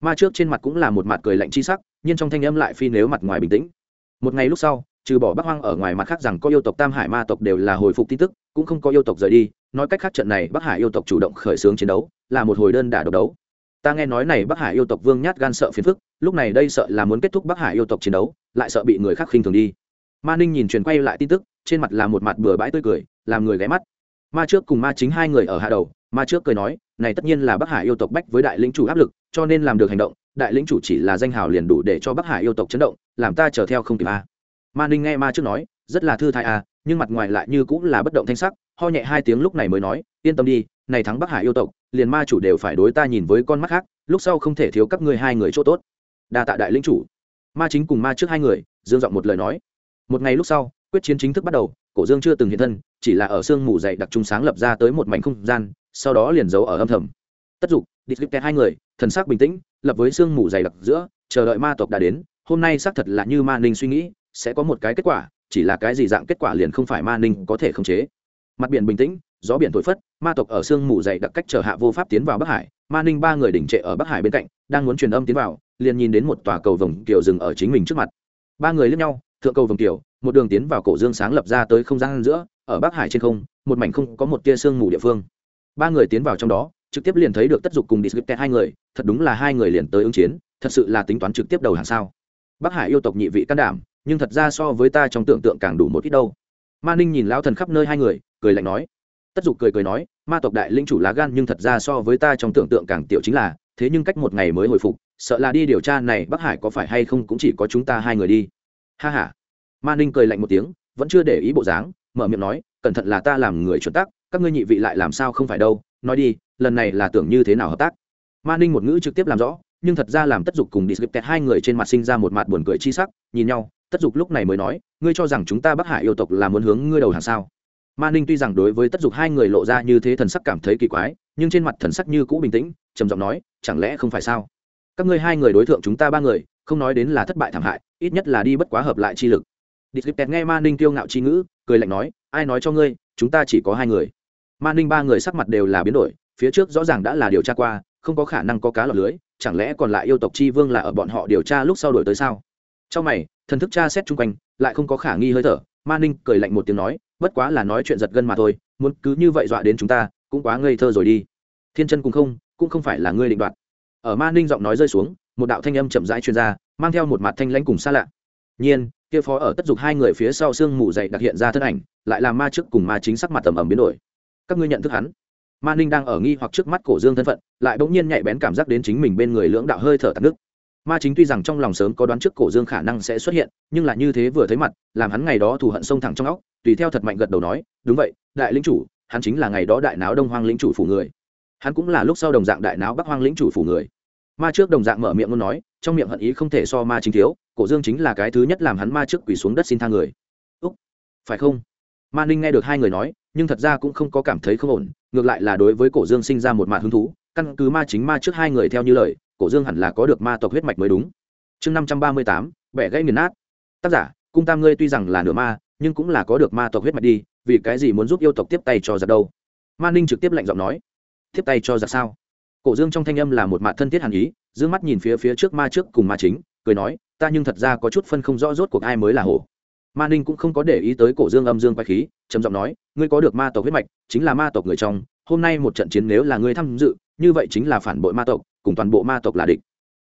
Ma trước trên mặt cũng là một mặt cười lạnh chi sắc, nhưng trong thanh âm lại phi nếu mặt ngoài bình tĩnh. Một ngày lúc sau, trừ bỏ bắc hoang ở ngoài mặt khác rằng có yêu tộc tam hải ma tộc đều là hồi phục tin tức, cũng không có yêu tộc rời đi, nói cách khác trận này bắc hải yêu tộc chủ động khởi xướng chiến đấu, là một hồi đơn đả độc đấu ta nghe nói này bắc hải yêu tộc vương nhát gan sợ phiền phức, lúc này đây sợ là muốn kết thúc bắc hải yêu tộc chiến đấu, lại sợ bị người khác khinh thường đi. Ma ninh nhìn truyền quay lại tin tức, trên mặt là một mặt bừa bãi tươi cười, làm người ghé mắt. Ma trước cùng ma chính hai người ở hạ đầu, ma trước cười nói, này tất nhiên là bắc hải yêu tộc bách với đại lĩnh chủ áp lực, cho nên làm được hành động, đại lĩnh chủ chỉ là danh hào liền đủ để cho bắc hải yêu tộc chấn động, làm ta chờ theo không kịp a ma ninh nghe ma trước nói, rất là thư thái a nhưng mặt ngoài lại như cũng là bất động thanh sắc, ho nhẹ hai tiếng lúc này mới nói, yên tâm đi này thắng bắc hải yêu tộc, liền ma chủ đều phải đối ta nhìn với con mắt khác, lúc sau không thể thiếu các ngươi hai người chỗ tốt. Đa tạ đại lĩnh chủ. Ma chính cùng ma trước hai người, dương giọng một lời nói. Một ngày lúc sau, quyết chiến chính thức bắt đầu, cổ dương chưa từng hiện thân, chỉ là ở sương mù dày đặc trung sáng lập ra tới một mảnh không gian, sau đó liền giấu ở âm thầm. Tất dục discipet hai người, thần sắc bình tĩnh, lập với sương mù dày đặc giữa, chờ đợi ma tộc đã đến, hôm nay xác thật là như ma ninh suy nghĩ, sẽ có một cái kết quả, chỉ là cái gì dạng kết quả liền không phải ma ninh có thể khống chế. Mặt biển bình tĩnh gió biển thổi phất, ma tộc ở sương mù dày đặc cách chờ hạ vô pháp tiến vào bắc hải, ma ninh ba người đỉnh trệ ở bắc hải bên cạnh, đang muốn truyền âm tiến vào, liền nhìn đến một tòa cầu vồng kiều dừng ở chính mình trước mặt. Ba người lướt nhau, thượng cầu vồng kiều một đường tiến vào cổ dương sáng lập ra tới không gian giữa, ở bắc hải trên không, một mảnh không có một tia sương mù địa phương. Ba người tiến vào trong đó, trực tiếp liền thấy được tất dục cùng disgiptet hai người, thật đúng là hai người liền tới ứng chiến, thật sự là tính toán trực tiếp đầu hàng sao. Bắc hải yêu tộc nhị vị can đảm, nhưng thật ra so với ta trong tưởng tượng càng đủ một ít đâu. Ma ninh nhìn lão thần khắp nơi hai người, cười lạnh nói tất dục cười cười nói, ma tộc đại linh chủ lá gan, nhưng thật ra so với ta trong tưởng tượng càng tiểu chính là, thế nhưng cách một ngày mới hồi phục, sợ là đi điều tra này bắc hải có phải hay không cũng chỉ có chúng ta hai người đi. Ha h a ma ninh cười lạnh một tiếng, vẫn chưa để ý bộ dáng, mở miệng nói, cẩn thận là ta làm người chuẩn tắc, các ngươi nhị vị lại làm sao không phải đâu, nói đi, lần này là tưởng như thế nào hợp tác? Ma ninh một ngữ trực tiếp làm rõ, nhưng thật ra làm tất dục cùng đi script hai người trên mặt sinh ra một mặt buồn cười chi sắc, nhìn nhau, tất dục lúc này mới nói, ngươi cho rằng chúng ta bắc hải yêu tộc là muốn hướng ngươi đầu hàng sao? Ma ninh tuy rằng đối với tất dục hai người lộ ra như thế thần sắc cảm thấy kỳ quái nhưng trên mặt thần sắc như cũ bình tĩnh trầm giọng nói chẳng lẽ không phải sao các ngươi hai người đối tượng chúng ta ba người không nói đến là thất bại thảm hại ít nhất là đi bất quá hợp lại chi lực Disrupted nghe Ma Ninh kiêu ngạo chi ngữ, cười lạnh nói, ai nói cho ngươi, chúng ta chỉ có hai người. Ma Ninh ba người sắc mặt đều là biến đổi, phía trước rõ ràng đã là điều tra qua, không có khả năng có cá lọc lưới, chẳng lẽ còn lại yêu tộc chi vương là ở bọn họ điều tra lúc sau đổi tới sao? Trong mày, thần thức tra xét chung quanh, lại không có khả nghi hơi thở, Ma Ninh cười lạnh một tiếng nói, bất quá là nói chuyện giật gân mà thôi, muốn cứ như vậy dọa đến chúng ta, cũng quá ngây thơ rồi đi. Thiên chân cũng không, cũng không phải là ngươi định đoạt. Ở Ma Ninh giọng nói rơi xuống, một đạo thanh âm chậm rãi truyền ra, mang theo một mặt thanh lãnh cùng xa lạ. Nhiên, kia phó ở tất dục hai người phía sau xương mù dậy đặc hiện ra thân ảnh lại làm ma trước cùng ma chính sắc mặt tầm ẩm biến đổi các ngươi nhận thức hắn ma ninh đang ở nghi hoặc trước mắt cổ dương thân phận lại bỗng nhiên nhạy bén cảm giác đến chính mình bên người lưỡng đạo hơi thở tạt nước ma chính tuy rằng trong lòng sớm có đoán trước cổ dương khả năng sẽ xuất hiện nhưng là như thế vừa thấy mặt làm hắn ngày đó thù hận sông thẳng trong óc tùy theo thật mạnh gật đầu nói, đúng vậy, đại lĩnh chủ, hắn chính là ngày đó đại náo đông hoang lĩnh chủ phủ người. Hắn cũng là lúc sau đồng dạng đại náo bắc hoang lĩnh chủ phủ người. Ma trước đồng dạng mở miệng muốn nói, trong miệng hận ý không thể so ma chính thiếu, cổ dương chính là cái thứ nhất làm hắn ma trước quỳ xuống đất xin tha người. Úc, phải không? Ma ninh nghe được hai người nói, nhưng thật ra cũng không có cảm thấy không ổn, ngược lại là đối với cổ dương sinh ra một mạt hứng thú, căn cứ ma chính ma trước hai người theo như lời, cổ dương hẳn là có được ma tộc huyết mạch mới đúng. Chương năm trăm ba mươi tám, bẻ gãy nghiền nát. Tác giả, cung tam ngươi tuy rằng là nửa ma nhưng cũng là có được ma tộc huyết mạch đi, vì cái gì muốn giúp yêu tộc tiếp tay cho giặc đâu? Ma ninh trực tiếp lạnh giọng nói. Tiếp tay cho giặc sao? Cổ dương trong thanh âm là một mạ thân thiết hàn ý d mắt nhìn phía phía trước ma trước cùng ma chính, cười nói, ta nhưng thật ra có chút phân không rõ rốt cuộc ai mới là hổ. Ma ninh cũng không có để ý tới cổ dương âm dương quay khí, trầm giọng nói, ngươi có được ma tộc huyết mạch, chính là ma tộc người trong, hôm nay một trận chiến nếu là ngươi tham dự, như vậy chính là phản bội ma tộc, cùng toàn bộ ma tộc là địch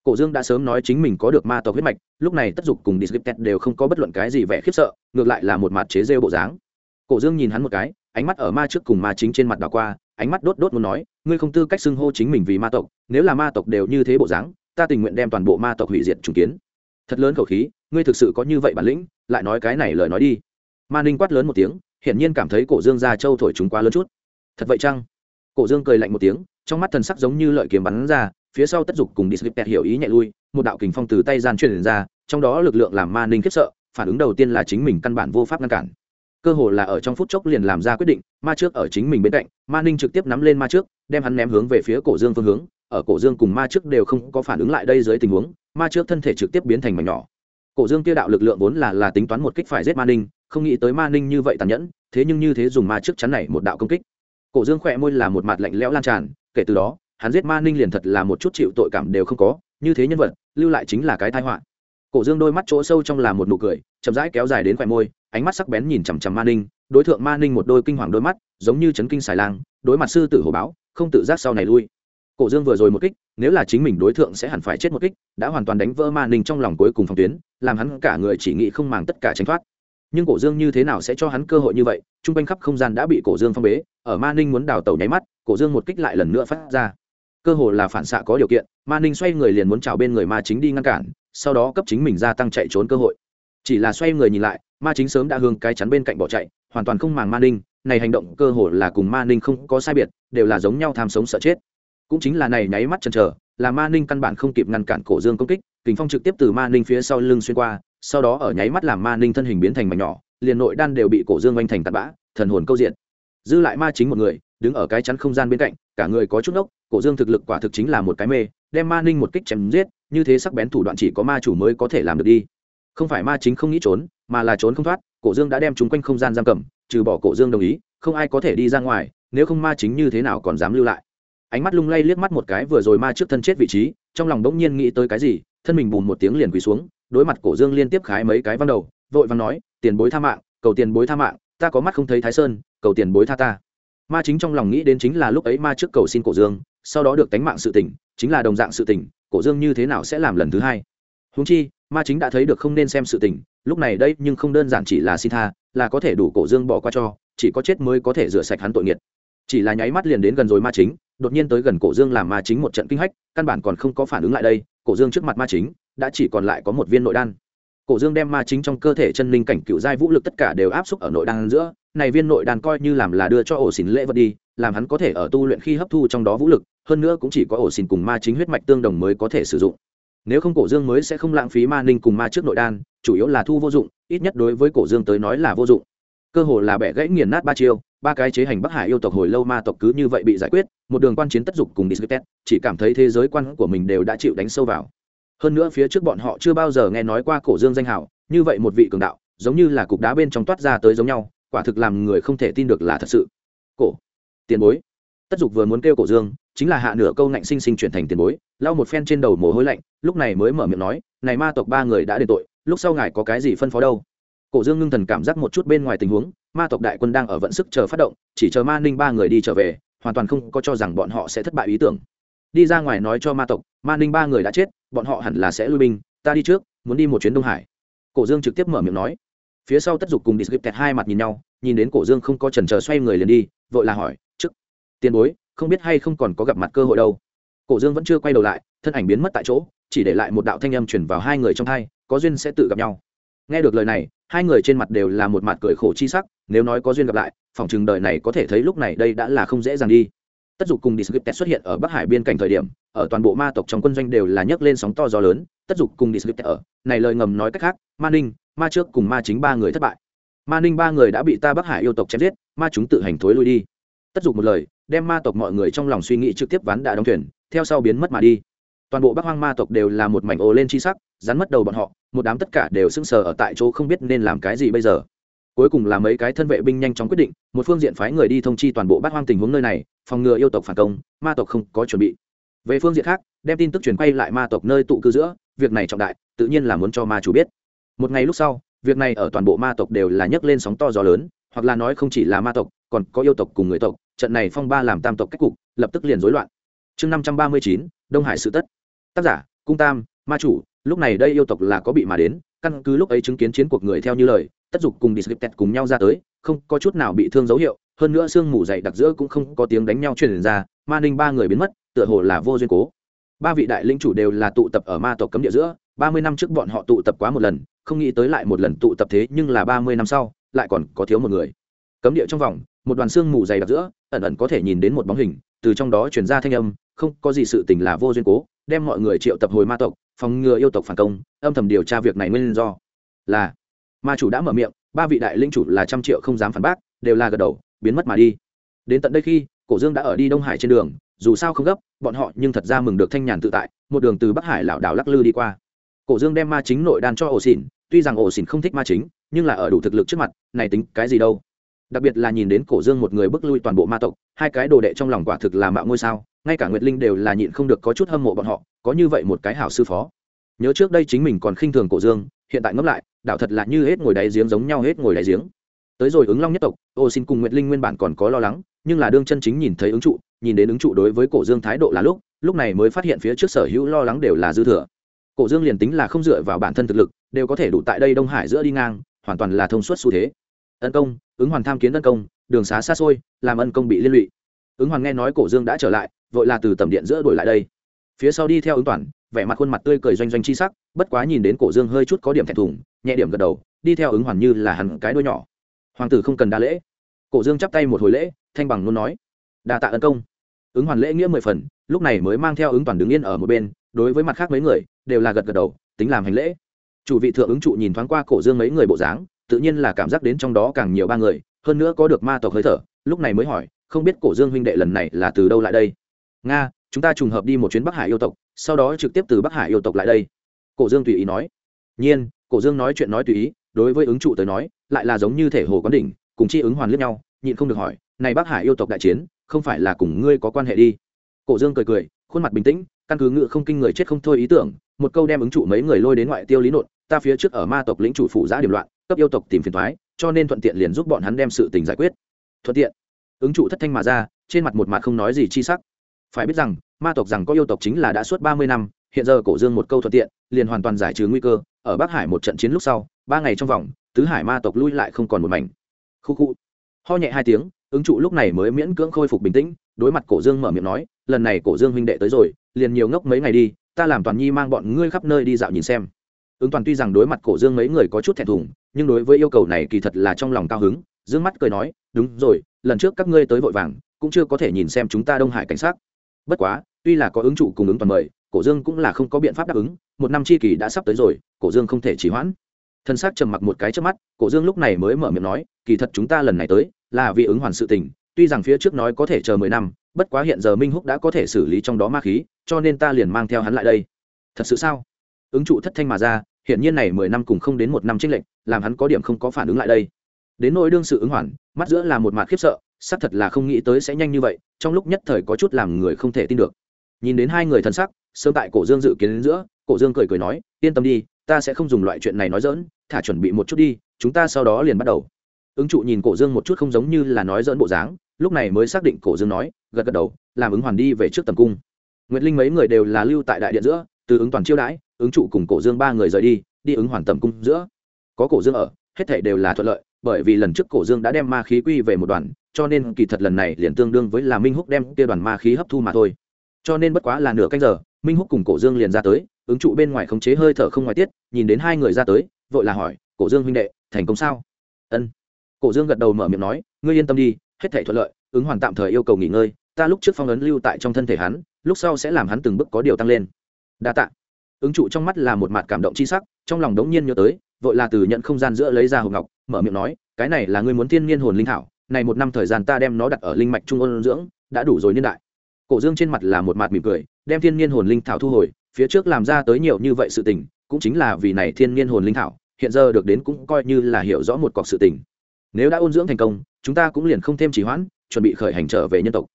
cổ dương đã sớm nói chính mình có được ma tộc huyết mạch, lúc này tất dục cùng disgiptet đều không có bất luận cái gì vẻ khiếp sợ, ngược lại là một mặt chế rêu bộ dáng. Cổ dương nhìn hắn một cái, ánh mắt ở ma trước cùng ma chính trên mặt đảo qua, ánh mắt đốt đốt muốn nói, ngươi không tư cách xưng hô chính mình vì ma tộc, nếu là ma tộc đều như thế bộ dáng, ta tình nguyện đem toàn bộ ma tộc hủy diệt trùng kiến. Thật lớn khẩu khí, ngươi thực sự có như vậy bản lĩnh, lại nói cái này lời nói đi. Ma ninh quát lớn một tiếng, hiển nhiên cảm thấy cổ dương ra châu thổi chúng quá lớn chút. Thật vậy chăng? Cổ dương cười lạnh một tiếng trong mắt thần sắc giống như lợi kiếm bắn ra, phía sau tất dục cùng đi slip hiểu ý nhẹ lui, một đạo kình phong từ tay gian truyền ra, trong đó lực lượng làm ma ninh khiếp sợ, phản ứng đầu tiên là chính mình căn bản vô pháp ngăn cản. Cơ hồ là ở trong phút chốc liền làm ra quyết định, ma trước ở chính mình bên cạnh, ma ninh trực tiếp nắm lên ma trước, đem hắn ném hướng về phía cổ dương phương hướng, ở cổ dương cùng ma trước đều không có phản ứng lại đây dưới tình huống, ma trước thân thể trực tiếp biến thành mảnh nhỏ. Cổ dương kia đạo lực lượng vốn là là tính toán một kích phải giết ma ninh, không nghĩ tới ma ninh như vậy tàn nhẫn, thế nhưng như thế dùng ma trước chắn này một đạo công kích. Cổ dương khỏe môi là một mặt lạnh lẽo lan tràn kể từ đó, hắn giết ma ninh liền thật là một chút chịu tội cảm đều không có, như thế nhân vật, lưu lại chính là cái tai họa. Cổ dương đôi mắt chỗ sâu trong là một nụ cười, chậm rãi kéo dài đến khoẻ môi, ánh mắt sắc bén nhìn chằm chằm ma ninh, đối tượng ma ninh một đôi kinh hoàng đôi mắt, giống như chấn kinh xài lang, đối mặt sư tử hồ báo, không tự giác sau này lui. Cổ dương vừa rồi một kích, nếu là chính mình đối tượng sẽ hẳn phải chết một kích, đã hoàn toàn đánh vỡ ma ninh trong lòng cuối cùng phòng tuyến, làm hắn cả người chỉ nghĩ không màng tất cả tránh thoát nhưng cổ dương như thế nào sẽ cho hắn cơ hội như vậy? T r u n g quanh khắp không gian đã bị cổ dương phong bế, ở ma ninh muốn đào tàu nháy mắt, cổ dương một kích lại lần nữa phát ra. Cơ hội là phản xạ có điều kiện, ma ninh xoay người liền muốn chào bên người ma chính đi ngăn cản, sau đó cấp chính mình gia tăng chạy trốn cơ hội. Chỉ là xoay người nhìn lại, ma chính sớm đã hướng cái chắn bên cạnh bỏ chạy, hoàn toàn không màng ma ninh, này hành động cơ hội là cùng ma ninh không có sai biệt, đều là giống nhau tham sống sợ chết. Cũng chính là này nháy mắt chần chờ, là ma ninh căn bản không kịp ngăn cản cổ dương công kích, kình phong trực tiếp từ ma ninh phía sau lưng xuyên qua sau đó ở nháy mắt làm ma ninh thân hình biến thành mảnh nhỏ, liền nội đan đều bị cổ dương oanh thành tạt bã, thần hồn câu diện dư lại ma chính một người, đứng ở cái chắn không gian bên cạnh, cả người có chút ốc cổ dương thực lực quả thực chính là một cái mê, đem ma ninh một kích chém giết, như thế sắc bén thủ đoạn chỉ có ma chủ mới có thể làm được đi. Không phải ma chính không nghĩ trốn, mà là trốn không thoát, cổ dương đã đem chúng quanh không gian giam cầm, trừ bỏ cổ dương đồng ý, không ai có thể đi ra ngoài, nếu không ma chính như thế nào còn dám lưu lại. Ánh mắt lung lay liếc mắt một cái vừa rồi ma trước thân chết vị trí, trong lòng bỗng nhiên nghĩ tới cái gì, thân mình bùn một tiếng liền quỳ xuống đối mặt cổ dương liên tiếp khái mấy cái văn đầu, vội vàng nói, tiền bối tha mạng, cầu tiền bối tha mạng, ta có mắt không thấy thái sơn, cầu tiền bối tha ta. Ma chính trong lòng nghĩ đến chính là lúc ấy ma trước cầu xin cổ dương, sau đó được tánh mạng sự tỉnh chính là đồng dạng sự tỉnh cổ dương như thế nào sẽ làm lần thứ hai? Húng chi, ma chính đã thấy được không nên xem sự tỉnh lúc này đây nhưng không đơn giản chỉ là xin tha, là có thể đủ cổ dương bỏ qua cho, chỉ có chết mới có thể rửa sạch hắn tội nghiệt chỉ là nháy mắt liền đến gần rồi ma chính, đột nhiên tới gần cổ dương làm ma chính một trận kinh hách, căn bản còn không có phản ứng lại đây, cổ dương trước mặt ma chính đã chỉ còn lại có một viên nội đan. Cổ dương đem ma chính trong cơ thể chân linh cảnh cựu giai vũ lực tất cả đều áp xúc ở nội đan giữa, này viên nội đan coi như làm là đưa cho ổ xỉn lễ vật đi, làm hắn có thể ở tu luyện khi hấp thu trong đó vũ lực, hơn nữa cũng chỉ có ổ xỉn cùng ma chính huyết mạch tương đồng mới có thể sử dụng. Nếu không cổ dương mới sẽ không lãng phí ma ninh cùng ma trước nội đan, chủ yếu là thu vô dụng, ít nhất đối với cổ dương tới nói là vô dụng. Cơ hồ là bẻ gãy nghiền nát ba chiêu, ba cái chế hành bắc hải yêu tộc hồi lâu ma tộc cứ như vậy bị giải quyết, một đường quan chiến tất dục cùng discutet chỉ cảm thấy thế giới quan của mình đều đã chịu đánh sâu vào hơn nữa phía trước bọn họ chưa bao giờ nghe nói qua cổ dương danh hào, như vậy một vị cường đạo, giống như là cục đá bên trong toát ra tới giống nhau, quả thực làm người không thể tin được là thật sự. Cổ, tiền bối. Tất dục vừa muốn kêu cổ dương, chính là hạ nửa câu nạnh sinh sinh chuyển thành tiền bối, lau một phen trên đầu mồ hôi lạnh, lúc này mới mở miệng nói, này ma tộc ba người đã đền tội, lúc sau ngài có cái gì phân phó đâu? Cổ dương ngưng thần cảm giác một chút bên ngoài tình huống, ma tộc đại quân đang ở vận sức chờ phát động, chỉ chờ ma ninh ba người đi trở về, hoàn toàn không có cho rằng bọn họ sẽ thất bại ý tưởng đi ra ngoài nói cho ma tộc, ma ninh ba người đã chết, bọn họ hẳn là sẽ lui binh, ta đi trước, muốn đi một chuyến đông hải. Cổ dương trực tiếp mở miệng nói. Phía sau tất dục cùng đi kẹt hai mặt nhìn nhau, nhìn đến cổ dương không có trần chờ xoay người liền đi, vội là hỏi, trước, tiền bối, không biết hay không còn có gặp mặt cơ hội đâu? Cổ dương vẫn chưa quay đầu lại, thân ảnh biến mất tại chỗ, chỉ để lại một đạo thanh âm chuyển vào hai người trong hai có duyên sẽ tự gặp nhau. Nghe được lời này, hai người trên mặt đều là một mặt cười khổ chi sắc, nếu nói có duyên gặp lại phòng chừng đời này có thể thấy lúc này đây đã là không dễ dàng đi tất dục cùng Discryptet xuất hiện ở Bắc Hải biên cảnh thời điểm, ở toàn bộ ma tộc trong quân doanh đều là nhấc lên sóng to gió lớn, tất dục cùng Discryptet ở, này lời ngầm nói cách khác, Ma Ninh, Ma trước cùng Ma chính ba người thất bại. Ma Ninh ba người đã bị ta Bắc Hải yêu tộc chém giết, ma chúng tự hành thối lui đi. Tất dục một lời, đem ma tộc mọi người trong lòng suy nghĩ trực tiếp ván đã đóng thuyền, theo sau biến mất mà đi. Toàn bộ Bắc Hoang ma tộc đều là một mảnh ồ lên chi sắc, rắn mất đầu bọn họ, một đám tất cả đều sững sờ ở tại chỗ không biết nên làm cái gì bây giờ cuối cùng là mấy cái thân vệ binh nhanh chóng quyết định, một phương diện phái người đi thông chi toàn bộ bát hoang tình huống nơi này, phòng ngừa yêu tộc phản công, ma tộc không có chuẩn bị. Về phương diện khác, đem tin tức truyền quay lại ma tộc nơi tụ cư giữa, việc này trọng đại, tự nhiên là muốn cho ma chủ biết. Một ngày lúc sau, việc này ở toàn bộ ma tộc đều là nhấc lên sóng to gió lớn, hoặc là nói không chỉ là ma tộc, còn có yêu tộc cùng người tộc, trận này phong ba làm tam tộc cách cục, lập tức liền rối loạn. Chương năm trăm ba mươi chín, đông hải sự tất. Tác giả, cung tam, ma chủ, lúc này đây yêu tộc là có bị mà đến, căn cứ lúc ấy chứng kiến chiến cuộc người theo như lời tất dục cùng disrupted cùng nhau ra tới, không có chút nào bị thương dấu hiệu, hơn nữa xương mù dày đặc giữa cũng không có tiếng đánh nhau truyền ra, ma ninh ba người biến mất, tựa hồ là vô duyên cố. Ba vị đại linh chủ đều là tụ tập ở ma tộc cấm địa giữa, ba mươi năm trước bọn họ tụ tập quá một lần, không nghĩ tới lại một lần tụ tập thế nhưng là ba mươi năm sau, lại còn có thiếu một người. Cấm địa trong vòng, một đoàn xương mù dày đặc giữa, ẩn ẩn có thể nhìn đến một bóng hình, từ trong đó truyền ra thanh âm, không có gì sự tình là vô duyên cố, đem mọi người triệu tập hồi ma tộc, phòng ngừa yêu tộc phản công, âm thầm điều tra việc này nguyên do. Là ma chủ đã mở miệng, ba vị đại linh chủ là trăm triệu không dám phản bác, đều là gật đầu, biến mất mà đi. Đến tận đây khi, cổ dương đã ở đi đông hải trên đường, dù sao không gấp, bọn họ nhưng thật ra mừng được thanh nhàn tự tại, một đường từ bắc hải lảo đảo lắc lư đi qua. Cổ dương đem ma chính nội đan cho ổ xỉn, tuy rằng ổ xỉn không thích ma chính, nhưng là ở đủ thực lực trước mặt, này tính cái gì đâu. Đặc biệt là nhìn đến cổ dương một người bước lui toàn bộ ma tộc, hai cái đồ đệ trong lòng quả thực là mạo ngôi sao, ngay cả nguyệt linh đều là nhịn không được có chút hâm mộ bọn họ, có như vậy một cái hảo sư phó. Nhớ trước đây chính mình còn khinh thường cổ dương, hiện tại ngẫm lại đạo thật là như hết ngồi đáy giếng giống nhau hết ngồi đáy giếng. Tới rồi ứng long nhất tộc, ô xin cùng nguyệt linh nguyên bản còn có lo lắng, nhưng là đương chân chính nhìn thấy ứng trụ, nhìn đến ứng trụ đối với cổ dương thái độ là lúc lúc này mới phát hiện phía trước sở hữu lo lắng đều là dư thừa. Cổ dương liền tính là không dựa vào bản thân thực lực, đều có thể đủ tại đây đông hải giữa đi ngang, hoàn toàn là thông suốt xu thế. Ân công, ứng hoàn tham kiến ân công, đường xá xa xôi, làm ân công bị liên lụy. Ứng hoàn nghe nói cổ dương đã trở lại, vội là từ tầm điện giữa đổi lại đây. Phía sau đi theo ứng toàn vẻ mặt khuôn mặt tươi cười doanh doanh chi sắc, bất quá nhìn đến cổ dương hơi chút có điểm thẹn thùng, nhẹ điểm gật đầu, đi theo ứng hoàn như là hẳn cái đuôi nhỏ. Hoàng tử không cần đa lễ. Cổ dương chắp tay một hồi lễ, thanh bằng luôn nói. Đa tạ ân công. Ứng hoàn lễ nghĩa mười phần, lúc này mới mang theo ứng toàn đứng yên ở một bên, đối với mặt khác mấy người, đều là gật gật đầu, tính làm hành lễ. Chủ vị thượng ứng trụ nhìn thoáng qua cổ dương mấy người bộ dáng, tự nhiên là cảm giác đến trong đó càng nhiều ba người, hơn nữa có được ma tộc hơi thở, lúc này mới hỏi, không biết cổ dương huynh đệ lần này là từ đâu lại đây? Nga, chúng ta trùng hợp đi một chuyến bắc hải yêu tộc sau đó trực tiếp từ bắc hải yêu tộc lại đây. Cổ dương tùy ý nói. Nhiên, cổ dương nói chuyện nói tùy ý, đối với ứng trụ tới nói, lại là giống như thể hồ quán đỉnh, cùng chi ứng hoàn liếc nhau, nhịn không được hỏi, này bắc hải yêu tộc đại chiến, không phải là cùng ngươi có quan hệ đi? Cổ dương cười cười, khuôn mặt bình tĩnh, căn cứ ngự không kinh người chết không thôi ý tưởng, một câu đem ứng trụ mấy người lôi đến ngoại tiêu lý nộn ta phía trước ở ma tộc lĩnh chủ phủ giã điểm loạn, cấp yêu tộc tìm phiền thoái cho nên thuận tiện liền giúp bọn hắn đem sự tình giải quyết. Thuận tiện. Ứng trụ thất thanh mà ra, trên mặt một mặt không nói gì chi sắc phải biết rằng, ma tộc rằng có yêu tộc chính là đã suốt ba mươi năm, hiện giờ cổ dương một câu thuận tiện, liền hoàn toàn giải trừ nguy cơ, ở bắc hải một trận chiến lúc sau, ba ngày trong vòng, tứ hải ma tộc lui lại không còn một mảnh. Khu khu. Ho nhẹ hai tiếng, ứng trụ lúc này mới miễn cưỡng khôi phục bình tĩnh, đối mặt cổ dương mở miệng nói, lần này cổ dương huynh đệ tới rồi, liền nhiều ngốc mấy ngày đi, ta làm toàn nhi mang bọn ngươi khắp nơi đi dạo nhìn xem. Ứng toàn tuy rằng đối mặt cổ dương mấy người có chút thẹn thùng, nhưng đối với yêu cầu này kỳ thật là trong lòng cao hứng d ư ơ n g mắt cười nói, đúng rồi, lần trước các ngươi tới vội vàng, cũng chưa có thể nhìn xem chúng ta đông hải cảnh sát bất quá, tuy là có ứng trụ cùng ứng toàn mời, cổ dương cũng là không có biện pháp đáp ứng, một năm chi kỳ đã sắp tới rồi, cổ dương không thể trì hoãn. Thân xác trầm mặc một cái trước mắt, cổ dương lúc này mới mở miệng nói, kỳ thật chúng ta lần này tới, là vì ứng hoàn sự tình, tuy rằng phía trước nói có thể chờ mười năm, bất quá hiện giờ minh húc đã có thể xử lý trong đó ma khí, cho nên ta liền mang theo hắn lại đây. Thật sự sao? Ứng trụ thất thanh mà ra hiện nhiên này mười năm cùng không đến một năm trích lệnh làm hắn có điểm không có phản ứng lại đây. Đến nỗi đương sự ứng hoàn, mắt giữa là một mặt khiếp sợ xác thật là không nghĩ tới sẽ nhanh như vậy, trong lúc nhất thời có chút làm người không thể tin được. Nhìn đến hai người thân sắc, sớm tại cổ dương dự kiến đến giữa, cổ dương cười cười nói, yên tâm đi, ta sẽ không dùng loại chuyện này nói dỡn thả chuẩn bị một chút đi, chúng ta sau đó liền bắt đầu. Ứng trụ nhìn cổ dương một chút không giống như là nói dỡn bộ dáng, lúc này mới xác định cổ dương nói, gật gật đầu, làm ứng hoàn đi về trước tầm cung. Nguyệt linh mấy người đều là lưu tại đại điện giữa, từ ứng toàn chiêu đãi, ứng trụ cùng cổ dương ba người rời đi đi ứng hoàn tầm cung giữa. Có cổ dương ở, hết thể đều là thuận lợi, bởi vì lần trước cổ dương đã đem ma khí quy về một đoàn cho nên kỳ thật lần này liền tương đương với là minh húc đem kia đoàn ma khí hấp thu mà thôi. Cho nên bất quá là nửa canh giờ, minh húc cùng cổ dương liền ra tới, ứng trụ bên ngoài khống chế hơi thở không ngoài tiết, nhìn đến hai người ra tới, vội là hỏi, cổ dương huynh đệ, thành công sao? Ân. Cổ dương gật đầu mở miệng nói, ngươi yên tâm đi, hết thể thuận lợi, ứng hoàn tạm thời yêu cầu nghỉ ngơi, ta lúc trước phong ấn lưu tại trong thân thể hắn, lúc sau sẽ làm hắn từng bước có điều tăng lên. Đa tạ. Ứng trụ trong mắt là một mặt cảm động c h i sắc, trong lòng đống nhiên nhớ tới, vội là từ nhận không gian giữa lấy ra hộp ngọc, mở miệng nói, cái này là ngươi muốn thiên nhiên hồn linh thảo này một năm thời gian ta đem nó đặt ở linh mạch trung ôn dưỡng, đã đủ rồi niên đại. Cổ dương trên mặt là một mặt mỉm cười, đem thiên nhiên hồn linh thảo thu hồi, phía trước làm ra tới nhiều như vậy sự tình, cũng chính là vì này thiên nhiên hồn linh thảo, hiện giờ được đến cũng coi như là hiểu rõ một cọc sự tình. Nếu đã ôn dưỡng thành công, chúng ta cũng liền không thêm trì hoãn, chuẩn bị khởi hành trở về nhân tộc.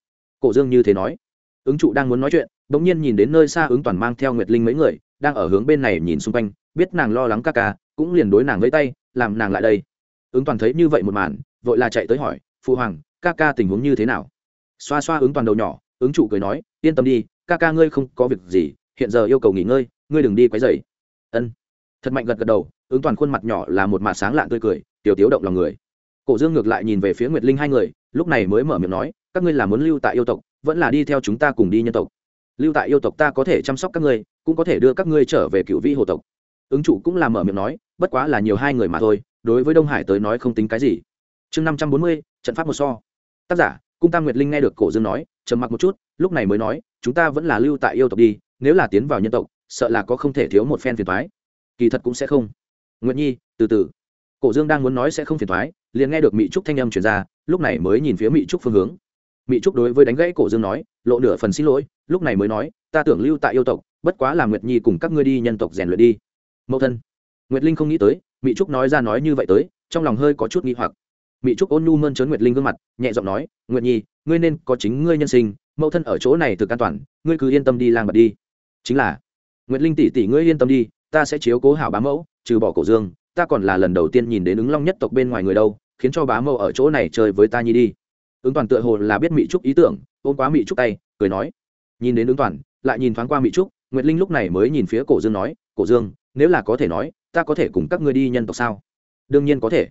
Cổ dương như thế nói. Ứng trụ đang muốn nói chuyện, bỗng nhiên nhìn đến nơi xa ứng toàn mang theo nguyệt linh mấy người, đang ở hướng bên này nhìn xung quanh, biết nàng lo lắng ca ca, cũng liền đối nàng lấy tay, làm nàng lại đây. Ứng toàn thấy như vậy một màn vội là chạy tới hỏi, phụ hoàng, ca ca tình huống như thế nào? Xoa xoa ứng toàn đầu nhỏ, ứng trụ cười nói, yên tâm đi, ca ca ngươi không có việc gì, hiện giờ yêu cầu nghỉ ngơi, ngươi đừng đi quấy dày ân. Thật mạnh gật gật đầu, ứng toàn khuôn mặt nhỏ là một mặt sáng lạng tươi cười, tiểu tiếu động lòng người. Cổ dương ngược lại nhìn về phía nguyệt linh hai người, lúc này mới mở miệng nói, các ngươi là muốn lưu tại yêu tộc, vẫn là đi theo chúng ta cùng đi nhân tộc? Lưu tại yêu tộc ta có thể chăm sóc các ngươi, cũng có thể đưa các ngươi trở về cựu vĩ hồ tộc. Ứng chủ cũng là mở miệng nói, bất quá là nhiều hai người mà thôi, đối với đông hải tới nói không tính cái gì chương năm trăm bốn mươi, trận pháp một so. Tác giả, cung tam nguyệt linh nghe được cổ dương nói, trầm mặc một chút, lúc này mới nói, chúng ta vẫn là lưu tại yêu tộc đi, nếu là tiến vào nhân tộc, sợ là có không thể thiếu một phen phiền thoái kỳ thật cũng sẽ không. Nguyệt nhi, từ từ. Cổ dương đang muốn nói sẽ không phiền thoái liền nghe được mỹ trúc thanh âm truyền ra, lúc này mới nhìn phía mỹ trúc phương hướng. Mỹ trúc đối với đánh gãy cổ dương nói, lộ nửa phần xin lỗi. Lúc này mới nói, ta tưởng lưu tại yêu tộc, bất quá là nguyệt nhi cùng các ngươi đi nhân tộc rèn luyện đi. Mẫu thân. Nguyệt linh không nghĩ tới mỹ trúc nói ra nói như vậy tới, trong lòng hơi có chút nghi hoặc mỹ trúc ôn nhu mơn trớn nguyệt linh gương mặt, nhẹ giọng nói, nguyệt nhi, ngươi nên có chính ngươi nhân sinh, mẫu thân ở chỗ này thực an toàn, ngươi cứ yên tâm đi lang bật đi. Chính là. Nguyệt linh tỷ tỷ ngươi yên tâm đi, ta sẽ chiếu cố hảo bá mẫu, trừ bỏ cổ dương, ta còn là lần đầu tiên nhìn đến ứng long nhất tộc bên ngoài người đâu, khiến cho bá mẫu ở chỗ này chơi với ta nhi đi. Ứng toàn tựa hồ là biết mỹ trúc ý tưởng, ôm quá mỹ trúc tay, cười nói. Nhìn đến ứng toàn, lại nhìn thoáng qua mỹ trúc, nguyệt linh lúc này mới nhìn phía cổ dương nói, cổ dương, nếu là có thể nói, ta có thể cùng các ngươi đi nhân tộc sao? Đương nhiên có thể.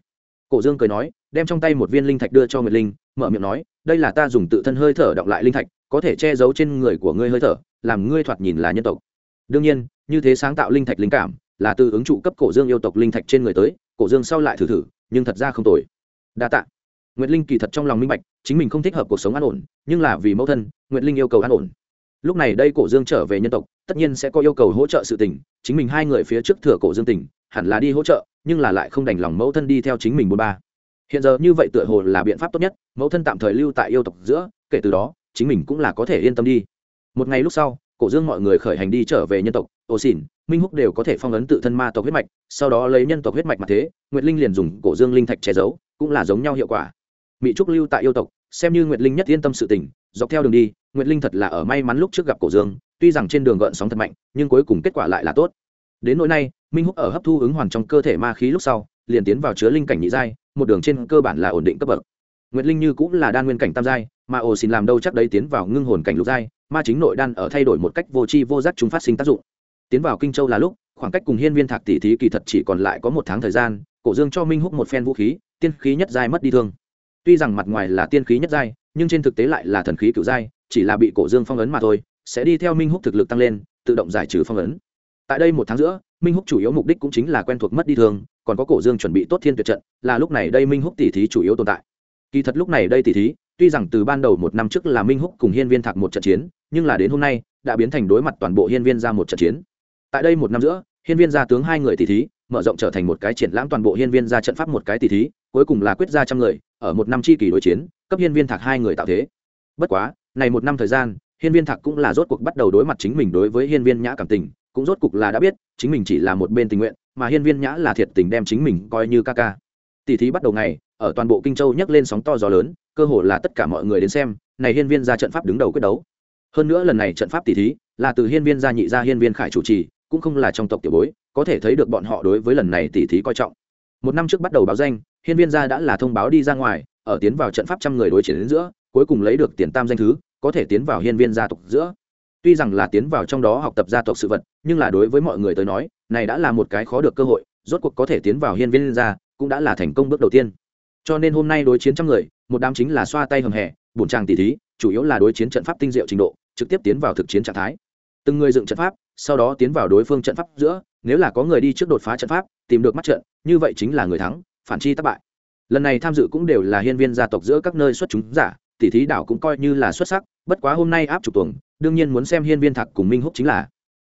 Cổ dương cười nói đem trong tay một viên linh thạch đưa cho nguyệt linh, mở miệng nói, đây là ta dùng tự thân hơi thở đọng lại linh thạch, có thể che giấu trên người của ngươi hơi thở, làm ngươi thoạt nhìn là nhân tộc. Đương nhiên, như thế sáng tạo linh thạch linh cảm, là từ ứng trụ cấp cổ dương yêu tộc linh thạch trên người tới, cổ dương sau lại thử thử, nhưng thật ra không tồi. Đa tạ. Nguyệt linh kỳ thật trong lòng minh bạch, chính mình không thích hợp cuộc sống an ổn, nhưng là vì mẫu thân, nguyệt linh yêu cầu an ổn. Lúc này đây cổ dương trở về nhân tộc, tất nhiên sẽ có yêu cầu hỗ trợ sự tình, chính mình hai người phía trước thừa cổ dương tỉnh hẳn là đi hỗ trợ, nhưng là lại không đành lòng mẫu thân đi theo chính mình bốn ba hiện giờ như vậy tựa hồ là biện pháp tốt nhất, mẫu thân tạm thời lưu tại yêu tộc giữa, kể từ đó, chính mình cũng là có thể yên tâm đi. Một ngày lúc sau, cổ dương mọi người khởi hành đi trở về nhân tộc, ô xỉn, minh húc đều có thể phong ấn tự thân ma tộc huyết mạch, sau đó lấy nhân tộc huyết mạch mà thế, nguyệt linh liền dùng cổ dương linh thạch che giấu, cũng là giống nhau hiệu quả. Mỹ trúc lưu tại yêu tộc, xem như nguyệt linh nhất yên tâm sự tình, dọc theo đường đi, nguyệt linh thật là ở may mắn lúc trước gặp cổ dương, tuy rằng trên đường gợn sóng thật mạnh, nhưng cuối cùng kết quả lại là tốt. Đến nỗi nay, minh húc ở hấp thu ứng hoàn trong cơ thể ma khí lúc sau, liền tiến vào chứa linh cảnh nhị giai một đường trên cơ bản là ổn định cấp bậc. Nguyệt linh như cũng là đan nguyên cảnh tam giai, mà ồ xin làm đâu chắc đấy tiến vào ngưng hồn cảnh lục giai, ma chính nội đan ở thay đổi một cách vô tri vô giác chúng phát sinh tác dụng. Tiến vào kinh châu là lúc, khoảng cách cùng hiên viên thạc tỷ thí kỳ thật chỉ còn lại có một tháng thời gian, cổ dương cho minh húc một phen vũ khí, tiên khí nhất giai mất đi thương. Tuy rằng mặt ngoài là tiên khí nhất giai, nhưng trên thực tế lại là thần khí cựu giai, chỉ là bị cổ dương phong ấn mà thôi, sẽ đi theo minh húc thực lực tăng lên, tự động giải trừ phong ấn. Tại đây một tháng giữa minh húc chủ yếu mục đích cũng chính là quen thuộc mất đi thương, còn có cổ dương chuẩn bị tốt thiên tuyệt trận, là lúc này đây minh húc tỷ thí chủ yếu tồn tại. Kỳ thật lúc này đây tỷ thí, tuy rằng từ ban đầu một năm trước là minh húc cùng hiên viên thạc một trận chiến, nhưng là đến hôm nay, đã biến thành đối mặt toàn bộ hiên viên ra một trận chiến. Tại đây một năm giữa, hiên viên gia tướng hai người tỷ thí, mở rộng trở thành một cái triển lãm toàn bộ hiên viên ra trận pháp một cái tỷ thí, cuối cùng là quyết ra trăm người, ở một năm chi kỳ đối chiến, cấp hiên viên thạc hai người tạo thế. Bất quá, này một năm thời gian, hiên viên thạc cũng là rốt cuộc bắt đầu đối mặt chính mình đối với hiên viên nhã cảm tình cũng rốt cục là đã biết, chính mình chỉ là một bên tình nguyện, mà hiên viên nhã là thiệt tình đem chính mình coi như ca ca. Tỷ thí bắt đầu ngày, ở toàn bộ kinh châu nhấc lên sóng to gió lớn, cơ hồ là tất cả mọi người đến xem, này hiên viên ra trận pháp đứng đầu quyết đấu. Hơn nữa lần này trận pháp tỷ thí là từ hiên viên gia nhị gia hiên viên khải chủ trì, cũng không là trong tộc tiểu bối, có thể thấy được bọn họ đối với lần này tỷ thí coi trọng. Một năm trước bắt đầu báo danh, hiên viên gia đã là thông báo đi ra ngoài, ở tiến vào trận pháp trăm người đối chiến đến giữa, cuối cùng lấy được tiền tam danh thứ, có thể tiến vào hiên viên gia tộc giữa tuy rằng là tiến vào trong đó học tập gia tộc sự vật, nhưng là đối với mọi người tới nói, này đã là một cái khó được cơ hội, rốt cuộc có thể tiến vào hiên viên gia, cũng đã là thành công bước đầu tiên. Cho nên hôm nay đối chiến trăm người, một đám chính là xoa tay hầm hè, bổn tràng tỷ thí, chủ yếu là đối chiến trận pháp tinh diệu trình độ, trực tiếp tiến vào thực chiến trạng thái. Từng người dựng trận pháp, sau đó tiến vào đối phương trận pháp giữa, nếu là có người đi trước đột phá trận pháp, tìm được mắt trận, như vậy chính là người thắng, phản chi thất bại. Lần này tham dự cũng đều là hiên viên gia tộc giữa các nơi xuất chúng giả tỷ thí đảo cũng coi như là xuất sắc, bất quá hôm nay áp chủ tuồng, đương nhiên muốn xem hiên viên thạc cùng minh húc chính là.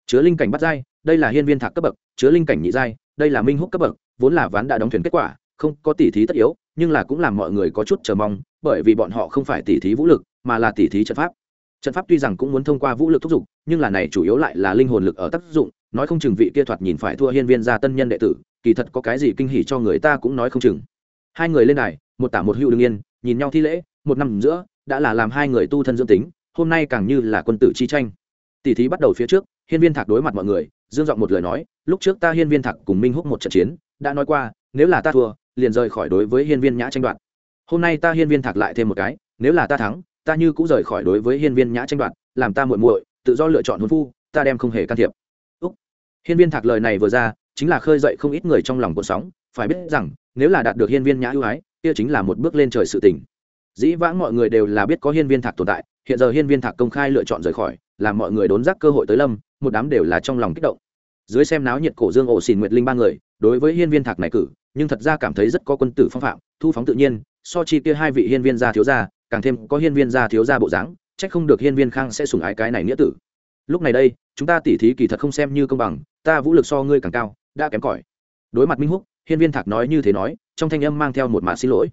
Chứa linh cảnh bắt giai, đây là hiên viên thạc cấp bậc, chứa linh cảnh nhị giai, đây là minh húc cấp bậc, vốn là ván đã đóng thuyền kết quả, không có tỷ thí tất yếu, nhưng là cũng làm mọi người có chút chờ mong, bởi vì bọn họ không phải tỷ thí vũ lực, mà là tỷ thí trận pháp. Trận pháp tuy rằng cũng muốn thông qua vũ lực thúc giục, nhưng là này chủ yếu lại là linh hồn lực ở tác dụng, nói không chừng vị kia thoạt nhìn phải thua hiên viên gia tân nhân đệ tử, kỳ thật có cái gì kinh hỉ cho người ta cũng nói không chừng. Hai người lên này một tả một hữu đương yên, nhìn nhau thi lễ một năm giữa, đã là làm hai người tu thân dương tính, hôm nay càng như là quân tử chi tranh. Tỷ thí bắt đầu phía trước, hiên viên thạc đối mặt mọi người, dương giọng một lời nói, lúc trước ta hiên viên thạc cùng minh húc một trận chiến, đã nói qua, nếu là ta thua, liền rời khỏi đối với hiên viên nhã tranh đoạt. Hôm nay ta hiên viên thạc lại thêm một cái, nếu là ta thắng, ta như cũng rời khỏi đối với hiên viên nhã tranh đoạt, làm ta muội muội, tự do lựa chọn hôn phu, ta đem không hề can thiệp. Úc. hiên viên thạc lời này vừa ra, chính là khơi dậy không ít người trong lòng cuộc sóng, phải biết rằng, nếu là đạt được hiên viên nhã ưu ái, kia chính là một bước lên trời sự tình dĩ vãng mọi người đều là biết có hiên viên thạc tồn tại, hiện giờ hiên viên thạc công khai lựa chọn rời khỏi, làm mọi người đốn giác cơ hội tới lâm, một đám đều là trong lòng kích động. Dưới xem náo nhiệt cổ dương ổ xìn nguyệt linh ba người, đối với hiên viên thạc này cử, nhưng thật ra cảm thấy rất có quân tử phong phạm, thu phóng tự nhiên, so chi kia hai vị hiên viên gia thiếu gia, càng thêm có hiên viên gia thiếu gia bộ dáng trách không được hiên viên khang sẽ sủng ái cái này nghĩa tử. Lúc này đây, chúng ta tỉ thí kỳ thật không xem như công bằng, ta vũ lực so ngươi càng cao, đã kém cỏi. Đối mặt minh húc, hiên viên thạc nói như thế nói, trong thanh âm mang theo một mạ xin lỗi.